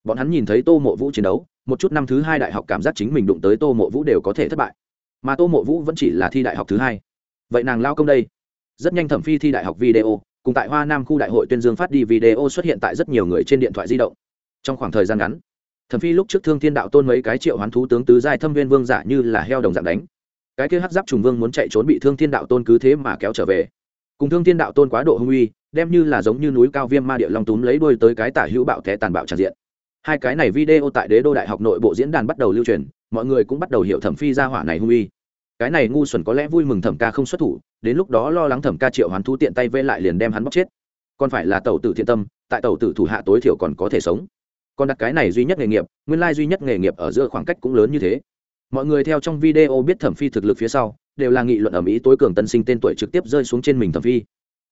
bọn hắn nhìn thấy tô mộ vũ chiến đấu, một chút năm thứ hai đại học cảm giác chính mình đụng tới tô mộ vũ đều có thể thất bại. Mà tô mộ vũ vẫn chỉ là thi đại học thứ hai. Vậy nàng lao công đây? Rất nhanh thẩm phi thi đại học video, cùng tại hoa nam khu đại hội tuyên dương phát đi video xuất hiện tại rất nhiều người trên điện thoại di động. Trong khoảng thời gian ngắn thẩm phi lúc trước thương thiên đạo tôn mấy cái triệu hoán thú tướng tứ giai thâm viên vương giả như là heo đồng dạng đánh. Cái kia hắc giáp trùng vương muốn chạy trốn bị thương thiên đạo tôn cứ thế mà kéo trở về. Cùng thương thiên đạo tôn quá độ hung uy, đem như là giống như núi cao viêm ma địa long túm lấy đuôi tới cái tả hữu bạo thẻ tàn bạo tràn diện. Hai cái này video tại đế đô đại học nội bộ diễn đàn bắt đầu lưu truyền, mọi người cũng bắt đầu hiểu thẩm phi ra hỏa này hung uy. Cái này ngu xuẩn có lẽ vui mừng thẩm ca không xuất thủ, đến lúc đó lo lắng thẩm ca triệu hoán thú tiện tay vây lại liền đem hắn bóc chết. Còn phải là tàu tử thiện tâm, tại tàu tử thủ hạ tối thiểu còn có thể sống còn đặt cái này duy nhất nghề nghiệp, nguyên lai duy nhất nghề nghiệp ở giữa khoảng cách cũng lớn như thế. Mọi người theo trong video biết thẩm phi thực lực phía sau, đều là nghị luận ở mỹ tối cường tân sinh tên tuổi trực tiếp rơi xuống trên mình thẩm phi.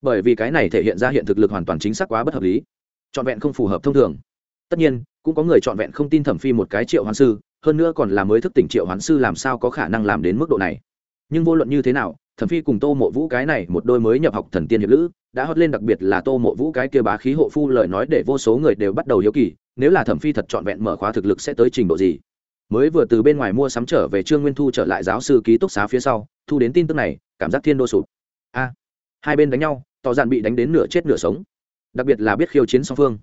Bởi vì cái này thể hiện ra hiện thực lực hoàn toàn chính xác quá bất hợp lý. Trọn vẹn không phù hợp thông thường. Tất nhiên, cũng có người trọn vẹn không tin thẩm phi một cái triệu hoán sư, hơn nữa còn là mới thức tỉnh triệu hoán sư làm sao có khả năng làm đến mức độ này. Nhưng vô luận như thế nào thẩm phi cùng tô mộ vũ cái này một đôi mới nhập học thần tiên hiệp lữ, đã hót lên đặc biệt là tô mộ vũ cái kia bá khí hộ phu lời nói để vô số người đều bắt đầu hiếu kỳ, nếu là thẩm phi thật trọn vẹn mở khóa thực lực sẽ tới trình độ gì? Mới vừa từ bên ngoài mua sắm trở về trương nguyên thu trở lại giáo sư ký túc xá phía sau, thu đến tin tức này, cảm giác thiên đô sụp. A, hai bên đánh nhau tỏ dạn bị đánh đến nửa chết nửa sống. Đặc biệt là biết khiêu chiến song phương.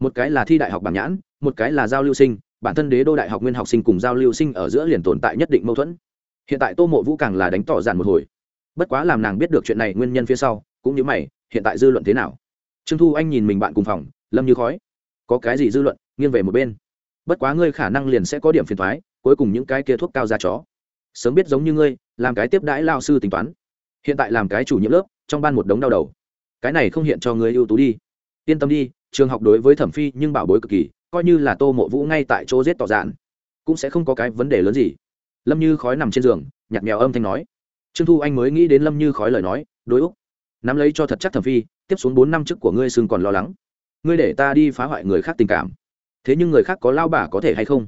Một cái là thi đại học bảng nhãn, một cái là giao lưu sinh, bản thân đế đô đại học nguyên học sinh cùng giao lưu sinh ở giữa liền tồn tại nhất định mâu thuẫn. Hiện tại tô mộ vũ càng là đánh tỏ dạn một hồi bất quá làm nàng biết được chuyện này nguyên nhân phía sau, cũng như mày, hiện tại dư luận thế nào? Trương thu anh nhìn mình bạn cùng phòng, lâm như khói. Có cái gì dư luận, nghiêng về một bên. Bất quá ngươi khả năng liền sẽ có điểm phiền thoái cuối cùng những cái kia thuốc cao ra chó. Sớm biết giống như ngươi, làm cái tiếp đãi lao sư tính toán. Hiện tại làm cái chủ nhiệm lớp, trong ban một đống đau đầu. Cái này không hiện cho ngươi ưu tú đi. Yên tâm đi, trường học đối với thẩm phi nhưng bảo bối cực kỳ, coi như là tô mộ vũ ngay tại chỗ giết tỏ dạn, cũng sẽ không có cái vấn đề lớn gì. Lâm như khói nằm trên giường nhặt mèo âm thanh nói trương thu anh mới nghĩ đến lâm như khói lời nói, đối úc, nắm lấy cho thật chắc thẩm phi, tiếp xuống bốn năm chức của ngươi xưng còn lo lắng. Ngươi để ta đi phá hoại người khác tình cảm. Thế nhưng người khác có lao bà có thể hay không?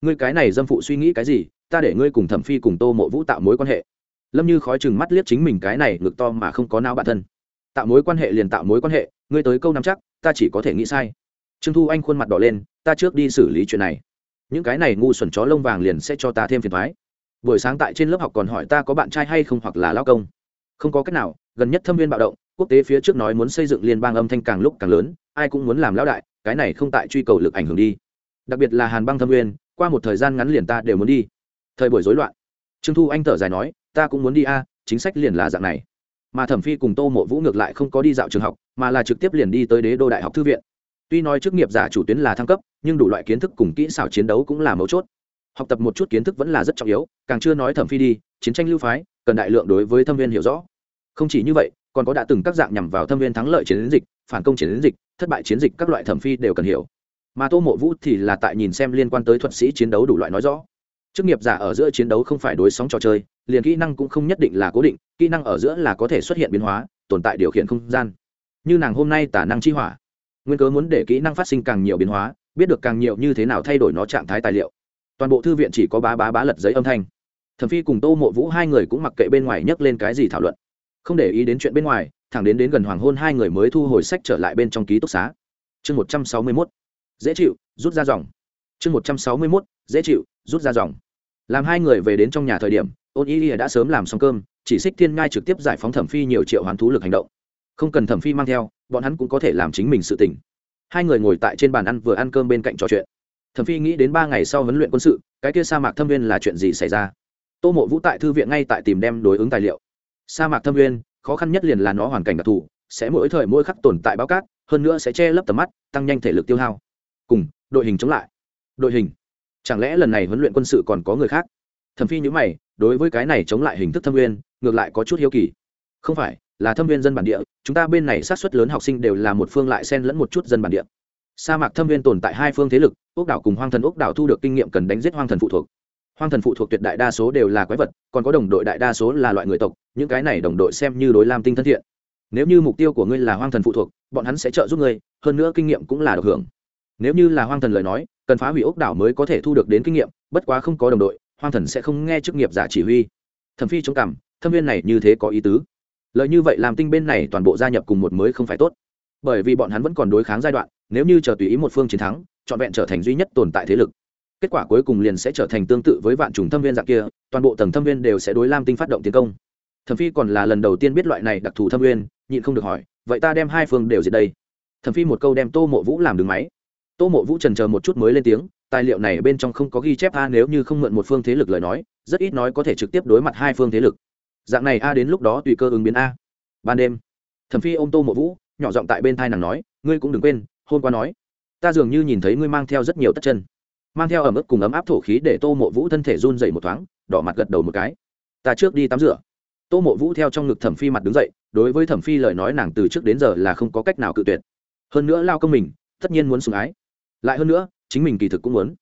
Ngươi cái này dâm phụ suy nghĩ cái gì? Ta để ngươi cùng thẩm phi cùng tô mộ vũ tạo mối quan hệ. Lâm như khói chừng mắt liếc chính mình cái này ngực to mà không có não bản thân. Tạo mối quan hệ liền tạo mối quan hệ, ngươi tới câu nắm chắc, ta chỉ có thể nghĩ sai. Trương thu anh khuôn mặt đỏ lên, ta trước đi xử lý chuyện này. Những cái này ngu xuẩn chó lông vàng liền sẽ cho ta thêm phiền thoái buổi sáng tại trên lớp học còn hỏi ta có bạn trai hay không hoặc là lao công. Không có cách nào, gần nhất thâm viên bạo động, quốc tế phía trước nói muốn xây dựng liên bang âm thanh càng lúc càng lớn, ai cũng muốn làm lão đại, cái này không tại truy cầu lực ảnh hưởng đi. Đặc biệt là hàn băng thâm viên, qua một thời gian ngắn liền ta đều muốn đi. Thời buổi rối loạn. Trương thu anh thở dài nói, ta cũng muốn đi a, chính sách liền là dạng này. Mà thẩm phi cùng tô mộ vũ ngược lại không có đi dạo trường học, mà là trực tiếp liền đi tới đế đô đại học thư viện. Tuy nói chức nghiệp giả chủ tuyến là thăng cấp, nhưng đủ loại kiến thức cùng kỹ xảo chiến đấu cũng là mấu chốt học tập một chút kiến thức vẫn là rất trọng yếu, càng chưa nói thẩm phi đi, chiến tranh lưu phái, cần đại lượng đối với thâm viên hiểu rõ. Không chỉ như vậy, còn có đã từng các dạng nhằm vào thâm viên thắng lợi chiến dịch, phản công chiến dịch, thất bại chiến dịch các loại thẩm phi đều cần hiểu. Mà tô mộ vũ thì là tại nhìn xem liên quan tới thuật sĩ chiến đấu đủ loại nói rõ. Chức nghiệp giả ở giữa chiến đấu không phải đối sóng trò chơi, liền kỹ năng cũng không nhất định là cố định, kỹ năng ở giữa là có thể xuất hiện biến hóa, tồn tại điều khiển không gian. Như nàng hôm nay tả năng chi hỏa, nguyên cớ muốn để kỹ năng phát sinh càng nhiều biến hóa, biết được càng nhiều như thế nào thay đổi nó trạng thái tài liệu toàn bộ thư viện chỉ có bá bá bá lật giấy âm thanh. Thẩm phi cùng tô mộ vũ hai người cũng mặc kệ bên ngoài nhấc lên cái gì thảo luận. Không để ý đến chuyện bên ngoài, thẳng đến đến gần hoàng hôn hai người mới thu hồi sách trở lại bên trong ký túc xá. Chương một trăm sáu mươi mốt, dễ chịu, rút ra dòng. Chương một trăm sáu mươi mốt, dễ chịu, rút ra dòng. Làm hai người về đến trong nhà thời điểm, ôn y đã sớm làm xong cơm, chỉ xích thiên ngai trực tiếp giải phóng thẩm phi nhiều triệu hoán thú lực hành động. Không cần thẩm phi mang theo, bọn hắn cũng có thể làm chính mình sự tỉnh hai người ngồi tại trên bàn ăn vừa ăn cơm bên cạnh trò chuyện thẩm phi nghĩ đến ba ngày sau huấn luyện quân sự, cái kia sa mạc thâm viên là chuyện gì xảy ra? Tô mộ vũ tại thư viện ngay tại tìm đem đối ứng tài liệu. Sa mạc thâm viên khó khăn nhất liền là nó hoàn cảnh đặc thù, sẽ mỗi thời mỗi khắc tồn tại báo cát, hơn nữa sẽ che lấp tầm mắt, tăng nhanh thể lực tiêu hao. Cùng, đội hình chống lại. Đội hình. Chẳng lẽ lần này huấn luyện quân sự còn có người khác? Thẩm phi nhữ mày, đối với cái này chống lại hình thức thâm viên ngược lại có chút hiếu kỳ. Không phải, là thâm viên dân bản địa, chúng ta bên này sát xuất lớn học sinh đều là một phương lại xen lẫn một chút dân bản địa sa mạc thâm viên tồn tại hai phương thế lực, ốc đảo cùng hoang thần ốc đảo thu được kinh nghiệm cần đánh giết hoang thần phụ thuộc. Hoang thần phụ thuộc tuyệt đại đa số đều là quái vật, còn có đồng đội đại đa số là loại người tộc, những cái này đồng đội xem như đối lam tinh thân thiện. Nếu như mục tiêu của ngươi là hoang thần phụ thuộc, bọn hắn sẽ trợ giúp ngươi, hơn nữa kinh nghiệm cũng là được hưởng. Nếu như là hoang thần lời nói, cần phá hủy ốc đảo mới có thể thu được đến kinh nghiệm, bất quá không có đồng đội, hoang thần sẽ không nghe chức nghiệp giả chỉ huy. Thẩm phi chống cảm thâm viên này như thế có ý tứ. Lợi như vậy làm tinh bên này toàn bộ gia nhập cùng một mới không phải tốt. Bởi vì bọn hắn vẫn còn đối kháng giai đoạn nếu như chờ tùy ý một phương chiến thắng, trọn vẹn trở thành duy nhất tồn tại thế lực. Kết quả cuối cùng liền sẽ trở thành tương tự với vạn trùng thâm viên dạng kia, toàn bộ tầng thâm viên đều sẽ đối lam tinh phát động tiến công. Thẩm phi còn là lần đầu tiên biết loại này đặc thù thâm viên, nhịn không được hỏi, vậy ta đem hai phương đều diệt đây? Thẩm phi một câu đem tô mộ vũ làm đứng máy. Tô mộ vũ trần chờ một chút mới lên tiếng, tài liệu này bên trong không có ghi chép a nếu như không mượn một phương thế lực lời nói, rất ít nói có thể trực tiếp đối mặt hai phương thế lực. Dạng này a đến lúc đó tùy cơ ứng biến a. Ban đêm, thẩm phi ôm tô mộ vũ, nhỏ giọng tại bên thai nàng nói, ngươi cũng đừng quên hôm qua nói, ta dường như nhìn thấy ngươi mang theo rất nhiều tất chân, mang theo ẩm ướt cùng ấm áp thổ khí để tô mộ vũ thân thể run dậy một thoáng, đỏ mặt gật đầu một cái. Ta trước đi tắm rửa. Tô mộ vũ theo trong ngực thẩm phi mặt đứng dậy, đối với thẩm phi lời nói nàng từ trước đến giờ là không có cách nào cự tuyệt. Hơn nữa lao công mình, tất nhiên muốn sùng ái. Lại hơn nữa, chính mình kỳ thực cũng muốn.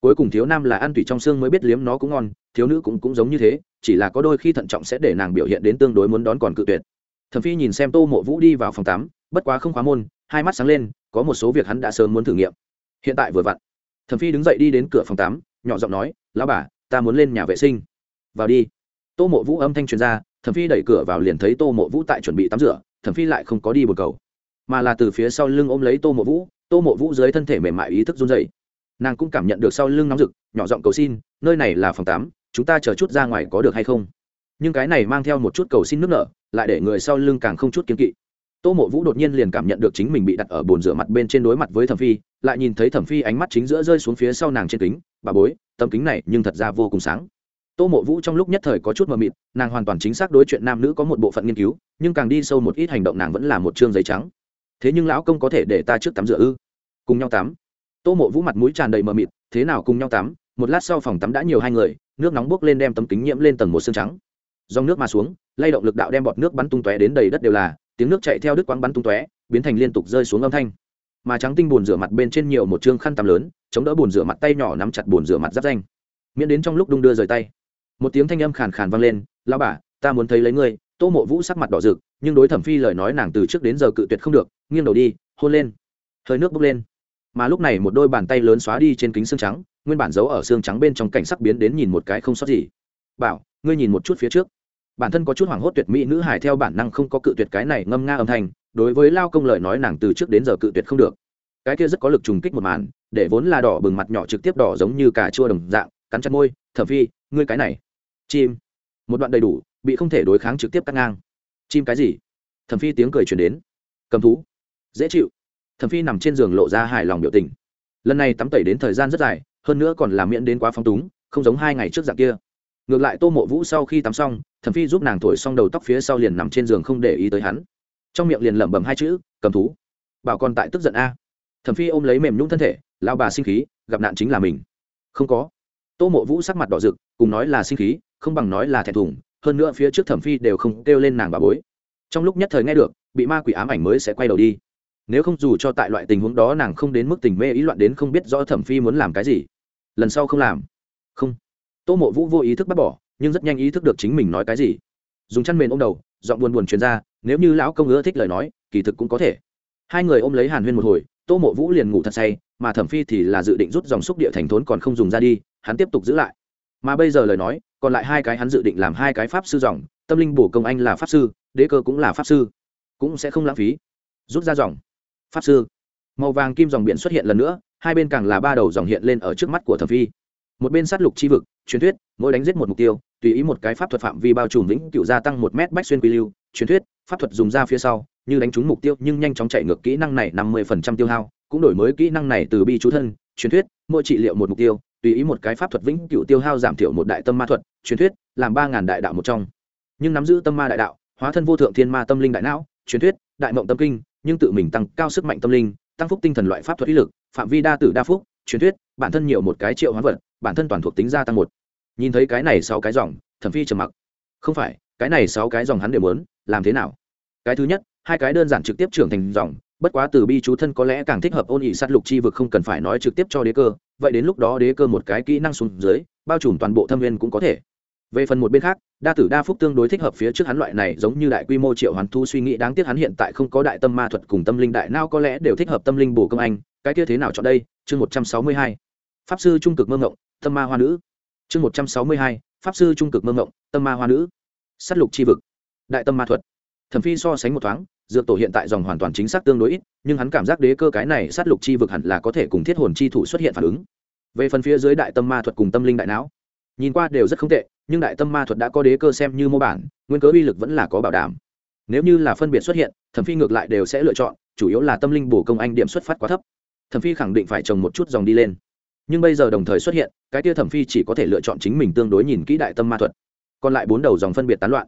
Cuối cùng thiếu nam là ăn tủy trong xương mới biết liếm nó cũng ngon, thiếu nữ cũng cũng giống như thế, chỉ là có đôi khi thận trọng sẽ để nàng biểu hiện đến tương đối muốn đón còn cự tuyệt. Thẩm phi nhìn xem tô mộ vũ đi vào phòng tắm bất quá không khóa môn, hai mắt sáng lên, có một số việc hắn đã sớm muốn thử nghiệm. Hiện tại vừa vặn, thẩm phi đứng dậy đi đến cửa phòng tắm, nhỏ giọng nói, lão bà, ta muốn lên nhà vệ sinh. Vào đi. Tô mộ vũ âm thanh truyền ra, thẩm phi đẩy cửa vào liền thấy tô mộ vũ tại chuẩn bị tắm rửa, thẩm phi lại không có đi bờ cầu. Mà là từ phía sau lưng ôm lấy tô mộ vũ, tô mộ vũ dưới thân thể mềm mại ý thức run dày nàng cũng cảm nhận được sau lưng nóng rực, nhỏ giọng cầu xin, nơi này là phòng tắm, chúng ta chờ chút ra ngoài có được hay không? Nhưng cái này mang theo một chút cầu xin nước nở, lại để người sau lưng càng không chút kiếm kỵ tô mộ vũ đột nhiên liền cảm nhận được chính mình bị đặt ở bồn rửa mặt bên trên đối mặt với thẩm phi, lại nhìn thấy thẩm phi ánh mắt chính giữa rơi xuống phía sau nàng trên kính, bà bối, tấm kính này nhưng thật ra vô cùng sáng. Tô mộ vũ trong lúc nhất thời có chút mờ mịt, nàng hoàn toàn chính xác đối chuyện nam nữ có một bộ phận nghiên cứu, nhưng càng đi sâu một ít hành động nàng vẫn là một chương giấy trắng. Thế nhưng lão công có thể để ta trước tắm rửa ư? Cùng nhau tắm. Tô mộ vũ mặt mũi tràn đầy mờ mịt, thế nào cùng nhau tắm? Một lát sau phòng tắm đã nhiều hai người, nước nóng bốc lên đem tấm kính nhiễm lên tầng một xương trắng. Dòng nước mà xuống, lay động lực đạo đem bọt nước bắn tung tóe đến đầy đất đều là tiếng nước chạy theo đứt quãng bắn tung tóe, biến thành liên tục rơi xuống âm thanh. Mà trắng tinh bồn rửa mặt bên trên nhiều một chương khăn tắm lớn, chống đỡ bồn rửa mặt tay nhỏ nắm chặt bồn rửa mặt giáp danh. Miễn đến trong lúc đung đưa rời tay. Một tiếng thanh âm khàn khàn vang lên lao bà, ta muốn thấy lấy ngươi. Tô mộ vũ sắc mặt đỏ rực, nhưng đối thẩm phi lời nói nàng từ trước đến giờ cự tuyệt không được, nghiêng đầu đi, hôn lên. Hơi nước bốc lên. Mà lúc này một đôi bàn tay lớn xóa đi trên kính xương trắng, nguyên bản giấu ở xương trắng bên trong cảnh sắc biến đến nhìn một cái không sót gì. Bảo, ngươi nhìn một chút phía trước bản thân có chút hoảng hốt tuyệt mỹ nữ hải theo bản năng không có cự tuyệt cái này ngâm nga âm thanh, đối với lao công lời nói nàng từ trước đến giờ cự tuyệt không được. Cái kia rất có lực trùng kích một màn, để vốn là đỏ bừng mặt nhỏ trực tiếp đỏ giống như cà chua đồng dạng, cắn chặt môi, thẩm phi, ngươi cái này. Chim. Một đoạn đầy đủ, bị không thể đối kháng trực tiếp cắt ngang. Chim cái gì? Thẩm phi tiếng cười chuyển đến. Cầm thú. Dễ chịu. Thẩm phi nằm trên giường lộ ra hài lòng biểu tình. Lần này tắm tẩy đến thời gian rất dài, hơn nữa còn làm miễn đến quá phong túng, không giống hai ngày trước dạng kia ngược lại tô mộ vũ sau khi tắm xong, thẩm phi giúp nàng thổi xong đầu tóc phía sau liền nằm trên giường không để ý tới hắn. Trong miệng liền lẩm bẩm hai chữ, cầm thú. Bảo còn tại tức giận a. Thẩm phi ôm lấy mềm nhũng thân thể lao bà sinh khí, gặp nạn chính là mình. Không có. Tô mộ vũ sắc mặt đỏ rực, cùng nói là sinh khí, không bằng nói là thẹn thùng, hơn nữa phía trước thẩm phi đều không kêu lên nàng bà bối. Trong lúc nhất thời nghe được, bị ma quỷ ám ảnh mới sẽ quay đầu đi. Nếu không dù cho tại loại tình huống đó nàng không đến mức tình mê ý loạn đến không biết rõ thẩm phi muốn làm cái gì. Lần sau không làm. Không tô mộ vũ vô ý thức bắt bỏ, nhưng rất nhanh ý thức được chính mình nói cái gì. Dùng chăn mền ôm đầu, giọng buồn buồn truyền ra, nếu như lão công ưa thích lời nói, kỳ thực cũng có thể. Hai người ôm lấy hàn huyên một hồi, tô mộ vũ liền ngủ thật say, mà thẩm phi thì là dự định rút dòng xúc địa thành thốn còn không dùng ra đi, hắn tiếp tục giữ lại. Mà bây giờ lời nói, còn lại hai cái hắn dự định làm hai cái pháp sư dòng, tâm linh bổ công anh là pháp sư, đế cơ cũng là pháp sư. Cũng sẽ không lãng phí. Rút ra dòng. Pháp sư. Màu vàng kim dòng biển xuất hiện lần nữa, hai bên càng là ba đầu dòng hiện lên ở trước mắt của thẩm phi một bên sát lục chi vực, truyền thuyết, mỗi đánh giết một mục tiêu, tùy ý một cái pháp thuật phạm vi bao trùm vĩnh cựu gia tăng một mét bách xuyên quy lưu, truyền thuyết, pháp thuật dùng ra phía sau, như đánh trúng mục tiêu nhưng nhanh chóng chạy ngược kỹ năng này năm mươi phần trăm tiêu hao, cũng đổi mới kỹ năng này từ bi chú thân, truyền thuyết, mỗi trị liệu một mục tiêu, tùy ý một cái pháp thuật vĩnh cựu tiêu hao giảm thiểu một đại tâm ma thuật, truyền thuyết, làm ba ngàn đại đạo một trong. Nhưng nắm giữ tâm ma đại đạo, hóa thân vô thượng thiên ma tâm linh đại não, truyền thuyết, đại mộng tâm kinh, nhưng tự mình tăng cao sức mạnh tâm linh, tăng phúc tinh thần loại pháp thuật ý lực, phạm vi đa tử đa phúc, truyền thuyết, bản thân nhiều một cái triệu hoán vật bản thân toàn thuộc tính gia tăng một. Nhìn thấy cái này sáu cái dòng, thẩm phi trầm mặc. Không phải, cái này sáu cái dòng hắn đều muốn, làm thế nào? Cái thứ nhất, hai cái đơn giản trực tiếp trưởng thành dòng, bất quá từ bi chú thân có lẽ càng thích hợp ôn ỉ sát lục chi vực không cần phải nói trực tiếp cho đế cơ, vậy đến lúc đó đế cơ một cái kỹ năng xuống dưới, bao trùm toàn bộ thâm viên cũng có thể. Về phần một bên khác, đa tử đa phúc tương đối thích hợp phía trước hắn loại này giống như đại quy mô triệu hoàn thu suy nghĩ, đáng tiếc hắn hiện tại không có đại tâm ma thuật cùng tâm linh đại nao có lẽ đều thích hợp tâm linh bổ công anh. Cái kia thế nào chọn đây? Chương một trăm sáu mươi hai. Pháp sư trung cực mơ ngộng tâm ma hoa nữ. Chương một trăm sáu mươi hai, pháp sư trung cực mơ ngộng, tâm ma hoa nữ. S á t lục c h i vực. Đại tâm ma thuật. Thẩm phi so sánh một thoáng, dược tổ hiện tại dòng hoàn toàn chính xác tương đối ít, nhưng hắn cảm giác đế cơ cái này sát lục chi vực hẳn là có thể cùng thiết hồn chi thủ xuất hiện phản ứng. Về phần phía dưới đại tâm ma thuật cùng tâm linh đại não, nhìn qua đều rất không tệ, nhưng đại tâm ma thuật đã có đế cơ xem như mô bản, nguyên cớ uy lực vẫn là có bảo đảm. Nếu như là phân biệt xuất hiện, thẩm phi ngược lại đều sẽ lựa chọn, chủ yếu là tâm linh bổ công anh điểm xuất phát quá thấp. Thẩm phi khẳng định phải trồng một chút dòng đi lên nhưng bây giờ đồng thời xuất hiện, cái tia thẩm phi chỉ có thể lựa chọn chính mình tương đối nhìn kỹ đại tâm ma thuật. Còn lại bốn đầu dòng phân biệt tán loạn.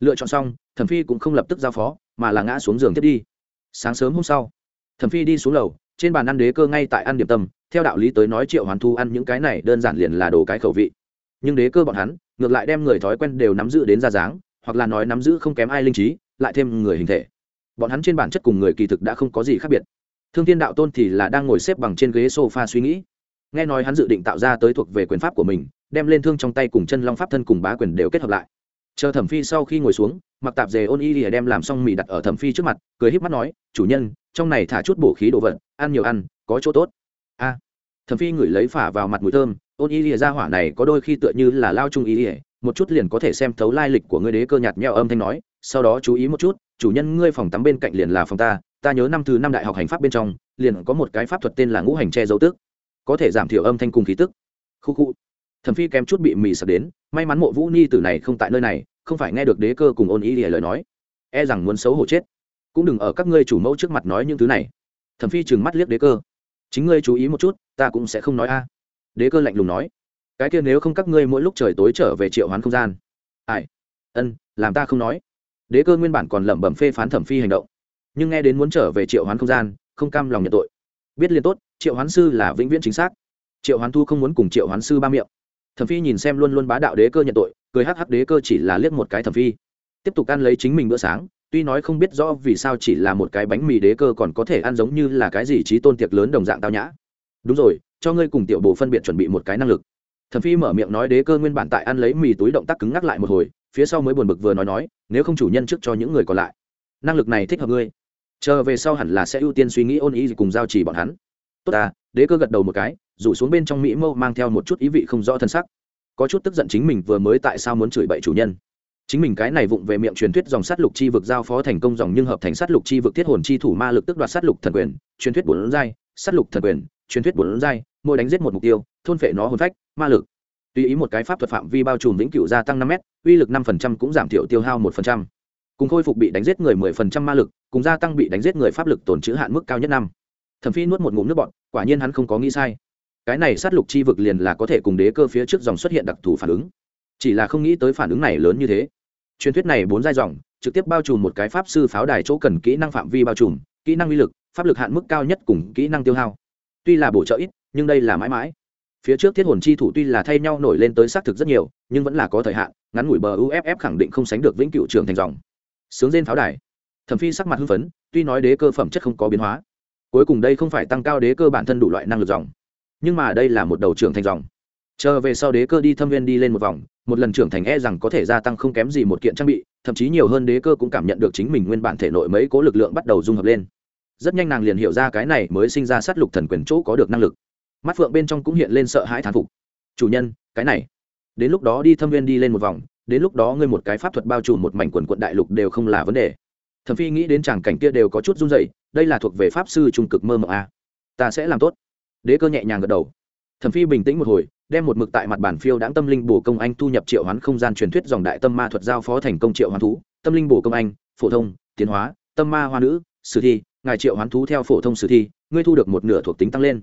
Lựa chọn xong, thẩm phi cũng không lập tức giao phó, mà là ngã xuống giường tiếp đi. Sáng sớm hôm sau, thẩm phi đi xuống lầu, trên bàn ăn đế cơ ngay tại ăn điểm tâm, theo đạo lý tới nói triệu hoàn thu ăn những cái này đơn giản liền là đồ cái khẩu vị. Nhưng đế cơ bọn hắn, ngược lại đem người thói quen đều nắm giữ đến ra dáng, hoặc là nói nắm giữ không kém ai linh trí, lại thêm người hình thể. Bọn hắn trên bản chất cùng người kỳ thực đã không có gì khác biệt. Thương thiên đạo tôn thì là đang ngồi xếp bằng trên ghế sofa suy nghĩ nghe nói hắn dự định tạo ra tới thuộc về quyền pháp của mình, đem lên thương trong tay cùng chân long pháp thân cùng bá quyền đều kết hợp lại. Chờ thẩm phi sau khi ngồi xuống, mặc tạp dề ôn y lìa đem làm xong mì đặt ở thẩm phi trước mặt, cười híp mắt nói, chủ nhân, trong này thả chút bổ khí đồ vật, ăn nhiều ăn, có chỗ tốt. A. Thẩm phi ngửi lấy phả vào mặt mùi thơm, ôn y lìa ra hỏa này có đôi khi tựa như là lao trung y lìa, một chút liền có thể xem thấu lai lịch của ngươi đế cơ nhạt nhẽo âm thanh nói, sau đó chú ý một chút, chủ nhân ngươi phòng tắm bên cạnh liền là phòng ta ta nhớ năm thứ năm đại học hành pháp bên trong, liền có một cái pháp thuật tên là ngũ hành che dấu tước có thể giảm thiểu âm thanh cùng khí tức. Khu khu. Thẩm phi kém chút bị mì sập đến, may mắn mộ vũ ni tử này không tại nơi này, không phải nghe được đế cơ cùng ôn ý lìa lời nói. E rằng muốn xấu hổ chết. Cũng đừng ở các ngươi chủ mẫu trước mặt nói những thứ này. Thẩm phi trừng mắt liếc đế cơ. Chính ngươi chú ý một chút, ta cũng sẽ không nói a. Đế cơ lạnh lùng nói. Cái kia nếu không các ngươi mỗi lúc trời tối trở về triệu hoán không gian. Ai? Ân, làm ta không nói. Đế cơ nguyên bản còn lẩm bẩm phê phán thẩm phi hành động. Nhưng nghe đến muốn trở về triệu hoán không gian, không cam lòng nhận tội. Biết liền tốt triệu hoán sư là vĩnh viễn chính xác. Triệu hoán thu không muốn cùng triệu hoán sư ba miệng. Thẩm phi nhìn xem luôn luôn bá đạo đế cơ nhận tội, cười hắc hắc đế cơ chỉ là liếc một cái thẩm phi. Tiếp tục ăn lấy chính mình bữa sáng, tuy nói không biết rõ vì sao chỉ là một cái bánh mì đế cơ còn có thể ăn giống như là cái gì trí tôn tiệc lớn đồng dạng tao nhã. Đúng rồi, cho ngươi cùng tiểu bộ phân biệt chuẩn bị một cái năng lực. Thẩm phi mở miệng nói đế cơ nguyên bản tại ăn lấy mì túi động tác cứng ngắc lại một hồi, phía sau mới buồn bực vừa nói nói, nếu không chủ nhân trước cho những người còn lại. Năng lực này thích hợp ngươi. Chờ về sau hẳn là sẽ ưu tiên suy nghĩ ôn ý cùng giao chỉ bọn hắn tốt ta, đế cơ gật đầu một cái, rủ xuống bên trong mỹ mâu mang theo một chút ý vị không rõ thân sắc. Có chút tức giận chính mình vừa mới tại sao muốn chửi bậy chủ nhân. Chính mình cái này vụng về miệng truyền thuyết dòng sát lục chi vực giao phó thành công dòng nhưng hợp thành sát lục chi vực thiết hồn chi thủ ma lực tức đoạt sát lục thần quyền, truyền thuyết bốn giai, sát lục thần quyền, truyền thuyết bốn giai, mỗi đánh giết một mục tiêu, thôn phệ nó hồn phách, ma lực. Tùy ý một cái pháp thuật phạm vi bao trùm vĩnh cửu gia tăng năm m uy lực năm cũng giảm thiểu tiêu hao một cùng khôi phục bị đánh giết người 10% ma lực, cùng gia tăng bị đánh giết người pháp lực tổn trữ hạn mức cao nhất năm thẩm phi nuốt một ngụm nước bọt, quả nhiên hắn không có nghĩ sai. Cái này sát lục chi vực liền là có thể cùng đế cơ phía trước dòng xuất hiện đặc thù phản ứng. Chỉ là không nghĩ tới phản ứng này lớn như thế. Truyền thuyết này bốn giai dòng, trực tiếp bao trùm một cái pháp sư pháo đài chỗ cần kỹ năng phạm vi bao trùm, kỹ năng uy lực, pháp lực hạn mức cao nhất cùng kỹ năng tiêu hao. Tuy là bổ trợ ít, nhưng đây là mãi mãi. Phía trước thiết hồn chi thủ tuy là thay nhau nổi lên tới xác thực rất nhiều, nhưng vẫn là có thời hạn, ngắn ngủi bờ uff khẳng định không sánh được vĩnh cựu trường thành dòng. Sướng trên pháo đài. Thẩm phi sắc mặt hưng phấn, tuy nói đế cơ phẩm chất không có biến hóa cuối cùng đây không phải tăng cao đế cơ bản thân đủ loại năng lực dòng, nhưng mà đây là một đầu trưởng thành dòng. Chờ về sau đế cơ đi thâm viên đi lên một vòng, một lần trưởng thành e rằng có thể gia tăng không kém gì một kiện trang bị, thậm chí nhiều hơn đế cơ cũng cảm nhận được chính mình nguyên bản thể nội mấy cố lực lượng bắt đầu dung hợp lên. Rất nhanh nàng liền hiểu ra cái này mới sinh ra sát lục thần quyền chỗ có được năng lực. Mắt phượng bên trong cũng hiện lên sợ hãi thán phục. Chủ nhân, cái này. Đến lúc đó đi thâm viên đi lên một vòng, đến lúc đó ngươi một cái pháp thuật bao trùm một mảnh quần quận đại lục đều không là vấn đề. Thẩm phi nghĩ đến chàng cảnh kia đều có chút run dậy đây là thuộc về pháp sư trung cực mơ mộng a. Ta sẽ làm tốt. Đế cơ nhẹ nhàng gật đầu. Thẩm phi bình tĩnh một hồi, đem một mực tại mặt bản phiêu đáng tâm linh bổ công anh thu nhập triệu hoán không gian truyền thuyết dòng đại tâm ma thuật giao phó thành công triệu hoán thú, tâm linh bổ công anh, phổ thông, tiến hóa, tâm ma hoa nữ, sử thi, ngài triệu hoán thú theo phổ thông sử thi, ngươi thu được một nửa thuộc tính tăng lên.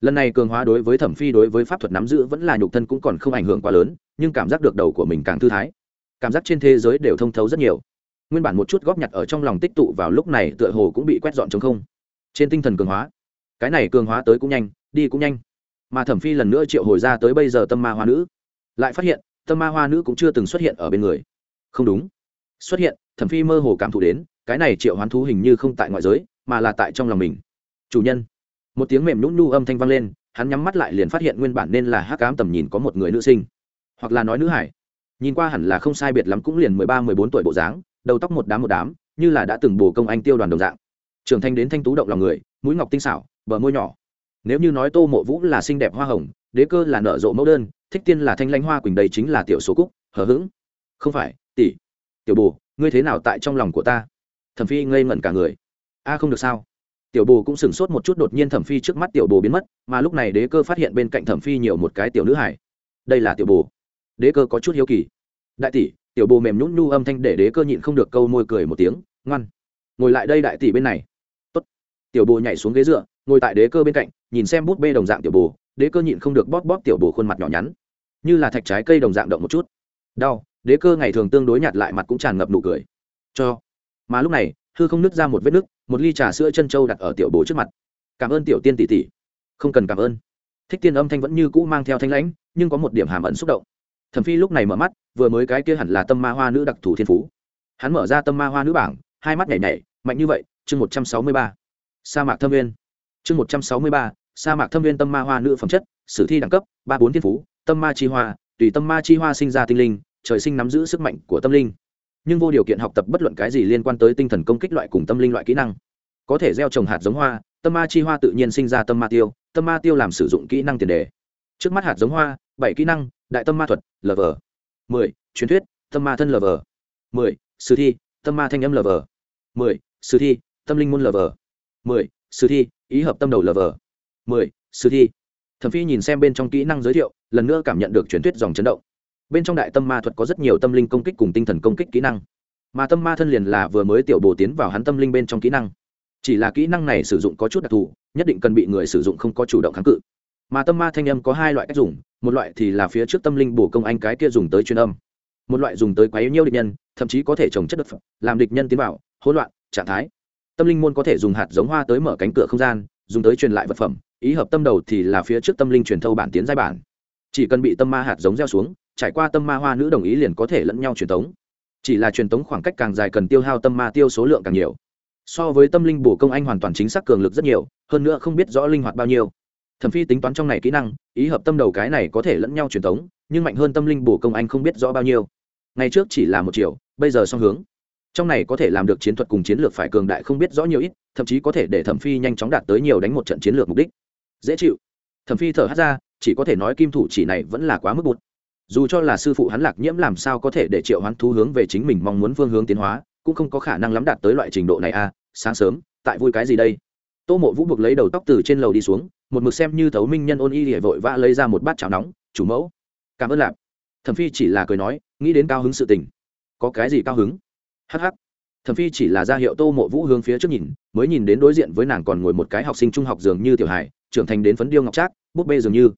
Lần này cường hóa đối với thẩm phi đối với pháp thuật nắm giữ vẫn là nhục thân cũng còn không ảnh hưởng quá lớn, nhưng cảm giác được đầu của mình càng thư thái. Cảm giác trên thế giới đều thông thấu rất nhiều nguyên bản một chút góp nhặt ở trong lòng tích tụ vào lúc này tựa hồ cũng bị quét dọn chống không. Trên tinh thần cường hóa, cái này cường hóa tới cũng nhanh, đi cũng nhanh. Mà thẩm phi lần nữa triệu hồi ra tới bây giờ tâm ma hoa nữ, lại phát hiện, tâm ma hoa nữ cũng chưa từng xuất hiện ở bên người. Không đúng. Xuất hiện, thẩm phi mơ hồ cảm thụ đến, cái này triệu hoán thú hình như không tại ngoại giới, mà là tại trong lòng mình. Chủ nhân. Một tiếng mềm nhũn nhu âm thanh vang lên, hắn nhắm mắt lại liền phát hiện nguyên bản nên là hắc ám tầm nhìn có một người nữ sinh, hoặc là nói nữ hải. Nhìn qua hẳn là không sai biệt lắm cũng liền mười ba, mười bốn tuổi bộ dáng đầu tóc một đám một đám, như là đã từng bổ công anh tiêu đoàn đồng dạng. Trưởng thành đến thanh tú động lòng người, mũi ngọc tinh xảo, bờ môi nhỏ. Nếu như nói tô mộ vũ là xinh đẹp hoa hồng, đế cơ là nở rộ mẫu đơn, thích tiên là thanh lãnh hoa quỳnh đây chính là tiểu số cúc, hờ hững. Không phải, tỷ. Tiểu bồ, ngươi thế nào tại trong lòng của ta? Thẩm phi ngây ngẩn cả người. A, không được sao? Tiểu bồ cũng sửng sốt một chút, đột nhiên thẩm phi trước mắt tiểu bồ biến mất, mà lúc này đế cơ phát hiện bên cạnh thẩm phi nhiều một cái tiểu nữ hải đây là tiểu bồ. Đế cơ có chút hiếu kỳ. Đại tỷ tiểu bồ mềm nhún nhu âm thanh để đế cơ nhịn không được câu môi cười một tiếng, ngoan, ngồi lại đây đại tỷ bên này. Tốt. tiểu bồ nhảy xuống ghế dựa, ngồi tại đế cơ bên cạnh, nhìn xem bút bê đồng dạng tiểu bồ, đế cơ nhịn không được bóp bóp tiểu bồ khuôn mặt nhỏ nhắn. Như là thạch trái cây đồng dạng động một chút. Đau, đế cơ ngày thường tương đối nhạt lại mặt cũng tràn ngập nụ cười. Cho. Mà lúc này, hư không nứt ra một vết nứt, một ly trà sữa chân trâu đặt ở tiểu bồ trước mặt. Cảm ơn tiểu tiên tỷ tỷ. Không cần cảm ơn. Thích tiên âm thanh vẫn như cũ mang theo thanh lãnh, nhưng có một điểm hàm ẩn xúc động thẩm phi lúc này mở mắt, vừa mới cái kia hẳn là tâm ma hoa nữ đặc thù thiên phú. Hắn mở ra tâm ma hoa nữ bảng, hai mắt nhảy nhảy, mạnh như vậy, chương một trăm sáu mươi ba. Sa mạc thâm viên. Chương một trăm sáu mươi ba, sa mạc thâm viên tâm ma hoa nữ phẩm chất, sử thi đẳng cấp, ba bốn thiên phú, tâm ma chi hoa, tùy tâm ma chi hoa sinh ra tinh linh, trời sinh nắm giữ sức mạnh của tâm linh. Nhưng vô điều kiện học tập bất luận cái gì liên quan tới tinh thần công kích loại cùng tâm linh loại kỹ năng. Có thể gieo trồng hạt giống hoa, tâm ma chi hoa tự nhiên sinh ra tâm ma tiêu, tâm ma tiêu làm sử dụng kỹ năng tiền đề. Trước mắt hạt giống hoa, bảy kỹ năng đại tâm ma thuật lv mười, truyền thuyết, tâm ma thân lv mười, sử thi, tâm ma thanh âm lv mười, sử thi, tâm linh môn lv mười, sử thi, ý hợp tâm đầu lv mười, sử thi. Thẩm phi nhìn xem bên trong kỹ năng giới thiệu, lần nữa cảm nhận được truyền thuyết dòng chấn động. Bên trong đại tâm ma thuật có rất nhiều tâm linh công kích cùng tinh thần công kích kỹ năng. Mà tâm ma thân liền là vừa mới tiểu bồ tiến vào hắn tâm linh bên trong kỹ năng. Chỉ là kỹ năng này sử dụng có chút đặc thù, nhất định cần bị người sử dụng không có chủ động kháng cự mà tâm ma thanh âm có hai loại cách dùng, một loại thì là phía trước tâm linh bổ công anh cái kia dùng tới truyền âm, một loại dùng tới quấy nhiêu địch nhân, thậm chí có thể trồng chất đất phẩm, làm địch nhân tiến vào, hỗn loạn, trạng thái. Tâm linh môn có thể dùng hạt giống hoa tới mở cánh cửa không gian, dùng tới truyền lại vật phẩm, ý hợp tâm đầu thì là phía trước tâm linh truyền thâu bản tiến giai bản. Chỉ cần bị tâm ma hạt giống gieo xuống, trải qua tâm ma hoa nữ đồng ý liền có thể lẫn nhau truyền tống. Chỉ là truyền tống khoảng cách càng dài cần tiêu hao tâm ma tiêu số lượng càng nhiều. So với tâm linh bổ công anh hoàn toàn chính xác cường lực rất nhiều, hơn nữa không biết rõ linh hoạt bao nhiêu thẩm phi tính toán trong này kỹ năng ý hợp tâm đầu cái này có thể lẫn nhau truyền thống, nhưng mạnh hơn tâm linh bổ công anh không biết rõ bao nhiêu. Ngày trước chỉ là một chiều bây giờ song hướng. Trong này có thể làm được chiến thuật cùng chiến lược phải cường đại không biết rõ nhiều ít thậm chí có thể để thẩm phi nhanh chóng đạt tới nhiều đánh một trận chiến lược mục đích. Dễ chịu. Thẩm phi thở hát ra chỉ có thể nói kim thủ chỉ này vẫn là quá mức bụt. Dù cho là sư phụ hắn lạc nhiễm làm sao có thể để triệu hoán thú hướng về chính mình mong muốn phương hướng tiến hóa cũng không có khả năng lắm đạt tới loại trình độ này à sáng sớm tại vui cái gì đây? Tô mộ vũ buộc lấy đầu tóc từ trên lầu đi xuống, một mực xem như thấu minh nhân ôn y địa vội vã lấy ra một bát cháo nóng, chủ mẫu, cảm ơn lạp. Thẩm phi chỉ là cười nói, nghĩ đến cao hứng sự tình. Có cái gì cao hứng? Hh thẩm phi chỉ là ra hiệu tô mộ vũ hướng phía trước nhìn, mới nhìn đến đối diện với nàng còn ngồi một cái học sinh trung học dường như tiểu hải trưởng thành đến phấn điêu ngọc trác, búp bê dường như.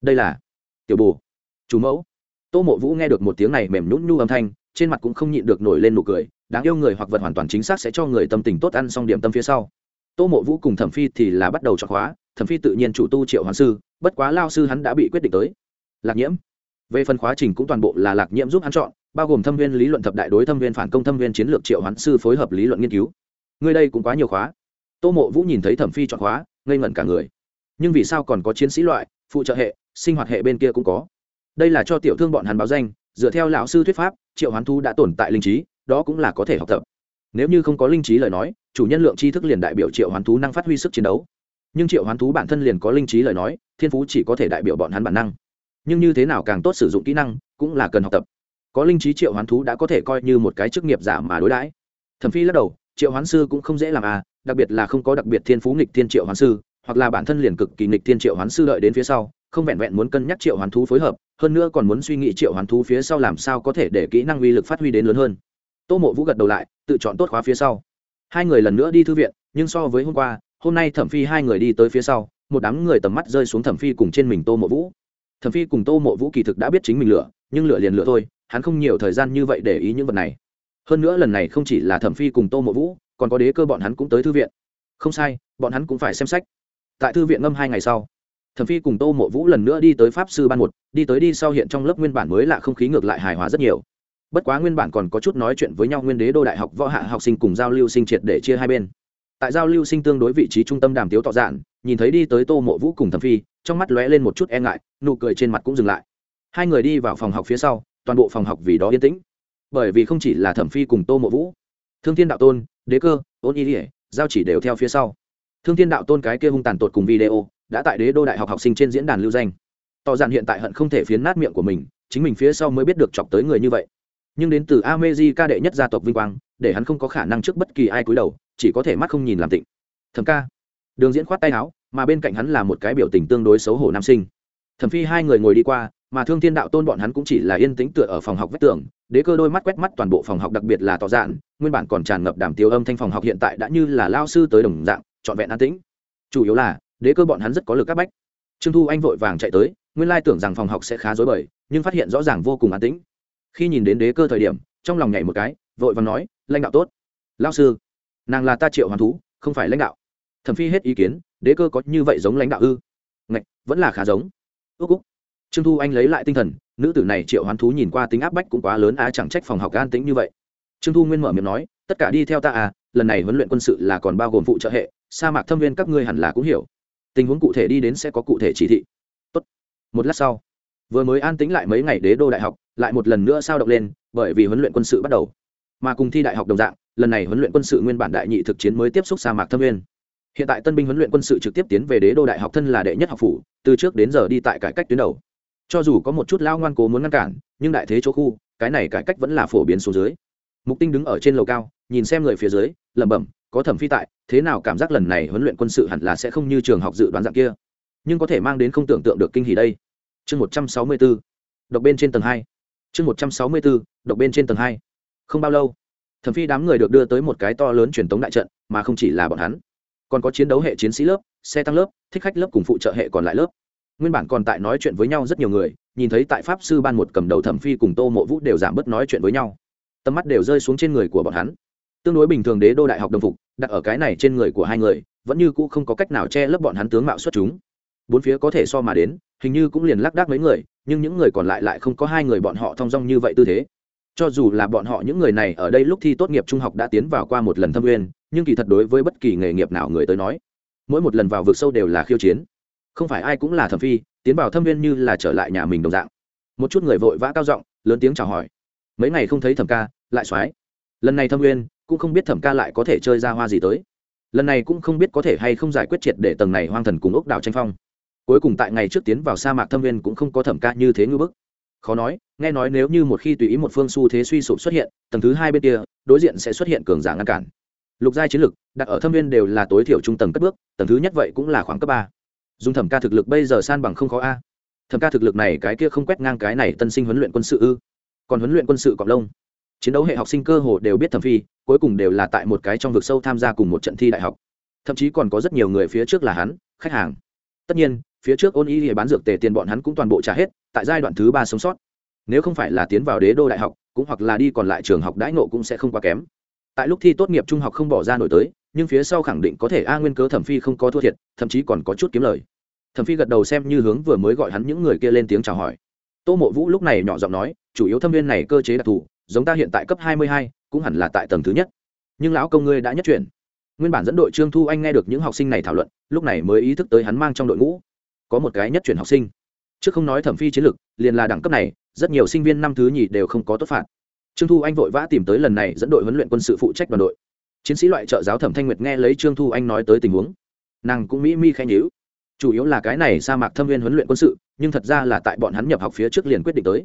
Đây là tiểu Bù. chủ mẫu. Tô mộ vũ nghe được một tiếng này mềm nhún nhu âm thanh, trên mặt cũng không nhịn được nổi lên nụ cười, đáng yêu người hoặc vật hoàn toàn chính xác sẽ cho người tâm tình tốt ăn xong điểm tâm phía sau tô mộ vũ cùng thẩm phi thì là bắt đầu chọn khóa, thẩm phi tự nhiên chủ tu triệu hoàng sư, bất quá lao sư hắn đã bị quyết định tới. Lạc nhiễm. Về phần khóa trình cũng toàn bộ là lạc nhiễm giúp hắn chọn, bao gồm thâm viên lý luận thập đại đối, thâm viên phản công, thâm viên chiến lược triệu hoán sư phối hợp lý luận nghiên cứu. Người đây cũng quá nhiều khóa. Tô mộ vũ nhìn thấy thẩm phi chọn khóa, ngây ngẩn cả người. Nhưng vì sao còn có chiến sĩ loại, phụ trợ hệ, sinh hoạt hệ bên kia cũng có? Đây là cho tiểu thương bọn hắn báo danh, dựa theo lão sư thuyết pháp, triệu hoán thu đã tồn tại linh trí, đó cũng là có thể học tập nếu như không có linh trí lời nói, chủ nhân lượng tri thức liền đại biểu triệu hoán thú năng phát huy sức chiến đấu. Nhưng triệu hoán thú bản thân liền có linh trí lời nói, thiên phú chỉ có thể đại biểu bọn hắn bản năng. Nhưng như thế nào càng tốt sử dụng kỹ năng, cũng là cần học tập. Có linh trí triệu hoán thú đã có thể coi như một cái chức nghiệp giả mà đối đãi. Thẩm phi lắc đầu, triệu hoán sư cũng không dễ làm à đặc biệt là không có đặc biệt thiên phú nghịch thiên triệu hoán sư, hoặc là bản thân liền cực kỳ nghịch thiên triệu hoán sư đợi đến phía sau, không vẹn vẹn muốn cân nhắc triệu hoán thú phối hợp, hơn nữa còn muốn suy nghĩ triệu hoán thú phía sau làm sao có thể để kỹ năng uy lực phát huy đến lớn hơn tô mộ vũ gật đầu lại, tự chọn tốt khóa phía sau. Hai người lần nữa đi thư viện, nhưng so với hôm qua, hôm nay thẩm phi hai người đi tới phía sau, một đám người tầm mắt rơi xuống thẩm phi cùng trên mình tô mộ vũ. Thẩm phi cùng tô mộ vũ kỳ thực đã biết chính mình lửa, nhưng lửa liền lửa thôi, hắn không nhiều thời gian như vậy để ý những vật này. Hơn nữa lần này không chỉ là thẩm phi cùng tô mộ vũ, còn có đế cơ bọn hắn cũng tới thư viện. Không sai, bọn hắn cũng phải xem sách. Tại thư viện ngâm hai ngày sau, thẩm phi cùng tô mộ vũ lần nữa đi tới pháp sư ban một, đi tới đi sau hiện trong lớp nguyên bản mới lạ không khí ngược lại hài hòa rất nhiều bất quá nguyên bản còn có chút nói chuyện với nhau nguyên đế đô đại học võ hạ học sinh cùng giao lưu sinh triệt để chia hai bên. Tại giao lưu sinh tương đối vị trí trung tâm đàm tiếu tọ dạn nhìn thấy đi tới tô mộ vũ cùng thẩm phi, trong mắt lóe lên một chút e ngại, nụ cười trên mặt cũng dừng lại. Hai người đi vào phòng học phía sau, toàn bộ phòng học vì đó yên tĩnh. Bởi vì không chỉ là thẩm phi cùng tô mộ vũ, thương thiên đạo tôn, đế cơ, ôn y ỉa giao chỉ đều theo phía sau. Thương thiên đạo tôn cái kia hung tàn tột cùng video, đã tại đế đô đại học học sinh trên diễn đàn lưu danh. Tỏ giản hiện tại hận không thể phiến nát miệng của mình, chính mình phía sau mới biết được chọc tới người như vậy nhưng đến từ amezi ca đệ nhất gia tộc vinh quang, để hắn không có khả năng trước bất kỳ ai cúi đầu, chỉ có thể mắt không nhìn làm tịnh. Thẩm ca. Đường diễn khoát tay áo, mà bên cạnh hắn là một cái biểu tình tương đối xấu hổ nam sinh. Thẩm phi hai người ngồi đi qua, mà thương thiên đạo tôn bọn hắn cũng chỉ là yên tĩnh tựa ở phòng học vách tường, đế cơ đôi mắt quét mắt toàn bộ phòng học đặc biệt là tỏ dạn nguyên bản còn tràn ngập đàm tiêu âm thanh phòng học hiện tại đã như là lao sư tới đồng dạng, trọn vẹn an tĩnh. Chủ yếu là, đế cơ bọn hắn rất có lực các bách. Trương thu anh vội vàng chạy tới, nguyên lai tưởng rằng phòng học sẽ khá rối bời, nhưng phát hiện rõ ràng vô cùng an tĩnh khi nhìn đến đế cơ thời điểm, trong lòng nhảy một cái, vội và nói, lãnh đạo tốt. Lao sư, nàng là ta triệu hoàn thú, không phải lãnh đạo. Thẩm phi hết ý kiến, đế cơ có như vậy giống lãnh đạo ư? Ngạch, vẫn là khá giống. Ước úc. Trương thu anh lấy lại tinh thần, nữ tử này triệu hoán thú nhìn qua tính áp bách cũng quá lớn á, chẳng trách phòng học an tĩnh như vậy. Trương thu nguyên mở miệng nói, tất cả đi theo ta à lần này huấn luyện quân sự là còn bao gồm phụ trợ hệ, sa mạc thâm viên các ngươi hẳn là cũng hiểu. Tình huống cụ thể đi đến sẽ có cụ thể chỉ thị. Tốt. một lát sau vừa mới an tĩnh lại mấy ngày đế đô đại học, lại một lần nữa sao động lên, bởi vì huấn luyện quân sự bắt đầu. Mà cùng thi đại học đồng dạng, lần này huấn luyện quân sự nguyên bản đại nhị thực chiến mới tiếp xúc sa mạc thâm nguyên. Hiện tại tân binh huấn luyện quân sự trực tiếp tiến về đế đô đại học thân là đệ nhất học phủ, từ trước đến giờ đi tại cải cách tuyến đầu. Cho dù có một chút lao ngoan cố muốn ngăn cản, nhưng đại thế chỗ khu, cái này cải cách vẫn là phổ biến số dưới. Mục tinh đứng ở trên lầu cao, nhìn xem người phía dưới, lẩm bẩm, có thẩm phi tại, thế nào cảm giác lần này huấn luyện quân sự hẳn là sẽ không như trường học dự đoán dạng kia? Nhưng có thể mang đến không tưởng tượng được kinh hỉ đây chương một trăm sáu mươi bốn độc bên trên tầng hai. Chương một trăm sáu mươi bốn độc bên trên tầng hai. Không bao lâu, thẩm phi đám người được đưa tới một cái to lớn truyền tống đại trận, mà không chỉ là bọn hắn. Còn có chiến đấu hệ chiến sĩ lớp, xe tăng lớp, thích khách lớp cùng phụ trợ hệ còn lại lớp. Nguyên bản còn tại nói chuyện với nhau rất nhiều người, nhìn thấy tại pháp sư ban một cầm đầu thẩm phi cùng tô mộ vũ đều giảm bớt nói chuyện với nhau. Tầm mắt đều rơi xuống trên người của bọn hắn. Tương đối bình thường đế đô đại học đồng phục, đặt ở cái này trên người của hai người, vẫn như cũ không có cách nào che lấp bọn hắn tướng mạo xuất chúng. Bốn phía có thể so mà đến hình như cũng liền lác đác mấy người, nhưng những người còn lại lại không có hai người bọn họ thong dong như vậy tư thế. Cho dù là bọn họ những người này ở đây lúc thi tốt nghiệp trung học đã tiến vào qua một lần thâm nguyên nhưng kỳ thật đối với bất kỳ nghề nghiệp nào người tới nói, mỗi một lần vào vực sâu đều là khiêu chiến. Không phải ai cũng là thẩm phi, tiến vào thâm uyên như là trở lại nhà mình đồng dạng. Một chút người vội vã cao giọng, lớn tiếng chào hỏi. Mấy ngày không thấy thẩm ca, lại soái lần này thâm nguyên cũng không biết thẩm ca lại có thể chơi ra hoa gì tới. Lần này cũng không biết có thể hay không giải quyết triệt để tầng này hoang thần cùng ốc đảo tranh phong cuối cùng tại ngày trước tiến vào sa mạc thâm viên cũng không có thẩm ca như thế ngư bức. Khó nói, nghe nói nếu như một khi tùy ý một phương xu thế suy sụp xuất hiện, tầng thứ hai bên kia, đối diện sẽ xuất hiện cường giả ngăn cản. Lục giai chiến lực, đặt ở thâm viên đều là tối thiểu trung tầng cất bước, tầng thứ nhất vậy cũng là khoảng cấp ba. Dùng thẩm ca thực lực bây giờ san bằng không khó a. Thẩm ca thực lực này cái kia không quét ngang cái này tân sinh huấn luyện quân sự ư? Còn huấn luyện quân sự cọc lông. Chiến đấu hệ học sinh cơ hồ đều biết thẩm phi, cuối cùng đều là tại một cái trong vực sâu tham gia cùng một trận thi đại học. Thậm chí còn có rất nhiều người phía trước là hắn, khách hàng. Tất nhiên phía trước ôn y thì bán dược tề tiền bọn hắn cũng toàn bộ trả hết, tại giai đoạn thứ ba sống sót. Nếu không phải là tiến vào đế đô đại học, cũng hoặc là đi còn lại trường học đãi nộ cũng sẽ không quá kém. Tại lúc thi tốt nghiệp trung học không bỏ ra nổi tới, nhưng phía sau khẳng định có thể a nguyên cớ thẩm phi không có thua thiệt, thậm chí còn có chút kiếm lời. Thẩm phi gật đầu xem như hướng vừa mới gọi hắn những người kia lên tiếng chào hỏi. Tô mộ vũ lúc này nhỏ giọng nói, chủ yếu thâm viên này cơ chế đặc thù, giống ta hiện tại cấp hai mươi hai, cũng hẳn là tại tầng thứ nhất. Nhưng lão công ngươi đã nhất chuyển. Nguyên bản dẫn đội trương thu anh nghe được những học sinh này thảo luận, lúc này mới ý thức tới hắn mang trong đội ngũ có một cái nhất chuyển học sinh. Trước không nói thẩm phi chiến lược, liền là đẳng cấp này, rất nhiều sinh viên năm thứ nhì đều không có tốt phạt. Trương thu anh vội vã tìm tới lần này dẫn đội huấn luyện quân sự phụ trách đoàn đội. Chiến sĩ loại trợ giáo thẩm thanh nguyệt nghe lấy trương thu anh nói tới tình huống. Nàng cũng mỹ mi khen nhữ chủ yếu là cái này sa mạc thâm viên huấn luyện quân sự, nhưng thật ra là tại bọn hắn nhập học phía trước liền quyết định tới.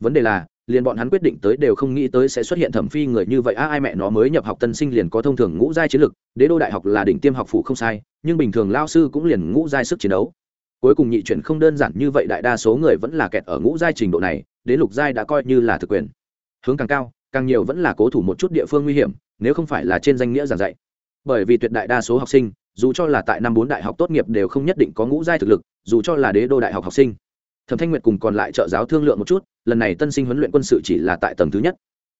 Vấn đề là, liền bọn hắn quyết định tới đều không nghĩ tới sẽ xuất hiện thẩm phi người như vậy. A ai mẹ nó mới nhập học tân sinh liền có thông thường ngũ giai chiến lực đế đô đại học là đỉnh tiêm học phụ không sai, nhưng bình thường lao sư cũng liền ngũ giai sức chiến đấu cuối cùng nhị chuyển không đơn giản như vậy, đại đa số người vẫn là kẹt ở ngũ giai trình độ này, đến lục giai đã coi như là thực quyền. Hướng càng cao, càng nhiều vẫn là cố thủ một chút địa phương nguy hiểm, nếu không phải là trên danh nghĩa giảng dạy. Bởi vì tuyệt đại đa số học sinh, dù cho là tại năm bốn đại học tốt nghiệp đều không nhất định có ngũ giai thực lực, dù cho là đế đô đại học học sinh. Thẩm thanh nguyệt cùng còn lại trợ giáo thương lượng một chút, lần này tân sinh huấn luyện quân sự chỉ là tại tầng thứ nhất.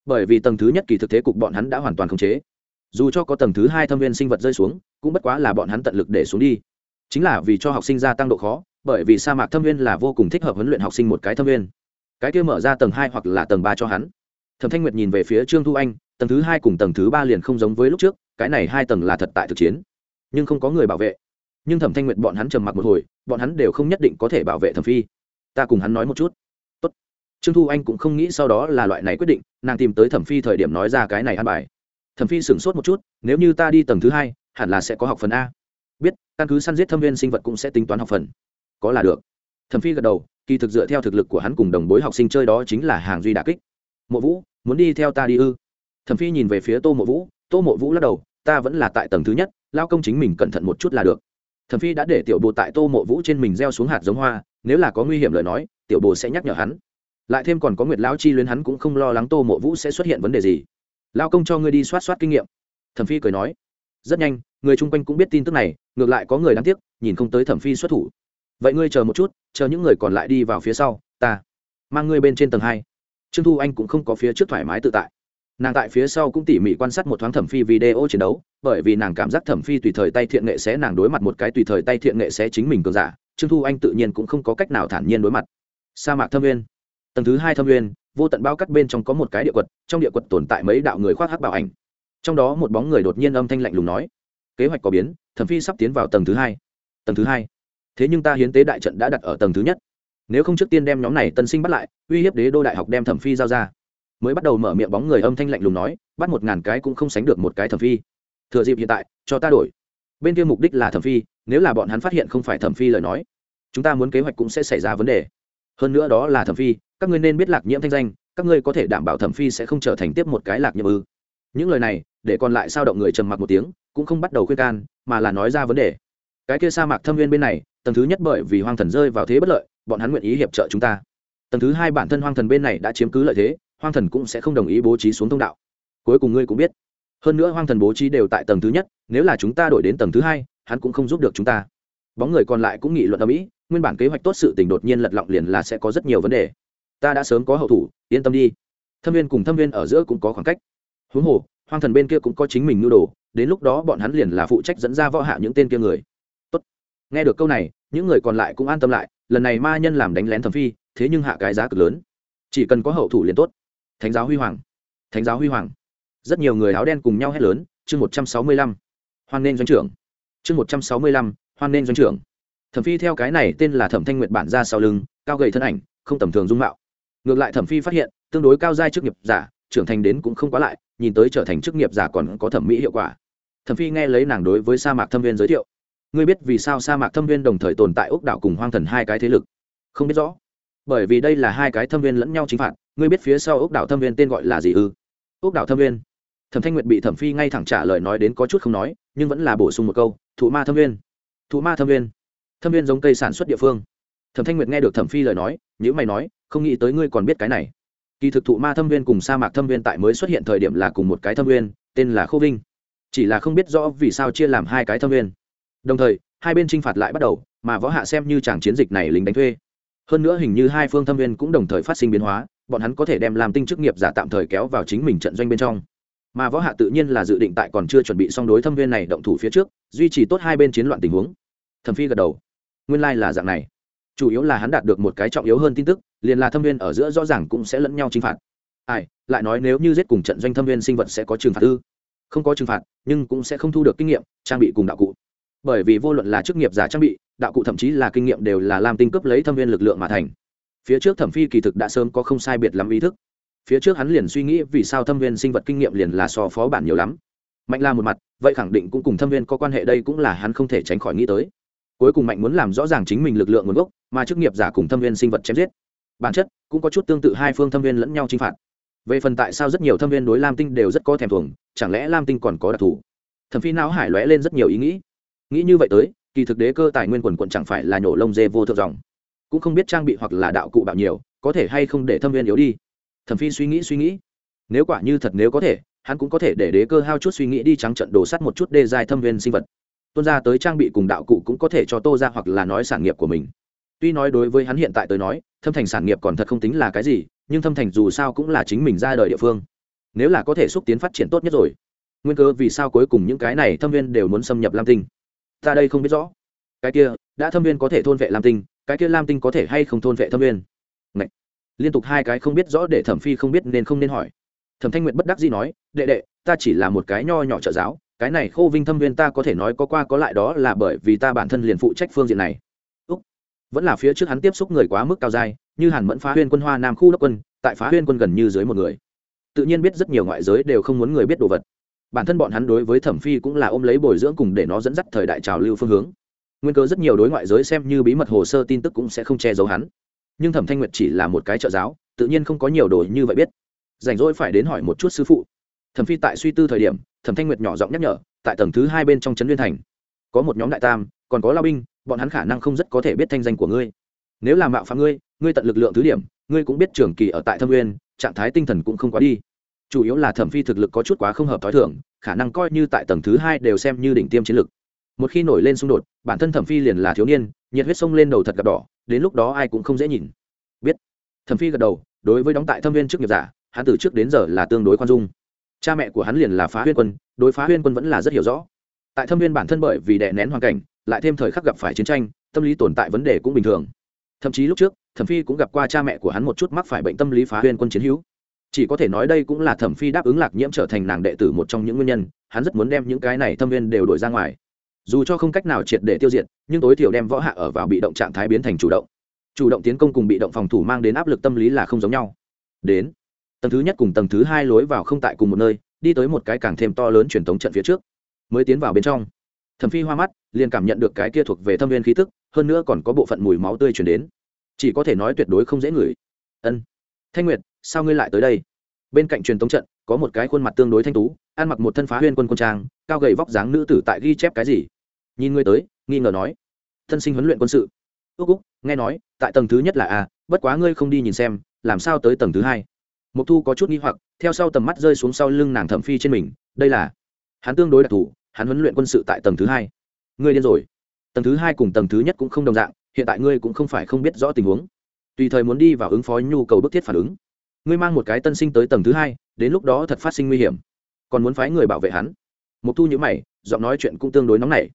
Bởi vì tầng thứ nhất kỳ thực thế cục bọn hắn đã hoàn toàn khống chế. Dù cho có tầng thứ hai thâm viên sinh vật rơi xuống, cũng bất quá là bọn hắn tận lực để xuống đi chính là vì cho học sinh gia tăng độ khó, bởi vì sa mạc thâm viên là vô cùng thích hợp huấn luyện học sinh một cái thâm viên cái kia mở ra tầng hai hoặc là tầng ba cho hắn. Thẩm thanh nguyệt nhìn về phía trương thu anh, tầng thứ hai cùng tầng thứ ba liền không giống với lúc trước, cái này hai tầng là thật tại thực chiến, nhưng không có người bảo vệ. Nhưng thẩm thanh nguyệt bọn hắn trầm mặc một hồi, bọn hắn đều không nhất định có thể bảo vệ thẩm phi. Ta cùng hắn nói một chút. Tốt. trương thu anh cũng không nghĩ sau đó là loại này quyết định, nàng tìm tới thẩm phi thời điểm nói ra cái này ăn bài. Thẩm phi sửng sốt một chút, nếu như ta đi tầng thứ hai, hẳn là sẽ có học phần a biết, căn cứ săn giết thâm viên sinh vật cũng sẽ tính toán học phần. Có là được. Thẩm phi gật đầu, kỳ thực dựa theo thực lực của hắn cùng đồng bối học sinh chơi đó chính là hàng duy đà kích. Mộ vũ, muốn đi theo ta đi ư? Thẩm phi nhìn về phía tô mộ vũ, tô mộ vũ lắc đầu, ta vẫn là tại tầng thứ nhất, lao công chính mình cẩn thận một chút là được. Thẩm phi đã để tiểu bồ tại tô mộ vũ trên mình gieo xuống hạt giống hoa, nếu là có nguy hiểm lời nói, tiểu bồ sẽ nhắc nhở hắn. Lại thêm còn có nguyệt lão chi luyến hắn cũng không lo lắng tô mộ vũ sẽ xuất hiện vấn đề gì. Lao công cho ngươi đi soát soát kinh nghiệm. Thẩm phi cười nói, rất nhanh người chung quanh cũng biết tin tức này, ngược lại có người đáng tiếc, nhìn không tới thẩm phi xuất thủ. Vậy ngươi chờ một chút, chờ những người còn lại đi vào phía sau, ta mang ngươi bên trên tầng hai. Trương thu anh cũng không có phía trước thoải mái tự tại. Nàng tại phía sau cũng tỉ mỉ quan sát một thoáng thẩm phi video chiến đấu, bởi vì nàng cảm giác thẩm phi tùy thời tay thiện nghệ sẽ nàng đối mặt một cái tùy thời tay thiện nghệ sẽ chính mình cường giả, trương thu anh tự nhiên cũng không có cách nào thản nhiên đối mặt. Sa mạc thâm nguyên. Tầng thứ hai thâm nguyên, vô tận bao cắt bên trong có một cái địa quật, trong địa quật tồn tại mấy đạo người khoác hắc bảo ảnh. Trong đó một bóng người đột nhiên âm thanh lạnh lùng nói kế hoạch có biến, thẩm phi sắp tiến vào tầng thứ hai. Tầng thứ hai? Thế nhưng ta hiến tế đại trận đã đặt ở tầng thứ nhất. Nếu không trước tiên đem nhóm này tân sinh bắt lại, uy hiếp đế đô đại học đem thẩm phi giao ra. Mới bắt đầu mở miệng bóng người âm thanh lạnh lùng nói, bắt một ngàn cái cũng không sánh được một cái thẩm phi. Thừa dịp hiện tại, cho ta đổi. Bên kia mục đích là thẩm phi, nếu là bọn hắn phát hiện không phải thẩm phi lời nói, chúng ta muốn kế hoạch cũng sẽ xảy ra vấn đề. Hơn nữa đó là thẩm phi, các ngươi nên biết lạc nhiễm thanh danh, các ngươi có thể đảm bảo thẩm phi sẽ không trở thành tiếp một cái lạc nhiễm ư. Những lời này, để còn lại sao động người trầm mặc một tiếng cũng không bắt đầu khuyên can, mà là nói ra vấn đề. Cái kia sa mạc thâm viên bên này, tầng thứ nhất bởi vì hoang thần rơi vào thế bất lợi, bọn hắn nguyện ý hiệp trợ chúng ta. Tầng thứ hai bản thân hoang thần bên này đã chiếm cứ lợi thế, hoang thần cũng sẽ không đồng ý bố trí xuống thông đạo. Cuối cùng ngươi cũng biết. Hơn nữa hoang thần bố trí đều tại tầng thứ nhất, nếu là chúng ta đổi đến tầng thứ hai, hắn cũng không giúp được chúng ta. Bóng người còn lại cũng nghị luận ở mỹ nguyên bản kế hoạch tốt sự tình đột nhiên lật lọng liền là sẽ có rất nhiều vấn đề. Ta đã sớm có hậu thủ, yên tâm đi. Thâm viên cùng thâm viên ở giữa cũng có khoảng cách. Huống hồ, hoang thần bên kia cũng có chính mình nhu đồ đến lúc đó bọn hắn liền là phụ trách dẫn ra võ hạ những tên kia người. Tốt. nghe được câu này, những người còn lại cũng an tâm lại, lần này ma nhân làm đánh lén thẩm phi, thế nhưng hạ cái giá cực lớn. Chỉ cần có hậu thủ liền tốt. Thánh giáo huy hoàng. Thánh giáo huy hoàng. Rất nhiều người áo đen cùng nhau hét lớn, chương một trăm sáu mươi lăm, hoan nên doanh trưởng. Chương một trăm sáu mươi lăm, hoan nên doanh trưởng. Thẩm phi theo cái này tên là thẩm thanh nguyệt bản ra sau lưng, cao gầy thân ảnh, không tầm thường dung mạo. Ngược lại thẩm phi phát hiện, tương đối cao giai chức nghiệp giả, trưởng thành đến cũng không quá lại, nhìn tới trở thành chức nghiệp giả còn có thẩm mỹ hiệu quả thẩm phi nghe lấy nàng đối với sa mạc thâm viên giới thiệu. Ngươi biết vì sao sa mạc thâm viên đồng thời tồn tại ốc đảo cùng hoang thần hai cái thế lực? Không biết rõ. Bởi vì đây là hai cái thâm viên lẫn nhau chính phạt, ngươi biết phía sau ốc đảo thâm viên tên gọi là gì ư? Ốc đảo thâm viên thẩm thanh nguyệt bị thẩm phi ngay thẳng trả lời nói đến có chút không nói, nhưng vẫn là bổ sung một câu, thụ ma thâm viên thụ ma thâm viên thâm viên giống cây sản xuất địa phương. Thẩm thanh nguyệt nghe được thẩm phi lời nói nhữ mày nói, không nghĩ tới ngươi còn biết cái này. Kỳ thực thụ ma thâm viên cùng sa mạc thâm viên tại mới xuất hiện thời điểm là cùng một cái thâm viên tên là khô vinh chỉ là không biết rõ vì sao chia làm hai cái thâm viên đồng thời, hai bên t r i n h phạt lại bắt đầu, mà võ hạ xem như chàng chiến dịch này lính đánh thuê. Hơn nữa hình như hai phương thâm viên cũng đồng thời phát sinh biến hóa, bọn hắn có thể đem làm tinh chức nghiệp giả tạm thời kéo vào chính mình trận doanh bên trong. Mà võ hạ tự nhiên là dự định tại còn chưa chuẩn bị xong đối thâm viên này động thủ phía trước, duy trì tốt hai bên chiến loạn tình huống. Thẩm phi gật đầu. Nguyên lai、like、là dạng này. Chủ yếu là hắn đạt được một cái trọng yếu hơn tin tức, liền là thâm viên ở giữa rõ ràng cũng sẽ lẫn nhau chinh phạt. Ai, lại nói nếu như giết cùng trận doanh thâm viên sinh vật sẽ có trừng phạt ư? Không có trừng phạt, nhưng cũng sẽ không thu được kinh nghiệm, trang bị cùng đạo cụ. Bởi vì vô luận là chức nghiệp giả trang bị, đạo cụ thậm chí là kinh nghiệm đều là làm tinh cấp lấy thâm viên lực lượng mà thành. Phía trước thẩm phi kỳ thực đã sớm có không sai biệt lắm ý thức. Phía trước hắn liền suy nghĩ vì sao thâm viên sinh vật kinh nghiệm liền là so phó bản nhiều lắm. Mạnh là một mặt, vậy khẳng định cũng cùng thâm viên có quan hệ đây cũng là hắn không thể tránh khỏi nghĩ tới. Cuối cùng mạnh muốn làm rõ ràng chính mình lực lượng nguồn gốc, mà chức nghiệp giả cùng thâm viên sinh vật chém giết. Bản chất cũng có chút tương tự hai phương thâm viên lẫn nhau chinh phạt về phần tại sao rất nhiều thâm viên đối lam tinh đều rất có thèm thuồng, chẳng lẽ lam tinh còn có đặc thù? Thẩm phi não hải lóe lên rất nhiều ý nghĩ. Nghĩ như vậy tới, kỳ thực đế cơ tài nguyên quần quận chẳng phải là nhổ lông dê vô thượng dòng. Cũng không biết trang bị hoặc là đạo cụ bạo nhiều, có thể hay không để thâm viên yếu đi. Thẩm phi suy nghĩ suy nghĩ. Nếu quả như thật nếu có thể, hắn cũng có thể để đế cơ hao chút suy nghĩ đi trắng trận đồ sắt một chút đê dài thâm viên sinh vật. Tuôn ra tới trang bị cùng đạo cụ cũng có thể cho tô ra hoặc là nói sản nghiệp của mình. Tuy nói đối với hắn hiện tại tới nói, thâm thành sản nghiệp còn thật không tính là cái gì nhưng thâm thành dù sao cũng là chính mình ra đời địa phương. Nếu là có thể xúc tiến phát triển tốt nhất rồi, nguyên cơ vì sao cuối cùng những cái này thâm viên đều muốn xâm nhập lam tinh? Ta đây không biết rõ. Cái kia, đã thâm viên có thể thôn vệ lam tinh, cái kia lam tinh có thể hay không thôn vệ thâm viên? Ngậy. liên tục hai cái không biết rõ để thẩm phi không biết nên không nên hỏi. Thẩm thanh nguyện bất đắc dĩ nói, đệ đệ, ta chỉ là một cái nho nhỏ trợ giáo, cái này khô vinh thâm viên ta có thể nói có qua có lại đó là bởi vì ta bản thân liền phụ trách phương diện này. Úc. Vẫn là phía trước hắn tiếp xúc người quá mức cao dai như hàn mẫn phá huyên quân hoa nam khu đốc quân, tại phá huyên quân gần như dưới một người. Tự nhiên biết rất nhiều ngoại giới đều không muốn người biết đồ vật. Bản thân bọn hắn đối với thẩm phi cũng là ôm lấy bồi dưỡng cùng để nó dẫn dắt thời đại trào lưu phương hướng. Nguyên cơ rất nhiều đối ngoại giới xem như bí mật hồ sơ tin tức cũng sẽ không che giấu hắn. Nhưng thẩm thanh nguyệt chỉ là một cái trợ giáo, tự nhiên không có nhiều đồ như vậy biết. Rảnh rỗi phải đến hỏi một chút sư phụ. Thẩm phi tại suy tư thời điểm, thẩm thanh nguyệt nhỏ giọng nhắc nhở, tại tầng thứ hai bên trong trấn liên thành. Có một nhóm đại tam, còn có lao binh, bọn hắn khả năng không rất có thể biết thanh danh của ngươi. Nếu làm mạo phạm ngươi ngươi tận lực lượng thứ điểm, ngươi cũng biết trường kỳ ở tại thâm nguyên, trạng thái tinh thần cũng không quá đi. Chủ yếu là thẩm phi thực lực có chút quá không hợp t h o i thưởng khả năng coi như tại tầng thứ hai đều xem như đỉnh tiêm chiến lực. Một khi nổi lên xung đột, bản thân thẩm phi liền là thiếu niên, nhiệt huyết sông lên đầu thật gặp đỏ, đến lúc đó ai cũng không dễ nhìn. Biết. Thẩm phi gật đầu, đối với đóng tại thâm viên trước nghiệp giả, hắn từ trước đến giờ là tương đối khoan dung. Cha mẹ của hắn liền là phá huyên quân, đối phá huyên quân vẫn là rất hiểu rõ. Tại thâm viên bản thân bởi vì đè nén hoàn cảnh, lại thêm thời khắc gặp phải chiến tranh, tâm lý tồn tại vấn đề cũng bình thường thậm chí lúc trước, thẩm phi cũng gặp qua cha mẹ của hắn một chút mắc phải bệnh tâm lý phá huyên quân chiến hữu. Chỉ có thể nói đây cũng là thẩm phi đáp ứng lạc nhiễm trở thành nàng đệ tử một trong những nguyên nhân, hắn rất muốn đem những cái này thâm viên đều đổi ra ngoài. Dù cho không cách nào triệt để tiêu diệt, nhưng tối thiểu đem võ hạ ở vào bị động trạng thái biến thành chủ động. Chủ động tiến công cùng bị động phòng thủ mang đến áp lực tâm lý là không giống nhau. Đến, tầng thứ nhất cùng tầng thứ hai lối vào không tại cùng một nơi, đi tới một cái càng thêm to lớn truyền thống trận phía trước. Mới tiến vào bên trong thẩm phi hoa mắt, liền cảm nhận được cái kia thuộc về thâm viên khí tức, hơn nữa còn có bộ phận mùi máu tươi chuyển đến. Chỉ có thể nói tuyệt đối không dễ ngửi. Ân. Thanh nguyệt, sao ngươi lại tới đây? Bên cạnh truyền tống trận, có một cái khuôn mặt tương đối thanh tú, ăn mặc một thân phá huyên quân quân trang, cao gầy vóc dáng nữ tử tại ghi chép cái gì? Nhìn ngươi tới, nghi ngờ nói. Thân sinh huấn luyện quân sự. Ước úc, nghe nói, tại tầng thứ nhất là a, bất quá ngươi không đi nhìn xem, làm sao tới tầng thứ hai? Mục thu có chút nghi hoặc, theo sau tầm mắt rơi xuống sau lưng nàng thẩm phi trên mình, đây là hắn tương đối đặc thù hắn huấn luyện quân sự tại tầng thứ hai. Ngươi điên rồi. Tầng thứ hai cùng tầng thứ nhất cũng không đồng dạng, hiện tại ngươi cũng không phải không biết rõ tình huống. Tùy thời muốn đi vào ứng phó nhu cầu bức thiết phản ứng. Ngươi mang một cái tân sinh tới tầng thứ hai, đến lúc đó thật phát sinh nguy hiểm. Còn muốn phái người bảo vệ hắn. Mục thu nhữ mày, giọng nói chuyện cũng tương đối nóng nảy.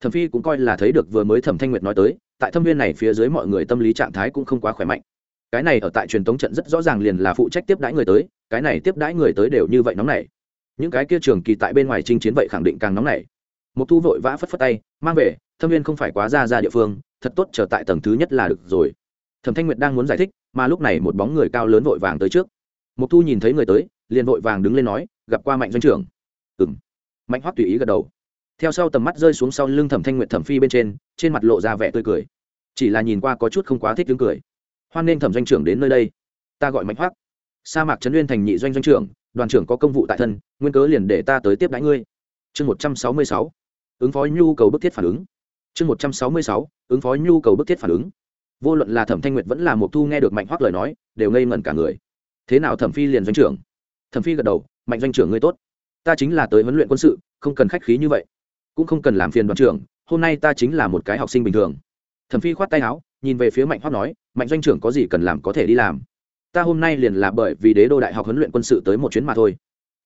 Thẩm phi cũng coi là thấy được vừa mới thẩm thanh nguyệt nói tới, tại thâm viên này phía dưới mọi người tâm lý trạng thái cũng không quá khỏe mạnh. Cái này ở tại truyền tống trận rất rõ ràng liền là phụ trách tiếp đãi người tới, cái này tiếp đãi người tới đều như vậy nóng nảy những cái kia trường kỳ tại bên ngoài chinh chiến vậy khẳng định càng nóng nảy. Một thu vội vã phất phất tay, mang về, thâm viên không phải quá ra ra địa phương, thật tốt trở tại tầng thứ nhất là được rồi. Thẩm thanh nguyệt đang muốn giải thích, mà lúc này một bóng người cao lớn vội vàng tới trước. Một thu nhìn thấy người tới, liền vội vàng đứng lên nói, gặp qua mạnh doanh trưởng. Ừ m mạnh hoắc tùy ý gật đầu. Theo sau tầm mắt rơi xuống sau lưng thẩm thanh nguyệt thẩm phi bên trên trên mặt lộ ra vẻ tươi cười. Chỉ là nhìn qua có chút không quá thích tiếng cười. Hoan nên thẩm doanh trưởng đến nơi đây. Ta gọi mạnh hoắc. Sa mạc trấn nguyên thành nhị doanh doanh trưởng đoàn trưởng có công vụ tại thân, nguyên cớ liền để ta tới tiếp đãi ngươi. Chương một trăm sáu mươi sáu, ứng phó nhu cầu bức thiết phản ứng. Chương một trăm sáu mươi sáu, ứng phó nhu cầu bức thiết phản ứng. Vô luận là thẩm thanh nguyệt vẫn là một thu nghe được mạnh hoắc lời nói, đều ngây ngẩn cả người. Thế nào thẩm phi liền doanh trưởng? Thẩm phi gật đầu, mạnh doanh trưởng ngươi tốt. Ta chính là tới huấn luyện quân sự, không cần khách khí như vậy. Cũng không cần làm phiền đoàn trưởng, hôm nay ta chính là một cái học sinh bình thường. Thẩm phi khoát tay áo, nhìn về phía mạnh hoắc nói, mạnh doanh trưởng có gì cần làm có thể đi làm ta hôm nay liền là bởi vì đế đô đại học huấn luyện quân sự tới một chuyến mà thôi.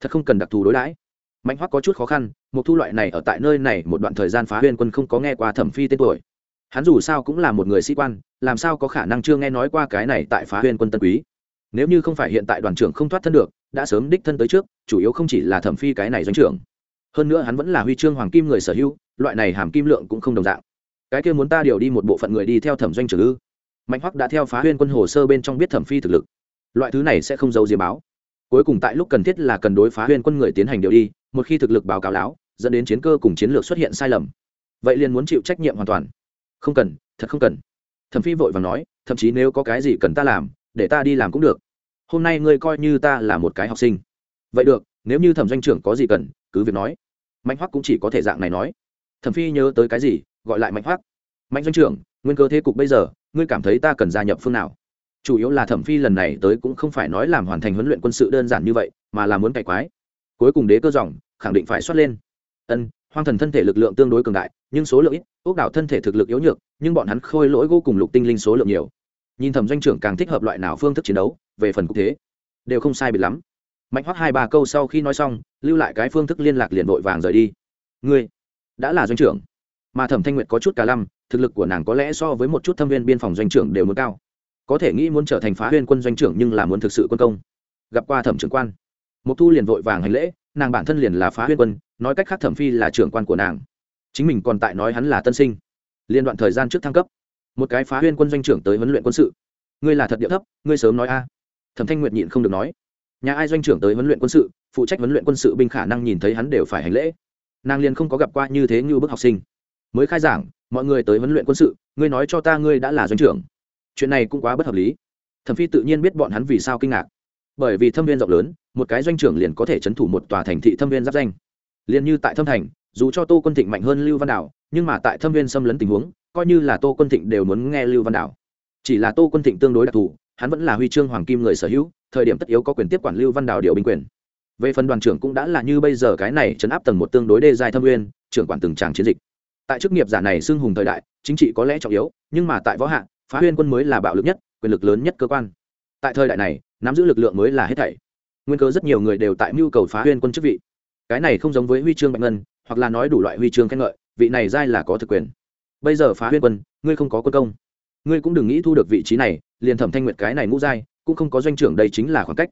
Thật không cần đặc thù đối đãi. Mạnh hoắc có chút khó khăn, một thu loại này ở tại nơi này một đoạn thời gian phá huyên quân không có nghe qua thẩm phi tên tuổi. Hắn dù sao cũng là một người sĩ quan, làm sao có khả năng chưa nghe nói qua cái này tại phá huyên quân tân quý. Nếu như không phải hiện tại đoàn trưởng không thoát thân được, đã sớm đích thân tới trước, chủ yếu không chỉ là thẩm phi cái này doanh trưởng. Hơn nữa hắn vẫn là huy chương hoàng kim người sở hữu, loại này hàm kim lượng cũng không đồng dạng. Cái kia muốn ta điều đi một bộ phận người đi theo thẩm doanh trưởng ư? Mạnh hoắc đã theo phá huyên quân hồ sơ bên trong biết thẩm phi thực lực loại thứ này sẽ không giấu diêm báo. Cuối cùng tại lúc cần thiết là cần đối phá huyên quân người tiến hành điều đi, một khi thực lực báo cáo láo, dẫn đến chiến cơ cùng chiến lược xuất hiện sai lầm. Vậy liền muốn chịu trách nhiệm hoàn toàn. Không cần, thật không cần. Thẩm phi vội và nói, thậm chí nếu có cái gì cần ta làm, để ta đi làm cũng được. Hôm nay ngươi coi như ta là một cái học sinh. Vậy được, nếu như thẩm doanh trưởng có gì cần, cứ việc nói. Mạnh hoắc cũng chỉ có thể dạng này nói. Thẩm phi nhớ tới cái gì, gọi lại mạnh hoắc. Mạnh doanh trưởng, nguyên cơ thế cục bây giờ, ngươi cảm thấy ta cần gia nhập phương nào? Chủ yếu là thẩm phi lần này tới cũng không phải nói làm hoàn thành huấn luyện quân sự đơn giản như vậy, mà là muốn cải quái. Cuối cùng đế cơ dòng, khẳng định phải xuất lên. Ân, hoang thần thân thể lực lượng tương đối cường đại, nhưng số lượng ít, ốc đảo thân thể thực lực yếu nhược, nhưng bọn hắn khôi lỗi vô cùng lục tinh linh số lượng nhiều. Nhìn thẩm doanh trưởng càng thích hợp loại nào phương thức chiến đấu, về phần cũng thế, đều không sai biệt lắm. Mạnh hoắc hai ba câu sau khi nói xong, lưu lại cái phương thức liên lạc liền vội vàng rời đi. Ngươi đã là doanh trưởng, mà thẩm thanh nguyệt có chút cả lăm, thực lực của nàng có lẽ so với một chút thâm viên biên phòng doanh trưởng đều muốn cao có thể nghĩ muốn trở thành phá huyên quân doanh trưởng nhưng là muốn thực sự quân công. Gặp qua thẩm trưởng quan. Mục thu liền vội vàng hành lễ, nàng bản thân liền là phá huyên quân, nói cách khác thẩm phi là trưởng quan của nàng. Chính mình còn tại nói hắn là tân sinh. Liên đoạn thời gian trước thăng cấp, một cái phá huyên quân doanh trưởng tới huấn luyện quân sự. Ngươi là thật địa thấp, ngươi sớm nói a. Thẩm thanh nguyệt nhịn không được nói. Nhà ai doanh trưởng tới huấn luyện quân sự, phụ trách huấn luyện quân sự binh khả năng nhìn thấy hắn đều phải hành lễ. Nàng liền không có gặp qua như thế như bức học sinh. Mới khai giảng, mọi người tới huấn luyện quân sự, ngươi nói cho ta ngươi đã là doanh trưởng chuyện này cũng quá bất hợp lý. Thẩm phi tự nhiên biết bọn hắn vì sao kinh ngạc. Bởi vì thâm viên rộng lớn một cái doanh trưởng liền có thể c h ấ n thủ một tòa thành thị thâm viên giáp danh. Liền như tại thâm thành dù cho tô quân thịnh mạnh hơn lưu văn đảo nhưng mà tại thâm viên xâm lấn tình huống coi như là tô quân thịnh đều muốn nghe lưu văn đảo. Chỉ là tô quân thịnh tương đối đặc thù hắn vẫn là huy chương hoàng kim người sở hữu thời điểm tất yếu có quyền tiếp quản lưu văn đảo điều binh quyền. Về phần đoàn trưởng cũng đã là như bây giờ cái này chấn áp tầng một tương đối đê dài thâm nguyên, trưởng quản từng tràng chiến dịch. Tại chức nghiệp giả này xưng hùng thời đại chính trị có lẽ trọng yếu nhưng mà tại võ hạ phá huyên quân mới là bạo lực nhất, quyền lực lớn nhất cơ quan. Tại thời đại này, nắm giữ lực lượng mới là hết thảy. Nguyên cơ rất nhiều người đều tại mưu cầu phá huyên quân chức vị. Cái này không giống với huy chương bạch ngân, hoặc là nói đủ loại huy chương khen ngợi, vị này giai là có thực quyền. Bây giờ phá huyên quân, ngươi không có quân công. Ngươi cũng đừng nghĩ thu được vị trí này, liền thẩm thanh nguyệt cái này ngũ giai, cũng không có doanh trưởng đây chính là khoảng cách.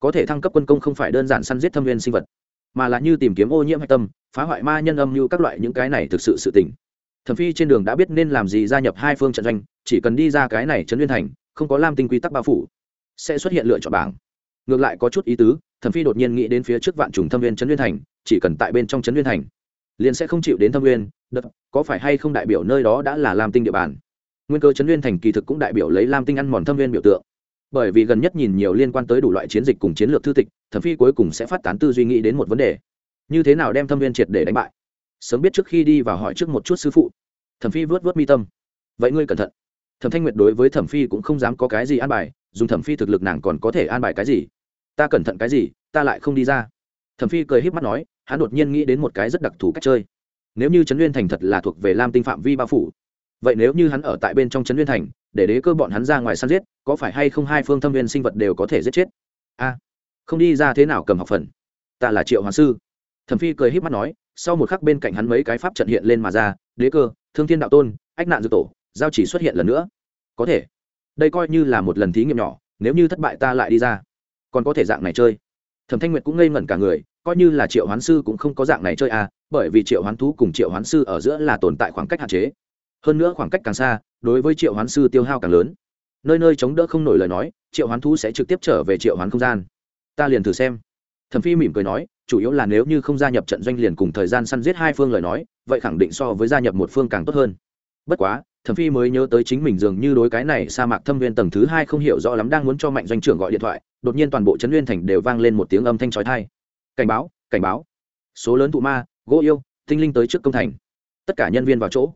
Có thể thăng cấp quân công không phải đơn giản săn giết thâm viên sinh vật, mà là như tìm kiếm ô nhiễm hạch tâm, phá hoại ma nhân âm như các loại những cái này thực sự sự tỉnh thẩm phi trên đường đã biết nên làm gì gia nhập hai phương trận doanh chỉ cần đi ra cái này trấn liên thành, không có lam tinh quy tắc bao phủ, sẽ xuất hiện lựa chọn bảng. Ngược lại có chút ý tứ, thẩm phi đột nhiên nghĩ đến phía trước vạn trùng thâm viên trấn liên thành, chỉ cần tại bên trong trấn liên thành, liền sẽ không chịu đến thâm viên đất có phải hay không đại biểu nơi đó đã là lam tinh địa bàn? Nguyên cơ chấn nguyên thành kỳ thực cũng đại biểu lấy lam tinh ăn mòn thâm viên biểu tượng. Bởi vì gần nhất nhìn nhiều liên quan tới đủ loại chiến dịch cùng chiến lược thư tịch, thẩm phi cuối cùng sẽ phát tán tư duy nghĩ đến một vấn đề. Như thế nào đem thâm viên triệt để đánh bại? Sớm biết trước khi đi và hỏi trước một chút sư phụ. Thẩm phi vớt vớt mi tâm. Vậy ngươi cẩn thận thẩm thanh nguyệt đối với thẩm phi cũng không dám có cái gì an bài, dùng thẩm phi thực lực nàng còn có thể an bài cái gì? Ta cẩn thận cái gì, ta lại không đi ra. Thẩm phi cười híp mắt nói, hắn đột nhiên nghĩ đến một cái rất đặc thù cách chơi. Nếu như trấn nguyên thành thật là thuộc về lam tinh phạm vi bao phủ, vậy nếu như hắn ở tại bên trong trấn nguyên thành, để đế cơ bọn hắn ra ngoài săn giết, có phải hay không hai phương thâm viên sinh vật đều có thể giết chết? A, không đi ra thế nào cầm học phần? Ta là triệu hoàng sư. Thẩm phi cười híp mắt nói, sau một khắc bên cạnh hắn mấy cái pháp trận hiện lên mà ra, đế cơ, thương thiên đạo tôn, ách nạn dược tổ giao chỉ xuất hiện lần nữa. Có thể. Đây coi như là một lần thí nghiệm nhỏ, nếu như thất bại ta lại đi ra. Còn có thể dạng này chơi. Thẩm thanh nguyệt cũng ngây ngẩn cả người, coi như là triệu hoán sư cũng không có dạng này chơi à bởi vì triệu hoán thú cùng triệu hoán sư ở giữa là tồn tại khoảng cách hạn chế. Hơn nữa khoảng cách càng xa, đối với triệu hoán sư tiêu hao càng lớn. Nơi nơi chống đỡ không nổi lời nói, triệu hoán thú sẽ trực tiếp trở về triệu hoán không gian. Ta liền thử xem. Thẩm phi mỉm cười nói, chủ yếu là nếu như không gia nhập trận doanh liền cùng thời gian săn giết hai phương lời nói, vậy khẳng định so với gia nhập một phương càng tốt hơn. Bất quá thẩm phi mới nhớ tới chính mình dường như đối cái này sa mạc thâm viên tầng thứ hai không hiểu rõ lắm đang muốn cho mạnh doanh trưởng gọi điện thoại, đột nhiên toàn bộ trấn nguyên thành đều vang lên một tiếng âm thanh trói thai cảnh báo cảnh báo. Số lớn tụ ma, gỗ yêu, tinh linh tới trước công thành. Tất cả nhân viên vào chỗ.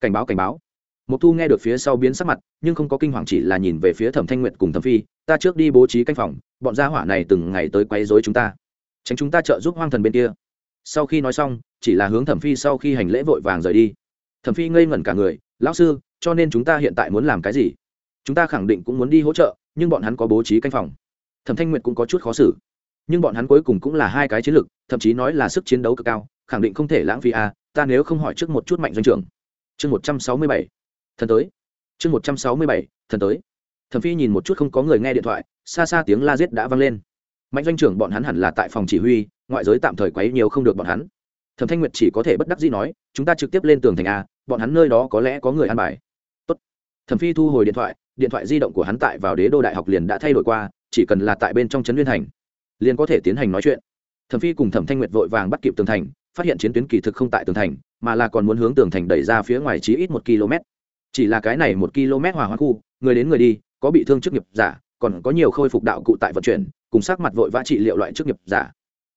Cảnh báo cảnh báo. Mục thu nghe được phía sau biến sắc mặt, nhưng không có kinh hoàng chỉ là nhìn về phía thẩm thanh nguyệt cùng thẩm phi, ta trước đi bố trí canh phòng, bọn gia hỏa này từng ngày tới quấy rối chúng ta. Tránh chúng ta trợ giúp hoang thần bên kia. Sau khi nói xong, chỉ là hướng thẩm phi sau khi hành lễ vội vàng rời đi. Thẩm phi ngây ngẩn cả người lão sư, cho nên chúng ta hiện tại muốn làm cái gì? Chúng ta khẳng định cũng muốn đi hỗ trợ, nhưng bọn hắn có bố trí canh phòng. Thẩm thanh nguyệt cũng có chút khó xử. Nhưng bọn hắn cuối cùng cũng là hai cái chiến lược, thậm chí nói là sức chiến đấu cực cao, khẳng định không thể lãng phí à? ta nếu không hỏi trước một chút mạnh doanh trưởng. Chương một trăm sáu mươi bảy. Thần tới. Chương một trăm sáu mươi bảy, thần tới. Thẩm phi nhìn một chút không có người nghe điện thoại, xa xa tiếng la giết đã vang lên. Mạnh doanh trưởng bọn hắn hẳn là tại phòng chỉ huy, ngoại giới tạm thời quấy nhiều không được bọn hắn thẩm thanh nguyệt chỉ có thể bất đắc dĩ nói, chúng ta trực tiếp lên tường thành a, bọn hắn nơi đó có lẽ có người ăn bài. Tốt. thẩm phi thu hồi điện thoại điện thoại di động của hắn tại vào đế đô đại học liền đã thay đổi qua, chỉ cần là tại bên trong trấn liên thành, liền có thể tiến hành nói chuyện. Thẩm phi cùng thẩm thanh nguyệt vội vàng bắt kịp tường thành, phát hiện chiến tuyến kỳ thực không tại tường thành, mà là còn muốn hướng tường thành đẩy ra phía ngoài chí ít một km. Chỉ là cái này một km hòa hoa khu, người đến người đi, có bị thương chức nghiệp giả, còn có nhiều khôi phục đạo cụ tại vận chuyển, cùng sắc mặt vội vã trị liệu loại chức nghiệp giả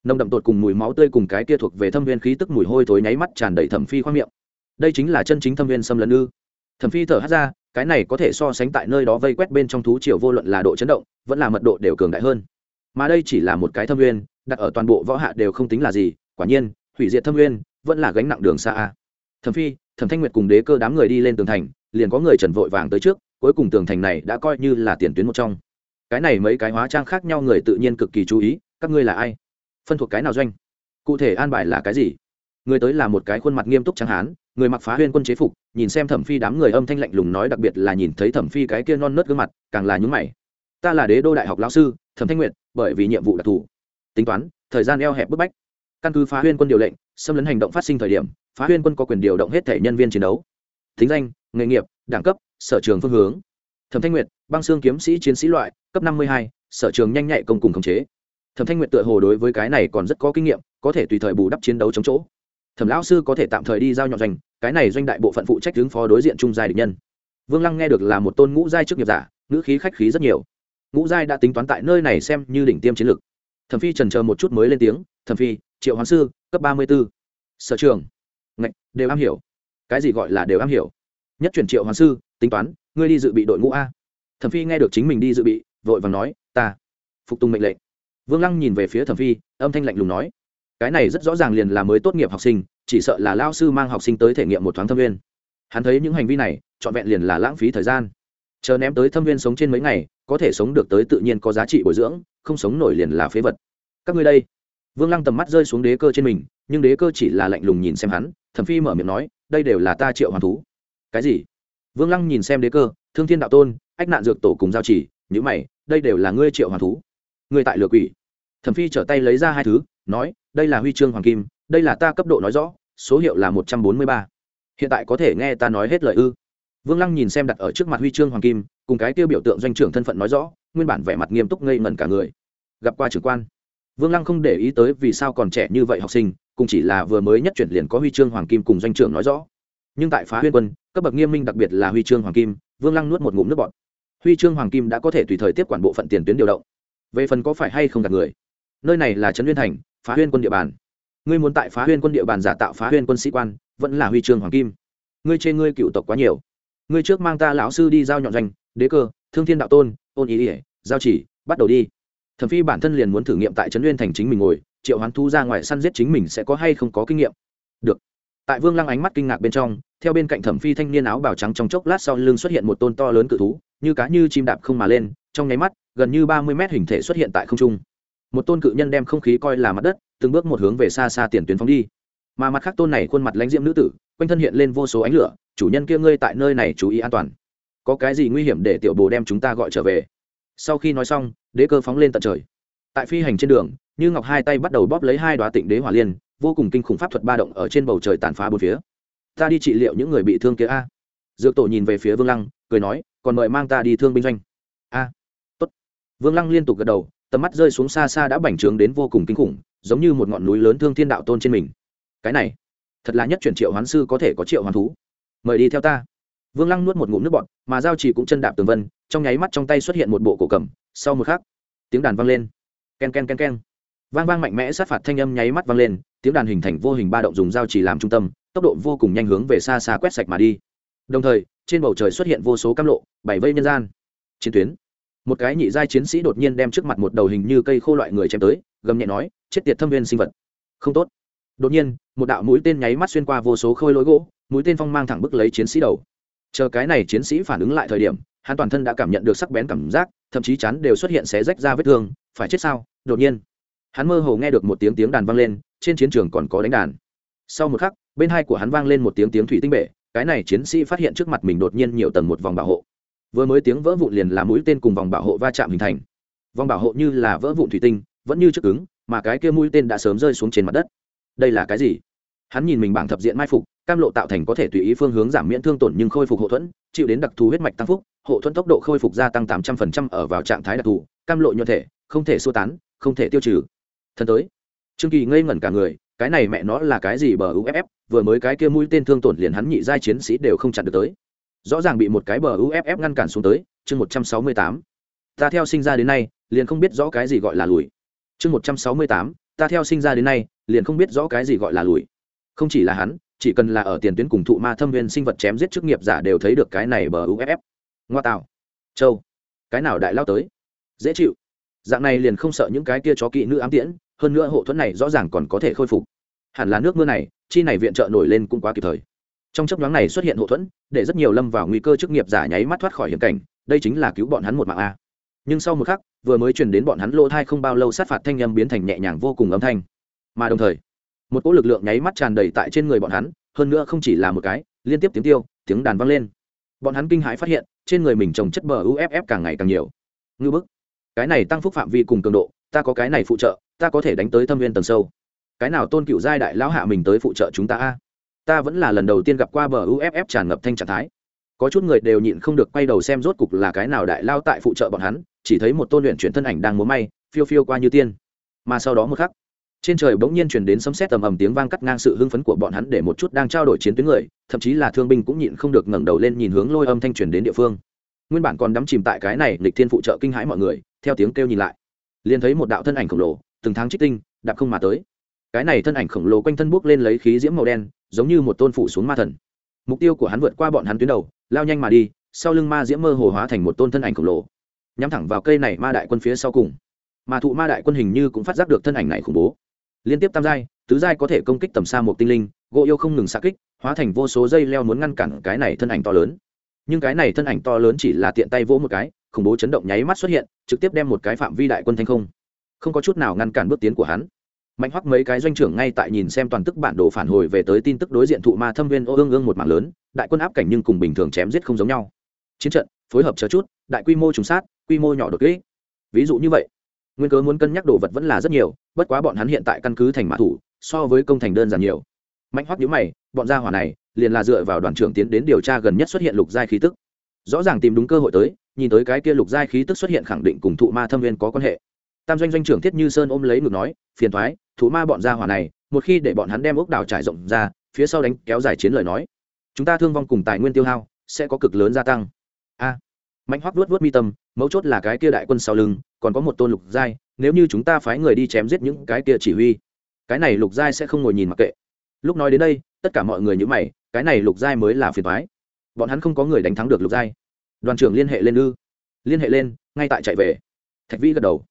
nồng đậm tột cùng mùi máu tươi cùng cái kia thuộc về thâm viên khí tức mùi hôi thối nháy mắt tràn đầy thẩm phi khoang miệng. Đây chính là chân chính thâm viên xâm lấn ư? Thẩm phi thở hát ra, cái này có thể so sánh tại nơi đó vây quét bên trong thú triều vô luận là độ chấn động, vẫn là mật độ đều cường đại hơn. Mà đây chỉ là một cái thâm viên, đặt ở toàn bộ võ hạ đều không tính là gì, quả nhiên, hủy diệt thâm viên vẫn là gánh nặng đường xa a. Thẩm phi, thẩm thanh nguyệt cùng đế cơ đám người đi lên tường thành, liền có người trần vội vàng tới trước, cuối cùng tường thành này đã coi như là tiền tuyến một trong. Cái này mấy cái hóa trang khác nhau người tự nhiên cực kỳ chú ý, các ngươi là ai? Phân thuộc cái nào doanh? Cụ thể an bài là cái gì? Người tới là một cái khuôn mặt nghiêm túc trắng hán, người mặc phá huyên quân chế phục, nhìn xem thẩm phi đám người âm thanh lạnh lùng nói đặc biệt là nhìn thấy thẩm phi cái kia non nớt gương mặt, càng là nhúng mày. Ta là đế đô đại học lão sư, thẩm thanh nguyệt, bởi vì nhiệm vụ đặc thù. Tính toán, thời gian eo hẹp bức bách. Căn cứ phá huyên quân điều lệnh, xâm lấn hành động phát sinh thời điểm, phá huyên quân có quyền điều động hết thể nhân viên chiến đấu. Thính danh, nghề nghiệp, đẳng cấp, sở trường phương hướng. Thẩm thanh nguyệt, băng xương kiếm sĩ chiến sĩ loại, cấp năm mươi hai, sở trường nhanh nhạy công cùng khống chế thẩm thanh nguyện tựa hồ đối với cái này còn rất có kinh nghiệm, có thể tùy thời bù đắp chiến đấu chống chỗ. Thẩm lão sư có thể tạm thời đi giao nhọn doanh, cái này doanh đại bộ phận phụ trách ứng phó đối diện trung giai địch nhân. Vương lăng nghe được là một tôn ngũ giai trước nghiệp giả, ngữ khí khách khí rất nhiều. Ngũ giai đã tính toán tại nơi này xem như đỉnh tiêm chiến lược. Thẩm phi trần chờ một chút mới lên tiếng, thẩm phi, triệu hoán sư, cấp ba mươi b ố sở trường. Ngạch, đều am hiểu. Cái gì gọi là đều am hiểu? Nhất chuyển triệu hoán sư, tính toán, ngươi đi dự bị đội ngũ a. Thẩm phi nghe được chính mình đi dự bị, vội vàng nói, ta. Phục tùng mệnh lệnh vương lăng nhìn về phía thẩm phi, âm thanh lạnh lùng nói, cái này rất rõ ràng liền là mới tốt nghiệp học sinh, chỉ sợ là lao sư mang học sinh tới thể nghiệm một thoáng thâm viên. Hắn thấy những hành vi này, trọn vẹn liền là lãng phí thời gian. Chờ ném tới thâm viên sống trên mấy ngày, có thể sống được tới tự nhiên có giá trị bồi dưỡng, không sống nổi liền là phế vật. Các ngươi đây. Vương lăng tầm mắt rơi xuống đế cơ trên mình, nhưng đế cơ chỉ là lạnh lùng nhìn xem hắn, thẩm phi mở miệng nói, đây đều là ta triệu hoàng thú. Cái gì? Vương lăng nhìn xem đế cơ, thương thiên đạo tôn, ách nạn dược tổ cùng giao chỉ nhữ mày, đây đều là ngươi triệu hoàng thú ngươi tại lừa quỷ. Thẩm phi trở tay lấy ra hai thứ, nói, đây là huy chương hoàng kim, đây là ta cấp độ nói rõ, số hiệu là một trăm bốn mươi ba. Hiện tại có thể nghe ta nói hết lời ư? Vương lăng nhìn xem đặt ở trước mặt huy chương hoàng kim, cùng cái tiêu biểu tượng doanh trưởng thân phận nói rõ, nguyên bản vẻ mặt nghiêm túc ngây ngẩn cả người. Gặp qua trưởng quan. Vương lăng không để ý tới vì sao còn trẻ như vậy học sinh cùng chỉ là vừa mới nhất chuyển liền có huy chương hoàng kim cùng doanh trưởng nói rõ. Nhưng tại phá huyên quân, cấp bậc nghiêm minh đặc biệt là huy chương hoàng kim, vương lăng nuốt một ngụm nước bọt. Huy chương hoàng kim đã có thể tùy thời tiếp quản bộ phận tiền tuyến điều động về phần có phải hay không gạt người? Nơi này là trấn huyên thành, phá huyên quân địa bàn. Ngươi muốn tại phá huyên quân địa bàn giả tạo phá huyên quân sĩ quan, vẫn là huy chương hoàng kim. Ngươi trên ngươi cựu tộc quá nhiều. Ngươi trước mang ta lão sư đi giao nhọn doanh, đế cơ, thương thiên đạo tôn, ôn ý ỉa giao chỉ, bắt đầu đi. Thẩm phi bản thân liền muốn thử nghiệm tại trấn uyên thành chính mình ngồi, triệu hoán thu ra ngoài săn giết chính mình sẽ có hay không có kinh nghiệm. Được. Tại vương lăng ánh mắt kinh ngạc bên trong, theo bên cạnh thẩm phi thanh niên áo bào trắng trong chốc lát sau lưng xuất hiện một tôn to lớn cự thú, như cá như chim đạp không mà lên, trong nháy mắt gần như ba mươi mét hình thể xuất hiện tại không trung. Một tôn cự nhân đem không khí coi là mặt đất, từng bước một hướng về xa xa tiền tuyến phóng đi. Mà mặt khác tôn này khuôn mặt lãnh diễm nữ tử, quanh thân hiện lên vô số ánh lửa, chủ nhân kia ngươi tại nơi này chú ý an toàn. Có cái gì nguy hiểm để tiểu bồ đem chúng ta gọi trở về? Sau khi nói xong, đế cơ phóng lên tận trời. Tại phi hành trên đường, như ngọc hai tay bắt đầu bóp lấy hai đoá tịnh đế hỏa liên, vô cùng kinh khủng pháp thuật ba động ở trên bầu trời tàn phá bốn phía. Ta đi trị liệu những người bị thương kia a. Dược tổ nhìn về phía vương lăng, cười nói, còn mời mang ta đi thương binh doanh. A vương lăng liên tục gật đầu, tầm mắt rơi xuống xa xa đã bành trướng đến vô cùng kinh khủng, giống như một ngọn núi lớn thương thiên đạo tôn trên mình. Cái này, thật là nhất chuyển triệu hoán sư có thể có triệu hoán thú. Mời đi theo ta. Vương lăng nuốt một ngụm nước bọt, mà giao chỉ cũng chân đạp tường vân, trong nháy mắt trong tay xuất hiện một bộ cổ cầm, sau một khắc, tiếng đàn vang lên. K e n k e n k e n k e n vang vang mạnh mẽ sát phạt thanh âm nháy mắt vang lên, tiếng đàn hình thành vô hình ba động dùng giao chỉ làm trung tâm, tốc độ vô cùng nhanh hướng về xa xa quét sạch mà đi. Đồng thời, trên bầu trời xuất hiện vô số cam lộ, bảy vây nhân gian. Chiến tuyến một cái nhị giai chiến sĩ đột nhiên đem trước mặt một đầu hình như cây khô loại người chém tới, gầm nhẹ nói, chết tiệt thâm viên sinh vật. Không tốt. Đột nhiên, một đạo mũi tên nháy mắt xuyên qua vô số khôi lối gỗ, mũi tên phong mang thẳng bức lấy chiến sĩ đầu. Chờ cái này chiến sĩ phản ứng lại thời điểm, hắn toàn thân đã cảm nhận được sắc bén cảm giác, thậm chí chắn đều xuất hiện xé rách ra vết thương, phải chết sao? Đột nhiên, hắn mơ hồ nghe được một tiếng tiếng đàn vang lên, trên chiến trường còn có đánh đàn. Sau một khắc, bên hai của hắn vang lên một tiếng tiếng thủy tinh bể, cái này chiến sĩ phát hiện trước mặt mình đột nhiên nhiều tầng một vòng bảo hộ vừa mới tiếng vỡ vụn liền là mũi tên cùng vòng bảo hộ va chạm hình thành. Vòng bảo hộ như là vỡ vụn thủy tinh, vẫn như trước cứng, mà cái kia mũi tên đã sớm rơi xuống trên mặt đất. Đây là cái gì? Hắn nhìn mình bảng thập diện mai phục, cam lộ tạo thành có thể tùy ý phương hướng giảm miễn thương tổn nhưng khôi phục hộ thuẫn, chịu đến đặc thù huyết mạch tăng phúc, hộ thuẫn tốc độ khôi phục gia tăng tám trăm phần trăm ở vào trạng thái đặc thù, cam lộ nhuận thể, không thể xua tán, không thể tiêu trừ. Thân tới. Trương kỳ ngây ngẩn cả người, cái này mẹ nó là cái gì bờ uff vừa mới cái kia mũi tên thương tổn liền hắn nhị giai chiến sĩ đều không chặn được tới rõ ràng bị một cái bờ uff ngăn cản xuống tới, chương một trăm sáu mươi tám. Ta theo sinh ra đến nay, liền không biết rõ cái gì gọi là lùi. Chương một trăm sáu mươi tám, ta theo sinh ra đến nay, liền không biết rõ cái gì gọi là lùi. Không chỉ là hắn, chỉ cần là ở tiền tuyến cùng thụ ma thâm viên sinh vật chém giết chức nghiệp giả đều thấy được cái này bờ uff ngoa tạo. Châu. Cái nào đại lao tới? Dễ chịu. Dạng này liền không sợ những cái kia chó kỵ nữ ám tiễn, hơn nữa hộ thuẫn này rõ ràng còn có thể khôi phục. Hẳn là nước mưa này, chi này viện trợ nổi lên cũng quá kịp thời trong chấp nhoáng này xuất hiện hậu thuẫn, để rất nhiều lâm vào nguy cơ chức nghiệp giả nháy mắt thoát khỏi hiểm cảnh, đây chính là cứu bọn hắn một mạng a. Nhưng sau một khắc, vừa mới truyền đến bọn hắn lỗ thai không bao lâu sát phạt thanh â m biến thành nhẹ nhàng vô cùng âm thanh. Mà đồng thời, một cỗ lực lượng nháy mắt tràn đầy tại trên người bọn hắn, hơn nữa không chỉ là một cái, liên tiếp tiếng tiêu, tiếng đàn vang lên. Bọn hắn kinh hãi phát hiện, trên người mình trồng chất bờ uff càng ngày càng nhiều. Ngư bức, cái này tăng phúc phạm vi cùng cường độ, ta có cái này phụ trợ, ta có thể đánh tới thâm viên tầng sâu. Cái nào tôn cựu giai đại lão hạ mình tới phụ trợ chúng ta a? Ta vẫn là lần đầu tiên gặp qua bờ uff tràn ngập thanh trạng thái. Có chút người đều nhịn không được quay đầu xem rốt cục là cái nào đại lao tại phụ trợ bọn hắn, chỉ thấy một tôn luyện chuyển thân ảnh đang múa may, phiêu phiêu qua như tiên. Mà sau đó một khắc, trên trời bỗng nhiên chuyển đến sấm sét tầm ầm tiếng vang cắt ngang sự hưng phấn của bọn hắn để một chút đang trao đổi chiến tuyến người, thậm chí là thương binh cũng nhịn không được ngẩng đầu lên nhìn hướng lôi âm thanh truyền đến địa phương. Nguyên bản còn đắm chìm tại cái này lịch thiên phụ trợ kinh hãi mọi người, theo tiếng kêu nhìn lại, liền thấy một đạo thân ảnh khổng lồ, từng tháng trích tinh, đạp không mà tới cái này thân ảnh khổng lồ quanh thân buốc lên lấy khí diễm màu đen, giống như một tôn phủ xuống ma thần. Mục tiêu của hắn vượt qua bọn hắn tuyến đầu, lao nhanh mà đi, sau lưng ma diễm mơ hồ hóa thành một tôn thân ảnh khổng lồ. Nhắm thẳng vào cây này ma đại quân phía sau cùng. Mà thụ ma đại quân hình như cũng phát giác được thân ảnh này khủng bố. Liên tiếp tam giai, tứ giai có thể công kích tầm xa một tinh linh, gỗ yêu không ngừng xa kích, hóa thành vô số dây leo muốn ngăn cản cái này thân ảnh to lớn. Nhưng cái này thân ảnh to lớn chỉ là tiện tay vỗ một cái, khủng bố chấn động nháy mắt xuất hiện, trực tiếp đem một cái phạm vi đại quân thanh không. Không có chút nào ngăn cản bước tiến của hắn mạnh hoắc mấy cái doanh trưởng ngay tại nhìn xem toàn tức bản đồ phản hồi về tới tin tức đối diện thụ ma thâm viên ô ương ương một mạng lớn, đại quân áp cảnh nhưng cùng bình thường chém giết không giống nhau. Chiến trận, phối hợp chờ chút, đại quy mô trùng sát, quy mô nhỏ đột kỹ ví dụ như vậy, nguyên cớ muốn cân nhắc đồ vật vẫn là rất nhiều, bất quá bọn hắn hiện tại căn cứ thành mã thủ, so với công thành đơn giản nhiều. Mạnh hoắc nhíu mày, bọn gia hỏa này, liền là dựa vào đoàn trưởng tiến đến điều tra gần nhất xuất hiện lục giai khí tức. Rõ ràng tìm đúng cơ hội tới, nhìn tới cái kia lục giai khí tức xuất hiện khẳng định cùng thụ ma thâm viên có quan hệ tam doanh doanh trưởng thiết như sơn ôm lấy ngực nói, phiền thoái, thú ma bọn gia hỏa này, một khi để bọn hắn đem ốc đảo trải rộng ra, phía sau đánh kéo dài chiến lời nói, chúng ta thương vong cùng tài nguyên tiêu hao sẽ có cực lớn gia tăng. A, mạnh hoắc vuốt vuốt mi tâm, mấu chốt là cái kia đại quân sau lưng, còn có một tôn lục giai, nếu như chúng ta phái người đi chém giết những cái kia chỉ huy, cái này lục giai sẽ không ngồi nhìn mặc kệ. Lúc nói đến đây, tất cả mọi người nhữ mày, cái này lục giai mới là phiền thoái. Bọn hắn không có người đánh thắng được lục giai. Đoàn trưởng liên hệ lên ư? Liên hệ lên, ngay tại chạy về. Thạch vĩ gật đầu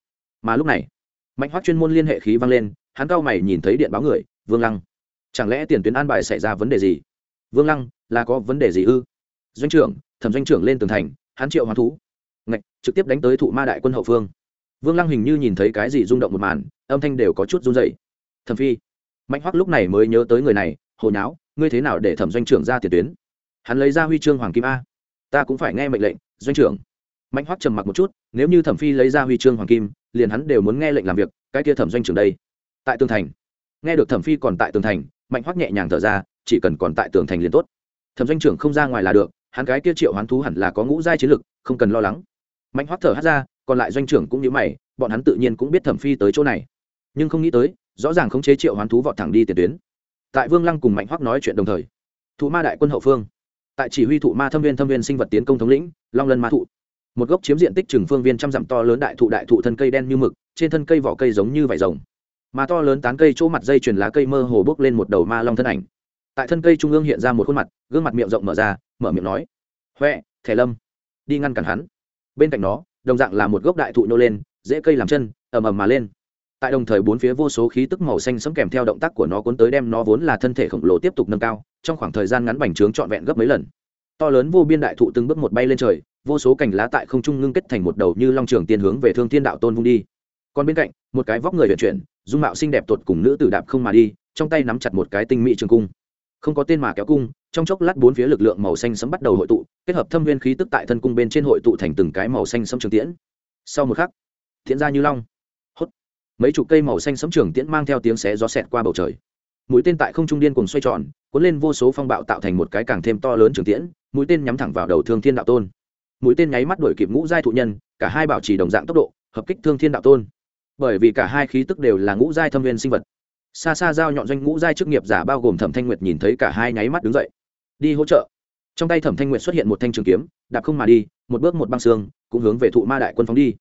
mà lúc này, mạnh hoác chuyên môn liên hệ khí vang lên, hắn cao mày nhìn thấy điện báo người, vương lăng, chẳng lẽ tiền tuyến an bài xảy ra vấn đề gì? Vương lăng, là có vấn đề gì ư? Doanh trưởng, thẩm doanh trưởng lên tường thành, hắn triệu hoán thú. Ngạch, trực tiếp đánh tới thụ ma đại quân hậu phương. Vương lăng hình như nhìn thấy cái gì rung động một màn, âm thanh đều có chút run dậy thẩm phi. Mạnh hoắc lúc này mới nhớ tới người này hồi nháo, ngươi thế nào để thẩm doanh trưởng ra tiền tuyến? Hắn lấy ra huy chương hoàng kim a. Ta cũng phải nghe mệnh lệnh, doanh trưởng mạnh hoắc trầm mặc một chút, nếu như thẩm phi lấy ra huy chương hoàng kim, liền hắn đều muốn nghe lệnh làm việc, cái kia thẩm doanh trưởng đây. Tại tường thành. Nghe được thẩm phi còn tại tường thành, mạnh hoắc nhẹ nhàng thở ra, chỉ cần còn tại tường thành liền tốt. Thẩm doanh trưởng không ra ngoài là được, hắn cái kia triệu hoán thú hẳn là có ngũ giai chiến lực, không cần lo lắng. Mạnh hoắc thở hát ra, còn lại doanh trưởng cũng như mày, bọn hắn tự nhiên cũng biết thẩm phi tới chỗ này. Nhưng không nghĩ tới, rõ ràng khống chế triệu hoán thú vọt thẳng đi tiền tuyến. Tại vương lăng cùng mạnh hoắc nói chuyện đồng thời, thụ ma đại quân hậu phương. Tại chỉ huy thụ ma thâm viên thâm viên sinh vật tiến công thống lĩnh, long lân ma thụ một gốc chiếm diện tích chừng phương viên trăm dặm to lớn đại thụ đại thụ thân cây đen như mực, trên thân cây vỏ cây giống như vải rồng. Mà to lớn tán cây chỗ mặt dây chuyền lá cây mơ hồ bước lên một đầu ma long thân ảnh. Tại thân cây trung ương hiện ra một khuôn mặt, gương mặt miệng rộng mở ra, mở miệng nói, huệ, thẻ lâm. Đi ngăn cản hắn. Bên cạnh nó, đồng dạng là một gốc đại thụ nô lên dễ cây làm chân, ầm ầm mà lên. Tại đồng thời bốn phía vô số khí tức màu xanh sẫm kèm theo động tác của nó cuốn tới đem nó vốn là thân thể khổng lồ tiếp tục nâng cao, trong khoảng thời gian ngắn bành trướng trọn vẹn gấp mấy lần. To lớn vô biên đại thụ từng bước một bay lên trời vô số cành lá tại không trung ngưng kết thành một đầu như long trường tiên hướng về thương thiên đạo tôn vung đi. Còn bên cạnh, một cái vóc người vận chuyển, dung mạo xinh đẹp tuột cùng nữ tử đạp không mà đi, trong tay nắm chặt một cái tinh mỹ trường cung. Không có tên mà kéo cung, trong chốc lát bốn phía lực lượng màu xanh sẫm bắt đầu hội tụ, kết hợp thâm viên khí tức tại thân cung bên trên hội tụ thành từng cái màu xanh sẫm trường tiễn. Sau một khắc, thiện ra như long. Hốt. Mấy chục cây màu xanh sẫm trường tiễn mang theo tiếng xé gió xẹt qua bầu trời. Mũi tên tại không trung điên cùng xoay tròn, cuốn lên vô số phong bạo tạo thành một cái càng thêm to lớn trường tiễn, mũi tên nhắm thẳng vào đầu thương thiên đạo tôn mũi tên nháy mắt đuổi kịp ngũ giai thụ nhân, cả hai bảo trì đồng dạng tốc độ, hợp kích thương thiên đạo tôn. Bởi vì cả hai khí tức đều là ngũ giai thâm viên sinh vật. Xa xa giao nhọn doanh ngũ giai chức nghiệp giả bao gồm thẩm thanh nguyệt nhìn thấy cả hai nháy mắt đứng dậy. Đi hỗ trợ. Trong tay thẩm thanh nguyệt xuất hiện một thanh trường kiếm, đạp không mà đi, một bước một băng xương, cũng hướng về thụ ma đại quân phóng đi.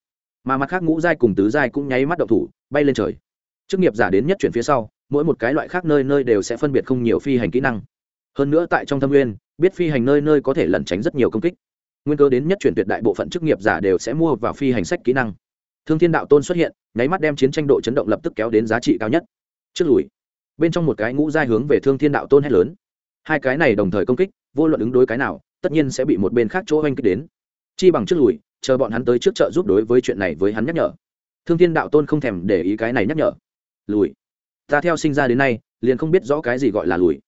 Mà mặt khác ngũ giai cùng tứ giai cũng nháy mắt động thủ, bay lên trời. Chức nghiệp giả đến nhất chuyển phía sau, mỗi một cái loại khác nơi nơi đều sẽ phân biệt không nhiều phi hành kỹ năng. Hơn nữa tại trong thâm nguyên, biết phi hành nơi nơi có thể lẩn tránh rất nhiều công kích nguyên cơ đến nhất chuyển tuyệt đại bộ phận chức nghiệp giả đều sẽ mua vào phi hành sách kỹ năng. Thương thiên đạo tôn xuất hiện, nháy mắt đem chiến tranh độ chấn động lập tức kéo đến giá trị cao nhất. Trước lùi. Bên trong một cái ngũ giai hướng về thương thiên đạo tôn hét lớn. Hai cái này đồng thời công kích, vô luận ứng đối cái nào, tất nhiên sẽ bị một bên khác chỗ oanh kích đến. Chi bằng trước lùi, chờ bọn hắn tới trước chợ giúp đối với chuyện này với hắn nhắc nhở. Thương thiên đạo tôn không thèm để ý cái này nhắc nhở. Lùi. Ta theo sinh ra đến nay, liền không biết rõ cái gì gọi là lùi.